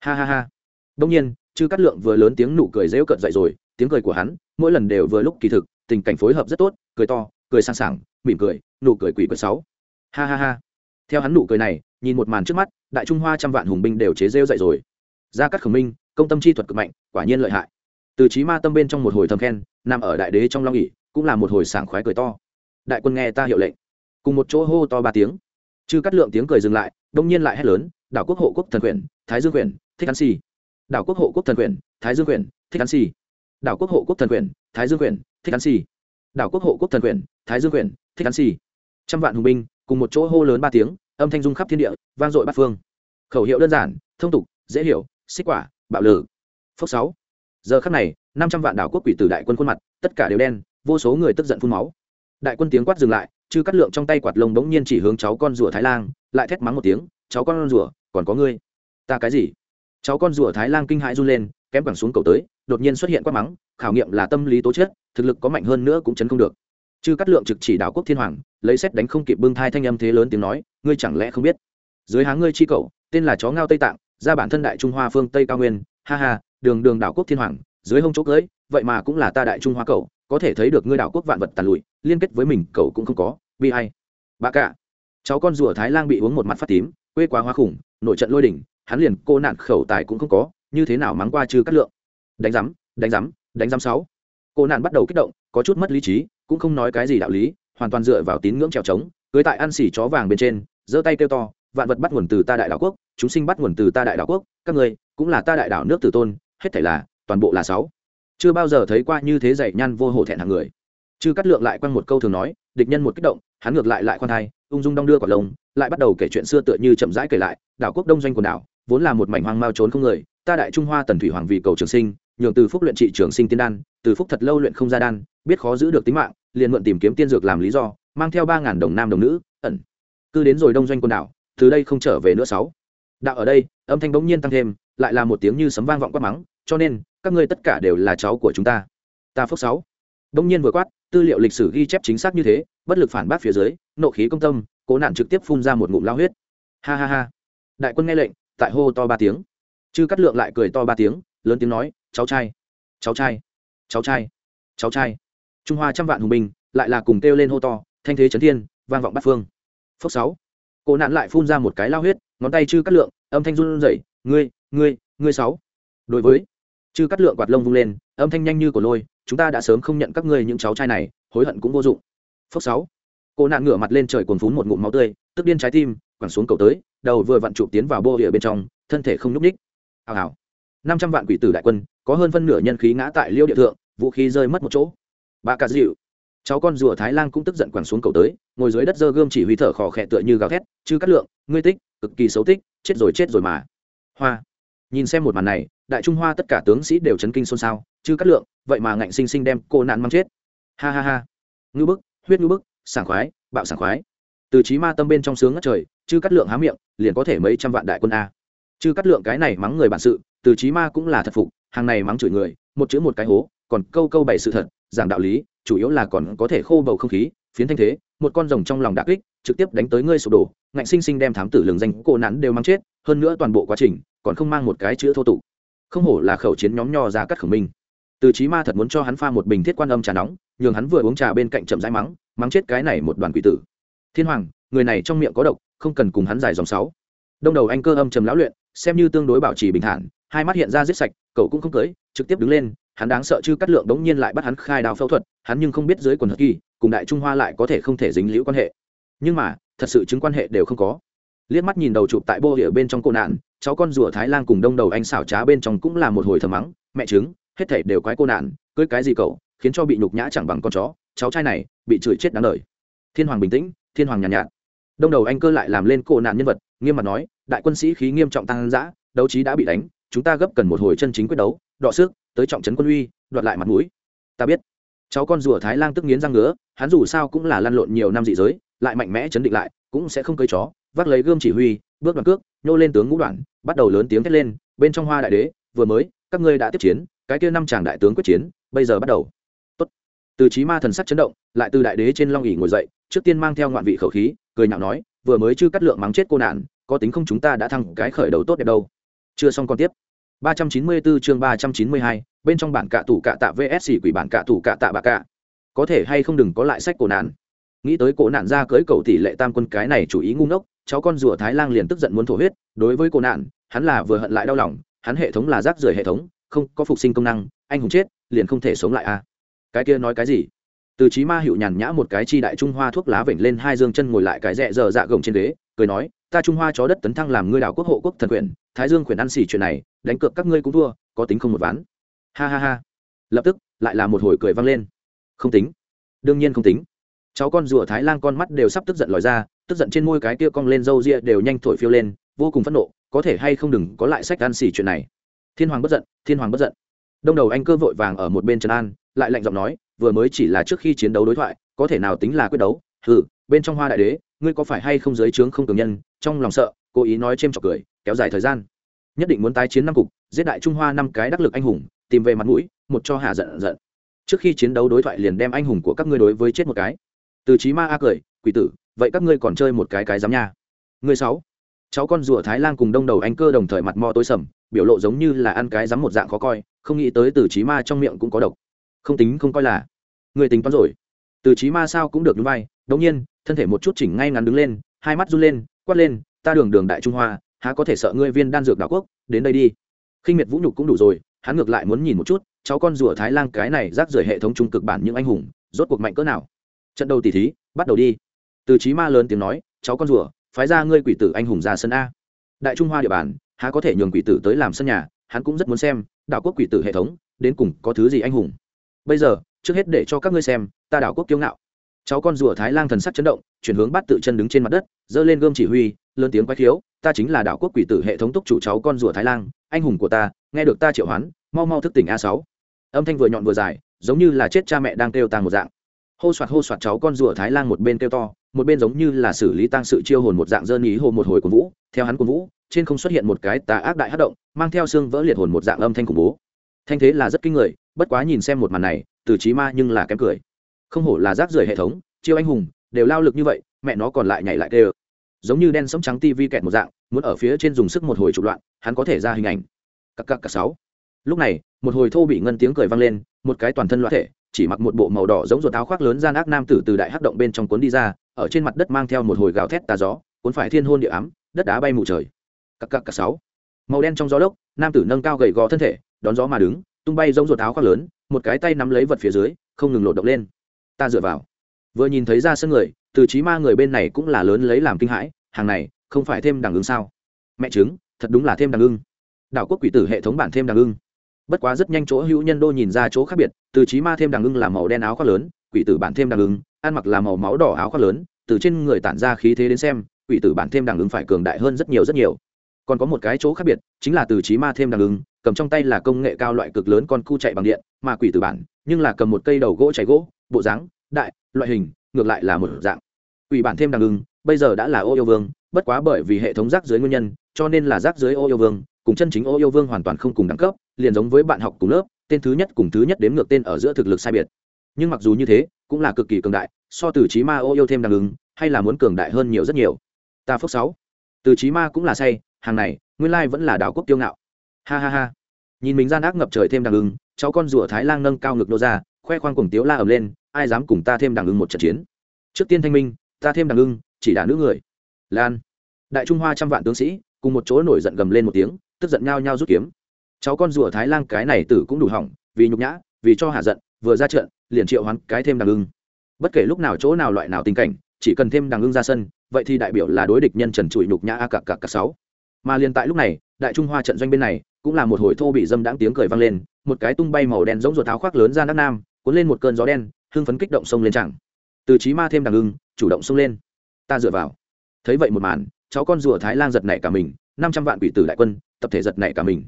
ha ha ha. Đông nhiên, chư cắt lượng vừa lớn tiếng nụ cười rêu cợt dậy rồi, tiếng cười của hắn, mỗi lần đều vừa lúc kỳ thực, tình cảnh phối hợp rất tốt, cười to, cười sang sảng, mỉm cười, nụ cười quỷ quỷ sáu. Ha ha ha. Theo hắn nụ cười này, nhìn một màn trước mắt, đại trung hoa trăm vạn hùng binh đều chế rêu dậy rồi. Gia cắt khẩu minh, công tâm chi thuật cực mạnh, quả nhiên lợi hại từ trí ma tâm bên trong một hồi thầm khen, nằm ở đại đế trong long ỉ cũng là một hồi sảng khoái cười to. Đại quân nghe ta hiệu lệnh. Cùng một chỗ hô to ba tiếng. Chư cắt lượng tiếng cười dừng lại, đông nhiên lại hét lớn, đảo quốc hộ quốc thần quyền, thái dương quyền, thích ăn xì. Đảo quốc hộ quốc thần quyền, thái dương quyền, thích ăn xì. Đảo quốc hộ quốc thần quyền, thái dương quyền, thích ăn xì. Đảo quốc hộ quốc thần quyền, thái dương quyền, thích ăn xì. Trăm vạn hùng binh, cùng một chỗ hô lớn ba tiếng, âm thanh dung khắp thiên địa, vang dội bát phương. Khẩu hiệu đơn giản, thông tục, dễ hiểu, xích quả, bạo lử. Phước sáu giờ khắc này, năm trăm vạn đảo quốc quỷ tử đại quân khuôn mặt, tất cả đều đen, vô số người tức giận phun máu. Đại quân tiếng quát dừng lại chư cắt lượng trong tay quạt lông bỗng nhiên chỉ hướng cháu con rùa thái lang, lại thét mắng một tiếng, cháu con rùa, còn có ngươi? Ta cái gì? Cháu con rùa thái lang kinh hãi run lên, kém quẳng xuống cầu tới, đột nhiên xuất hiện quát mắng, khảo nghiệm là tâm lý tố chất, thực lực có mạnh hơn nữa cũng chấn không được. Chư cắt lượng trực chỉ đảo quốc thiên hoàng, lấy xét đánh không kịp bưng thai thanh âm thế lớn tiếng nói, ngươi chẳng lẽ không biết? Dưới háng ngươi chi cậu, tên là chó ngao tây tạng, ra bản thân đại trung hoa phương tây cao nguyên, ha ha đường đường đảo quốc thiên hoàng, dưới hông chỗ cưới, vậy mà cũng là ta đại trung hoa cậu, có thể thấy được ngươi đảo quốc vạn vật tàn lụi, liên kết với mình, cậu cũng không có bi hay bà cả, cháu con rùa thái lang bị uống một mặt phát tím, quê quá hoa khủng, nội trận lôi đỉnh, hắn liền cô nạn khẩu tài cũng không có, như thế nào mắng qua trừ cắt lượng? Đánh rắm đánh rắm đánh rắm sáu. Cô nạn bắt đầu kích động, có chút mất lý trí, cũng không nói cái gì đạo lý, hoàn toàn dựa vào tín ngưỡng trèo trống, cưới tại ăn xỉ chó vàng bên trên, giơ tay kêu to, vạn vật bắt nguồn từ ta đại đảo quốc, chúng sinh bắt nguồn từ ta đại đảo quốc, các người cũng là ta đại đảo nước tử tôn hết thảy là, toàn bộ là sáu. Chưa bao giờ thấy qua như thế dạy nhăn vô hổ thẹn hàng người. Chư cắt lượng lại quăng một câu thường nói, địch nhân một kích động, hắn ngược lại lại khoan thai, ung dung đong đưa quả lông, lại bắt đầu kể chuyện xưa tựa như chậm rãi kể lại, đảo quốc đông doanh quần đảo, vốn là một mảnh hoang mao trốn không người, ta đại trung hoa tần thủy hoàng vì cầu trường sinh, nhường từ phúc luyện trị trường sinh tiên đan, từ phúc thật lâu luyện không ra đan, biết khó giữ được tính mạng, liền mượn tìm kiếm tiên dược làm lý do, mang theo ba ngàn đồng nam đồng nữ, ẩn. Cứ đến rồi đông doanh quần đảo, từ đây không trở về nữa sáu đạo ở đây, âm thanh bỗng nhiên tăng thêm, lại là một tiếng như sấm vang vọng quát mắng, cho nên, các ngươi tất cả đều là cháu của chúng ta. Ta phước sáu. Bỗng nhiên vừa quát, tư liệu lịch sử ghi chép chính xác như thế, bất lực phản bác phía dưới, nộ khí công tâm, cố nạn trực tiếp phun ra một ngụm lao huyết. Ha ha ha. Đại quân nghe lệnh, tại hô to ba tiếng. Chư cắt lượng lại cười to ba tiếng, lớn tiếng nói, cháu trai cháu trai cháu trai cháu trai. Trung hoa trăm vạn hùng binh, lại là cùng kêu lên hô to, thanh thế trấn thiên, vang vọng bát phương. Phước sáu cô nạn lại phun ra một cái lao huyết, ngón tay chư cắt lượng, âm thanh run rẩy, ngươi ngươi ngươi sáu. Đối với chư cắt lượng quạt lông vung lên, âm thanh nhanh như của lôi, chúng ta đã sớm không nhận các ngươi những cháu trai này, hối hận cũng vô dụng. Phước sáu. Cô nạn ngửa mặt lên trời cuồn phún một ngụm máu tươi, tức điên trái tim, quẳng xuống cầu tới, đầu vừa vặn trụ tiến vào bô địa bên trong, thân thể không nhúc ních hào hào. Năm trăm vạn quỷ tử đại quân, có hơn phân nửa nhân khí ngã tại liêu địa thượng, vũ khí rơi mất một chỗ. Bà cà dịu cháu con rùa thái lan cũng tức giận quẳng xuống cầu tới, ngồi dưới đất dơ gươm chỉ huy thở khò khẽ tựa như gào thét chứ cắt lượng, ngươi tích, cực kỳ xấu tích, chết rồi chết rồi mà. Hoa. Nhìn xem một màn này, đại trung hoa tất cả tướng sĩ đều chấn kinh xôn xao chứ cắt lượng, vậy mà ngạnh sinh sinh đem cô nạn mang chết. Ha ha ha. Ngư bức, huyết ngư bức, sảng khoái, bạo sảng khoái. Từ trí ma tâm bên trong sướng ngất trời chứ cắt lượng há miệng, liền có thể mấy trăm vạn đại quân a. Chứ cắt lượng cái này mắng người bản sự, từ trí ma cũng là thật phục, hàng này mắng chửi người, một chữ một cái hố, còn câu câu bày sự thật, giảng đạo lý chủ yếu là còn có thể khô bầu không khí, phiến thanh thế, một con rồng trong lòng đã kích, trực tiếp đánh tới ngươi sụp đổ, ngạnh sinh sinh đem thám tử lường danh cổ nắn đều mang chết, hơn nữa toàn bộ quá trình còn không mang một cái chữ thô tục. Không hổ là khẩu chiến nhóm nho ra cắt khẩu minh. Từ trí ma thật muốn cho hắn pha một bình thiết quan âm trà nóng, nhường hắn vừa uống trà bên cạnh chậm rãi mắng mắng chết cái này một đoàn quỷ tử. Thiên hoàng, người này trong miệng có độc, không cần cùng hắn giải dòng sáu. Đông đầu anh cơ âm trầm lão luyện, xem như tương đối bảo trì bình thản, hai mắt hiện ra giết sạch, cậu cũng không cưới, trực tiếp đứng lên hắn đáng sợ chứ cắt lượng đống nhiên lại bắt hắn khai đào phẫu thuật hắn nhưng không biết dưới quần hật kỳ cùng đại trung hoa lại có thể không thể dính liễu quan hệ. Nhưng mà thật sự chứng quan hệ đều không có. Liếc mắt nhìn đầu chụp tại bô địa bên trong cô nạn cháu con rùa thái lan cùng đông đầu anh xảo trá bên trong cũng là một hồi thầm mắng mẹ chứng hết thể đều quái cô nạn cưới cái gì cậu khiến cho bị nhục nhã chẳng bằng con chó cháu trai này bị chửi chết đáng đời. Thiên hoàng bình tĩnh thiên hoàng nhàn nhạt, nhạt. Đông đầu anh cơ lại làm lên cô nạn nhân vật nghiêm mặt nói đại quân sĩ khí nghiêm trọng tăng dã đấu trí đã bị đánh chúng ta gấp cần một hồi chân chính quyết đấu đọ sức tới trọng trấn quân uy, đoạt lại mặt mũi. Ta biết. Cháu con rùa thái Lang tức nghiến răng ngứa, hắn dù sao cũng là lăn lộn nhiều năm dị giới, lại mạnh mẽ chấn định lại, cũng sẽ không cưới chó, vác lấy gươm chỉ huy, bước đoạn cước, nhô lên tướng ngũ đoạn, bắt đầu lớn tiếng thét lên, bên trong hoa đại đế, vừa mới, các ngươi đã tiếp chiến, cái kia năm chàng đại tướng quyết chiến, bây giờ bắt đầu. Tốt. từ trí ma thần sắc chấn động, lại từ đại đế trên long ỉ ngồi dậy, trước tiên mang theo ngoạn vị khẩu khí, cười nhạo nói, vừa mới chưa cắt lượng mắng chết cô nạn, có tính không chúng ta đã thăng cái khởi đầu tốt đẹp đâu. Chưa xong còn tiếp. 394 chương 392, bên trong bản cạ tủ cạ tạ vs quỷ bản cạ tủ cạ tạ bà cạ. Có thể hay không đừng có lại sách cổ nạn. Nghĩ tới cổ nạn ra cưới cầu tỷ lệ tam quân cái này chủ ý ngu ngốc cháu con rùa thái lang liền tức giận muốn thổ huyết đối với cổ nạn hắn là vừa hận lại đau lòng hắn hệ thống là rác rưởi hệ thống không có phục sinh công năng anh hùng chết liền không thể sống lại a à. cái kia nói cái gì? Từ chí ma hữu nhàn nhã một cái chi đại trung hoa thuốc lá vểnh lên hai dương chân ngồi lại cái rẹ giờ dạ gồng trên ghế cười nói ta trung hoa chó đất tấn thăng làm ngươi đảo quốc hộ quốc thần quyền, thái dương quyền ăn xỉ chuyện này, đánh cược các ngươi cũng thua, có tính không một ván. Ha ha ha. Lập tức, lại là một hồi cười vang lên. Không tính. Đương nhiên không tính. Cháu con rùa thái lan con mắt đều sắp tức giận lòi ra, tức giận trên môi cái kia cong lên râu ria đều nhanh thổi phiêu lên, vô cùng phẫn nộ, có thể hay không đừng có lại sách ăn xỉ chuyện này. Thiên hoàng bất giận, thiên hoàng bất giận. Đông đầu anh cơ vội vàng ở một bên trần an, lại lạnh giọng nói, vừa mới chỉ là trước khi chiến đấu đối thoại, có thể nào tính là quyết đấu? Ừ bên trong hoa đại đế ngươi có phải hay không giới trướng không cường nhân, trong lòng sợ, cố ý nói chêm trọc cười, kéo dài thời gian. Nhất định muốn tái chiến năm cục, giết đại trung hoa năm cái đắc lực anh hùng, tìm về mặt mũi, một cho hà giận giận. Trước khi chiến đấu đối thoại liền đem anh hùng của các ngươi đối với chết một cái. Từ trí ma a cười, quỷ tử, vậy các ngươi còn chơi một cái cái dám nha. Người sáu, cháu con rùa thái lan cùng đông đầu anh cơ đồng thời mặt mò tối sầm, biểu lộ giống như là ăn cái dám một dạng khó coi, không nghĩ tới từ trí ma trong miệng cũng có độc. Không tính không coi là. Người tính toán rồi từ trí ma sao cũng được núi vai, đống nhiên, thân thể một chút chỉnh ngay ngắn đứng lên, hai mắt run lên, quát lên, ta đường đường đại trung hoa, há có thể sợ ngươi viên đan dược đảo quốc, đến đây đi. Khinh miệt vũ nhục cũng đủ rồi, hắn ngược lại muốn nhìn một chút, cháu con rùa thái lan cái này rác rưởi hệ thống trung cực bản những anh hùng, rốt cuộc mạnh cỡ nào. Trận đầu tỷ thí, bắt đầu đi. Từ trí ma lớn tiếng nói, cháu con rùa, phái ra ngươi quỷ tử anh hùng ra sân a. Đại trung hoa địa bàn, há có thể nhường quỷ tử tới làm sân nhà, hắn cũng rất muốn xem, đảo quốc quỷ tử hệ thống, đến cùng có thứ gì anh hùng. Bây giờ trước hết để cho các ngươi xem ta đảo quốc kiêu ngạo. Cháu con rùa thái Lang thần sắc chấn động chuyển hướng bắt tự chân đứng trên mặt đất giơ lên gươm chỉ huy lớn tiếng quay thiếu ta chính là đảo quốc quỷ tử hệ thống túc chủ cháu con rùa thái Lang, anh hùng của ta nghe được ta triệu hoán mau mau thức tỉnh a sáu. Âm thanh vừa nhọn vừa dài giống như là chết cha mẹ đang kêu tàng một dạng. Hô soạt hô soạt cháu con rùa thái Lang một bên kêu to một bên giống như là xử lý tăng sự chiêu hồn một dạng dơn ý hồ một hồi của vũ theo hắn của vũ trên không xuất hiện một cái tà ác đại hát động mang theo xương vỡ liệt hồn một dạng âm thanh khủng bố. Thanh thế là rất kinh người bất quá nhìn xem một màn này từ trí ma nhưng là kém cười. Không hổ là rác rưởi hệ thống, chiêu anh hùng, đều lao lực như vậy, mẹ nó còn lại nhảy lại kêu giống như đen sống trắng tivi kẹt một dạng, muốn ở phía trên dùng sức một hồi trục loạn hắn có thể ra hình ảnh. Cặp cặp cặp sáu. Lúc này, một hồi thô bị ngân tiếng cười vang lên, một cái toàn thân loạn thể, chỉ mặc một bộ màu đỏ giống ruột áo khoác lớn gian ác nam tử từ đại hắc động bên trong cuốn đi ra, ở trên mặt đất mang theo một hồi gào thét tà gió, cuốn phải thiên hôn địa ám, đất đá bay mù trời. Cặp cặp cặp sáu. Màu đen trong gió lốc, nam tử nâng cao gầy gò thân thể, đón gió mà đứng, tung bay giống ruột áo khoác lớn một cái tay nắm lấy vật phía dưới, không ngừng lột động lên. Ta dựa vào. Vừa nhìn thấy ra sân người, từ trí ma người bên này cũng là lớn lấy làm kinh hãi, hàng này, không phải thêm đằng ưng sao? Mẹ chứng thật đúng là thêm đằng ưng. Đảo quốc quỷ tử hệ thống bản thêm đằng ưng. Bất quá rất nhanh chỗ hữu nhân đô nhìn ra chỗ khác biệt, từ trí ma thêm đằng ưng là màu đen áo khoác lớn, quỷ tử bản thêm đằng ưng, ăn mặc là màu máu đỏ áo khoác lớn, từ trên người tản ra khí thế đến xem, quỷ tử bản thêm đằng ưng phải cường đại hơn rất nhiều rất nhiều. Còn có một cái chỗ khác biệt, chính là từ trí ma thêm đằng ưng cầm trong tay là công nghệ cao loại cực lớn con cu chạy bằng điện, mà quỷ tử bản, nhưng là cầm một cây đầu gỗ cháy gỗ, bộ dáng, đại, loại hình, ngược lại là một dạng. Quỷ bản thêm đằng ưng, bây giờ đã là ô yêu vương, bất quá bởi vì hệ thống rác dưới nguyên nhân, cho nên là rác dưới ô yêu vương, cùng chân chính ô yêu vương hoàn toàn không cùng đẳng cấp, liền giống với bạn học cùng lớp, tên thứ nhất cùng thứ nhất đếm ngược tên ở giữa thực lực sai biệt. Nhưng mặc dù như thế, cũng là cực kỳ cường đại, so từ trí ma ô yêu thêm đằng ứng hay là muốn cường đại hơn nhiều rất nhiều. Ta phước sáu. Từ trí ma cũng là say, hàng này, nguyên lai vẫn là đảo quốc tiêu ngạo ha ha ha. Nhìn mình gian ác ngập trời thêm đằng ưng, cháu con rùa thái lang nâng cao ngực nô ra khoe khoang cùng tiếu la ầm lên ai dám cùng ta thêm đằng ưng một trận chiến? Trước tiên thanh minh ta thêm đằng ưng chỉ đả nữ người. Lan. Đại trung hoa trăm vạn tướng sĩ cùng một chỗ nổi giận gầm lên một tiếng tức giận nhao nhao rút kiếm. Cháu con rùa thái lang cái này tử cũng đủ hỏng vì nhục nhã vì cho hạ giận vừa ra trận liền triệu hoán cái thêm đằng ưng. Bất kể lúc nào chỗ nào loại nào tình cảnh chỉ cần thêm đằng ưng ra sân vậy thì đại biểu là đối địch nhân trần trụi nhục nhã a cặp cặp cặp sáu. Mà liền tại lúc này đại trung hoa trận doanh bên này cũng là một hồi thô bị dâm đãng tiếng cười vang lên, một cái tung bay màu đen giống ruột tháo khoác lớn ra nát nam, cuốn lên một cơn gió đen, hưng phấn kích động sông lên chẳng. Từ trí ma thêm đằng ưng, chủ động sông lên. Ta dựa vào. Thấy vậy một màn, cháu con rùa thái lan giật nảy cả mình, năm trăm vạn quỷ tử đại quân, tập thể giật nảy cả mình.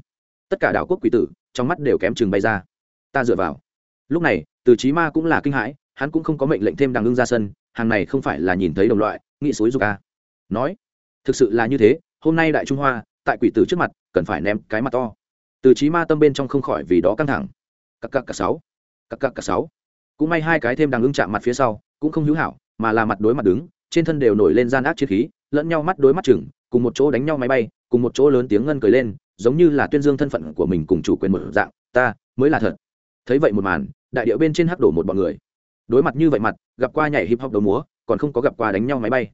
Tất cả đảo quốc quỷ tử, trong mắt đều kém chừng bay ra. Ta dựa vào. Lúc này, từ trí ma cũng là kinh hãi, hắn cũng không có mệnh lệnh thêm đằng ưng ra sân, hàng này không phải là nhìn thấy đồng loại nghị suối dục ca nói, thực sự là như thế, hôm nay đại trung hoa tại quỷ tử trước mặt, cần phải ném cái mặt to. Từ trí ma tâm bên trong không khỏi vì đó căng thẳng. Cặp cặp cả sáu. Cặp cặp cả sáu. Cũng may hai cái thêm đằng ưng chạm mặt phía sau, cũng không hữu hảo, mà là mặt đối mặt đứng, trên thân đều nổi lên gian ác chiến khí, lẫn nhau mắt đối mắt chừng, cùng một chỗ đánh nhau máy bay, cùng một chỗ lớn tiếng ngân cười lên, giống như là tuyên dương thân phận của mình cùng chủ quyền một dạng, ta, mới là thật. Thấy vậy một màn, đại điệu bên trên hắc đổ một bọn người. Đối mặt như vậy mặt, gặp qua nhảy hip hop đầu múa, còn không có gặp qua đánh nhau máy bay.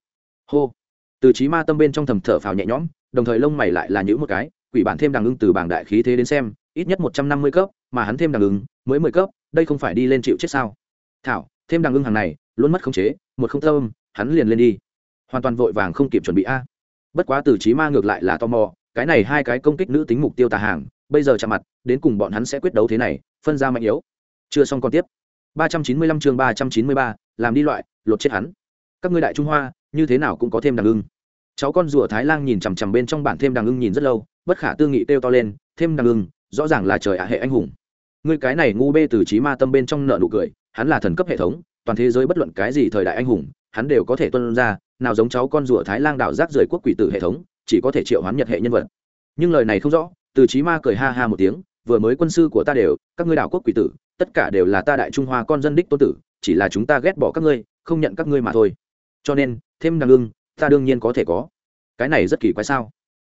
Hô. Từ trí ma tâm bên trong thầm thở phào nhẹ nhõm đồng thời lông mày lại là những một cái quỷ bản thêm đằng ưng từ bảng đại khí thế đến xem ít nhất một trăm năm mươi cấp mà hắn thêm đằng ưng mới mười cấp đây không phải đi lên chịu chết sao? Thảo thêm đằng ưng hàng này luôn mất khống chế một không tâm hắn liền lên đi. Hoàn toàn vội vàng không kịp chuẩn bị a. Bất quá từ trí ma ngược lại là tò mò cái này hai cái công kích nữ tính mục tiêu tà hàng bây giờ chạm mặt đến cùng bọn hắn sẽ quyết đấu thế này phân ra mạnh yếu. Chưa xong còn tiếp. 395 chương 393, làm đi loại lột chết hắn. Các ngươi đại trung hoa như thế nào cũng có thêm đằng ưng cháu con rùa thái lan nhìn chằm chằm bên trong bản thêm đằng ưng nhìn rất lâu, bất khả tư nghị kêu to lên, thêm đằng ưng, rõ ràng là trời ạ hệ anh hùng. Ngươi cái này ngu bê từ trí ma tâm bên trong nợ nụ cười, hắn là thần cấp hệ thống, toàn thế giới bất luận cái gì thời đại anh hùng, hắn đều có thể tuân ra, nào giống cháu con rùa thái lan đảo rác rời quốc quỷ tử hệ thống, chỉ có thể triệu hoán nhật hệ nhân vật. Nhưng lời này không rõ, từ trí ma cười ha ha một tiếng, vừa mới quân sư của ta đều, các ngươi đảo quốc quỷ tử, tất cả đều là ta đại trung hoa con dân đích tôn tử, chỉ là chúng ta ghét bỏ các ngươi, không nhận các ngươi mà thôi. Cho nên, thêm đằng ưng ta đương nhiên có thể có. Cái này rất kỳ quái sao?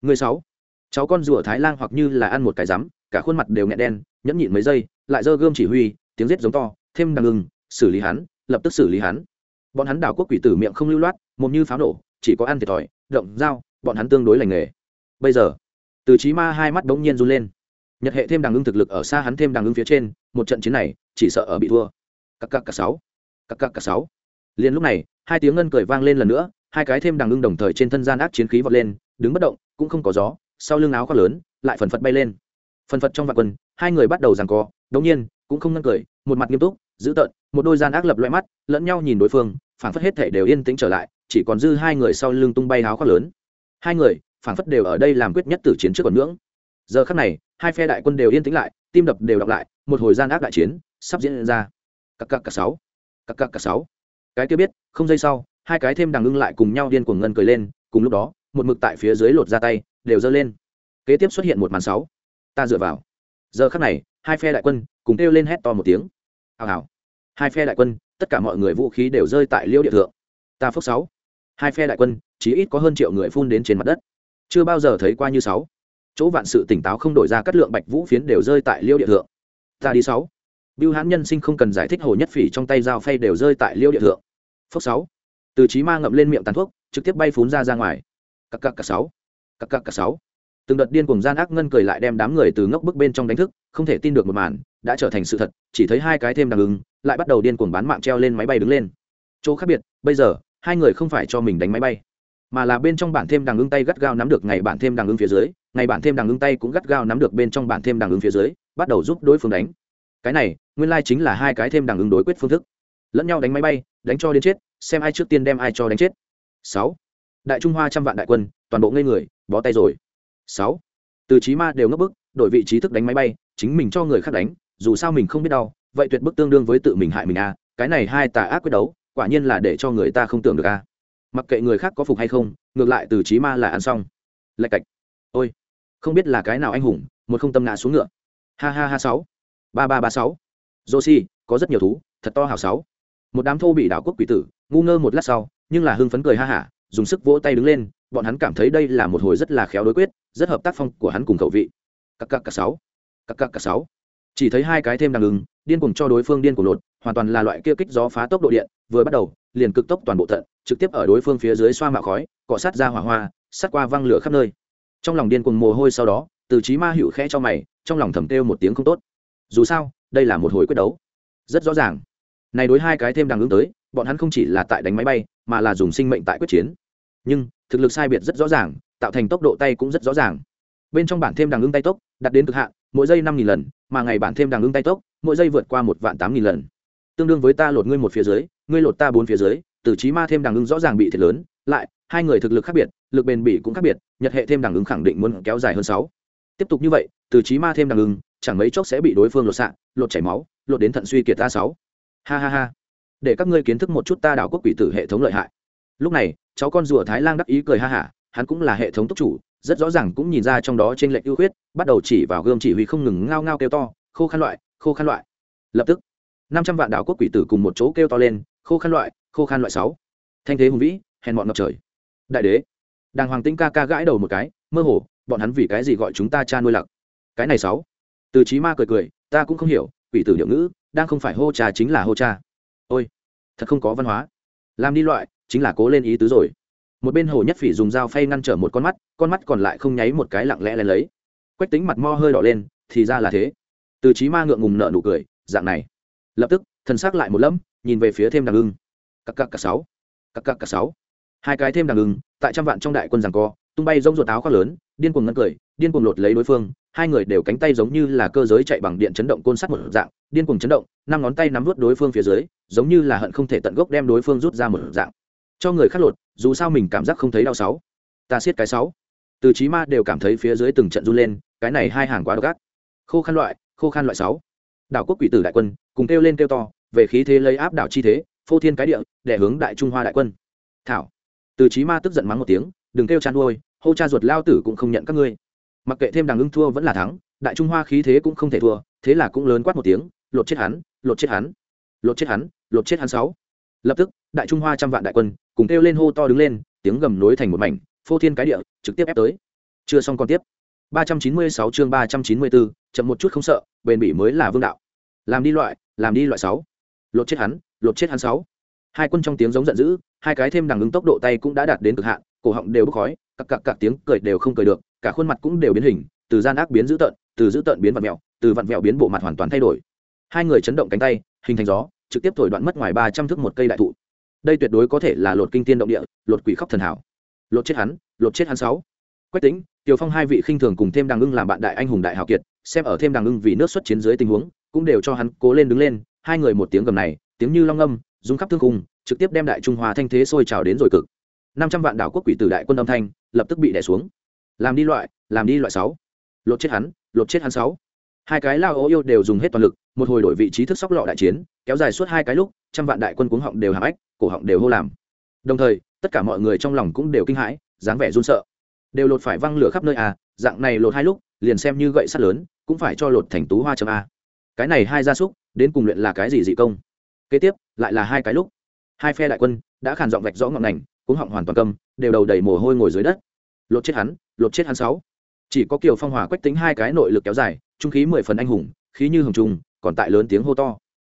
Người sáu. Cháu con rùa thái lan hoặc như là ăn một cái rắm, cả khuôn mặt đều nghẹn đen, nhẫn nhịn mấy giây, lại giơ gươm chỉ huy, tiếng rết giống to, thêm đằng ngừng, xử lý hắn, lập tức xử lý hắn. Bọn hắn đảo quốc quỷ tử miệng không lưu loát, mồm như pháo nổ, chỉ có ăn thiệt thòi động dao bọn hắn tương đối lành nghề. Bây giờ, từ trí ma hai mắt đống nhiên run lên. Nhật hệ thêm đằng ưng thực lực ở xa hắn thêm đằng ưng phía trên, một trận chiến này, chỉ sợ ở bị thua. Cặc cặc cả sáu. Cặc cặc cả sáu. Liền lúc này, hai tiếng ngân cười vang lên lần nữa hai cái thêm đằng ưng đồng thời trên thân gian ác chiến khí vọt lên, đứng bất động, cũng không có gió, sau lưng áo khoác lớn, lại phần phật bay lên. Phần phật trong vạn quân, hai người bắt đầu giằng co, đống nhiên, cũng không ngăn cười, một mặt nghiêm túc, dữ tợn, một đôi gian ác lập loại mắt, lẫn nhau nhìn đối phương, phảng phất hết thể đều yên tĩnh trở lại, chỉ còn dư hai người sau lưng tung bay áo khoác lớn. Hai người, phảng phất đều ở đây làm quyết nhất tử chiến trước còn ngưỡng. Giờ khắc này, hai phe đại quân đều yên tĩnh lại, tim đập đều đọc lại, một hồi gian ác đại chiến sắp diễn ra. Cặp cặp cặc sáu cặp cặp cặc sáu. Cái kia biết, không giây sau hai cái thêm đằng ưng lại cùng nhau điên cuồng ngân cười lên, cùng lúc đó, một mực tại phía dưới lột ra tay, đều giơ lên. Kế tiếp xuất hiện một màn sáu. Ta dựa vào. Giờ khắc này, hai phe đại quân cùng kêu lên hét to một tiếng. Hào hào. Hai phe đại quân, tất cả mọi người vũ khí đều rơi tại liêu địa thượng. Ta phước sáu. Hai phe đại quân chỉ ít có hơn triệu người phun đến trên mặt đất. Chưa bao giờ thấy qua như sáu. Chỗ vạn sự tỉnh táo không đổi ra các lượng bạch vũ phiến đều rơi tại liêu địa thượng. Ta đi sáu. Bưu Hãn nhân sinh không cần giải thích hồ nhất phỉ trong tay dao phay đều rơi tại liêu địa thượng. phước sáu. Từ trí ma ngậm lên miệng tàn thuốc, trực tiếp bay phún ra ra ngoài. Cặc cặc cặc sáu. Cặc cặc cặc sáu. Từng đợt điên cuồng gian ác ngân cười lại đem đám người từ ngốc bức bên trong đánh thức, không thể tin được một màn, đã trở thành sự thật, chỉ thấy hai cái thêm đằng ứng, lại bắt đầu điên cuồng bán mạng treo lên máy bay đứng lên. Chỗ khác biệt, bây giờ, hai người không phải cho mình đánh máy bay, mà là bên trong bản thêm đằng ứng tay gắt gao nắm được ngày bản thêm đằng ứng phía dưới, ngày bản thêm đằng ứng tay cũng gắt gao nắm được bên trong bản thêm đằng ứng phía dưới, bắt đầu giúp đối phương đánh cái này nguyên lai chính là hai cái thêm đằng ứng đối quyết phương thức lẫn nhau đánh máy bay đánh cho đến chết xem ai trước tiên đem ai cho đánh chết. Sáu. Đại trung hoa trăm vạn đại quân, toàn bộ ngây người, bó tay rồi. Sáu. Từ trí ma đều ngấp bức, đổi vị trí thức đánh máy bay, chính mình cho người khác đánh, dù sao mình không biết đau, vậy tuyệt bức tương đương với tự mình hại mình a à. cái này hai tà ác quyết đấu, quả nhiên là để cho người ta không tưởng được a à. mặc kệ người khác có phục hay không, ngược lại từ trí ma là ăn xong. Lạch cạch. Ôi, không biết là cái nào anh hùng, một không tâm ngã xuống ngựa. Ha ha ha, sáu. Ba ba ba sáu. Joshi, có rất nhiều thú, thật to hào sáu một đám thô bị đảo quốc quỷ tử, ngu ngơ một lát sau, nhưng là hưng phấn cười ha hả, dùng sức vỗ tay đứng lên, bọn hắn cảm thấy đây là một hồi rất là khéo đối quyết, rất hợp tác phong của hắn cùng khẩu vị. Cặp cặp cặp sáu cặp cặp cặp sáu. Chỉ thấy hai cái thêm đằng ứng, điên cùng cho đối phương điên cùng lột, hoàn toàn là loại kia kích gió phá tốc độ điện, vừa bắt đầu, liền cực tốc toàn bộ thận, trực tiếp ở đối phương phía dưới xoa mạo khói, cọ sát ra hỏa hoa, sát qua văng lửa khắp nơi. Trong lòng điên cuồng mồ hôi sau đó, từ trí ma hữu khẽ cho mày, trong lòng thầm kêu một tiếng không tốt. Dù sao, đây là một hồi quyết đấu. Rất rõ ràng này đối hai cái thêm đằng ứng tới bọn hắn không chỉ là tại đánh máy bay mà là dùng sinh mệnh tại quyết chiến. Nhưng thực lực sai biệt rất rõ ràng tạo thành tốc độ tay cũng rất rõ ràng. Bên trong bản thêm đằng ứng tay tốc đạt đến cực hạn mỗi giây năm nghìn lần mà ngày bản thêm đằng ứng tay tốc mỗi giây vượt qua một vạn tám nghìn lần. Tương đương với ta lột ngươi một phía dưới ngươi lột ta bốn phía dưới từ trí ma thêm đằng ứng rõ ràng bị thiệt lớn lại hai người thực lực khác biệt lực bền bỉ cũng khác biệt nhật hệ thêm đằng ứng khẳng định muốn kéo dài hơn sáu. Tiếp tục như vậy từ trí ma thêm đằng ứng, chẳng mấy chốc sẽ bị đối phương lột xạ lột chảy máu lột đến thận suy kiệt ta sáu ha ha ha. Để các ngươi kiến thức một chút ta đảo quốc quỷ tử hệ thống lợi hại. Lúc này, cháu con rùa thái lang đắc ý cười ha hả hắn cũng là hệ thống túc chủ, rất rõ ràng cũng nhìn ra trong đó trên lệnh ưu khuyết, bắt đầu chỉ vào gương chỉ huy không ngừng ngao ngao kêu to, khô khăn loại, khô khăn loại. Lập tức, năm trăm vạn đảo quốc quỷ tử cùng một chỗ kêu to lên, khô khăn loại, khô khăn loại sáu. Thanh thế hùng vĩ, hèn bọn ngập trời. Đại đế, đàng hoàng tinh ca ca gãi đầu một cái, mơ hồ, bọn hắn vì cái gì gọi chúng ta cha nuôi lặc? Cái này sáu. Từ trí ma cười cười, ta cũng không hiểu, quỷ tử điệu ngữ đang không phải hô trà chính là hô cha. Ôi, thật không có văn hóa. Làm đi loại, chính là cố lên ý tứ rồi. Một bên hồ nhất phỉ dùng dao phay ngăn trở một con mắt con mắt còn lại không nháy một cái lặng lẽ lên lấy. Quách tính mặt mo hơi đỏ lên, thì ra là thế. Từ trí ma ngượng ngùng nợ nụ cười, dạng này. Lập tức, thần s ắ c lại một lẫm, nhìn về phía thêm đằng ưng. Cặp cặp cặp sáu. Cặp cặp cặp sáu. Hai cái thêm đằng ưng, tại trăm vạn trong đại quân rằng co, tung bay rông ruột áo khoác lớn, điên cuồng ngân cười, điên cuồng lột lấy đối phương hai người đều cánh tay giống như là cơ giới chạy bằng điện chấn động côn sắt một dạng, điên cuồng chấn động, năm ngón tay nắm vút đối phương phía dưới, giống như là hận không thể tận gốc đem đối phương rút ra một dạng. Cho người khác lột, dù sao mình cảm giác không thấy đau sáu. Ta siết cái sáu. Từ trí ma đều cảm thấy phía dưới từng trận run lên, cái này hai hàng quá độc ác. Khô khan loại, khô khan loại sáu. Đảo quốc quỷ tử đại quân, cùng kêu lên kêu to, về khí thế lấy áp đảo chi thế, phô thiên cái địa để hướng đại trung hoa đại quân. Thảo. Từ trí ma tức giận mắng một tiếng, đừng kêu chăn nuôi, hô cha ruột lao tử cũng không nhận các ngươi mặc kệ thêm đằng ưng thua vẫn là thắng đại trung hoa khí thế cũng không thể thua thế là cũng lớn quát một tiếng lột chết hắn lột chết hắn lột chết hắn lột chết hắn sáu. Lập tức đại trung hoa trăm vạn đại quân cùng kêu lên hô to đứng lên tiếng gầm nối thành một mảnh phô thiên cái địa trực tiếp ép tới. Chưa xong còn tiếp. 396 chương 394, chậm một chút không sợ bền bỉ mới là vương đạo. Làm đi loại làm đi loại sáu. Lột chết hắn lột chết hắn sáu. Hai quân trong tiếng giống giận dữ hai cái thêm đằng ứng tốc độ tay cũng đã đạt đến cực hạn cổ họng đều bốc khói cặc cặc cặc tiếng cười đều không cười được cả khuôn mặt cũng đều biến hình, từ gian ác biến dữ tợn, từ dữ tợn biến vặn mẹo từ vặn vẹo biến bộ mặt hoàn toàn thay đổi. Hai người chấn động cánh tay, hình thành gió, trực tiếp thổi đoạn mất ngoài ba trăm thước một cây đại thụ. Đây tuyệt đối có thể là lột kinh tiên động địa, lột quỷ khóc thần hảo. Lột chết hắn, lột chết hắn sáu. Quách tính tiểu phong hai vị khinh thường cùng thêm đằng ưng làm bạn đại anh hùng đại hào kiệt, xem ở thêm đằng ưng vì nước xuất chiến dưới tình huống, cũng đều cho hắn cố lên đứng lên, hai người một tiếng gầm này, tiếng như long âm rung khắp thương khung, trực tiếp đem đại trung hoa thanh thế sôi trào đến rồi cực. Năm trăm vạn đảo quốc quỷ tử đại quân âm thanh, lập tức bị đè xuống làm đi loại làm đi loại sáu. Lột chết hắn lột chết hắn sáu. Hai cái lao ô yêu đều dùng hết toàn lực một hồi đổi vị trí thức sóc lọ đại chiến kéo dài suốt hai cái lúc trăm vạn đại quân cuống họng đều hàm ách cổ họng đều hô làm. Đồng thời tất cả mọi người trong lòng cũng đều kinh hãi dáng vẻ run sợ. Đều lột phải văng lửa khắp nơi à dạng này lột hai lúc liền xem như gậy sắt lớn cũng phải cho lột thành tú hoa chấm a. Cái này hai gia súc đến cùng luyện là cái gì dị công? Kế tiếp lại là hai cái lúc. Hai phe đại quân đã khàn giọng vạch rõ ngọn ngành cuống họng hoàn toàn cầm, đều đầu đầy mồ hôi ngồi dưới đất lột chết hắn, lột chết hắn sáu. Chỉ có kiều phong hòa quách tính hai cái nội lực kéo dài, trung khí mười phần anh hùng, khí như hồng trùng, còn tại lớn tiếng hô to.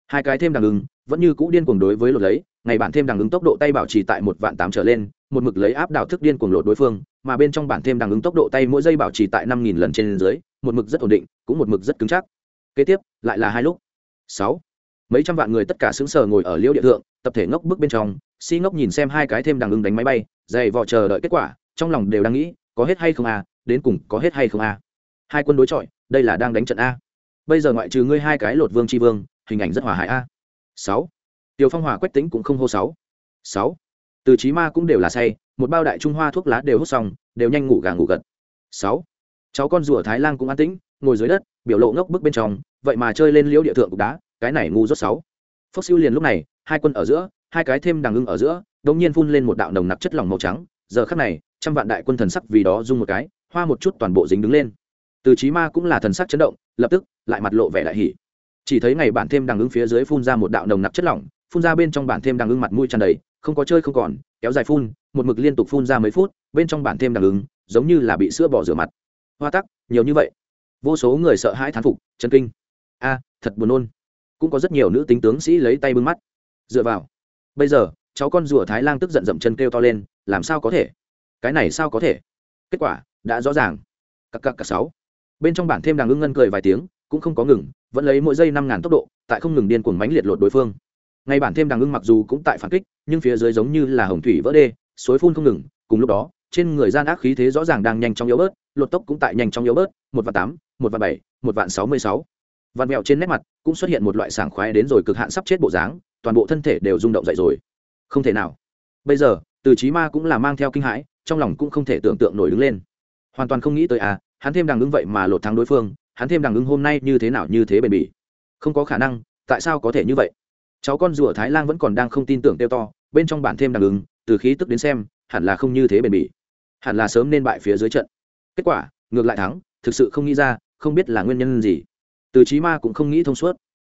Hai cái thêm đằng ứng vẫn như cũ điên cuồng đối với lột lấy, ngày bản thêm đằng ứng tốc độ tay bảo trì tại một vạn tám trở lên, một mực lấy áp đảo thức điên cuồng lột đối phương, mà bên trong bản thêm đằng ứng tốc độ tay mỗi giây bảo trì tại năm nghìn lần trên dưới, một mực rất ổn định, cũng một mực rất cứng chắc. Kế tiếp, lại là hai lúc. Sáu. Mấy trăm vạn người tất cả xứng sờ ngồi ở liêu địa thượng, tập thể ngốc bước bên trong, si ngốc nhìn xem hai cái thêm đằng ứng đánh máy bay, dày vò chờ đợi kết quả trong lòng đều đang nghĩ, có hết hay không à đến cùng có hết hay không à. Hai quân đối chọi, đây là đang đánh trận a. Bây giờ ngoại trừ ngươi hai cái lột vương tri vương, hình ảnh rất hòa hại a. Sáu. Tiểu phong hòa quách tính cũng không hô sáu. Sáu. Từ trí ma cũng đều là say, một bao đại trung hoa thuốc lá đều hút xong, đều nhanh ngủ gà ngủ gật. Sáu. Cháu con rùa thái lan cũng an tĩnh, ngồi dưới đất, biểu lộ ngốc bức bên trong, vậy mà chơi lên liễu địa thượng cục đá, cái này ngu rốt sáu. Phốc siêu liền lúc này, hai quân ở giữa, hai cái thêm đằng ưng ở giữa, đột nhiên phun lên một đạo nồng nặc chất lỏng màu trắng, giờ khắc này trăm vạn đại quân thần sắc vì đó rung một cái, hoa một chút toàn bộ dính đứng lên. Từ chí ma cũng là thần sắc chấn động, lập tức lại mặt lộ vẻ đại hỉ. Chỉ thấy ngày bản thêm đằng ứng phía dưới phun ra một đạo nồng nặc chất lỏng, phun ra bên trong bản thêm đằng ứng mặt mũi tràn đầy, không có chơi không còn, kéo dài phun, một mực liên tục phun ra mấy phút, bên trong bản thêm đằng ứng giống như là bị sữa bỏ rửa mặt. Hoa tắc, nhiều như vậy. Vô số người sợ hãi thán phục chân kinh. A, thật buồn nôn. Cũng có rất nhiều nữ tính tướng sĩ lấy tay bưng mắt. Dựa vào. Bây giờ, cháu con rùa thái lang tức giận dậm chân kêu to lên, làm sao có thể? Cái này sao có thể? Kết quả, đã rõ ràng. Cặp cặp cặp sáu. Bên trong bản thêm đằng ưng ngân cười vài tiếng, cũng không có ngừng, vẫn lấy mỗi giây năm ngàn tốc độ, tại không ngừng điên cuồng mánh liệt lột đối phương. Ngay bản thêm đằng ưng mặc dù cũng tại phản kích, nhưng phía dưới giống như là hồng thủy vỡ đê, suối phun không ngừng, cùng lúc đó, trên người gian ác khí thế rõ ràng đang nhanh chóng yếu bớt, lột tốc cũng tại nhanh chóng yếu bớt, một vạn tám, một vạn bảy, một vạn sáu mươi sáu. Vạn mẹo trên nét mặt, cũng xuất hiện một loại sảng khoái đến rồi cực hạn sắp chết bộ dáng, toàn bộ thân thể đều rung động dậy rồi. Không thể nào. Bây giờ, từ trí ma cũng là mang theo kinh hãi trong lòng cũng không thể tưởng tượng nổi đứng lên. Hoàn toàn không nghĩ tới à hắn thêm đằng ứng vậy mà lột thắng đối phương, hắn thêm đằng ứng hôm nay như thế nào như thế bền bỉ. Không có khả năng, tại sao có thể như vậy? Cháu con rùa thái lan vẫn còn đang không tin tưởng tiêu to, bên trong bản thêm đằng ứng, từ khí tức đến xem, hẳn là không như thế bền bỉ. Hẳn là sớm nên bại phía dưới trận. Kết quả, ngược lại thắng, thực sự không nghĩ ra, không biết là nguyên nhân gì. Từ trí ma cũng không nghĩ thông suốt.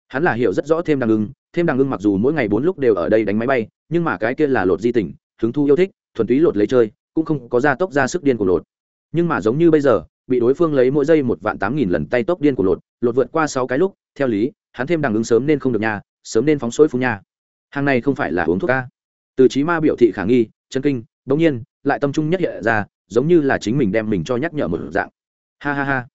Hắn là hiểu rất rõ thêm đằng ưng thêm đằng ưng mặc dù mỗi ngày bốn lúc đều ở đây đánh máy bay, nhưng mà cái kia là lột di tình, hứng thu yêu thích, thuần túy lột lấy chơi cũng không có ra tốc ra sức điên của lột. Nhưng mà giống như bây giờ, bị đối phương lấy mỗi giây một vạn tám nghìn lần tay tốc điên của lột lột vượt qua sáu cái lúc, theo lý, hắn thêm đằng ứng sớm nên không được nhà sớm nên phóng xối phun nha. Hàng này không phải là uống thuốc ca. Từ trí ma biểu thị khả nghi, chân kinh, bỗng nhiên, lại tâm trung nhất hiện ra, giống như là chính mình đem mình cho nhắc nhở một dạng. Ha ha ha.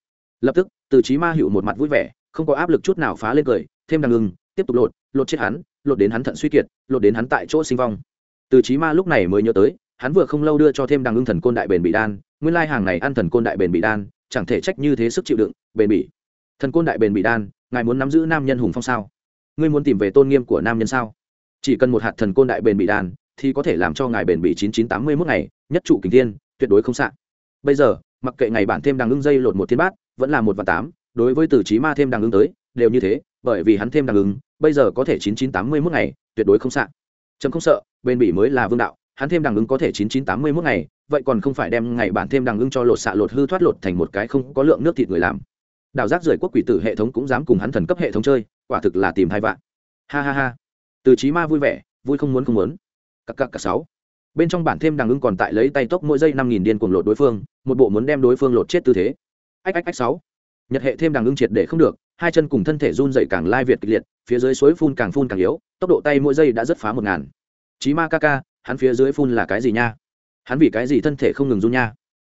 Lập tức, từ trí ma hiệu một mặt vui vẻ, không có áp lực chút nào phá lên cười, thêm đằng ngừng tiếp tục lột lột chết hắn, lột đến hắn thận suy kiệt, lột đến hắn tại chỗ sinh vong. Từ trí ma lúc này mới nhớ tới hắn vừa không lâu đưa cho thêm đằng ưng thần côn đại bền bị đan, nguyên lai hàng này ăn thần côn đại bền bị đan, chẳng thể trách như thế sức chịu đựng, bền bỉ. Thần côn đại bền bị đan, ngài muốn nắm giữ nam nhân hùng phong sao? Ngươi muốn tìm về tôn nghiêm của nam nhân sao? Chỉ cần một hạt thần côn đại bền bị đan, thì có thể làm cho ngài bền bỉ chín chín tám mươi mốt ngày, nhất trụ kình thiên, tuyệt đối không sạn bây giờ, mặc kệ ngày bản thêm đằng ưng dây lột một thiên bát, vẫn là một và tám, đối với từ trí ma thêm đằng ưng tới, đều như thế, bởi vì hắn thêm đằng ưng, bây giờ có thể chín chín tám mươi mốt ngày, tuyệt đối không sạn chấm không sợ, bền bỉ mới là vương đạo hắn thêm đằng ứng có thể chín chín tám mươi mốt ngày, vậy còn không phải đem ngày bản thêm đằng ứng cho lột xạ lột hư thoát lột thành một cái không có lượng nước thịt người làm. Đào giác rời quốc quỷ tử hệ thống cũng dám cùng hắn thần cấp hệ thống chơi, quả thực là tìm hai vạn. Ha ha ha. Từ trí ma vui vẻ, vui không muốn không muốn. Cặp cặp cả sáu. Bên trong bản thêm đằng ưng còn tại lấy tay tốc mỗi giây năm nghìn điên cuồng lột đối phương, một bộ muốn đem đối phương lột chết tư thế. Ách ách ách sáu. Nhật hệ thêm đằng ưng triệt để không được, hai chân cùng thân thể run dậy càng lai việt kịch liệt, phía dưới suối phun càng phun càng yếu, tốc độ tay mỗi giây đã rất phá một ngàn. Chí ma ca ca hắn phía dưới phun là cái gì nha? Hắn vì cái gì thân thể không ngừng run nha?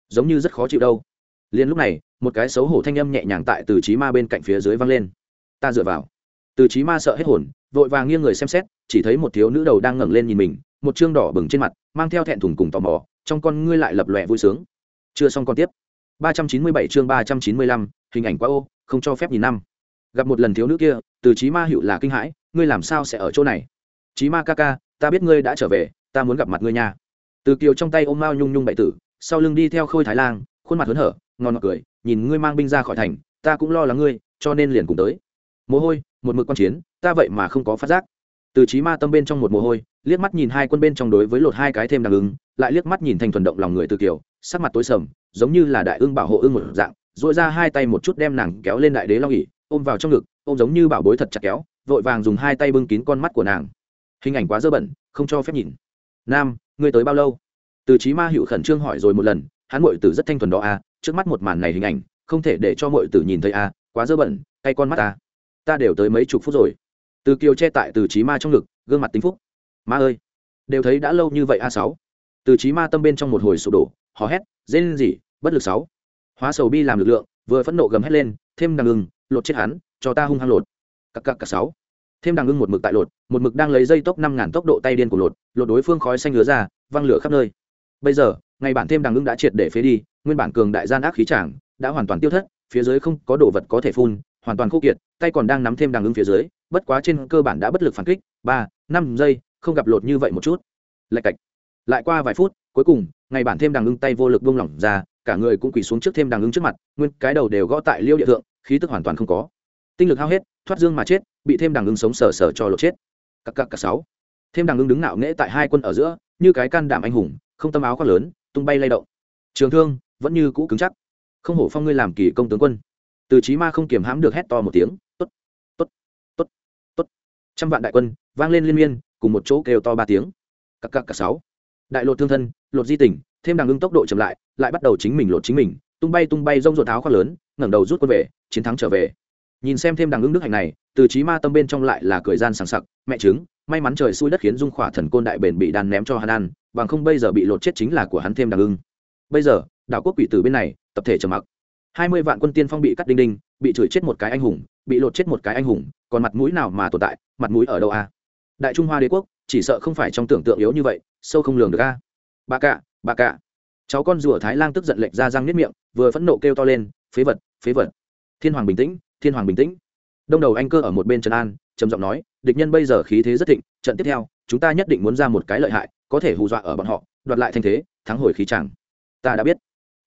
Giống như rất khó chịu đâu. Liền lúc này, một cái xấu hổ thanh âm nhẹ nhàng tại từ trí ma bên cạnh phía dưới văng lên. Ta dựa vào. Từ trí ma sợ hết hồn, vội vàng nghiêng người xem xét, chỉ thấy một thiếu nữ đầu đang ngẩng lên nhìn mình, một chương đỏ bừng trên mặt, mang theo thẹn thùng cùng tò mò, trong con ngươi lại lập lòe vui sướng. Chưa xong con tiếp. Ba trăm chín mươi bảy chương ba trăm chín mươi lăm, hình ảnh quá ô, không cho phép nhìn năm. Gặp một lần thiếu nữ kia, từ trí ma hiệu là kinh hãi, ngươi làm sao sẽ ở chỗ này? Trí ma ca ca, ta biết ngươi đã trở về ta muốn gặp mặt ngươi nha. Từ kiều trong tay ôm mao nhung nhung bậy tử, sau lưng đi theo khôi thái lan khuôn mặt hớn hở ngon ngọt cười, nhìn ngươi mang binh ra khỏi thành, ta cũng lo lắng ngươi, cho nên liền cùng tới. Mồ hôi, một mực quan chiến, ta vậy mà không có phát giác. Từ trí ma tâm bên trong một mồ hôi, liếc mắt nhìn hai quân bên trong đối với lột hai cái thêm đằng ứng, lại liếc mắt nhìn thành thuần động lòng người từ kiều, sắc mặt tối sầm, giống như là đại ương bảo hộ ương một dạng dội ra hai tay một chút đem nàng kéo lên đại đế long ỉ ôm vào trong ngực, ôm giống như bảo bối thật chặt kéo, vội vàng dùng hai tay bưng kín con mắt của nàng. Hình ảnh quá dơ bẩn, không cho phép nhìn nam, ngươi tới bao lâu? Từ trí ma hữu khẩn trương hỏi rồi một lần, hắn mội tử rất thanh thuần đó à trước mắt một màn này hình ảnh, không thể để cho mội tử nhìn thấy à quá dơ bẩn tay con mắt ta. ta đều tới mấy chục phút rồi. Từ kiều che tại từ trí ma trong ngực, gương mặt tính phúc. Ma ơi, đều thấy đã lâu như vậy a sáu. Từ trí ma tâm bên trong một hồi sụp đổ, hò hét dên gì bất lực sáu. Hóa sầu bi làm lực lượng, vừa phẫn nộ gầm hét lên, thêm đằng ngừng lột chết hắn, cho ta hung hăng lột. Cặc cặc cặc sáu thêm đằng ưng một mực tại lột, một mực đang lấy dây tốc năm ngàn tốc độ tay điên của lột lột đối phương khói xanh lứa ra, văng lửa khắp nơi. Bây giờ ngày bản thêm đằng ưng đã triệt để phế đi, nguyên bản cường đại gian ác khí trảng đã hoàn toàn tiêu thất, phía dưới không có đồ vật có thể phun, hoàn toàn khô kiệt, tay còn đang nắm thêm đằng ưng phía dưới, bất quá trên cơ bản đã bất lực phản kích, ba, năm giây, không gặp lột như vậy một chút. Lạch cạch. Lại qua vài phút, cuối cùng ngày bản thêm đằng ưng tay vô lực buông lỏng ra, cả người cũng quỳ xuống trước thêm đằng ưng trước mặt, nguyên cái đầu đều gõ tại liêu địa thượng, khí tức hoàn toàn không có tinh lực hao hết, thoát dương mà chết, bị thêm đằng ưng sống sờ sờ cho lột chết. Cặp cặp cặp sáu. Thêm đằng ưng đứng nạo nghễ tại hai quân ở giữa, như cái can đảm anh hùng, không tâm áo khoác lớn, tung bay lay động. Trường thương, vẫn như cũ cứng chắc. Không hổ phong ngươi làm kỳ công tướng quân. Từ chí ma không kiềm hãm được hét to một tiếng, tốt tốt tốt tốt. Trăm vạn đại quân vang lên liên miên, cùng một chỗ kêu to ba tiếng. Cặp cặp cặp sáu. Đại lột thương thân, lột di tỉnh, thêm đằng ưng tốc độ chậm lại lại bắt đầu chính mình lột chính mình, tung bay tung bay rông ruột áo khoác lớn, ngẩng đầu rút quân về, chiến thắng trở về nhìn xem thêm đằng ứng đức hạnh này, từ chí ma tâm bên trong lại là cười gian sảng sặc, mẹ chứng may mắn trời xui đất khiến dung khỏa thần côn đại bền bị đàn ném cho hắn ăn, bằng không bây giờ bị lột chết chính là của hắn thêm đằng ưng bây giờ, đảo quốc quỷ tử bên này, tập thể trầm mặc. Hai mươi vạn quân tiên phong bị cắt đinh đinh, bị chửi chết một cái anh hùng, bị lột chết một cái anh hùng, còn mặt mũi nào mà tồn tại, mặt mũi ở đâu a? Đại trung hoa đế quốc, chỉ sợ không phải trong tưởng tượng yếu như vậy, sâu không lường được a. Bà cạ bà cạ cháu con rùa thái lan tức giận lệch ra răng nếp miệng, vừa phẫn nộ kêu to lên, phế vật phế vật. Thiên hoàng bình tĩnh thiên hoàng bình tĩnh. Đông đầu anh cơ ở một bên trần an, trầm giọng nói, địch nhân bây giờ khí thế rất thịnh, trận tiếp theo, chúng ta nhất định muốn ra một cái lợi hại, có thể hù dọa ở bọn họ, đoạt lại thanh thế, thắng hồi khí chẳng. Ta đã biết.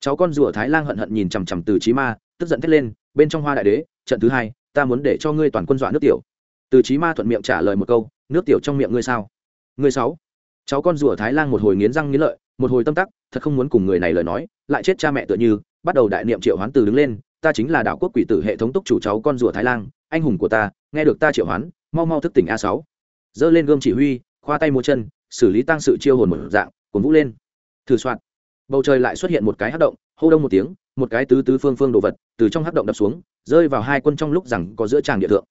Cháu con rùa thái lan hận hận nhìn chằm chằm từ trí ma, tức giận thét lên, bên trong hoa đại đế, trận thứ hai, ta muốn để cho ngươi toàn quân dọa nước tiểu. Từ trí ma thuận miệng trả lời một câu, nước tiểu trong miệng ngươi sao? Ngươi sáu. Cháu con rùa thái lan một hồi nghiến răng nghiến lợi, một hồi tâm tắc, thật không muốn cùng người này lời nói, lại chết cha mẹ tựa như, bắt đầu đại niệm triệu hoán từ đứng lên ta chính là đảo quốc quỷ tử hệ thống túc chủ cháu con rùa thái lan anh hùng của ta, nghe được ta triệu hoán, mau mau thức tỉnh a sáu. Giơ lên gươm chỉ huy, khoa tay mua chân, xử lý tăng sự chiêu hồn một dạng cuốn vũ lên. Thử soạn. Bầu trời lại xuất hiện một cái hắc động, hô đông một tiếng, một cái tứ tứ phương phương đồ vật từ trong hắc động đập xuống, rơi vào hai quân trong lúc rằng có giữa tràng địa thượng.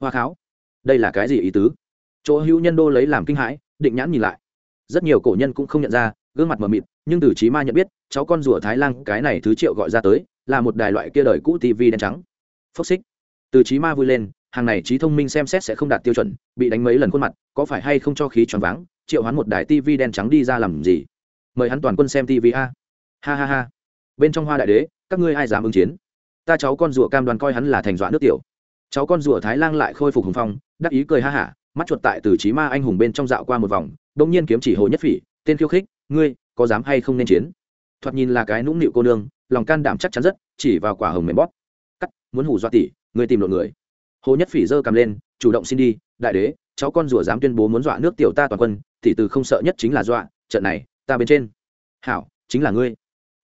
Hoa kháo. Đây là cái gì ý tứ? Chỗ hữu nhân đô lấy làm kinh hãi, định nhãn nhìn lại. Rất nhiều cổ nhân cũng không nhận ra, gương mặt mờ mịt, nhưng từ trí ma nhận biết, cháu con rùa thái lan cái này thứ triệu gọi ra tới là một đài loại kia đời cũ tv đen trắng. Phốc xích. Từ trí ma vui lên, hàng này trí thông minh xem xét sẽ không đạt tiêu chuẩn, bị đánh mấy lần khuôn mặt, có phải hay không cho khí choáng váng, triệu hoán một đài tv đen trắng đi ra làm gì? Mời hắn toàn quân xem tv a. Ha ha ha. Bên trong hoa đại đế, các ngươi ai dám ứng chiến? Ta cháu con rùa cam đoàn coi hắn là thành dọa nước tiểu. Cháu con rùa thái lang lại khôi phục hùng phong, đắc ý cười ha hả, mắt chuột tại từ trí ma anh hùng bên trong dạo qua một vòng đông nhiên kiếm chỉ hồ nhất phỉ, tên khiêu khích, ngươi, có dám hay không nên chiến? Thoạt nhìn là cái nũng nịu cô nương, lòng can đảm chắc chắn rất, chỉ vào quả hồng mềm bóp. Cắt, muốn hù dọa tỷ, người tìm lộn người. Hồ nhất phỉ giơ cầm lên, chủ động xin đi, đại đế, cháu con rùa dám tuyên bố muốn dọa nước tiểu ta toàn quân, tỷ từ không sợ nhất chính là dọa, trận này, ta bên trên. Hảo, chính là ngươi.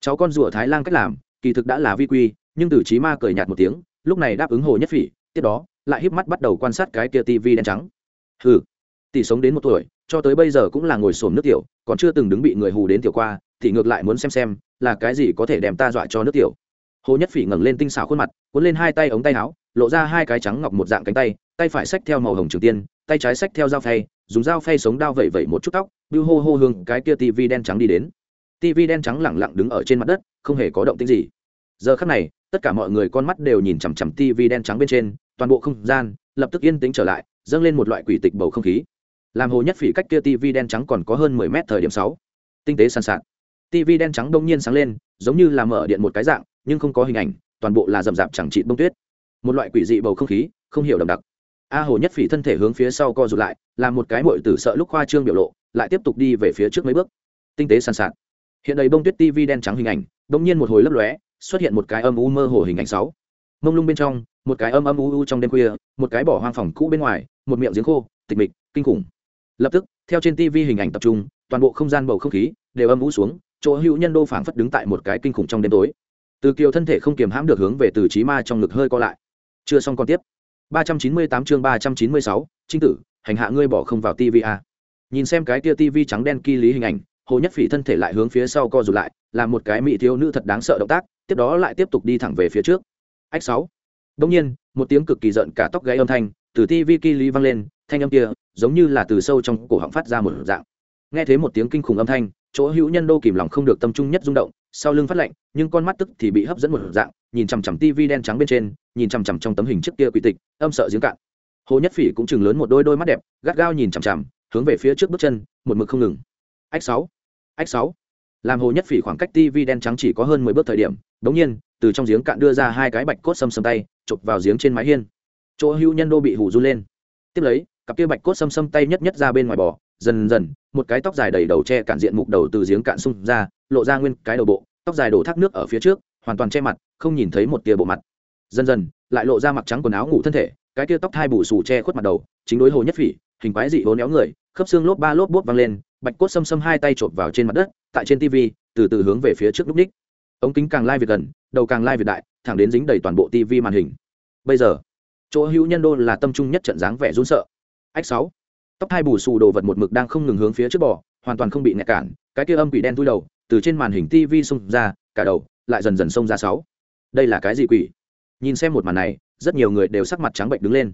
Cháu con rùa thái lan cách làm, kỳ thực đã là vi quy, nhưng từ trí ma cười nhạt một tiếng, lúc này đáp ứng hồ nhất phỉ, tiếp đó, lại híp mắt bắt đầu quan sát cái kia tivi đen trắng. Hừ, tỷ sống đến một tuổi, cho tới bây giờ cũng là ngồi xổm nước tiểu, còn chưa từng đứng bị người hù đến tiểu qua thì ngược lại muốn xem xem là cái gì có thể đem ta dọa cho nước tiểu. Hồ nhất phỉ ngẩng lên tinh xảo khuôn mặt, cuốn lên hai tay ống tay áo, lộ ra hai cái trắng ngọc một dạng cánh tay tay phải xách theo màu hồng trường tiên, tay trái xách theo dao phay, dùng dao phay sống đao vẩy vẩy một chút tóc, bưu hô hô hương, cái kia tivi đen trắng đi đến. Tivi đen trắng lẳng lặng đứng ở trên mặt đất, không hề có động tĩnh gì. Giờ khắc này, tất cả mọi người con mắt đều nhìn chằm chằm tivi đen trắng bên trên, toàn bộ không gian lập tức yên tĩnh trở lại, dâng lên một loại quỷ tịch bầu không khí. Làm hồ nhất phỉ cách kia tivi đen trắng còn có hơn mười mét thời điểm sáu. Tinh tế sàn sạt tivi đen trắng đông nhiên sáng lên, giống như là mở điện một cái dạng, nhưng không có hình ảnh, toàn bộ là rậm rạp chẳng trị bông tuyết. Một loại quỷ dị bầu không khí, không hiểu đậm đặc. A hồ nhất phỉ thân thể hướng phía sau co rụt lại làm một cái mội tử sợ lúc khoa trương biểu lộ, lại tiếp tục đi về phía trước mấy bước. Tinh tế sàn sạt. Hiện đầy bông tuyết tv đen trắng hình ảnh, đông nhiên một hồi lấp lóe, xuất hiện một cái âm u mơ hồ hình ảnh sáu. Mông lung bên trong, một cái âm âm u u trong đêm khuya, một cái bỏ hoang phòng cũ bên ngoài, một miệng giếng khô, tịch mịch, kinh khủng. Lập tức, theo trên tv hình ảnh tập trung, toàn bộ không gian bầu không khí đều âm u xuống chỗ hữu nhân đô phảng phất đứng tại một cái kinh khủng trong đêm tối. Từ kiều thân thể không kiềm hãm được hướng về từ trí ma trong ngực hơi co lại. Chưa xong còn tiếp. 398 chương 396, trinh tử hành hạ ngươi bỏ không vào tv a. Nhìn xem cái kia tv trắng đen kỳ lý hình ảnh hồ nhất phỉ thân thể lại hướng phía sau co rụt lại làm một cái mỹ thiếu nữ thật đáng sợ động tác tiếp đó lại tiếp tục đi thẳng về phía trước. Ách sáu. Đông nhiên một tiếng cực kỳ giận cả tóc gáy âm thanh từ tv kỳ lý vang lên thanh âm kia giống như là từ sâu trong cổ họng phát ra một dạng. Nghe thấy một tiếng kinh khủng âm thanh chỗ hữu nhân đô kìm lòng không được tâm trung nhất rung động, sau lưng phát lạnh, nhưng con mắt tức thì bị hấp dẫn một dạng, nhìn chằm chằm tivi đen trắng bên trên, nhìn chằm chằm trong tấm hình trước kia quỷ tịch, âm sợ giếng cạn. Hồ nhất phỉ cũng chừng lớn một đôi đôi mắt đẹp, gắt gao nhìn chằm chằm, hướng về phía trước bước chân, một mực không ngừng. Ách sáu ách sáu. Làm hồ nhất phỉ khoảng cách tivi đen trắng chỉ có hơn mười bước thời điểm, đống nhiên, từ trong giếng cạn đưa ra hai cái bạch cốt xâm xâm tay, chụp vào giếng trên mái hiên. Chỗ hữu nhân đô bị hủ run lên. Tiếp lấy cặp kia bạch cốt xâm xâm tay nhất nhất ra bên ngoài bò, dần dần, một cái tóc dài đầy đầu che cạn diện mục đầu từ giếng cạn sung ra, lộ ra nguyên cái đầu bộ, tóc dài đổ thác nước ở phía trước, hoàn toàn che mặt, không nhìn thấy một tia bộ mặt. Dần dần, lại lộ ra mặc trắng quần áo ngủ thân thể, cái tia tóc thai bù xù che khuất mặt đầu, chính đối hồ nhất phỉ, hình quái dị hố néo người, khớp xương lốp ba lốp bốt văng lên, bạch cốt xâm xâm hai tay chộp vào trên mặt đất, tại trên tv từ từ hướng về phía trước lúc ních. Ống kính càng lai việt gần, đầu càng lai việt đại, thẳng đến dính đầy toàn bộ tv màn hình. Bây giờ, chỗ hữu nhân đô là tâm trung nhất trận dáng vẻ run sợ ách sáu. Tóc hai bù xù đồ vật một mực đang không ngừng hướng phía trước bò, hoàn toàn không bị nhẹ cản, cái kia âm quỷ đen tui đầu, từ trên màn hình tv xông ra, cả đầu lại dần dần xông ra sáu. Đây là cái gì quỷ? Nhìn xem một màn này, rất nhiều người đều sắc mặt trắng bệnh đứng lên.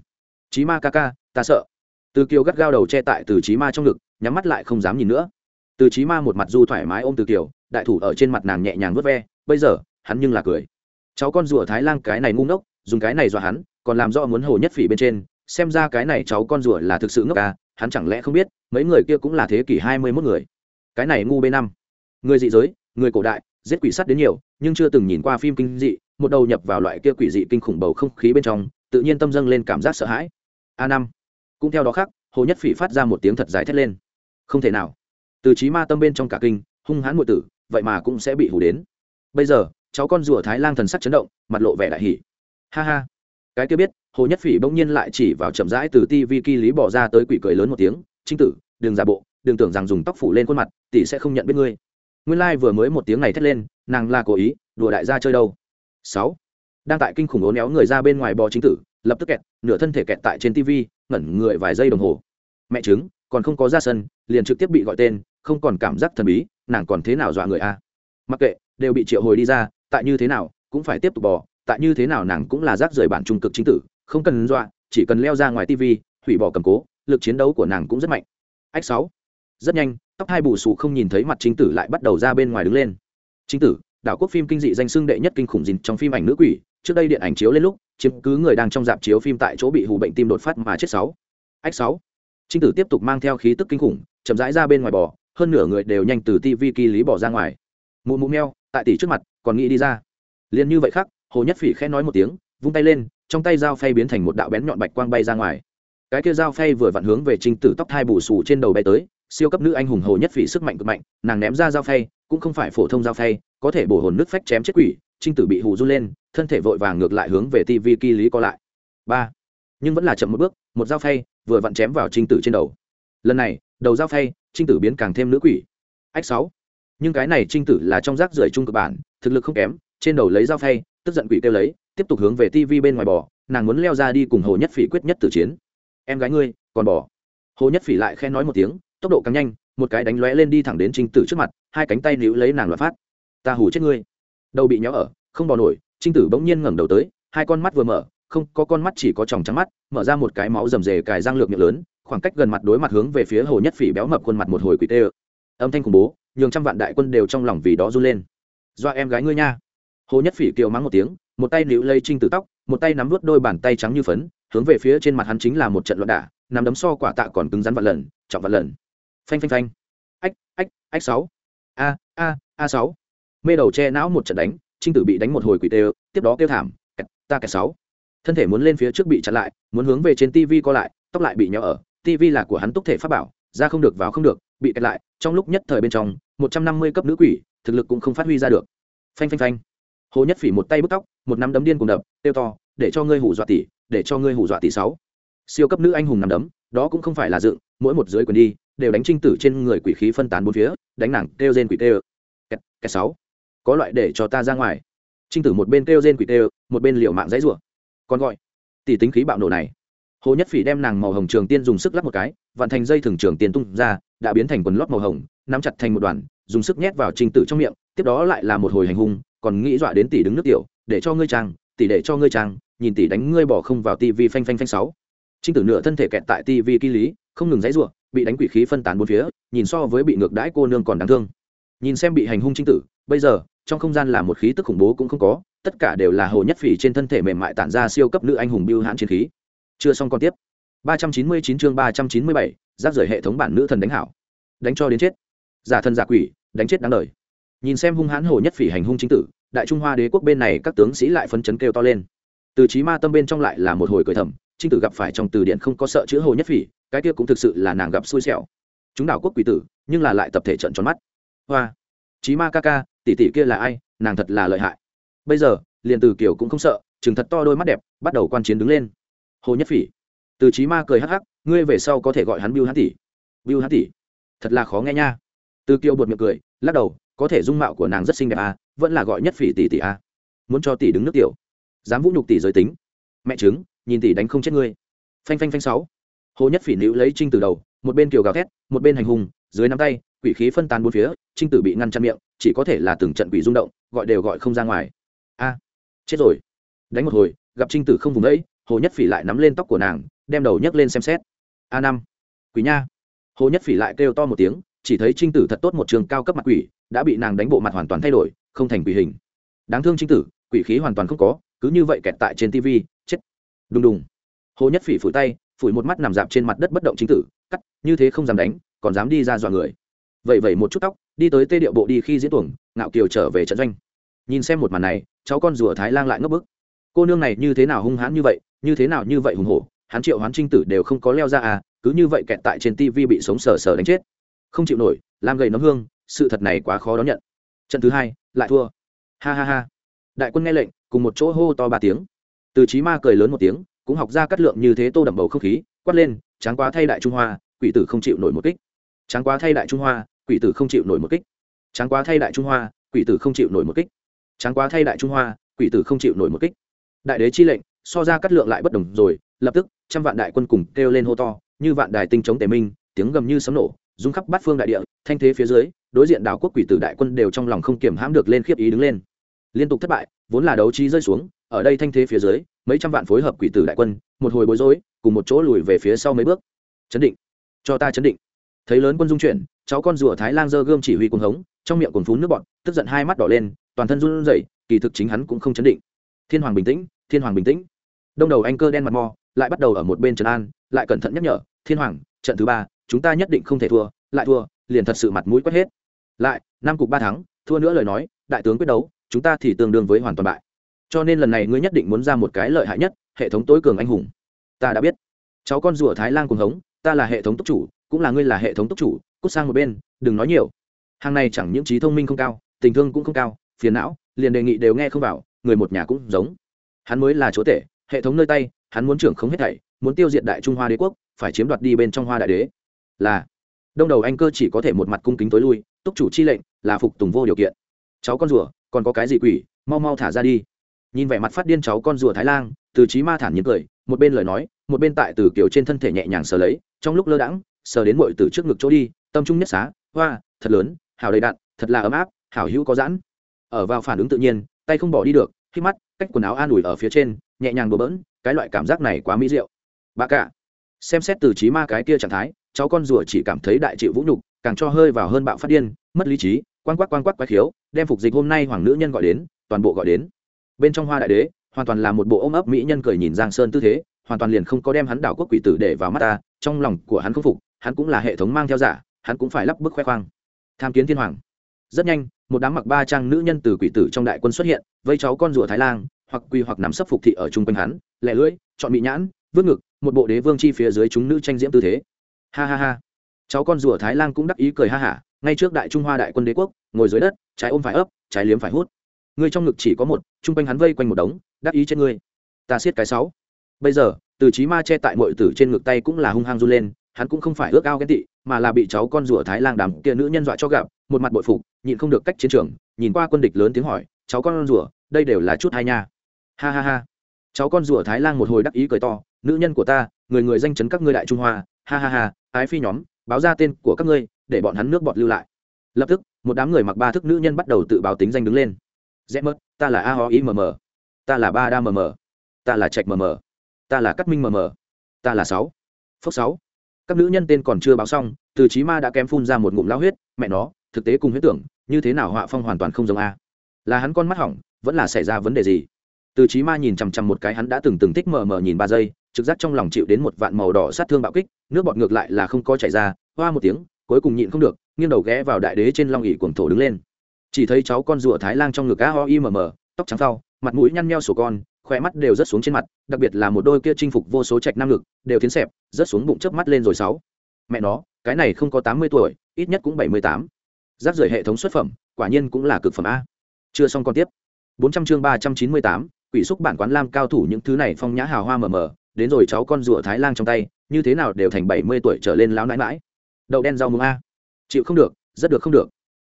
Chí ma ca ca, ta sợ. Từ kiều gắt gao đầu che tại từ chí ma trong ngực, nhắm mắt lại không dám nhìn nữa. Từ chí ma một mặt du thoải mái ôm từ kiều, đại thủ ở trên mặt nàng nhẹ nhàng vớt ve, bây giờ, hắn nhưng là cười. Cháu con rùa thái lan cái này ngu ngốc, dùng cái này dọa hắn, còn làm rõ muốn hồ nhất phỉ bên trên xem ra cái này cháu con rùa là thực sự ngốc à hắn chẳng lẽ không biết, mấy người kia cũng là thế kỷ hai mươi mốt người. Cái này ngu b năm. Người dị giới, người cổ đại, giết quỷ sắt đến nhiều, nhưng chưa từng nhìn qua phim kinh dị, một đầu nhập vào loại kia quỷ dị kinh khủng bầu không khí bên trong, tự nhiên tâm dâng lên cảm giác sợ hãi. A năm. Cũng theo đó khác, hồ nhất phỉ phát ra một tiếng thật dài thét lên. Không thể nào. Từ trí ma tâm bên trong cả kinh, hung hãn ngụy tử, vậy mà cũng sẽ bị hủ đến. Bây giờ, cháu con rùa thái lang thần sắc chấn động, mặt lộ vẻ đại hỉ. Ha ha cái kia biết, hồ nhất phỉ bỗng nhiên lại chỉ vào chậm rãi từ ti vi kỳ lý bỏ ra tới quỷ cười lớn một tiếng, trinh tử, đừng giả bộ, đừng tưởng rằng dùng tóc phủ lên khuôn mặt, tỷ sẽ không nhận biết ngươi. Nguyên lai、like、vừa mới một tiếng này thét lên, nàng là cố ý, đùa đại gia chơi đâu. Sáu, đang tại kinh khủng ố néo người ra bên ngoài bò chính tử, lập tức kẹt, nửa thân thể kẹt tại trên tv ngẩn người vài giây đồng hồ. Mẹ chứng còn không có ra sân, liền trực tiếp bị gọi tên, không còn cảm giác thần bí, nàng còn thế nào dọa người a? Mặc kệ, đều bị triệu hồi đi ra, tại như thế nào, cũng phải tiếp tục bò tại như thế nào nàng cũng là rác rời bản trung cực chính tử không cần dọa chỉ cần leo ra ngoài tivi, hủy bỏ cầm cố lực chiến đấu của nàng cũng rất mạnh. Ách sáu. Rất nhanh tóc hai bù sụ không nhìn thấy mặt chính tử lại bắt đầu ra bên ngoài đứng lên. Chính tử đảo quốc phim kinh dị danh xưng đệ nhất kinh khủng dìn trong phim ảnh nữ quỷ trước đây điện ảnh chiếu lên lúc chiếm cứ người đang trong dạp chiếu phim tại chỗ bị hù bệnh tim đột phát mà chết sáu. Ách sáu. Chính tử tiếp tục mang theo khí tức kinh khủng chậm rãi ra bên ngoài bò hơn nửa người đều nhanh từ tivi kỳ lý bỏ ra ngoài. Mụ mụ meo tại tỷ trước mặt còn nghĩ đi ra. Liền như vậy khác hồ nhất phỉ khẽ nói một tiếng, vung tay lên, trong tay dao phay biến thành một đạo bén nhọn bạch quang bay ra ngoài. Cái kia dao phay vừa vặn hướng về trinh tử tóc thai bù xù trên đầu bay tới, siêu cấp nữ anh hùng hồ nhất phỉ sức mạnh cực mạnh, nàng ném ra dao phay, cũng không phải phổ thông dao phay, có thể bổ hồn nước phách chém chết quỷ trinh tử bị hù run lên, thân thể vội vàng ngược lại hướng về tv kỳ lý co lại. Ba. Nhưng vẫn là chậm một bước, một dao phay vừa vặn chém vào trinh tử trên đầu. Lần này, đầu dao phay trinh tử biến càng thêm nữ quỷ. Ách sáu. Nhưng cái này trinh tử là trong rác rưởi trung cực bản, thực lực không kém, trên đầu lấy dao phay tức giận quỷ kêu lấy, tiếp tục hướng về tv bên ngoài bò, nàng muốn leo ra đi cùng hồ nhất phỉ quyết nhất tử chiến. Em gái ngươi, còn bò. Hồ nhất phỉ lại khen nói một tiếng, tốc độ càng nhanh, một cái đánh lóe lên đi thẳng đến trinh tử trước mặt, hai cánh tay níu lấy nàng loạt phát. Ta hủ chết ngươi. Đầu bị nhó ở, không bò nổi, trinh tử bỗng nhiên ngẩng đầu tới, hai con mắt vừa mở, không có con mắt chỉ có tròng trắng mắt, mở ra một cái máu rầm rề cài răng lược miệng lớn, khoảng cách gần mặt đối mặt hướng về phía hồ nhất phỉ béo mập khuôn mặt một hồi quỷ tê âm thanh khủng bố, nhường trăm vạn đại quân đều trong lòng vì đó run lên. Do em gái ngươi nha hồ nhất phỉ kiều mắng một tiếng một tay níu lây trinh tử tóc một tay nắm vút đôi bàn tay trắng như phấn hướng về phía trên mặt hắn chính là một trận loạn đả nắm đấm so quả tạ còn cứng rắn vạn lần trọng vạn lần. Phanh phanh phanh. Ách ách ách sáu. A a a sáu. Mê đầu che não một trận đánh trinh tử bị đánh một hồi quỷ tê tiếp đó kêu thảm kẹt, ta kẹt sáu. Thân thể muốn lên phía trước bị chặn lại muốn hướng về trên tivi co lại tóc lại bị nhỏ ở tivi là của hắn túc thể pháp bảo ra không được vào không được bị kẹt lại trong lúc nhất thời bên trong một trăm năm mươi cấp nữ quỷ thực lực cũng không phát huy ra được. Phanh phanh phanh hồ nhất phỉ một tay bức tóc, một nắm đấm điên cùng đập tiêu to, để cho ngươi hủ dọa tỷ, để cho ngươi hủ dọa tỷ sáu. Siêu cấp nữ anh hùng nằm đấm, đó cũng không phải là dựng, mỗi một dưới quyền đi, đều đánh trinh tử trên người quỷ khí phân tán bốn phía, đánh nàng kêu rên quỷ kêu kẹt kẹt sáu. Có loại để cho ta ra ngoài. Trinh tử một bên kêu rên quỷ kêu một bên liều mạng dãy rủa. Còn gọi. Tỷ tính khí bạo nổ này. Hồ nhất phỉ đem nàng màu hồng trường tiên dùng sức lắp một cái, vặn thành dây thừng trường tiên tung ra, đã biến thành quần lót màu hồng, nắm chặt thành một đoàn, dùng sức nhét vào trinh tử trong miệng, tiếp đó lại là một hồi hành hung còn nghĩ dọa đến tỷ đứng nước tiểu để cho ngươi trang tỷ để cho ngươi trang nhìn tỷ đánh ngươi bỏ không vào tivi phanh phanh phanh sáu. Trinh tử nửa thân thể kẹt tại tivi ký lý không ngừng dãy ruộng bị đánh quỷ khí phân tán bốn phía nhìn so với bị ngược đãi cô nương còn đáng thương. Nhìn xem bị hành hung trinh tử bây giờ trong không gian là một khí tức khủng bố cũng không có tất cả đều là hồ nhất phỉ trên thân thể mềm mại tản ra siêu cấp nữ anh hùng biêu hãn chiến khí. Chưa xong còn tiếp. 399 chương 397, giáp rời hệ thống bản nữ thần đánh hảo. Đánh cho đến chết. Giả thân giả quỷ đánh chết đáng đời nhìn xem hung hãn hồ nhất phỉ hành hung chính tử, đại trung hoa đế quốc bên này các tướng sĩ lại phấn chấn kêu to lên. Từ trí ma tâm bên trong lại là một hồi cười thầm trinh tử gặp phải trong từ điện không có sợ chữ hồ nhất phỉ, cái kia cũng thực sự là nàng gặp xui xẻo. Chúng đảo quốc quỷ tử, nhưng là lại tập thể trận tròn mắt. Hoa, trí ma ca ca, tỷ tỷ kia là ai, nàng thật là lợi hại. Bây giờ, liền từ kiều cũng không sợ, chừng thật to đôi mắt đẹp, bắt đầu quan chiến đứng lên. Hồ nhất phỉ, từ trí ma cười hắc hắc, ngươi về sau có thể gọi hắn biêu hắn tỷ. Biêu hắn tỷ, thật là khó nghe nha. Từ kiều buột miệng cười, lắc đầu có thể dung mạo của nàng rất xinh đẹp à vẫn là gọi nhất phỉ tỷ tỷ à. Muốn cho tỷ đứng nước tiểu. Dám vũ nhục tỷ giới tính. Mẹ chứng nhìn tỷ đánh không chết ngươi. Phanh phanh phanh sáu. Hồ nhất phỉ nữ lấy trinh từ đầu, một bên kiều gào thét, một bên hành hùng dưới nắm tay, quỷ khí phân tán bốn phía, trinh tử bị ngăn chặn miệng, chỉ có thể là từng trận quỷ rung động, gọi đều gọi không ra ngoài. A, chết rồi. Đánh một hồi, gặp trinh tử không vùng đấy, hồ nhất phỉ lại nắm lên tóc của nàng, đem đầu nhấc lên xem xét. A năm. Quỷ nha. Hồ nhất phỉ lại kêu to một tiếng, chỉ thấy trinh tử thật tốt một trường cao cấp mặt quỷ đã bị nàng đánh bộ mặt hoàn toàn thay đổi, không thành quỷ hình. Đáng thương trinh tử, quỷ khí hoàn toàn không có, cứ như vậy kẹt tại trên tv chết. Đùng đùng. Hồ nhất phỉ phủi tay, phủi một mắt nằm dạp trên mặt đất bất động chính tử, cắt, như thế không dám đánh, còn dám đi ra dọa người. Vậy vậy một chút tóc, đi tới tê điệu bộ đi khi diễn tuồng, ngạo kiều trở về trận doanh. Nhìn xem một màn này, cháu con rùa thái lang lại ngấp bức. Cô nương này như thế nào hung hãn như vậy, như thế nào như vậy hùng hổ, hắn triệu hoán trinh tử đều không có leo ra à cứ như vậy kẹt tại trên tivi bị sống sờ sờ đánh chết. Không chịu nổi làm gầy nấm hương sự thật này quá khó đón nhận. Trận thứ hai, lại thua. Ha ha ha. Đại quân nghe lệnh, cùng một chỗ hô to ba tiếng. Từ trí ma cười lớn một tiếng, cũng học ra cắt lượng như thế tô đậm bầu không khí, quát lên, tráng quá thay đại trung hoa, quỷ tử không chịu nổi một kích. Tráng quá thay đại trung hoa, quỷ tử không chịu nổi một kích. Tráng quá thay đại trung hoa, quỷ tử không chịu nổi một kích. Tráng quá thay đại trung hoa, quỷ tử không chịu nổi một kích. Đại đế chi lệnh, so ra cắt lượng lại bất đồng rồi, lập tức, trăm vạn đại quân cùng kêu lên hô to, như vạn đài tinh chống tề minh, tiếng gầm như sấm nổ, rung khắp bát phương đại địa, thanh thế phía dưới đối diện đảo quốc quỷ tử đại quân đều trong lòng không kiểm hãm được lên khiếp ý đứng lên. Liên tục thất bại, vốn là đấu trí rơi xuống, ở đây thanh thế phía dưới, mấy trăm vạn phối hợp quỷ tử đại quân, một hồi bối rối, cùng một chỗ lùi về phía sau mấy bước. Chấn định. Cho ta chấn định. Thấy lớn quân dung chuyển, cháu con rùa thái lang dơ gươm chỉ huy cuồng hống, trong miệng cuồng phún nước bọn tức giận hai mắt đỏ lên, toàn thân run rẩy, kỳ thực chính hắn cũng không chấn định. Thiên hoàng bình tĩnh, thiên hoàng bình tĩnh. Đông đầu anh cơ đen mặt mò, lại bắt đầu ở một bên trần an, lại cẩn thận nhắc nhở, thiên hoàng, trận thứ ba, chúng ta nhất định không thể thua, lại thua liền thật sự mặt mũi quét hết. Lại, năm cục ba thắng, thua nữa lời nói, đại tướng quyết đấu, chúng ta thì tương đương với hoàn toàn bại. Cho nên lần này ngươi nhất định muốn ra một cái lợi hại nhất, hệ thống tối cường anh hùng. Ta đã biết. Cháu con rùa thái lan cùng hống, ta là hệ thống túc chủ, cũng là ngươi là hệ thống túc chủ, cút sang một bên, đừng nói nhiều. Hàng này chẳng những trí thông minh không cao, tình thương cũng không cao, phiền não, liền đề nghị đều nghe không vào, người một nhà cũng giống. Hắn mới là chúa tể, hệ thống nơi tay, hắn muốn trưởng không hết thảy, muốn tiêu diệt đại trung hoa đế quốc, phải chiếm đoạt đi bên trong hoa đại đế. Là đông đầu anh cơ chỉ có thể một mặt cung kính tối lui, túc chủ chi lệnh là phục tùng vô điều kiện. Cháu con rùa, còn có cái gì quỷ, mau mau thả ra đi. Nhìn vẻ mặt phát điên cháu con rùa thái lan từ trí ma thản nhiên cười, một bên lời nói, một bên tại từ kiểu trên thân thể nhẹ nhàng sờ lấy, trong lúc lơ đãng, sờ đến mội từ trước ngực chỗ đi, tâm trung nhất xá, hoa, thật lớn hào đầy đạn thật là ấm áp, hảo hữu có giãn. Ở vào phản ứng tự nhiên, tay không bỏ đi được, khi mắt, cách quần áo an ủi ở phía trên, nhẹ nhàng bừa bỡn, cái loại cảm giác này quá mỹ diệu. Bà cả, xem xét từ trí ma cái kia trạng thái cháu con rùa chỉ cảm thấy đại chịu vũ nhục, càng cho hơi vào hơn bạo phát điên, mất lý trí quan quắc quan quắc quái khiếu, đem phục dịch hôm nay hoàng nữ nhân gọi đến, toàn bộ gọi đến. Bên trong hoa đại đế, hoàn toàn là một bộ ôm ấp mỹ nhân cười nhìn giang sơn tư thế, hoàn toàn liền không có đem hắn đảo quốc quỷ tử để vào mắt ta, trong lòng của hắn không phục, hắn cũng là hệ thống mang theo giả, hắn cũng phải lắp bức khoe khoang. Tham kiến thiên hoàng. Rất nhanh, một đám mặc ba trang nữ nhân từ quỷ tử trong đại quân xuất hiện, vây cháu con rùa thái lan hoặc quỳ hoặc nắm sấp phục thị ở chung quanh hắn, lẻ lưỡi, chọn bị nhãn vươn ngực, một bộ đế vương chi phía dưới chúng nữ tranh diễm tư thế ha ha ha. Cháu con rùa thái lan cũng đắc ý cười ha hả ngay trước đại trung hoa đại quân đế quốc, ngồi dưới đất, trái ôm phải ấp, trái liếm phải hút. Ngươi trong ngực chỉ có một, chung quanh hắn vây quanh một đống, đắc ý trên ngươi. Ta siết cái sáu. Bây giờ, từ trí ma che tại mọi tử trên ngực tay cũng là hung hăng run lên, hắn cũng không phải ước ao ghen tị, mà là bị cháu con rùa thái lang đàm kia nữ nhân dọa cho gặp, một mặt bội phục, nhịn không được cách chiến trường, nhìn qua quân địch lớn tiếng hỏi, cháu con rùa, đây đều là chút hai nha? Ha ha ha cháu con rùa thái lan một hồi đắc ý cười to, nữ nhân của ta, người người danh chấn các ngươi đại trung hoa, ha ha ha, ái phi nhóm, báo ra tên của các ngươi, để bọn hắn nước bọt lưu lại. Lập tức, một đám người mặc ba thức nữ nhân bắt đầu tự báo tính danh đứng lên. Rẽ mất ta là a ho i mm ta là ba đa mm ta là trạch mm ta là cắt minh mm ta là sáu phước sáu. Các nữ nhân tên còn chưa báo xong, từ trí ma đã kém phun ra một ngụm lao huyết, mẹ nó, thực tế cùng huyết tưởng, như thế nào họa phong hoàn toàn không giống a? Là hắn con mắt hỏng, vẫn là xảy ra vấn đề gì? từ trí ma nhìn chằm chằm một cái hắn đã từng từng thích mờ mờ nhìn ba giây trực giác trong lòng chịu đến một vạn màu đỏ sát thương bạo kích nước bọt ngược lại là không có chảy ra hoa một tiếng cuối cùng nhịn không được nghiêng đầu ghé vào đại đế trên long ỉ cuồng thổ đứng lên. Chỉ thấy cháu con rùa thái lang trong ngực a ho im mờ tóc trắng sau mặt mũi nhăn nheo sổ con khỏe mắt đều rất xuống trên mặt đặc biệt là một đôi kia chinh phục vô số trạch nam lực, đều tiến xẹp rất xuống bụng chớp mắt lên rồi sáu. Mẹ nó cái này không có tám mươi tuổi ít nhất cũng bảy mươi tám. Giáp rời hệ thống xuất phẩm quả nhiên cũng là cực phẩm a. Chưa xong con tiếp. 400 chương 398, quỷ xúc bản quán lam cao thủ những thứ này phong nhã hào hoa mờ mờ, đến rồi cháu con rùa thái lang trong tay, như thế nào đều thành bảy mươi tuổi trở lên láo nãi mãi đậu đen rau muống a. Chịu không được, rất được không được.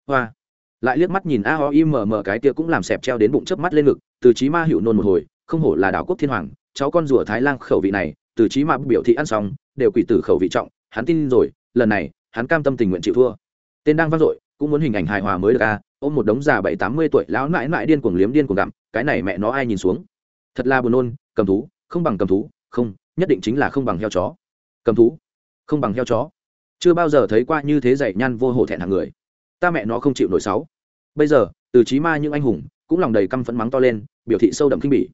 Hoa. Lại liếc mắt nhìn a ho im mờ mờ cái tia cũng làm xẹp treo đến bụng chớp mắt lên ngực, từ trí ma hiệu nôn một hồi, không hổ là đảo quốc thiên hoàng, cháu con rùa thái lang khẩu vị này, từ trí ma biểu thị ăn xong, đều quỷ tử khẩu vị trọng, hắn tin rồi, lần này, hắn cam tâm tình nguyện chịu thua. Tên đang vang dội cũng muốn hình ảnh hài hòa mới được a ôm một đống già bảy, tám mươi tuổi, lão mãi mãi điên cuồng liếm điên cuồng gặm, cái này mẹ nó ai nhìn xuống? Thật là buồn nôn, cầm thú, không bằng cầm thú, không, nhất định chính là không bằng heo chó. Cầm thú, không bằng heo chó. Chưa bao giờ thấy qua như thế dạy nhăn vô hổ thẹn hàng người. Ta mẹ nó không chịu nổi sáu. Bây giờ, từ trí ma những anh hùng, cũng lòng đầy căm phẫn mắng to lên, biểu thị sâu đậm kinh bỉ.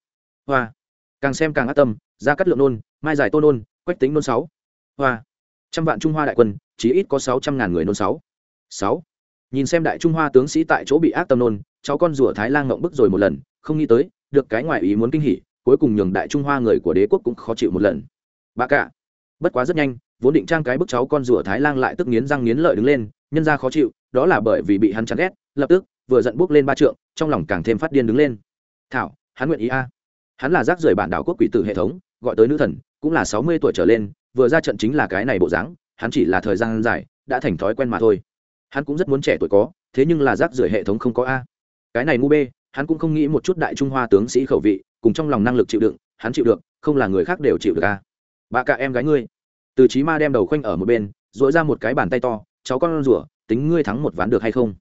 Hoa. Càng xem càng ác tâm, ra cắt lượng nôn, mai giải tô nôn, quách tính nôn sáu. Hoa. Trăm vạn trung hoa đại quân chỉ ít có sáu trăm ngàn người nôn sáu. Sáu nhìn xem đại trung hoa tướng sĩ tại chỗ bị ác tâm nôn, cháu con rùa thái lan ngộng bức rồi một lần, không nghĩ tới, được cái ngoại ý muốn kinh hỉ, cuối cùng nhường đại trung hoa người của đế quốc cũng khó chịu một lần. Bà cả, bất quá rất nhanh, vốn định trang cái bức cháu con rùa thái lan lại tức nghiến răng nghiến lợi đứng lên, nhân ra khó chịu, đó là bởi vì bị hắn chán ghét, lập tức, vừa giận bước lên ba trượng, trong lòng càng thêm phát điên đứng lên. Thảo, hắn nguyện ý a. Hắn là rác rưởi bản đảo quốc quỷ tử hệ thống, gọi tới nữ thần, cũng là sáu mươi tuổi trở lên, vừa ra trận chính là cái này bộ dáng, hắn chỉ là thời gian dài, đã thành thói quen mà thôi hắn cũng rất muốn trẻ tuổi có, thế nhưng là rác rưởi hệ thống không có a. Cái này ngu bê, hắn cũng không nghĩ một chút đại trung hoa tướng sĩ khẩu vị, cùng trong lòng năng lực chịu đựng, hắn chịu được, không là người khác đều chịu được a. Bà cả em gái ngươi. Từ trí ma đem đầu khoanh ở một bên dội ra một cái bàn tay to, cháu con rủa tính ngươi thắng một ván được hay không?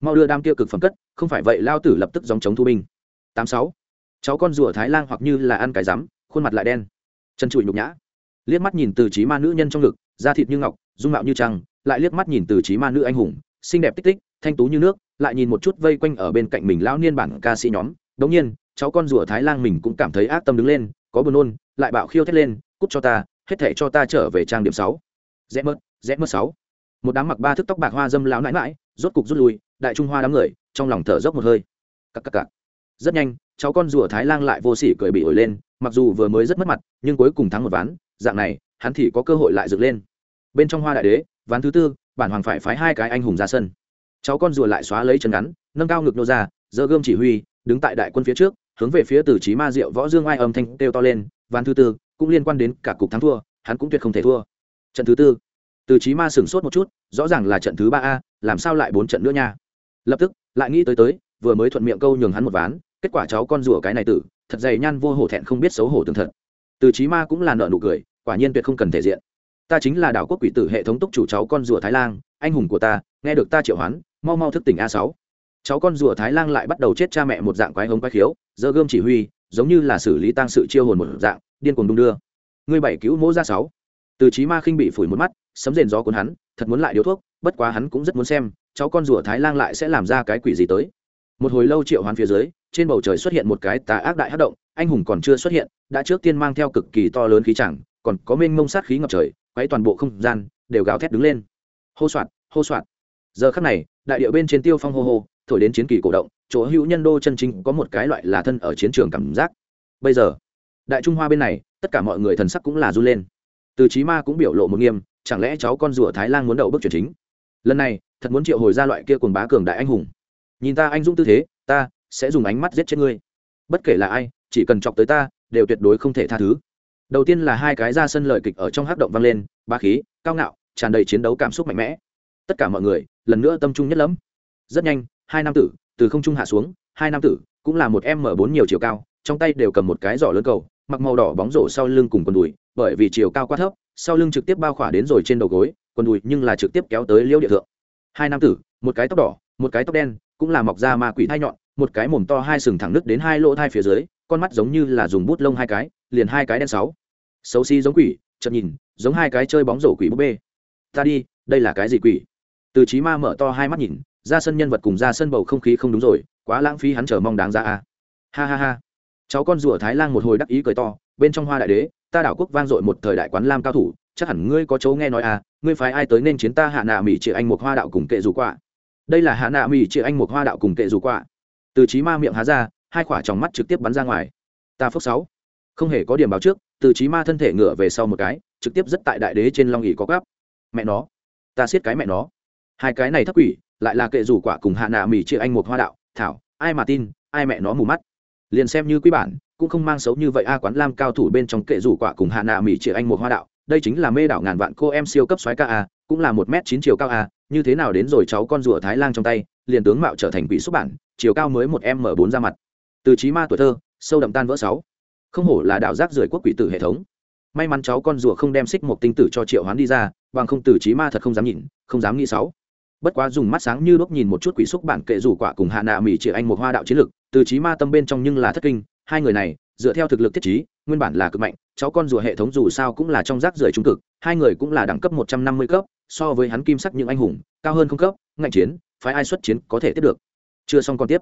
Mau đưa đam kia cực phẩm cất, không phải vậy lao tử lập tức dòng chống thu binh. Tám sáu. Cháu con rùa thái lan hoặc như là ăn cái rắm, khuôn mặt lại đen. Chân trụi nhục nhã. Liếc mắt nhìn từ trí ma nữ nhân trong ngực, da thịt như ngọc, dung mạo như trăng lại liếc mắt nhìn từ trí ma nữ anh hùng xinh đẹp tích tích thanh tú như nước lại nhìn một chút vây quanh ở bên cạnh mình lão niên bản ca sĩ nhóm. Đống nhiên cháu con rùa thái lang mình cũng cảm thấy ác tâm đứng lên có buồn nôn lại bạo khiêu thét lên cút cho ta hết thể cho ta trở về trang điểm sáu. Rẽ mất, rẽ mất sáu. Một đám mặc ba thước tóc bạc hoa dâm lão nãi mãi rốt cục rút lui đại trung hoa đám người trong lòng thở dốc một hơi. Cắc cắc cắc. rất nhanh cháu con rùa thái lang lại vô sỉ cười bị ổi lên mặc dù vừa mới rất mất mặt nhưng cuối cùng thắng một ván dạng này hắn thì có cơ hội lại dựng lên. Bên trong hoa đại đế ván thứ tư, bản hoàng phải phái hai cái anh hùng ra sân. Cháu con rùa lại xóa lấy chân ngắn, nâng cao ngực nô ra, giơ gươm chỉ huy, đứng tại đại quân phía trước, hướng về phía từ trí ma diệu võ dương ai âm thanh kêu to lên, ván thứ tư cũng liên quan đến cả cục thắng thua, hắn cũng tuyệt không thể thua. Trận thứ tư từ trí ma sửng sốt một chút, rõ ràng là trận thứ ba a, làm sao lại bốn trận nữa nha? Lập tức, lại nghĩ tới tới, vừa mới thuận miệng câu nhường hắn một ván, kết quả cháu con rùa cái này tử, thật dày nhan vô hổ thẹn không biết xấu hổ tường thật. Từ trí ma cũng là nợ nụ cười, quả nhiên tuyệt không cần thể diện ta chính là đảo quốc quỷ tử hệ thống túc chủ cháu con rùa thái lan anh hùng của ta, nghe được ta triệu hoán, mau mau thức tỉnh a sáu. Cháu con rùa thái lan lại bắt đầu chết cha mẹ một dạng quái hống quái khiếu, giơ gươm chỉ huy, giống như là xử lý tăng sự chiêu hồn một dạng, điên cuồng đung đưa. Ngươi bảy cứu mỗ ra sáu. Từ trí ma khinh bị phủi một mắt, sấm rền gió cuốn hắn, thật muốn lại điếu thuốc, bất quá hắn cũng rất muốn xem, cháu con rùa thái lan lại sẽ làm ra cái quỷ gì tới. Một hồi lâu triệu hoán phía dưới, trên bầu trời xuất hiện một cái tà ác đại hát động, anh hùng còn chưa xuất hiện, đã trước tiên mang theo cực kỳ to lớn khí chẳng, còn có mênh mông sát khí ngập trời quấy toàn bộ không gian, đều gào thét đứng lên. Hô soạt hô soạt. Giờ khắc này, đại điệu bên trên tiêu phong hô hô, thổi đến chiến kỳ cổ động, chỗ hữu nhân đô chân chính có một cái loại là thân ở chiến trường cảm giác. Bây giờ, đại trung hoa bên này, tất cả mọi người thần sắc cũng là run lên. Từ chí ma cũng biểu lộ một nghiêm, chẳng lẽ cháu con rùa thái lan muốn đậu bước chuyển chính? Lần này, thật muốn triệu hồi ra loại kia cuồng bá cường đại anh hùng. Nhìn ta anh dũng tư thế, ta sẽ dùng ánh mắt giết chết ngươi. Bất kể là ai, chỉ cần chọc tới ta, đều tuyệt đối không thể tha thứ đầu tiên là hai cái ra sân lợi kịch ở trong hắc động vang lên, ba khí, cao ngạo, tràn đầy chiến đấu cảm xúc mạnh mẽ. Tất cả mọi người, lần nữa tâm trung nhất lắm rất nhanh, hai nam tử, từ không trung hạ xuống, hai nam tử, cũng là một em m bốn nhiều chiều cao, trong tay đều cầm một cái giỏ lớn cầu, mặc màu đỏ bóng rổ sau lưng cùng quần đùi, bởi vì chiều cao quá thấp, sau lưng trực tiếp bao khỏa đến rồi trên đầu gối, quần đùi nhưng là trực tiếp kéo tới liêu địa thượng. Hai nam tử, một cái tóc đỏ, một cái tóc đen, cũng là mọc da ma quỷ thai nhọn, một cái mồm to hai sừng thẳng nứt đến hai lỗ thai phía dưới, con mắt giống như là dùng bút lông hai cái, liền hai cái đen sáu xấu xí giống quỷ, chợt nhìn, giống hai cái chơi bóng rổ quỷ búp bê. Ta đi, đây là cái gì quỷ? Từ trí ma mở to hai mắt nhìn, ra sân nhân vật cùng ra sân bầu không khí không đúng rồi, quá lãng phí hắn chờ mong đáng ra à. Ha ha ha. Cháu con rùa thái lan một hồi đắc ý cười to, bên trong hoa đại đế, ta đảo quốc vang dội một thời đại quán lam cao thủ, chắc hẳn ngươi có chỗ nghe nói à ngươi phái ai tới nên chiến ta hạ nạ mỹ chị anh một hoa đạo cùng kệ dù quạ. Đây là hạ nạ mỹ chị anh một hoa đạo cùng kệ dù quạ. Từ trí ma miệng há ra, hai khỏa tròng mắt trực tiếp bắn ra ngoài. Ta phước sáu. Không hề có điểm báo trước từ trí ma thân thể ngửa về sau một cái, trực tiếp rất tại đại đế trên long ỉ có gáp mẹ nó, ta siết cái mẹ nó. Hai cái này thấp quỷ, lại là kệ rủ quả cùng hạ nạ mỹ chia anh một hoa đạo, thảo, ai mà tin, ai mẹ nó mù mắt. Liền xem như quý bản, cũng không mang xấu như vậy a à quán lam cao thủ bên trong kệ rủ quả cùng hạ nạ mỹ chia anh một hoa đạo, đây chính là mê đảo ngàn vạn cô em siêu cấp xoáy ca a, cũng là một m chín chiều cao a, như thế nào đến rồi cháu con rùa thái lan trong tay, liền tướng mạo trở thành quỷ xuất bản, chiều cao mới một m bốn ra mặt. Từ trí ma tuổi thơ, sâu đậm tan vỡ sáu không hổ là đạo giác rưỡi quốc quỷ tử hệ thống. May mắn cháu con rùa không đem xích một tinh tử cho triệu hoán đi ra, bằng không tử trí ma thật không dám nhìn, không dám nghĩ sáu bất quá dùng mắt sáng như đốt nhìn một chút quỷ xúc bản kệ rủ quả cùng hạ nạ mỹ chỉ anh một hoa đạo chiến lực từ trí ma tâm bên trong nhưng là thất kinh, hai người này, dựa theo thực lực thiết trí, nguyên bản là cực mạnh, cháu con rùa hệ thống dù sao cũng là trong rác rưởi trung cực, hai người cũng là đẳng cấp một trăm năm mươi cấp, so với hắn kim sắc những anh hùng, cao hơn không cấp, ngạnh chiến, phái ai xuất chiến có thể tiếp được. Chưa xong còn tiếp.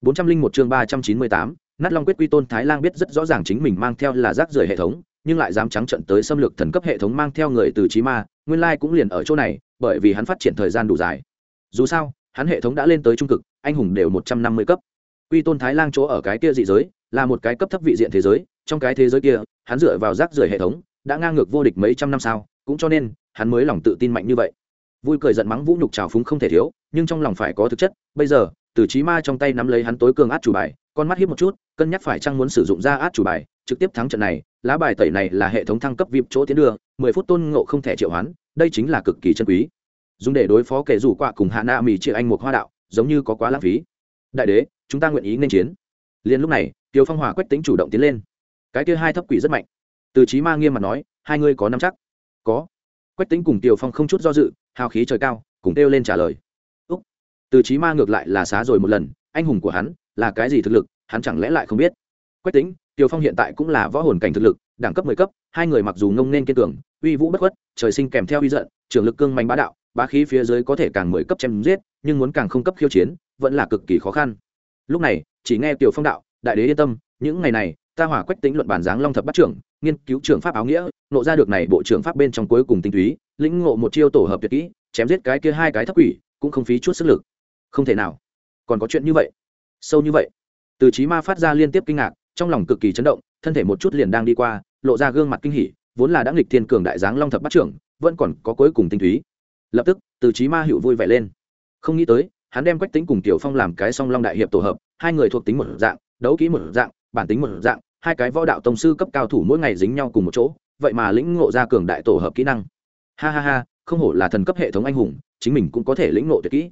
Bốn trăm linh một chương ba trăm chín mươi tám nát long quyết quy tôn thái lang biết rất rõ ràng chính mình mang theo là rác rưởi hệ thống, nhưng lại dám trắng trận tới xâm lược thần cấp hệ thống mang theo người từ trí ma, nguyên lai cũng liền ở chỗ này, bởi vì hắn phát triển thời gian đủ dài. Dù sao, hắn hệ thống đã lên tới trung cực, anh hùng đều một trăm năm mươi cấp. Quy tôn thái lang chỗ ở cái kia dị giới, là một cái cấp thấp vị diện thế giới, trong cái thế giới kia, hắn dựa vào rác rưởi hệ thống, đã ngang ngược vô địch mấy trăm năm sao, cũng cho nên, hắn mới lòng tự tin mạnh như vậy. Vui cười giận mắng vũ nhục trào phúng không thể thiếu, nhưng trong lòng phải có thực chất, bây giờ từ trí ma trong tay nắm lấy hắn tối cường át chủ bài, con mắt hiếp một chút, cân nhắc phải chăng muốn sử dụng ra át chủ bài, trực tiếp thắng trận này, lá bài tẩy này là hệ thống thăng cấp vip chỗ tiến đưa, mười phút tôn ngộ không thể triệu hoán, đây chính là cực kỳ chân quý. Dùng để đối phó kẻ rủ quạ cùng hạ na mỹ chia anh một hoa đạo, giống như có quá lãng phí. Đại đế, chúng ta nguyện ý nên chiến. Liền lúc này, tiêu phong hòa quách tính chủ động tiến lên. Cái kia hai thấp quỷ rất mạnh. Từ trí ma nghiêm mặt nói, hai ngươi có năm chắc? Có. Quách tính cùng tiêu phong không chút do dự, hào khí trời cao, cùng kêu lên trả lời từ trí ma ngược lại là xá rồi một lần, anh hùng của hắn là cái gì thực lực, hắn chẳng lẽ lại không biết? Quách tính tiều phong hiện tại cũng là võ hồn cảnh thực lực, đẳng cấp mười cấp, hai người mặc dù ngông nên kiên cường, uy vũ bất khuất, trời sinh kèm theo uy giận, trường lực cương mạnh bá đạo, bá khí phía dưới có thể càng mười cấp chém giết, nhưng muốn càng không cấp khiêu chiến, vẫn là cực kỳ khó khăn. Lúc này, chỉ nghe tiểu phong đạo, đại đế yên tâm, những ngày này, ta hỏa quách tính luận bản giáng long thập bắt trưởng, nghiên cứu trưởng pháp áo nghĩa, nộ ra được này bộ trưởng pháp bên trong cuối cùng tinh túy, lĩnh ngộ một chiêu tổ hợp tuyệt kỹ, chém giết cái kia hai cái thấp quỷ, cũng không phí chút sức lực không thể nào. Còn có chuyện như vậy? Sâu như vậy? Từ trí ma phát ra liên tiếp kinh ngạc, trong lòng cực kỳ chấn động, thân thể một chút liền đang đi qua, lộ ra gương mặt kinh hỉ, vốn là đã nghịch thiên cường đại giáng long thập bắt trưởng, vẫn còn có cuối cùng tinh túy. Lập tức, từ trí ma hiệu vui vẻ lên. Không nghĩ tới, hắn đem quách tính cùng tiểu phong làm cái song long đại hiệp tổ hợp, hai người thuộc tính một dạng, đấu kỹ một dạng, bản tính một dạng, hai cái võ đạo tông sư cấp cao thủ mỗi ngày dính nhau cùng một chỗ, vậy mà lĩnh ngộ ra cường đại tổ hợp kỹ năng. Ha ha ha, không hổ là thần cấp hệ thống anh hùng, chính mình cũng có thể lĩnh ngộ tuyệt kỹ.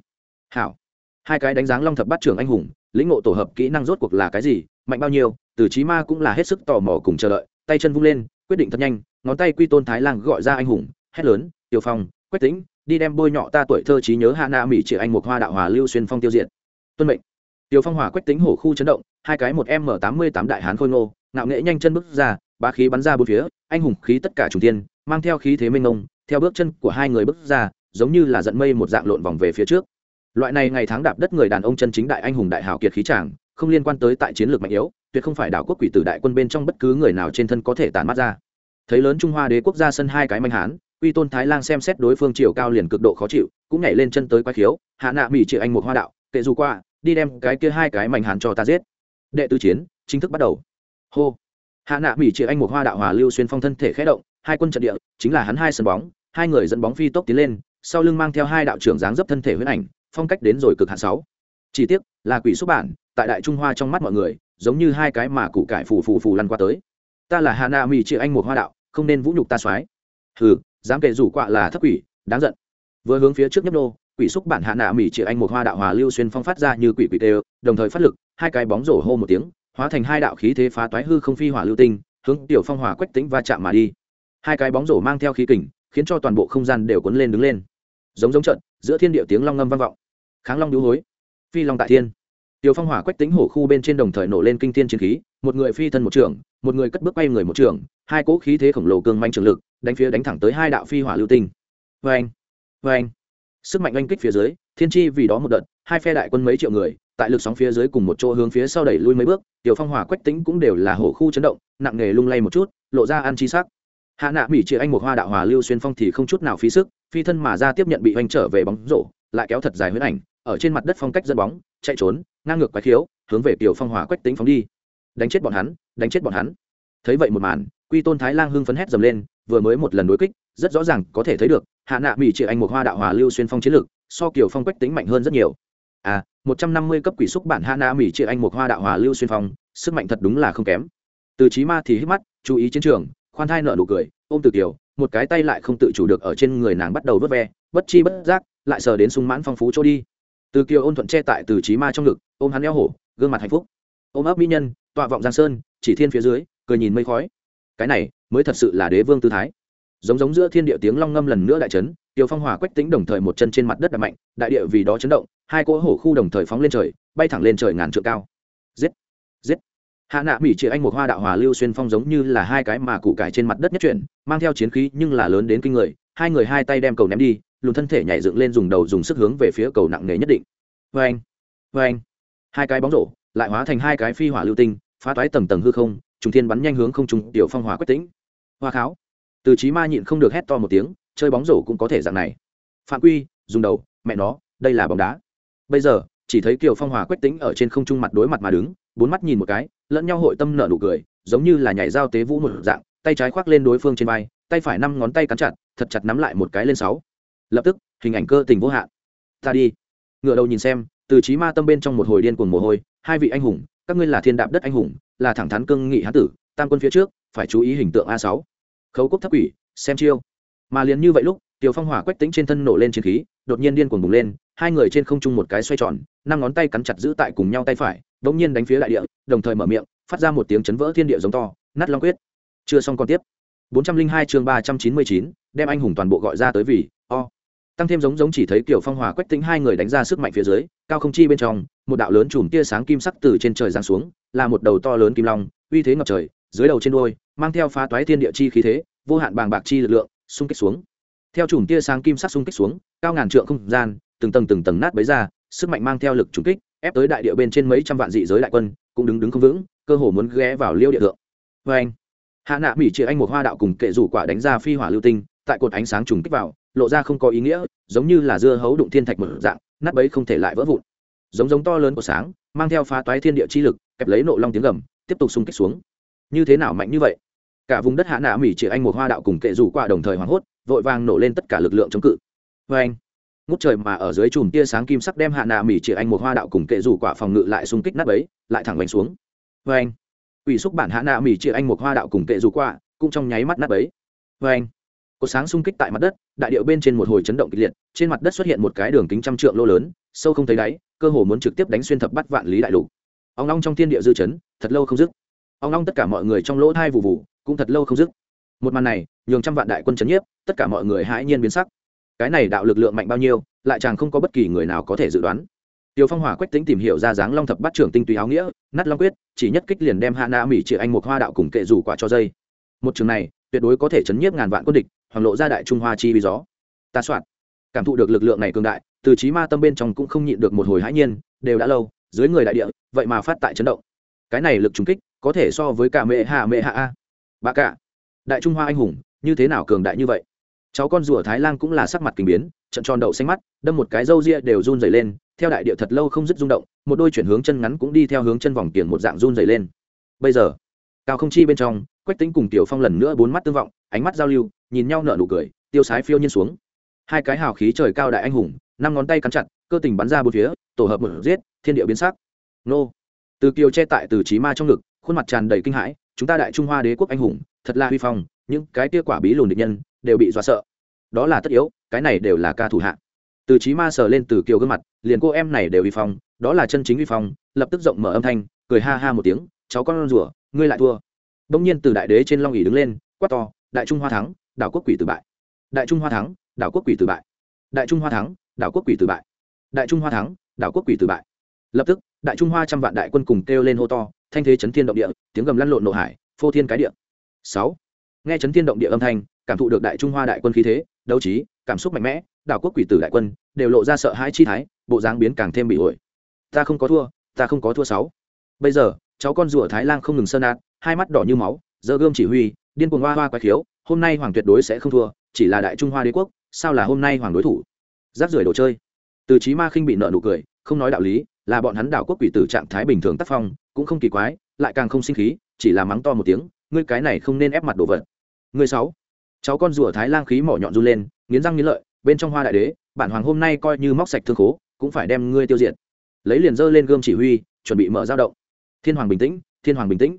Hảo hai cái đánh dáng long thập bát trưởng anh hùng, lĩnh ngộ tổ hợp kỹ năng rốt cuộc là cái gì, mạnh bao nhiêu, từ trí ma cũng là hết sức tò mò cùng chờ đợi, tay chân vung lên, quyết định thật nhanh, ngón tay quy tôn thái lang gọi ra anh hùng, hét lớn tiêu phong, quách tính đi đem bôi nhọ ta tuổi thơ trí nhớ hạ na mỹ chỉ anh một hoa đạo hòa lưu xuyên phong tiêu diệt. Tuân mệnh. Tiêu phong hòa quách tính hổ khu chấn động, hai cái một m tám mươi tám đại hán khôi ngô, ngạo nghệ nhanh chân bước ra ba khí bắn ra bốn phía, anh hùng khí tất cả trùng tiên mang theo khí thế minh ngông theo bước chân của hai người bước ra, giống như là giận mây một dạng lộn vòng về phía trước loại này ngày tháng đạp đất người đàn ông chân chính đại anh hùng đại hào kiệt khí tràng không liên quan tới tại chiến lược mạnh yếu, tuyệt không phải đảo quốc quỷ tử đại quân bên trong bất cứ người nào trên thân có thể tàn mắt ra. Thấy lớn trung hoa đế quốc gia sân hai cái manh hán uy tôn thái lang xem xét đối phương chiều cao liền cực độ khó chịu, cũng nhảy lên chân tới quái khiếu, hạ nạ mỹ chị anh một hoa đạo, kệ dù qua, đi đem cái kia hai cái mảnh hàn cho ta giết. Đệ tư chiến, chính thức bắt đầu. Hô. Hạ nạ mỹ chị anh một hoa đạo hòa lưu xuyên phong thân thể khé động, hai quân trận địa, chính là hắn hai sân bóng, hai người dẫn bóng phi tốc tiến lên, sau lưng mang theo hai đạo trưởng dáng dấp thân thể huyết ảnh phong cách đến rồi cực hạn sáu. Chỉ tiếc, là quỷ xuất bản, tại đại trung hoa trong mắt mọi người, giống như hai cái mà củ cải phù phù phù lăn qua tới. Ta là hà na mỹ chị anh một hoa đạo, không nên vũ nhục ta soái. Hừ, dám kể rủ quạ là thất quỷ, đáng giận. Vừa hướng phía trước nhấp nô, quỷ xúc bản hạ nạ mỹ chị anh một hoa đạo hòa lưu xuyên phong phát ra như quỷ quỷ tê đồng thời phát lực, hai cái bóng rổ hô một tiếng, hóa thành hai đạo khí thế phá toái hư không phi hỏa lưu tinh, hướng tiểu phong hỏa quách tính va chạm mà đi. Hai cái bóng rổ mang theo khí kình, khiến cho toàn bộ không gian đều cuốn lên đứng lên. Giống giống trận, giữa thiên địa tiếng long ngâm vang vọng kháng long đũ hối, phi long tại thiên. Tiểu phong hỏa quách tính hổ khu bên trên đồng thời nổ lên kinh thiên chiến khí, một người phi thân một trường một người cất bước quay người một trường hai cỗ khí thế khổng lồ cường manh trường lực, đánh phía đánh thẳng tới hai đạo phi hỏa lưu tinh. Vê anh vê anh sức mạnh oanh kích phía dưới, thiên chi vì đó một đợt, hai phe đại quân mấy triệu người, tại lực sóng phía dưới cùng một chỗ hướng phía sau đẩy lui mấy bước, tiểu phong hỏa quách tính cũng đều là hổ khu chấn động, nặng nề lung lay một chút, lộ ra ăn chi sắc. Hạ nạ mỹ chị anh một hoa đạo hòa lưu xuyên phong thì không chút nào phí sức, phi thân mà ra tiếp nhận bị oanh trở về bóng rổ, lại kéo thật dài huyết ảnh ở trên mặt đất phong cách dẫn bóng, chạy trốn, ngang ngược quái khiếu, hướng về tiểu phong hỏa quách tính phóng đi. Đánh chết bọn hắn, đánh chết bọn hắn. Thấy vậy một màn, quy tôn thái lang hưng phấn hét dầm lên, vừa mới một lần đối kích, rất rõ ràng có thể thấy được, hạ nạ mỹ chị anh một hoa đạo hòa lưu xuyên phong chiến lược so kiểu phong quách tính mạnh hơn rất nhiều. À một trăm năm mươi cấp quỷ xúc bản hạ nạ mỹ chị anh một hoa đạo hòa lưu xuyên phong, sức mạnh thật đúng là không kém. Từ trí ma thì hít mắt, chú ý chiến trường, khoan thai nợ nụ cười, ôm từ kiều, một cái tay lại không tự chủ được ở trên người nàng bắt đầu vớt ve, bất chi bất giác, lại sờ đến sung mãn phong phú chỗ đi từ kiều ôn thuận che tại từ trí ma trong ngực, ôm hắn eo hổ, gương mặt hạnh phúc. Ôm ấp mỹ nhân, tọa vọng giang sơn, chỉ thiên phía dưới, cười nhìn mây khói. Cái này, mới thật sự là đế vương tư thái. Giống giống giữa thiên địa tiếng long ngâm lần nữa đại trấn tiêu phong hòa quách tính đồng thời một chân trên mặt đất đập mạnh, đại địa vì đó chấn động, hai cỗ hổ khu đồng thời phóng lên trời, bay thẳng lên trời ngàn trượng cao. Giết! Giết! Hạ nạ mỹ chị anh một hoa đạo hòa lưu xuyên phong giống như là hai cái mà củ cải trên mặt đất nhất chuyển, mang theo chiến khí nhưng là lớn đến kinh người, hai người hai tay đem cầu ném đi lùn thân thể nhảy dựng lên dùng đầu dùng sức hướng về phía cầu nặng nề nhất định. Vê anh vê anh. Hai cái bóng rổ, lại hóa thành hai cái phi hỏa lưu tinh, phá toái tầng tầng hư không, trùng thiên bắn nhanh hướng không trùng tiểu phong hỏa quyết tĩnh. Hoa kháo. Từ trí ma nhịn không được hét to một tiếng, chơi bóng rổ cũng có thể dạng này. Phạm quy, dùng đầu, mẹ nó, đây là bóng đá. Bây giờ, chỉ thấy kiều phong hòa quách tính ở trên không trung mặt đối mặt mà đứng, bốn mắt nhìn một cái, lẫn nhau hội tâm nở nụ cười, giống như là nhảy giao tế vũ một dạng, tay trái khoác lên đối phương trên vai, tay phải năm ngón tay cắn chặt, thật chặt nắm lại một cái lên sáu lập tức hình ảnh cơ tình vô hạn. Ta đi. Ngựa đầu nhìn xem từ trí ma tâm bên trong một hồi điên cuồng mồ hôi hai vị anh hùng các ngươi là thiên đạp đất anh hùng là thẳng thắn cương nghị hán tử tam quân phía trước phải chú ý hình tượng a sáu. Khấu quốc thấp quỷ xem chiêu. Mà liền như vậy lúc tiểu phong hỏa quách tính trên thân nổ lên chiến khí đột nhiên điên cuồng bùng lên hai người trên không trung một cái xoay tròn năm ngón tay cắn chặt giữ tại cùng nhau tay phải bỗng nhiên đánh phía đại địa đồng thời mở miệng phát ra một tiếng chấn vỡ thiên địa giống to nát long quyết. Chưa xong còn tiếp. 402 chương 399, đem anh hùng toàn bộ gọi ra tới vì o tăng thêm giống giống chỉ thấy kiểu phong hòa quách tính hai người đánh ra sức mạnh phía dưới, cao không chi bên trong, một đạo lớn chùm tia sáng kim sắc từ trên trời giáng xuống, là một đầu to lớn kim long, uy thế ngập trời, dưới đầu trên đôi mang theo phá toái thiên địa chi khí thế, vô hạn bàng bạc chi lực lượng, xung kích xuống. Theo chùm tia sáng kim sắc xung kích xuống, cao ngàn trượng không gian, từng tầng từng tầng nát bấy ra, sức mạnh mang theo lực trùng kích, ép tới đại địa bên trên mấy trăm vạn dị giới đại quân, cũng đứng đứng không vững, cơ hồ muốn ghé vào liêu địa thượng. Vê anh hạ nạ mỹ chia anh một hoa đạo cùng kệ rủ quả đánh ra phi hỏa lưu tinh, tại cột ánh sáng trùng kích vào lộ ra không có ý nghĩa, giống như là dưa hấu đụng thiên thạch một dạng, nát bấy không thể lại vỡ vụn. Giống giống to lớn của sáng, mang theo phá toái thiên địa chi lực, kẹp lấy nộ long tiếng gầm, tiếp tục xung kích xuống. Như thế nào mạnh như vậy? Cả vùng đất hạ nạ mỹ chỉ anh một hoa đạo cùng kệ rủ qua đồng thời hoảng hốt, vội vàng nổ lên tất cả lực lượng chống cự. Vê anh, ngút trời mà ở dưới chùm tia sáng kim sắc đem hạ nạ mỹ chỉ anh một hoa đạo cùng kệ rủ quả phòng ngự lại xung kích nát bấy, lại thẳng bánh xuống. Vê anh ủy xúc bản hạ nạ mỹ chỉ anh một hoa đạo cùng kệ rủ quả cũng trong nháy mắt nát bấy. Vê anh cột sáng xung kích tại mặt đất đại điệu bên trên một hồi chấn động kịch liệt trên mặt đất xuất hiện một cái đường kính trăm trượng lô lớn sâu không thấy đáy cơ hồ muốn trực tiếp đánh xuyên thập bắt vạn lý đại lục. Ông long trong thiên địa dư chấn thật lâu không dứt. Ông long tất cả mọi người trong lỗ thai vụ vụ cũng thật lâu không dứt. Một màn này nhường trăm vạn đại quân chấn nhiếp tất cả mọi người hãi nhiên biến sắc. Cái này đạo lực lượng mạnh bao nhiêu lại chàng không có bất kỳ người nào có thể dự đoán. Tiêu Phong Hỏa quách tính tìm hiểu ra dáng long thập bát trưởng tinh túy áo nghĩa, nát long quyết, chỉ nhất kích liền đem Hạ Na Mỹ chỉ anh một hoa đạo cùng kệ rủ quả cho dây. Một trường này, tuyệt đối có thể chấn nhiếp ngàn vạn quân địch, hoàng lộ ra đại trung hoa chi vì gió. Ta soạn. Cảm thụ được lực lượng này cường đại, từ chí ma tâm bên trong cũng không nhịn được một hồi hãi nhiên, đều đã lâu, dưới người đại địa, vậy mà phát tại chấn động. Cái này lực trùng kích, có thể so với cả mẹ hạ mẹ hạ a. Bà cả. Đại trung hoa anh hùng, như thế nào cường đại như vậy? cháu con rùa thái lan cũng là sắc mặt kinh biến trận tròn đậu xanh mắt đâm một cái râu ria đều run dày lên theo đại địa thật lâu không dứt rung động một đôi chuyển hướng chân ngắn cũng đi theo hướng chân vòng kiềng một dạng run dày lên bây giờ cao không chi bên trong quách tính cùng tiểu phong lần nữa bốn mắt tương vọng ánh mắt giao lưu nhìn nhau nở nụ cười, tiêu sái phiêu nhiên xuống. Hai cái hào khí trời cao đại anh hùng, năm ngón tay cắn chặt, cơ tình bắn ra bốn phía, tổ hợp một giết, thiên địa biến sắc. Nô. Từ kiều che tại từ trí ma trong ngực, khuôn mặt tràn đầy kinh hãi, chúng ta đại trung hoa đế quốc anh hùng, thật là huy phong, những cái tia quả bí lùn địch nhân, đều bị dọa sợ. Đó là tất yếu, cái này đều là ca thủ hạ. Từ trí ma sờ lên từ kiều gương mặt, liền cô em này đều huy phong, đó là chân chính huy phong, lập tức rộng mở âm thanh, cười ha ha một tiếng, cháu con rủa ngươi lại thua. Đông nhiên từ đại đế trên long ỉ đứng lên, quát to, đại trung hoa thắng đảo quốc quỷ từ bại. Đại trung hoa thắng, đảo quốc quỷ từ bại. Đại trung hoa thắng, đảo quốc quỷ từ bại. Đại trung hoa thắng, đảo quốc quỷ từ bại. Lập tức, đại trung hoa trăm vạn đại quân cùng kêu lên hô to, thanh thế chấn thiên động địa, tiếng gầm lăn lộn nộ hải, phô thiên cái địa. Sáu, nghe chấn thiên động địa âm thanh, cảm thụ được đại trung hoa đại quân khí thế, đấu trí, cảm xúc mạnh mẽ, đảo quốc quỷ tử đại quân đều lộ ra sợ hãi chi thái, bộ dáng biến càng thêm bị ổi. Ta không có thua, ta không có thua sáu. Bây giờ, cháu con rùa thái lan không ngừng sơn nạt, hai mắt đỏ như máu giơ gươm chỉ huy điên cuồng hoa hoa quái khiếu, hôm nay hoàng tuyệt đối sẽ không thua, chỉ là đại trung hoa đế quốc, sao là hôm nay hoàng đối thủ? Giáp rưởi đồ chơi. Từ trí ma khinh bị nợ nụ cười, không nói đạo lý, là bọn hắn đảo quốc quỷ tử trạng thái bình thường tác phong, cũng không kỳ quái, lại càng không sinh khí, chỉ là mắng to một tiếng, ngươi cái này không nên ép mặt đồ vật. Ngươi sáu. Cháu con rùa thái lang khí mỏ nhọn run lên, nghiến răng nghiến lợi, bên trong hoa đại đế, bản hoàng hôm nay coi như móc sạch thương khố, cũng phải đem ngươi tiêu diệt. Lấy liền dơ lên gươm chỉ huy, chuẩn bị mở dao động. Thiên hoàng bình tĩnh, thiên hoàng bình tĩnh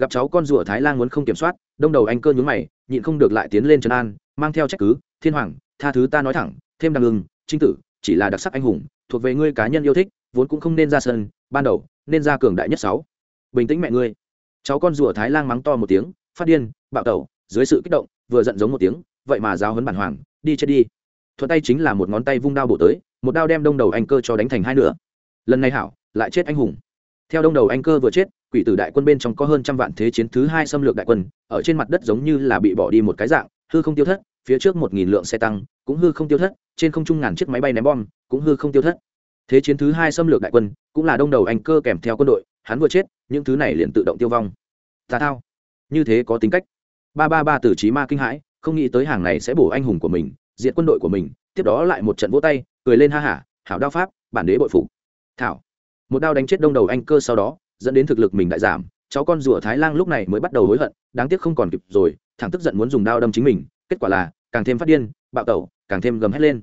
gặp cháu con rùa thái lan muốn không kiểm soát, đông đầu anh cơ nhún mày, nhịn không được lại tiến lên trấn an, mang theo trách cứ, thiên hoàng, tha thứ ta nói thẳng, thêm đằng ưng, trinh tử, chỉ là đặc sắc anh hùng, thuộc về ngươi cá nhân yêu thích, vốn cũng không nên ra sân, ban đầu, nên ra cường đại nhất sáu. Bình tĩnh mẹ ngươi. Cháu con rùa thái lan mắng to một tiếng, phát điên, bạo tẩu, dưới sự kích động, vừa giận giống một tiếng, vậy mà giáo hấn bản hoàng, đi chết đi. Thuận tay chính là một ngón tay vung đao bổ tới, một đao đem đông đầu anh cơ cho đánh thành hai nửa. Lần này hảo, lại chết anh hùng. Theo đông đầu anh cơ vừa chết quỷ tử đại quân bên trong có hơn trăm vạn thế chiến thứ hai xâm lược đại quân, ở trên mặt đất giống như là bị bỏ đi một cái dạng, hư không tiêu thất, phía trước một nghìn lượng xe tăng, cũng hư không tiêu thất, trên không trung ngàn chiếc máy bay ném bom, cũng hư không tiêu thất. Thế chiến thứ hai xâm lược đại quân, cũng là đông đầu anh cơ kèm theo quân đội, hắn vừa chết, những thứ này liền tự động tiêu vong. Tà thao. Như thế có tính cách. Ba ba ba từ trí ma kinh hãi, không nghĩ tới hàng này sẽ bổ anh hùng của mình diện quân đội của mình, tiếp đó lại một trận vỗ tay, cười lên ha hả hảo đao pháp, bản đế bội phục. Thảo. Một đao đánh chết đông đầu anh cơ sau đó dẫn đến thực lực mình đại giảm, cháu con rùa thái lang lúc này mới bắt đầu hối hận, đáng tiếc không còn kịp rồi thẳng tức giận muốn dùng đao đâm chính mình, kết quả là, càng thêm phát điên, bạo tẩu, càng thêm gầm hét lên.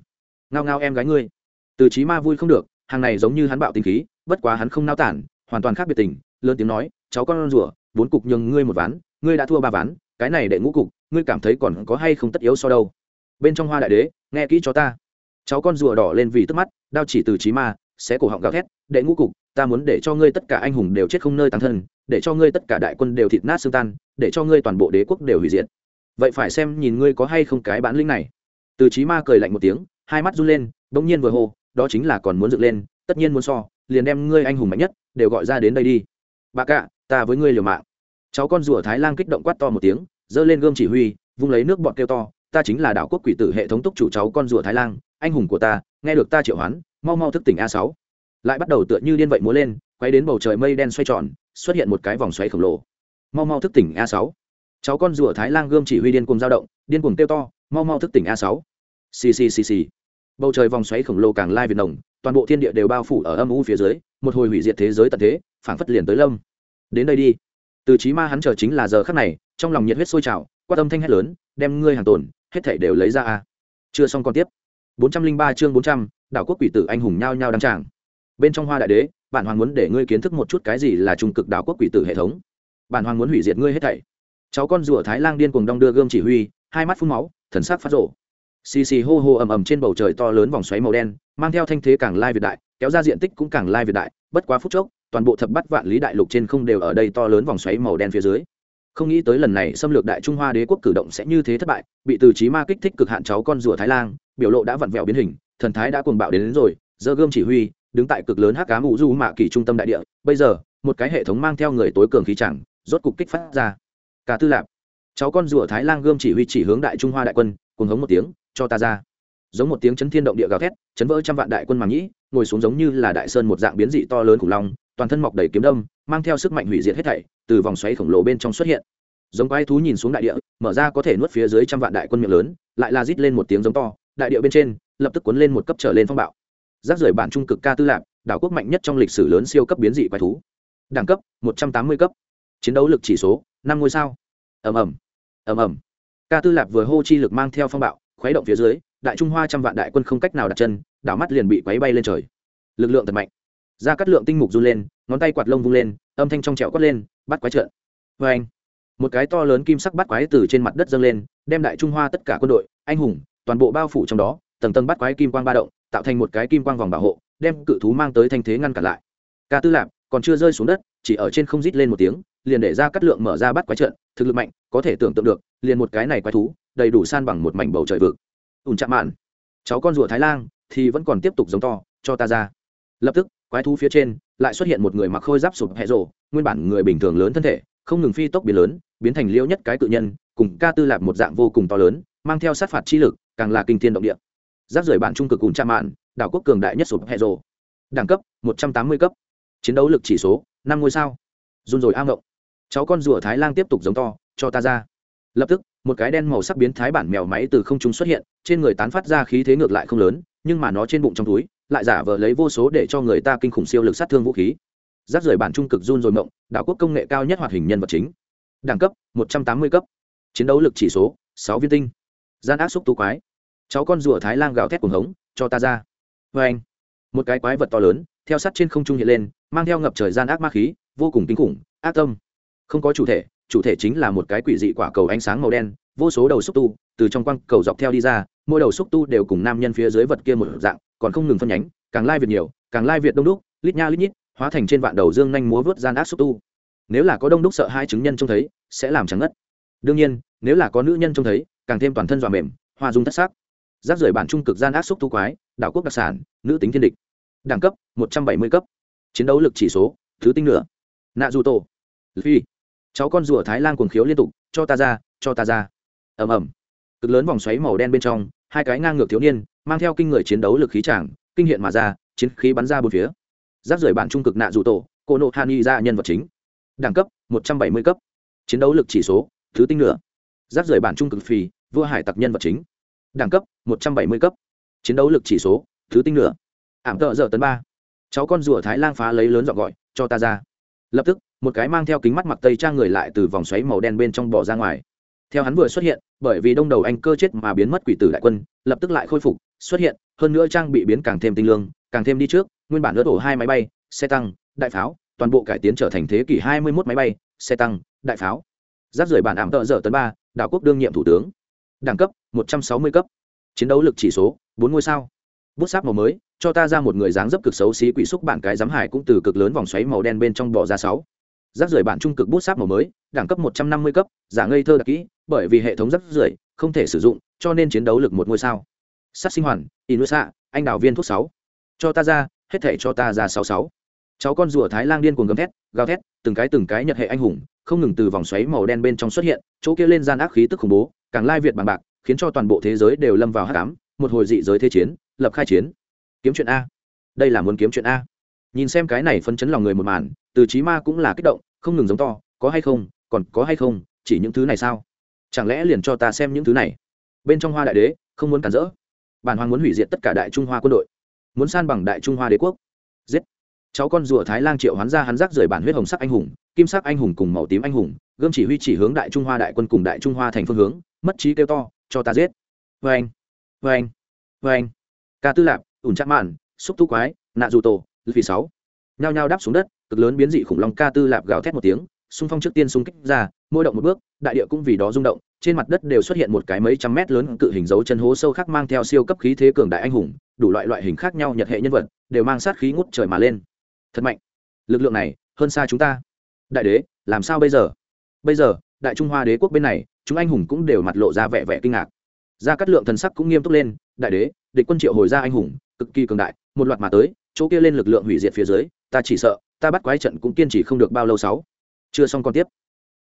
Ngao ngao em gái ngươi. Từ trí ma vui không được, hàng này giống như hắn bạo tinh khí, bất quá hắn không nao tản, hoàn toàn khác biệt tình, lớn tiếng nói, cháu con rùa, bốn cục nhường ngươi một ván, ngươi đã thua ba ván, cái này đệ ngũ cục, ngươi cảm thấy còn có hay không tất yếu so đâu. Bên trong hoa đại đế, nghe kỹ cho ta. Cháu con rùa đỏ lên vì tức mắt, đao chỉ từ trí ma sẽ cổ họng gào thét đệ ngũ cục ta muốn để cho ngươi tất cả anh hùng đều chết không nơi tăng thân để cho ngươi tất cả đại quân đều thịt nát xương tan để cho ngươi toàn bộ đế quốc đều hủy diệt. Vậy phải xem nhìn ngươi có hay không cái bản lĩnh này. Từ trí ma cười lạnh một tiếng hai mắt run lên bỗng nhiên vừa hô đó chính là còn muốn dựng lên tất nhiên muốn so liền đem ngươi anh hùng mạnh nhất đều gọi ra đến đây đi. Bà cạ ta với ngươi liều mạng. Cháu con rùa thái lan kích động quát to một tiếng giơ lên gươm chỉ huy vung lấy nước bọt kêu to ta chính là đảo quốc quỷ tử hệ thống túc chủ cháu con rùa thái lan, anh hùng của ta nghe được ta triệu hoán mau mau thức tỉnh a sáu. Lại bắt đầu tựa như điên vậy múa lên quay đến bầu trời mây đen xoay tròn xuất hiện một cái vòng xoáy khổng lồ. Mau mau thức tỉnh a sáu. Cháu con rùa thái lang gươm chỉ huy điên cuồng dao động điên cuồng kêu to mau mau thức tỉnh a sáu. Xì xì xì xì. Bầu trời vòng xoáy khổng lồ càng lai việt nồng toàn bộ thiên địa đều bao phủ ở âm u phía dưới một hồi hủy diệt thế giới tận thế phảng phất liền tới lâm. Đến đây đi. Từ trí ma hắn chờ chính là giờ khắc này trong lòng nhiệt huyết sôi trào quát âm thanh hét lớn đem ngươi hàng tồn hết thảy đều lấy ra a. Chưa xong còn tiếp. 403 chương 400, đảo quốc quỷ tử anh hùng nhao nhao đăng tràng. Bên trong hoa đại đế, bản hoàng muốn để ngươi kiến thức một chút cái gì là trung cực đảo quốc quỷ tử hệ thống. Bản hoàng muốn hủy diệt ngươi hết thảy. Cháu con rùa thái lang điên cuồng đong đưa gươm chỉ huy, hai mắt phun máu, thần sắc phát rộ xì xì hô hô ầm ầm trên bầu trời to lớn vòng xoáy màu đen, mang theo thanh thế càng lai việt đại, kéo ra diện tích cũng càng lai việt đại, bất quá phút chốc, toàn bộ thập bát vạn lý đại lục trên không đều ở đây to lớn vòng xoáy màu đen phía dưới. Không nghĩ tới lần này xâm lược đại trung hoa đế quốc cử động sẽ như thế thất bại, bị từ trí ma kích thích cực hạn cháu con rùa thái lang, biểu lộ đã vặn vẹo biến hình thần thái đã cuồng bạo đến, đến rồi giơ gươm chỉ huy đứng tại cực lớn hắc cá mũ du mạ kỳ trung tâm đại địa. Bây giờ một cái hệ thống mang theo người tối cường khí chẳng rốt cục kích phát ra. Cả tư lạp. Cháu con rùa thái lang gươm chỉ huy chỉ hướng đại trung hoa đại quân cùng hống một tiếng cho ta ra. Giống một tiếng chấn thiên động địa gào thét chấn vỡ trăm vạn đại quân màng nhĩ ngồi xuống giống như là đại sơn một dạng biến dị to lớn khủng long toàn thân mọc đầy kiếm đâm mang theo sức mạnh hủy diệt hết thảy từ vòng xoáy khổng lồ bên trong xuất hiện. Giống quái thú nhìn xuống đại địa mở ra có thể nuốt phía dưới trăm vạn đại quân miệng lớn lại là rít lên một tiếng giống to đại địa bên trên lập tức cuốn lên một cấp trở lên phong bạo. Rác rưởi bản trung cực ca tư lạc đảo quốc mạnh nhất trong lịch sử lớn siêu cấp biến dị quái thú. Đẳng cấp, một trăm tám mươi cấp. Chiến đấu lực chỉ số, năm ngôi sao. Ầm ầm. Ầm ầm. Ca tư lạc vừa hô chi lực mang theo phong bạo, khuấy động phía dưới, đại trung hoa trăm vạn đại quân không cách nào đặt chân, đảo mắt liền bị quấy bay lên trời. Lực lượng thật mạnh. Ra cắt lượng tinh mục run lên, ngón tay quạt lông vung lên, âm thanh trong trẹo quất lên, bắt quái trợn. Vê anh, một cái to lớn kim sắc bắt quái từ trên mặt đất dâng lên, đem đại trung hoa tất cả quân đội, anh hùng, toàn bộ bao phủ trong đó tầng tầng bắt quái kim quang ba động, tạo thành một cái kim quang vòng bảo hộ, đem cự thú mang tới thanh thế ngăn cản lại. Ca tư lạp còn chưa rơi xuống đất, chỉ ở trên không rít lên một tiếng, liền để ra cắt lượng mở ra bắt quái trận, thực lực mạnh, có thể tưởng tượng được, liền một cái này quái thú, đầy đủ san bằng một mảnh bầu trời vực. Ùn chạm mạn. Cháu con rùa thái lan thì vẫn còn tiếp tục giống to, cho ta ra. Lập tức, quái thú phía trên lại xuất hiện một người mặc khôi giáp sụp hẹ rộ nguyên bản người bình thường lớn thân thể, không ngừng phi tốc biến lớn, biến thành liễu nhất cái cự nhân, cùng ca tư lạp một dạng vô cùng to lớn, mang theo sát phạt chi lực, càng là kinh thiên động địa giáp rời bản trung cực cùng chạm mạn, đảo quốc cường đại nhất sụp hẹ rồ đẳng cấp, một trăm tám mươi cấp. Chiến đấu lực chỉ số, năm ngôi sao. Run rồi ao ngộng. Cháu con rùa thái lan tiếp tục giống to, cho ta ra. Lập tức, một cái đen màu sắc biến thái bản mèo máy từ không trung xuất hiện, trên người tán phát ra khí thế ngược lại không lớn, nhưng mà nó trên bụng trong túi, lại giả vờ lấy vô số để cho người ta kinh khủng siêu lực sát thương vũ khí. Giáp rời bản trung cực run rồi mộng đảo quốc công nghệ cao nhất hoạt hình nhân vật chính. Đẳng cấp, một trăm tám mươi cấp. Chiến đấu lực chỉ số, sáu viên tinh. Gian ác xúc tú quái cháu con rùa thái lan gào thét cuồng hống, cho ta ra. Vê anh, một cái quái vật to lớn, theo sắt trên không trung hiện lên, mang theo ngập trời gian ác ma khí, vô cùng kinh khủng, ác tâm. Không có chủ thể chủ thể chính là một cái quỷ dị quả cầu ánh sáng màu đen, vô số đầu xúc tu, từ trong quăng cầu dọc theo đi ra, mỗi đầu xúc tu đều cùng nam nhân phía dưới vật kia một dạng, còn không ngừng phân nhánh, càng lai việt nhiều, càng lai việt đông đúc, lít nha lít nhít, hóa thành trên vạn đầu dương nhanh múa vớt gian ác xúc tu. Nếu là có đông đúc sợ hai chứng nhân trông thấy, sẽ làm trắng ngất. Đương nhiên, nếu là có nữ nhân trông thấy, càng thêm toàn thân dọa mềm, hoa dung thất sắc rác rưởi bản trung cực gian ác xúc tu quái, đảo quốc đặc sản, nữ tính thiên địch. Đẳng cấp, một trăm bảy mươi cấp. Chiến đấu lực chỉ số, thứ tinh nữa nạ du tổ phi cháu con rùa thái lan cuồng khiếu liên tục, cho ta ra, cho ta ra. Ầm ầm. Cực lớn vòng xoáy màu đen bên trong, hai cái ngang ngược thiếu niên, mang theo kinh người chiến đấu lực khí tràng kinh hiện mà ra, chiến khí bắn ra bốn phía. Giáp rời bản trung cực nạ dù tổ cô nộ hani ra nhân vật chính. Đẳng cấp, một trăm bảy mươi cấp. Chiến đấu lực chỉ số, thứ tinh nữa giáp rời bản trung cực phì vua hải tặc nhân vật chính đẳng cấp, một trăm bảy mươi cấp. Chiến đấu lực chỉ số, thứ tinh nửa. Ảm tợ dở tấn ba. Cháu con rùa thái lang phá lấy lớn dọn gọi, cho ta ra. Lập tức, một cái mang theo kính mắt mặc tây trang người lại từ vòng xoáy màu đen bên trong bỏ ra ngoài. Theo hắn vừa xuất hiện, bởi vì đông đầu anh cơ chết mà biến mất quỷ tử đại quân, lập tức lại khôi phục, xuất hiện, hơn nữa trang bị biến càng thêm tinh lương, càng thêm đi trước, nguyên bản lỡ đổ hai máy bay, xe tăng, đại pháo, toàn bộ cải tiến trở thành thế kỷ hai mươi 21 máy bay, xe tăng, đại pháo. Giáp rời bản ảm tợ dở tấn ba, đảo quốc đương nhiệm thủ tướng đẳng cấp, một trăm sáu mươi cấp. Chiến đấu lực chỉ số, bốn ngôi sao. Bút sáp màu mới, cho ta ra một người dáng dấp cực xấu xí quỷ xúc bản cái giám hải cũng từ cực lớn vòng xoáy màu đen bên trong bỏ ra sáu. Rác rưởi bản trung cực bút sáp màu mới, đẳng cấp một trăm năm mươi cấp, giả ngây thơ đặc kỹ, bởi vì hệ thống rác rưởi, không thể sử dụng, cho nên chiến đấu lực một ngôi sao. Sát sinh hoàn, inusa, anh đào viên thuốc sáu. Cho ta ra, hết thể cho ta ra sáu sáu. Cháu con rùa thái lang điên cuồng gầm thét, gào thét, từng cái từng cái nhật hệ anh hùng, không ngừng từ vòng xoáy màu đen bên trong xuất hiện, chỗ kia lên gian ác khí tức khủng bố càng lai việt bằng bạc, khiến cho toàn bộ thế giới đều lâm vào hát cám một hồi dị giới thế chiến, lập khai chiến. Kiếm chuyện a. Đây là muốn kiếm chuyện a. Nhìn xem cái này phân chấn lòng người một màn, từ trí ma cũng là kích động, không ngừng giống to, có hay không, còn có hay không, chỉ những thứ này sao? Chẳng lẽ liền cho ta xem những thứ này? Bên trong hoa đại đế, không muốn cản rỡ. Bản hoàng muốn hủy diệt tất cả đại trung hoa quân đội. Muốn san bằng đại trung hoa đế quốc. Giết. Cháu con rùa thái lang triệu hoán ra hắn rác rời bản huyết hồng sắc anh hùng, kim sắc anh hùng cùng màu tím anh hùng, gươm chỉ huy chỉ hướng đại trung hoa đại quân cùng đại trung hoa thành phương hướng mất trí kêu to, cho ta giết. Vê anh vê anh vê anh. Ca tư lạp, ủn chắc mạn, xúc tu quái, nạ dù tổ vì sáu. Nhao nhao đáp xuống đất, cực lớn biến dị khủng long ca tư lạp gào thét một tiếng, xung phong trước tiên xung kích ra, mỗi động một bước, đại địa cũng vì đó rung động, trên mặt đất đều xuất hiện một cái mấy trăm mét lớn cự hình dấu chân hố sâu khác mang theo siêu cấp khí thế cường đại anh hùng, đủ loại loại hình khác nhau nhật hệ nhân vật, đều mang sát khí ngút trời mà lên. Thật mạnh. Lực lượng này, hơn xa chúng ta. Đại đế, làm sao bây giờ? Bây giờ, đại trung hoa đế quốc bên này chúng anh hùng cũng đều mặt lộ ra vẻ vẻ kinh ngạc. Ra cắt lượng thần sắc cũng nghiêm túc lên, đại đế, địch quân triệu hồi ra anh hùng, cực kỳ cường đại, một loạt mà tới, chỗ kia lên lực lượng hủy diệt phía dưới, ta chỉ sợ, ta bắt quái trận cũng kiên trì không được bao lâu sáu. Chưa xong còn tiếp.